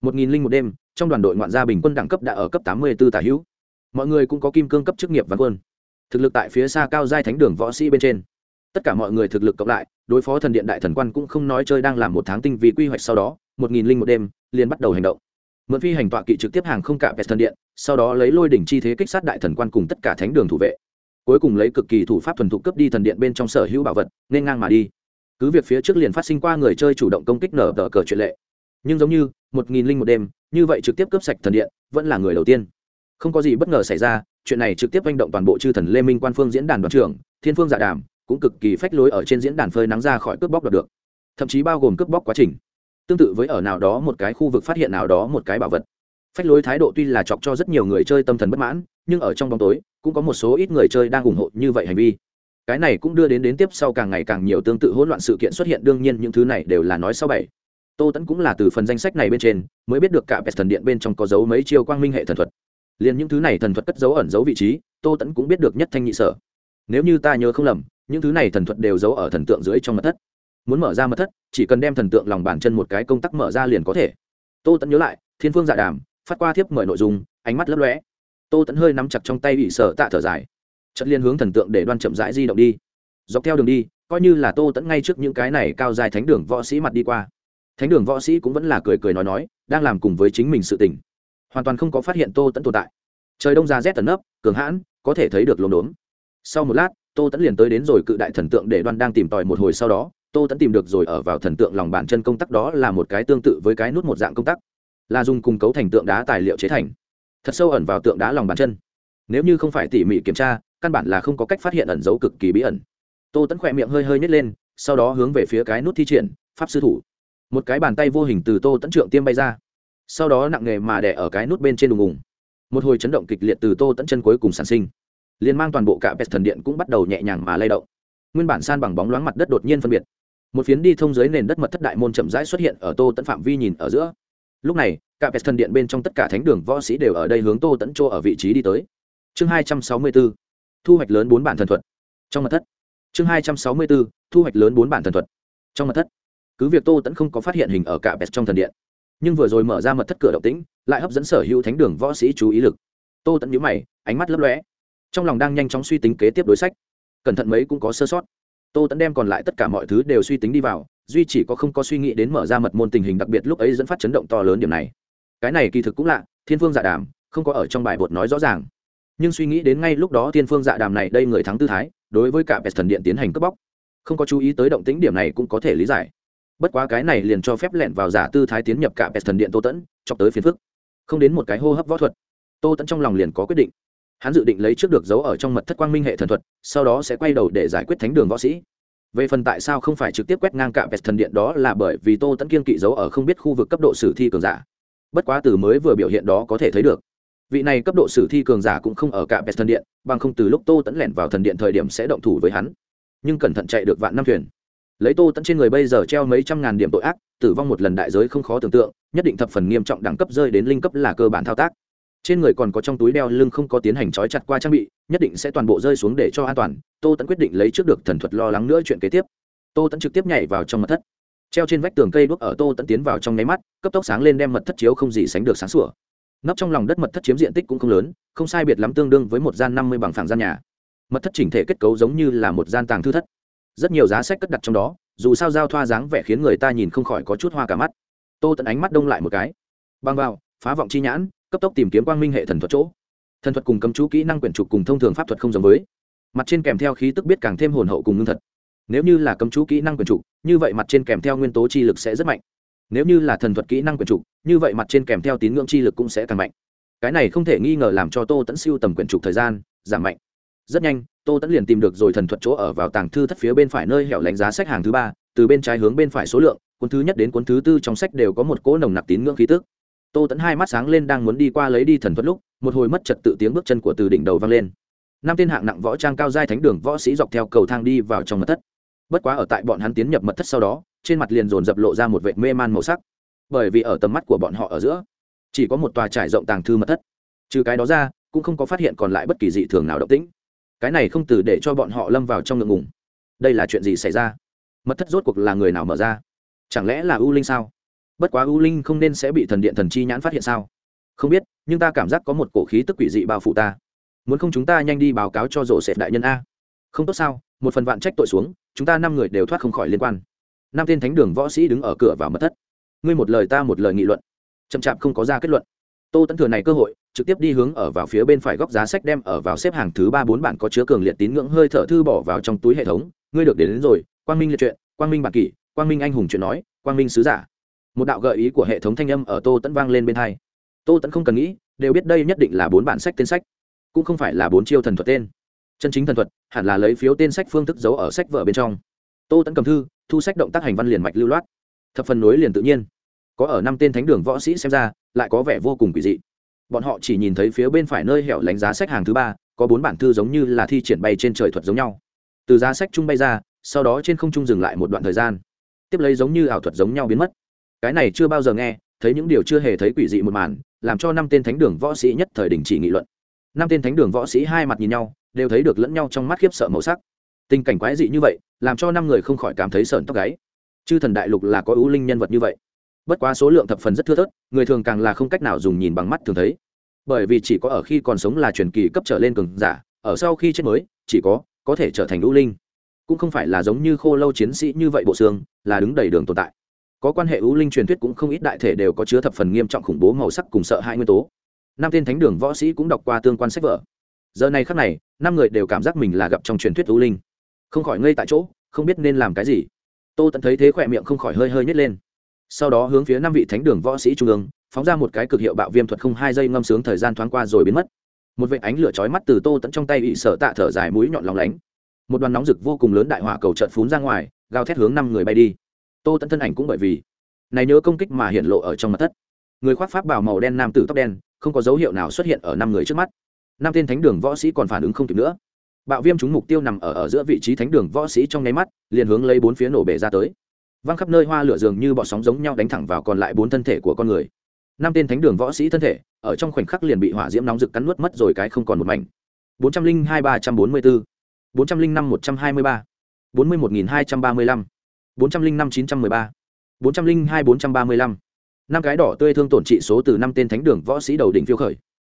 Một nghìn linh một đêm, trong đoàn đội ngoạn gia bình quân đẳng cấp đã ở cấp tám mươi b ố tả hữu. Mọi người cũng có kim cương cấp chức nghiệp và quân thực lực tại phía xa cao giai thánh đường võ sĩ bên trên. Tất cả mọi người thực lực cộng lại, đối phó thần điện đại thần quan cũng không nói chơi đang làm một tháng tinh vì quy hoạch sau đó, một nghìn linh một đêm, liền bắt đầu hành động. Mượn phi hành tọa kỵ trực tiếp hàng không cả vẹt thần điện, sau đó lấy lôi đỉnh chi thế kích sát đại thần quan cùng tất cả thánh đường thủ vệ. Cuối cùng lấy cực kỳ thủ pháp thuần thục cấp đi thần điện bên trong sở hữu bảo vật, nên ngang mà đi. Cứ việc phía trước liền phát sinh qua người chơi chủ động công kích nở tờ cờ chuyện lệ. Nhưng giống như, một nghìn linh một đêm, như vậy trực tiếp cướp sạch thần điện, vẫn là người đầu tiên. Không có gì bất ngờ xảy ra chuyện này trực tiếp manh động toàn bộ chư thần lê minh quan phương diễn đàn đoàn trưởng, thiên phương dạ đàm, cũng cực kỳ phách lối ở trên diễn đàn phơi nắng ra khỏi cướp bóc đoạt được. Thậm chí bao gồm cướp bóc quá trình. Tương tự với ở nào đó một cái khu vực phát hiện nào đó một cái bảo vật. Phách lối thái độ tuy là chọc cho rất nhiều người chơi tâm thần bất mãn, nhưng ở trong bóng tối, cũng có một số ít người chơi đang ủng hộ như vậy hành vi. Cái này cũng đưa đến đến tiếp sau càng ngày càng nhiều tương tự hỗn loạn sự kiện xuất hiện, đương nhiên những thứ này đều là nói sau bảy. Tô tẫn cũng là từ phần danh sách này bên trên, mới biết được cả pet thần điện bên trong có dấu mấy chiêu quang minh hệ thần thuật liền những thứ này thần thuật cất dấu ẩn dấu vị trí, tô tẫn cũng biết được nhất thanh nhị sở. Nếu như ta nhớ không lầm, những thứ này thần thuật đều giấu ở thần tượng dưới trong mật thất. Muốn mở ra mật thất, chỉ cần đem thần tượng lòng bàn chân một cái công tắc mở ra liền có thể. Tô tẫn nhớ lại, thiên phương dạ đàm, phát qua thiếp mời nội dung, ánh mắt lấp lóe. Tô tẫn hơi nắm chặt trong tay bị sở tạ thở dài. Chất liên hướng thần tượng để đoan chậm rãi di động đi. Dọc theo đường đi, coi như là tô tẫn ngay trước những cái này cao dài thánh đường võ sĩ mặt đi qua. Thánh đường võ sĩ cũng vẫn là cười cười nói nói, đang làm cùng với chính mình sự tình hoàn toàn không có phát hiện tô tẫn tồn tại. Trời đông ra rét tấn ấp cường hãn, có thể thấy được lốm đốm. Sau một lát, tô tẫn liền tới đến rồi cự đại thần tượng để đoan đang tìm tòi một hồi sau đó, tô tẫn tìm được rồi ở vào thần tượng lòng bàn chân công tắc đó là một cái tương tự với cái nút một dạng công tắc. Là dùng cùng cấu thành tượng đá tài liệu chế thành. Thật sâu ẩn vào tượng đá lòng bàn chân. Nếu như không phải tỉ mỉ kiểm tra, căn bản là không có cách phát hiện ẩn dấu cực kỳ bí ẩn. Tô tẫn khỏe miệng hơi hơi nhét lên, sau đó hướng về phía cái nút thi triển, pháp sư thủ. Một cái bàn tay vô hình từ tô tẫn trượng tiêm bay ra sau đó nặng nghề mà đẻ ở cái nút bên trên đùng ùng một hồi chấn động kịch liệt từ tô tẫn chân cuối cùng sản sinh. Liền mang toàn bộ cả pet thần điện cũng bắt đầu nhẹ nhàng mà lay động. Nguyên bản san bằng bóng loáng mặt đất đột nhiên phân biệt. Một phiến đi thông dưới nền đất mật thất đại môn chậm rãi xuất hiện ở tô tẫn phạm vi nhìn ở giữa. Lúc này, cả pet thần điện bên trong tất cả thánh đường võ sĩ đều ở đây hướng tô tẫn chỗ ở vị trí đi tới. Chương hai trăm sáu mươi b ố thu hoạch lớn bốn bản thần thuật. Trong mật thất. Chương hai trăm sáu mươi b ố thu hoạch lớn bốn bản thần thuật. Trong mật thất. Cứ việc tô tẫn không có phát hiện hình ở cả pet trong thần điện nhưng vừa rồi mở ra mật thất cửa động tĩnh, lại hấp dẫn sở hữu thánh đường võ sĩ chú ý lực. Tô tẫn nhíu mày, ánh mắt lấp lóe, trong lòng đang nhanh chóng suy tính kế tiếp đối sách. Cẩn thận mấy cũng có sơ sót. Tô tẫn đem còn lại tất cả mọi thứ đều suy tính đi vào, duy chỉ có không có suy nghĩ đến mở ra mật môn tình hình đặc biệt lúc ấy dẫn phát chấn động to lớn điểm này. Cái này kỳ thực cũng lạ, thiên phương dạ đàm không có ở trong bài bột nói rõ ràng. Nhưng suy nghĩ đến ngay lúc đó thiên phương dạ đàm này đây người thắng tư thái, đối với cả pet thần điện tiến hành cướp bóc, không có chú ý tới động tĩnh điểm này cũng có thể lý giải bất quá cái này liền cho phép lẹn vào giả tư thái tiến nhập cả pet thần điện tô tẫn, chọc tới phiền phức. Không đến một cái hô hấp võ thuật, tô tẫn trong lòng liền có quyết định. Hắn dự định lấy trước được giấu ở trong mật thất quang minh hệ thần thuật, sau đó sẽ quay đầu để giải quyết thánh đường võ sĩ. Về phần tại sao không phải trực tiếp quét ngang cả vẹt thần điện đó là bởi vì tô tẫn kiên kỵ giấu ở không biết khu vực cấp độ sử thi cường giả. Bất quá từ mới vừa biểu hiện đó có thể thấy được, vị này cấp độ sử thi cường giả cũng không ở cả vẹt thần điện, bằng không từ lúc tô tẫn lẻn vào thần điện thời điểm sẽ động thủ với hắn. Nhưng cẩn thận chạy được vạn năm thuyền lấy tô tẫn trên người bây giờ treo mấy trăm ngàn điểm tội ác, tử vong một lần đại giới không khó tưởng tượng, nhất định thập phần nghiêm trọng đẳng cấp rơi đến linh cấp là cơ bản thao tác. Trên người còn có trong túi đeo lưng không có tiến hành trói chặt qua trang bị, nhất định sẽ toàn bộ rơi xuống để cho an toàn, tô tẫn quyết định lấy trước được thần thuật lo lắng nữa chuyện kế tiếp. Tô tẫn trực tiếp nhảy vào trong mật thất. Treo trên vách tường cây đuốc ở tô tẫn tiến vào trong nháy mắt, cấp tốc sáng lên đem mật thất chiếu không gì sánh được sáng sủa. Nắp trong lòng đất mật thất chiếm diện tích cũng không lớn, không sai biệt lắm tương đương với một gian năm mươi bằng phẳng gian nhà. Mật thất chỉnh thể kết cấu giống như là một gian tàng thư thất rất nhiều giá sách cất đặt trong đó, dù sao giao thoa dáng vẻ khiến người ta nhìn không khỏi có chút hoa cả mắt. Tô tận ánh mắt đông lại một cái. Băng vào, phá vọng chi nhãn, cấp tốc tìm kiếm quang minh hệ thần thuật chỗ. Thần thuật cùng cấm chú kỹ năng quyển trục cùng thông thường pháp thuật không giống với. Mặt trên kèm theo khí tức biết càng thêm hồn hậu cùng ngưng thật. Nếu như là cấm chú kỹ năng quyển trục, như vậy mặt trên kèm theo nguyên tố chi lực sẽ rất mạnh. Nếu như là thần thuật kỹ năng quyển trục, như vậy mặt trên kèm theo tín ngưỡng chi lực cũng sẽ càng mạnh. Cái này không thể nghi ngờ làm cho tô tẫn siêu tầm quyển trục thời gian giảm mạnh rất nhanh, tô tẫn liền tìm được rồi thần thuật chỗ ở vào tàng thư thất phía bên phải nơi hẻo lánh giá sách hàng thứ ba, từ bên trái hướng bên phải số lượng, cuốn thứ nhất đến cuốn thứ tư trong sách đều có một cỗ nồng nặc tín ngưỡng khí tức. Tô tẫn hai mắt sáng lên đang muốn đi qua lấy đi thần thuật lúc, một hồi mất trật tự tiếng bước chân của từ đỉnh đầu vang lên. Năm tên hạng nặng võ trang cao giai thánh đường võ sĩ dọc theo cầu thang đi vào trong mật thất. Bất quá ở tại bọn hắn tiến nhập mật thất sau đó, trên mặt liền dồn dập lộ ra một vệt mê man màu sắc. Bởi vì ở tầm mắt của bọn họ ở giữa, chỉ có một tòa trải rộng tàng thư mật thất. Trừ cái đó ra, cũng không có phát hiện còn lại bất kỳ dị thường nào động tĩnh cái này không từ để cho bọn họ lâm vào trong ngượng ngùng. Đây là chuyện gì xảy ra? Mật thất rốt cuộc là người nào mở ra? Chẳng lẽ là u linh sao? Bất quá u linh không nên sẽ bị thần điện thần chi nhãn phát hiện sao? Không biết, nhưng ta cảm giác có một cổ khí tức quỷ dị bao phủ ta. Muốn không chúng ta nhanh đi báo cáo cho rổ sệt đại nhân a? Không tốt sao? Một phần vạn trách tội xuống, chúng ta năm người đều thoát không khỏi liên quan. Năm tên thánh đường võ sĩ đứng ở cửa vào mật thất. Ngươi một lời ta một lời nghị luận. Chậm chạp không có ra kết luận. Tô tẫn thừa này cơ hội trực tiếp đi hướng ở vào phía bên phải góc giá sách đem ở vào xếp hàng thứ ba bốn bản có chứa cường liệt tín ngưỡng hơi thở thư bỏ vào trong túi hệ thống. Ngươi được đến, đến rồi quang minh liệt truyện quang minh bản kỷ quang minh anh hùng chuyện nói quang minh sứ giả. Một đạo gợi ý của hệ thống thanh âm ở tô tẫn vang lên bên hai. Tô tẫn không cần nghĩ đều biết đây nhất định là bốn bản sách tên sách cũng không phải là bốn chiêu thần thuật tên. Chân chính thần thuật hẳn là lấy phiếu tên sách phương thức giấu ở sách vở bên trong. Tô tẫn cầm thư thu sách động tác hành văn liền mạch lưu loát. Thập phần nối liền tự nhiên. Có ở năm tên thánh đường võ sĩ xem ra lại có vẻ vô cùng quỷ dị bọn họ chỉ nhìn thấy phía bên phải nơi hẻo lánh giá sách hàng thứ ba, có bốn bản thư giống như là thi triển bay trên trời thuật giống nhau. Từ giá sách chung bay ra, sau đó trên không trung dừng lại một đoạn thời gian. Tiếp lấy giống như ảo thuật giống nhau biến mất. Cái này chưa bao giờ nghe, thấy những điều chưa hề thấy quỷ dị một màn, làm cho năm tên thánh đường võ sĩ nhất thời đình chỉ nghị luận. Năm tên thánh đường võ sĩ hai mặt nhìn nhau, đều thấy được lẫn nhau trong mắt khiếp sợ màu sắc. Tình cảnh quái dị như vậy, làm cho năm người không khỏi cảm thấy sợn tóc gáy. Chư thần đại lục là có ưu linh nhân vật như vậy bất quá số lượng thập phần rất thưa thớt, người thường càng là không cách nào dùng nhìn bằng mắt thường thấy. Bởi vì chỉ có ở khi còn sống là truyền kỳ cấp trở lên cường giả, ở sau khi chết mới, chỉ có có thể trở thành ưu linh. Cũng không phải là giống như khô lâu chiến sĩ như vậy bộ xương, là đứng đầy đường tồn tại. Có quan hệ ưu linh truyền thuyết cũng không ít đại thể đều có chứa thập phần nghiêm trọng khủng bố màu sắc cùng sợ hai nguyên tố. Năm tên thánh đường võ sĩ cũng đọc qua tương quan sách vở. Giờ này khắc này, năm người đều cảm giác mình là gặp trong truyền thuyết ưu linh. Không khỏi ngây tại chỗ, không biết nên làm cái gì. Tô tận thấy thế khỏe miệng không khỏi hơi hơi nhét lên sau đó hướng phía năm vị thánh đường võ sĩ trung ương, phóng ra một cái cực hiệu bạo viêm thuật không hai giây ngâm sướng thời gian thoáng qua rồi biến mất. Một vệ ánh lửa chói mắt từ tô tận trong tay bị sở tạ thở dài mũi nhọn lòng lánh. Một đoàn nóng rực vô cùng lớn đại hỏa cầu trận phún ra ngoài, gào thét hướng năm người bay đi. Tô tận thân ảnh cũng bởi vì này nhớ công kích mà hiện lộ ở trong mặt thất. Người khoác pháp bảo màu đen nam tử tóc đen, không có dấu hiệu nào xuất hiện ở năm người trước mắt. Năm tên thánh đường võ sĩ còn phản ứng không kịp nữa. Bạo viêm chúng mục tiêu nằm ở ở giữa vị trí thánh đường võ sĩ trong nháy mắt, liền hướng lấy bốn phía nổ bể ra tới văng khắp nơi hoa lửa dường như bọ sóng giống nhau đánh thẳng vào còn lại bốn thân thể của con người. Năm tên thánh đường võ sĩ thân thể, ở trong khoảnh khắc liền bị hỏa diễm nóng rực cắn nuốt mất rồi cái không còn một mảnh. bốn trăm linh hai ba trăm bốn mươi bốn bốn trăm linh năm một trăm hai mươi ba, bốn mươi một nghìn hai trăm ba mươi lăm, bốn trăm linh năm chín trăm mười ba, bốn trăm linh hai bốn trăm ba mươi lăm. Năm cái đỏ tươi thương tổn trị số từ năm tên thánh đường võ sĩ đầu đỉnh phiêu khởi.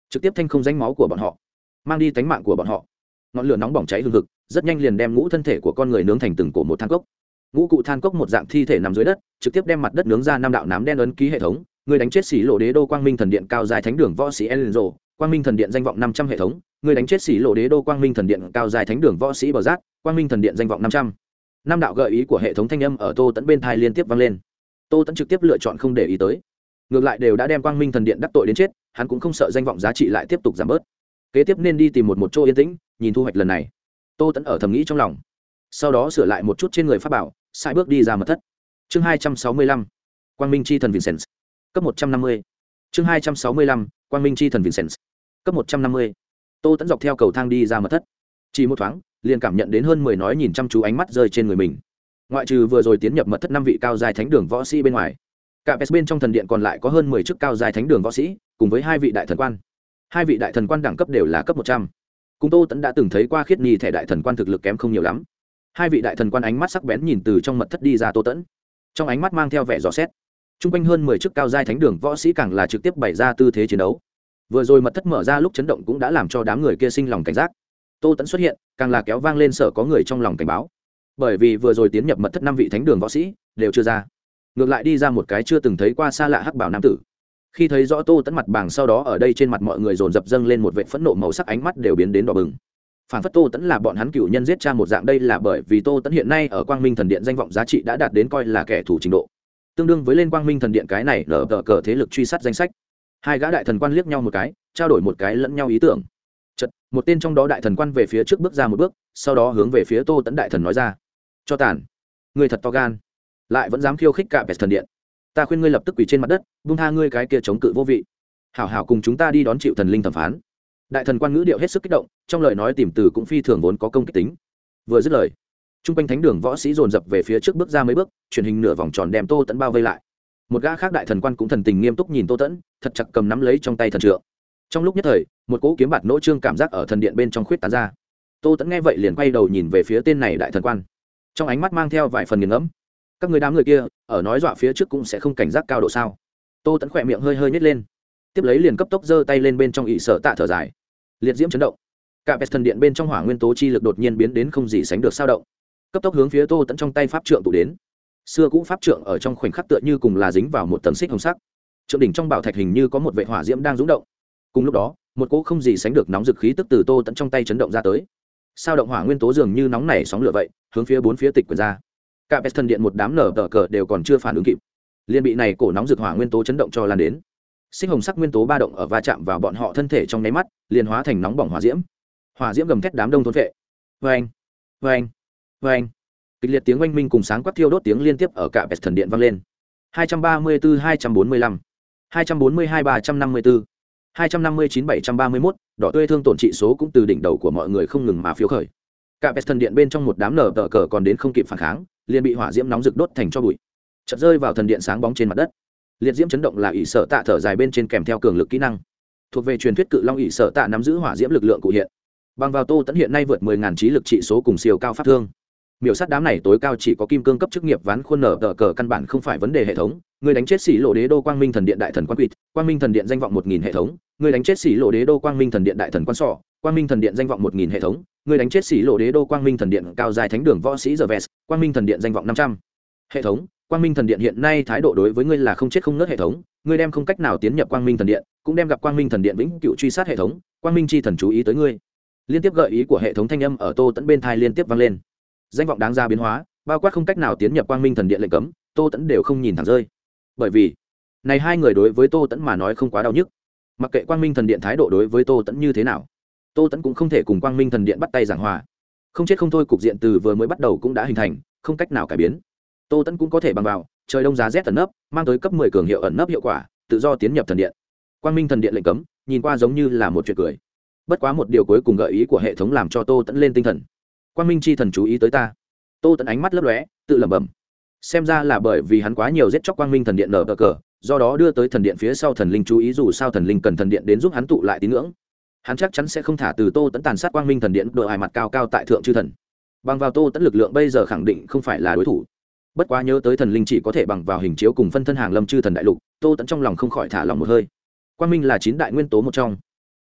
Trực tiếp thanh không danh máu của bọn họ, mang đi tánh mạng của bọn họ. Ngọn lửa nóng bỏng cháy hương thực rất nhanh liền đem ngũ thân thể của con người nướng thành từng cổ một thang cốc ngũ cụ than cốc một dạng thi thể nằm dưới đất, trực tiếp đem mặt đất nướng ra năm đạo nám đen ấn ký hệ thống, người đánh chết xỉ lộ đế đô quang minh thần điện cao dài thánh đường võ sĩ enzo quang minh thần điện danh vọng năm trăm hệ thống, người đánh chết xỉ lộ đế đô quang minh thần điện cao dài thánh đường võ sĩ bờ giác, quang minh thần điện danh vọng năm trăm. Năm đạo gợi ý của hệ thống thanh âm ở tô tẫn bên thai liên tiếp vang lên. Tô tẫn trực tiếp lựa chọn không để ý tới. Ngược lại đều đã đem quang minh thần điện đắc tội đến chết, hắn cũng không sợ danh vọng giá trị lại tiếp tục giảm bớt. Kế tiếp nên đi tìm một một chỗ yên tĩnh, nhìn thu hoạch lần này. Tô tẫn ở thầm nghĩ trong lòng. Sau đó sửa lại một chút trên người pháp bảo sai bước đi ra mật thất. Chương hai trăm sáu mươi lăm, quang minh chi thần vincent. Cấp một trăm năm mươi. Chương hai trăm sáu mươi lăm, quang minh chi thần vincent. Cấp một trăm năm mươi. Tô tẫn dọc theo cầu thang đi ra mật thất. Chỉ một thoáng, liền cảm nhận đến hơn mười nói nhìn chăm chú ánh mắt rơi trên người mình. Ngoại trừ vừa rồi tiến nhập mật thất năm vị cao dài thánh đường võ sĩ bên ngoài, cả pes bên trong thần điện còn lại có hơn mười chức cao dài thánh đường võ sĩ, cùng với hai vị đại thần quan. Hai vị đại thần quan đẳng cấp đều là cấp một trăm. Cùng tô tẫn đã từng thấy qua khiết nhi thẻ đại thần quan thực lực kém không nhiều lắm hai vị đại thần quan ánh mắt sắc bén nhìn từ trong mật thất đi ra tô tẫn. Trong ánh mắt mang theo vẻ rõ xét. T r u n g quanh hơn mười chiếc cao giai thánh đường võ sĩ càng là trực tiếp bày ra tư thế chiến đấu. Vừa rồi mật thất mở ra lúc chấn động cũng đã làm cho đám người kia sinh lòng cảnh giác. Tô tẫn xuất hiện, càng là kéo vang lên sở có người trong lòng cảnh báo. Bởi vì vừa rồi tiến nhập mật thất năm vị thánh đường võ sĩ, đều chưa ra. Ngược lại đi ra một cái chưa từng thấy qua xa lạ hắc bảo nam tử. Khi thấy rõ tô tẫn mặt bằng sau đó ở đây trên mặt mọi người dồn dập dâng lên một vệ phẫn nộ màu sắc ánh mắt đều biến đến đỏ bừng phản phất tô tẫn là bọn hắn cựu nhân giết cha một dạng, đây là bởi vì tô tẫn hiện nay ở quang minh thần điện danh vọng giá trị đã đạt đến coi là kẻ thủ trình độ. Tương đương với lên quang minh thần điện cái này nở tờ cờ thế lực truy sát danh sách. Hai gã đại thần quan liếc nhau một cái, trao đổi một cái lẫn nhau ý tưởng. Chật một tên trong đó đại thần quan về phía trước bước ra một bước, sau đó hướng về phía tô tẫn đại thần nói ra. Cho tàn người thật to gan, lại vẫn dám khiêu khích cả vẹt thần điện. Ta khuyên ngươi lập tức quỳ trên mặt đất bung tha ngươi cái kia chống cự vô vị. Hảo hảo cùng chúng ta đi đón chịu thần linh thẩm phán đại thần quan ngữ điệu hết sức kích động, trong lời nói tìm từ cũng phi thường vốn có công kích tính. Vừa dứt lời t r u n g quanh thánh đường võ sĩ dồn dập về phía trước bước ra mấy bước, truyền hình nửa vòng tròn đem tô tẫn bao vây lại. Một gã khác đại thần quan cũng thần tình nghiêm túc nhìn tô tẫn, thật chặt cầm nắm lấy trong tay thần trượng. Trong lúc nhất thời, một cỗ kiếm bạt nỗ trương cảm giác ở thần điện bên trong khuyết tán ra. Tô tẫn nghe vậy liền quay đầu nhìn về phía tên này đại thần quan. Trong ánh mắt mang theo vài phần nghiền ngẫm. Các người đám người kia, ở nói dọa phía trước cũng sẽ không cảnh giác cao độ sao? Tô tẫn khỏe miệng hơi hơi nhét lên tiếp lấy liền cấp tốc giơ tay lên bên trong ỵ sợ tạ thở dài. Liệt diễm chấn động. Cả pet thần điện bên trong hỏa nguyên tố chi lực đột nhiên biến đến không gì sánh được sao động. Cấp tốc hướng phía tô tẫn trong tay pháp trượng tụ đến. Xưa cũ pháp trượng ở trong khoảnh khắc tựa như cùng là dính vào một tầng xích hồng sắc. Trượng đỉnh trong bảo thạch hình như có một vệ hỏa diễm đang rúng động. Cùng lúc đó, một cỗ không gì sánh được nóng dực khí tức từ tô tẫn trong tay chấn động ra tới. Sao động hỏa nguyên tố dường như nóng nảy sóng lửa vậy, hướng phía bốn phía tịch quyền ra. Cả pet thần điện một đám nở tờ cờ đều còn chưa phản ứng kịp. Liên bị này cổ nóng dực hỏa nguyên tố chấn động cho lan đến sinh hồng sắc nguyên tố ba động ở va chạm vào bọn họ thân thể trong nháy mắt, liền hóa thành nóng bỏng hỏa diễm. Hỏa diễm gầm thét đám đông thôn vệ. Vê anh vê kịch liệt tiếng oanh minh cùng sáng quắc thiêu đốt tiếng liên tiếp ở cả pet thần điện vang lên. Hai trăm ba mươi bốn hai trăm bốn mươi lăm. Hai trăm bốn mươi hai, ba trăm năm mươi bốn hai trăm năm mươi chín, bảy trăm ba mươi mốt. Đỏ tươi thương tổn trị số cũng từ đỉnh đầu của mọi người không ngừng mà phiếu khởi. Cả pet thần điện bên trong một đám nở tờ cờ còn đến không kịp phản kháng, liền bị hỏa diễm nóng rực đốt thành cho bụi. Chợt rơi vào thần điện sáng bóng trên mặt đất liệt diễm chấn động là ỷ Sở tạ thở dài bên trên kèm theo cường lực kỹ năng. Thuộc về truyền thuyết cự long ỷ Sở tạ nắm giữ hỏa diễm lực lượng cụ hiện. Bằng vào tô tẫn hiện nay vượt mười ngàn trí lực trị số cùng siêu cao pháp thương. Miểu sát đám này tối cao chỉ có kim cương cấp chức nghiệp ván khuôn nở tờ cờ căn bản không phải vấn đề hệ thống. Người đánh chết xỉ lộ đế đô quang minh thần điện đại thần quan quỵt quang minh thần điện danh vọng một nghìn hệ thống. Người đánh chết xỉ lộ đế đô quang minh thần điện đại thần quan sọ, quang minh thần điện danh vọng một nghìn hệ thống. Người đánh chết xỉ lộ đế đô quang minh thần điện cao dài thánh đường võ sĩ giờ vest quang minh thần điện danh vọng năm trăm. Hệ thống quang minh thần điện hiện nay thái độ đối với ngươi là không chết không nớt hệ thống, ngươi đem không cách nào tiến nhập quang minh thần điện, cũng đem gặp quang minh thần điện vĩnh cựu truy sát hệ thống, quang minh chi thần chú ý tới ngươi. Liên tiếp gợi ý của hệ thống thanh âm ở tô tẫn bên thai liên tiếp vang lên. Danh vọng đáng ra biến hóa, bao quát không cách nào tiến nhập quang minh thần điện lệnh cấm, tô tẫn đều không nhìn thẳng rơi. Bởi vì, này hai người đối với tô tẫn mà nói không quá đau nhức. Mặc kệ quang minh thần điện thái độ đối với tô tẫn như thế nào, tô tẫn cũng không thể cùng quang minh thần điện bắt tay giảng hòa. Không chết không thôi cục diện từ vừa mới bắt đầu cũng đã hình thành, không cách nào cải biến tô tẫn cũng có thể bằng vào, trời đông giá rét ẩn nấp, mang tới cấp mười cường hiệu ẩn nấp hiệu quả, tự do tiến nhập thần điện. Quang minh thần điện lệnh cấm, nhìn qua giống như là một chuyện cười. Bất quá một điều cuối cùng gợi ý của hệ thống làm cho tô tẫn lên tinh thần. Quang minh c h i thần chú ý tới ta. Tô tẫn ánh mắt lấp lóe, tự lẩm bẩm. Xem ra là bởi vì hắn quá nhiều giết chóc quang minh thần điện nở cờ cờ, do đó đưa tới thần điện phía sau thần linh chú ý dù sao thần linh cần thần điện đến giúp hắn tụ lại tín ngưỡng. Hắn chắc chắn sẽ không thả từ tô tẫn tàn sát quang minh thần điện đội hài mặt cao cao tại thượng chư thần. Bằng vào tô tẫn lực lượng bây giờ khẳng định không phải là đối thủ bất quá nhớ tới thần linh chỉ có thể bằng vào hình chiếu cùng phân thân hàng lâm chư thần đại lục, tô tẫn trong lòng không khỏi thả lòng một hơi. Quang minh là chín đại nguyên tố một trong.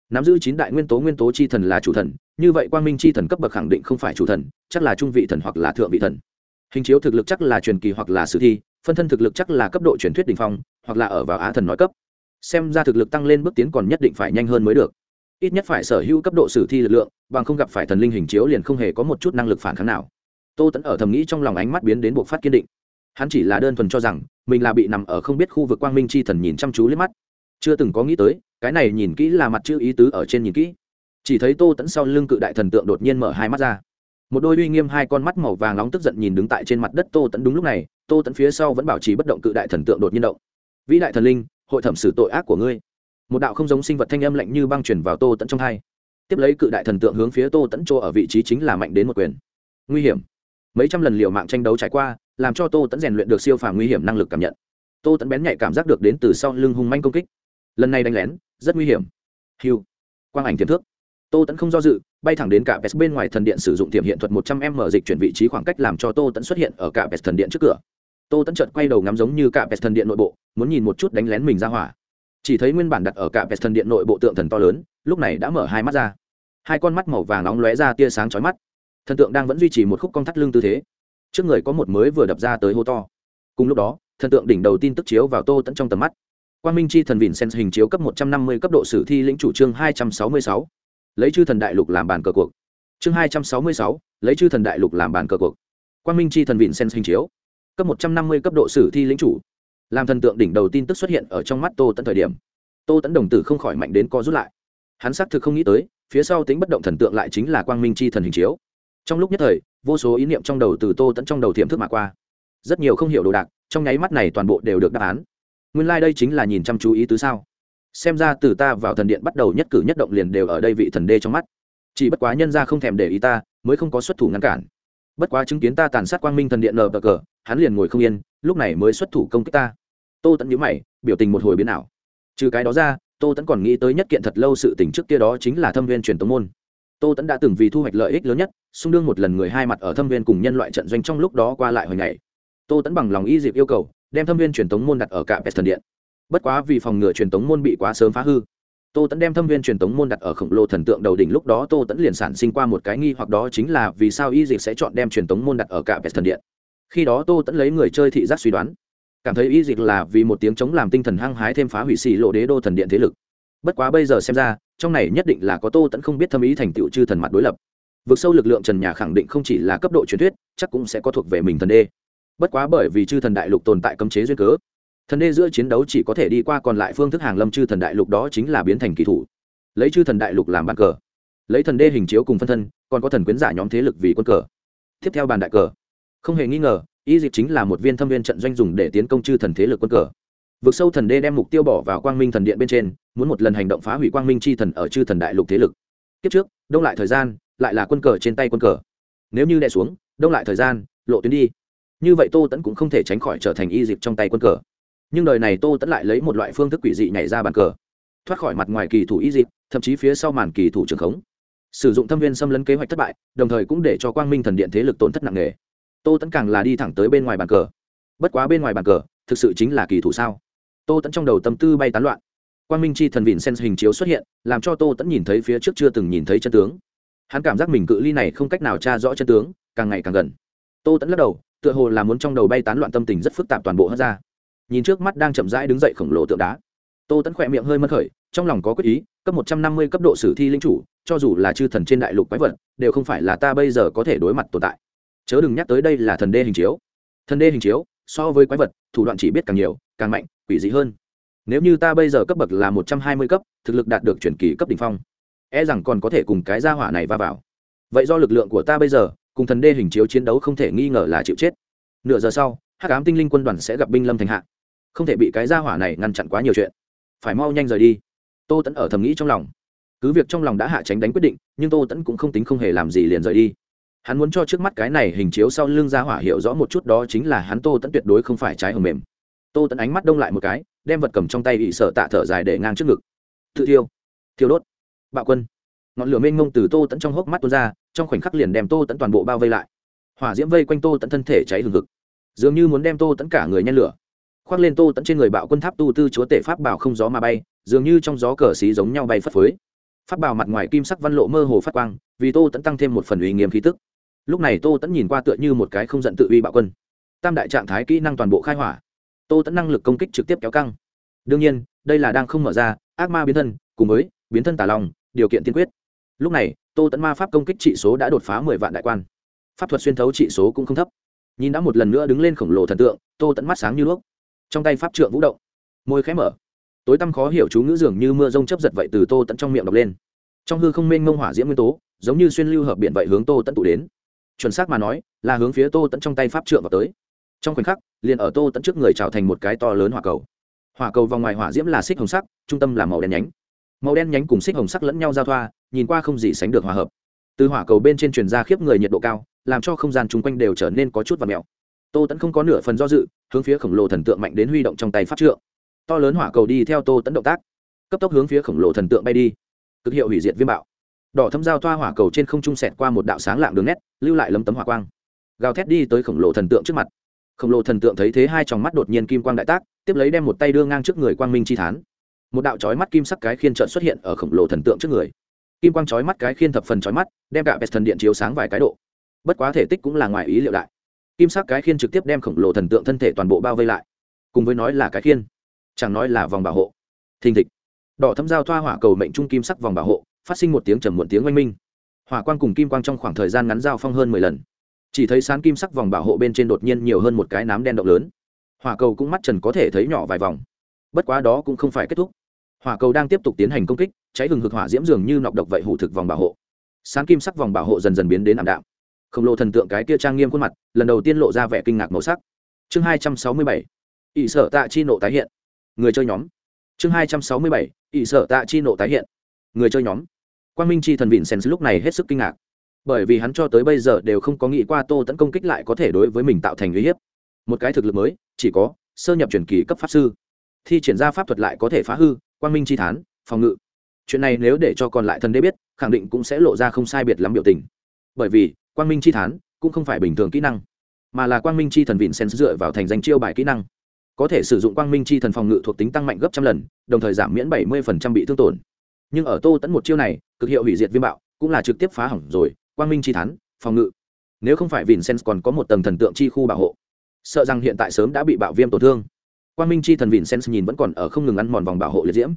Nắm giữ chín đại nguyên tố nguyên tố chi thần là chủ thần, như vậy quang minh chi thần cấp bậc khẳng định không phải chủ thần, chắc là trung vị thần hoặc là thượng vị thần. Hình chiếu thực lực chắc là truyền kỳ hoặc là sử thi, phân thân thực lực chắc là cấp độ truyền thuyết đình phong, hoặc là ở vào á thần nói cấp. Xem ra thực lực tăng lên bước tiến còn nhất định phải nhanh hơn mới được. Ít nhất phải sở hữu cấp độ sử thi lực lượng, bằng không gặp phải thần linh hình chiếu liền không hề có một chút năng lực phản kháng nào tô tẫn ở thầm nghĩ trong lòng ánh mắt biến đến buộc phát kiên định. Hắn chỉ là đơn thuần cho rằng, mình là bị nằm ở không biết khu vực quang minh c h i thần nhìn chăm chú lên mắt. Chưa từng có nghĩ tới, cái này nhìn kỹ là mặt chữ ý tứ ở trên nhìn kỹ. Chỉ thấy tô tẫn sau lưng cự đại thần tượng đột nhiên mở hai mắt ra. Một đôi uy nghiêm hai con mắt màu vàng nóng tức giận nhìn đứng tại trên mặt đất tô tẫn đúng lúc này, tô tẫn phía sau vẫn bảo trì bất động cự đại thần tượng đột nhiên động. Vĩ đại thần linh, hội thẩm xử tội ác của ngươi. Một đạo không giống sinh vật thanh âm lạnh như băng chuyển vào tô tẫn trong hai. Tiếp lấy cự đại thần tượng hướng phía tô tẫn chỗ ở vị trí chính là mạnh đến một quyền. Nguy hiểm mấy trăm lần liều mạng tranh đấu trải qua, làm cho tô tẫn rèn luyện được siêu phàm nguy hiểm năng lực cảm nhận. Tô tẫn bén nhạy cảm giác được đến từ sau lưng hung manh công kích. Lần này đánh lén, rất nguy hiểm. Hiu quang ảnh tiềm thước tô tẫn không do dự, bay thẳng đến cả vest bên ngoài thần điện sử dụng tiềm hiện thuật một trăm m dịch chuyển vị trí khoảng cách làm cho tô tẫn xuất hiện ở cả vest thần điện trước cửa. Tô tẫn chợt quay đầu ngắm giống như cả vest thần điện nội bộ, muốn nhìn một chút đánh lén mình ra hỏa. Chỉ thấy nguyên bản đặt ở cả vest thần điện nội bộ tượng thần to lớn, lúc này đã mở hai mắt ra. Hai con mắt màu vàng nóng lóe ra tia sáng chói mắt thần tượng đang vẫn duy trì một khúc cong thắt lưng tư thế. Trước người có một mới vừa đập ra tới hô to. Cùng lúc đó, thần tượng đỉnh đầu tin tức chiếu vào tô tẫn trong tầm mắt. Quan minh chi thần vịn sen hình chiếu cấp một trăm năm mươi cấp độ sử thi lĩnh chủ trương hai trăm sáu mươi sáu. Lấy chư thần đại lục làm bàn cờ cuộc. Chương hai trăm sáu mươi sáu, lấy chư thần đại lục làm bàn cờ cuộc. Quan minh chi thần vịn sen hình chiếu cấp một trăm năm mươi cấp độ sử thi lĩnh chủ. Làm thần tượng đỉnh đầu tin tức xuất hiện ở trong mắt tô tẫn thời điểm, tô tẫn đồng tử không khỏi mạnh đến co rút lại. Hắn xác thực không nghĩ tới, phía sau tính bất động thần tượng lại chính là quang minh chi thần hình chiếu trong lúc nhất thời, vô số ý niệm trong đầu từ tô tẫn trong đầu tiềm thức mà qua. Rất nhiều không hiểu đồ đạc, trong nháy mắt này toàn bộ đều được đáp án. Nguyên lai、like、đây chính là nhìn chăm chú ý tứ sao. Xem ra từ ta vào thần điện bắt đầu nhất cử nhất động liền đều ở đây vị thần đê trong mắt. Chỉ bất quá nhân ra không thèm để ý ta, mới không có xuất thủ ngăn cản. Bất quá chứng kiến ta tàn sát quang minh thần điện nờ bờ cờ, hắn liền ngồi không yên, lúc này mới xuất thủ công kích ta. Tô tẫn nhữ mày, biểu tình một hồi biến ảo. Trừ cái đó ra, tô tẫn còn nghĩ tới nhất kiện thật lâu sự tình trước kia đó chính là thâm viên truyền tống môn tô tẫn đã từng vì thu hoạch lợi ích lớn nhất, xung đương một lần người hai mặt ở thâm viên cùng nhân loại trận doanh trong lúc đó qua lại hồi ngày. Tô tẫn bằng lòng y dịp yêu cầu, đem thâm viên truyền tống môn đặt ở cả pest thần điện. Bất quá vì phòng ngừa truyền tống môn bị quá sớm phá hư, tô tẫn đem thâm viên truyền tống môn đặt ở khổng lồ thần tượng đầu đỉnh lúc đó tô tẫn liền sản sinh qua một cái nghi hoặc đó chính là vì sao y dịp sẽ chọn đem truyền tống môn đặt ở cả pest thần điện. Khi đó tô tẫn lấy người chơi thị giác suy đoán, cảm thấy y dịch là vì một tiếng chống làm tinh thần hăng hái thêm phá hủy xì lộ đế đô thần điện thế lực. Bất quá bây giờ xem ra trong này nhất định là có tô tẫn không biết thâm ý thành tựu chư thần mặt đối lập. Vượt sâu lực lượng trần nhà khẳng định không chỉ là cấp độ truyền thuyết, chắc cũng sẽ có thuộc về mình thần đê. Bất quá bởi vì chư thần đại lục tồn tại cấm chế duyên cớ, thần đê giữa chiến đấu chỉ có thể đi qua còn lại phương thức hàng lâm chư thần đại lục đó chính là biến thành kỳ thủ. Lấy chư thần đại lục làm bàn cờ. Lấy thần đê hình chiếu cùng phân thân, còn có thần quyến giả nhóm thế lực vì quân cờ. Tiếp theo bàn đại cờ. Không hề nghi ngờ, y dịch chính là một viên thâm viên trận doanh dùng để tiến công chư thần thế lực quân cờ vực sâu thần đê đem mục tiêu bỏ vào quang minh thần điện bên trên, muốn một lần hành động phá hủy quang minh c h i thần ở chư thần đại lục thế lực. Kiếp trước, đông lại thời gian, lại là quân cờ trên tay quân cờ. Nếu như đè xuống, đông lại thời gian, lộ tuyến đi. Như vậy tô tẫn cũng không thể tránh khỏi trở thành y dịp trong tay quân cờ. Nhưng đời này tô tẫn lại lấy một loại phương thức quỷ dị nhảy ra bàn cờ. Thoát khỏi mặt ngoài kỳ thủ y dịp, thậm chí phía sau màn kỳ thủ trường khống. Sử dụng thâm viên xâm lấn kế hoạch thất bại, đồng thời cũng để cho quang minh thần điện thế lực tổn thất nặng nề. Tô tẫn càng là đi thẳng tới bên ngoài bàn cờ. Bất quá bên ngoài bàn cờ, thực sự chính là kỳ thủ sao? Tô tẫn trong đầu tâm tư bay tán loạn quang minh chi thần vịn sen hình chiếu xuất hiện làm cho tô tẫn nhìn thấy phía trước chưa từng nhìn thấy chân tướng hắn cảm giác mình cự ly này không cách nào tra rõ chân tướng càng ngày càng gần tô tẫn lắc đầu tựa hồ là muốn trong đầu bay tán loạn tâm tình rất phức tạp toàn bộ hất ra nhìn trước mắt đang chậm rãi đứng dậy khổng lồ tượng đá tô tẫn khỏe miệng hơi mất khởi trong lòng có quyết ý cấp một trăm năm mươi cấp độ sử thi linh chủ cho dù là chư thần trên đại lục quái vật đều không phải là ta bây giờ có thể đối mặt tồn tại chớ đừng nhắc tới đây là thần đê hình chiếu thần đê hình chiếu so với quái vật thủ đoạn chỉ biết càng nhiều càng mạnh quỷ dị hơn. Nếu như ta bây giờ cấp bậc là một trăm hai mươi cấp, thực lực đạt được chuyển kỳ cấp đ ỉ n h phong e rằng còn có thể cùng cái gia hỏa này va vào. Vậy do lực lượng của ta bây giờ, cùng thần đê hình chiếu chiến đấu không thể nghi ngờ là chịu chết. Nửa giờ sau, hắc ám tinh linh quân đoàn sẽ gặp binh lâm thành hạ. Không thể bị cái gia hỏa này ngăn chặn quá nhiều chuyện. Phải mau nhanh rời đi. Tô tẫn ở thầm nghĩ trong lòng. Cứ việc trong lòng đã hạ tránh đánh quyết định, nhưng tô tẫn cũng không tính không hề làm gì liền rời đi. Hắn muốn cho trước mắt cái này hình chiếu sau lưng gia hỏa hiểu rõ một chút đó chính là hắn tô tẫn tuyệt đối không phải trái hầm mềm tô tẫn ánh mắt đông lại một cái, đem vật cầm trong tay ỵ sợ tạ thở dài để ngang trước ngực. Tự thiêu thiêu đốt. Bạo quân. Ngọn lửa mênh mông từ tô tẫn trong hốc mắt tuôn ra, trong khoảnh khắc liền đem tô tẫn toàn bộ bao vây lại. Hỏa diễm vây quanh tô tẫn thân thể cháy hừng hực. Dường như muốn đem tô tẫn cả người nhen lửa. Khoác lên tô tẫn trên người bạo quân tháp tu tư chúa tể pháp bảo không gió mà bay, dường như trong gió cờ xí giống nhau bay phất phới. Pháp bảo mặt ngoài kim sắc văn lộ mơ hồ phát quang, vì tô tẫn tăng thêm một phần uy nghiêm khí tức. Lúc này tô tẫn nhìn qua tựa như một cái không giận tự uy bạo quân. Tam đại trạng thái kỹ năng toàn bộ khai hỏa tô tẫn năng lực công kích trực tiếp kéo căng. Đương nhiên, đây là đang không mở ra, ác ma biến thân, cùng với biến thân tả lòng, điều kiện tiên quyết. Lúc này, tô tẫn ma pháp công kích trị số đã đột phá mười vạn đại quan. Pháp thuật xuyên thấu trị số cũng không thấp. Nhìn đã một lần nữa đứng lên khổng lồ thần tượng, tô tẫn mắt sáng như đuốc. Trong tay pháp trượng vũ động. Môi khẽ mở. Tối tăm khó hiểu chú ngữ dường như mưa rông chấp giật vậy từ tô tẫn trong miệng đọc lên. Trong hư không mênh mông hỏa diễm nguyên tố, giống như xuyên lưu hợp biện vậy hướng tô tẫn tụ đến. Chuẩn xác mà nói, là hướng phía tô tẫn trong tay pháp trượng vào tới trong khoảnh khắc, liền ở tô tẫn trước người trào thành một cái to lớn hỏa cầu. Hỏa cầu vòng ngoài hỏa diễm là xích hồng sắc, trung tâm là màu đen nhánh. Màu đen nhánh cùng xích hồng sắc lẫn nhau giao thoa, nhìn qua không gì sánh được hòa hợp. Từ hỏa cầu bên trên truyền ra khiếp người nhiệt độ cao, làm cho không gian chung quanh đều trở nên có chút và mèo. Tô tẫn không có nửa phần do dự, hướng phía khổng lồ thần tượng mạnh đến huy động trong tay pháp trượng. To lớn hỏa cầu đi theo tô tẫn động tác, cấp tốc hướng phía khổng lồ thần tượng bay đi. Cực hiệu hủy diệt viêm bạo. Đỏ thâm giao thoa hỏa cầu trên không trung sẹt qua một đạo sáng lạng đường nét, lưu lại lấm tấm hỏa quang. Gào thét đi tới khổng lồ thần tượng trước mặt khổng lồ thần tượng thấy thế hai tròng mắt đột nhiên kim quang đại tác, tiếp lấy đem một tay đưa ngang trước người quang minh chi thán. Một đạo chói mắt kim sắc cái khiên trợn xuất hiện ở khổng lồ thần tượng trước người. Kim quang chói mắt cái khiên thập phần chói mắt, đem cả vẹt thần điện chiếu sáng vài cái độ. Bất quá thể tích cũng là ngoài ý liệu đại. Kim sắc cái khiên trực tiếp đem khổng lồ thần tượng thân thể toàn bộ bao vây lại. Cùng với nói là cái khiên, chẳng nói là vòng bảo hộ. Thình thịch. Đỏ thâm giao thoa hỏa cầu mệnh trung kim sắc vòng bảo hộ, phát sinh một tiếng trầm muộn tiếng oanh minh. Hỏa quang cùng kim quang trong khoảng thời gian ngắn giao phong hơn mười lần chỉ thấy sán kim sắc vòng bảo hộ bên trên đột nhiên nhiều hơn một cái nám đen động lớn. Hỏa cầu cũng mắt trần có thể thấy nhỏ vài vòng. Bất quá đó cũng không phải kết thúc. Hỏa cầu đang tiếp tục tiến hành công kích, cháy hừng hực hỏa diễm dường như nọc độc vậy hủ thực vòng bảo hộ. Sán kim sắc vòng bảo hộ dần dần biến đến ảm đạm. Khổng lồ thần tượng cái kia trang nghiêm khuôn mặt, lần đầu tiên lộ ra vẻ kinh ngạc màu sắc. Chương hai trăm sáu mươi bảy ỵ sở tạ chi nộ tái hiện. Người chơi nhóm. Chương hai trăm sáu mươi bảy ỵ sở tạ chi nộ tái hiện. Người chơi nhóm. Quang minh chi thần vịn sen lúc này hết sức kinh ngạc bởi vì hắn cho tới bây giờ đều không có nghĩ qua tô tấn công kích lại có thể đối với mình tạo thành uy hiếp. Một cái thực lực mới, chỉ có sơ nhập truyền kỳ cấp pháp sư. Thi triển ra pháp thuật lại có thể phá hư, quang minh chi thán, phòng ngự. Chuyện này nếu để cho còn lại thần đế biết, khẳng định cũng sẽ lộ ra không sai biệt lắm biểu tình. Bởi vì, quang minh chi thán cũng không phải bình thường kỹ năng, mà là quang minh chi thần vịn sen dựa vào thành danh chiêu bài kỹ năng. Có thể sử dụng quang minh chi thần phòng ngự thuộc tính tăng mạnh gấp trăm lần, đồng thời giảm miễn bảy mươi bị thương tổn. Nhưng ở tô tẫn một chiêu này, cực hiệu hủy diệt viêm bạo, cũng là trực tiếp phá hỏng rồi quang minh chi thán, phòng ngự. Nếu không phải vincent còn có một tầng thần tượng chi khu bảo hộ, sợ rằng hiện tại sớm đã bị bạo viêm tổn thương. Quang minh chi thần vincent nhìn vẫn còn ở không ngừng ăn mòn vòng bảo hộ liệt diễm.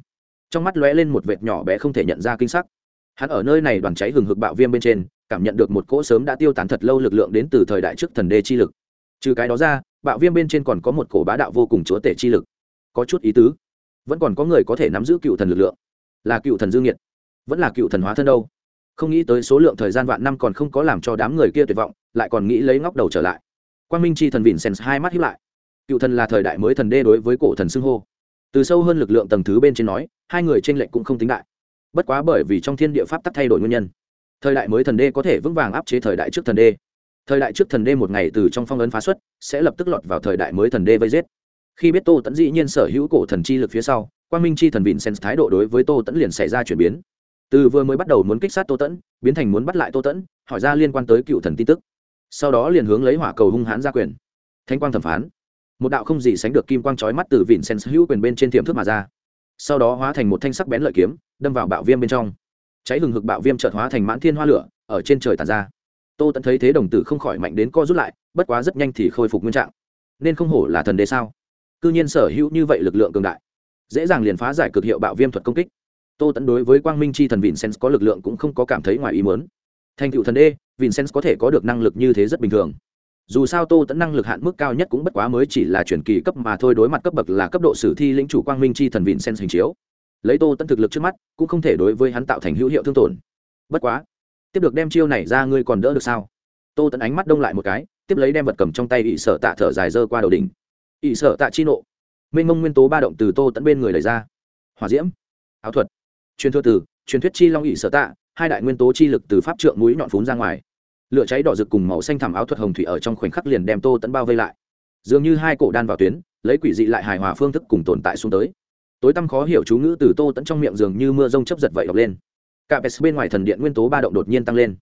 Trong mắt lóe lên một vệt nhỏ bé không thể nhận ra kinh sắc. Hắn ở nơi này đoàn cháy hừng hực bạo viêm bên trên, cảm nhận được một cỗ sớm đã tiêu tán thật lâu lực lượng đến từ thời đại trước thần đê chi lực. Trừ cái đó ra, bạo viêm bên trên còn có một cổ bá đạo vô cùng chúa tể chi lực. Có chút ý tứ. Vẫn còn có người có thể nắm giữ cựu thần lực lượng. Là cựu thần dương nhiệt vẫn là cựu thần hóa thân đâu? Không nghĩ tới số lượng thời gian vạn năm còn không có làm cho đám người kia tuyệt vọng, lại còn nghĩ lấy ngóc đầu trở lại. Quang minh chi thần vịn sen hai mắt hiếp lại. Cựu thần là thời đại mới thần đê đối với cổ thần xưng hô. Từ sâu hơn lực lượng tầng thứ bên trên nói, hai người t r ê n lệch cũng không tính đại. Bất quá bởi vì trong thiên địa pháp tắc thay đổi nguyên nhân, thời đại mới thần đê có thể vững vàng áp chế thời đại trước thần đê. Thời đại trước thần đê một ngày từ trong phong ấn phá xuất, sẽ lập tức lọt vào thời đại mới thần đê vây giết. Khi biết tô tẫn dĩ nhiên sở hữu cổ thần chi lực phía sau Quan minh chi thần vịn sen thái độ đối với tô tẫn liền xảy ra chuyển biến từ vừa mới bắt đầu muốn kích sát tô tẫn, biến thành muốn bắt lại tô tẫn, hỏi ra liên quan tới cựu thần tin tức. Sau đó liền hướng lấy hỏa cầu hung hãn ra quyền. Thanh quang thẩm phán. Một đạo không gì sánh được kim quang trói mắt từ vịn sen hữu quyền bên trên tiềm thức mà ra. Sau đó hóa thành một thanh sắc bén lợi kiếm, đâm vào bạo viêm bên trong. Cháy hừng hực bạo viêm chợt hóa thành mãn thiên hoa lửa, ở trên trời tàn ra. Tô tẫn thấy thế đồng tử không khỏi mạnh đến co rút lại, bất quá rất nhanh thì khôi phục nguyên trạng. Nên không hổ là thần đế sao? Cư nhiên sở hữu như vậy lực lượng cường đại. Dễ dàng liền phá giải cực hiệu bạo viêm thuật công kích tô tẫn đối với quang minh c h i thần vincent có lực lượng cũng không có cảm thấy ngoài ý muốn. Thành cựu thần đê, vincent có thể có được năng lực như thế rất bình thường. Dù sao tô tẫn năng lực hạn mức cao nhất cũng bất quá mới chỉ là chuyển kỳ cấp mà thôi, đối mặt cấp bậc là cấp độ sử thi lĩnh chủ quang minh c h i thần vincent hình chiếu. Lấy tô tẫn thực lực trước mắt, cũng không thể đối với hắn tạo thành hữu hiệu thương tổn. Bất quá, tiếp được đem chiêu này ra ngươi còn đỡ được sao? Tô tẫn ánh mắt đông lại một cái, tiếp lấy đem vật cầm trong tay ỵ sợ tạ thở dài dơ qua đầu đỉnh. Ỵ sợ tạ chi nộ. Mênh mông nguyên tố ba động từ tô tẫn bên người lấy ra. Hòa diễm. Áo thuật truyền thừa từ, truyền thuyết chi long ỵ sở tạ, hai đại nguyên tố chi lực từ pháp trượng mũi nhọn phún ra ngoài. Lửa cháy đỏ rực cùng màu xanh thẳm áo thuật hồng thủy ở trong khoảnh khắc liền đem tô tẫn bao vây lại. Dường như hai cổ đan vào tuyến, lấy quỷ dị lại hài hòa phương thức cùng tồn tại xuống tới. Tối tăm khó hiểu chú ngữ từ tô tẫn trong miệng dường như mưa rông chấp giật vậy đọc lên. Cả pes bên ngoài thần điện nguyên tố ba động đột nhiên tăng lên.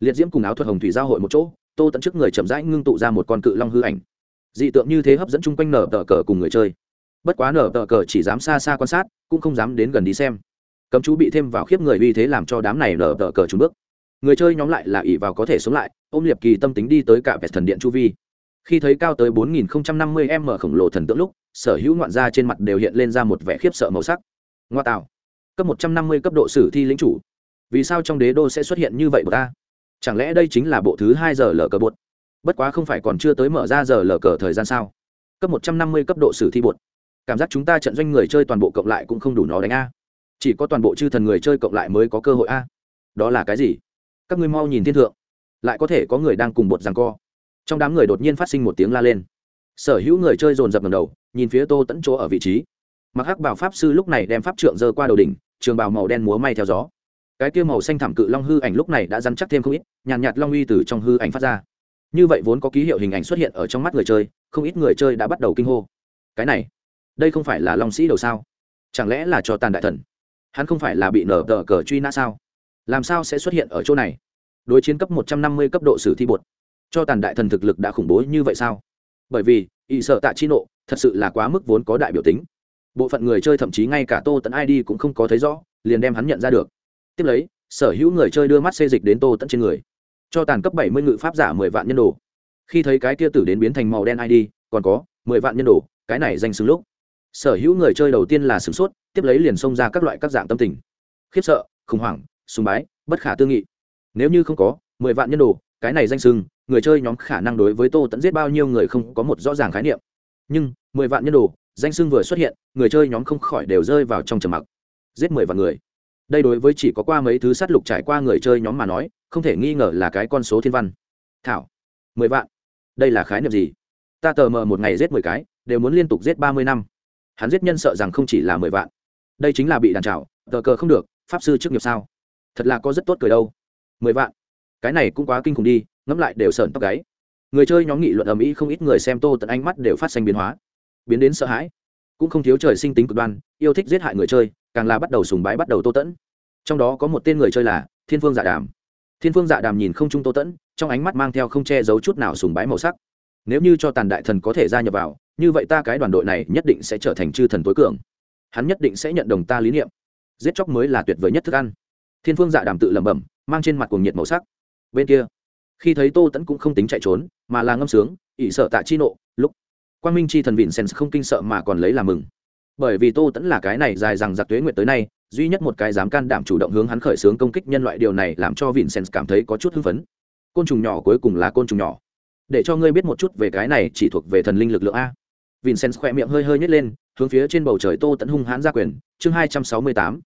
Liệt diễm cùng áo thuật hồng thủy giao hội một chỗ, tô tẫn trước người chậm rãi ngưng tụ ra một con cự long hư ảnh. Dị tượng như thế hấp dẫn chung quanh nở tờ cờ cùng người chơi. Bất quá nở tờ cờ chỉ dám xa xa quan sát, cũng không dám đến gần đi xem cấm chú bị thêm vào khiếp người uy thế làm cho đám này lở tờ cờ trúng bước. Người chơi nhóm lại là ỷ vào có thể sống lại, ôm liệp kỳ tâm tính đi tới cả vẹt thần điện chu vi. Khi thấy cao tới 4050 m khổng lồ thần tượng lúc, sở hữu ngoạn gia trên mặt đều hiện lên ra một vẻ khiếp sợ màu sắc. Ngoa tạo. Cấp 150 cấp độ sử thi lĩnh chủ. Vì sao trong đế đô sẽ xuất hiện như vậy của ta chẳng lẽ đây chính là bộ thứ hai giờ lờ cờ bột? Bất quá không phải còn chưa tới mở ra giờ lờ cờ thời gian sao? Cấp 150 cấp độ sử thi bột. Cảm giác chúng ta trận doanh người chơi toàn bộ cộng lại cũng không đủ nó đánh a chỉ có toàn bộ chư thần người chơi cộng lại mới có cơ hội a. Đó là cái gì? Các ngươi mau nhìn thiên thượng. Lại có thể có người đang cùng bột rằng co. Trong đám người đột nhiên phát sinh một tiếng la lên. Sở hữu người chơi dồn dập ngầm đầu nhìn phía tô tẫn chỗ ở vị trí. Mặc hắc bảo pháp sư lúc này đem pháp trượng dơ qua đầu đỉnh trường bào màu đen múa may theo gió. Cái kia màu xanh thảm cự long hư ảnh lúc này đã dăn chắc thêm không ít nhàn nhạt, nhạt long uy từ trong hư ảnh phát ra. Như vậy vốn có ký hiệu hình ảnh xuất hiện ở trong mắt người chơi không ít người chơi đã bắt đầu kinh hô. Cái này đây không phải là long sĩ đầu sao? Chẳng lẽ là cho tàn đại thần? Hắn không phải là bị nở tờ cờ truy nã sao? Làm sao sẽ xuất hiện ở chỗ này? Đối chiến cấp một trăm năm mươi cấp độ sử thi bột. Cho tàn đại thần thực lực đã khủng bố như vậy sao? Bởi vì ỵ sợ tạ chi nộ, thật sự là quá mức vốn có đại biểu tính. Bộ phận người chơi thậm chí ngay cả tô tẫn id cũng không có thấy rõ, liền đem hắn nhận ra được. Tiếp lấy, sở hữu người chơi đưa mắt xê dịch đến tô tẫn trên người. Cho tàn cấp bảy mươi ngự pháp giả mười vạn nhân đồ. Khi thấy cái kia tử đến biến thành màu đen id còn có mười vạn nhân đồ, cái này danh xứng lúc sở hữu người chơi đầu tiên là sửng sốt, tiếp lấy liền xông ra các loại các dạng tâm tình. Khiếp sợ, khủng hoảng, sùng bái, bất khả tư nghị. Nếu như không có, mười vạn nhân đồ, cái này danh sưng, người chơi nhóm khả năng đối với tô tẫn giết bao nhiêu người không có một rõ ràng khái niệm. Nhưng, mười vạn nhân đồ, danh sưng vừa xuất hiện, người chơi nhóm không khỏi đều rơi vào trong trầm mặc. Giết mười vạn người. Đây đối với chỉ có qua mấy thứ sát lục trải qua người chơi nhóm mà nói, không thể nghi ngờ là cái con số thiên văn. Thảo, mười vạn. Đây là khái niệm gì? Ta tờ mờ một ngày giết mười cái, đều muốn liên tục giết ba mươi năm hắn giết nhân sợ rằng không chỉ là mười vạn. Đây chính là bị đàn trào tờ cờ không được, pháp sư trước nghiệp sao? Thật là có rất tốt cười đâu. Mười vạn. Cái này cũng quá kinh khủng đi, ngẫm lại đều sợn tóc gáy. Người chơi nhóm nghị luận ầm ĩ không ít người xem tô tận ánh mắt đều phát sinh biến hóa. Biến đến sợ hãi. Cũng không thiếu trời sinh tính cực đoan, yêu thích giết hại người chơi, càng là bắt đầu sùng bái bắt đầu tô tẫn. Trong đó có một tên người chơi là thiên phương dạ đàm. Thiên phương dạ đàm nhìn không trung tô tẫn, trong ánh mắt mang theo không che giấu chút nào sùng bái màu sắc. Nếu như cho tàn đại thần có thể gia nhập vào như vậy ta cái đoàn đội này nhất định sẽ trở thành chư thần tối cường. Hắn nhất định sẽ nhận đồng ta lý niệm. Giết chóc mới là tuyệt vời nhất thức ăn. Thiên phương dạ đàm tự lẩm bẩm, mang trên mặt cuồng nhiệt màu sắc. Bên kia, khi thấy tô tẫn cũng không tính chạy trốn, mà là ngâm sướng, ỷ sợ tạ chi nộ, lúc quang minh chi thần vịn sen không kinh sợ mà còn lấy làm mừng. Bởi vì tô tẫn là cái này dài rằng giặc tuế nguyệt tới nay, duy nhất một cái dám can đảm chủ động hướng hắn khởi xướng công kích nhân loại điều này làm cho vịn sen cảm thấy có chút hưng phấn. Côn trùng nhỏ cuối cùng là côn trùng nhỏ. Để cho ngươi biết một chút về cái này chỉ thuộc về thần linh lực lượng a vincent khỏe miệng hơi hơi nhét lên, hướng phía trên bầu trời tô tẫn hung hãn ra quyền, chương hai trăm sáu mươi tám.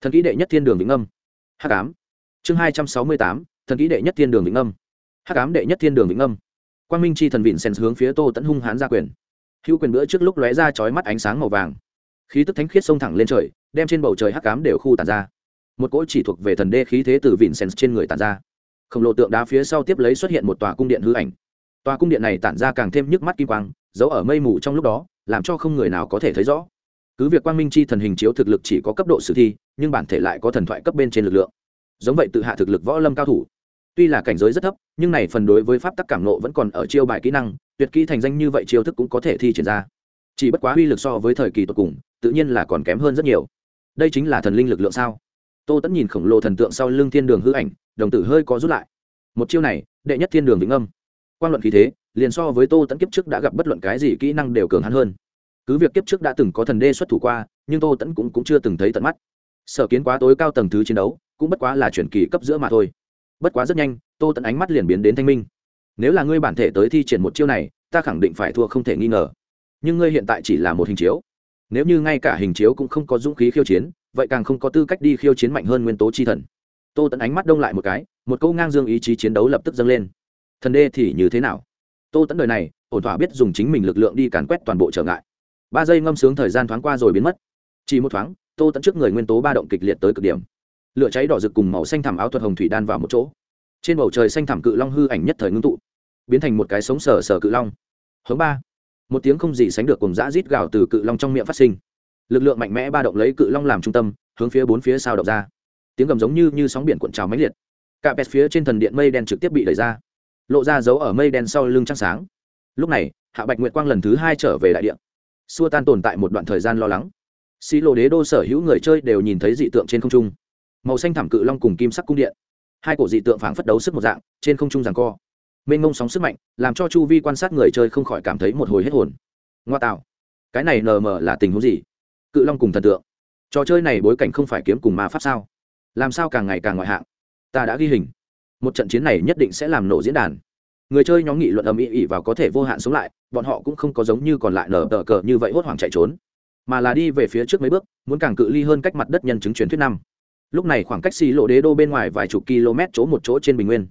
Thần kỹ đệ nhất thiên đường vĩnh âm. Hắc ám. Chương hai trăm sáu mươi tám, thần kỹ đệ nhất thiên đường vĩnh âm. Hắc ám đệ nhất thiên đường vĩnh âm. Quang minh chi thần vincent hướng phía tô tẫn hung hãn ra quyền. Hữu quyền bữa trước lúc lóe ra chói mắt ánh sáng màu vàng. Khí tức thánh khiết xông thẳng lên trời, đem trên bầu trời hắc ám đều khu tàn ra. Một cỗ chỉ thuộc về thần đê khí thế từ vincent trên người tàn ra. Khổng lồ tượng đá phía sau tiếp lấy xuất hiện một tòa cung điện hư ảnh. Tòa cung điện này tản ra càng thêm nhức mắt kim quang giấu ở mây mù trong lúc đó, làm cho không người nào có thể thấy rõ. Cứ việc quang minh chi thần hình chiếu thực lực chỉ có cấp độ sử thi, nhưng bản thể lại có thần thoại cấp bên trên lực lượng. Giống vậy tự hạ thực lực võ lâm cao thủ. Tuy là cảnh giới rất thấp, nhưng này phần đối với pháp tắc cảm nộ vẫn còn ở chiêu bài kỹ năng, tuyệt kỹ thành danh như vậy chiêu thức cũng có thể thi triển ra. Chỉ bất quá uy lực so với thời kỳ tột cùng, tự nhiên là còn kém hơn rất nhiều. Đây chính là thần linh lực lượng sao? Tô tẫn nhìn khổng lồ thần tượng sau lưng thiên đường hư ảnh, đồng tử hơi có rút lại. Một chiêu này, đệ nhất thiên đường vĩnh âm. Quan luận khí thế liền so với tô tẫn kiếp trước đã gặp bất luận cái gì kỹ năng đều cường hắn hơn. Cứ việc kiếp trước đã từng có thần đê xuất thủ qua nhưng tô tẫn cũng, cũng chưa từng thấy tận mắt. Sở kiến quá tối cao tầng thứ chiến đấu cũng bất quá là chuyển kỳ cấp giữa mà thôi. Bất quá rất nhanh tô tẫn ánh mắt liền biến đến thanh minh. Nếu là ngươi bản thể tới thi triển một chiêu này ta khẳng định phải thua không thể nghi ngờ. Nhưng ngươi hiện tại chỉ là một hình chiếu. Nếu như ngay cả hình chiếu cũng không có dũng khí khiêu chiến vậy càng không có tư cách đi khiêu chiến mạnh hơn nguyên tố chi thần. Tô tẫn ánh mắt đông lại một cái một câu ngang dương ý chí chiến đấu lập tức dâng lên. Thần đê thì như thế nào? Tô tẫn đời này, ổn thỏa biết dùng chính mình lực lượng đi càn quét toàn bộ trở ngại. Ba giây ngâm sướng thời gian thoáng qua rồi biến mất. Chỉ một thoáng, tô tẫn trước người nguyên tố ba động kịch liệt tới cực điểm. Lửa cháy đỏ rực cùng màu xanh thảm áo thuật hồng thủy đan vào một chỗ. Trên bầu trời xanh thảm cự long hư ảnh nhất thời ngưng tụ, biến thành một cái sống sờ sờ cự long. Hướng ba, một tiếng không gì sánh được cùng dã rít gào từ cự long trong miệng phát sinh. Lực lượng mạnh mẽ ba động lấy cự long làm trung tâm, hướng phía bốn phía sao động ra. Tiếng gầm giống như như sóng biển cuộn trào mãnh liệt. Cả bẹt phía trên thần điện mây đen trực tiếp bị đẩy ra lộ ra dấu ở mây đen sau lưng trăng sáng. Lúc này, hạ bạch nguyệt quang lần thứ hai trở về đại điện xua tan tồn tại một đoạn thời gian lo lắng. Xí lộ đế đô sở hữu người chơi đều nhìn thấy dị tượng trên không trung. Màu xanh thảm cự long cùng kim sắc cung điện. Hai cổ dị tượng phảng phất đấu sức một dạng, trên không trung rằng co. Mênh mông sóng sức mạnh, làm cho chu vi quan sát người chơi không khỏi cảm thấy một hồi hết hồn. Ngoa tạo. Cái này nờ mờ là tình huống gì? Cự long cùng thần tượng. Trò chơi này bối cảnh không phải kiếm cùng ma pháp sao? Làm sao càng ngày càng ngoại hạng? Ta đã ghi hình một trận chiến này nhất định sẽ làm nổ diễn đàn. Người chơi nhóm nghị luận ầm ĩ ĩ vào có thể vô hạn sống lại, bọn họ cũng không có giống như còn lại nở tờ cờ như vậy hốt hoảng chạy trốn, mà là đi về phía trước mấy bước, muốn càng cự ly hơn cách mặt đất nhân chứng truyền thuyết năm. Lúc này khoảng cách xì lộ đế đô bên ngoài vài chục km chỗ một chỗ trên bình nguyên,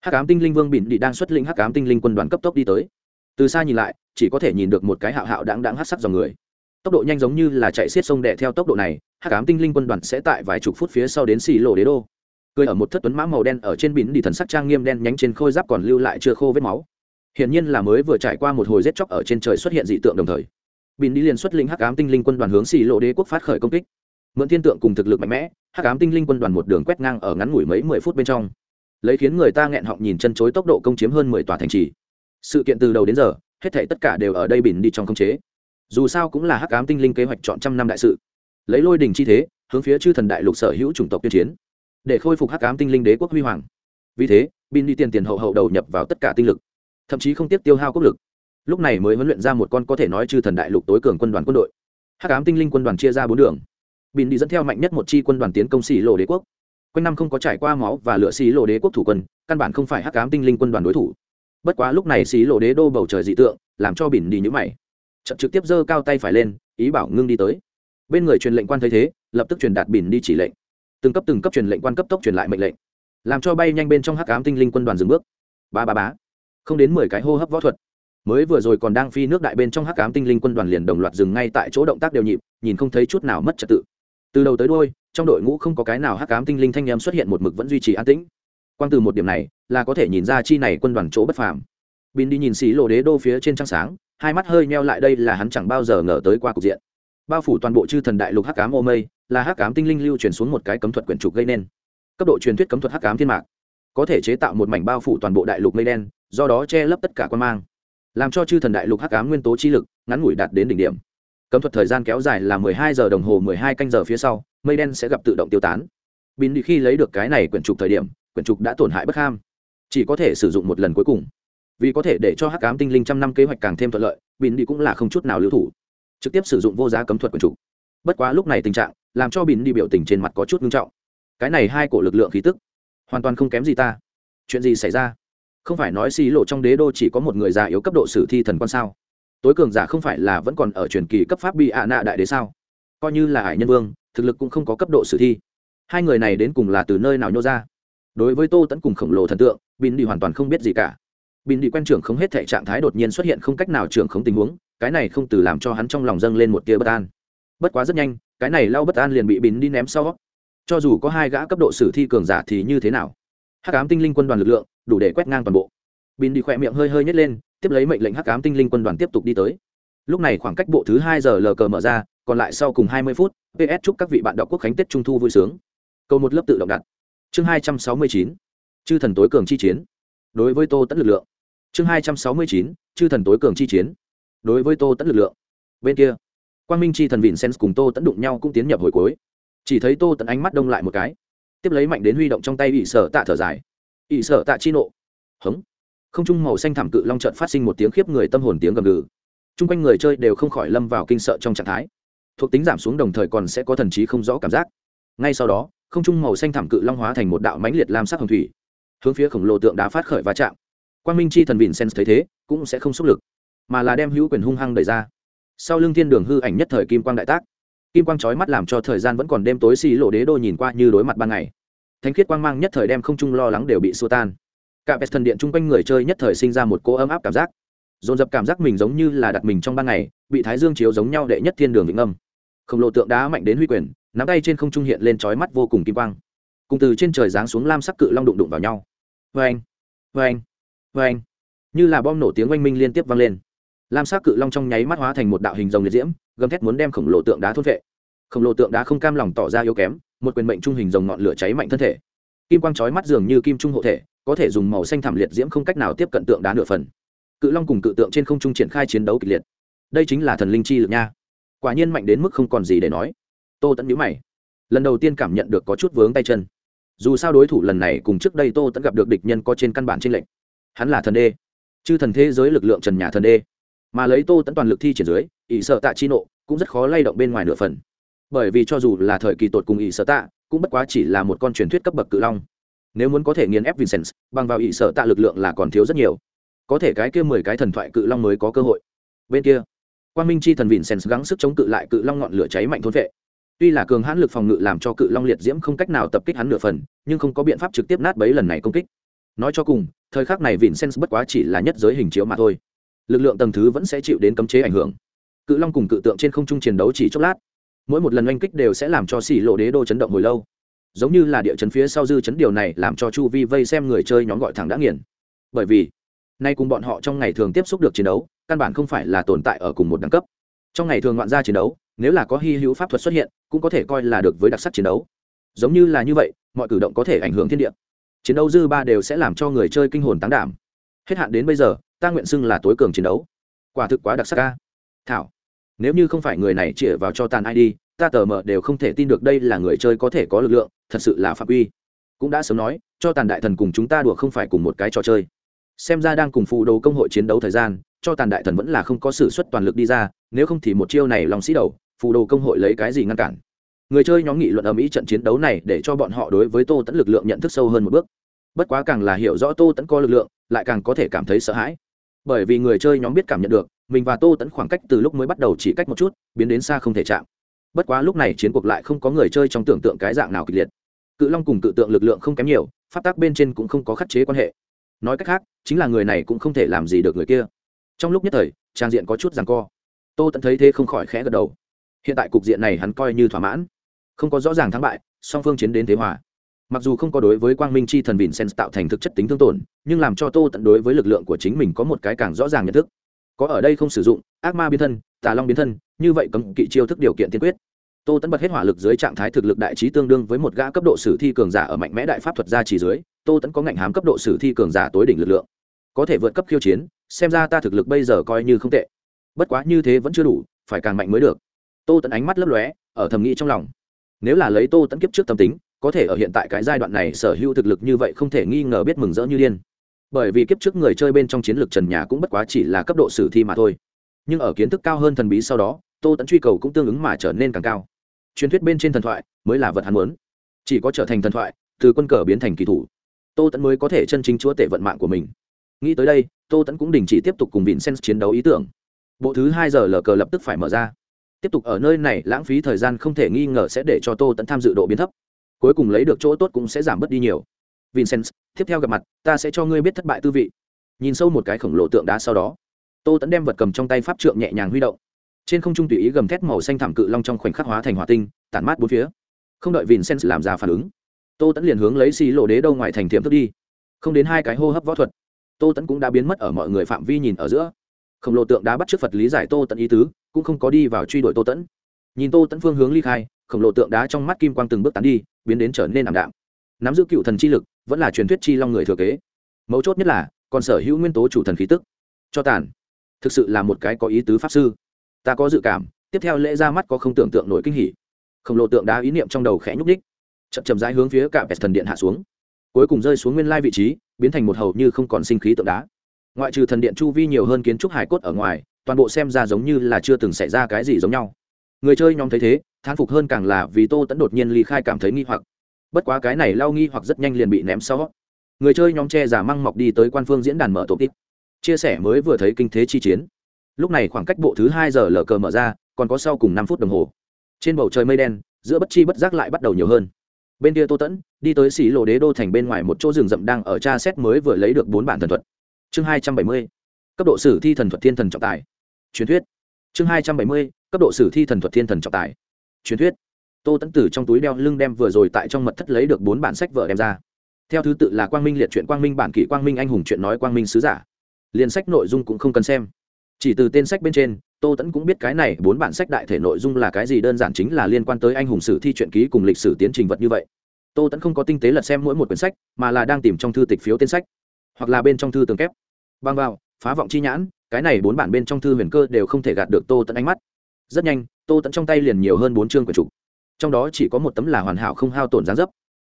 hắc ám tinh linh vương bỉn đi đang xuất lĩnh hắc ám tinh linh quân đoàn cấp tốc đi tới. Từ xa nhìn lại, chỉ có thể nhìn được một cái hạo hạo đáng đáng hát sắc dòng người. Tốc độ nhanh giống như là chạy xiết sông đẻ theo tốc độ này, hắc ám tinh linh quân đoàn sẽ tại vài chục phút phía sau đến xì lộ đế đô cười ở một thất tuấn mã màu đen ở trên bỉn đi thần sắc trang nghiêm đen nhánh trên khôi giáp còn lưu lại chưa khô vết máu. Hiển nhiên là mới vừa trải qua một hồi giết chóc ở trên trời xuất hiện dị tượng đồng thời. Bỉn đi liền xuất linh hắc ám tinh linh quân đoàn hướng xì lộ đế quốc phát khởi công kích. Mượn thiên tượng cùng thực lực mạnh mẽ, hắc ám tinh linh quân đoàn một đường quét ngang ở ngắn ngủi mấy mười phút bên trong. Lấy khiến người ta nghẹn họng nhìn chân chối tốc độ công chiếm hơn mười tòa thành trì. Sự kiện từ đầu đến giờ, hết thể tất cả đều ở đây bỉn đi trong công chế. Dù sao cũng là hắc ám tinh linh kế hoạch chọn trăm năm đại sự. Lấy lôi đình chi thế, hướng phía chư thần đại lục sở hữu chủng tộc tuyên chiến để khôi phục hắc ám tinh linh đế quốc huy hoàng. Vì thế, bin đi tiền tiền hậu hậu đầu nhập vào tất cả tinh lực, thậm chí không tiếp tiêu hao quốc lực. Lúc này mới huấn luyện ra một con có thể nói chư thần đại lục tối cường quân đoàn quân đội. Hắc ám tinh linh quân đoàn chia ra bốn đường. Bin đi dẫn theo mạnh nhất một chi quân đoàn tiến công xỉ lộ đế quốc. Quanh năm không có trải qua máu và lựa xỉ lộ đế quốc thủ quân, căn bản không phải hắc ám tinh linh quân đoàn đối thủ. Bất quá lúc này xí lộ đế đô bầu trời dị tượng, làm cho bỉn đi nhữ mày. Trận trực tiếp giơ cao tay phải lên, ý bảo ngưng đi tới. Bên người truyền lệnh quan thấy thế, lập tức truyền đạt bỉn đi chỉ lệnh từng cấp từng cấp truyền lệnh quan cấp tốc truyền lại mệnh lệnh, làm cho bay nhanh bên trong hắc ám tinh linh quân đoàn dừng bước. Ba ba bá không đến mười cái hô hấp võ thuật. Mới vừa rồi còn đang phi nước đại bên trong hắc ám tinh linh quân đoàn liền đồng loạt dừng ngay tại chỗ động tác đều nhịp, nhìn không thấy chút nào mất trật tự. Từ đầu tới đôi trong đội ngũ không có cái nào hắc ám tinh linh thanh em xuất hiện một mực vẫn duy trì an tĩnh. Quang từ một điểm này, là có thể nhìn ra chi này quân đoàn chỗ bất phàm. Bin đi nhìn xí lộ đế đô phía trên trăng sáng, hai mắt hơi meo lại đây là hắn chẳng bao giờ ngờ tới qua cục diện. Bao phủ toàn bộ chư thần đại lục hắc ám ô mây là hắc ám tinh linh lưu truyền xuống một cái cấm thuật quyển trục gây nên. Cấp độ truyền thuyết cấm thuật hắc ám thiên mạc, có thể chế tạo một mảnh bao phủ toàn bộ đại lục mây đen, do đó che lấp tất cả quan mang, làm cho chư thần đại lục hắc ám nguyên tố chi lực ngắn ngủi đạt đến đỉnh điểm. Cấm thuật thời gian kéo dài là mười hai giờ đồng hồ mười hai canh giờ phía sau, mây đen sẽ gặp tự động tiêu tán. Bin đi khi lấy được cái này quyển trục thời điểm, quyển trục đã tổn hại bất ham. Chỉ có thể sử dụng một lần cuối cùng. Vì có thể để cho hắc ám tinh linh trăm năm kế hoạch càng thêm thuận lợi bin đi cũng là không chút nào lưu thủ, trực tiếp sử dụng vô giá cấm thuật quyển trục bất quá lúc này tình trạng làm cho bỉn đi biểu tình trên mặt có chút nghiêm trọng. Cái này hai cổ lực lượng khí tức hoàn toàn không kém gì ta. Chuyện gì xảy ra? Không phải nói xì lộ trong đế đô chỉ có một người già yếu cấp độ sử thi thần quan sao? Tối cường giả không phải là vẫn còn ở truyền kỳ cấp pháp bị ạ nạ đại đế sao? Coi như là hải nhân vương, thực lực cũng không có cấp độ sử thi. Hai người này đến cùng là từ nơi nào nhô ra? Đối với tô tẫn cùng khổng lồ thần tượng bin đi hoàn toàn không biết gì cả. Bin đi quen trưởng không hết thể trạng thái đột nhiên xuất hiện không cách nào trưởng không tình huống, cái này không từ làm cho hắn trong lòng dâng lên một tia bất an bất quá rất nhanh, cái này lau bất an liền bị bín đi ném sau. Cho dù có hai gã cấp độ sử thi cường giả thì như thế nào? Hắc ám tinh linh quân đoàn lực lượng, đủ để quét ngang toàn bộ. Bín đi khỏe miệng hơi hơi nhét lên, tiếp lấy mệnh lệnh hắc ám tinh linh quân đoàn tiếp tục đi tới. Lúc này khoảng cách bộ thứ hai giờ lờ cờ mở ra, còn lại sau cùng hai mươi phút, ps chúc các vị bạn đọc quốc khánh tết trung thu vui sướng. Câu một lớp tự động đặt. Chương hai trăm sáu mươi chín, chư thần tối cường chi chiến. Đối với tô tẫn lực lượng. Chương hai trăm sáu mươi chín, chư thần tối cường chi chiến. Đối với tô tẫn lực lượng. Bên kia quang minh chi thần vịn sen cùng tô tẫn đụng nhau cũng tiến nhập hồi cuối. Chỉ thấy tô tẫn ánh mắt đông lại một cái, tiếp lấy mạnh đến huy động trong tay ỵ sở tạ thở dài. Ỵ sở tạ chi nộ. Hống. Không trung màu xanh thảm cự long trợn phát sinh một tiếng khiếp người tâm hồn tiếng gầm gừ. Chung quanh người chơi đều không khỏi lâm vào kinh sợ trong trạng thái. Thuộc tính giảm xuống đồng thời còn sẽ có thần trí không rõ cảm giác. Ngay sau đó, không trung màu xanh thảm cự long hóa thành một đạo mãnh liệt lam sắc hồng thủy, hướng phía khổng lồ tượng đá phát khởi va chạm. Quang minh chi thần vịn sen thấy thế, cũng sẽ không xúc lực, mà là đem hữu quyền hung hăng đẩy ra sau lưng thiên đường hư ảnh nhất thời kim quang đại tác. Kim quang trói mắt làm cho thời gian vẫn còn đêm tối xì lộ đế đô nhìn qua như đối mặt ban ngày. Thánh khiết quang mang nhất thời đem không trung lo lắng đều bị xua tan. Cả vẹt thần điện chung quanh người chơi nhất thời sinh ra một cỗ ấm áp cảm giác. Dồn dập cảm giác mình giống như là đặt mình trong ban ngày, bị thái dương chiếu giống nhau đệ nhất thiên đường vĩnh âm. Khổng lồ tượng đá mạnh đến huy quyền, nắm tay trên không trung hiện lên trói mắt vô cùng kim quang. Cùng từ trên trời giáng xuống lam sắc cự long đụng đụng vào nhau. Vê anh vê anh vê anh như là bom nổ tiếng oanh minh liên tiếp vang lên lam sắc cự long trong nháy mắt hóa thành một đạo hình rồng liệt diễm, gầm thét muốn đem khổng lồ tượng đá thôn vệ khổng lồ tượng đá không cam lòng tỏ ra yếu kém, một quyền mệnh trung hình rồng ngọn lửa cháy mạnh thân thể. Kim quang chói mắt dường như kim trung hộ thể, có thể dùng màu xanh thảm liệt diễm không cách nào tiếp cận tượng đá nửa phần. Cự long cùng cự tượng trên không trung triển khai chiến đấu kịch liệt. Đây chính là thần linh chi lực nha. Quả nhiên mạnh đến mức không còn gì để nói. Tô tẫn nhíu mày. Lần đầu tiên cảm nhận được có chút vướng tay chân. Dù sao đối thủ lần này cùng trước đây tô tẫn gặp được địch nhân có trên căn bản trên lệnh hắn là thần đê. Chư thần thế giới lực lượng trần nhà thần đê mà lấy tô tẫn toàn lực thi triển dưới, ỷ sợ tạ chi nộ cũng rất khó lay động bên ngoài nửa phần. Bởi vì cho dù là thời kỳ tột cùng ỷ sợ tạ, cũng bất quá chỉ là một con truyền thuyết cấp bậc cự long. Nếu muốn có thể nghiền ép vincent, bằng vào ỷ sợ tạ lực lượng là còn thiếu rất nhiều. Có thể cái kia mười cái thần thoại cự long mới có cơ hội. Bên kia Quan minh chi thần vincent gắng sức chống cự lại cự long ngọn lửa cháy mạnh thôn vệ. Tuy là cường hãn lực phòng ngự làm cho cự long liệt diễm không cách nào tập kích hắn nửa phần, nhưng không có biện pháp trực tiếp nát bấy lần này công kích. Nói cho cùng, thời khắc này vincent bất quá chỉ là nhất giới hình chiếu mà thôi lực lượng tầng thứ vẫn sẽ chịu đến cấm chế ảnh hưởng. Cự long cùng cự tượng trên không trung chiến đấu chỉ chốc lát. Mỗi một lần oanh kích đều sẽ làm cho xỉ lộ đế đô chấn động hồi lâu. Giống như là địa chấn phía sau dư chấn điều này làm cho chu vi vây xem người chơi nhóm gọi thẳng đã nghiền. Bởi vì, nay cùng bọn họ trong ngày thường tiếp xúc được chiến đấu, căn bản không phải là tồn tại ở cùng một đẳng cấp. Trong ngày thường ngoạn gia chiến đấu, nếu là có hy hữu pháp thuật xuất hiện, cũng có thể coi là được với đặc sắc chiến đấu. Giống như là như vậy, mọi cử động có thể ảnh hưởng thiên địa. Chiến đấu dư ba đều sẽ làm cho người chơi kinh hồn tán đảm. Hết hạn đến bây giờ ta nguyện xưng là tối cường chiến đấu. Quả thực quá đặc sắc ca thảo nếu như không phải người này chĩa vào cho tàn ai đi, ta tờ mờ đều không thể tin được đây là người chơi có thể có lực lượng thật sự là phạm uy cũng đã sớm nói cho tàn đại thần cùng chúng ta đùa không phải cùng một cái trò chơi. Xem ra đang cùng phù đồ công hội chiến đấu thời gian cho tàn đại thần vẫn là không có s ử suất toàn lực đi ra nếu không thì một chiêu này lòng sĩ đầu phù đồ công hội lấy cái gì ngăn cản? Người chơi nhóm nghị luận ở mỹ trận chiến đấu này để cho bọn họ đối với tô tẫn lực lượng nhận thức sâu hơn một bước. Bất quá càng là hiểu rõ tô tẫn có lực lượng lại càng có thể cảm thấy sợ hãi bởi vì người chơi nhóm biết cảm nhận được, mình và tô tẫn khoảng cách từ lúc mới bắt đầu chỉ cách một chút, biến đến xa không thể chạm. Bất quá lúc này chiến cuộc lại không có người chơi trong tưởng tượng cái dạng nào kịch liệt. Cự long cùng cự tượng lực lượng không kém nhiều phát tác bên trên cũng không có khắc chế quan hệ. Nói cách khác, chính là người này cũng không thể làm gì được người kia. Trong lúc nhất thời, trang diện có chút rằng co. Tô tẫn thấy thế không khỏi khẽ gật đầu. Hiện tại cục diện này hắn coi như thỏa mãn. Không có rõ ràng thắng bại, song phương chiến đến thế hòa mặc dù không có đối với quang minh chi thần vịn sen tạo thành thực chất tính thương tổn, nhưng làm cho tô tận đối với lực lượng của chính mình có một cái càng rõ ràng nhận thức. Có ở đây không sử dụng, ác ma biến thân, tà long biến thân, như vậy cấm kỵ chiêu thức điều kiện tiên quyết. Tô tẫn bật hết hỏa lực dưới trạng thái thực lực đại trí tương đương với một gã cấp độ sử thi cường giả ở mạnh mẽ đại pháp thuật gia chỉ dưới, tô tẫn có ngạnh hám cấp độ sử thi cường giả tối đỉnh lực lượng. Có thể vượt cấp khiêu chiến, xem ra ta thực lực bây giờ coi như không tệ. Bất quá như thế vẫn chưa đủ, phải càng mạnh mới được. Tô tẫn ánh mắt lấp lóe, ở thầm nghĩ trong lòng. Nếu là lấy tô tẫn kiếp trước tâm tính có thể ở hiện tại cái giai đoạn này sở hữu thực lực như vậy không thể nghi ngờ biết mừng rỡ như điên. Bởi vì kiếp trước người chơi bên trong chiến lược trần nhà cũng bất quá chỉ là cấp độ sử thi mà thôi. Nhưng ở kiến thức cao hơn thần bí sau đó, tô tẫn truy cầu cũng tương ứng mà trở nên càng cao. Truyền thuyết bên trên thần thoại mới là vật hắn muốn. Chỉ có trở thành thần thoại, từ quân cờ biến thành kỳ thủ. Tô tẫn mới có thể chân chính chúa tể vận mạng của mình. Nghĩ tới đây, tô tẫn cũng đình chỉ tiếp tục cùng vincent chiến đấu ý tưởng. Bộ thứ hai giờ lờ cờ lập tức phải mở ra. Tiếp tục ở nơi này, lãng phí thời gian không thể nghi ngờ sẽ để cho tô tẫn tham dự độ biến thấp cuối cùng lấy được chỗ tốt cũng sẽ giảm bớt đi nhiều. Vincent, tiếp theo gặp mặt, ta sẽ cho ngươi biết thất bại tư vị. Nhìn sâu một cái khổng lồ tượng đá sau đó, tô tẫn đem vật cầm trong tay pháp trượng nhẹ nhàng huy động. Trên không trung tùy ý gầm thét màu xanh thảm cự long trong khoảnh khắc hóa thành hỏa tinh, tản mát bốn phía. Không đợi vincent làm ra phản ứng, tô tẫn liền hướng lấy xì lộ đế đâu ngoài thành thiểm thức đi. Không đến hai cái hô hấp võ thuật, tô tẫn cũng đã biến mất ở mọi người phạm vi nhìn ở giữa. Khổng lồ tượng đá bắt trước phật lý giải tô tẫn ý tứ, cũng không có đi vào truy đuổi tô tẫn nhìn tô tẫn phương hướng ly khai, khổng lồ tượng đá trong mắt kim quang từng bước tán đi biến đến trở nên ảm đạm. Nắm giữ cựu thần chi lực, vẫn là truyền thuyết chi long người thừa kế. Mấu chốt nhất là, còn sở hữu nguyên tố chủ thần khí tức. Cho tàn. Thực sự là một cái có ý tứ pháp sư. Ta có dự cảm, tiếp theo lễ ra mắt có không tưởng tượng nổi kinh hỉ. Khổng lồ tượng đá ý niệm trong đầu khẽ nhúc đích chậm chậm rãi hướng phía cả vẹt thần điện hạ xuống. Cuối cùng rơi xuống nguyên lai vị trí, biến thành một hầu như không còn sinh khí tượng đá. Ngoại trừ thần điện chu vi nhiều hơn kiến trúc hải cốt ở ngoài, toàn bộ xem ra giống như là chưa từng xảy ra cái gì giống nhau người chơi nhóm thấy thế, thán phục hơn càng là vì tô tẫn đột nhiên ly khai cảm thấy nghi hoặc. Bất quá cái này lao nghi hoặc rất nhanh liền bị ném sau. Người chơi nhóm che giả măng mọc đi tới quan phương diễn đàn mở tổ tít chia sẻ mới vừa thấy kinh thế chi chiến. Lúc này khoảng cách bộ thứ hai giờ lờ cờ mở ra, còn có sau cùng năm phút đồng hồ. Trên bầu trời mây đen, giữa bất chi bất giác lại bắt đầu nhiều hơn. Bên kia tô tẫn đi tới xỉ lộ đế đô thành bên ngoài một chỗ rừng rậm đang ở tra xét mới vừa lấy được bốn bản thần thuật. Chương hai trăm bảy mươi, cấp độ sử thi thần thuật thiên thần trọng tài. Truyền thuyết. Chương hai trăm bảy mươi cấp độ sử thi thần thuật thiên thần trọng tài. Truyền thuyết. Tô tẫn tử trong túi đeo lưng đem vừa rồi tại trong mật thất lấy được bốn bản sách vợ đem ra. Theo thứ tự là quang minh liệt truyện, quang minh bản kỷ, quang minh anh hùng chuyện nói, quang minh sứ giả. Liền sách nội dung cũng không cần xem. Chỉ từ tên sách bên trên, tô tẫn cũng biết cái này bốn bản sách đại thể nội dung là cái gì, đơn giản chính là liên quan tới anh hùng sử thi truyện ký cùng lịch sử tiến trình vật như vậy. Tô tẫn không có tinh tế lật xem mỗi một quyển sách, mà là đang tìm trong thư tịch phiếu tên sách, hoặc là bên trong thư tường kép. Băng vào, phá vọng chi nhãn, cái này bốn bản bên trong thư huyền cơ đều không thể gạt được tô tẫn ánh mắt rất nhanh, tô tẫn trong tay liền nhiều hơn bốn chương quyển trục. Trong đó chỉ có một tấm là hoàn hảo không hao tổn gián dấp.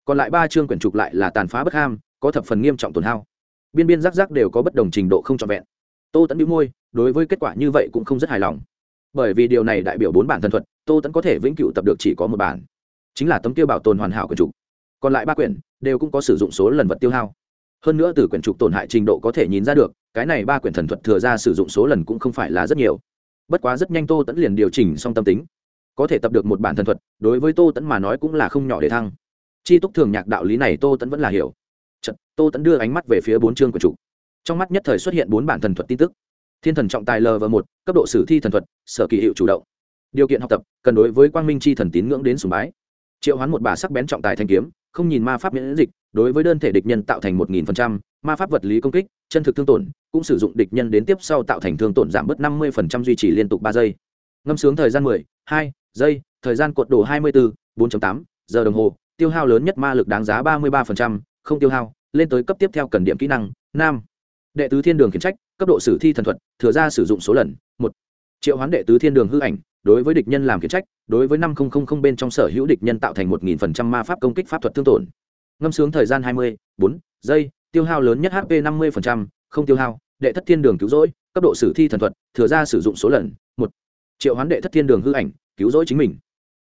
Còn lại ba chương quyển trục lại là tàn phá bất ham, có thập phần nghiêm trọng tổn hao. Biên biên rắc rắc đều có bất đồng trình độ không trọn vẹn. Tô tẫn bị môi, đối với kết quả như vậy cũng không rất hài lòng. Bởi vì điều này đại biểu bốn bản thần thuật, tô tẫn có thể vĩnh cựu tập được chỉ có một bản. Chính là tấm tiêu bảo tồn hoàn hảo quyển trục. Còn lại ba quyển đều cũng có sử dụng số lần vật tiêu hao. Hơn nữa từ quyển trục tổn hại trình độ có thể nhìn ra được, cái này ba quyển thần thuật thừa ra sử dụng số lần cũng không phải là rất nhiều bất quá rất nhanh tô tẫn liền điều chỉnh xong tâm tính. Có thể tập được một bản thần thuật đối với tô tẫn mà nói cũng là không nhỏ để thăng. Chi túc thường nhạc đạo lý này tô tẫn vẫn là hiểu. Chật, tô tẫn đưa ánh mắt về phía bốn chương của chủ. Trong mắt nhất thời xuất hiện bốn bản thần thuật tin tức. Thiên thần trọng tài lv một cấp độ sử thi thần thuật sở kỳ hiệu chủ động. Điều kiện học tập cần đối với quang minh c h i thần tín ngưỡng đến sùng bái. Triệu hoán một bà sắc bén trọng tài thanh kiếm không nhìn ma pháp miễn dịch đối với đơn thể địch nhân tạo thành một nghìn phần trăm ma pháp vật lý công kích, chân thực thương tổn, cũng sử dụng địch nhân đến tiếp sau tạo thành thương tổn giảm bớt năm mươi phần trăm duy trì liên tục ba giây. Ngâm sướng thời gian mười, hai giây, thời gian cuộn đồ hai mươi bốn tám giờ đồng hồ, tiêu hao lớn nhất ma lực đáng giá ba mươi ba phần trăm, không tiêu hao, lên tới cấp tiếp theo cần điểm kỹ năng, nam. Đệ tứ thiên đường khiển trách, cấp độ sử thi thần thuật, thừa ra sử dụng số lần, một. Triệu hoán đệ tứ thiên đường hư ảnh, đối với địch nhân làm khiển trách, đối với năm nghìn bên trong sở hữu địch nhân tạo thành một nghìn phần trăm ma pháp công kích pháp thuật thương tổn. Ngâm sướng thời gian hai mươi, bốn giây tiêu hao lớn nhất hp năm mươi phần trăm, không tiêu hao, đệ thất thiên đường cứu rỗi, cấp độ sử thi thần thuật, thừa ra sử dụng số lần, một. Triệu hoán đệ thất thiên đường hư ảnh, cứu rỗi chính mình.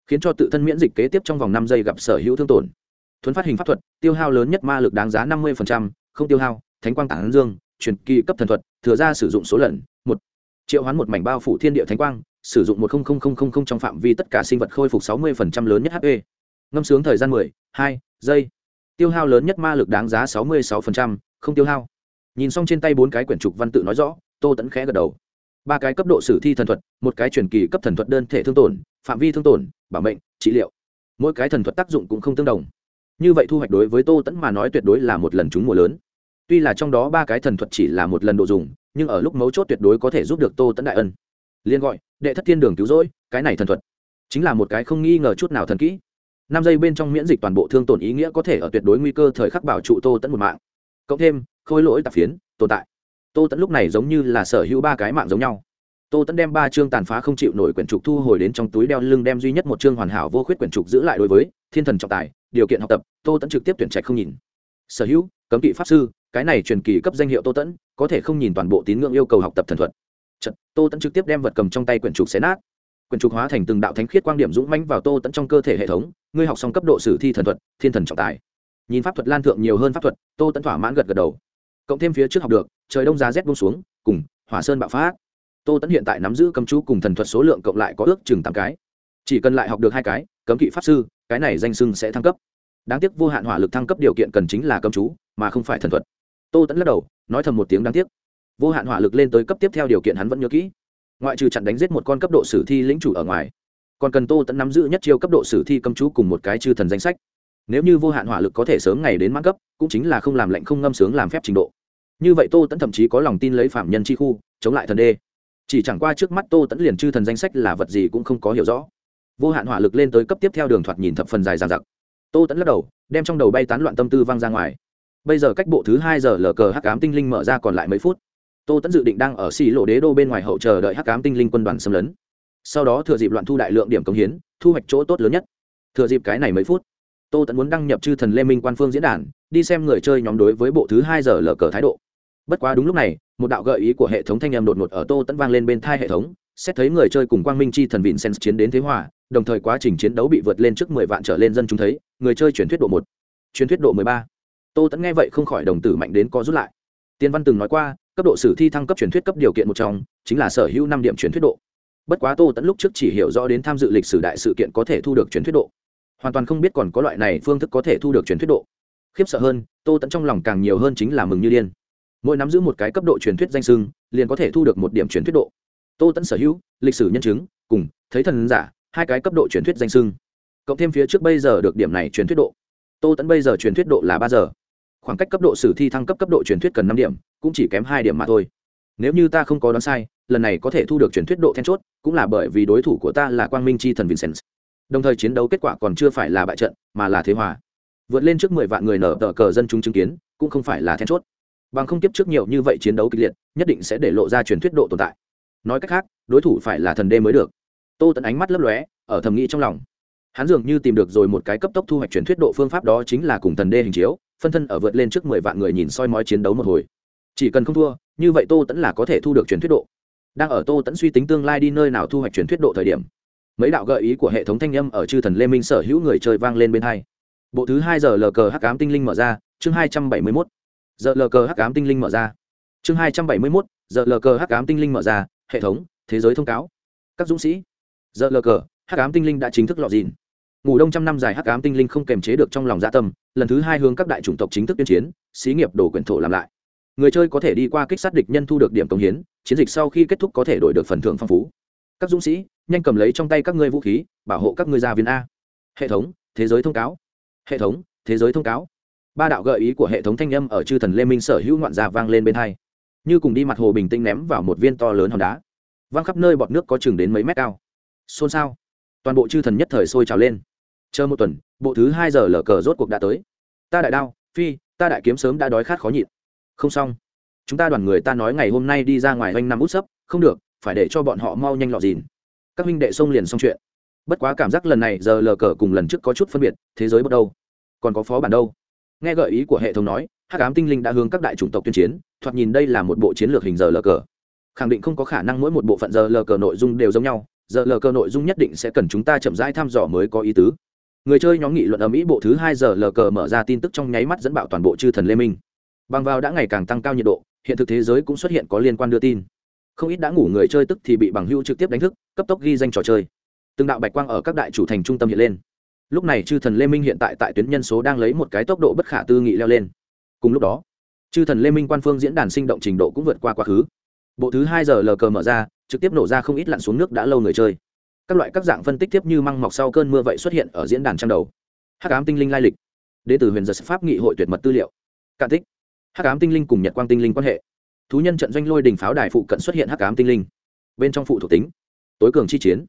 Khiến cho tự thân miễn dịch kế tiếp trong vòng năm giây gặp sở hữu thương tổn. Thuấn phát hình pháp thuật, tiêu hao lớn nhất ma lực đáng giá năm mươi không tiêu hao, thánh quang tản dương, truyền kỳ cấp thần thuật, thừa ra sử dụng số lần, một. Triệu hoán một mảnh bao phủ thiên địa thánh quang, sử dụng một trong phạm vi tất cả sinh vật khôi phục sáu mươi lớn nhất hp ngâm sướng thời gian mười, hai giây tiêu hao lớn nhất ma lực đáng giá sáu mươi sáu không tiêu hao. Nhìn xong trên tay bốn cái quyển trục văn tự nói rõ, tô tẫn khẽ gật đầu. Ba cái cấp độ sử thi thần thuật, một cái truyền kỳ cấp thần thuật đơn thể thương tổn, phạm vi thương tổn, bảo mệnh, trị liệu. Mỗi cái thần thuật tác dụng cũng không tương đồng. Như vậy thu hoạch đối với tô tẫn mà nói tuyệt đối là một lần trúng mùa lớn. Tuy là trong đó ba cái thần thuật chỉ là một lần độ dùng, nhưng ở lúc mấu chốt tuyệt đối có thể giúp được tô tẫn đại ân. Liên gọi, đệ thất thiên đường cứu rỗi, cái này thần thuật. Chính là một cái không nghi ngờ chút nào thần kỹ năm giây bên trong miễn dịch toàn bộ thương tổn ý nghĩa có thể ở tuyệt đối nguy cơ thời khắc bảo trụ tô tẫn một mạng. Cộng thêm khôi lỗi tạp phiến tồn tại. Tô tẫn lúc này giống như là sở hữu ba cái mạng giống nhau. Tô tẫn đem ba chương tàn phá không chịu nổi quyển trục thu hồi đến trong túi đeo lưng đem duy nhất một chương hoàn hảo vô khuyết quyển trục giữ lại đối với thiên thần trọng tài điều kiện học tập tô tẫn trực tiếp tuyển trạch không nhìn. Sở hữu cấm kỵ pháp sư cái này truyền kỳ cấp danh hiệu tô tẫn có thể không nhìn toàn bộ tín ngưỡng yêu cầu học tập thần thuật. Chật, tô tẫn trực tiếp đem vật cầm trong tay quyển trục xé nát quyển trục hóa thành từng đạo thánh khiết quan điểm dũng mãnh vào tô tẫn trong cơ thể hệ thống, ngươi học xong cấp độ sử thi thần thuật, thiên thần trọng tài. Nhìn pháp thuật lan thượng nhiều hơn pháp thuật, tô tẫn thỏa mãn gật gật đầu. Cộng thêm phía trước học được, trời đông giá rét bông xuống, cùng hỏa sơn bạo phát. Tô tẫn hiện tại nắm giữ cấm chú cùng thần thuật số lượng cộng lại có ước chừng tám cái. Chỉ cần lại học được hai cái, cấm kỵ pháp sư, cái này danh sưng sẽ thăng cấp. Đáng tiếc vô hạn hỏa lực thăng cấp điều kiện cần chính là cấm chú, mà không phải thần thuật. Tô tẫn lắc đầu, nói thầm một tiếng đáng tiếc. Vô hạn hỏa lực lên tới cấp tiếp theo điều kiện hắn vẫn nhớ kỹ ngoại trừ chặn đánh giết một con cấp độ sử thi lĩnh chủ ở ngoài, còn cần tô tẫn nắm giữ nhất chiêu cấp độ sử thi cấm chú cùng một cái chư thần danh sách. Nếu như vô hạn hỏa lực có thể sớm ngày đến mãn cấp, cũng chính là không làm lệnh không ngâm sướng làm phép trình độ. Như vậy tô tẫn thậm chí có lòng tin lấy phạm nhân chi khu, chống lại thần đê. Chỉ chẳng qua trước mắt tô tẫn liền chư thần danh sách là vật gì cũng không có hiểu rõ. Vô hạn hỏa lực lên tới cấp tiếp theo đường thoạt nhìn thập phần dài dàn giặc tô tẫn lắc đầu, đem trong đầu bay tán loạn tâm tư văng ra ngoài. Bây giờ cách bộ thứ hai giờ lờ cờ hắc ám tinh linh mở ra còn lại mấy phút tô tẫn dự định đang ở xì lộ đế đô bên ngoài hậu chờ đợi hắc ám tinh linh quân đoàn xâm lấn. Sau đó thừa dịp loạn thu đại lượng điểm công hiến, thu hoạch chỗ tốt lớn nhất. Thừa dịp cái này mấy phút, tô tẫn muốn đăng nhập chư thần lê minh quan phương diễn đàn, đi xem người chơi nhóm đối với bộ thứ hai giờ lờ cờ thái độ. Bất quá đúng lúc này, một đạo gợi ý của hệ thống thanh em đột ngột ở tô tẫn vang lên bên thai hệ thống, xét thấy người chơi cùng quang minh chi thần vịn sen chiến đến thế hòa, đồng thời quá trình chiến đấu bị vượt lên trước mười vạn trở lên dân chúng thấy, người chơi chuyển thuyết độ một, chuyển thuyết độ mười ba. Tô tẫn nghe vậy không khỏi đồng tử mạnh đến co rút lại. Tiên văn từng nói qua cấp độ sử thi thăng cấp truyền thuyết cấp điều kiện một trong, chính là sở hữu năm điểm truyền thuyết độ. Bất quá tô tẫn lúc trước chỉ hiểu rõ đến tham dự lịch sử đại sự kiện có thể thu được truyền thuyết độ. Hoàn toàn không biết còn có loại này phương thức có thể thu được truyền thuyết độ. Khiếp sợ hơn, tô tẫn trong lòng càng nhiều hơn chính là mừng như điên. Mỗi nắm giữ một cái cấp độ truyền thuyết danh sưng, liền có thể thu được một điểm truyền thuyết độ. Tô tẫn sở hữu, lịch sử nhân chứng, cùng, thấy thần giả, hai cái cấp độ truyền thuyết danh sưng. Cộng thêm phía trước bây giờ được điểm này truyền thuyết độ. Tô tẫn bây giờ truyền thuyết độ là ba giờ khoảng cách cấp độ sử thi thăng cấp cấp độ truyền thuyết cần năm điểm, cũng chỉ kém hai điểm mà thôi. Nếu như ta không có đoán sai, lần này có thể thu được truyền thuyết độ then chốt, cũng là bởi vì đối thủ của ta là quang minh c h i thần vincent. Đồng thời chiến đấu kết quả còn chưa phải là bại trận, mà là thế hòa. Vượt lên trước mười vạn người nở tờ cờ dân chúng chứng kiến, cũng không phải là then chốt. Bằng không tiếp trước nhiều như vậy chiến đấu kịch liệt, nhất định sẽ để lộ ra truyền thuyết độ tồn tại. Nói cách khác, đối thủ phải là thần đê mới được. Tô tận ánh mắt lấp lóe, ở thầm nghĩ trong lòng. Hắn dường như tìm được rồi một cái cấp tốc thu hoạch truyền thuyết độ phương pháp đó chính là cùng thần đê hình chiếu phân thân ở vượt lên trước mười vạn người nhìn soi mói chiến đấu một hồi. Chỉ cần không thua, như vậy tô tẫn là có thể thu được truyền thuyết độ. Đang ở tô tẫn suy tính tương lai đi nơi nào thu hoạch truyền thuyết độ thời điểm, mấy đạo gợi ý của hệ thống thanh âm ở chư thần lê minh sở hữu người chơi vang lên bên hai. Bộ thứ hai giờ lờ cờ hắc ám tinh linh mở ra, chương hai trăm bảy mươi mốt. Giờ lờ cờ hắc ám tinh linh mở ra. Chương hai trăm bảy mươi mốt, giờ lờ cờ hắc ám tinh linh mở ra, hệ thống, thế giới thông cáo. Các dũng sĩ, giờ lờ cờ, hắc ám tinh linh đã chính thức lọt dìn ngủ đông trăm năm dài hắc ám tinh linh không kềm chế được trong lòng dạ tâm, lần thứ hai hướng các đại chủng tộc chính thức tuyên chiến, xí nghiệp đổ quyển thổ làm lại. Người chơi có thể đi qua kích sát địch nhân thu được điểm cống hiến, chiến dịch sau khi kết thúc có thể đổi được phần thưởng phong phú. Các dũng sĩ, nhanh cầm lấy trong tay các ngươi vũ khí, bảo hộ các ngươi gia viên a. Hệ thống, thế giới thông cáo. Hệ thống, thế giới thông cáo. Ba đạo gợi ý của hệ thống thanh âm ở chư thần lê minh sở hữu ngoạn gia vang lên bên hai. Như cùng đi mặt hồ bình tĩnh ném vào một viên to lớn hòn đá. Văng khắp nơi bọt nước có chừng đến mấy mét cao. Xôn xao. Toàn bộ chư thần nhất thời sôi trào lên chờ một tuần, bộ thứ hai giờ lờ cờ rốt cuộc đã tới. Ta đại đao, phi, ta đại kiếm sớm đã đói khát khó nhịn. Không xong. Chúng ta đoàn người ta nói ngày hôm nay đi ra ngoài oanh năm út sấp, không được, phải để cho bọn họ mau nhanh lọt dìn. Các huynh đệ xông liền xong chuyện. Bất quá cảm giác lần này giờ lờ cờ cùng lần trước có chút phân biệt, thế giới bắt đâu. Còn có phó bản đâu? Nghe gợi ý của hệ thống nói, hắc ám tinh linh đã hướng các đại chủng tộc tuyên chiến, thoạt nhìn đây là một bộ chiến lược hình giờ lờ cờ. Khẳng định không có khả năng mỗi một bộ phận giờ lờ cờ nội dung đều giống nhau, giờ lờ cờ nội dung nhất định sẽ cần chúng ta chậm rãi thăm dò mới có ý tứ người chơi nhóm nghị luận ở mỹ bộ thứ hai giờ lờ cờ mở ra tin tức trong nháy mắt dẫn bạo toàn bộ chư thần lê minh. Bằng vào đã ngày càng tăng cao nhiệt độ, hiện thực thế giới cũng xuất hiện có liên quan đưa tin. Không ít đã ngủ người chơi tức thì bị bằng hưu trực tiếp đánh thức, cấp tốc ghi danh trò chơi. Từng đạo bạch quang ở các đại chủ thành trung tâm hiện lên. Lúc này chư thần lê minh hiện tại tại tuyến nhân số đang lấy một cái tốc độ bất khả tư nghị leo lên. Cùng lúc đó, chư thần lê minh quan phương diễn đàn sinh động trình độ cũng vượt qua quá khứ. Bộ thứ hai giờ lờ cờ mở ra, trực tiếp nổ ra không ít lặn xuống nước đã lâu người chơi các loại các dạng phân tích tiếp như măng mọc sau cơn mưa vậy xuất hiện ở diễn đàn trang đầu. Hắc ám tinh linh lai lịch. Đến từ huyền giật pháp nghị hội tuyệt mật tư liệu. Cạn tích. Hắc ám tinh linh cùng nhật quang tinh linh quan hệ. Thú nhân trận doanh lôi đình pháo đài phụ cận xuất hiện hắc ám tinh linh. Bên trong phụ thuộc tính. Tối cường chi chiến.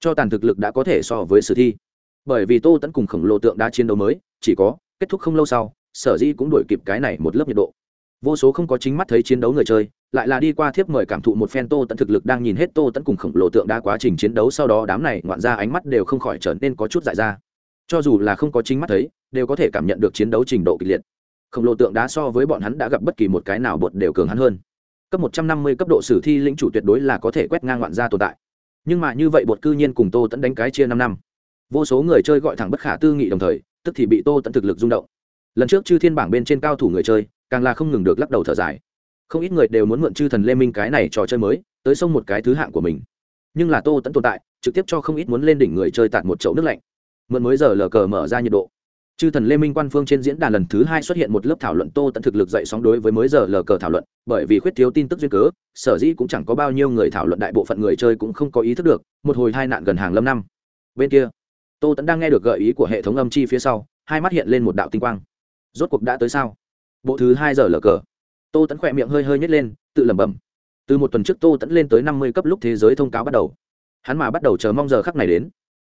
Cho tàn thực lực đã có thể so với sử thi. Bởi vì tô tẫn cùng khổng lồ tượng đã chiến đấu mới, chỉ có kết thúc không lâu sau, sở dĩ cũng đổi kịp cái này một lớp nhiệt độ vô số không có chính mắt thấy chiến đấu người chơi, lại là đi qua thiếp mời cảm thụ một phen tô tận thực lực đang nhìn hết tô tận cùng khổng lồ tượng đá quá trình chiến đấu, sau đó đám này ngoạn ra ánh mắt đều không khỏi trở nên có chút dại ra. Cho dù là không có chính mắt thấy, đều có thể cảm nhận được chiến đấu trình độ kịch liệt. Khổng lồ tượng đá so với bọn hắn đã gặp bất kỳ một cái nào bột đều cường hắn hơn. Cấp một trăm năm mươi cấp độ sử thi lĩnh chủ tuyệt đối là có thể quét ngang ngoạn gia tồn tại. Nhưng mà như vậy bột cư nhiên cùng tô tẫn đánh cái chia năm năm. Vô số người chơi gọi thẳng bất khả tư nghị đồng thời, tức thì bị tô tẫn thực lực rung động. Lần trước chư thiên bảng bên trên cao thủ người chơi càng là không ngừng được lắc đầu thở dài. Không ít người đều muốn mượn chư thần lê minh cái này trò chơi mới, tới sông một cái thứ hạng của mình. Nhưng là tô tẫn tồn tại, trực tiếp cho không ít muốn lên đỉnh người chơi tạt một chậu nước lạnh. Mượn mới giờ lờ cờ mở ra nhiệt độ. Chư thần lê minh quan phương trên diễn đàn lần thứ hai xuất hiện một lớp thảo luận tô tận thực lực dậy sóng đối với mới giờ lờ cờ thảo luận, bởi vì khuyết thiếu tin tức duyên cớ, sở dĩ cũng chẳng có bao nhiêu người thảo luận đại bộ phận người chơi cũng không có ý thức được, một hồi hai nạn gần hàng lâm năm. Bên kia, tô tẫn đang nghe được gợi ý của hệ thống âm chi phía sau, hai mắt hiện lên một đạo tinh quang. Rốt cuộc đã tới sao? Bộ thứ hai giờ lờ cờ. Tô tẫn khỏe miệng hơi hơi nhét lên, tự lẩm bẩm. Từ một tuần trước tô tẫn lên tới năm mươi cấp lúc thế giới thông cáo bắt đầu. Hắn mà bắt đầu chờ mong giờ khắc này đến.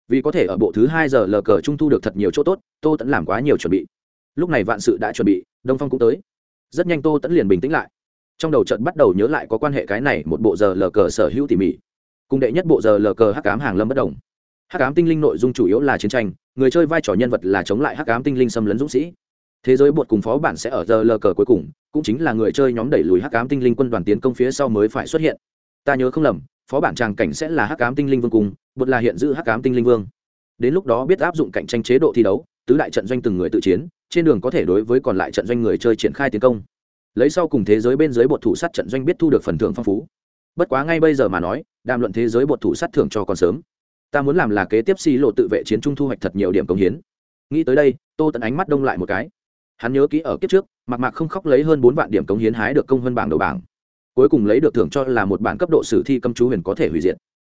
Vì có thể ở bộ thứ hai giờ lờ cờ trung thu được thật nhiều chỗ tốt, tô tẫn làm quá nhiều chuẩn bị. Lúc này vạn sự đã chuẩn bị, đông phong cũng tới. Rất nhanh tô tẫn liền bình tĩnh lại. Trong đầu trận bắt đầu nhớ lại có quan hệ cái này một bộ giờ lờ cờ sở hữu tỉ mỉ. Cùng đệ nhất bộ giờ lờ cờ hắc cám hàng lâm bất đồng. Hắc ám tinh linh nội dung chủ yếu là chiến tranh, người chơi vai trò nhân vật là chống lại hắc ám tinh linh xâm lấn dũng sĩ thế giới bột cùng phó bản sẽ ở giờ lờ cờ cuối cùng, cũng chính là người chơi nhóm đẩy lùi hắc ám tinh linh quân đoàn tiến công phía sau mới phải xuất hiện. Ta nhớ không lầm, phó bản tràng cảnh sẽ là hắc ám tinh linh vương cùng, bột là hiện giữ hắc ám tinh linh vương. Đến lúc đó biết áp dụng cạnh tranh chế độ thi đấu, tứ đại trận doanh từng người tự chiến, trên đường có thể đối với còn lại trận doanh người chơi triển khai tiến công. Lấy sau cùng thế giới bên dưới bột thủ sát trận doanh biết thu được phần thưởng phong phú. Bất quá ngay bây giờ mà nói, đàm luận thế giới bột thủ sát thưởng cho còn sớm. Ta muốn làm là kế tiếp xi lộ tự vệ chiến trung thu hoạch thật nhiều điểm công hiến. Nghĩ tới đây, tô tận ánh mắt đông lại một cái hắn nhớ kỹ ở kiếp trước mặc mạc không khóc lấy hơn bốn vạn điểm cống hiến hái được công hơn bảng đầu bảng. Cuối cùng lấy được thưởng cho là một bản cấp độ sử thi cấm chú huyền có thể hủy diệt.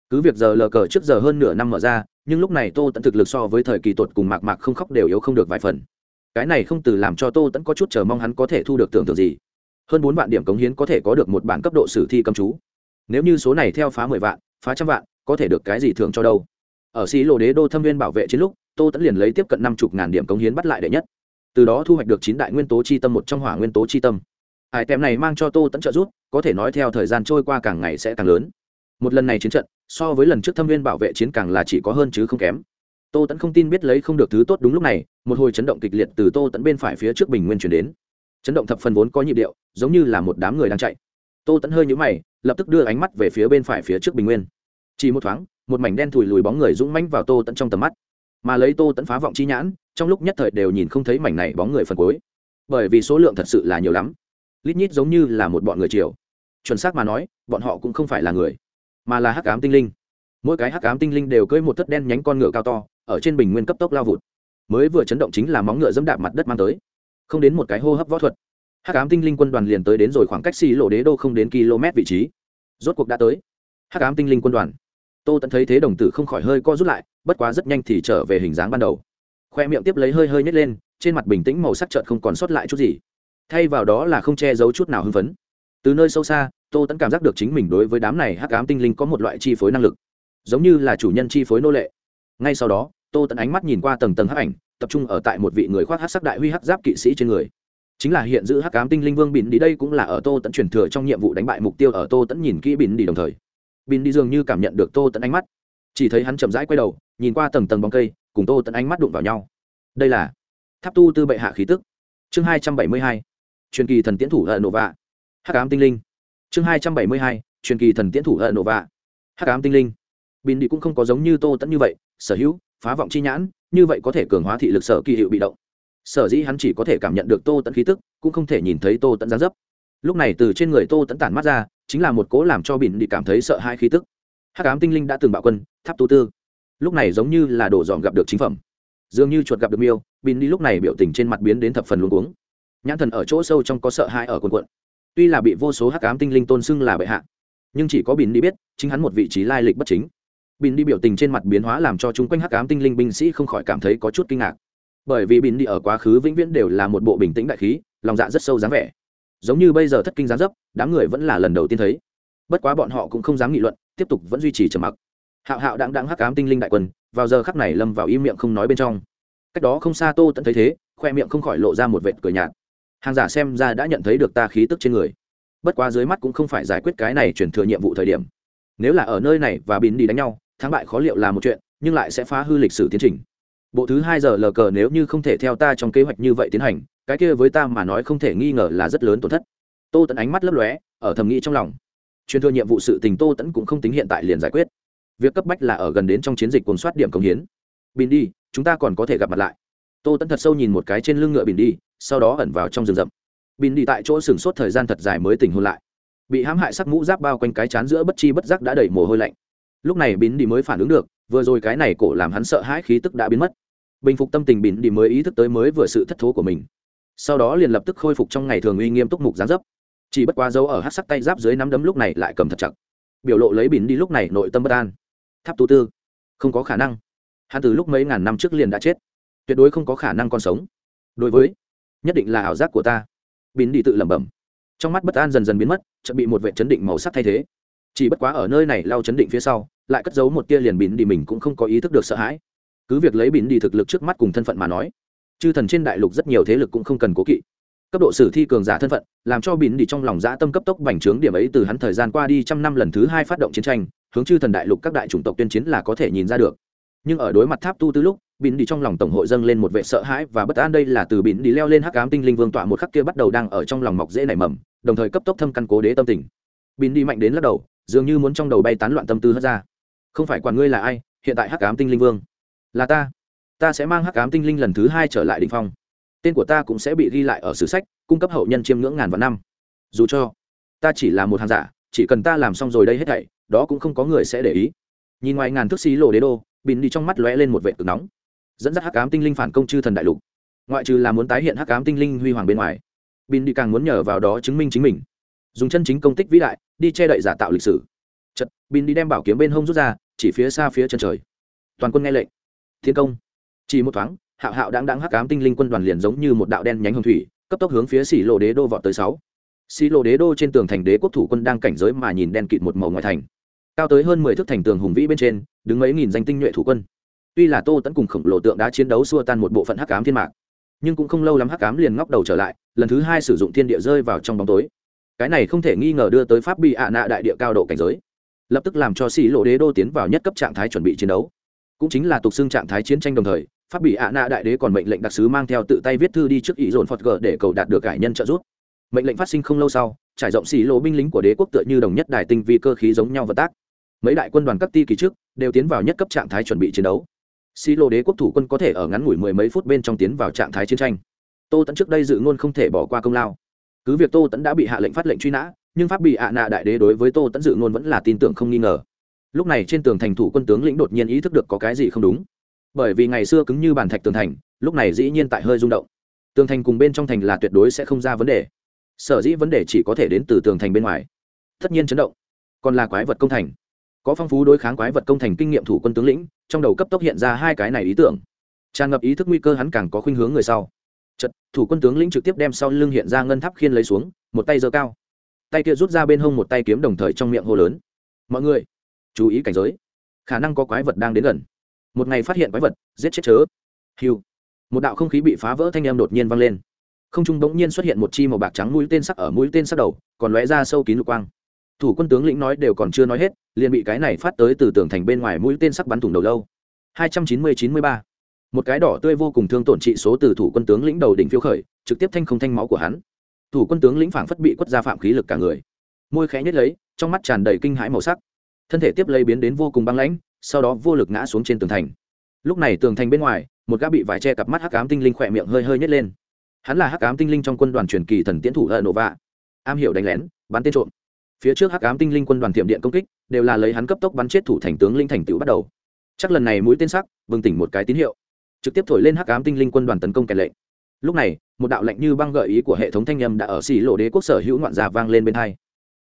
Cứ việc giờ lờ cờ trước giờ hơn nửa năm mở ra, nhưng lúc này tô tẫn thực lực so với thời kỳ tột cùng mạc mạc không khóc đều yếu không được vài phần. Cái này không từ làm cho tô tẫn có chút chờ mong hắn có thể thu được tưởng tượng gì. Hơn bốn vạn điểm cống hiến có thể có được một bản cấp độ sử thi cầm chú. Nếu như số này theo phá mười vạn, phá trăm vạn, có thể được cái gì thưởng cho đâu? Ở xí lộ đế đô thâm viên bảo vệ chiến lúc, tô tẫn liền lấy tiếp cận năm chục ngàn điểm cống hiến bắt lại đệ nhất từ đó thu hoạch được chín đại nguyên tố chi tâm, một trong hỏa nguyên tố chi tâm. Hải tem này mang cho tô tẫn trợ rút có thể nói theo thời gian trôi qua càng ngày sẽ càng lớn. Một lần này chiến trận, so với lần trước thâm viên bảo vệ chiến càng là chỉ có hơn chứ không kém. Tô tẫn không tin biết lấy không được thứ tốt đúng lúc này, một hồi chấn động kịch liệt từ tô tẫn bên phải phía trước bình nguyên chuyển đến. Chấn động thập phần vốn có nhịp điệu, giống như là một đám người đang chạy. Tô tẫn hơi nhũ mày, lập tức đưa ánh mắt về phía bên phải phía trước bình nguyên. Chỉ một thoáng, một mảnh đen thùi lùi bóng người rũng mãnh vào tô tẫn trong tầm mắt mà lấy tô tẫn phá vọng chi nhãn, trong lúc nhất thời đều nhìn không thấy mảnh này bóng người phần cuối. Bởi vì số lượng thật sự là nhiều lắm. Lít nhít giống như là một bọn người chiều chuẩn xác mà nói, bọn họ cũng không phải là người, mà là hắc ám tinh linh. Mỗi cái hắc ám tinh linh đều cưỡi một thất đen nhánh con ngựa cao to, ở trên bình nguyên cấp tốc lao vụt. Mới vừa chấn động chính là móng ngựa dẫm đạp mặt đất mang tới. Không đến một cái hô hấp võ thuật, hắc ám tinh linh quân đoàn liền tới đến rồi khoảng cách xì lộ đế đô không đến km vị trí. Rốt cuộc đã tới. Hắc ám tinh linh quân đoàn tô tẫn thấy thế đồng tử không khỏi hơi co rút lại, bất quá rất nhanh thì trở về hình dáng ban đầu. Khoe miệng tiếp lấy hơi hơi nhét lên, trên mặt bình tĩnh màu sắc trợt không còn sót lại chút gì. Thay vào đó là không che giấu chút nào hưng phấn. Từ nơi sâu xa, tô tẫn cảm giác được chính mình đối với đám này hắc ám tinh linh có một loại chi phối năng lực, giống như là chủ nhân chi phối nô lệ. Ngay sau đó, tô tẫn ánh mắt nhìn qua tầng tầng hắc ảnh, tập trung ở tại một vị người khoác hắc sắc đại huy hắc giáp kỵ sĩ trên người. Chính là hiện giữ hắc ám tinh linh vương bỉn đi đây cũng là ở tô tẫn truyền thừa trong nhiệm vụ đánh bại mục tiêu ở tô tẫn nhìn kỹ bỉn đi đồng thời bin đi dường như cảm nhận được tô tẫn ánh mắt. Chỉ thấy hắn chậm rãi quay đầu, nhìn qua tầng tầng bóng cây, cùng tô tẫn ánh mắt đụng vào nhau. Đây là tháp tu tư bệ hạ khí tức, chương hai trăm bảy mươi hai, truyền kỳ thần tiễn thủ hận nổ vạ. Hắc ám tinh linh, chương hai trăm bảy mươi hai, truyền kỳ thần tiễn thủ hận nổ vạ. Hắc ám tinh linh, bin đi cũng không có giống như tô tẫn như vậy, sở hữu, phá vọng chi nhãn, như vậy có thể cường hóa thị lực sở kỳ hiệu bị động. Sở dĩ hắn chỉ có thể cảm nhận được tô tẫn khí tức, cũng không thể nhìn thấy tô tẫn gián dấp lúc này từ trên người tô tẫn tản mắt ra, chính là một cố làm cho bỉn đi cảm thấy sợ hai khí tức. Hắc ám tinh linh đã từng bạo quân, tháp tu tư. Lúc này giống như là đổ dọn gặp được chính phẩm. Dường như chuột gặp được miêu, bỉn đi lúc này biểu tình trên mặt biến đến thập phần luống cuống. Nhãn thần ở chỗ sâu trong có sợ hãi ở quần quận tuy là bị vô số hắc ám tinh linh tôn xưng là bệ hạ, nhưng chỉ có bỉn đi biết, chính hắn một vị trí lai lịch bất chính. Bỉn đi biểu tình trên mặt biến hóa làm cho chúng quanh hắc ám tinh linh binh sĩ không khỏi cảm thấy có chút kinh ngạc. Bởi vì bỉn đi ở quá khứ vĩnh viễn đều là một bộ bình tĩnh đại khí, lòng dạ rất sâu dáng vẻ giống như bây giờ thất kinh gián dấp, đám người vẫn là lần đầu tiên thấy. Bất quá bọn họ cũng không dám nghị luận, tiếp tục vẫn duy trì trầm mặc. Hạo hạo đáng đáng hắc ám tinh linh đại quân, vào giờ khắc này lâm vào im miệng không nói bên trong. Cách đó không xa tô tận thấy thế, khoe miệng không khỏi lộ ra một vệt cười nhạt. Hàng giả xem ra đã nhận thấy được ta khí tức trên người. Bất quá dưới mắt cũng không phải giải quyết cái này chuyển thừa nhiệm vụ thời điểm. Nếu là ở nơi này và bín đi đánh nhau, thắng bại khó liệu là một chuyện, nhưng lại sẽ phá hư lịch sử tiến trình. Bộ thứ hai giờ lờ cờ nếu như không thể theo ta trong kế hoạch như vậy tiến hành cái kia với ta mà nói không thể nghi ngờ là rất lớn tổn thất. Tô tẫn ánh mắt lấp lóe, ở thầm nghĩ trong lòng. Truyền thừa nhiệm vụ sự tình tô tẫn cũng không tính hiện tại liền giải quyết. Việc cấp bách là ở gần đến trong chiến dịch cồn soát điểm công hiến. Bình đi, chúng ta còn có thể gặp mặt lại. Tô tẫn thật sâu nhìn một cái trên lưng ngựa bình đi, sau đó ẩn vào trong rừng rậm. Bình đi tại chỗ sửng sốt thời gian thật dài mới tỉnh hôn lại. Bị hãm hại sắc mũ giáp bao quanh cái chán giữa bất chi bất giác đã đầy mồ hôi lạnh. Lúc này bin đi mới phản ứng được, vừa rồi cái này cổ làm hắn sợ hãi khí tức đã biến mất. Bình phục tâm tình bin đi mới ý thức tới mới vừa sự thất thố của mình sau đó liền lập tức khôi phục trong ngày thường uy nghiêm túc mục gián dấp. Chỉ bất quá dấu ở hát sắc tay giáp dưới nắm đấm lúc này lại cầm thật chặt. Biểu lộ lấy bỉn đi lúc này nội tâm bất an. Tháp tu tư. Không có khả năng. Hắn từ lúc mấy ngàn năm trước liền đã chết. Tuyệt đối không có khả năng còn sống. Đối với, nhất định là ảo giác của ta. Bỉn đi tự lẩm bẩm. Trong mắt bất an dần dần biến mất, chợt bị một vệ chấn định màu sắc thay thế. Chỉ bất quá ở nơi này lao chấn định phía sau, lại cất giấu một tia liền bỉn đi mình cũng không có ý thức được sợ hãi. Cứ việc lấy bỉn đi thực lực trước mắt cùng thân phận mà nói chư thần trên đại lục rất nhiều thế lực cũng không cần cố kỵ. Cấp độ sử thi cường giả thân phận, làm cho bỉn đi trong lòng dã tâm cấp tốc bành trướng điểm ấy từ hắn thời gian qua đi trăm năm lần thứ hai phát động chiến tranh, hướng chư thần đại lục các đại chủng tộc tuyên chiến là có thể nhìn ra được. Nhưng ở đối mặt tháp tu tư lúc, bỉn đi trong lòng tổng hội dâng lên một vệ sợ hãi và bất an đây là từ bỉn đi leo lên hắc ám tinh linh vương tọa một khắc kia bắt đầu đang ở trong lòng mọc dễ nảy mầm, đồng thời cấp tốc thâm căn cố đế tâm tình. Bỉn đi mạnh đến lắc đầu, dường như muốn trong đầu bay tán loạn tâm tư hất ra. Không phải quản ngươi là ai, hiện tại hắc ám tinh linh vương là ta ta sẽ mang hắc ám tinh linh lần thứ hai trở lại đỉnh phong. Tên của ta cũng sẽ bị ghi lại ở sử sách, cung cấp hậu nhân chiêm ngưỡng ngàn vạn năm. Dù cho ta chỉ là một hàng giả, chỉ cần ta làm xong rồi đây hết thảy, đó cũng không có người sẽ để ý. Nhìn ngoài ngàn thước xí lộ đế đô, bình đi trong mắt lóe lên một vệ cực nóng. Dẫn dắt hắc ám tinh linh phản công chư thần đại lục. Ngoại trừ là muốn tái hiện hắc ám tinh linh huy hoàng bên ngoài, bình đi càng muốn nhờ vào đó chứng minh chính mình. Dùng chân chính công tích vĩ đại, đi che đậy giả tạo lịch sử. Chật bình đi đem bảo kiếm bên hông rút ra, chỉ phía xa phía chân trời. Toàn quân nghe lệnh. Thiên công chỉ một thoáng, hạo hạo đáng đáng hắc ám tinh linh quân đoàn liền giống như một đạo đen nhánh hồng thủy, cấp tốc hướng phía xì lộ đế đô vọt tới sáu. Xì lộ đế đô trên tường thành đế quốc thủ quân đang cảnh giới mà nhìn đen kịt một màu ngoài thành. Cao tới hơn mười thước thành tường hùng vĩ bên trên, đứng mấy nghìn danh tinh nhuệ thủ quân. Tuy là tô tẫn cùng khổng lồ tượng đã chiến đấu xua tan một bộ phận hắc ám thiên mạc, nhưng cũng không lâu lắm hắc ám liền ngóc đầu trở lại, lần thứ hai sử dụng thiên địa rơi vào trong bóng tối. Cái này không thể nghi ngờ đưa tới pháp bị ạ nạ đại địa cao độ cảnh giới, lập tức làm cho xì lộ đế đô tiến vào nhất cấp trạng thái chuẩn bị chiến đấu cũng chính là tục xưng trạng thái chiến tranh đồng thời, pháp bị ạ nạ đại đế còn mệnh lệnh đặc sứ mang theo tự tay viết thư đi trước ý dồn phật gờ để cầu đạt được cải nhân trợ giúp. Mệnh lệnh phát sinh không lâu sau, trải rộng xì lô binh lính của đế quốc tựa như đồng nhất đài tinh vi cơ khí giống nhau vật tác. Mấy đại quân đoàn các ti kỳ trước đều tiến vào nhất cấp trạng thái chuẩn bị chiến đấu. Xì lô đế quốc thủ quân có thể ở ngắn ngủi mười mấy phút bên trong tiến vào trạng thái chiến tranh. Tô tẫn trước đây dự ngôn không thể bỏ qua công lao. Cứ việc tô tẫn đã bị hạ lệnh phát lệnh truy nã, nhưng pháp bị ạ nạ đại đế đối với tô tẫn dự ngôn vẫn là tin tưởng không nghi ngờ lúc này trên tường thành thủ quân tướng lĩnh đột nhiên ý thức được có cái gì không đúng. Bởi vì ngày xưa cứng như bàn thạch tường thành, lúc này dĩ nhiên tại hơi rung động. Tường thành cùng bên trong thành là tuyệt đối sẽ không ra vấn đề. Sở dĩ vấn đề chỉ có thể đến từ tường thành bên ngoài. Tất nhiên chấn động. Còn là quái vật công thành. Có phong phú đối kháng quái vật công thành kinh nghiệm thủ quân tướng lĩnh, trong đầu cấp tốc hiện ra hai cái này ý tưởng. Tràn ngập ý thức nguy cơ hắn càng có khuynh hướng người sau. Chật, thủ quân tướng lĩnh trực tiếp đem sau lưng hiện ra ngân tháp khiên lấy xuống, một tay giơ cao. Tay kia rút ra bên hông một tay kiếm đồng thời trong miệng hô lớn. Mọi người chú ý cảnh giới. Khả năng có quái vật đang đến gần. Một ngày phát hiện quái vật, giết chết chớ. Hiu một đạo không khí bị phá vỡ thanh em đột nhiên vang lên. Không trung bỗng nhiên xuất hiện một chi màu bạc trắng mũi tên sắc ở mũi tên sắc đầu, còn lóe ra sâu kín lục quang. Thủ quân tướng lĩnh nói đều còn chưa nói hết, liền bị cái này phát tới từ tường thành bên ngoài mũi tên sắc bắn thủng đầu lâu. Hai trăm chín mươi chín mươi ba. Một cái đỏ tươi vô cùng thương tổn trị số từ thủ quân tướng lĩnh đầu đỉnh phiêu khởi, trực tiếp thanh không thanh máu của hắn. Thủ quân tướng lĩnh phảng phất bị quất ra phạm khí lực cả người. Môi khẽ nhất lấy, trong mắt tràn đầy kinh hãi màu sắc thân thể tiếp lấy biến đến vô cùng băng lãnh, sau đó vô lực ngã xuống trên tường thành. Lúc này tường thành bên ngoài, một gã bị vải che cặp mắt hắc ám tinh linh khỏe miệng hơi hơi nhét lên. Hắn là hắc ám tinh linh trong quân đoàn truyền kỳ thần tiến thủ hận nổ vạ am hiểu đánh lén, bắn tên trộm. Phía trước hắc ám tinh linh quân đoàn tiệm điện công kích, đều là lấy hắn cấp tốc bắn chết thủ thành tướng linh thành tựu bắt đầu. Chắc lần này mũi tên sắc, bừng tỉnh một cái tín hiệu. Trực tiếp thổi lên hắc ám tinh linh quân đoàn tấn công kẻ lệnh lúc này, một đạo lệnh như băng gợi ý của hệ thống thanh âm đã ở xì lộ đế quốc sở hữu ngoạn già vang lên bên hai.